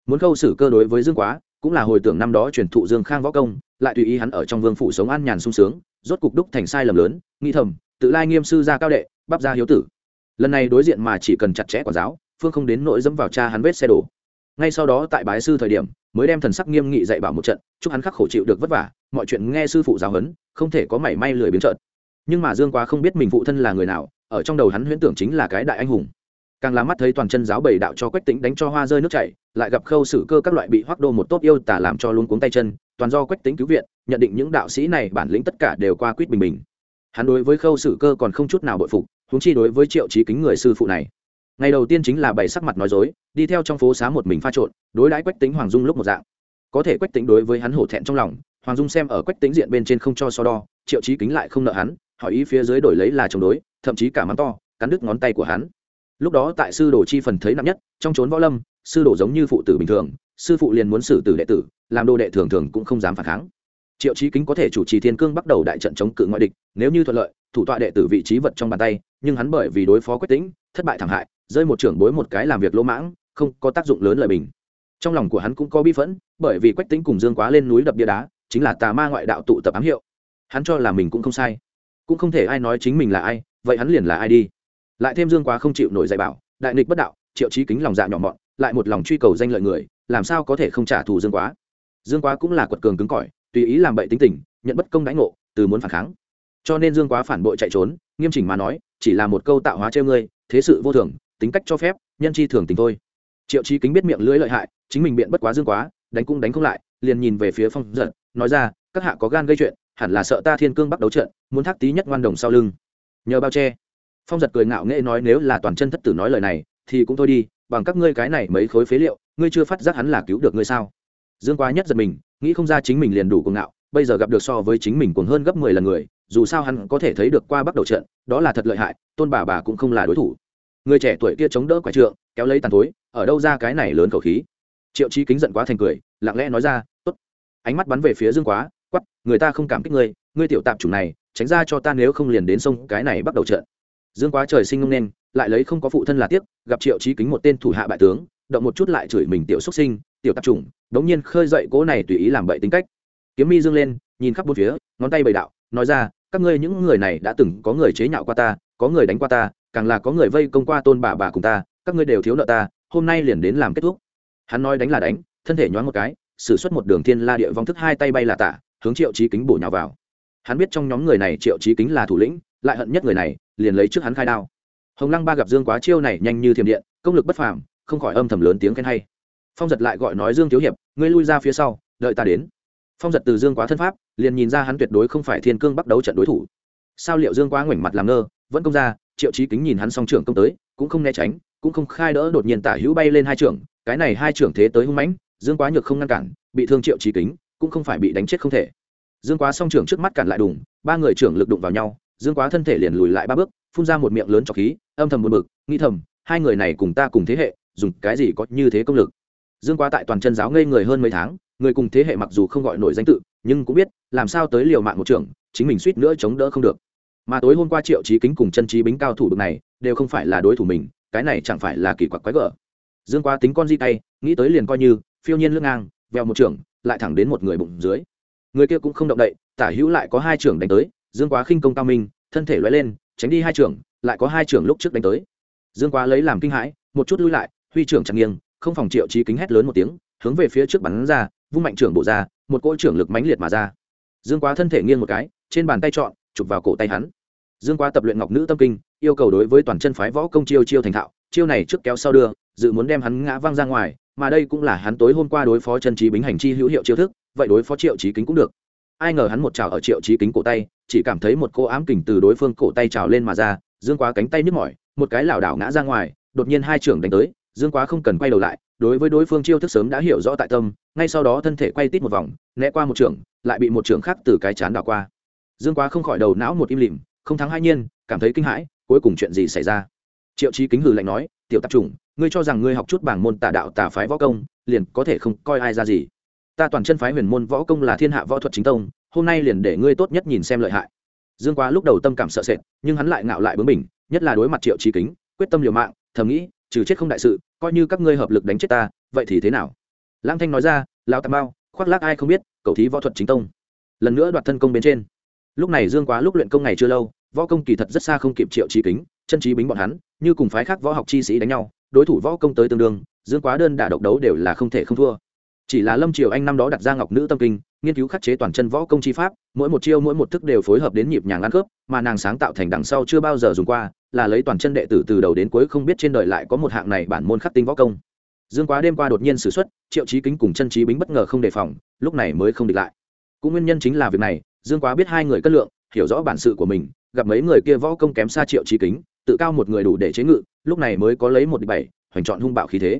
Muốn khâu xử cơ đối với dương quá cũng là hồi tưởng năm đó truyền thụ dương khang võ công, lại tùy ý hắn ở trong vương phủ sống an nhàn sung sướng, rốt cục đúc thành sai lầm lớn nghi thầm, tự lai nghiêm sư gia cao đệ, bắp gia hiếu tử. Lần này đối diện mà chỉ cần chặt chẽ quản giáo, phương không đến nỗi dẫm vào cha hắn vết xe đổ. Ngay sau đó tại bái sư thời điểm, mới đem thần sắc nghiêm nghị dạy bảo một trận, chúc hắn khắc khổ chịu được vất vả, mọi chuyện nghe sư phụ giáo huấn, không thể có mảy may lười biến trợn. Nhưng mà dương quá không biết mình phụ thân là người nào, ở trong đầu hắn huyễn tưởng chính là cái đại anh hùng càng là mắt thấy toàn chân giáo bảy đạo cho quách tính đánh cho hoa rơi nước chảy, lại gặp khâu xử cơ các loại bị hoác đô một tốt yêu tả làm cho luôn cuống tay chân, toàn do quách tính cứu viện, nhận định những đạo sĩ này bản lĩnh tất cả đều qua quýt bình bình. Hắn đối với khâu xử cơ còn không chút nào bội phục húng chi đối với triệu trí kính người sư phụ này. Ngày đầu tiên chính là bày sắc mặt nói dối, đi theo trong phố xá một mình pha trộn, đối đãi quách tính hoàng dung lúc một dạng. Có thể quách tính đối với hắn hổ thẹn trong lòng, hoàng dung xem ở quách tính diện bên trên không cho so đo, triệu trí kính lại không nợ hắn, hỏi ý phía dưới đổi lấy là chống đối, thậm chí cả mắng to, cắn đứt ngón tay của hắn lúc đó tại sư đồ chi phần thấy nặng nhất, trong trốn võ lâm, sư đồ giống như phụ tử bình thường, sư phụ liền muốn xử tử đệ tử, làm đồ đệ thường thường cũng không dám phản kháng. Triệu chí kính có thể chủ trì thiên cương bắt đầu đại trận chống cự ngoại địch, nếu như thuận lợi, thủ tọa đệ tử vị trí vật trong bàn tay, nhưng hắn bởi vì đối phó quyết tĩnh, thất bại thảm hại, rơi một trưởng bối một cái làm việc lỗ mãng, không có tác dụng lớn lời bình. Trong lòng của hắn cũng có bi phẫn, bởi vì quách tính cùng dương quá lên núi đập bia đá, chính là tà ma ngoại đạo tụ tập ám hiệu. Hắn cho là mình cũng không sai. Cũng không thể ai nói chính mình là ai, vậy hắn liền là ai đi? Lại thêm dương quá không chịu nổi dạy bảo, đại nghịch bất đạo, triệu chí kính lòng dạ nhỏ mọn, lại một lòng truy cầu danh lợi người, làm sao có thể không trả thù dương quá? Dương quá cũng là quật cường cứng cỏi, tùy ý làm bậy tính tình, nhận bất công đánh ngộ, từ muốn phản kháng. Cho nên dương quá phản bội chạy trốn, nghiêm chỉnh mà nói, chỉ là một câu tạo hóa treo ngươi, thế sự vô thường, tính cách cho phép, nhân chi thường tình thôi. Triệu chí kính biết miệng lưỡi lợi hại, chính mình biện bất quá dương quá, đánh cũng đánh không lại, liền nhìn về phía phong giật, nói ra, các hạ có gan gây chuyện, hẳn là sợ ta thiên cương bắt đấu trận, muốn thác tí nhất ngoan đồng sau lưng. Nhờ bao che phong giật cười ngạo nghễ nói nếu là toàn chân thất tử nói lời này, thì cũng thôi đi, bằng các ngươi cái này mấy khối phế liệu, ngươi chưa phát giác hắn là cứu được ngươi sao? Dương quá nhất giật mình, nghĩ không ra chính mình liền đủ cuồng ngạo, bây giờ gặp được so với chính mình cuồng hơn gấp mười lần người, dù sao hắn có thể thấy được qua bắt đầu trận, đó là thật lợi hại, tôn bà bà cũng không là đối thủ. Người trẻ tuổi kia chống đỡ quả trượng, kéo lấy tàn thối, ở đâu ra cái này lớn khẩu khí? Triệu chí kính giận quá thành cười, lặng lẽ nói ra, tốt. Ánh mắt bắn về phía dương quá quắp người ta không cảm kích ngươi ngươi tiểu tạp chủng này, tránh ra cho ta nếu không liền đến sông cái này bắt đầu trận dương quá trời sinh ngông nên, lại lấy không có phụ thân là tiếc, gặp triệu trí kính một tên thủ hạ bại tướng, động một chút lại chửi mình tiểu xuất sinh, tiểu tạp chủng, đống nhiên khơi dậy cỗ này tùy ý làm bậy tính cách. Kiếm mi dương lên, nhìn khắp bốn phía, ngón tay bầy đạo, nói ra, các ngươi những người này đã từng có người chế nhạo qua ta, có người đánh qua ta, càng là có người vây công qua tôn bà bà cùng ta, các ngươi đều thiếu nợ ta, hôm nay liền đến làm kết thúc. Hắn nói đánh là đánh, thân thể nhoáng một cái, sử xuất một đường thiên la địa vong thức hai tay bay là tả, hướng triệu trí kính bổ nhào vào. Hắn biết trong nhóm người này triệu trí kính là thủ lĩnh, lại hận nhất người này liền lấy trước hắn khai đao. Hồng lăng ba gặp dương quá chiêu này nhanh như thiểm điện, công lực bất phàm, không khỏi âm thầm lớn tiếng khen hay. Phong giật lại gọi nói dương thiếu hiệp, ngươi lui ra phía sau, đợi ta đến. Phong giật từ dương quá thân pháp, liền nhìn ra hắn tuyệt đối không phải thiên cương bắt đấu trận đối thủ. Sao liệu dương quá ngoảnh mặt làm ngơ, vẫn công ra, triệu trí kính nhìn hắn song trưởng công tới, cũng không né tránh, cũng không khai đỡ đột nhiên tả hữu bay lên hai trưởng, cái này hai trưởng thế tới hung mãnh, dương quá nhược không ngăn cản, bị thương triệu trí kính, cũng không phải bị đánh chết không thể. Dương quá song trưởng trước mắt cản lại đùng, ba người trưởng lực đụng vào nhau dương quá thân thể liền lùi lại ba bước phun ra một miệng lớn trọc khí âm thầm buồn mực, nghĩ thầm hai người này cùng ta cùng thế hệ dùng cái gì có như thế công lực. Dương quá tại toàn chân giáo ngây người hơn mấy tháng người cùng thế hệ mặc dù không gọi nổi danh tự nhưng cũng biết làm sao tới liều mạng một trưởng chính mình suýt nữa chống đỡ không được. Mà tối hôm qua triệu trí kính cùng chân trí bính cao thủ bực này đều không phải là đối thủ mình cái này chẳng phải là kỳ quặc quái gở. Dương quá tính con di tay nghĩ tới liền coi như phiêu nhiên lưng ngang vèo một trưởng lại thẳng đến một người bụng dưới. Người kia cũng không động đậy tả hữu lại có hai trưởng đánh tới dương quá khinh công cao minh, thân thể loay lên, tránh đi hai trưởng, lại có hai trưởng lúc trước đánh tới. Dương quá lấy làm kinh hãi, một chút lui lại, huy trưởng chẳng nghiêng, không phòng triệu trí kính hét lớn một tiếng, hướng về phía trước bắn ra, vung mạnh trưởng bổ ra, một cỗ trưởng lực mãnh liệt mà ra. Dương quá thân thể nghiêng một cái, trên bàn tay trọn, chụp vào cổ tay hắn. Dương quá tập luyện ngọc nữ tâm kinh, yêu cầu đối với toàn chân phái võ công chiêu chiêu thành thạo, chiêu này trước kéo sau đưa, dự muốn đem hắn ngã văng ra ngoài, mà đây cũng là hắn tối hôm qua đối phó chân trí bính hành chi hữu hiệu chiêu thức, vậy đối phó triệu trí kính cũng được. Ai ngờ hắn một trào ở triệu trí kính cổ tay chỉ cảm thấy một cô ám kình từ đối phương cổ tay trào lên mà ra, dương quá cánh tay nhức mỏi, một cái lảo đảo ngã ra ngoài, đột nhiên hai trưởng đánh tới, dương quá không cần quay đầu lại, đối với đối phương chiêu thức sớm đã hiểu rõ tại tâm, ngay sau đó thân thể quay tít một vòng, né qua một trưởng, lại bị một trưởng khác từ cái chán đảo qua. Dương quá không khỏi đầu não một im lìm, không thắng hai nhiên, cảm thấy kinh hãi, cuối cùng chuyện gì xảy ra? Triệu trí kính hừ lạnh nói, tiểu tạp chủng, ngươi cho rằng ngươi học chút bảng môn tà đạo tà phái võ công, liền có thể không coi ai ra gì. Ta toàn chân phái huyền môn võ công là thiên hạ võ thuật chính tông hôm nay liền để ngươi tốt nhất nhìn xem lợi hại. Dương quá lúc đầu tâm cảm sợ sệt, nhưng hắn lại ngạo lại bướng bỉnh, nhất là đối mặt triệu trí kính, quyết tâm liều mạng, thầm nghĩ, trừ chết không đại sự, coi như các ngươi hợp lực đánh chết ta, vậy thì thế nào? Lãng thanh nói ra lao tàm bao khoác lác ai không biết, cầu thí võ thuật chính tông. Lần nữa đoạt thân công bên trên. Lúc này dương quá lúc luyện công ngày chưa lâu, võ công kỳ thật rất xa không kịp triệu trí kính, chân trí bính bọn hắn, như cùng phái khác võ học chi sĩ đánh nhau, đối thủ võ công tới tương đương, dương quá đơn đả độc đấu đều là không thể không thua chỉ là lâm triều anh năm đó đặt ra ngọc nữ tâm kinh, nghiên cứu khắc chế toàn chân võ công chi pháp, mỗi một chiêu mỗi một thức đều phối hợp đến nhịp nhàng ăn khớp, mà nàng sáng tạo thành đằng sau chưa bao giờ dùng qua, là lấy toàn chân đệ tử từ đầu đến cuối không biết trên đời lại có một hạng này bản môn khắc tinh võ công. Dương quá đêm qua đột nhiên s ử x u ấ t triệu trí kính cùng chân trí bính bất ngờ không đề phòng, lúc này mới không địch lại. Cũng nguyên nhân chính là việc này, dương quá biết hai người cất lượng, hiểu rõ bản sự của mình, gặp mấy người kia võ công kém xa triệu trí kính, tự cao một người đủ để chế ngự, lúc này mới có lấy một địch bảy, hoành chọn hung bạo khí thế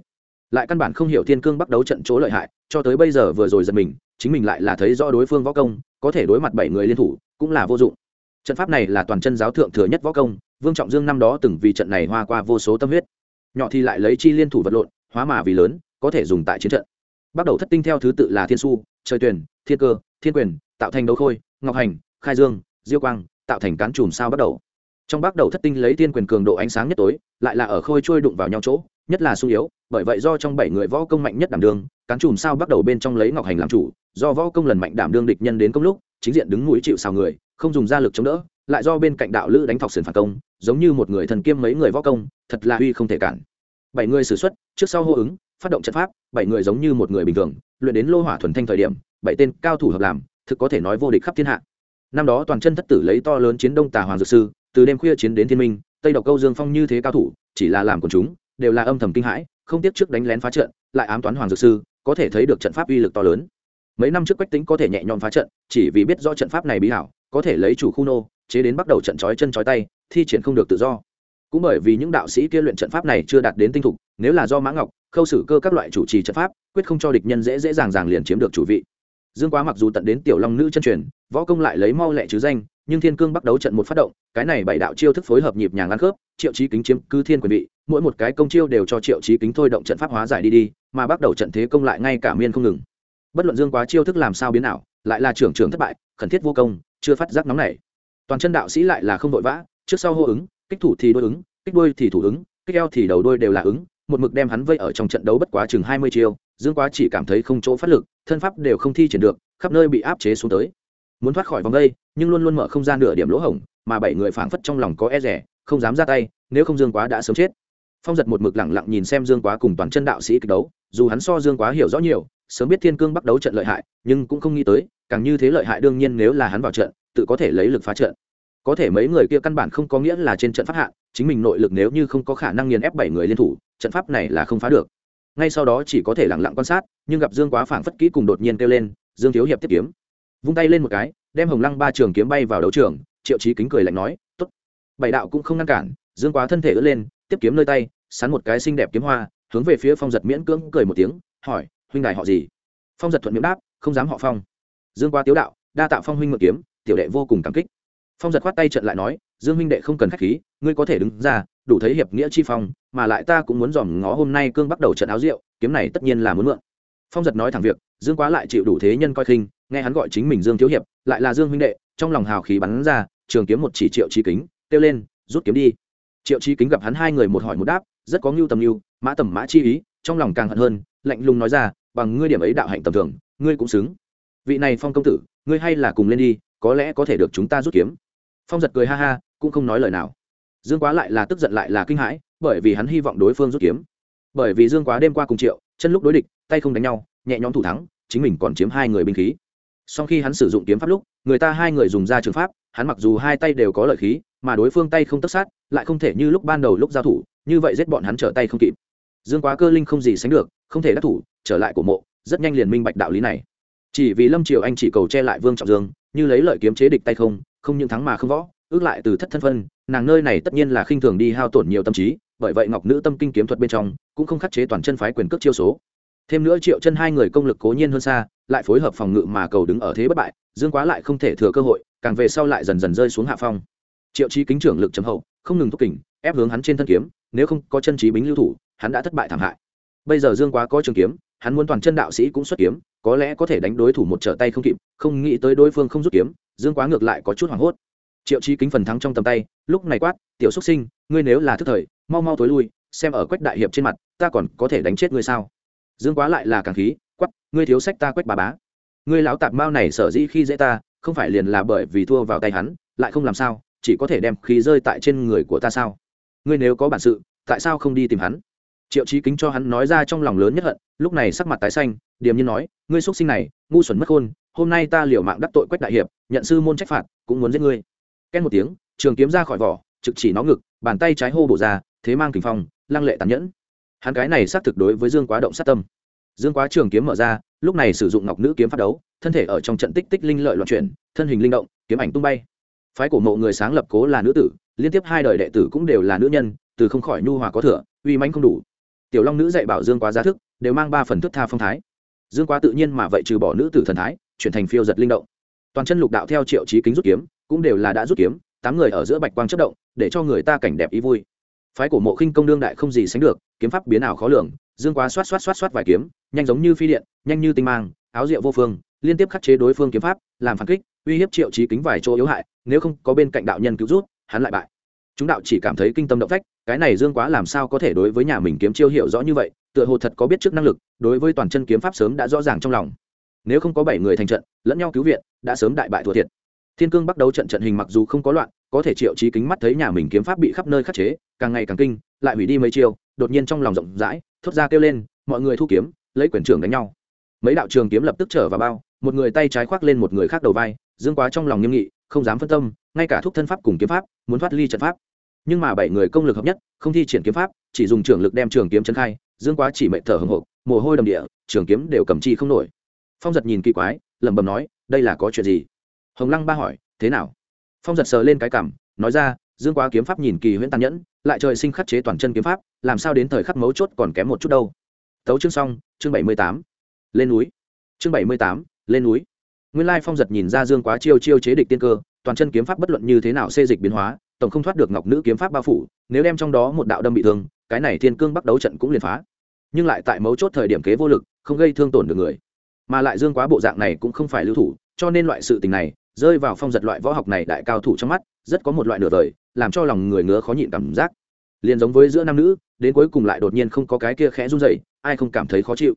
lại căn bản không hiểu thiên cương bắt đấu trận chỗ lợi hại, cho tới bây giờ vừa rồi giật mình, chính mình lại là thấy rõ đối phương võ công, có thể đối mặt bảy người liên thủ cũng là vô dụng. Trận pháp này là toàn chân giáo thượng thừa nhất võ công, vương trọng dương năm đó từng vì trận này hoa qua vô số tâm huyết. Nhỏ thì lại lấy chi liên thủ vật lộn, hóa mà vì lớn, có thể dùng tại chiến trận. Bắt đầu thất tinh theo thứ tự là thiên su, trời tuyển, thiên cơ, thiên quyền, tạo thành đấu khôi, ngọc hành, khai dương, diêu quang, tạo thành cán chùm sao bắt đầu. Trong bắt đầu thất tinh lấy thiên quyền cường độ ánh sáng nhất tối, lại là ở khôi trôi đụng vào nhau chỗ nhất là sung yếu, bởi vậy do trong bảy người võ công mạnh nhất đảm đương, cán chùm sao bắt đầu bên trong lấy ngọc hành làm chủ, do võ công lần mạnh đảm đương địch nhân đến công lúc, chính diện đứng mũi chịu xào người, không dùng ra lực chống đỡ, lại do bên cạnh đạo lữ đánh thọc sườn phản công, giống như một người thần kiêm mấy người võ công, thật là uy không thể cản. Bảy người xử xuất, trước sau hô ứng, phát động trận pháp, bảy người giống như một người bình thường, luyện đến lô hỏa thuần thanh thời điểm, bảy tên cao thủ hợp làm, thực có thể nói vô địch khắp thiên hạ. Năm đó toàn chân thất tử lấy to lớn chiến đông tà hoàng dược sư, từ đêm khuya chiến đến thiên minh, tây độc câu dương phong như thế cao thủ, chỉ là làm của chúng đều là âm thầm kinh hãi, không tiếc trước đánh lén phá trận, lại ám toán hoàng dược sư, có thể thấy được trận pháp uy lực to lớn. Mấy năm trước quách tính có thể nhẹ nhõm phá trận, chỉ vì biết do trận pháp này bí hảo, có thể lấy chủ khu nô, chế đến bắt đầu trận trói chân trói tay, thi triển không được tự do. Cũng bởi vì những đạo sĩ kia luyện trận pháp này chưa đạt đến tinh thục, nếu là do mã ngọc, khâu xử cơ các loại chủ trì trận pháp, quyết không cho địch nhân dễ dễ dàng dàng liền chiếm được chủ vị. Dương quá mặc dù tận đến tiểu long nữ chân truyền, võ công lại lấy mau lẹ chứ danh, nhưng thiên cương bắt đấu trận một phát động, cái này bảy đạo chiêu thức phối hợp nhịp nhàng ăn khớp, triệu chí kính chiếm cứ thiên quyền vị mỗi một cái công chiêu đều cho triệu chí kính thôi động trận pháp hóa giải đi đi, mà bắt đầu trận thế công lại ngay cả miên không ngừng. Bất luận dương quá chiêu thức làm sao biến nào lại là trưởng trưởng thất bại, khẩn thiết vô công, chưa phát giác nóng này toàn chân đạo sĩ lại là không vội vã, trước sau hô ứng, kích thủ thì đôi ứng, kích đôi thì thủ ứng, kích eo thì đầu đôi đều là ứng, một mực đem hắn vây ở trong trận đấu bất quá chừng hai mươi chiêu, dương quá chỉ cảm thấy không chỗ phát lực, thân pháp đều không thi triển được, khắp nơi bị áp chế xuống tới. Muốn thoát khỏi vòng đây, nhưng luôn luôn mở không gian nửa điểm lỗ hổng, mà bảy người phảng phất trong lòng có e rẻ, không dám ra tay, nếu không dương quá đã sớm chết phong giật một mực lẳng lặng nhìn xem dương quá cùng toàn chân đạo sĩ kịch đấu, dù hắn so dương quá hiểu rõ nhiều, sớm biết thiên cương bắt đấu trận lợi hại, nhưng cũng không nghĩ tới, càng như thế lợi hại đương nhiên nếu là hắn vào trận, tự có thể lấy lực phá trận. Có thể mấy người kia căn bản không có nghĩa là trên trận pháp hạ, chính mình nội lực nếu như không có khả năng nghiền ép bảy người liên thủ, trận pháp này là không phá được. Ngay sau đó chỉ có thể lẳng lặng quan sát, nhưng gặp dương quá phảng phất kỹ cùng đột nhiên kêu lên, dương thiếu hiệp tiếp kiếm. Vung tay lên một cái, đem hồng lăng ba trường kiếm bay vào đấu trường, triệu chí kính cười lạnh nói t ố t bảy đạo cũng không ngăn cản, dương quá thân thể ướt lên tiếp kiếm nơi tay, sắn một cái xinh đẹp kiếm hoa, hướng về phía phong giật miễn cưỡng cười một tiếng, hỏi, huynh đài họ gì? Phong giật thuận miệng đáp, không dám họ phong. Dương qua tiếu đạo, đa tạo phong huynh mượn kiếm, tiểu đệ vô cùng cảm kích. Phong giật khoát tay trận lại nói, dương huynh đệ không cần k h á c h khí, ngươi có thể đứng ra, đủ thấy hiệp nghĩa chi phong, mà lại ta cũng muốn dòm ngó hôm nay cương bắt đầu trận áo rượu, kiếm này tất nhiên là muốn mượn. Phong giật nói thẳng việc, dương quá lại chịu đủ thế nhân coi khinh, nghe hắn gọi chính mình dương thiếu hiệp, lại là dương huynh đệ, trong lòng hào khí bắn ra, trường kiếm một chỉ triệu trí kính, kêu lên, rút kiếm đi triệu trí kính gặp hắn hai người một hỏi một đáp, rất có ngưu tầm ngưu, mã tầm mã chi ý, trong lòng càng hận hơn, lạnh lùng nói ra, bằng ngươi điểm ấy đạo hạnh tầm thường, ngươi cũng xứng. Vị này phong công tử, ngươi hay là cùng lên đi, có lẽ có thể được chúng ta rút kiếm. Phong giật cười ha ha, cũng không nói lời nào. Dương quá lại là tức giận lại là kinh hãi, bởi vì hắn hy vọng đối phương rút kiếm. Bởi vì dương quá đêm qua cùng triệu, chân lúc đối địch, tay không đánh nhau, nhẹ nhõm thủ thắng, chính mình còn chiếm hai người binh khí sau khi hắn sử dụng kiếm pháp lúc, người ta hai người dùng ra trường pháp, hắn mặc dù hai tay đều có lợi khí, mà đối phương tay không tất sát, lại không thể như lúc ban đầu lúc giao thủ, như vậy giết bọn hắn trở tay không kịp. Dương quá cơ linh không gì sánh được, không thể đắc thủ, trở lại của mộ, rất nhanh liền minh bạch đạo lý này. Chỉ vì lâm triều anh chỉ cầu che lại vương trọng dương, như lấy lợi kiếm chế địch tay không không những thắng mà không võ, ước lại từ thất thân phân, nàng nơi này tất nhiên là khinh thường đi hao tổn nhiều tâm trí, bởi vậy ngọc nữ tâm kinh kiếm thuật bên trong, cũng không khắc chế toàn chân phái quyền cước chiêu số thêm nữa triệu chân hai người công lực cố nhiên hơn xa, lại phối hợp phòng ngự mà cầu đứng ở thế bất bại, dương quá lại không thể thừa cơ hội, càng về sau lại dần dần rơi xuống hạ phong. Triệu Chi kính trưởng lực chấm hậu, không ngừng thúc kình, ép hướng hắn trên thân kiếm, nếu không có chân trí bính lưu thủ, hắn đã thất bại thảm hại. Bây giờ dương quá có trường kiếm, hắn muốn toàn chân đạo sĩ cũng xuất kiếm, có lẽ có thể đánh đối thủ một trở tay không kịp, không nghĩ tới đối phương không rút kiếm, dương quá ngược lại có chút hoảng hốt. Triệu Chi kính phần thắng trong tầm tay, lúc này quát, tiểu xuất sinh, ngươi nếu là thức thời, mau mau tối lui, xem ở quách đại hiệp trên mặt, ta còn có thể đánh chết ngươi sao? Dương quá lại là càng khí quắp ngươi thiếu sách ta quách bà bá. Ngươi lão tạp mao này sở dĩ khi dễ ta, không phải liền là bởi vì thua vào tay hắn, lại không làm sao, chỉ có thể đem khí rơi tại trên người của ta sao? Ngươi nếu có bản sự, tại sao không đi tìm hắn? Triệu trí kính cho hắn nói ra trong lòng lớn nhất hận, lúc này sắc mặt tái xanh, điềm nhiên nói, ngươi xuất sinh này, ngu xuẩn mất khôn, hôm nay ta liều mạng đắc tội quách đại hiệp, nhận sư môn trách phạt, cũng muốn giết ngươi. Két một tiếng, trường kiếm ra khỏi vỏ, trực chỉ nó ngực, bàn tay trái hô bổ ra, thế mang kình phong, lăng lệ tàn nhẫn hắn cái này xác thực đối với dương quá động sát tâm. Dương quá trường kiếm mở ra, lúc này sử dụng ngọc nữ kiếm phát đấu, thân thể ở trong trận tích tích linh lợi loạn chuyển, thân hình linh động, kiếm ảnh tung bay. Phái cổ mộ người sáng lập cố là nữ tử, liên tiếp hai đời đệ tử cũng đều là nữ nhân, từ không khỏi nhu hòa có thừa, uy mãnh không đủ. Tiểu long nữ dạy bảo dương quá giá thức, đều mang ba phần thức tha phong thái. Dương quá tự nhiên mà vậy trừ bỏ nữ tử thần thái, chuyển thành phiêu giật linh động. Toàn chân lục đạo theo triệu chí kính rút kiếm, cũng đều là đã rút kiếm, tám người ở giữa bạch quang chất động, để cho người ta cảnh đẹp ý vui phái cổ mộ khinh công đương đại không gì sánh được, kiếm pháp biến ảo khó lường, dương quá xoát xoát xoát xoát vài kiếm, nhanh giống như phi điện, nhanh như tinh mang, áo rượu vô phương, liên tiếp khắc chế đối phương kiếm pháp, làm phản kích, uy hiếp triệu trí kính vài chỗ yếu hại, nếu không có bên cạnh đạo nhân cứu rút hắn lại bại. Chúng đạo chỉ cảm thấy kinh tâm động phách, cái này dương quá làm sao có thể đối với nhà mình kiếm chiêu hiểu rõ như vậy, tựa hồ thật có biết trước năng lực, đối với toàn chân kiếm pháp sớm đã rõ ràng trong lòng. Nếu không có bảy người thành trận, lẫn nhau cứu viện, đã sớm đại bại thua thiệt. Thiên cương bắt đầu trận trận hình mặc dù không có loạn, có thể triệu trí kính mắt thấy nhà mình kiếm pháp bị khắp nơi khắc chế càng ngày càng kinh lại hủy đi mấy chiều, đột nhiên trong lòng rộng rãi thốt ra kêu lên mọi người thu kiếm lấy quyền trưởng đánh nhau. Mấy đạo trường kiếm lập tức trở vào bao một người tay trái khoác lên một người khác đầu vai dương quá trong lòng nghiêm nghị không dám phân tâm ngay cả thúc thân pháp cùng kiếm pháp muốn thoát ly trận pháp. Nhưng mà bảy người công lực hợp nhất không thi triển kiếm pháp chỉ dùng trường lực đem trường kiếm chân khai dương quá chỉ mệnh thở hồng hộc mồ hôi đầm địa trường kiếm đều cầm chi không nổi. Phong giật nhìn kỳ quái lẩm bẩm nói đây là có chuyện gì? Hồng lăng ba hỏi thế nào? Phong giật sờ lên cái cảm nói ra dương quá kiếm pháp nhìn kỳ huyễn tàn nhẫn, lại trời sinh khắc chế toàn chân kiếm pháp, làm sao đến thời khắc mấu chốt còn kém một chút đâu. Tấu chương xong, chương bảy mươi tám. Lên núi. Chương bảy mươi tám, lên núi. Nguyên lai phong giật nhìn ra dương quá chiêu chiêu chế địch tiên cơ, toàn chân kiếm pháp bất luận như thế nào xê dịch biến hóa, tổng không thoát được ngọc nữ kiếm pháp bao phủ, nếu đem trong đó một đạo đâm bị thương, cái này thiên cương bắt đấu trận cũng liền phá. Nhưng lại tại mấu chốt thời điểm kế vô lực, không gây thương tổn được người. Mà lại dương quá bộ dạng này cũng không phải lưu thủ, cho nên loại sự tình này rơi vào phong giật loại võ học này đại cao thủ trong mắt, rất có một loại nửa vời, làm cho lòng người ngứa khó nhịn cảm giác. Liền giống với giữa nam nữ, đến cuối cùng lại đột nhiên không có cái kia khẽ run rẩy, ai không cảm thấy khó chịu.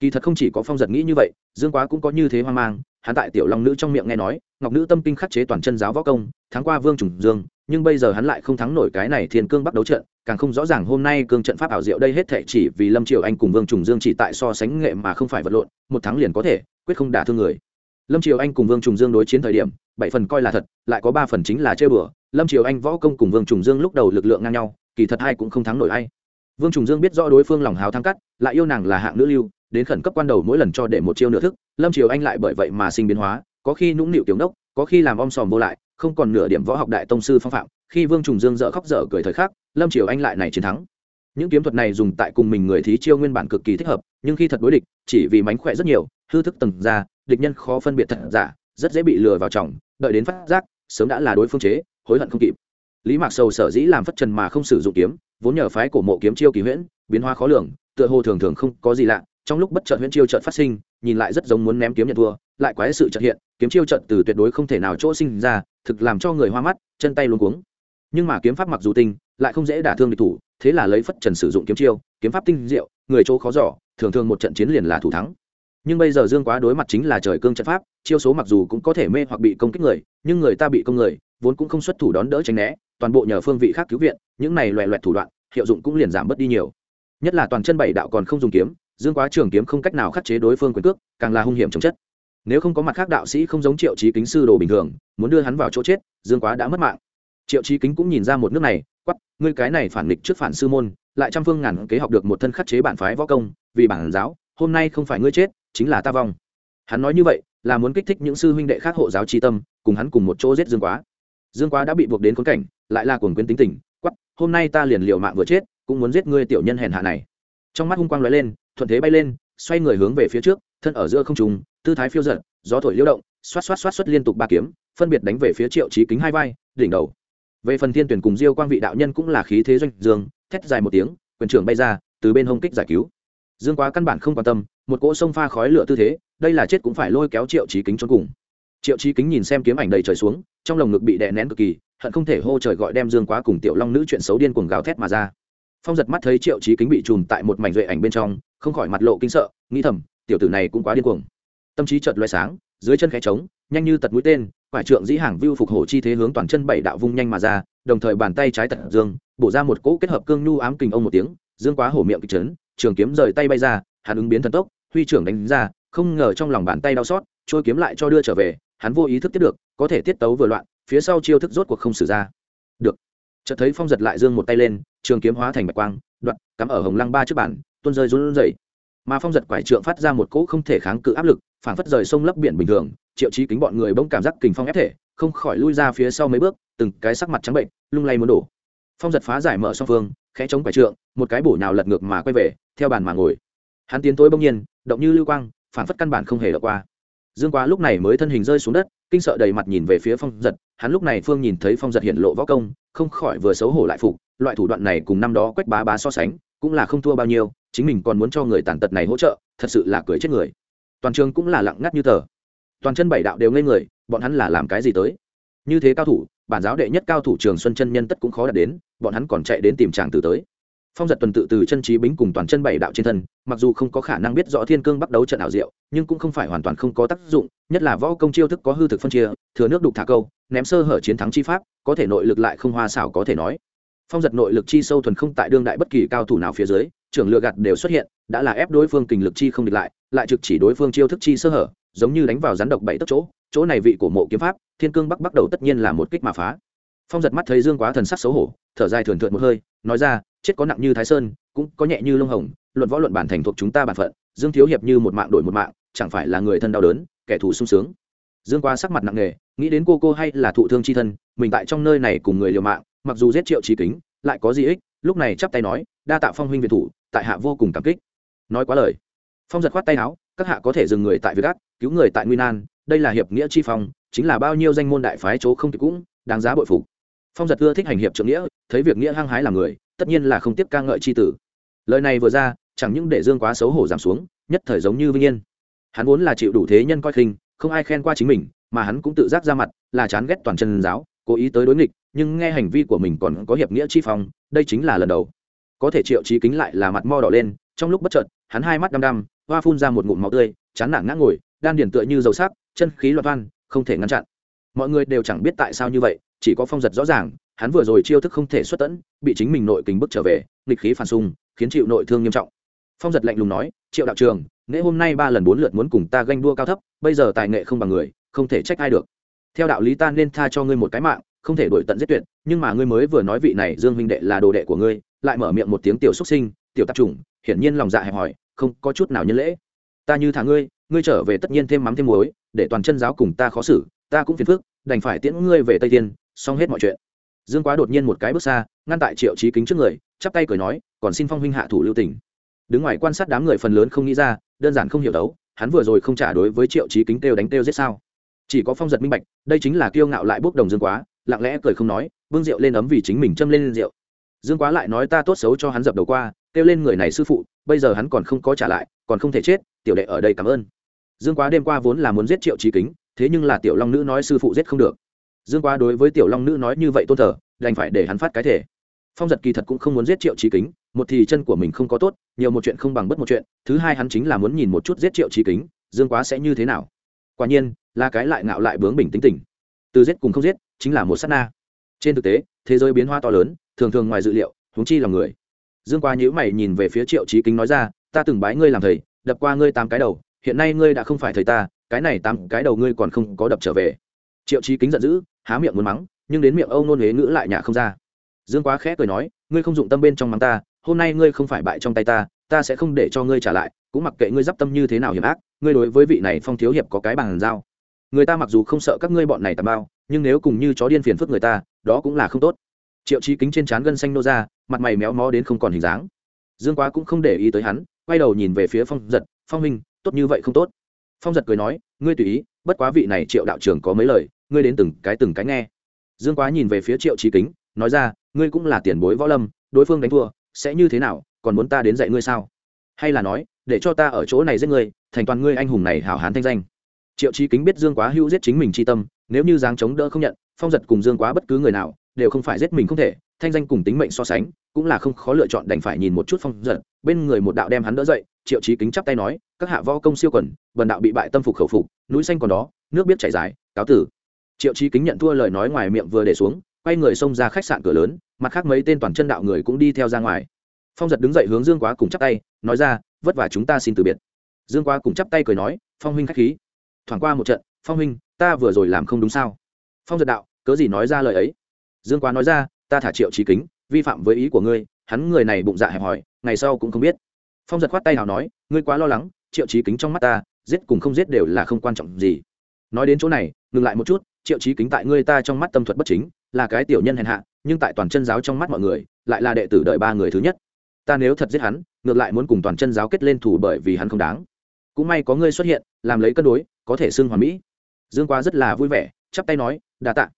Kỳ thật không chỉ có phong giật nghĩ như vậy, dương quá cũng có như thế hoang mang, hắn tại tiểu long nữ trong miệng nghe nói, ngọc nữ tâm kinh khắc chế toàn chân giáo võ công, thắng qua vương trùng dương, nhưng bây giờ hắn lại không thắng nổi cái này thiên cương bắt đấu trận, càng không rõ ràng hôm nay cương trận pháp ảo diệu đây hết thệ chỉ vì lâm triều anh cùng vương trùng dương chỉ tại so sánh nghệ mà không phải vật lộn, một thắng liền có thể, quyết không đả thương người lâm triều anh cùng vương trùng dương đối chiến thời điểm, bảy phần coi là thật, lại có ba phần chính là chơi bừa. Lâm triều anh, võ công cùng vương trùng dương lúc đầu lực lượng ngang nhau, kỳ thật hai cũng không thắng nổi ai. Vương trùng dương biết rõ đối phương lòng hào thắng cắt, lại yêu nàng là hạng nữ lưu, đến khẩn cấp quan đầu mỗi lần cho để một chiêu nửa thức, lâm triều anh lại bởi vậy mà sinh biến hóa, có khi nũng nịu tiểu đốc có khi làm om sòm vô lại, không còn nửa điểm võ học đại tông sư phong phạm, khi vương trùng dương dở khóc dở cười thời khắc, lâm triều anh lại này chiến thắng. Những kiếm thuật này dùng tại cùng mình người thí chiêu nguyên bản cực kỳ thích hợp, nhưng khi thật đối địch, chỉ vì mánh khỏe rất nhiều, hư thức tầng ra địch nhân khó phân biệt thật giả, rất dễ bị lừa vào trọng đợi đến phát giác, sớm đã là đối phương chế, hối hận không kịp. Lý mạc sầu sở dĩ làm phất trần mà không sử dụng kiếm, vốn nhờ phái cổ mộ kiếm chiêu kỳ huyễn, biến hóa khó lường, tựa hồ thường thường không có gì lạ, trong lúc bất chợt huyễn chiêu chợt phát sinh, nhìn lại rất giống muốn ném kiếm nhận thua, lại quái sự chợt hiện, kiếm chiêu chợt từ tuyệt đối không thể nào chỗ sinh ra, thực làm cho người hoa mắt, chân tay luống cuống. Nhưng mà kiếm pháp mặc dù tinh, lại không dễ đả thương địch thủ, thế là lấy phất trần sử dụng kiếm chiêu, kiếm pháp tinh diệu, người chỗ khó giỏ thường thường một trận chiến liền là thủ thắng nhưng bây giờ dương quá đối mặt chính là trời cương trận pháp, chiêu số mặc dù cũng có thể mê hoặc bị công kích người, nhưng người ta bị công người, vốn cũng không xuất thủ đón đỡ tránh né, toàn bộ nhờ phương vị khác cứu viện, những này loẹ loẹt thủ đoạn, hiệu dụng cũng liền giảm bớt đi nhiều. Nhất là toàn chân bảy đạo còn không dùng kiếm, dương quá trường kiếm không cách nào khắc chế đối phương quyền cước, càng là hung hiểm chống chất. Nếu không có mặt khác đạo sĩ không giống triệu trí kính sư đồ bình thường, muốn đưa hắn vào chỗ chết, dương quá đã mất mạng. Triệu trí kính cũng nhìn ra một nước này quắp ngươi cái này phản nghịch trước phản sư môn, lại trăm phương ngàn kế học được một thân khắc chế bản phái võ công, vì bản giáo, hôm nay không phải ngươi chết chính là ta vong. Hắn nói như vậy, là muốn kích thích những sư huynh đệ khác hộ giáo tri tâm, cùng hắn cùng một chỗ giết dương quá. Dương quá đã bị buộc đến khốn cảnh, lại là cuồng quyến tính tình quắp hôm nay ta liền liều mạng vừa chết, cũng muốn giết ngươi tiểu nhân hèn hạ này. Trong mắt hung quang lóe lên, thuận thế bay lên, xoay người hướng về phía trước, thân ở giữa không trùng tư thái phiêu giận gió thổi liêu động, xoát xoát xoát xoát liên tục ba kiếm, phân biệt đánh về phía triệu trí kính hai vai, đỉnh đầu. Về phần thiên tuyển cùng diêu quang vị đạo nhân cũng là khí thế doanh dương, thét dài một tiếng, quyền trưởng bay ra, từ bên hông kích giải cứu dương quá căn bản không quan tâm, một cỗ sông pha khói lửa tư thế, đây là chết cũng phải lôi kéo triệu trí kính trốn cùng. Triệu trí kính nhìn xem kiếm ảnh đầy trời xuống, trong lồng ngực bị đè nén cực kỳ, hận không thể hô trời gọi đem dương quá cùng tiểu long nữ chuyện xấu điên cuồng gào thét mà ra. Phong giật mắt thấy triệu trí kính bị chùm tại một mảnh duệ ảnh bên trong, không khỏi mặt lộ kinh sợ, nghĩ thầm, tiểu tử này cũng quá điên cuồng. Tâm trí chợt loay sáng, dưới chân khẽ trống, nhanh như tật mũi tên, quải trượng dĩ hàng vưu phục hổ chi thế hướng toàn chân bảy đạo vung nhanh mà ra, đồng thời bàn tay trái tật dương, bổ ra một cỗ kết hợp cương nhu ám kình ông một tiếng, dương quá hổ miệng kịch trấn trường kiếm rời tay bay ra, hắn ứng biến thần tốc, huy trưởng đánh ra, không ngờ trong lòng bàn tay đau xót, trôi kiếm lại cho đưa trở về, hắn vô ý thức tiếp được, có thể tiết tấu vừa loạn, phía sau chiêu thức rốt cuộc không xử ra. Được. Chợt thấy phong giật lại dương một tay lên, trường kiếm hóa thành bạch quang đoạn cắm ở hồng lăng ba trước bản tuôn rơi run rẩy. Mà phong giật quải trượng phát ra một cỗ không thể kháng cự áp lực phản phất rời sông lấp biển bình thường, triệu chí kính bọn người bỗng cảm giác kình phong ép thể, không khỏi lui ra phía sau mấy bước, từng cái sắc mặt trắng bệnh, lung lay muốn đổ. Phong giật phá giải mở song phương khẽ chống quải trượng, một cái bổ nhào lật ngược mà quay về, theo bàn mà ngồi. Hắn tiến tối bỗng nhiên, động như lưu quang phản phất căn bản không hề đọc qua. Dương quá lúc này mới thân hình rơi xuống đất, kinh sợ đầy mặt nhìn về phía phong giật, hắn lúc này phương nhìn thấy phong giật hiện lộ võ công, không khỏi vừa xấu hổ lại phục, loại thủ đoạn này cùng năm đó quách bá bá so sánh, cũng là không thua bao nhiêu, chính mình còn muốn cho người tàn tật này hỗ trợ, thật sự là cười chết người. Toàn trường cũng là lặng ngắt như tờ. Toàn chân bảy đạo đều ngây người, bọn hắn là làm cái gì tới? Như thế cao thủ bản giáo đệ nhất cao thủ trường xuân chân nhân tất cũng khó đạt đến, bọn hắn còn chạy đến tìm chàng từ tới. Phong giật tuần tự từ chân trí bính cùng toàn chân bảy đạo trên thân, mặc dù không có khả năng biết rõ thiên cương bắt đấu trận ảo diệu, nhưng cũng không phải hoàn toàn không có tác dụng, nhất là võ công chiêu thức có hư thực phân chia, thừa nước đục thả câu, ném sơ hở chiến thắng chi pháp, có thể nội lực lại không hoa xảo có thể nói. Phong giật nội lực chi sâu thuần không tại đương đại bất kỳ cao thủ nào phía dưới, trưởng lựa gạt đều xuất hiện, đã là ép đối phương kình lực chi không địch lại lại trực chỉ đối phương chiêu thức chi sơ hở, giống như đánh vào rắn độc bảy tấc chỗ chỗ này vị của mộ kiếm pháp, thiên cương bắc bắt đầu tất nhiên là một kích mà phá. Phong giật mắt thấy dương quá thần sắc xấu hổ, thở dài thườn thượt một hơi, nói ra, chết có nặng như thái sơn, cũng có nhẹ như lông hồng, luận võ luận bản thành thuộc chúng ta bản phận, dương thiếu hiệp như một mạng đổi một mạng, chẳng phải là người thân đau đớn, kẻ thù sung sướng. Dương quá sắc mặt nặng nề, nghĩ đến cô cô hay là thụ thương chi thân, mình tại trong nơi này cùng người liều mạng, mặc dù giết triệu trí kính, lại có gì ích, lúc này chắp tay nói, đa tạ phong huynh việt thủ, tại hạ vô cùng cảm kích. Nói quá lời phong giật khoát tay áo, các hạ có thể dừng người tại việc ác, cứu người tại nguy nan, đây là hiệp nghĩa chi phong, chính là bao nhiêu danh môn đại phái chỗ không thì cũng, đáng giá bội phục. Phong giật ưa thích hành hiệp trượng nghĩa, thấy việc nghĩa hăng hái làm người, tất nhiên là không tiếp ca ngợi c h i tử. Lời này vừa ra, chẳng những để dương quá xấu hổ giảm xuống, nhất thời giống như vinh yên. Hắn vốn là chịu đủ thế nhân coi khinh, không ai khen qua chính mình, mà hắn cũng tự giác ra mặt, là chán ghét toàn chân giáo, cố ý tới đối nghịch, nhưng nghe hành vi của mình còn có hiệp nghĩa chi phong, đây chính là lần đầu. Có thể triệu trí kính lại là mặt mo đỏ lên trong lúc bất chợt, hắn hai mắt đăm đăm, hoa phun ra một ngụm máu tươi, chán nản ngã ngồi, đan điển tựa như dầu sắc, chân khí loạn toan, không thể ngăn chặn. Mọi người đều chẳng biết tại sao như vậy, chỉ có phong giật rõ ràng, hắn vừa rồi chiêu thức không thể xuất tẫn, bị chính mình nội kình bức trở về, nghịch khí phản xung, khiến chịu nội thương nghiêm trọng. Phong giật lạnh lùng nói, triệu đạo trường, nghệ hôm nay ba lần bốn lượt muốn cùng ta ganh đua cao thấp, bây giờ tài nghệ không bằng người, không thể trách ai được. Theo đạo lý ta nên tha cho ngươi một cái mạng, không thể đổi tận giết tuyệt, nhưng mà ngươi mới vừa nói vị này dương huynh đệ là đồ đệ của ngươi, lại mở miệng một tiếng tiểu xuất sinh tiểu tạp chủng, hiển nhiên lòng dạ hẹp hòi, không có chút nào nhân lễ. Ta như thả ngươi ngươi trở về tất nhiên thêm mắm thêm muối, để toàn chân giáo cùng ta khó xử, ta cũng phiền phức, đành phải tiễn ngươi về tây tiên xong hết mọi chuyện. Dương quá đột nhiên một cái bước xa, ngăn tại triệu trí kính trước người, chắp tay cười nói, còn xin phong huynh hạ thủ lưu tỉnh đứng ngoài quan sát đám người phần lớn không nghĩ ra, đơn giản không hiểu đấu, hắn vừa rồi không trả đối với triệu trí kính kêu đánh kêu giết sao? Chỉ có phong giật minh bạch, đây chính là kiêu ngạo lại bốc đồng dương quá, lặng lẽ cười không nói vương rượu lên ấm vì chính mình châm lên rượu. Dương quá lại nói, ta tốt xấu cho hắn dập đầu qua kêu lên người này sư phụ, bây giờ hắn còn không có trả lại, còn không thể chết, tiểu đệ ở đây cảm ơn. Dương quá đêm qua vốn là muốn giết triệu trí kính, thế nhưng là tiểu long nữ nói sư phụ giết không được. Dương quá đối với tiểu long nữ nói như vậy tôn thờ, đành phải để hắn phát cái thể. Phong giật kỳ thật cũng không muốn giết triệu trí kính, một thì chân của mình không có tốt, nhiều một chuyện không bằng bất một chuyện, thứ hai hắn chính là muốn nhìn một chút giết triệu trí kính, dương quá sẽ như thế nào. Quả nhiên, là cái lại ngạo lại bướng bình tính tình. Từ giết cùng không giết, chính là một s á t na. Trên thực tế, thế giới biến hoa to lớn, thường thường ngoài dự liệu, huống chi lòng người dương quá nhữ mày nhìn về phía triệu trí kính nói ra, ta từng bái ngươi làm thầy, đập qua ngươi tám cái đầu, hiện nay ngươi đã không phải thầy ta, cái này tám cái đầu ngươi còn không có đập trở về. Triệu trí kính giận dữ, há miệng muốn mắng, nhưng đến miệng âu nôn huế ngữ lại nhà không ra. Dương quá khẽ cười nói, ngươi không dụng tâm bên trong mắng ta, hôm nay ngươi không phải bại trong tay ta ta sẽ không để cho ngươi trả lại, cũng mặc kệ ngươi d i p tâm như thế nào hiểm ác, ngươi đối với vị này phong thiếu hiệp có cái bàn giao. Người ta mặc dù không sợ các ngươi bọn này tà bao, nhưng nếu cùng như chó điên phiền phức người ta, đó cũng là không tốt triệu trí kính trên trán gân xanh nô ra, mặt mày méo mó đến không còn hình dáng. Dương quá cũng không để ý tới hắn, quay đầu nhìn về phía phong giật, phong minh tốt như vậy không tốt? Phong giật cười nói, ngươi tùy ý, bất quá vị này triệu đạo trưởng có mấy lời, ngươi đến từng cái từng cái nghe. Dương quá nhìn về phía triệu trí kính, nói ra, ngươi cũng là tiền bối võ lâm, đối phương đánh thua, sẽ như thế nào, còn muốn ta đến dạy ngươi sao? Hay là nói, để cho ta ở chỗ này giết ngươi, thành toàn ngươi anh hùng này hào hán thanh danh. Triệu trí kính biết dương quá hữu giết chính mình c tâm, nếu như dáng chống đỡ không nhận, phong giật cùng dương quá bất cứ người nào đều không phải giết mình không thể, thanh danh cùng tính mệnh so sánh, cũng là không khó lựa chọn đành phải nhìn một chút phong giật. Bên người một đạo đem hắn đỡ dậy, triệu trí kính chắp tay nói, các hạ võ công siêu quẩn bần đạo bị bại tâm phục khẩu phục, núi xanh còn đó, nước biết chảy dài, cáo tử. Triệu trí kính nhận thua lời nói ngoài miệng vừa để xuống, quay người xông ra khách sạn cửa lớn, mặt khác mấy tên toàn chân đạo người cũng đi theo ra ngoài. Phong giật đứng dậy hướng dương quá cùng chắp tay, nói ra, vất vả chúng ta xin từ biệt. Dương quá cùng chắp tay cười nói, phong huynh k h á c h khí. Thoảng qua một trận, phong huynh, ta vừa rồi làm không đúng sao? Phong giật đạo, cớ gì nói ra lời ấy? Dương quá nói ra, ta thả triệu trí kính, vi phạm với ý của ngươi. Hắn người này bụng dạ hẹp hòi, ngày sau cũng không biết. Phong giật khoát tay nào nói, ngươi quá lo lắng, triệu trí kính trong mắt ta, giết cùng không giết đều là không quan trọng gì. Nói đến chỗ này, ngừng lại một chút, triệu trí kính tại ngươi ta trong mắt tâm thuật bất chính, là cái tiểu nhân hèn hạ, nhưng tại toàn chân giáo trong mắt mọi người, lại là đệ tử đợi ba người thứ nhất. Ta nếu thật giết hắn, ngược lại muốn cùng toàn chân giáo kết lên thủ bởi vì hắn không đáng. Cũng may có ngươi xuất hiện, làm lấy cân đối, có thể xưng hoàn mỹ. Dương quá rất là vui vẻ, chắp tay nói đà tạ.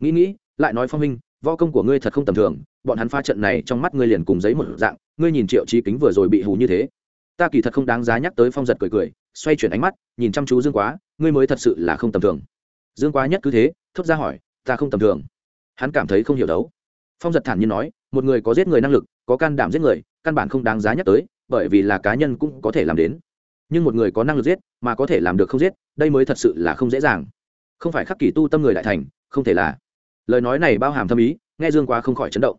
Nghĩ nghĩ lại nói phong minh võ công của ngươi thật không tầm thường, bọn hắn pha trận này trong mắt ngươi liền cùng giấy một dạng, ngươi nhìn triệu trí kính vừa rồi bị hù như thế. Ta kỳ thật không đáng giá nhắc tới phong giật cười cười, xoay chuyển ánh mắt, nhìn chăm chú dương quá, ngươi mới thật sự là không tầm thường. Dương quá nhất cứ thế, thốt ra hỏi, ta không tầm thường. Hắn cảm thấy không hiểu đấu. Phong giật thản nhiên nói, một người có giết người năng lực, có can đảm giết người, căn bản không đáng giá nhắc tới, bởi vì là cá nhân cũng có thể làm đến. Nhưng một người có năng lực giết, mà có thể làm được không giết, đây mới thật sự là không dễ dàng. Không phải khắc kỷ tu tâm người đại thành, không thể là lời nói này bao hàm thâm ý, nghe dương quá không khỏi chấn động.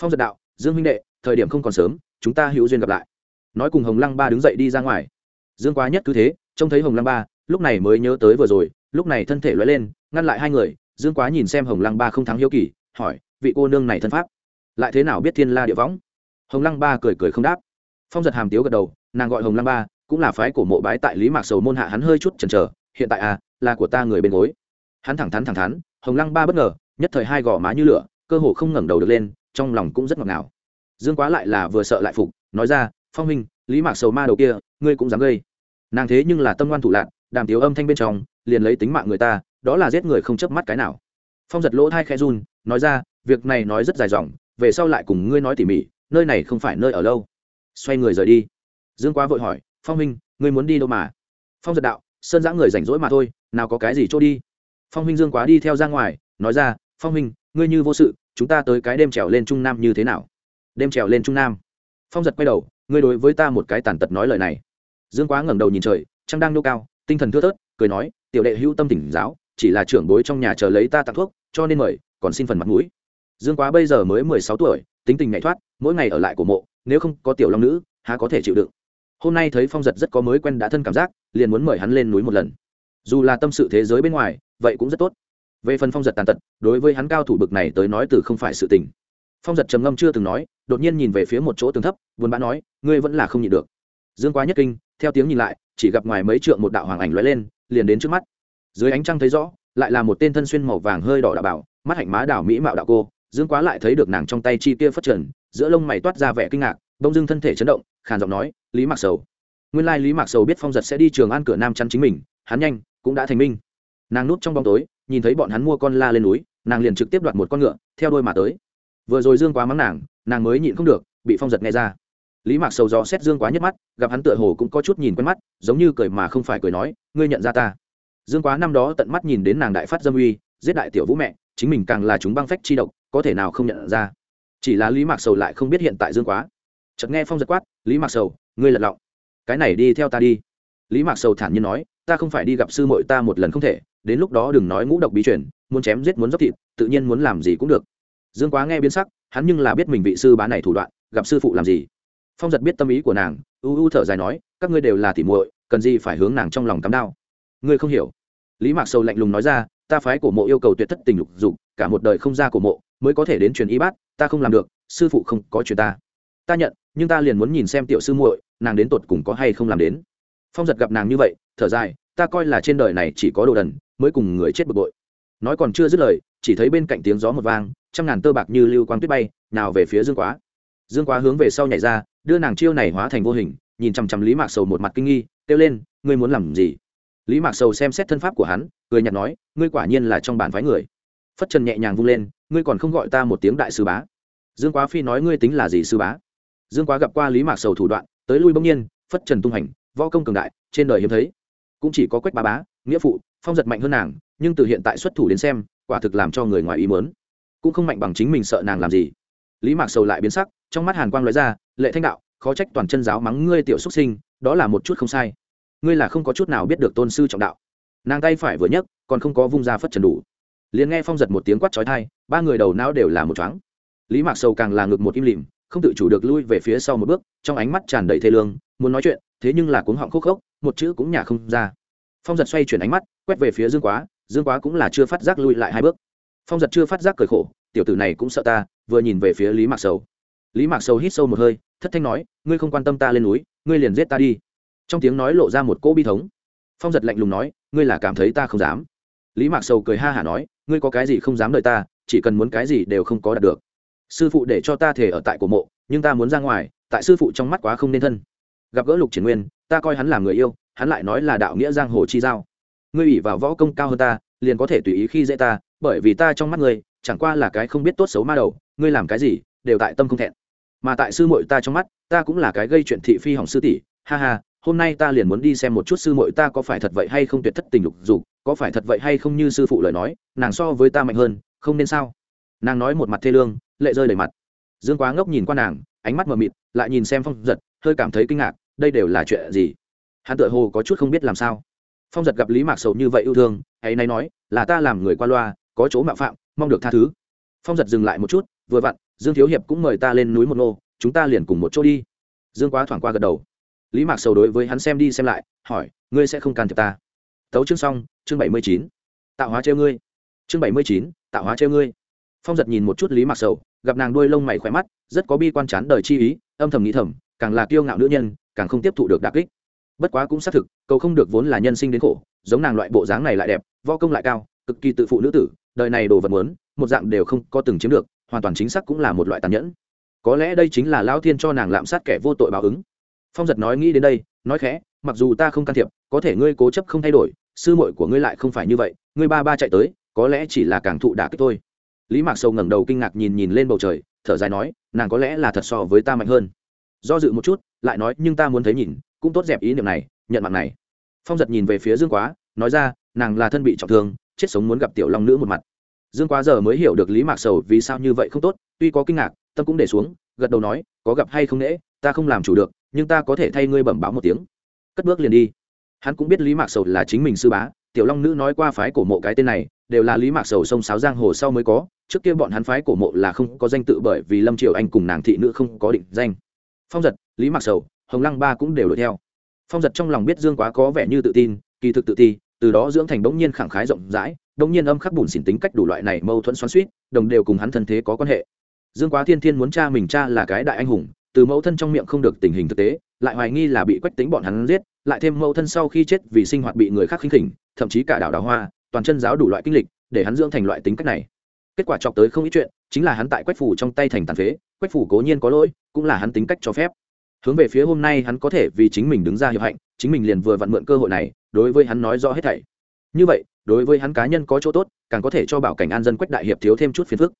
Phong giật đạo, dương huynh đệ, thời điểm không còn sớm, chúng ta hữu duyên gặp lại. Nói cùng hồng lăng ba đứng dậy đi ra ngoài. Dương quá nhất cứ thế, trông thấy hồng lăng ba, lúc này mới nhớ tới vừa rồi, lúc này thân thể loay lên, ngăn lại hai người, dương quá nhìn xem hồng lăng ba không thắng hiếu kỳ, hỏi, vị cô nương này thân pháp, lại thế nào biết thiên la địa võng? Hồng lăng ba cười cười không đáp. Phong giật hàm tiếu gật đầu, nàng gọi hồng lăng ba, cũng là phái của mộ bái tại lý mạc sầu môn hạ hắn hơi chút chần chờ, hiện tại à là của ta người bên gối. Hắn thẳng thắn thẳng thắn, hồng lăng ba bất ngờ nhất thời hai gò má như lửa, cơ hồ không ngẩng đầu được lên, trong lòng cũng rất ngọt ngào. Dương quá lại là vừa sợ lại phục, nói ra, phong huynh, lý mạc sầu ma đầu kia, ngươi cũng dám gây. Nàng thế nhưng là tâm ngoan thủ lạc đàm tiếu âm thanh bên trong, liền lấy tính mạng người ta, đó là giết người không chớp mắt cái nào. Phong giật lỗ thai khe run, nói ra, việc này nói rất dài dòng, về sau lại cùng ngươi nói tỉ mỉ, nơi này không phải nơi ở lâu. Xoay người rời đi. Dương quá vội hỏi, phong huynh, ngươi muốn đi đâu mà? Phong giật đạo, sơn giã người rảnh rỗi mà thôi, nào có cái gì chỗ đi? Phong huynh dương quá đi theo ra ngoài, nói ra phong huynh, ngươi như vô sự, chúng ta tới cái đêm trèo lên trung nam như thế nào? Đêm trèo lên trung nam. Phong giật quay đầu, ngươi đối với ta một cái tàn tật nói lời này. Dương quá ngẩng đầu nhìn trời, trăng đang nô cao, tinh thần thưa thớt, cười nói, tiểu đệ hữu tâm tỉnh giáo, chỉ là trưởng bối trong nhà chờ lấy ta tặng thuốc, cho nên mời, còn xin phần mặt mũi. Dương quá bây giờ mới mười sáu tuổi, tính tình nhạy thoát, mỗi ngày ở lại của mộ, nếu không có tiểu long nữ, há có thể chịu đựng. Hôm nay thấy phong giật rất có mới quen đã thân cảm giác, liền muốn mời hắn lên núi một lần. Dù là tâm sự thế giới bên ngoài, vậy cũng rất tốt về phần phong giật tàn tật, đối với hắn cao thủ bực này tới nói từ không phải sự tình. Phong giật trầm ngâm chưa từng nói, đột nhiên nhìn về phía một chỗ tường thấp, buồn bã nói, ngươi vẫn là không nhịn được. Dương quá nhất kinh, theo tiếng nhìn lại, chỉ gặp ngoài mấy trượng một đạo hoàng ảnh lóe lên, liền đến trước mắt. Dưới ánh trăng thấy rõ, lại là một tên thân xuyên màu vàng hơi đỏ đạo bảo, mắt hạnh má đảo mỹ mạo đạo cô. Dương quá lại thấy được nàng trong tay chi kia phất trần, giữa lông mày toát ra vẻ kinh ngạc bông dưng thân thể chấn động, khàn giọng nói, lý mạc sầu. Nguyên lai lý mạc sầu biết phong giật sẽ đi trường an cửa nam chắn chính mình, hắn nhanh, cũng đã thành minh nàng núp trong bóng tối, nhìn thấy bọn hắn mua con la lên núi, nàng liền trực tiếp đoạt một con ngựa, theo đôi mà tới. Vừa rồi dương quá mắng nàng nàng mới nhịn không được, bị phong giật nghe ra. Lý mạc sầu gió xét dương quá nhất mắt, gặp hắn tựa hồ cũng có chút nhìn quen mắt, giống như cười mà không phải cười nói, ngươi nhận ra ta? Dương quá năm đó tận mắt nhìn đến nàng đại phát dâm uy, giết đại tiểu vũ mẹ, chính mình càng là chúng băng phách chi độc, có thể nào không nhận ra? Chỉ là lý mạc sầu lại không biết hiện tại dương quá. Chợt nghe phong giật quát, lý mạc sầu, ngươi lật lọng. Cái này đi theo ta đi. Lý mạc sầu thản nhiên nói, ta không phải đi gặp sư mội ta một lần không thể đến lúc đó đừng nói ngũ độc bí truyền, muốn chém giết muốn dốc thịt, tự nhiên muốn làm gì cũng được. Dương quá nghe biến sắc, hắn nhưng là biết mình vị sư bá này thủ đoạn, gặp sư phụ làm gì. Phong giật biết tâm ý của nàng, u u thở dài nói, các ngươi đều là tỉ muội, cần gì phải hướng nàng trong lòng cắm đao. Ngươi không hiểu. Lý mạc sầu lạnh lùng nói ra, ta phái cổ mộ yêu cầu tuyệt thất tình lục dục, cả một đời không ra cổ mộ, mới có thể đến truyền y bát, ta không làm được, sư phụ không có chuyện ta. Ta nhận, nhưng ta liền muốn nhìn xem tiểu sư muội, nàng đến tột cùng có hay không làm đến. Phong giật gặp nàng như vậy, thở dài, ta coi là trên đời này chỉ có đồ đần mới cùng người chết bực bội. Nói còn chưa dứt lời, chỉ thấy bên cạnh tiếng gió một vang, trăm ngàn tơ bạc như lưu quang tuyết bay, nào về phía dương quá. Dương quá hướng về sau nhảy ra, đưa nàng chiêu này hóa thành vô hình, nhìn chằm chằm lý mạc sầu một mặt kinh nghi, kêu lên, ngươi muốn làm gì? Lý mạc sầu xem xét thân pháp của hắn, cười nhặt nói, ngươi quả nhiên là trong bản phái người. Phất trần nhẹ nhàng vung lên, ngươi còn không gọi ta một tiếng đại sư bá. Dương quá phi nói, ngươi tính là gì sư bá? Dương quá gặp qua lý mạc sầu thủ đoạn, tới lui bỗng nhiên, phất trần tung hành, võ công cường đại, trên đời hiếm thấy, cũng chỉ có quách bá bá nghĩa phụ, phong giật mạnh hơn nàng, nhưng từ hiện tại xuất thủ đến xem, quả thực làm cho người ngoài ý mớn cũng không mạnh bằng chính mình sợ nàng làm gì. Lý mạc sầu lại biến sắc, trong mắt hàn quang nói ra, lệ thanh đạo, khó trách toàn chân giáo mắng ngươi tiểu xuất sinh, đó là một chút không sai. Ngươi là không có chút nào biết được tôn sư trọng đạo. Nàng tay phải vừa nhấc, còn không có vung ra phất trần đủ. Liền nghe phong giật một tiếng quát trói thai ba người đầu não đều là một chóng lý mạc sầu càng là ngực một im lìm, không tự chủ được lui về phía sau một bước, trong ánh mắt tràn đầy thê lương, muốn nói chuyện, thế nhưng là cuống họng khúc khốc, một chữ cũng nhả không ra phong giật xoay chuyển ánh mắt, quét về phía dương quá dương quá cũng là chưa phát giác lui lại hai bước. Phong giật chưa phát giác cười khổ, tiểu tử này cũng sợ ta, vừa nhìn về phía lý mạc sầu. Lý mạc sầu hít sâu một hơi, thất thanh nói, ngươi không quan tâm ta lên núi, ngươi liền giết ta đi. Trong tiếng nói lộ ra một cỗ bi thống. Phong giật lạnh lùng nói, ngươi là cảm thấy ta không dám? Lý mạc sầu cười ha hả nói, ngươi có cái gì không dám đợi ta, chỉ cần muốn cái gì đều không có đạt được. Sư phụ để cho ta thể ở tại cổ mộ, nhưng ta muốn ra ngoài, tại sư phụ trong mắt quá không nên thân. Gặp gỡ lục triển nguyên, ta coi hắn là người yêu hắn lại nói là đạo nghĩa giang hồ chi giao. Ngươi ủy vào võ công cao hơn ta, liền có thể tùy ý khi dễ ta, bởi vì ta trong mắt ngươi, chẳng qua là cái không biết tốt xấu ma đầu, ngươi làm cái gì, đều tại tâm không thẹn. Mà tại sư muội ta trong mắt, ta cũng là cái gây chuyện thị phi hỏng sư tỷ, ha ha, hôm nay ta liền muốn đi xem một chút sư muội ta có phải thật vậy hay không tuyệt thất tình lục dục, có phải thật vậy hay không như sư phụ lời nói, nàng so với ta mạnh hơn, không nên sao? Nàng nói một mặt thê lương, lệ rơi đầy mặt. Dương quá ngốc nhìn qua nàng, ánh mắt mờ mịt, lại nhìn xem phong giật, hơi cảm thấy kinh ngạc, đây đều là chuyện gì? Hắn tự hồ có chút không biết làm sao. Phong giật gặp lý mạc sầu như vậy yêu thương hãy nay nói, là ta làm người qua loa, có chỗ mạo phạm, mong được tha thứ. Phong giật dừng lại một chút, vừa vặn, dương thiếu hiệp cũng mời ta lên núi một nô, chúng ta liền cùng một chỗ đi. Dương quá thoảng qua gật đầu. Lý mạc sầu đối với hắn xem đi xem lại, hỏi, ngươi sẽ không can thiệp ta? Tấu chương xong, chương bảy mươi chín. Tạo hóa treo ngươi. Chương bảy mươi chín, tạo hóa treo ngươi. Phong giật nhìn một chút lý mạc sầu, gặp nàng đuôi lông mày khỏe mắt, rất có bi quan chán đời chi ý, âm thầm nghĩ thầm, càng là kiêu ngạo nữ nhân, càng không tiếp thụ được đà kích bất quá cũng xác thực, cầu không được vốn là nhân sinh đến khổ, giống nàng loại bộ dáng này lại đẹp, võ công lại cao, cực kỳ tự phụ nữ tử, đời này đồ vật muốn, một dạng đều không có từng chiếm được, hoàn toàn chính xác cũng là một loại tàn nhẫn. Có lẽ đây chính là lao thiên cho nàng lạm sát kẻ vô tội báo ứng. Phong giật nói nghĩ đến đây, nói khẽ, mặc dù ta không can thiệp, có thể ngươi cố chấp không thay đổi, sư muội của ngươi lại không phải như vậy, ngươi ba ba chạy tới, có lẽ chỉ là càng thụ đả kích thôi. Lý mạc sâu ngẩng đầu kinh ngạc nhìn nhìn lên bầu trời, thở dài nói, nàng có lẽ là thật so với ta mạnh hơn. Do dự một chút, lại nói, nhưng ta muốn thấy nhìn cũng tốt dẹp ý niệm này, nhận mạng này. Phong giật nhìn về phía dương quá, nói ra, nàng là thân bị trọng thương, chết sống muốn gặp tiểu long nữ một mặt. Dương quá giờ mới hiểu được lý mạc sầu vì sao như vậy không tốt, tuy có kinh ngạc, tâm cũng để xuống, gật đầu nói, có gặp hay không nễ, ta không làm chủ được, nhưng ta có thể thay ngươi bẩm báo một tiếng. Cất bước liền đi. Hắn cũng biết lý mạc sầu là chính mình sư bá, tiểu long nữ nói qua phái cổ mộ cái tên này, đều là lý mạc sầu sông sáo giang hồ sau mới có, trước kia bọn hắn phái cổ mộ là không có danh tự bởi vì lâm triều anh cùng nàng thị nữ không có định danh. Phong giật, lý mạc sầu hồng lăng ba cũng đều đuổi theo. Phong giật trong lòng biết dương quá có vẻ như tự tin, kỳ thực tự ti, từ đó dưỡng thành bỗng nhiên khẳng khái rộng rãi, bỗng nhiên âm khắc bùn xỉn tính cách đủ loại này mâu thuẫn xoắn suýt đồng đều cùng hắn thân thế có quan hệ. Dương quá thiên thiên muốn cha mình cha là cái đại anh hùng, từ mẫu thân trong miệng không được tình hình thực tế, lại hoài nghi là bị quách tính bọn hắn giết, lại thêm mẫu thân sau khi chết vì sinh hoạt bị người khác khinh khỉnh, thậm chí cả đảo đào hoa, toàn chân giáo đủ loại kinh lịch, để hắn dưỡng thành loại tính cách này. Kết quả chọc tới không ít chuyện, chính là hắn tại quách phủ trong tay thành tàn phế, quách phủ cố nhiên có lỗi, cũng là hắn tính cách cho phép hướng về phía hôm nay hắn có thể vì chính mình đứng ra hiệp hạnh, chính mình liền vừa vặn mượn cơ hội này, đối với hắn nói rõ hết thảy. Như vậy, đối với hắn cá nhân có chỗ tốt, càng có thể cho bảo cảnh an dân quách đại hiệp thiếu thêm chút phiền phức.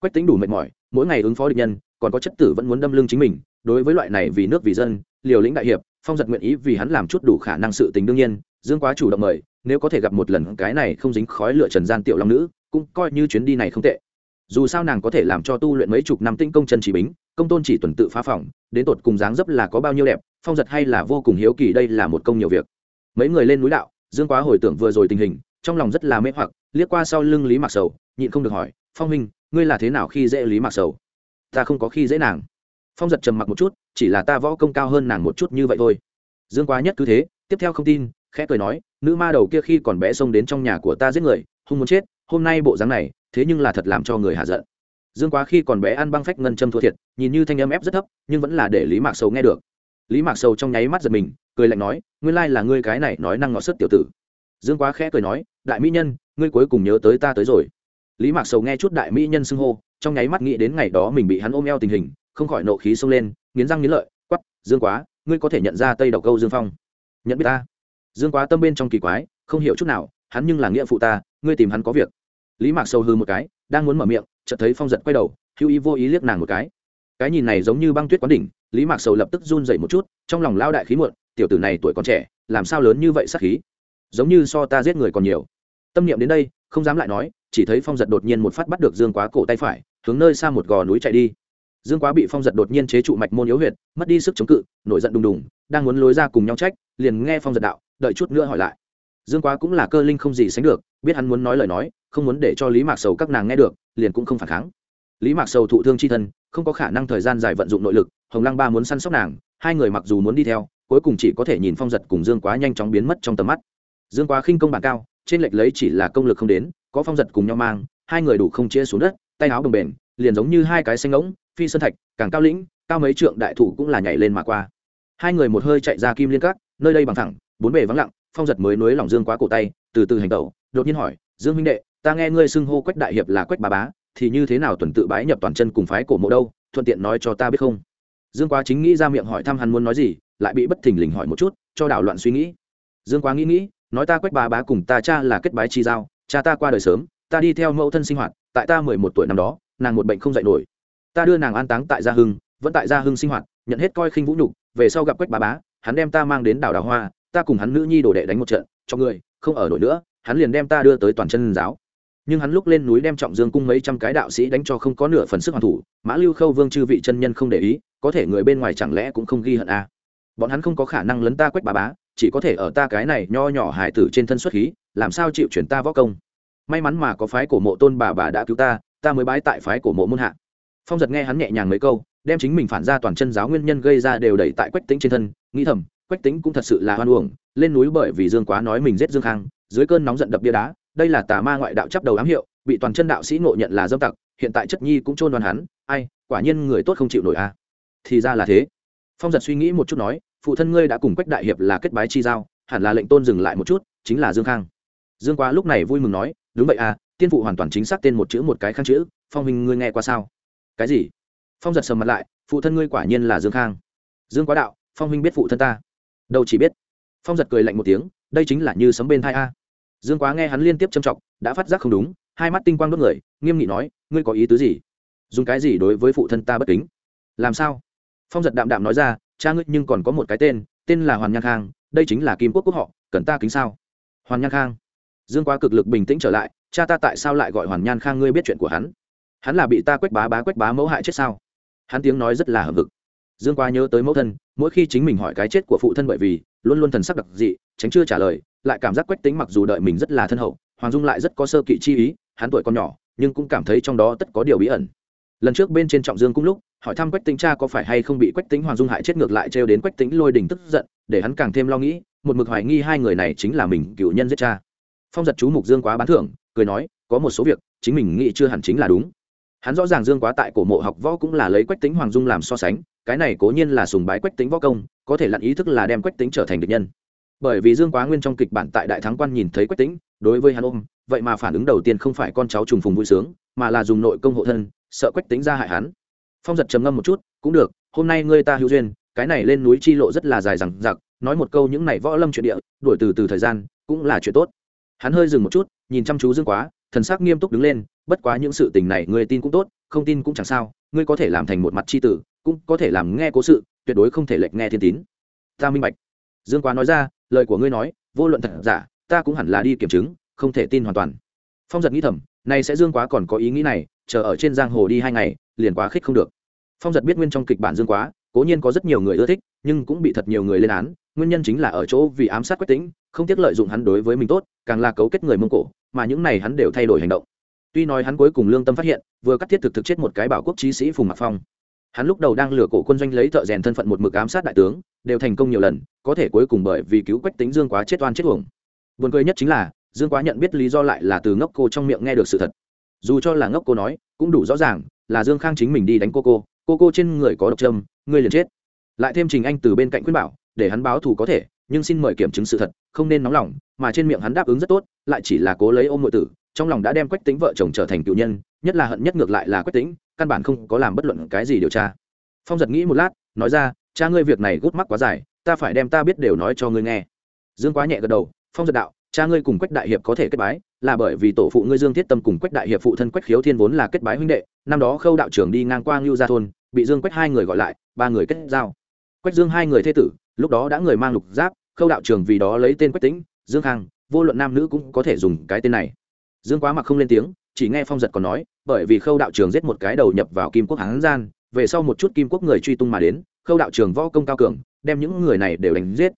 Quách tính đủ mệt mỏi, mỗi ngày ứng phó địch nhân, còn có chất tử vẫn muốn đâm lưng chính mình, đối với loại này vì nước vì dân, liều lĩnh đại hiệp, phong giật nguyện ý vì hắn làm chút đủ khả năng sự tình đương nhiên, dương quá chủ động mời, nếu có thể gặp một lần cái này không dính khói lửa trần gian tiểu long nữ, cũng coi như chuyến đi này không tệ. Dù sao nàng có thể làm cho tu luyện mấy chục năm tinh công chân chỉ bính công tôn chỉ tuần tự phá phỏng, đến tột cùng dáng dấp là có bao nhiêu đẹp, phong giật hay là vô cùng hiếu kỳ, đây là một công nhiều việc. Mấy người lên núi đạo, dương quá hồi tưởng vừa rồi tình hình, trong lòng rất là mê hoặc, liếc qua sau lưng lý mạc sầu, nhịn không được hỏi, phong minh ngươi là thế nào khi dễ lý mạc sầu? Ta không có khi dễ nàng. Phong giật trầm mặc một chút, chỉ là ta võ công cao hơn nàng một chút như vậy thôi. Dương quá nhất cứ thế, tiếp theo không tin, khẽ cười nói, nữ ma đầu kia khi còn bé xông đến trong nhà của ta giết người không muốn chết, hôm nay bộ dáng này, thế nhưng là thật làm cho người hạ giận dương quá khi còn bé ăn băng phách ngân châm thua thiệt, nhìn như thanh âm ép rất thấp, nhưng vẫn là để lý mạc sầu nghe được. Lý mạc sầu trong nháy mắt giật mình, cười lạnh nói, nguyên lai là ngươi cái này nói năng ngọt sức tiểu tử. Dương quá khẽ cười nói, đại mỹ nhân, ngươi cuối cùng nhớ tới ta tới rồi. Lý mạc sầu nghe chút đại mỹ nhân xưng hô, trong nháy mắt nghĩ đến ngày đó mình bị hắn ôm eo tình hình, không khỏi nộ khí xông lên, nghiến răng nghiến lợi quắp dương quá, ngươi có thể nhận ra tây độc câu dương phong? Nhận biết ta. Dương quá tâm bên trong kỳ quái, không hiểu chút nào, hắn nhưng là nghĩa phụ ta, ngươi tìm hắn có việc. Lý mạc Sầu hư một cái, đang muốn mở miệng chợt thấy phong giật quay đầu hữu ý vô ý liếc nàng một cái. Cái nhìn này giống như băng tuyết quán đỉnh, lý mạc sầu lập tức run dậy một chút, trong lòng lao đại khí muộn, tiểu tử này tuổi còn trẻ, làm sao lớn như vậy sắc khí? Giống như so ta giết người còn nhiều. Tâm niệm đến đây, không dám lại nói, chỉ thấy phong giật đột nhiên một phát bắt được dương quá cổ tay phải, hướng nơi xa một gò núi chạy đi. Dương quá bị phong giật đột nhiên chế trụ mạch môn yếu huyệt, mất đi sức chống cự, nổi giận đùng đùng, đang muốn lối ra cùng nhau trách, liền nghe phong giật đạo, đợi chút nữa hỏi lại. Dương quá cũng là cơ linh không gì sánh được biết hắn muốn nói lời nói, không muốn để cho lý mạc sầu các nàng nghe được, liền cũng không phản kháng. Lý mạc sầu thụ thương c h i thân, không có khả năng thời gian dài vận dụng nội lực, hồng lăng ba muốn săn sóc nàng, hai người mặc dù muốn đi theo, cuối cùng chỉ có thể nhìn phong giật cùng dương quá nhanh chóng biến mất trong tầm mắt. Dương quá khinh công bản cao, trên lệch lấy chỉ là công lực không đến, có phong giật cùng nhau mang, hai người đủ không chia xuống đất, tay áo đồng bền, liền giống như hai cái xanh ngỗng, phi sơn thạch, càng cao lĩnh, cao mấy trượng đại thủ cũng là nhảy lên mà qua. Hai người một hơi chạy ra kim liên cát nơi đây bằng thẳng, bốn bề vắng lặng, phong giật mới nối lòng dương quá cổ tay, từ từ hành tẩu đột nhiên hỏi, dương minh đệ, ta nghe ngươi xưng hô quách đại hiệp là quách bà bá, thì như thế nào tuần tự bái nhập toàn chân cùng phái cổ mộ đâu, thuận tiện nói cho ta biết không? Dương quá chính nghĩ ra miệng hỏi thăm hắn muốn nói gì, lại bị bất thình lình hỏi một chút, cho đảo loạn suy nghĩ. Dương quá nghĩ nghĩ, nói ta quách bà bá cùng ta cha là kết bái chi giao, cha ta qua đời sớm, ta đi theo mẫu thân sinh hoạt, tại ta mười một tuổi năm đó, nàng một bệnh không dạy nổi. Ta đưa nàng an táng tại gia hưng, vẫn tại gia hưng sinh hoạt, nhận hết coi khinh vũ nhục, về sau gặp quách bà bá, hắn đem ta mang đến đảo Đào hoa, ta cùng hắn nữ nhi đồ đệ đánh một trận, cho người, không ở nổi nữa hắn liền đem ta đưa tới toàn chân giáo. Nhưng hắn lúc lên núi đem trọng dương cung mấy trăm cái đạo sĩ đánh cho không có nửa phần sức hoàn thủ, mã lưu khâu vương chư vị chân nhân không để ý, có thể người bên ngoài chẳng lẽ cũng không ghi hận à. bọn hắn không có khả năng lấn ta quách bà bá, chỉ có thể ở ta cái này nho nhỏ hải tử trên thân xuất khí, làm sao chịu chuyển ta võ công? May mắn mà có phái cổ mộ tôn bà bà đã cứu ta ta mới bái tại phái cổ mộ môn hạ. Phong giật nghe hắn nhẹ nhàng mấy câu, đem chính mình phản ra toàn chân giáo nguyên nhân gây ra đều đẩy tại quách tính trên thân, nghĩ thầm, quách tính cũng thật sự là hoan uổng, lên núi bởi vì dương quá nói mình giết dương khang dưới cơn nóng giận đập bia đá, đây là tà ma ngoại đạo chấp đầu ám hiệu, bị toàn chân đạo sĩ ngộ nhận là dâm tặc, hiện tại chất nhi cũng trôn đoan hắn, ai, quả nhiên người tốt không chịu nổi a à. thì ra là thế. Phong giật suy nghĩ một chút nói, phụ thân ngươi đã cùng quách đại hiệp là kết bái chi giao, hẳn là lệnh tôn dừng lại một chút, chính là dương khang. Dương quá lúc này vui mừng nói, đúng vậy à tiên phụ hoàn toàn chính xác tên một chữ một cái khang chữ, phong huynh ngươi nghe qua sao? Cái gì? Phong giật sầm mặt lại, phụ thân ngươi quả nhiên là dương khang. Dương quá đạo, phong huynh biết phụ thân ta. Đâu chỉ biết. Phong giật cười lạnh một tiếng đây chính là như sấm bên thai a. Dương quá nghe hắn liên tiếp châm trọng đã phát giác không đúng, hai mắt tinh quang đốt người, nghiêm nghị nói, ngươi có ý tứ gì? Dùng cái gì đối với phụ thân ta bất kính? Làm sao? Phong giật đạm đạm nói ra, cha ngươi nhưng còn có một cái tên tên là hoàn nhan khang, đây chính là kim quốc quốc họ, cần ta kính sao? Hoàn nhan khang. Dương quá cực lực bình tĩnh trở lại, cha ta tại sao lại gọi hoàn nhan khang ngươi biết chuyện của hắn? Hắn là bị ta quách bá bá quách bá mẫu hại chết sao? Hắn tiếng nói rất là hầm vực dương quá nhớ tới mẫu thân, mỗi khi chính mình hỏi cái chết của phụ thân bởi vì, luôn luôn thần sắc đặc dị, tránh chưa trả lời, lại cảm giác quách tính mặc dù đợi mình rất là thân hậu, hoàng dung lại rất có sơ kỵ chi ý, hắn tuổi còn nhỏ, nhưng cũng cảm thấy trong đó tất có điều bí ẩn. Lần trước bên trên trọng dương cũng lúc, hỏi thăm quách tính cha có phải hay không bị quách tính hoàng dung hại chết ngược lại trêu đến quách tính lôi đình tức giận, để hắn càng thêm lo nghĩ, một mực hoài nghi hai người này chính là mình cựu nhân giết cha. Phong giật chú mục dương quá bán thưởng, cười nói, có một số việc, chính mình nghĩ chưa hẳn chính là đúng. Hắn rõ ràng dương quá tại cổ mộ học võ cũng là lấy quách tính hoàng dung làm so sánh cái này cố nhiên là sùng bái quách tính võ công, có thể lặn ý thức là đem quách tính trở thành địch nhân. Bởi vì dương quá nguyên trong kịch bản tại đại thắng quan nhìn thấy quách tính, đối với hắn ôm, vậy mà phản ứng đầu tiên không phải con cháu trùng phùng vui sướng, mà là dùng nội công hộ thân, sợ quách tính ra hại hắn. Phong giật trầm ngâm một chút, cũng được, hôm nay ngươi ta hữu duyên, cái này lên núi chi lộ rất là dài rằng giặc nói một câu những này võ lâm chuyện địa, đuổi từ từ thời gian, cũng là chuyện tốt. Hắn hơi dừng một chút, nhìn chăm chú dương quá, thần sắc nghiêm túc đứng lên, bất quá những sự tình này người tin cũng tốt, không tin cũng chẳng sao ngươi có thể làm thành một mặt c h i tử, cũng có thể làm nghe cố sự, tuyệt đối không thể lệch nghe thiên tín. Ta minh bạch. Dương quá nói ra, lời của ngươi nói, vô luận thật giả, ta cũng hẳn là đi kiểm chứng, không thể tin hoàn toàn. Phong giật nghĩ thầm này sẽ dương quá còn có ý nghĩ này, chờ ở trên giang hồ đi hai ngày, liền quá khích không được. Phong giật biết nguyên trong kịch bản dương quá, cố nhiên có rất nhiều người ưa thích, nhưng cũng bị thật nhiều người lên án, nguyên nhân chính là ở chỗ vì ám sát quách tính không tiếc lợi dụng hắn đối với mình tốt, càng là cấu kết người mông cổ, mà những này hắn đều thay đổi hành động tuy nói hắn cuối cùng lương tâm phát hiện, vừa cắt thiết thực thực chết một cái bảo quốc trí sĩ phùng mạc phong. Hắn lúc đầu đang lừa cổ quân doanh lấy thợ rèn thân phận một mực ám sát đại tướng, đều thành công nhiều lần, có thể cuối cùng bởi vì cứu quách tính dương quá chết oan chết uổng. Buồn cười nhất chính là, dương quá nhận biết lý do lại là từ ngốc cô trong miệng nghe được sự thật. Dù cho là ngốc cô nói, cũng đủ rõ ràng, là dương khang chính mình đi đánh cô cô cô cô trên người có độc trâm ngươi liền chết. Lại thêm trình anh từ bên cạnh khuyên bảo, để hắn báo thù có thể, nhưng xin mời kiểm chứng sự thật, không nên nóng lòng, mà trên miệng hắn đáp ứng rất tốt, lại chỉ là cố lấy ôm nội tử trong lòng đã đem quách tính vợ chồng trở thành cựu nhân, nhất là hận nhất ngược lại là quách tính căn bản không có làm bất luận cái gì điều tra. Phong giật nghĩ một lát, nói ra, cha ngươi việc này gút mắc quá dài, ta phải đem ta biết đều nói cho ngươi nghe. Dương quá nhẹ gật đầu, phong giật đạo, cha ngươi cùng quách đại hiệp có thể kết bái, là bởi vì tổ phụ ngươi dương thiết tâm cùng quách đại hiệp phụ thân quách khiếu thiên vốn là kết bái huynh đệ, năm đó khâu đạo trưởng đi ngang qua ngưu gia thôn, bị dương quách hai người gọi lại, ba người kết giao. Quách dương hai người thê tử, lúc đó đã người mang lục giáp, khâu đạo trưởng vì đó lấy tên quách tĩnh, dương khang, vô luận nam nữ cũng có thể dùng cái tên này dương quá mặc không lên tiếng, chỉ nghe phong giật còn nói, bởi vì khâu đạo trường giết một cái đầu nhập vào kim quốc hán gian, về sau một chút kim quốc người truy tung mà đến, khâu đạo trường võ công cao cường, đem những người này đều đánh giết.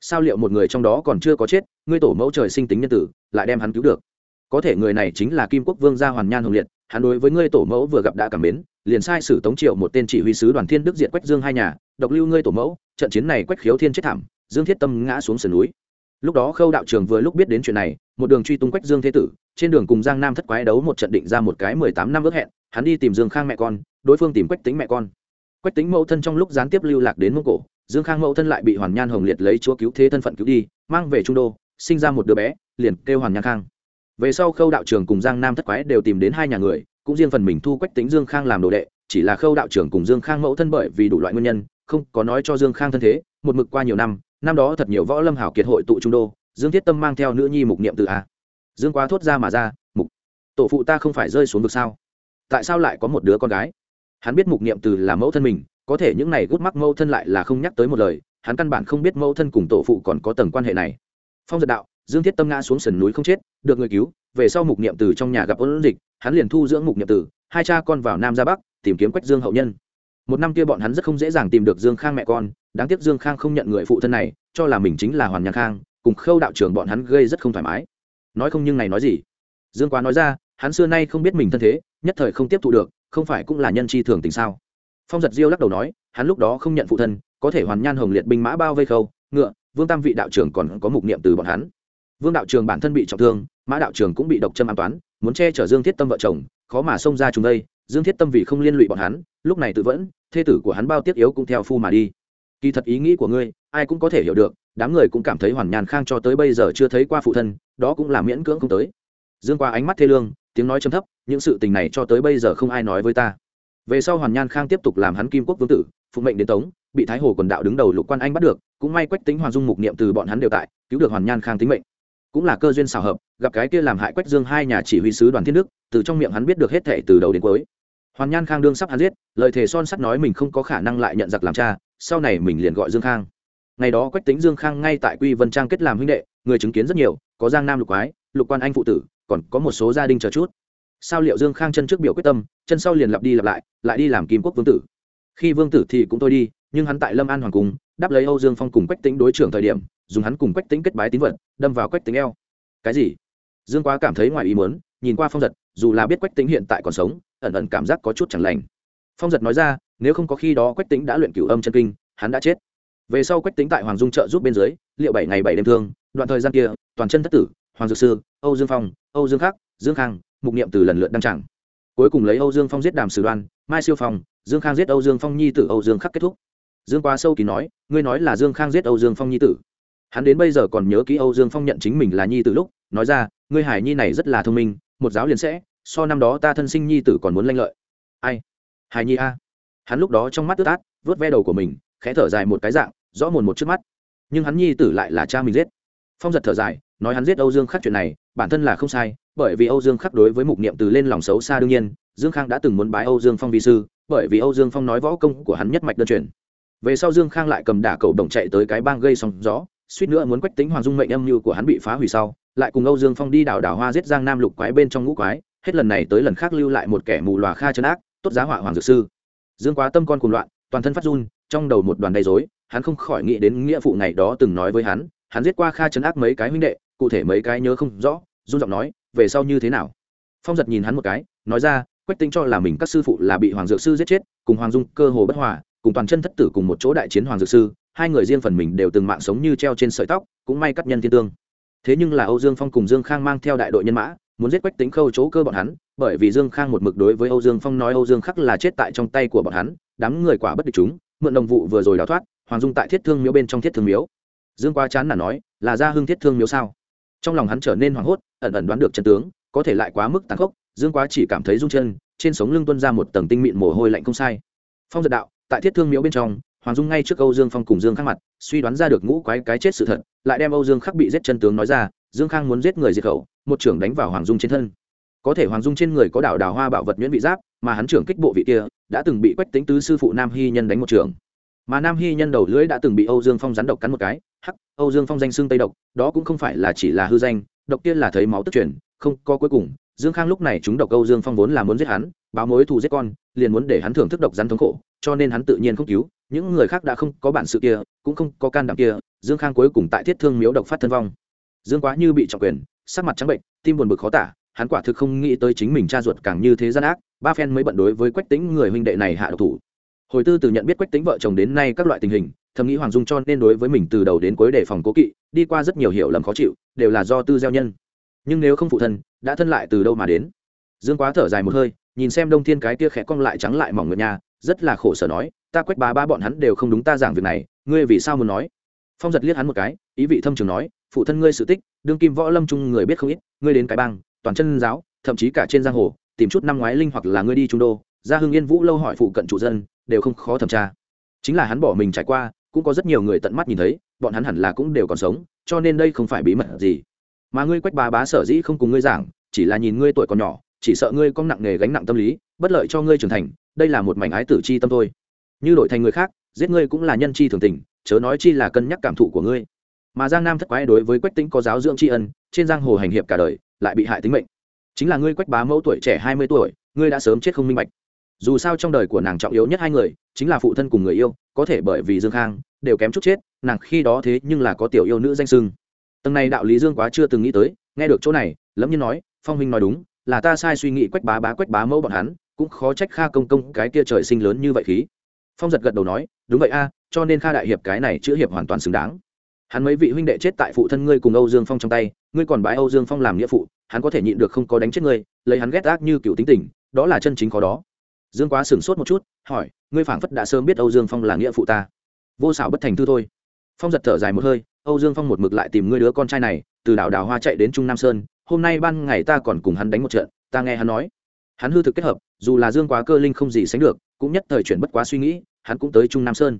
Sao liệu một người trong đó còn chưa có chết, ngươi tổ mẫu trời sinh tính nhân tử, lại đem hắn cứu được? Có thể người này chính là kim quốc vương gia hoàn nhan hồng liệt, hắn đối với ngươi tổ mẫu vừa gặp đã cảm mến, liền sai sử tống triệu một tên chỉ huy sứ đoàn thiên đức diện quách dương hai nhà, độc lưu ngươi tổ mẫu, trận chiến này quách khiếu thiên chết thảm, dương thiết tâm ngã xuống sườn núi. Lúc đó khâu đạo trường vừa lúc biết đến chuyện này một đường truy tung quách dương thế tử, trên đường cùng giang nam thất quái đấu một trận định ra một cái mười tám năm ước hẹn, hắn đi tìm dương khang mẹ con, đối phương tìm quách tính mẹ con. Quách tính mẫu thân trong lúc gián tiếp lưu lạc đến mông cổ, dương khang mẫu thân lại bị hoàn nhan hồng liệt lấy chúa cứu thế thân phận cứu đi, mang về trung đô, sinh ra một đứa bé, liền kêu hoàn nhan khang. Về sau khâu đạo trường cùng giang nam thất quái đều tìm đến hai nhà người, cũng riêng phần mình thu quách tính dương khang làm đồ đệ, chỉ là khâu đạo trưởng cùng dương khang mẫu thân bởi vì đủ loại nguyên nhân, không có nói cho dương khang thân thế, một mực qua nhiều năm năm đó thật nhiều võ lâm hảo kiệt hội tụ trung đô dương thiết tâm mang theo nữ nhi mục niệm từ a. Dương quá thốt ra mà ra, mục, tổ phụ ta không phải rơi xuống vực sao? Tại sao lại có một đứa con gái? Hắn biết mục niệm từ là mẫu thân mình, có thể những này gút mắc mẫu thân lại là không nhắc tới một lời, hắn căn bản không biết mẫu thân cùng tổ phụ còn có tầng quan hệ này. Phong giật đạo, dương thiết tâm ngã xuống sườn núi không chết, được người cứu, về sau mục niệm từ trong nhà gặp ôn dịch, hắn liền thu dưỡng mục niệm từ, hai cha con vào nam ra bắc, tìm kiếm quách dương hậu nhân. Một năm kia bọn hắn rất không dễ dàng tìm được dương khang mẹ con, đáng tiếc dương khang không nhận người phụ thân này, cho là mình chính là hoàn nhạc khang cùng khâu đạo trưởng bọn hắn gây rất không thoải mái. Nói không nhưng này nói gì. Dương quá nói ra, hắn xưa nay không biết mình thân thế, nhất thời không tiếp thụ được, không phải cũng là nhân chi thường tình sao? Phong giật diêu lắc đầu nói, hắn lúc đó không nhận phụ thân, có thể hoàn nhan hồng liệt binh mã bao vây khâu, ngựa, vương tam vị đạo trưởng còn có mục niệm từ bọn hắn. Vương đạo trường bản thân bị trọng thương, mã đạo trường cũng bị độc châm an toán, muốn che chở dương thiết tâm vợ chồng, khó mà xông ra chúng đây, dương thiết tâm vì không liên lụy bọn hắn, lúc này tự vẫn, thê tử của hắn bao tiết yếu cũng theo phu mà đi kỳ thật ý nghĩ của ngươi, ai cũng có thể hiểu được, đám người cũng cảm thấy hoàn nhàn khang cho tới bây giờ chưa thấy qua phụ thân, đó cũng là miễn cưỡng không tới. Dương qua ánh mắt thê lương, tiếng nói chấm thấp, những sự tình này cho tới bây giờ không ai nói với ta. Về sau hoàn nhan khang tiếp tục làm hắn kim quốc vương tử phụ mệnh đến tống, bị thái hồ quần đạo đứng đầu lục quan anh bắt được, cũng may quách tính hoàn dung mục niệm từ bọn hắn đều tại, cứu được hoàn nhan khang tính mệnh. Cũng là cơ duyên xào hợp, gặp cái kia làm hại quách dương hai nhà chỉ huy sứ đoàn thiên đức, từ trong miệng hắn biết được hết thệ từ đầu đến cuối. Hoàn nhan khang đương sắp hắn giết, lời thề son sắt nói mình không có khả năng lại nhận giặc làm cha sau này mình liền gọi dương khang. Ngày đó quách tính dương khang ngay tại quy vân trang kết làm huynh đệ, người chứng kiến rất nhiều, có giang nam lục quái, lục quan anh phụ tử, còn có một số gia đình chờ chút. Sao liệu dương khang chân trước biểu quyết tâm, chân sau liền lặp đi lặp lại lại đi làm kim quốc vương tử? Khi vương tử thì cũng tôi đi, nhưng hắn tại lâm an hoàng cung, đáp lấy âu dương phong cùng quách tính đối trưởng thời điểm, dùng hắn cùng quách tính kết bái tín vật, đâm vào quách tính eo. Cái gì? Dương quá cảm thấy ngoài ý muốn, nhìn qua phong giật, dù là biết quách tính hiện tại còn sống, ẩn ẩn cảm giác có chút chẳng lành. Phong giật nói ra nếu không có khi đó quách tính đã luyện cửu âm chân kinh, hắn đã chết. Về sau quách tính tại hoàng dung trợ giúp bên dưới, liệu bảy ngày bảy đêm thương, đoạn thời gian kia, toàn chân thất tử, hoàng dược sư, âu dương phong, âu dương khắc, dương khang, mục niệm từ lần lượt đăng trảng cuối cùng lấy âu dương phong giết đàm sử đoan, mai siêu phong, dương khang giết âu dương phong nhi tử, âu dương khắc kết thúc. Dương quá sâu kỳ nói, ngươi nói là dương khang giết âu dương phong nhi tử. Hắn đến bây giờ còn nhớ ký âu dương phong nhận chính mình là nhi tử lúc, nói ra, ngươi hải nhi này rất là thông minh, một giáo liền sẽ, so năm đó ta thân sinh nhi tử còn muốn lanh lợi. Ai? Hải nhi a hắn lúc đó trong mắt tức át vớt ve đầu của mình, khẽ thở dài một cái dạng, rõ mồn một trước mắt. Nhưng hắn nhi tử lại là cha mình giết. Phong giật thở dài, nói hắn giết âu dương khắc chuyện này, bản thân là không sai, bởi vì âu dương khắc đối với mục niệm từ lên lòng xấu xa đương nhiên, dương khang đã từng muốn bái âu dương phong vi sư, bởi vì âu dương phong nói võ công của hắn nhất mạch đơn truyền. Về sau dương khang lại cầm đả cầu đồng chạy tới cái bang gây sóng gió, suýt nữa muốn quách tính hoàng dung mệnh âm mưu của hắn bị phá hủy sau, lại cùng âu dương phong đi đảo đảo hoa giết giang nam lục quái bên trong ngũ quái, hết lần này tới lần khác lưu lại một kẻ mù lòa kha chân ác, tốt giá họa hoàng dược sư dương quá tâm con cùng loạn, toàn thân phát run, trong đầu một đoàn đầy dối hắn không khỏi nghĩ đến nghĩa phụ ngày đó từng nói với hắn hắn giết qua kha chấn ác mấy cái huynh đệ, cụ thể mấy cái nhớ không rõ, run giọng nói, về sau như thế nào? Phong giật nhìn hắn một cái, nói ra, quách tính cho là mình các sư phụ là bị hoàng dược sư giết chết, cùng hoàng dung cơ hồ bất hòa, cùng toàn chân thất tử cùng một chỗ đại chiến hoàng dược sư, hai người riêng phần mình đều từng mạng sống như treo trên sợi tóc, cũng may cắt nhân thiên tương. Thế nhưng là âu dương phong cùng dương khang mang theo đại đội nhân mã, muốn giết quách tính khâu chỗ cơ bọn hắn bởi vì dương khang một mực đối với âu dương phong nói âu dương khắc là chết tại trong tay của bọn hắn, đám người quả bất địch chúng, mượn đồng vụ vừa rồi đào thoát, hoàng dung tại thiết thương miếu bên trong thiết thương miếu. Dương quá chán là nói, là ra hưng thiết thương miếu sao? Trong lòng hắn trở nên hoảng hốt, ẩn ẩn đoán được chân tướng, có thể lại quá mức tàn khốc, dương quá chỉ cảm thấy rung chân, trên sống lưng tuân ra một tầng tinh mịn mồ hôi lạnh không sai. Phong giật đạo, tại thiết thương miếu bên trong, hoàng dung ngay trước âu dương phong cùng dương khắc mặt, suy đoán ra được ngũ quái cái chết sự thật, lại đem âu dương khắc bị giết chân tướng nói ra, dương khang muốn giết người diệt khẩu, một trưởng đánh vào hoàng dung trên thân có thể hoàng dung trên người có đảo đào hoa bảo vật nhuyễn vị giáp, mà hắn trưởng kích bộ vị kia, đã từng bị quách tính tứ sư phụ nam hy nhân đánh một trường. Mà nam hy nhân đầu lưỡi đã từng bị âu dương phong rắn độc cắn một cái, hắc, âu dương phong danh xương tây độc, đó cũng không phải là chỉ là hư danh, độc tiên là thấy máu tức chuyển không có cuối cùng. Dương khang lúc này chúng độc âu dương phong vốn là muốn giết hắn, báo mối thù giết con, liền muốn để hắn thưởng thức độc rắn thống khổ, cho nên hắn tự nhiên không cứu. Những người khác đã không có bản sự kia, cũng không có can đảm kia, dương khang cuối cùng tại thiết thương miếu độc phát thân vong. Dương quá như bị trọng quyền, sắc mặt trắng bệnh, tim buồn bực khó tả hắn quả thực không nghĩ tới chính mình cha ruột càng như thế gian ác, ba phen mới bận đối với quách tính người huynh đệ này hạ độc thủ. Hồi tư từ nhận biết quách tính vợ chồng đến nay các loại tình hình, thầm nghĩ hoàng dung cho nên đối với mình từ đầu đến cuối đề phòng cố kỵ, đi qua rất nhiều hiểu lầm khó chịu, đều là do tư gieo nhân. Nhưng nếu không phụ thân, đã thân lại từ đâu mà đến? Dương quá thở dài một hơi, nhìn xem đông thiên cái kia khẽ cong lại trắng lại mỏng ngựa nhà, rất là khổ sở nói, ta quách ba ba bọn hắn đều không đúng ta giảng việc này, ngươi vì sao muốn nói? Phong giật liếc hắn một cái, ý vị thâm trường nói, phụ thân ngươi sự tích, đương kim võ lâm trung người biết không ít, ngươi đến cái bang toàn chân giáo, thậm chí cả trên giang hồ, tìm chút năm ngoái linh hoặc là ngươi đi trung đô, ra hưng yên vũ lâu hỏi phụ cận trụ dân, đều không khó thẩm tra. Chính là hắn bỏ mình trải qua, cũng có rất nhiều người tận mắt nhìn thấy, bọn hắn hẳn là cũng đều còn sống, cho nên đây không phải bí mật gì. Mà ngươi quách bà bá sở dĩ không cùng ngươi giảng, chỉ là nhìn ngươi tuổi còn nhỏ, chỉ sợ ngươi có nặng nghề gánh nặng tâm lý, bất lợi cho ngươi trưởng thành, đây là một mảnh ái tử chi tâm thôi. Như đổi thành người khác, giết ngươi cũng là nhân chi thường tình, chớ nói chi là cân nhắc cảm thụ của ngươi mà giang nam thất quái đối với quách tính có giáo dưỡng tri ân, trên giang hồ hành hiệp cả đời, lại bị hại tính mệnh. Chính là ngươi quách bá mẫu tuổi trẻ hai mươi tuổi, ngươi đã sớm chết không minh bạch. Dù sao trong đời của nàng trọng yếu nhất hai người, chính là phụ thân cùng người yêu, có thể bởi vì dương khang, đều kém chút chết, nàng khi đó thế nhưng là có tiểu yêu nữ danh sưng. Tầng này đạo lý dương quá chưa từng nghĩ tới, nghe được chỗ này lẫm nhiên nói, phong huynh nói đúng, là ta sai suy nghĩ quách bá bá, quách bá mẫu bọn hắn, cũng khó trách kha công công cái kia trời sinh lớn như vậy khí. Phong giật gật đầu nói, đúng vậy a, cho nên kha đại hiệp cái này chữ hiệp hoàn toàn xứng đáng hắn mấy vị huynh đệ chết tại phụ thân ngươi cùng âu dương phong trong tay, ngươi còn bái âu dương phong làm nghĩa phụ, hắn có thể nhịn được không có đánh chết ngươi, lấy hắn ghét ác như cựu tính tình, đó là chân chính khó đó. Dương quá sửng sốt một chút, hỏi, ngươi phảng phất đã sớm biết âu dương phong là nghĩa phụ ta. Vô xảo bất thành thư thôi. Phong giật thở dài một hơi, âu dương phong một mực lại tìm ngươi đứa con trai này, từ đảo đào hoa chạy đến trung nam sơn, hôm nay ban ngày ta còn cùng hắn đánh một trận, ta nghe hắn nói. Hắn hư thực kết hợp, dù là dương quá cơ linh không gì sánh được, cũng nhất thời chuyển bất quá suy nghĩ, hắn cũng tới trung nam sơn.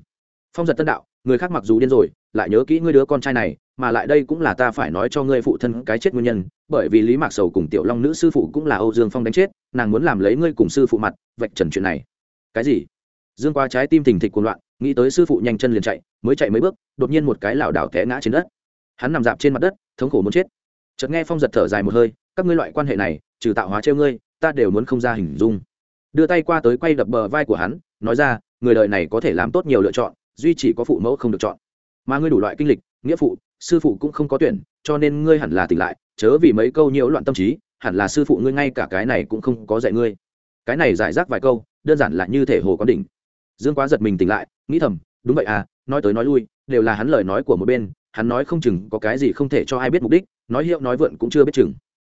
Phong giật tân đạo người khác mặc dù điên rồi, lại nhớ kỹ ngươi đứa con trai này, mà lại đây cũng là ta phải nói cho ngươi phụ thân cái chết nguyên nhân, bởi vì lý mạc sầu cùng tiểu long nữ sư phụ cũng là âu dương phong đánh chết, nàng muốn làm lấy ngươi cùng sư phụ mặt, vạch trần chuyện này. Cái gì? Dương qua trái tim thình thịch cuồng loạn, nghĩ tới sư phụ nhanh chân liền chạy, mới chạy mấy bước, đột nhiên một cái lảo đảo té ngã trên đất. Hắn nằm dạp trên mặt đất, thống khổ muốn chết. Chợt nghe phong giật thở dài một hơi, các ngươi loại quan hệ này, trừ tạo hóa treo ngươi, ta đều muốn không ra hình dung. Đưa tay qua tới quay đập bờ vai của hắn, nói ra, người đời này có thể làm tốt nhiều lựa chọn duy chỉ có phụ mẫu không được chọn. Mà ngươi đủ loại kinh lịch, nghĩa phụ, sư phụ cũng không có tuyển, cho nên ngươi hẳn là tỉnh lại, chớ vì mấy câu nhiễu loạn tâm trí, hẳn là sư phụ ngươi ngay cả cái này cũng không có dạy ngươi. Cái này giải rác vài câu, đơn giản là như thể hồ có đỉnh. Dương quá giật mình tỉnh lại, nghĩ thầm, đúng vậy à nói tới nói lui, đều là hắn lời nói của một bên, hắn nói không chừng có cái gì không thể cho ai biết mục đích, nói hiệu nói vượn cũng chưa biết chừng.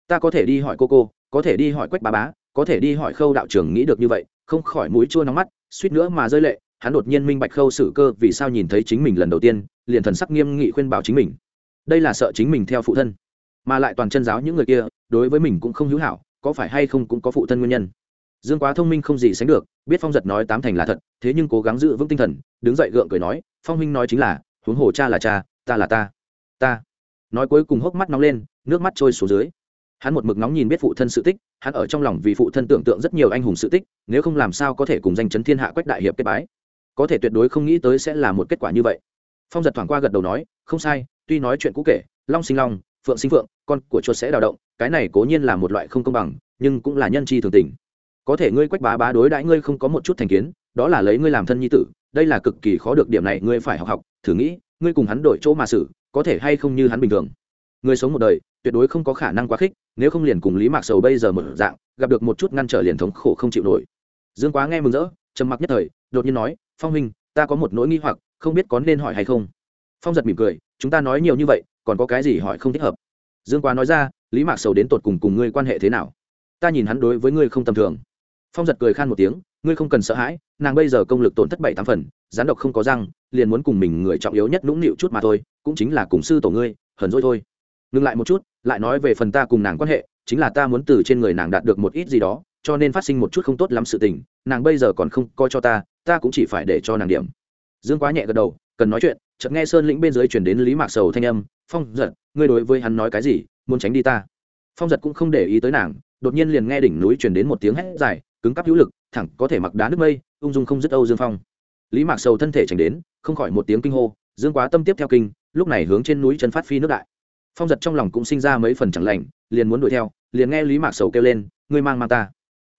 Ta có thể đi hỏi cô cô, có thể đi hỏi quách bà bá, có thể đi hỏi khâu đạo trưởng nghĩ được như vậy, không khỏi mũi chua nóng mắt, suýt nữa mà rơi lệ hắn đột nhiên minh bạch khâu xử cơ vì sao nhìn thấy chính mình lần đầu tiên, liền thần sắc nghiêm nghị khuyên bảo chính mình. Đây là sợ chính mình theo phụ thân, mà lại toàn chân giáo những người kia, đối với mình cũng không hữu hảo, có phải hay không cũng có phụ thân nguyên nhân. Dương quá thông minh không gì sánh được, biết phong giật nói tám thành là thật, thế nhưng cố gắng giữ vững tinh thần, đứng dậy gượng cười nói, phong huynh nói chính là, huống hồ cha là cha, ta là ta ta. Nói cuối cùng hốc mắt nóng lên, nước mắt trôi xuống dưới. Hắn một mực nóng nhìn biết phụ thân sự tích, hắn ở trong lòng vì phụ thân tưởng tượng rất nhiều anh hùng sự tích, nếu không làm sao có thể cùng danh chấn thiên hạ quách đại hiệp kết bái có thể tuyệt đối không nghĩ tới sẽ là một kết quả như vậy. Phong giật thoảng qua gật đầu nói, không sai, tuy nói chuyện cũ kể, long sinh long, phượng sinh phượng, con của chuột sẽ đào động, cái này cố nhiên là một loại không công bằng, nhưng cũng là nhân chi thường tình. Có thể ngươi quách bá bá đối đãi ngươi không có một chút thành kiến, đó là lấy ngươi làm thân nhi tử, đây là cực kỳ khó được điểm này ngươi phải học học, thử nghĩ, ngươi cùng hắn đổi chỗ mà xử, có thể hay không như hắn bình thường. Người sống một đời, tuyệt đối không có khả năng quá khích, nếu không liền cùng lý mạc sầu bây giờ một dạng, gặp được một chút ngăn trở liền thống khổ không chịu nổi. Dương quá nghe mừng rỡ trầm mặc nhất thời, đột nhiên nói, phong huynh, ta có một nỗi nghi hoặc, không biết có nên hỏi hay không. Phong giật mỉm cười, chúng ta nói nhiều như vậy, còn có cái gì hỏi không thích hợp? Dương quá nói ra, lý mạc sầu đến tột cùng cùng ngươi quan hệ thế nào? Ta nhìn hắn đối với ngươi không tầm thường. Phong giật cười khan một tiếng, ngươi không cần sợ hãi, nàng bây giờ công lực tổn thất bảy tám phần, gián độc không có răng, liền muốn cùng mình người trọng yếu nhất nũng nịu chút mà thôi, cũng chính là cùng sư tổ ngươi, hờn dỗi thôi. Ngừng lại một chút, lại nói về phần ta cùng nàng quan hệ, chính là ta muốn từ trên người nàng đạt được một ít gì đó cho nên phát sinh một chút không tốt lắm sự tình, nàng bây giờ còn không coi cho ta ta cũng chỉ phải để cho nàng điểm. Dương quá nhẹ gật đầu, cần nói chuyện, chợt nghe sơn lĩnh bên dưới chuyển đến lý mạc sầu thanh âm, phong giật, ngươi đối với hắn nói cái gì, muốn tránh đi ta? Phong giật cũng không để ý tới nàng, đột nhiên liền nghe đỉnh núi chuyển đến một tiếng hét dài, cứng cắp hữu lực, thẳng có thể mặc đá nước mây, ung dung không dứt âu dương phong. Lý mạc sầu thân thể tránh đến, không khỏi một tiếng kinh hô, dương quá tâm tiếp theo kinh, lúc này hướng trên núi chân phát phi nước đại. Phong giật trong lòng cũng sinh ra mấy phần chẳng lành, liền muốn đuổi theo, liền nghe lý mạc sầu kêu lên, ngươi mang mang ta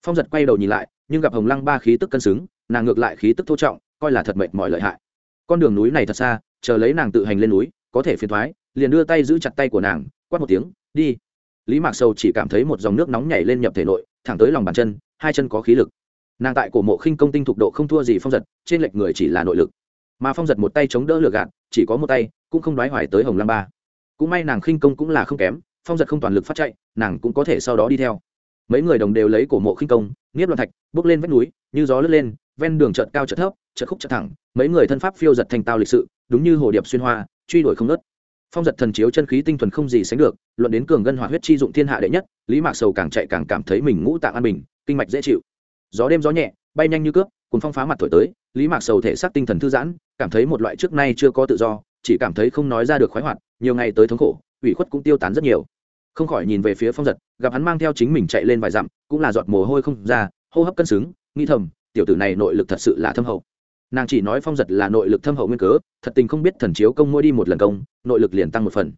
phong giật quay đầu nhìn lại, nhưng gặp hồng lăng ba khí tức cân xứng, nàng ngược lại khí tức thô trọng, coi là thật mệnh mọi lợi hại. Con đường núi này thật xa, chờ lấy nàng tự hành lên núi, có thể phiền thoái, liền đưa tay giữ chặt tay của nàng, quát một tiếng, đi. Lý mạc sầu chỉ cảm thấy một dòng nước nóng nhảy lên nhập thể nội, thẳng tới lòng bàn chân, hai chân có khí lực. Nàng tại cổ mộ khinh công tinh thục độ không thua gì phong giật, trên lệch người chỉ là nội lực. Mà phong giật một tay chống đỡ lửa gạt, chỉ có một tay, cũng không đoái hoài tới hồng lăng ba. Cũng may nàng khinh công cũng là không kém, phong giật không toàn lực phát chạy, nàng cũng có thể sau đó đi theo mấy người đồng đều lấy cổ mộ khinh công, nghiếp loạn thạch, bước lên vách núi, như gió lướt lên, ven đường chợt cao chợt thấp, chợt khúc chợt thẳng, mấy người thân pháp phiêu giật thành tao lịch sự, đúng như hồ điệp xuyên hoa, truy đuổi không nớt phong giật thần chiếu chân khí tinh thuần không gì sánh được, luận đến cường ngân hỏa huyết chi dụng thiên hạ đệ nhất, lý mạc sầu càng chạy càng cảm thấy mình ngũ tạng an bình, kinh mạch dễ chịu. Gió đêm gió nhẹ, bay nhanh như cướp cùng phong phá mặt thổi tới, lý mạc sầu thể xác tinh thần thư giãn, cảm thấy một loại trước nay chưa có tự do, chỉ cảm thấy không nói ra được khoái hoạt, nhiều ngày tới thống khổ, ủy khuất cũng tiêu tán rất nhiều không khỏi nhìn về phía phong giật, gặp hắn mang theo chính mình chạy lên vài dặm, cũng là giọt mồ hôi không ra, hô hấp cân xứng nghi thầm, tiểu tử này nội lực thật sự là thâm hậu. Nàng chỉ nói phong giật là nội lực thâm hậu nguyên cớ, thật tình không biết thần chiếu công mỗi đi một lần công, nội lực liền tăng một phần.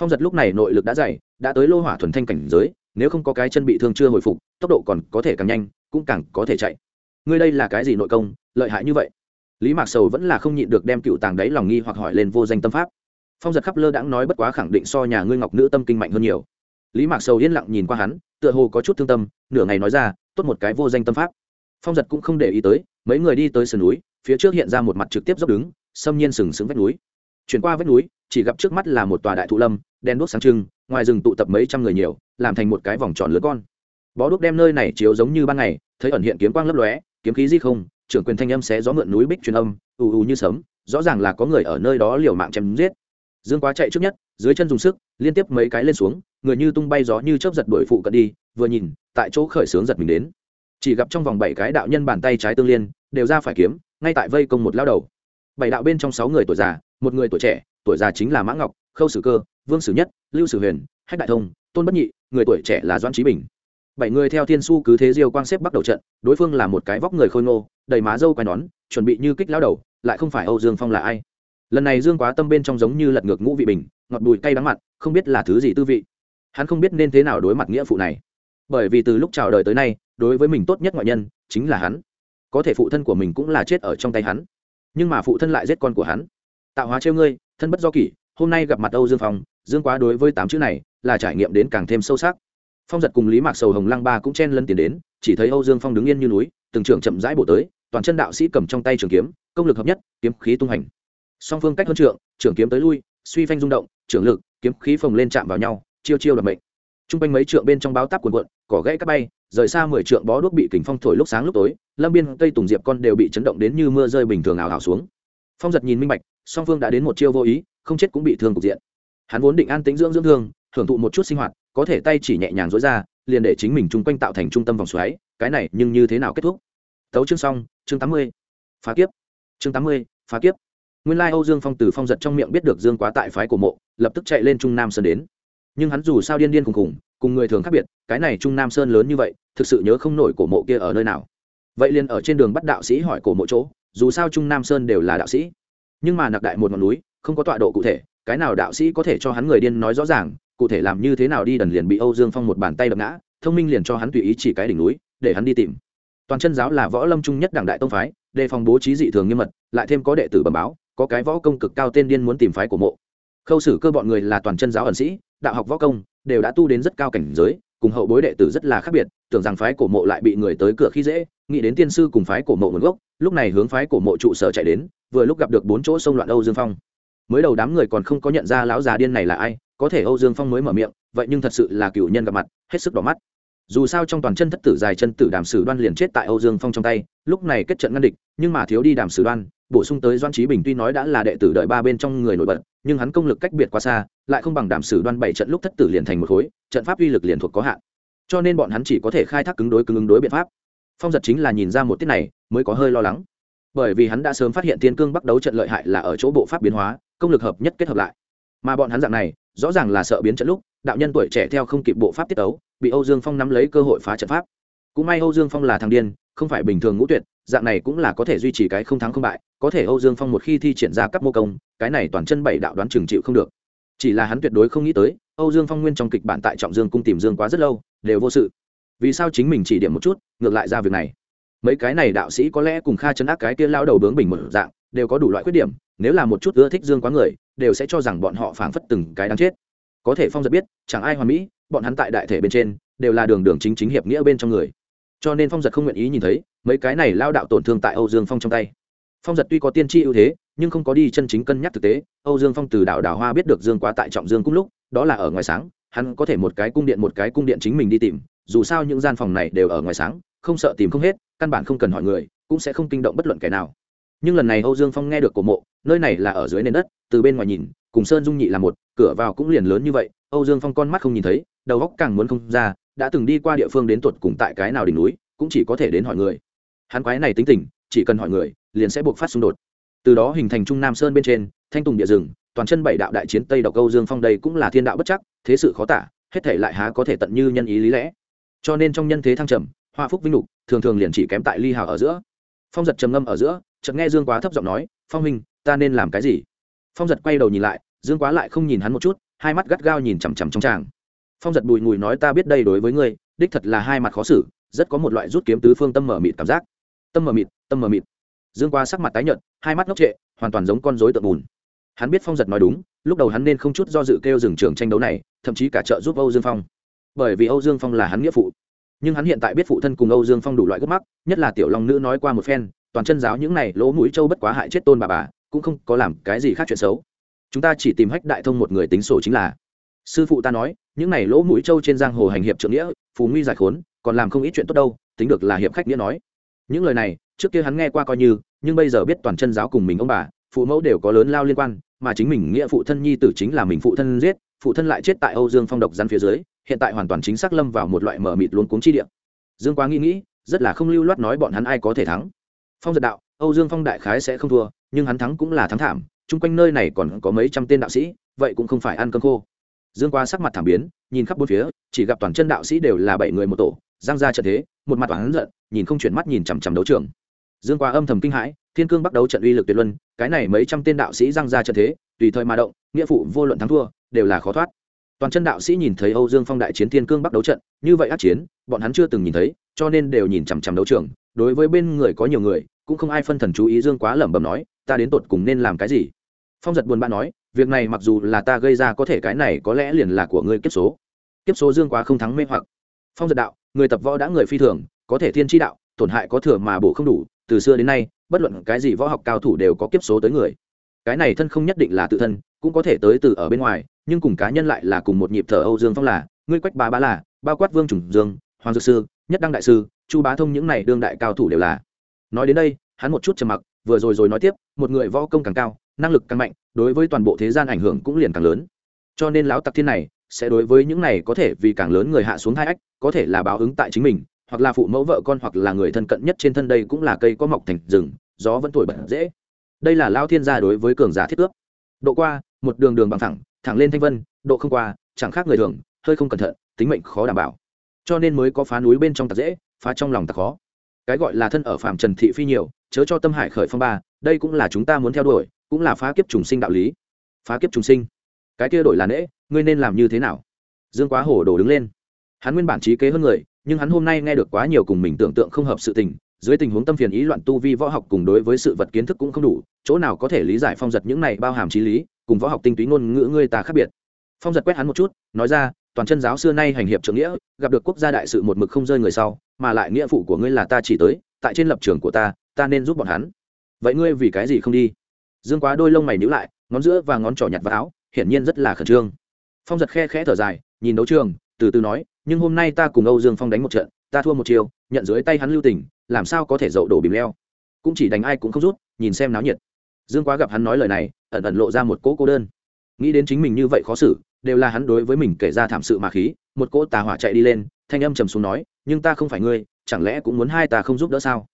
Phong giật lúc này nội lực đã dày, đã tới lô hỏa thuần thanh cảnh giới, nếu không có cái chân bị thương chưa hồi phục, tốc độ còn có thể càng nhanh, cũng càng có thể chạy. Ngươi đây là cái gì nội công, lợi hại như vậy? Lý mạc sầu vẫn là không nhịn được đem cựu tàng đấy lòng nghi hoặc hỏi lên vô danh tâm pháp. Phong giật khắp lơ đãng nói bất quá khẳng định so nhà ngươi ngọc nữ tâm kinh mạnh hơn nhiều lý mạc sầu yên lặng nhìn qua hắn, tựa hồ có chút thương tâm, nửa ngày nói ra, tốt một cái vô danh tâm pháp. Phong giật cũng không để ý tới, mấy người đi tới sườn núi, phía trước hiện ra một mặt trực tiếp dốc đứng, xâm nhiên sừng sững vách núi. Chuyển qua vách núi, chỉ gặp trước mắt là một tòa đại thụ lâm, đen đuốc sáng trưng, ngoài rừng tụ tập mấy trăm người nhiều, làm thành một cái vòng tròn lớn con. Bó đuốc đem nơi này chiếu giống như ban ngày, thấy ẩn hiện kiếm quang lấp lóe, kiếm khí di không, trưởng quyền thanh âm xé gió mượn núi bích truyền âm, ù ù như sấm, rõ ràng là có người ở nơi đó liều mạng chém giết dương quá chạy trước nhất, dưới chân dùng sức, liên tiếp mấy cái lên xuống, người như tung bay gió như chớp giật đuổi phụ cận đi, vừa nhìn, tại chỗ khởi sướng giật mình đến. Chỉ gặp trong vòng bảy cái đạo nhân bàn tay trái tương liên, đều ra phải kiếm, ngay tại vây công một lao đầu. Bảy đạo bên trong sáu người tuổi già, một người tuổi trẻ, tuổi già chính là mã ngọc, khâu sử cơ, vương sử nhất, lưu sử huyền, hách đại thông, tôn bất nhị, người tuổi trẻ là doan trí bình. Bảy người theo thiên su cứ thế diêu quang xếp bắt đầu trận, đối phương là một cái vóc người khôi ngô, đầy má dâu quai nón, chuẩn bị như kích lao đầu, lại không phải âu dương phong là ai lần này dương quá tâm bên trong giống như lật ngược ngũ vị bình, ngọt bùi cay đắng mặt, không biết là thứ gì tư vị. Hắn không biết nên thế nào đối mặt nghĩa phụ này. Bởi vì từ lúc chào đời tới nay, đối với mình tốt nhất ngoại nhân, chính là hắn. Có thể phụ thân của mình cũng là chết ở trong tay hắn. Nhưng mà phụ thân lại giết con của hắn. Tạo hóa trêu ngươi, thân bất do kỷ, hôm nay gặp mặt âu dương phong, dương quá đối với tám chữ này là trải nghiệm đến càng thêm sâu sắc. Phong giật cùng lý mạc sầu hồng lăng ba cũng chen lân tiền đến, chỉ thấy âu dương phong đứng yên như núi, từng trường chậm rãi bổ tới, toàn chân đạo sĩ cầm trong tay trường kiếm, công lực hợp nhất, kiếm khí tung hành song phương cách hơn trượng trường kiếm tới lui, suy phanh rung động trường lực, kiếm khí phồng lên chạm vào nhau, chiêu chiêu đập mệnh. T r u n g quanh mấy trượng bên trong báo táp cuồn cuộn, cỏ gãy cắt bay, rời xa mười trượng bó đuốc bị kính phong thổi lúc sáng lúc tối, lâm biên cây tùng diệp con đều bị chấn động đến như mưa rơi bình thường ảo ảo xuống. Phong giật nhìn minh bạch, song phương đã đến một chiêu vô ý, không chết cũng bị thương cục diện. Hắn vốn định an tính dưỡng dưỡng thương hưởng thụ một chút sinh hoạt, có thể tay chỉ nhẹ nhàng dối ra, liền để chính mình chung quanh tạo thành trung tâm vòng xoáy, cái này nhưng như thế nào kết thúc? Tấu chương xong, chương tám mươi, phá kiếp. Chương tám mươi, phá kiếp nguyên lai âu dương phong từ phong giật trong miệng biết được dương quá tại phái của mộ, lập tức chạy lên trung nam sơn đến. Nhưng hắn dù sao điên điên cùng cùng cùng người thường khác biệt, cái này trung nam sơn lớn như vậy, thực sự nhớ không nổi cổ mộ kia ở nơi nào. Vậy liền ở trên đường bắt đạo sĩ hỏi cổ mộ chỗ, dù sao trung nam sơn đều là đạo sĩ. Nhưng mà nặc đại một ngọn núi, không có tọa độ cụ thể, cái nào đạo sĩ có thể cho hắn người điên nói rõ ràng, cụ thể làm như thế nào đi đần liền bị âu dương phong một bàn tay đập ngã, thông minh liền cho hắn tùy ý chỉ cái đỉnh núi, để hắn đi tìm. Toàn chân giáo là võ lâm trung nhất đảng đại tông phái, đề phòng bố trí dị thường nghiêm mật, lại thêm có đệ tử bẩm báo có cái võ công cực cao tên điên muốn tìm phái của mộ. Khâu xử cơ bọn người là toàn chân giáo ẩn sĩ, đạo học võ công, đều đã tu đến rất cao cảnh giới, cùng hậu bối đệ tử rất là khác biệt, tưởng rằng phái cổ mộ lại bị người tới cửa khi dễ, nghĩ đến tiên sư cùng phái cổ mộ nguồn gốc, lúc này hướng phái cổ mộ trụ sở chạy đến, vừa lúc gặp được bốn chỗ sông loạn âu dương phong. Mới đầu đám người còn không có nhận ra lão già điên này là ai, có thể âu dương phong mới mở miệng, vậy nhưng thật sự là cựu nhân gặp mặt, hết sức đỏ mắt dù sao trong toàn chân thất tử dài chân tử đàm sử đoan liền chết tại âu dương phong trong tay, lúc này kết trận ngăn địch, nhưng mà thiếu đi đàm sử đoan, bổ sung tới doan trí bình tuy nói đã là đệ tử đợi ba bên trong người nổi bật, nhưng hắn công lực cách biệt quá xa, lại không bằng đàm sử đoan bảy trận lúc thất tử liền thành một khối, trận pháp uy lực liền thuộc có hạn. Cho nên bọn hắn chỉ có thể khai thác cứng đối cứng ứng đối biện pháp. Phong giật chính là nhìn ra một tiết này, mới có hơi lo lắng. Bởi vì hắn đã sớm phát hiện tiên cương bắt đấu trận lợi hại là ở chỗ bộ pháp biến hóa, công lực hợp nhất kết hợp lại. Mà bọn hắn dạng này rõ ràng là sợ biến trận lúc, đạo nhân tuổi trẻ theo không kịp bộ pháp tiết tấu, bị âu dương phong nắm lấy cơ hội phá trận pháp. Cũng may âu dương phong là thằng điên, không phải bình thường ngũ tuyệt, dạng này cũng là có thể duy trì cái không thắng không bại, có thể âu dương phong một khi thi triển ra các mô công, cái này toàn chân bảy đạo đoán trừng chịu không được. Chỉ là hắn tuyệt đối không nghĩ tới, âu dương phong nguyên trong kịch bản tại trọng dương cung tìm dương quá rất lâu, đều vô sự. Vì sao chính mình chỉ điểm một chút, ngược lại ra việc này? Mấy cái này đạo sĩ có lẽ cùng kha chấn ác cái kia lao đầu bướng bình một dạng, đều có đủ loại khuyết điểm nếu là một chút ưa thích dương quá người, đều sẽ cho rằng bọn họ phảng phất từng cái đáng chết. Có thể phong giật biết, chẳng ai hoàn mỹ, bọn hắn tại đại thể bên trên, đều là đường đường chính chính hiệp nghĩa bên trong người. Cho nên phong giật không nguyện ý nhìn thấy, mấy cái này lao đạo tổn thương tại âu dương phong trong tay. Phong giật tuy có tiên tri ưu thế, nhưng không có đi chân chính cân nhắc thực tế. Âu dương phong từ đảo đảo hoa biết được dương quá tại trọng dương cung lúc, đó là ở ngoài sáng, hắn có thể một cái cung điện một cái cung điện chính mình đi tìm, dù sao những gian phòng này đều ở ngoài sáng, không sợ tìm không hết, căn bản không cần hỏi người, cũng sẽ không kinh động bất luận kẻ nào nhưng lần này âu dương phong nghe được cổ mộ, nơi này là ở dưới nền đất, từ bên ngoài nhìn, cùng sơn dung nhị là một, cửa vào cũng liền lớn như vậy, âu dương phong con mắt không nhìn thấy, đầu góc càng muốn không ra, đã từng đi qua địa phương đến tuột cùng tại cái nào đỉnh núi, cũng chỉ có thể đến hỏi người. Hắn quái này tính tình, chỉ cần hỏi người, liền sẽ buộc phát xung đột. Từ đó hình thành trung nam sơn bên trên, thanh tùng địa rừng, toàn chân bảy đạo đại chiến tây độc âu dương phong đây cũng là thiên đạo bất chắc, thế sự khó tả, hết thể lại há có thể tận như nhân ý lý lẽ. Cho nên trong nhân thế thăng trầm hoa phúc vinh lục, thường thường liền chỉ kém tại ly hào ở giữa phong giật trầm ngâm ở giữa, chợt nghe dương quá thấp giọng nói, phong minh ta nên làm cái gì? Phong giật quay đầu nhìn lại, dương quá lại không nhìn hắn một chút, hai mắt gắt gao nhìn chằm chằm trong tràng. Phong giật bùi ngùi nói ta biết đây đối với ngươi, đích thật là hai mặt khó xử, rất có một loại rút kiếm tứ phương tâm mở mịt cảm giác. Tâm mở mịt, tâm mở mịt. Dương quá sắc mặt tái nhợt, hai mắt ngốc trệ, hoàn toàn giống con rối tượng bùn. Hắn biết phong giật nói đúng, lúc đầu hắn nên không chút do dự kêu dừng trường tranh đấu này, thậm chí cả trợ giúp âu dương phong. Bởi vì âu dương phong là hắn nghĩa phụ nhưng hắn hiện tại biết phụ thân cùng âu dương phong đủ loại gốc mắc, nhất là tiểu long nữ nói qua một phen, toàn chân giáo những này lỗ mũi châu bất quá hại chết tôn bà bà, cũng không có làm cái gì khác chuyện xấu. Chúng ta chỉ tìm hách đại thông một người tính sổ chính là. Sư phụ ta nói, những này lỗ mũi châu trên giang hồ hành hiệp trượng nghĩa, phù nguy giải khốn, còn làm không ít chuyện tốt đâu, tính được là hiệp khách nghĩa nói. Những lời này, trước kia hắn nghe qua coi như, nhưng bây giờ biết toàn chân giáo cùng mình ông bà, phụ mẫu đều có lớn lao liên quan, mà chính mình nghĩa phụ thân nhi tử chính là mình phụ thân giết, phụ thân lại chết tại âu dương phong độc gián phía dưới hiện tại hoàn toàn chính xác lâm vào một loại mở mịt luống cuống chi địa. Dương quá nghĩ nghĩ, rất là không lưu loát nói bọn hắn ai có thể thắng. Phong giật đạo, âu dương phong đại khái sẽ không thua, nhưng hắn thắng cũng là thắng thảm, chung quanh nơi này còn có mấy trăm tên đạo sĩ, vậy cũng không phải ăn cơm khô. Dương quá sắc mặt thảm biến, nhìn khắp bốn phía, chỉ gặp toàn chân đạo sĩ đều là bảy người một tổ, giang ra trận thế, một mặt toán giận, nhìn không chuyển mắt nhìn chằm chằm đấu trường. Dương quá âm thầm kinh hãi, thiên cương bắt đầu trận uy lực tuyệt luân, cái này mấy trăm tên đạo sĩ giang ra trận thế, tùy thời mà động, nghĩa phụ vô luận thắng thua, đều là khó thoát toàn chân đạo sĩ nhìn thấy âu dương phong đại chiến thiên cương bắt đấu trận, như vậy ác chiến, bọn hắn chưa từng nhìn thấy, cho nên đều nhìn chằm chằm đấu trường. Đối với bên người có nhiều người, cũng không ai phân thần chú ý dương quá lẩm bẩm nói, ta đến tột cùng nên làm cái gì? Phong giật buồn bã nói, việc này mặc dù là ta gây ra, có thể cái này có lẽ liền là của ngươi kiếp số. Kiếp số dương quá không thắng mê hoặc. Phong giật đạo, người tập võ đã người phi thường, có thể thiên tri đạo, tổn hại có thừa mà bổ không đủ, từ xưa đến nay, bất luận cái gì võ học cao thủ đều có kiếp số tới người cái này thân không nhất định là tự thân, cũng có thể tới từ ở bên ngoài, nhưng cùng cá nhân lại là cùng một nhịp thở âu dương phong là, ngươi quách bá bá là, bao quát vương trùng dương, hoàng dược sư, nhất đăng đại sư, chu bá thông những này đương đại cao thủ đều là. Nói đến đây, hắn một chút trầm mặc, vừa rồi rồi nói tiếp, một người võ công càng cao, năng lực càng mạnh, đối với toàn bộ thế gian ảnh hưởng cũng liền càng lớn. Cho nên lão tặc thiên này, sẽ đối với những này có thể vì càng lớn người hạ xuống hai ách, có thể là báo ứng tại chính mình, hoặc là phụ mẫu vợ con hoặc là người thân cận nhất trên thân đây cũng là cây có mọc thành rừng, gió vẫn thổi bẩn dễ đây là lao thiên gia đối với cường giả thiết ước. Độ qua, một đường đường bằng thẳng thẳng lên thanh vân, độ không qua, chẳng khác người thường, hơi không cẩn thận, tính mệnh khó đảm bảo. Cho nên mới có phá núi bên trong tạc dễ, phá trong lòng tạc khó. Cái gọi là thân ở phạm trần thị phi nhiều, chớ cho tâm hải khởi phong ba, đây cũng là chúng ta muốn theo đuổi, cũng là phá kiếp trùng sinh đạo lý. Phá kiếp trùng sinh. Cái kia đổi là nễ, ngươi nên làm như thế nào? Dương quá hổ đổ đứng lên. Hắn nguyên bản trí kế hơn người, nhưng hắn hôm nay nghe được quá nhiều cùng mình tưởng tượng không hợp sự tình dưới tình huống tâm phiền ý loạn tu vi võ học cùng đối với sự vật kiến thức cũng không đủ, chỗ nào có thể lý giải phong giật những này bao hàm trí lý, cùng võ học tinh túy ngôn ngữ ngươi ta khác biệt. Phong giật quét hắn một chút, nói ra, toàn chân giáo xưa nay hành hiệp trưởng nghĩa, gặp được quốc gia đại sự một mực không rơi người sau, mà lại nghĩa phụ của ngươi là ta chỉ tới, tại trên lập trường của ta ta nên giúp bọn hắn. Vậy ngươi vì cái gì không đi? Dương quá đôi lông mày nhíu lại, ngón giữa và ngón trỏ nhặt vào áo, hiển nhiên rất là khẩn trương. Phong giật khe khẽ thở dài, nhìn đấu trường, từ từ nói, nhưng hôm nay ta cùng âu dương phong đánh một trận, ta thua một chiều, nhận dưới tay hắn lưu tình làm sao có thể dậu đổ bìm leo? Cũng chỉ đánh ai cũng không rút, nhìn xem náo nhiệt. Dương quá gặp hắn nói lời này, ẩn ẩn lộ ra một cỗ cô đơn. Nghĩ đến chính mình như vậy khó xử, đều là hắn đối với mình kể ra thảm sự mà khí, một cỗ tà hỏa chạy đi lên, thanh âm trầm xuống nói, nhưng ta không phải ngươi, chẳng lẽ cũng muốn hai ta không giúp đỡ sao?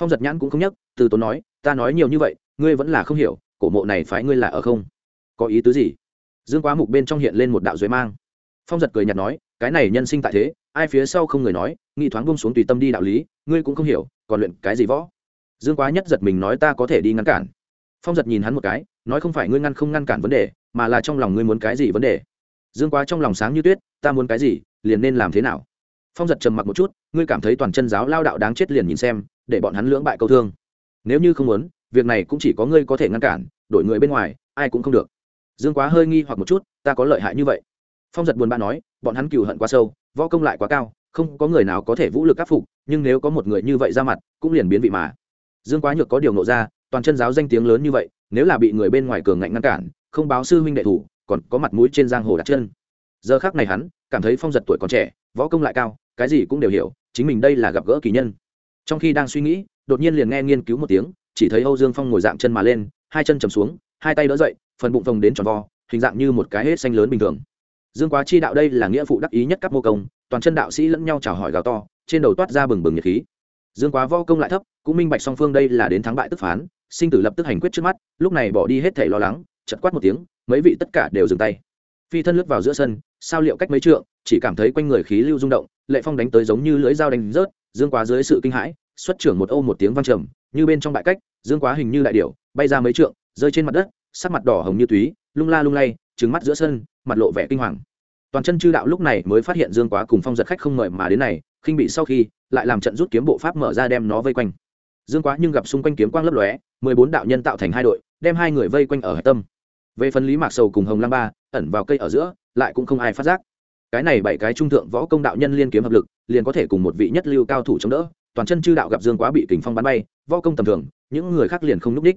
Phong giật nhãn cũng không nhắc, từ tốn nói, ta nói nhiều như vậy, ngươi vẫn là không hiểu, cổ mộ này phái ngươi là ở không? Có ý tứ gì? Dương quá mục bên trong hiện lên một đạo dưới mang. Phong giật cười nhạt nói, cái này nhân sinh tại thế, ai phía sau không người nói nghĩ thoáng bông xuống tùy tâm đi đạo lý ngươi cũng không hiểu, còn luyện cái gì võ? Dương quá nhất giật mình nói, ta có thể đi ngăn cản. Phong giật nhìn hắn một cái, nói, không phải ngươi ngăn không ngăn cản vấn đề, mà là trong lòng ngươi muốn cái gì vấn đề. Dương quá trong lòng sáng như tuyết, ta muốn cái gì, liền nên làm thế nào? Phong giật trầm mặc một chút, ngươi cảm thấy toàn chân giáo lao đạo đáng chết liền nhìn xem, để bọn hắn lưỡng bại câu thương. Nếu như không muốn, việc này cũng chỉ có ngươi có thể ngăn cản, đổi người bên ngoài, ai cũng không được. Dương quá hơi nghi hoặc một chút, ta có lợi hại như vậy. Phong giật buồn bã nói, bọn hắn cừu hận quá sâu, võ công lại quá cao không có người nào có thể vũ lực áp phục, nhưng nếu có một người như vậy ra mặt, cũng liền biến vị mà. Dương quá nhược có điều nộ ra, toàn chân giáo danh tiếng lớn như vậy, nếu là bị người bên ngoài cường ngạnh ngăn cản, không báo sư huynh đệ thủ, còn có mặt mũi trên giang hồ đặt chân. Giờ khác này hắn, cảm thấy phong giật tuổi còn trẻ, võ công lại cao, cái gì cũng đều hiểu, chính mình đây là gặp gỡ kỳ nhân. Trong khi đang suy nghĩ, đột nhiên liền nghe nghiên cứu một tiếng, chỉ thấy âu dương phong ngồi dạng chân mà lên, hai chân chầm xuống, hai tay đỡ dậy, phần bụng phồng đến tròn vo, hình dạng như một cái hết xanh lớn bình thường. Dương quá chi đạo đây là nghĩa phụ đắc ý nhất các mô công toàn chân đạo sĩ lẫn nhau chào hỏi gào to, trên đầu toát ra bừng bừng nhiệt khí. Dương quá vo công lại thấp, cũng minh bạch song phương đây là đến thắng bại tức phán, sinh tử lập tức hành quyết trước mắt, lúc này bỏ đi hết thể lo lắng chật quát một tiếng, mấy vị tất cả đều dừng tay. Phi thân lướt vào giữa sân, sao liệu cách mấy trượng, chỉ cảm thấy quanh người khí lưu rung động, lệ phong đánh tới giống như lưỡi dao đánh rớt, dương quá dưới sự kinh hãi, xuất trưởng một ô một tiếng vang trầm, như bên trong bãi cách, dương quá hình như đại điểu, bay ra mấy trượng, rơi trên mặt đất, sắc mặt đỏ hồng như túy, lung la lung lay trứng mắt giữa sân, mặt lộ vẻ kinh hoàng toàn chân chư đạo lúc này mới phát hiện dương quá cùng phong giật khách không mời mà đến này, khinh bị sau khi, lại làm trận rút kiếm bộ pháp mở ra đem nó vây quanh. Dương quá nhưng gặp xung quanh kiếm quang lấp lóe, mười bốn đạo nhân tạo thành hai đội, đem hai người vây quanh ở hải tâm. Về phần lý mạc sầu cùng hồng lam ba, ẩn vào cây ở giữa, lại cũng không ai phát giác. Cái này bảy cái trung thượng võ công đạo nhân liên kiếm hợp lực, liền có thể cùng một vị nhất lưu cao thủ chống đỡ. Toàn chân chư đạo gặp dương quá bị kình phong bắn bay, võ công tầm thường, những người khác liền không núp đích.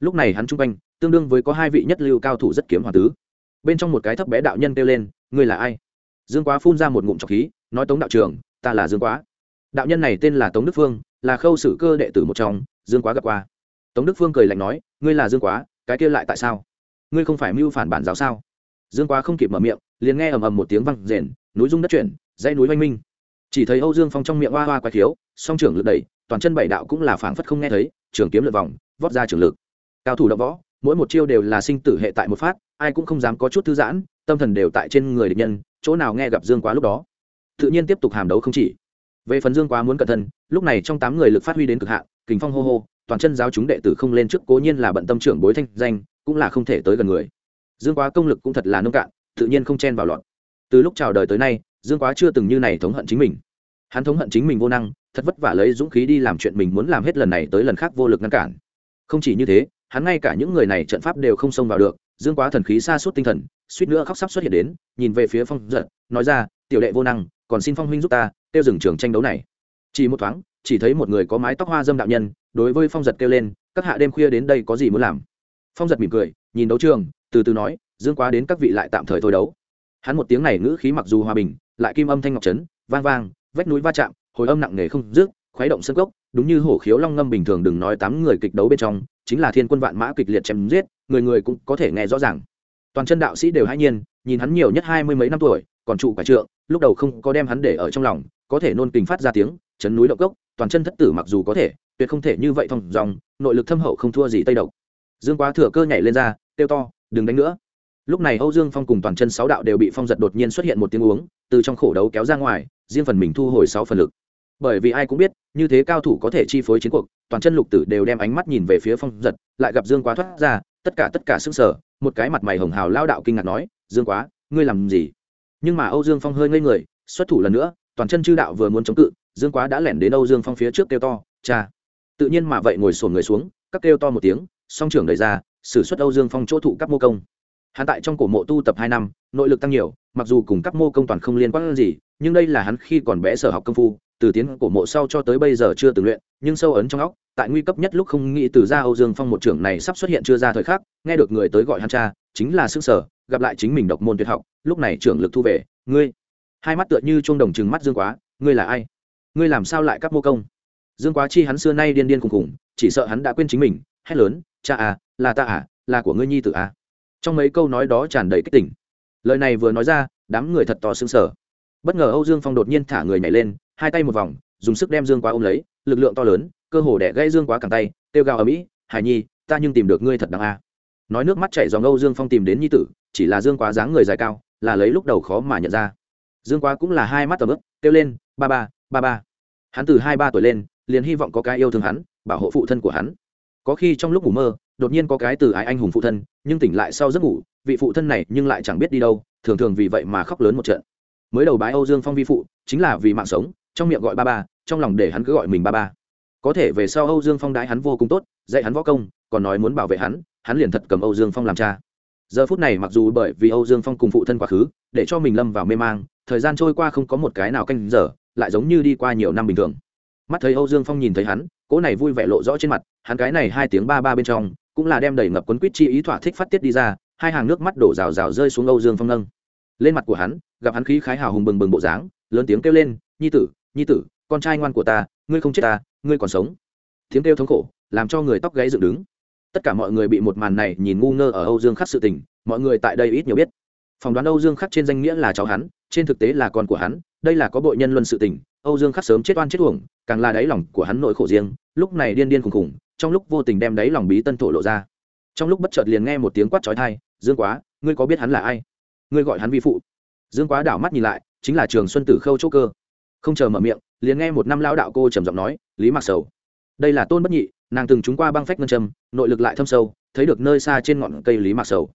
Lúc này hắn chung quanh, tương đương với có hai vị nhất lưu cao thủ rất kiếm hòa tứ. Bên trong một cái thấp bé đạo nhân kêu lên ngươi là ai? Dương quá phun ra một ngụm trọc khí, nói tống đạo trường ta là dương quá. Đạo nhân này tên là tống đức phương, là khâu sử cơ đệ tử một trong, dương quá gặp qua. Tống đức phương cười lạnh nói, ngươi là dương quá, cái kia lại tại sao? Ngươi không phải mưu phản bản giáo sao? Dương quá không kịp mở miệng, liền nghe ầm ầm một tiếng văng rền, núi rung đất chuyển, dãy núi oanh minh. Chỉ thấy âu dương phong trong miệng hoa hoa quái thiếu song trưởng lực đẩy, toàn chân bảy đạo cũng là phảng phất không nghe thấy, trường kiếm lượt vòng, vót ra trường lực. Cao thủ đ võ, mỗi một chiêu đều là sinh tử hệ tại một phát, ai cũng không dám có chút thư giãn tâm thần đều tại trên người địch nhân, chỗ nào nghe gặp dương quá lúc đó, tự nhiên tiếp tục hàm đấu không chỉ. Về phần dương quá muốn cẩn thân lúc này trong tám người lực phát huy đến cực hạn, kình phong hô hô, toàn chân giáo chúng đệ tử không lên trước cố nhiên là bận tâm trưởng bối thanh danh, cũng là không thể tới gần người. Dương quá công lực cũng thật là nông cạn, tự nhiên không chen vào loạn. Từ lúc chào đời tới nay, dương quá chưa từng như này thống hận chính mình. Hắn thống hận chính mình vô năng, thật vất vả lấy dũng khí đi làm chuyện mình muốn làm hết lần này tới lần khác vô lực ngăn cản. Không chỉ như thế, hắn ngay cả những người này trận pháp đều không xông vào được dương quá thần khí xa suốt tinh thần, suýt nữa khóc sắp xuất hiện đến, nhìn về phía phong giật nói ra, tiểu đệ vô năng, còn xin phong huynh giúp ta tiêu dừng trường tranh đấu này. Chỉ một thoáng, chỉ thấy một người có mái tóc hoa dâm đạo nhân, đối với phong giật kêu lên, các hạ đêm khuya đến đây có gì muốn làm? Phong giật mỉm cười, nhìn đấu trường, từ từ nói, dương quá đến các vị lại tạm thời thôi đấu. Hắn một tiếng này ngữ khí mặc dù hòa bình, lại kim âm thanh ngọc trấn vang vang, vách núi va chạm, hồi âm nặng nề không rước khuấy động sân gốc đúng như hổ khiếu long ngâm bình thường đừng nói tám người kịch đấu bên trong, chính là thiên quân vạn mã kịch liệt chém giết người người cũng có thể nghe rõ ràng. Toàn chân đạo sĩ đều hãy nhiên, nhìn hắn nhiều nhất hai mươi mấy năm tuổi, còn trụ quả trượng, lúc đầu không có đem hắn để ở trong lòng, có thể nôn kình phát ra tiếng, chấn núi động cốc. toàn chân thất tử mặc dù có thể, tuyệt không thể như vậy thông dòng, nội lực thâm hậu không thua gì tây độc. Dương quá thừa cơ nhảy lên ra tiêu to, đừng đánh nữa. Lúc này âu dương phong cùng toàn chân sáu đạo đều bị phong giật đột nhiên xuất hiện một tiếng uống, từ trong khổ đấu kéo ra ngoài, riêng phần mình thu hồi sáu phần lực. Bởi vì ai cũng biết, như thế cao thủ có thể chi phối chiến cuộc, toàn chân lục tử đều đem ánh mắt nhìn về phía phong giật, lại gặp dương quá thoát ra tất cả tất cả sững sờ, một cái mặt mày hồng hào lao đạo kinh ngạc nói dương quá ngươi làm gì? Nhưng mà âu dương phong hơi ngây người xuất thủ lần nữa toàn chân chư đạo vừa muốn chống cự dương quá đã lẻn đến âu dương phong phía trước kêu to cha! Tự nhiên mà vậy ngồi xổm người xuống các kêu to một tiếng song trưởng đẩy ra sử xuất âu dương phong chỗ thụ các mô công. Hắn tại trong cổ mộ tu tập hai năm nội lực tăng nhiều mặc dù cùng các mô công toàn không liên quan gì nhưng đây là hắn khi còn bé sở học công phu từ tiến cổ mộ sau cho tới bây giờ chưa từng luyện nhưng sâu ấn trong óc tại nguy cấp nhất lúc không nghĩ từ ra âu dương phong một trưởng này sắp xuất hiện chưa ra thời khắc nghe được người tới gọi hắn cha chính là xương sở gặp lại chính mình độc môn tuyệt học lúc này trưởng lực thu về ngươi. Hai mắt tựa như chuông đồng trừng mắt dương quá ngươi là ai? Ngươi làm sao lại cấp mô công? Dương quá chi hắn xưa nay điên điên cùng cùng, chỉ sợ hắn đã quên chính mình hét lớn cha à là ta à là của ngươi nhi tử à. Trong mấy câu nói đó tràn đầy kích tỉnh lời này vừa nói ra đám người thật to sững sở bất ngờ âu dương phong đột nhiên thả người nhảy lên hai tay một vòng dùng sức đem dương quá ôm lấy lực lượng to lớn cơ hồ đẻ gây dương quá cẳng tay, kêu gào ở mỹ hải nhi, ta nhưng tìm được ngươi thật đáng a. Nói nước mắt chảy dòng âu dương phong tìm đến nhi tử, chỉ là dương quá dáng người dài cao, là lấy lúc đầu khó mà nhận ra. Dương quá cũng là hai mắt tầm ức kêu lên, ba ba ba ba. Hắn từ hai ba tuổi lên, liền hy vọng có cái yêu thương hắn, bảo hộ phụ thân của hắn. Có khi trong lúc ngủ mơ, đột nhiên có cái từ ái anh hùng phụ thân, nhưng tỉnh lại sau giấc ngủ, vị phụ thân này nhưng lại chẳng biết đi đâu, thường thường vì vậy mà khóc lớn một trận. Mới đầu bái âu dương phong vi phụ, chính là vì mạng sống, trong miệng gọi ba ba, trong lòng để hắn cứ gọi mình ba ba có thể về sau âu dương phong đái hắn vô cùng tốt, dạy hắn võ công, còn nói muốn bảo vệ hắn hắn liền thật cầm âu dương phong làm cha. Giờ phút này mặc dù bởi vì âu dương phong cùng phụ thân quá khứ, để cho mình lâm vào mê mang, thời gian trôi qua không có một cái nào canh giờ, lại giống như đi qua nhiều năm bình thường. Mắt thấy âu dương phong nhìn thấy hắn, cỗ này vui vẻ lộ rõ trên mặt, hắn cái này hai tiếng ba ba bên trong, cũng là đem đầy ngập quấn quýt chi ý thỏa thích phát tiết đi ra, hai hàng nước mắt đổ rào rào rơi xuống âu dương phong nâng. Lên mặt của hắn, gặp hắn khí khái hào hùng bừng bừng bộ dáng, lớn tiếng kêu lên, nhi tử nhi tử, con trai ngoan của ta, ngươi không chết ta ngươi còn sống. Tiếng kêu thống khổ, làm cho người tóc gáy dựng đứng. Tất cả mọi người bị một màn này nhìn ngu ngơ ở âu dương khắc sự tình, mọi người tại đây ít nhiều biết. Phỏng đoán âu dương khắc trên danh nghĩa là cháu hắn, trên thực tế là con của hắn, đây là có bội nhân luân sự tình, âu dương khắc sớm chết oan chết uổng, càng là đáy lòng của hắn nỗi khổ riêng, lúc này điên điên khùng khùng, trong lúc vô tình đem đáy lòng bí tân thổ lộ ra. Trong lúc bất chợt liền nghe một tiếng quát trói thai dương quá, ngươi có biết hắn là ai? Ngươi gọi hắn vi phụ. Dương quá đảo mắt nhìn lại, chính là trường xuân tử khâu chỗ cơ. Không chờ mở miệng liền nghe một năm lao đạo cô trầm giọng nói, lý mặc sầu, đây là tôn bất nhị, nàng từng trúng qua băng phách ngân châm, nội lực lại thâm sâu, thấy được nơi xa trên ngọn cây lý mặc sầu.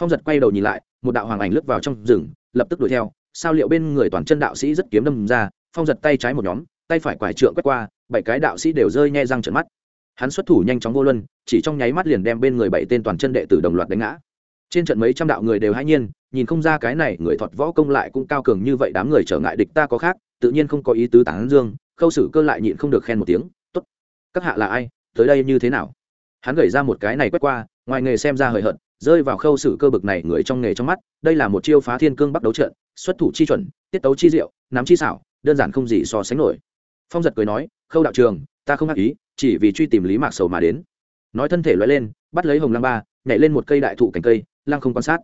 Phong giật quay đầu nhìn lại, một đạo hoàng ảnh lướt vào trong rừng, lập tức đuổi theo, sao liệu bên người toàn chân đạo sĩ rất kiếm đâm ra, phong giật tay trái một nhóm, tay phải quải trượng quét qua, bảy cái đạo sĩ đều rơi nhẹ răng trợn mắt. Hắn xuất thủ nhanh chóng vô luân, chỉ trong nháy mắt liền đem bên người bảy tên toàn chân đệ tử đồng loạt đánh ngã. Trên trận mấy trăm đạo người đều hãy nhiên, nhìn không ra cái này người thuật võ công lại cũng cao cường như vậy, đám người trở ngại địch ta có khác tự nhiên không có ý tứ tán dương, khâu sử cơ lại nhịn không được khen một tiếng, tốt, các hạ là ai, tới đây như thế nào? Hắn gầy ra một cái này quét qua, ngoài nghề xem ra hời hợt, rơi vào khâu sử cơ bực này người trong nghề trong mắt, đây là một chiêu phá thiên cương bắt đấu trận, xuất thủ chi chuẩn, tiết tấu chi diệu, nắm chi xảo, đơn giản không gì so sánh nổi. Phong giật cười nói, khâu đạo trường, ta không ác ý, chỉ vì truy tìm lý mạc sầu mà đến. Nói thân thể loại lên, bắt lấy hồng lăng ba, nhảy lên một cây đại thụ cành cây, lăng không quan sát.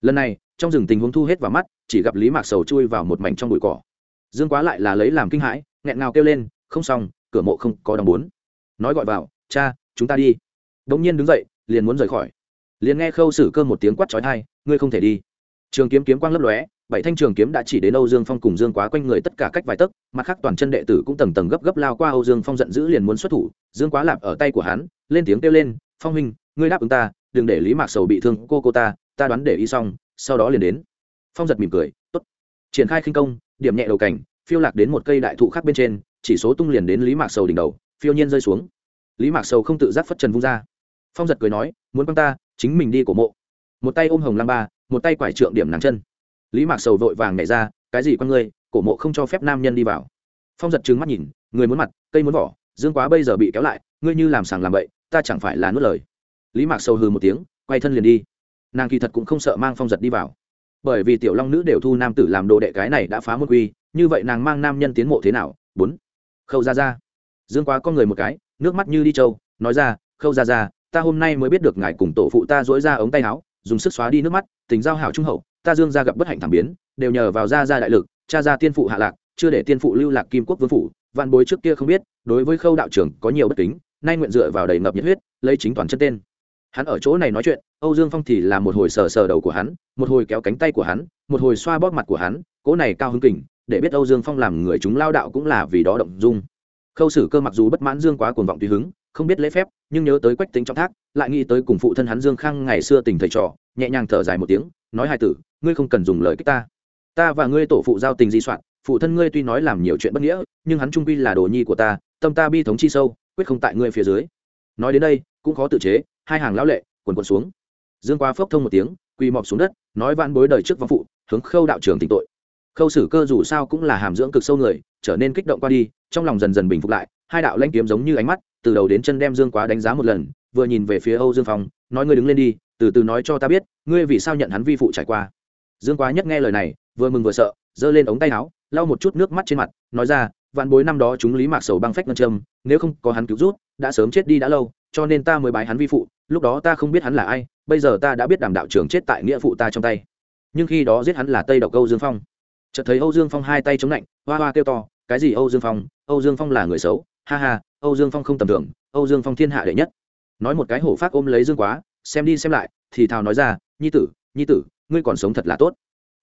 Lần này, trong rừng tình huống thu hết vào mắt, chỉ gặp lý mạc sầu chui vào một mảnh trong bụi cỏ dương quá lại là lấy làm kinh hãi, nghẹn ngào kêu lên, không xong, cửa mộ không có đóng bốn. Nói gọi vào, cha, chúng ta đi. Đ ỗ n g nhiên đứng dậy, liền muốn rời khỏi. Liền nghe khâu xử cơ một tiếng quát trói thai ngươi không thể đi. Trường kiếm kiếm quang lấp lóe, bảy thanh trường kiếm đã chỉ đến âu dương phong cùng dương quá quanh người tất cả cách vài tấc, mặt khác toàn chân đệ tử cũng tầng tầng gấp gấp lao qua âu dương phong giận dữ liền muốn xuất thủ. Dương quá lạp ở tay của hắn, lên tiếng kêu lên, phong huynh, ngươi đáp ứng ta, đừng để lý mạc sầu bị thương cô cô ta ta đoán để ý xong, sau đó liền đến. Phong giật mỉm cười t ố t triển khai khinh công điểm nhẹ đầu cảnh, phiêu lạc đến một cây đại thụ khác bên trên, chỉ số tung liền đến lý mạc sầu đỉnh đầu, phiêu nhiên rơi xuống. Lý mạc sầu không tự giác phất trần vung ra. Phong giật cười nói, muốn băng ta, chính mình đi cổ mộ. Một tay ôm hồng lăng ba, một tay quải trượng điểm nàng chân. Lý mạc sầu vội vàng nhảy ra, cái gì con ngươi, cổ mộ không cho phép nam nhân đi vào. Phong giật trừng mắt nhìn, người muốn mặt, cây muốn vỏ, dương quá bây giờ bị kéo lại, ngươi như làm sàng làm bậy, ta chẳng phải là nuốt lời. Lý mạc sầu hừ một tiếng, quay thân liền đi. Nàng kỳ thật cũng không sợ mang phong giật đi vào bởi vì tiểu long nữ đều thu nam tử làm đồ đệ cái này đã phá môn quy, như vậy nàng mang nam nhân tiến mộ thế nào? Bốn. Khâu ra ra dương quá con người một cái, nước mắt như đi trâu, nói ra, khâu ra ra ta hôm nay mới biết được ngài cùng tổ phụ ta dỗi ra ống tay áo, dùng sức xóa đi nước mắt, tình giao hảo trung hậu, ta dương ra gặp bất hạnh thảm biến, đều nhờ vào gia gia đại lực, cha gia tiên phụ hạ lạc, chưa để tiên phụ lưu lạc kim quốc vương phủ, vạn bối trước kia không biết, đối với khâu đạo trưởng có nhiều bất kính, nay nguyện dựa vào đầy ngập nhiệt huyết, lấy chính toàn chân tên hắn ở chỗ này nói chuyện, âu dương phong thì là một hồi sờ sờ đầu của hắn, một hồi kéo cánh tay của hắn, một hồi xoa bóp mặt của hắn cỗ này cao hứng kình, để biết âu dương phong làm người chúng lao đạo cũng là vì đó động dung. Khâu sử cơ mặc dù bất mãn dương quá cuồng vọng tùy hứng, không biết lễ phép, nhưng nhớ tới quách tính trong thác, lại nghĩ tới cùng phụ thân hắn dương khang ngày xưa tình thầy trò, nhẹ nhàng thở dài một tiếng, nói hai tử, ngươi không cần dùng lời kích ta. Ta và ngươi tổ phụ giao tình di soạn, phụ thân ngươi tuy nói làm nhiều chuyện bất nghĩa, nhưng hắn trung quy là đồ nhi của ta, tâm ta bi thống chi sâu, quyết không tại ngươi phía dưới. Nói đến đây cũng khó tự chế, hai hàng lão lệ, quần quần xuống. Dương quá phốc thông một tiếng, quỳ mọp xuống đất, nói van bối đời trước vong phụ, hướng khâu đạo trường tỉnh tội. Khâu sử cơ dù sao cũng là hàm dưỡng cực sâu người, trở nên kích động qua đi, trong lòng dần dần bình phục lại, hai đạo lanh kiếm giống như ánh mắt, từ đầu đến chân đem dương quá đánh giá một lần, vừa nhìn về phía âu dương phong, nói ngươi đứng lên đi, từ từ nói cho ta biết, ngươi vì sao nhận hắn vi phụ trải qua. Dương quá nhất nghe lời này, vừa mừng vừa sợ, giơ lên ống tay áo, lau một chút nước mắt trên mặt, nói ra vạn bối năm đó chúng lý mạc sầu băng phách ngân châm, nếu không có hắn cứu rút, đã sớm chết đi đã lâu, cho nên ta mới bái hắn vi phụ, lúc đó ta không biết hắn là ai, bây giờ ta đã biết đàm đạo trưởng chết tại nghĩa phụ ta trong tay. Nhưng khi đó giết hắn là tây độc âu dương phong. Chợt thấy âu dương phong hai tay chống lạnh, hoa hoa kêu to, cái gì âu dương phong? Âu dương phong là người xấu, ha ha, âu dương phong không tầm thường, âu dương phong thiên hạ đệ nhất. Nói một cái hổ phát ôm lấy dương quá, xem đi xem lại, thì thào nói ra, nhi tử nhi tử, ngươi còn sống thật là tốt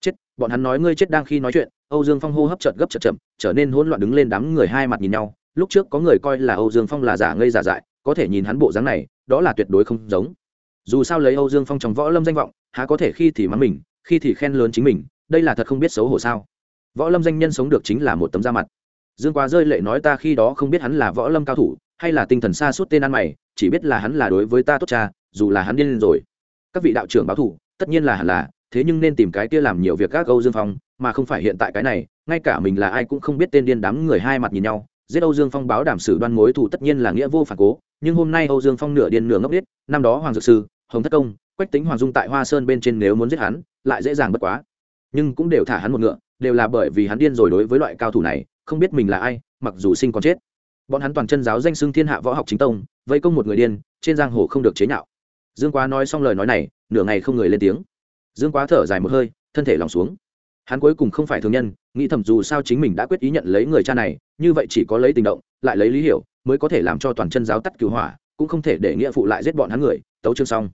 chết, bọn hắn nói ngươi chết đang khi nói chuyện, âu dương phong hô hấp chợt gấp chợt chậm, trở nên hỗn loạn đứng lên đám người hai mặt nhìn nhau. Lúc trước có người coi là âu dương phong là giả ngây giả dại, có thể nhìn hắn bộ dáng này, đó là tuyệt đối không giống. Dù sao lấy âu dương phong trong võ lâm danh vọng, há có thể khi thì mắng mình, khi thì khen lớn chính mình, đây là thật không biết xấu hổ sao. Võ lâm danh nhân sống được chính là một tấm da mặt. Dương quá rơi lệ nói ta khi đó không biết hắn là võ lâm cao thủ, hay là tinh thần xa suốt tên ăn mày, chỉ biết là hắn là đối với ta tốt cha, dù là hắn điên lên rồi. Các vị đạo trưởng báo thủ, tất nhiên là hẳn là thế nhưng nên tìm cái kia làm nhiều việc các âu dương phong, mà không phải hiện tại cái này, ngay cả mình là ai cũng không biết tên điên đám người hai mặt nhìn nhau. Giết âu dương phong báo đảm sử đoan mối thủ tất nhiên là nghĩa vô phản cố, nhưng hôm nay âu dương phong nửa điên nửa ngốc biết năm đó hoàng dược sư, hồng thất công, quách tính hoàng dung tại hoa sơn bên trên nếu muốn giết hắn, lại dễ dàng bất quá. Nhưng cũng đều thả hắn một ngựa, đều là bởi vì hắn điên rồi đối với loại cao thủ này, không biết mình là ai, mặc dù sinh còn chết. Bọn hắn toàn chân giáo danh xưng thiên hạ võ học chính tông, vây công một người điên, trên giang hồ không được chế nhạo. Dương quá nói xong lời nói này, nửa ngày không người lên tiếng dương quá thở dài một hơi, thân thể lòng xuống. Hắn cuối cùng không phải thường nhân, nghĩ thầm dù sao chính mình đã quyết ý nhận lấy người cha này, như vậy chỉ có lấy tình động, lại lấy lý hiểu, mới có thể làm cho toàn chân giáo tắt cứu hỏa, cũng không thể để nghĩa phụ lại giết bọn hắn người. Tấu chương xong.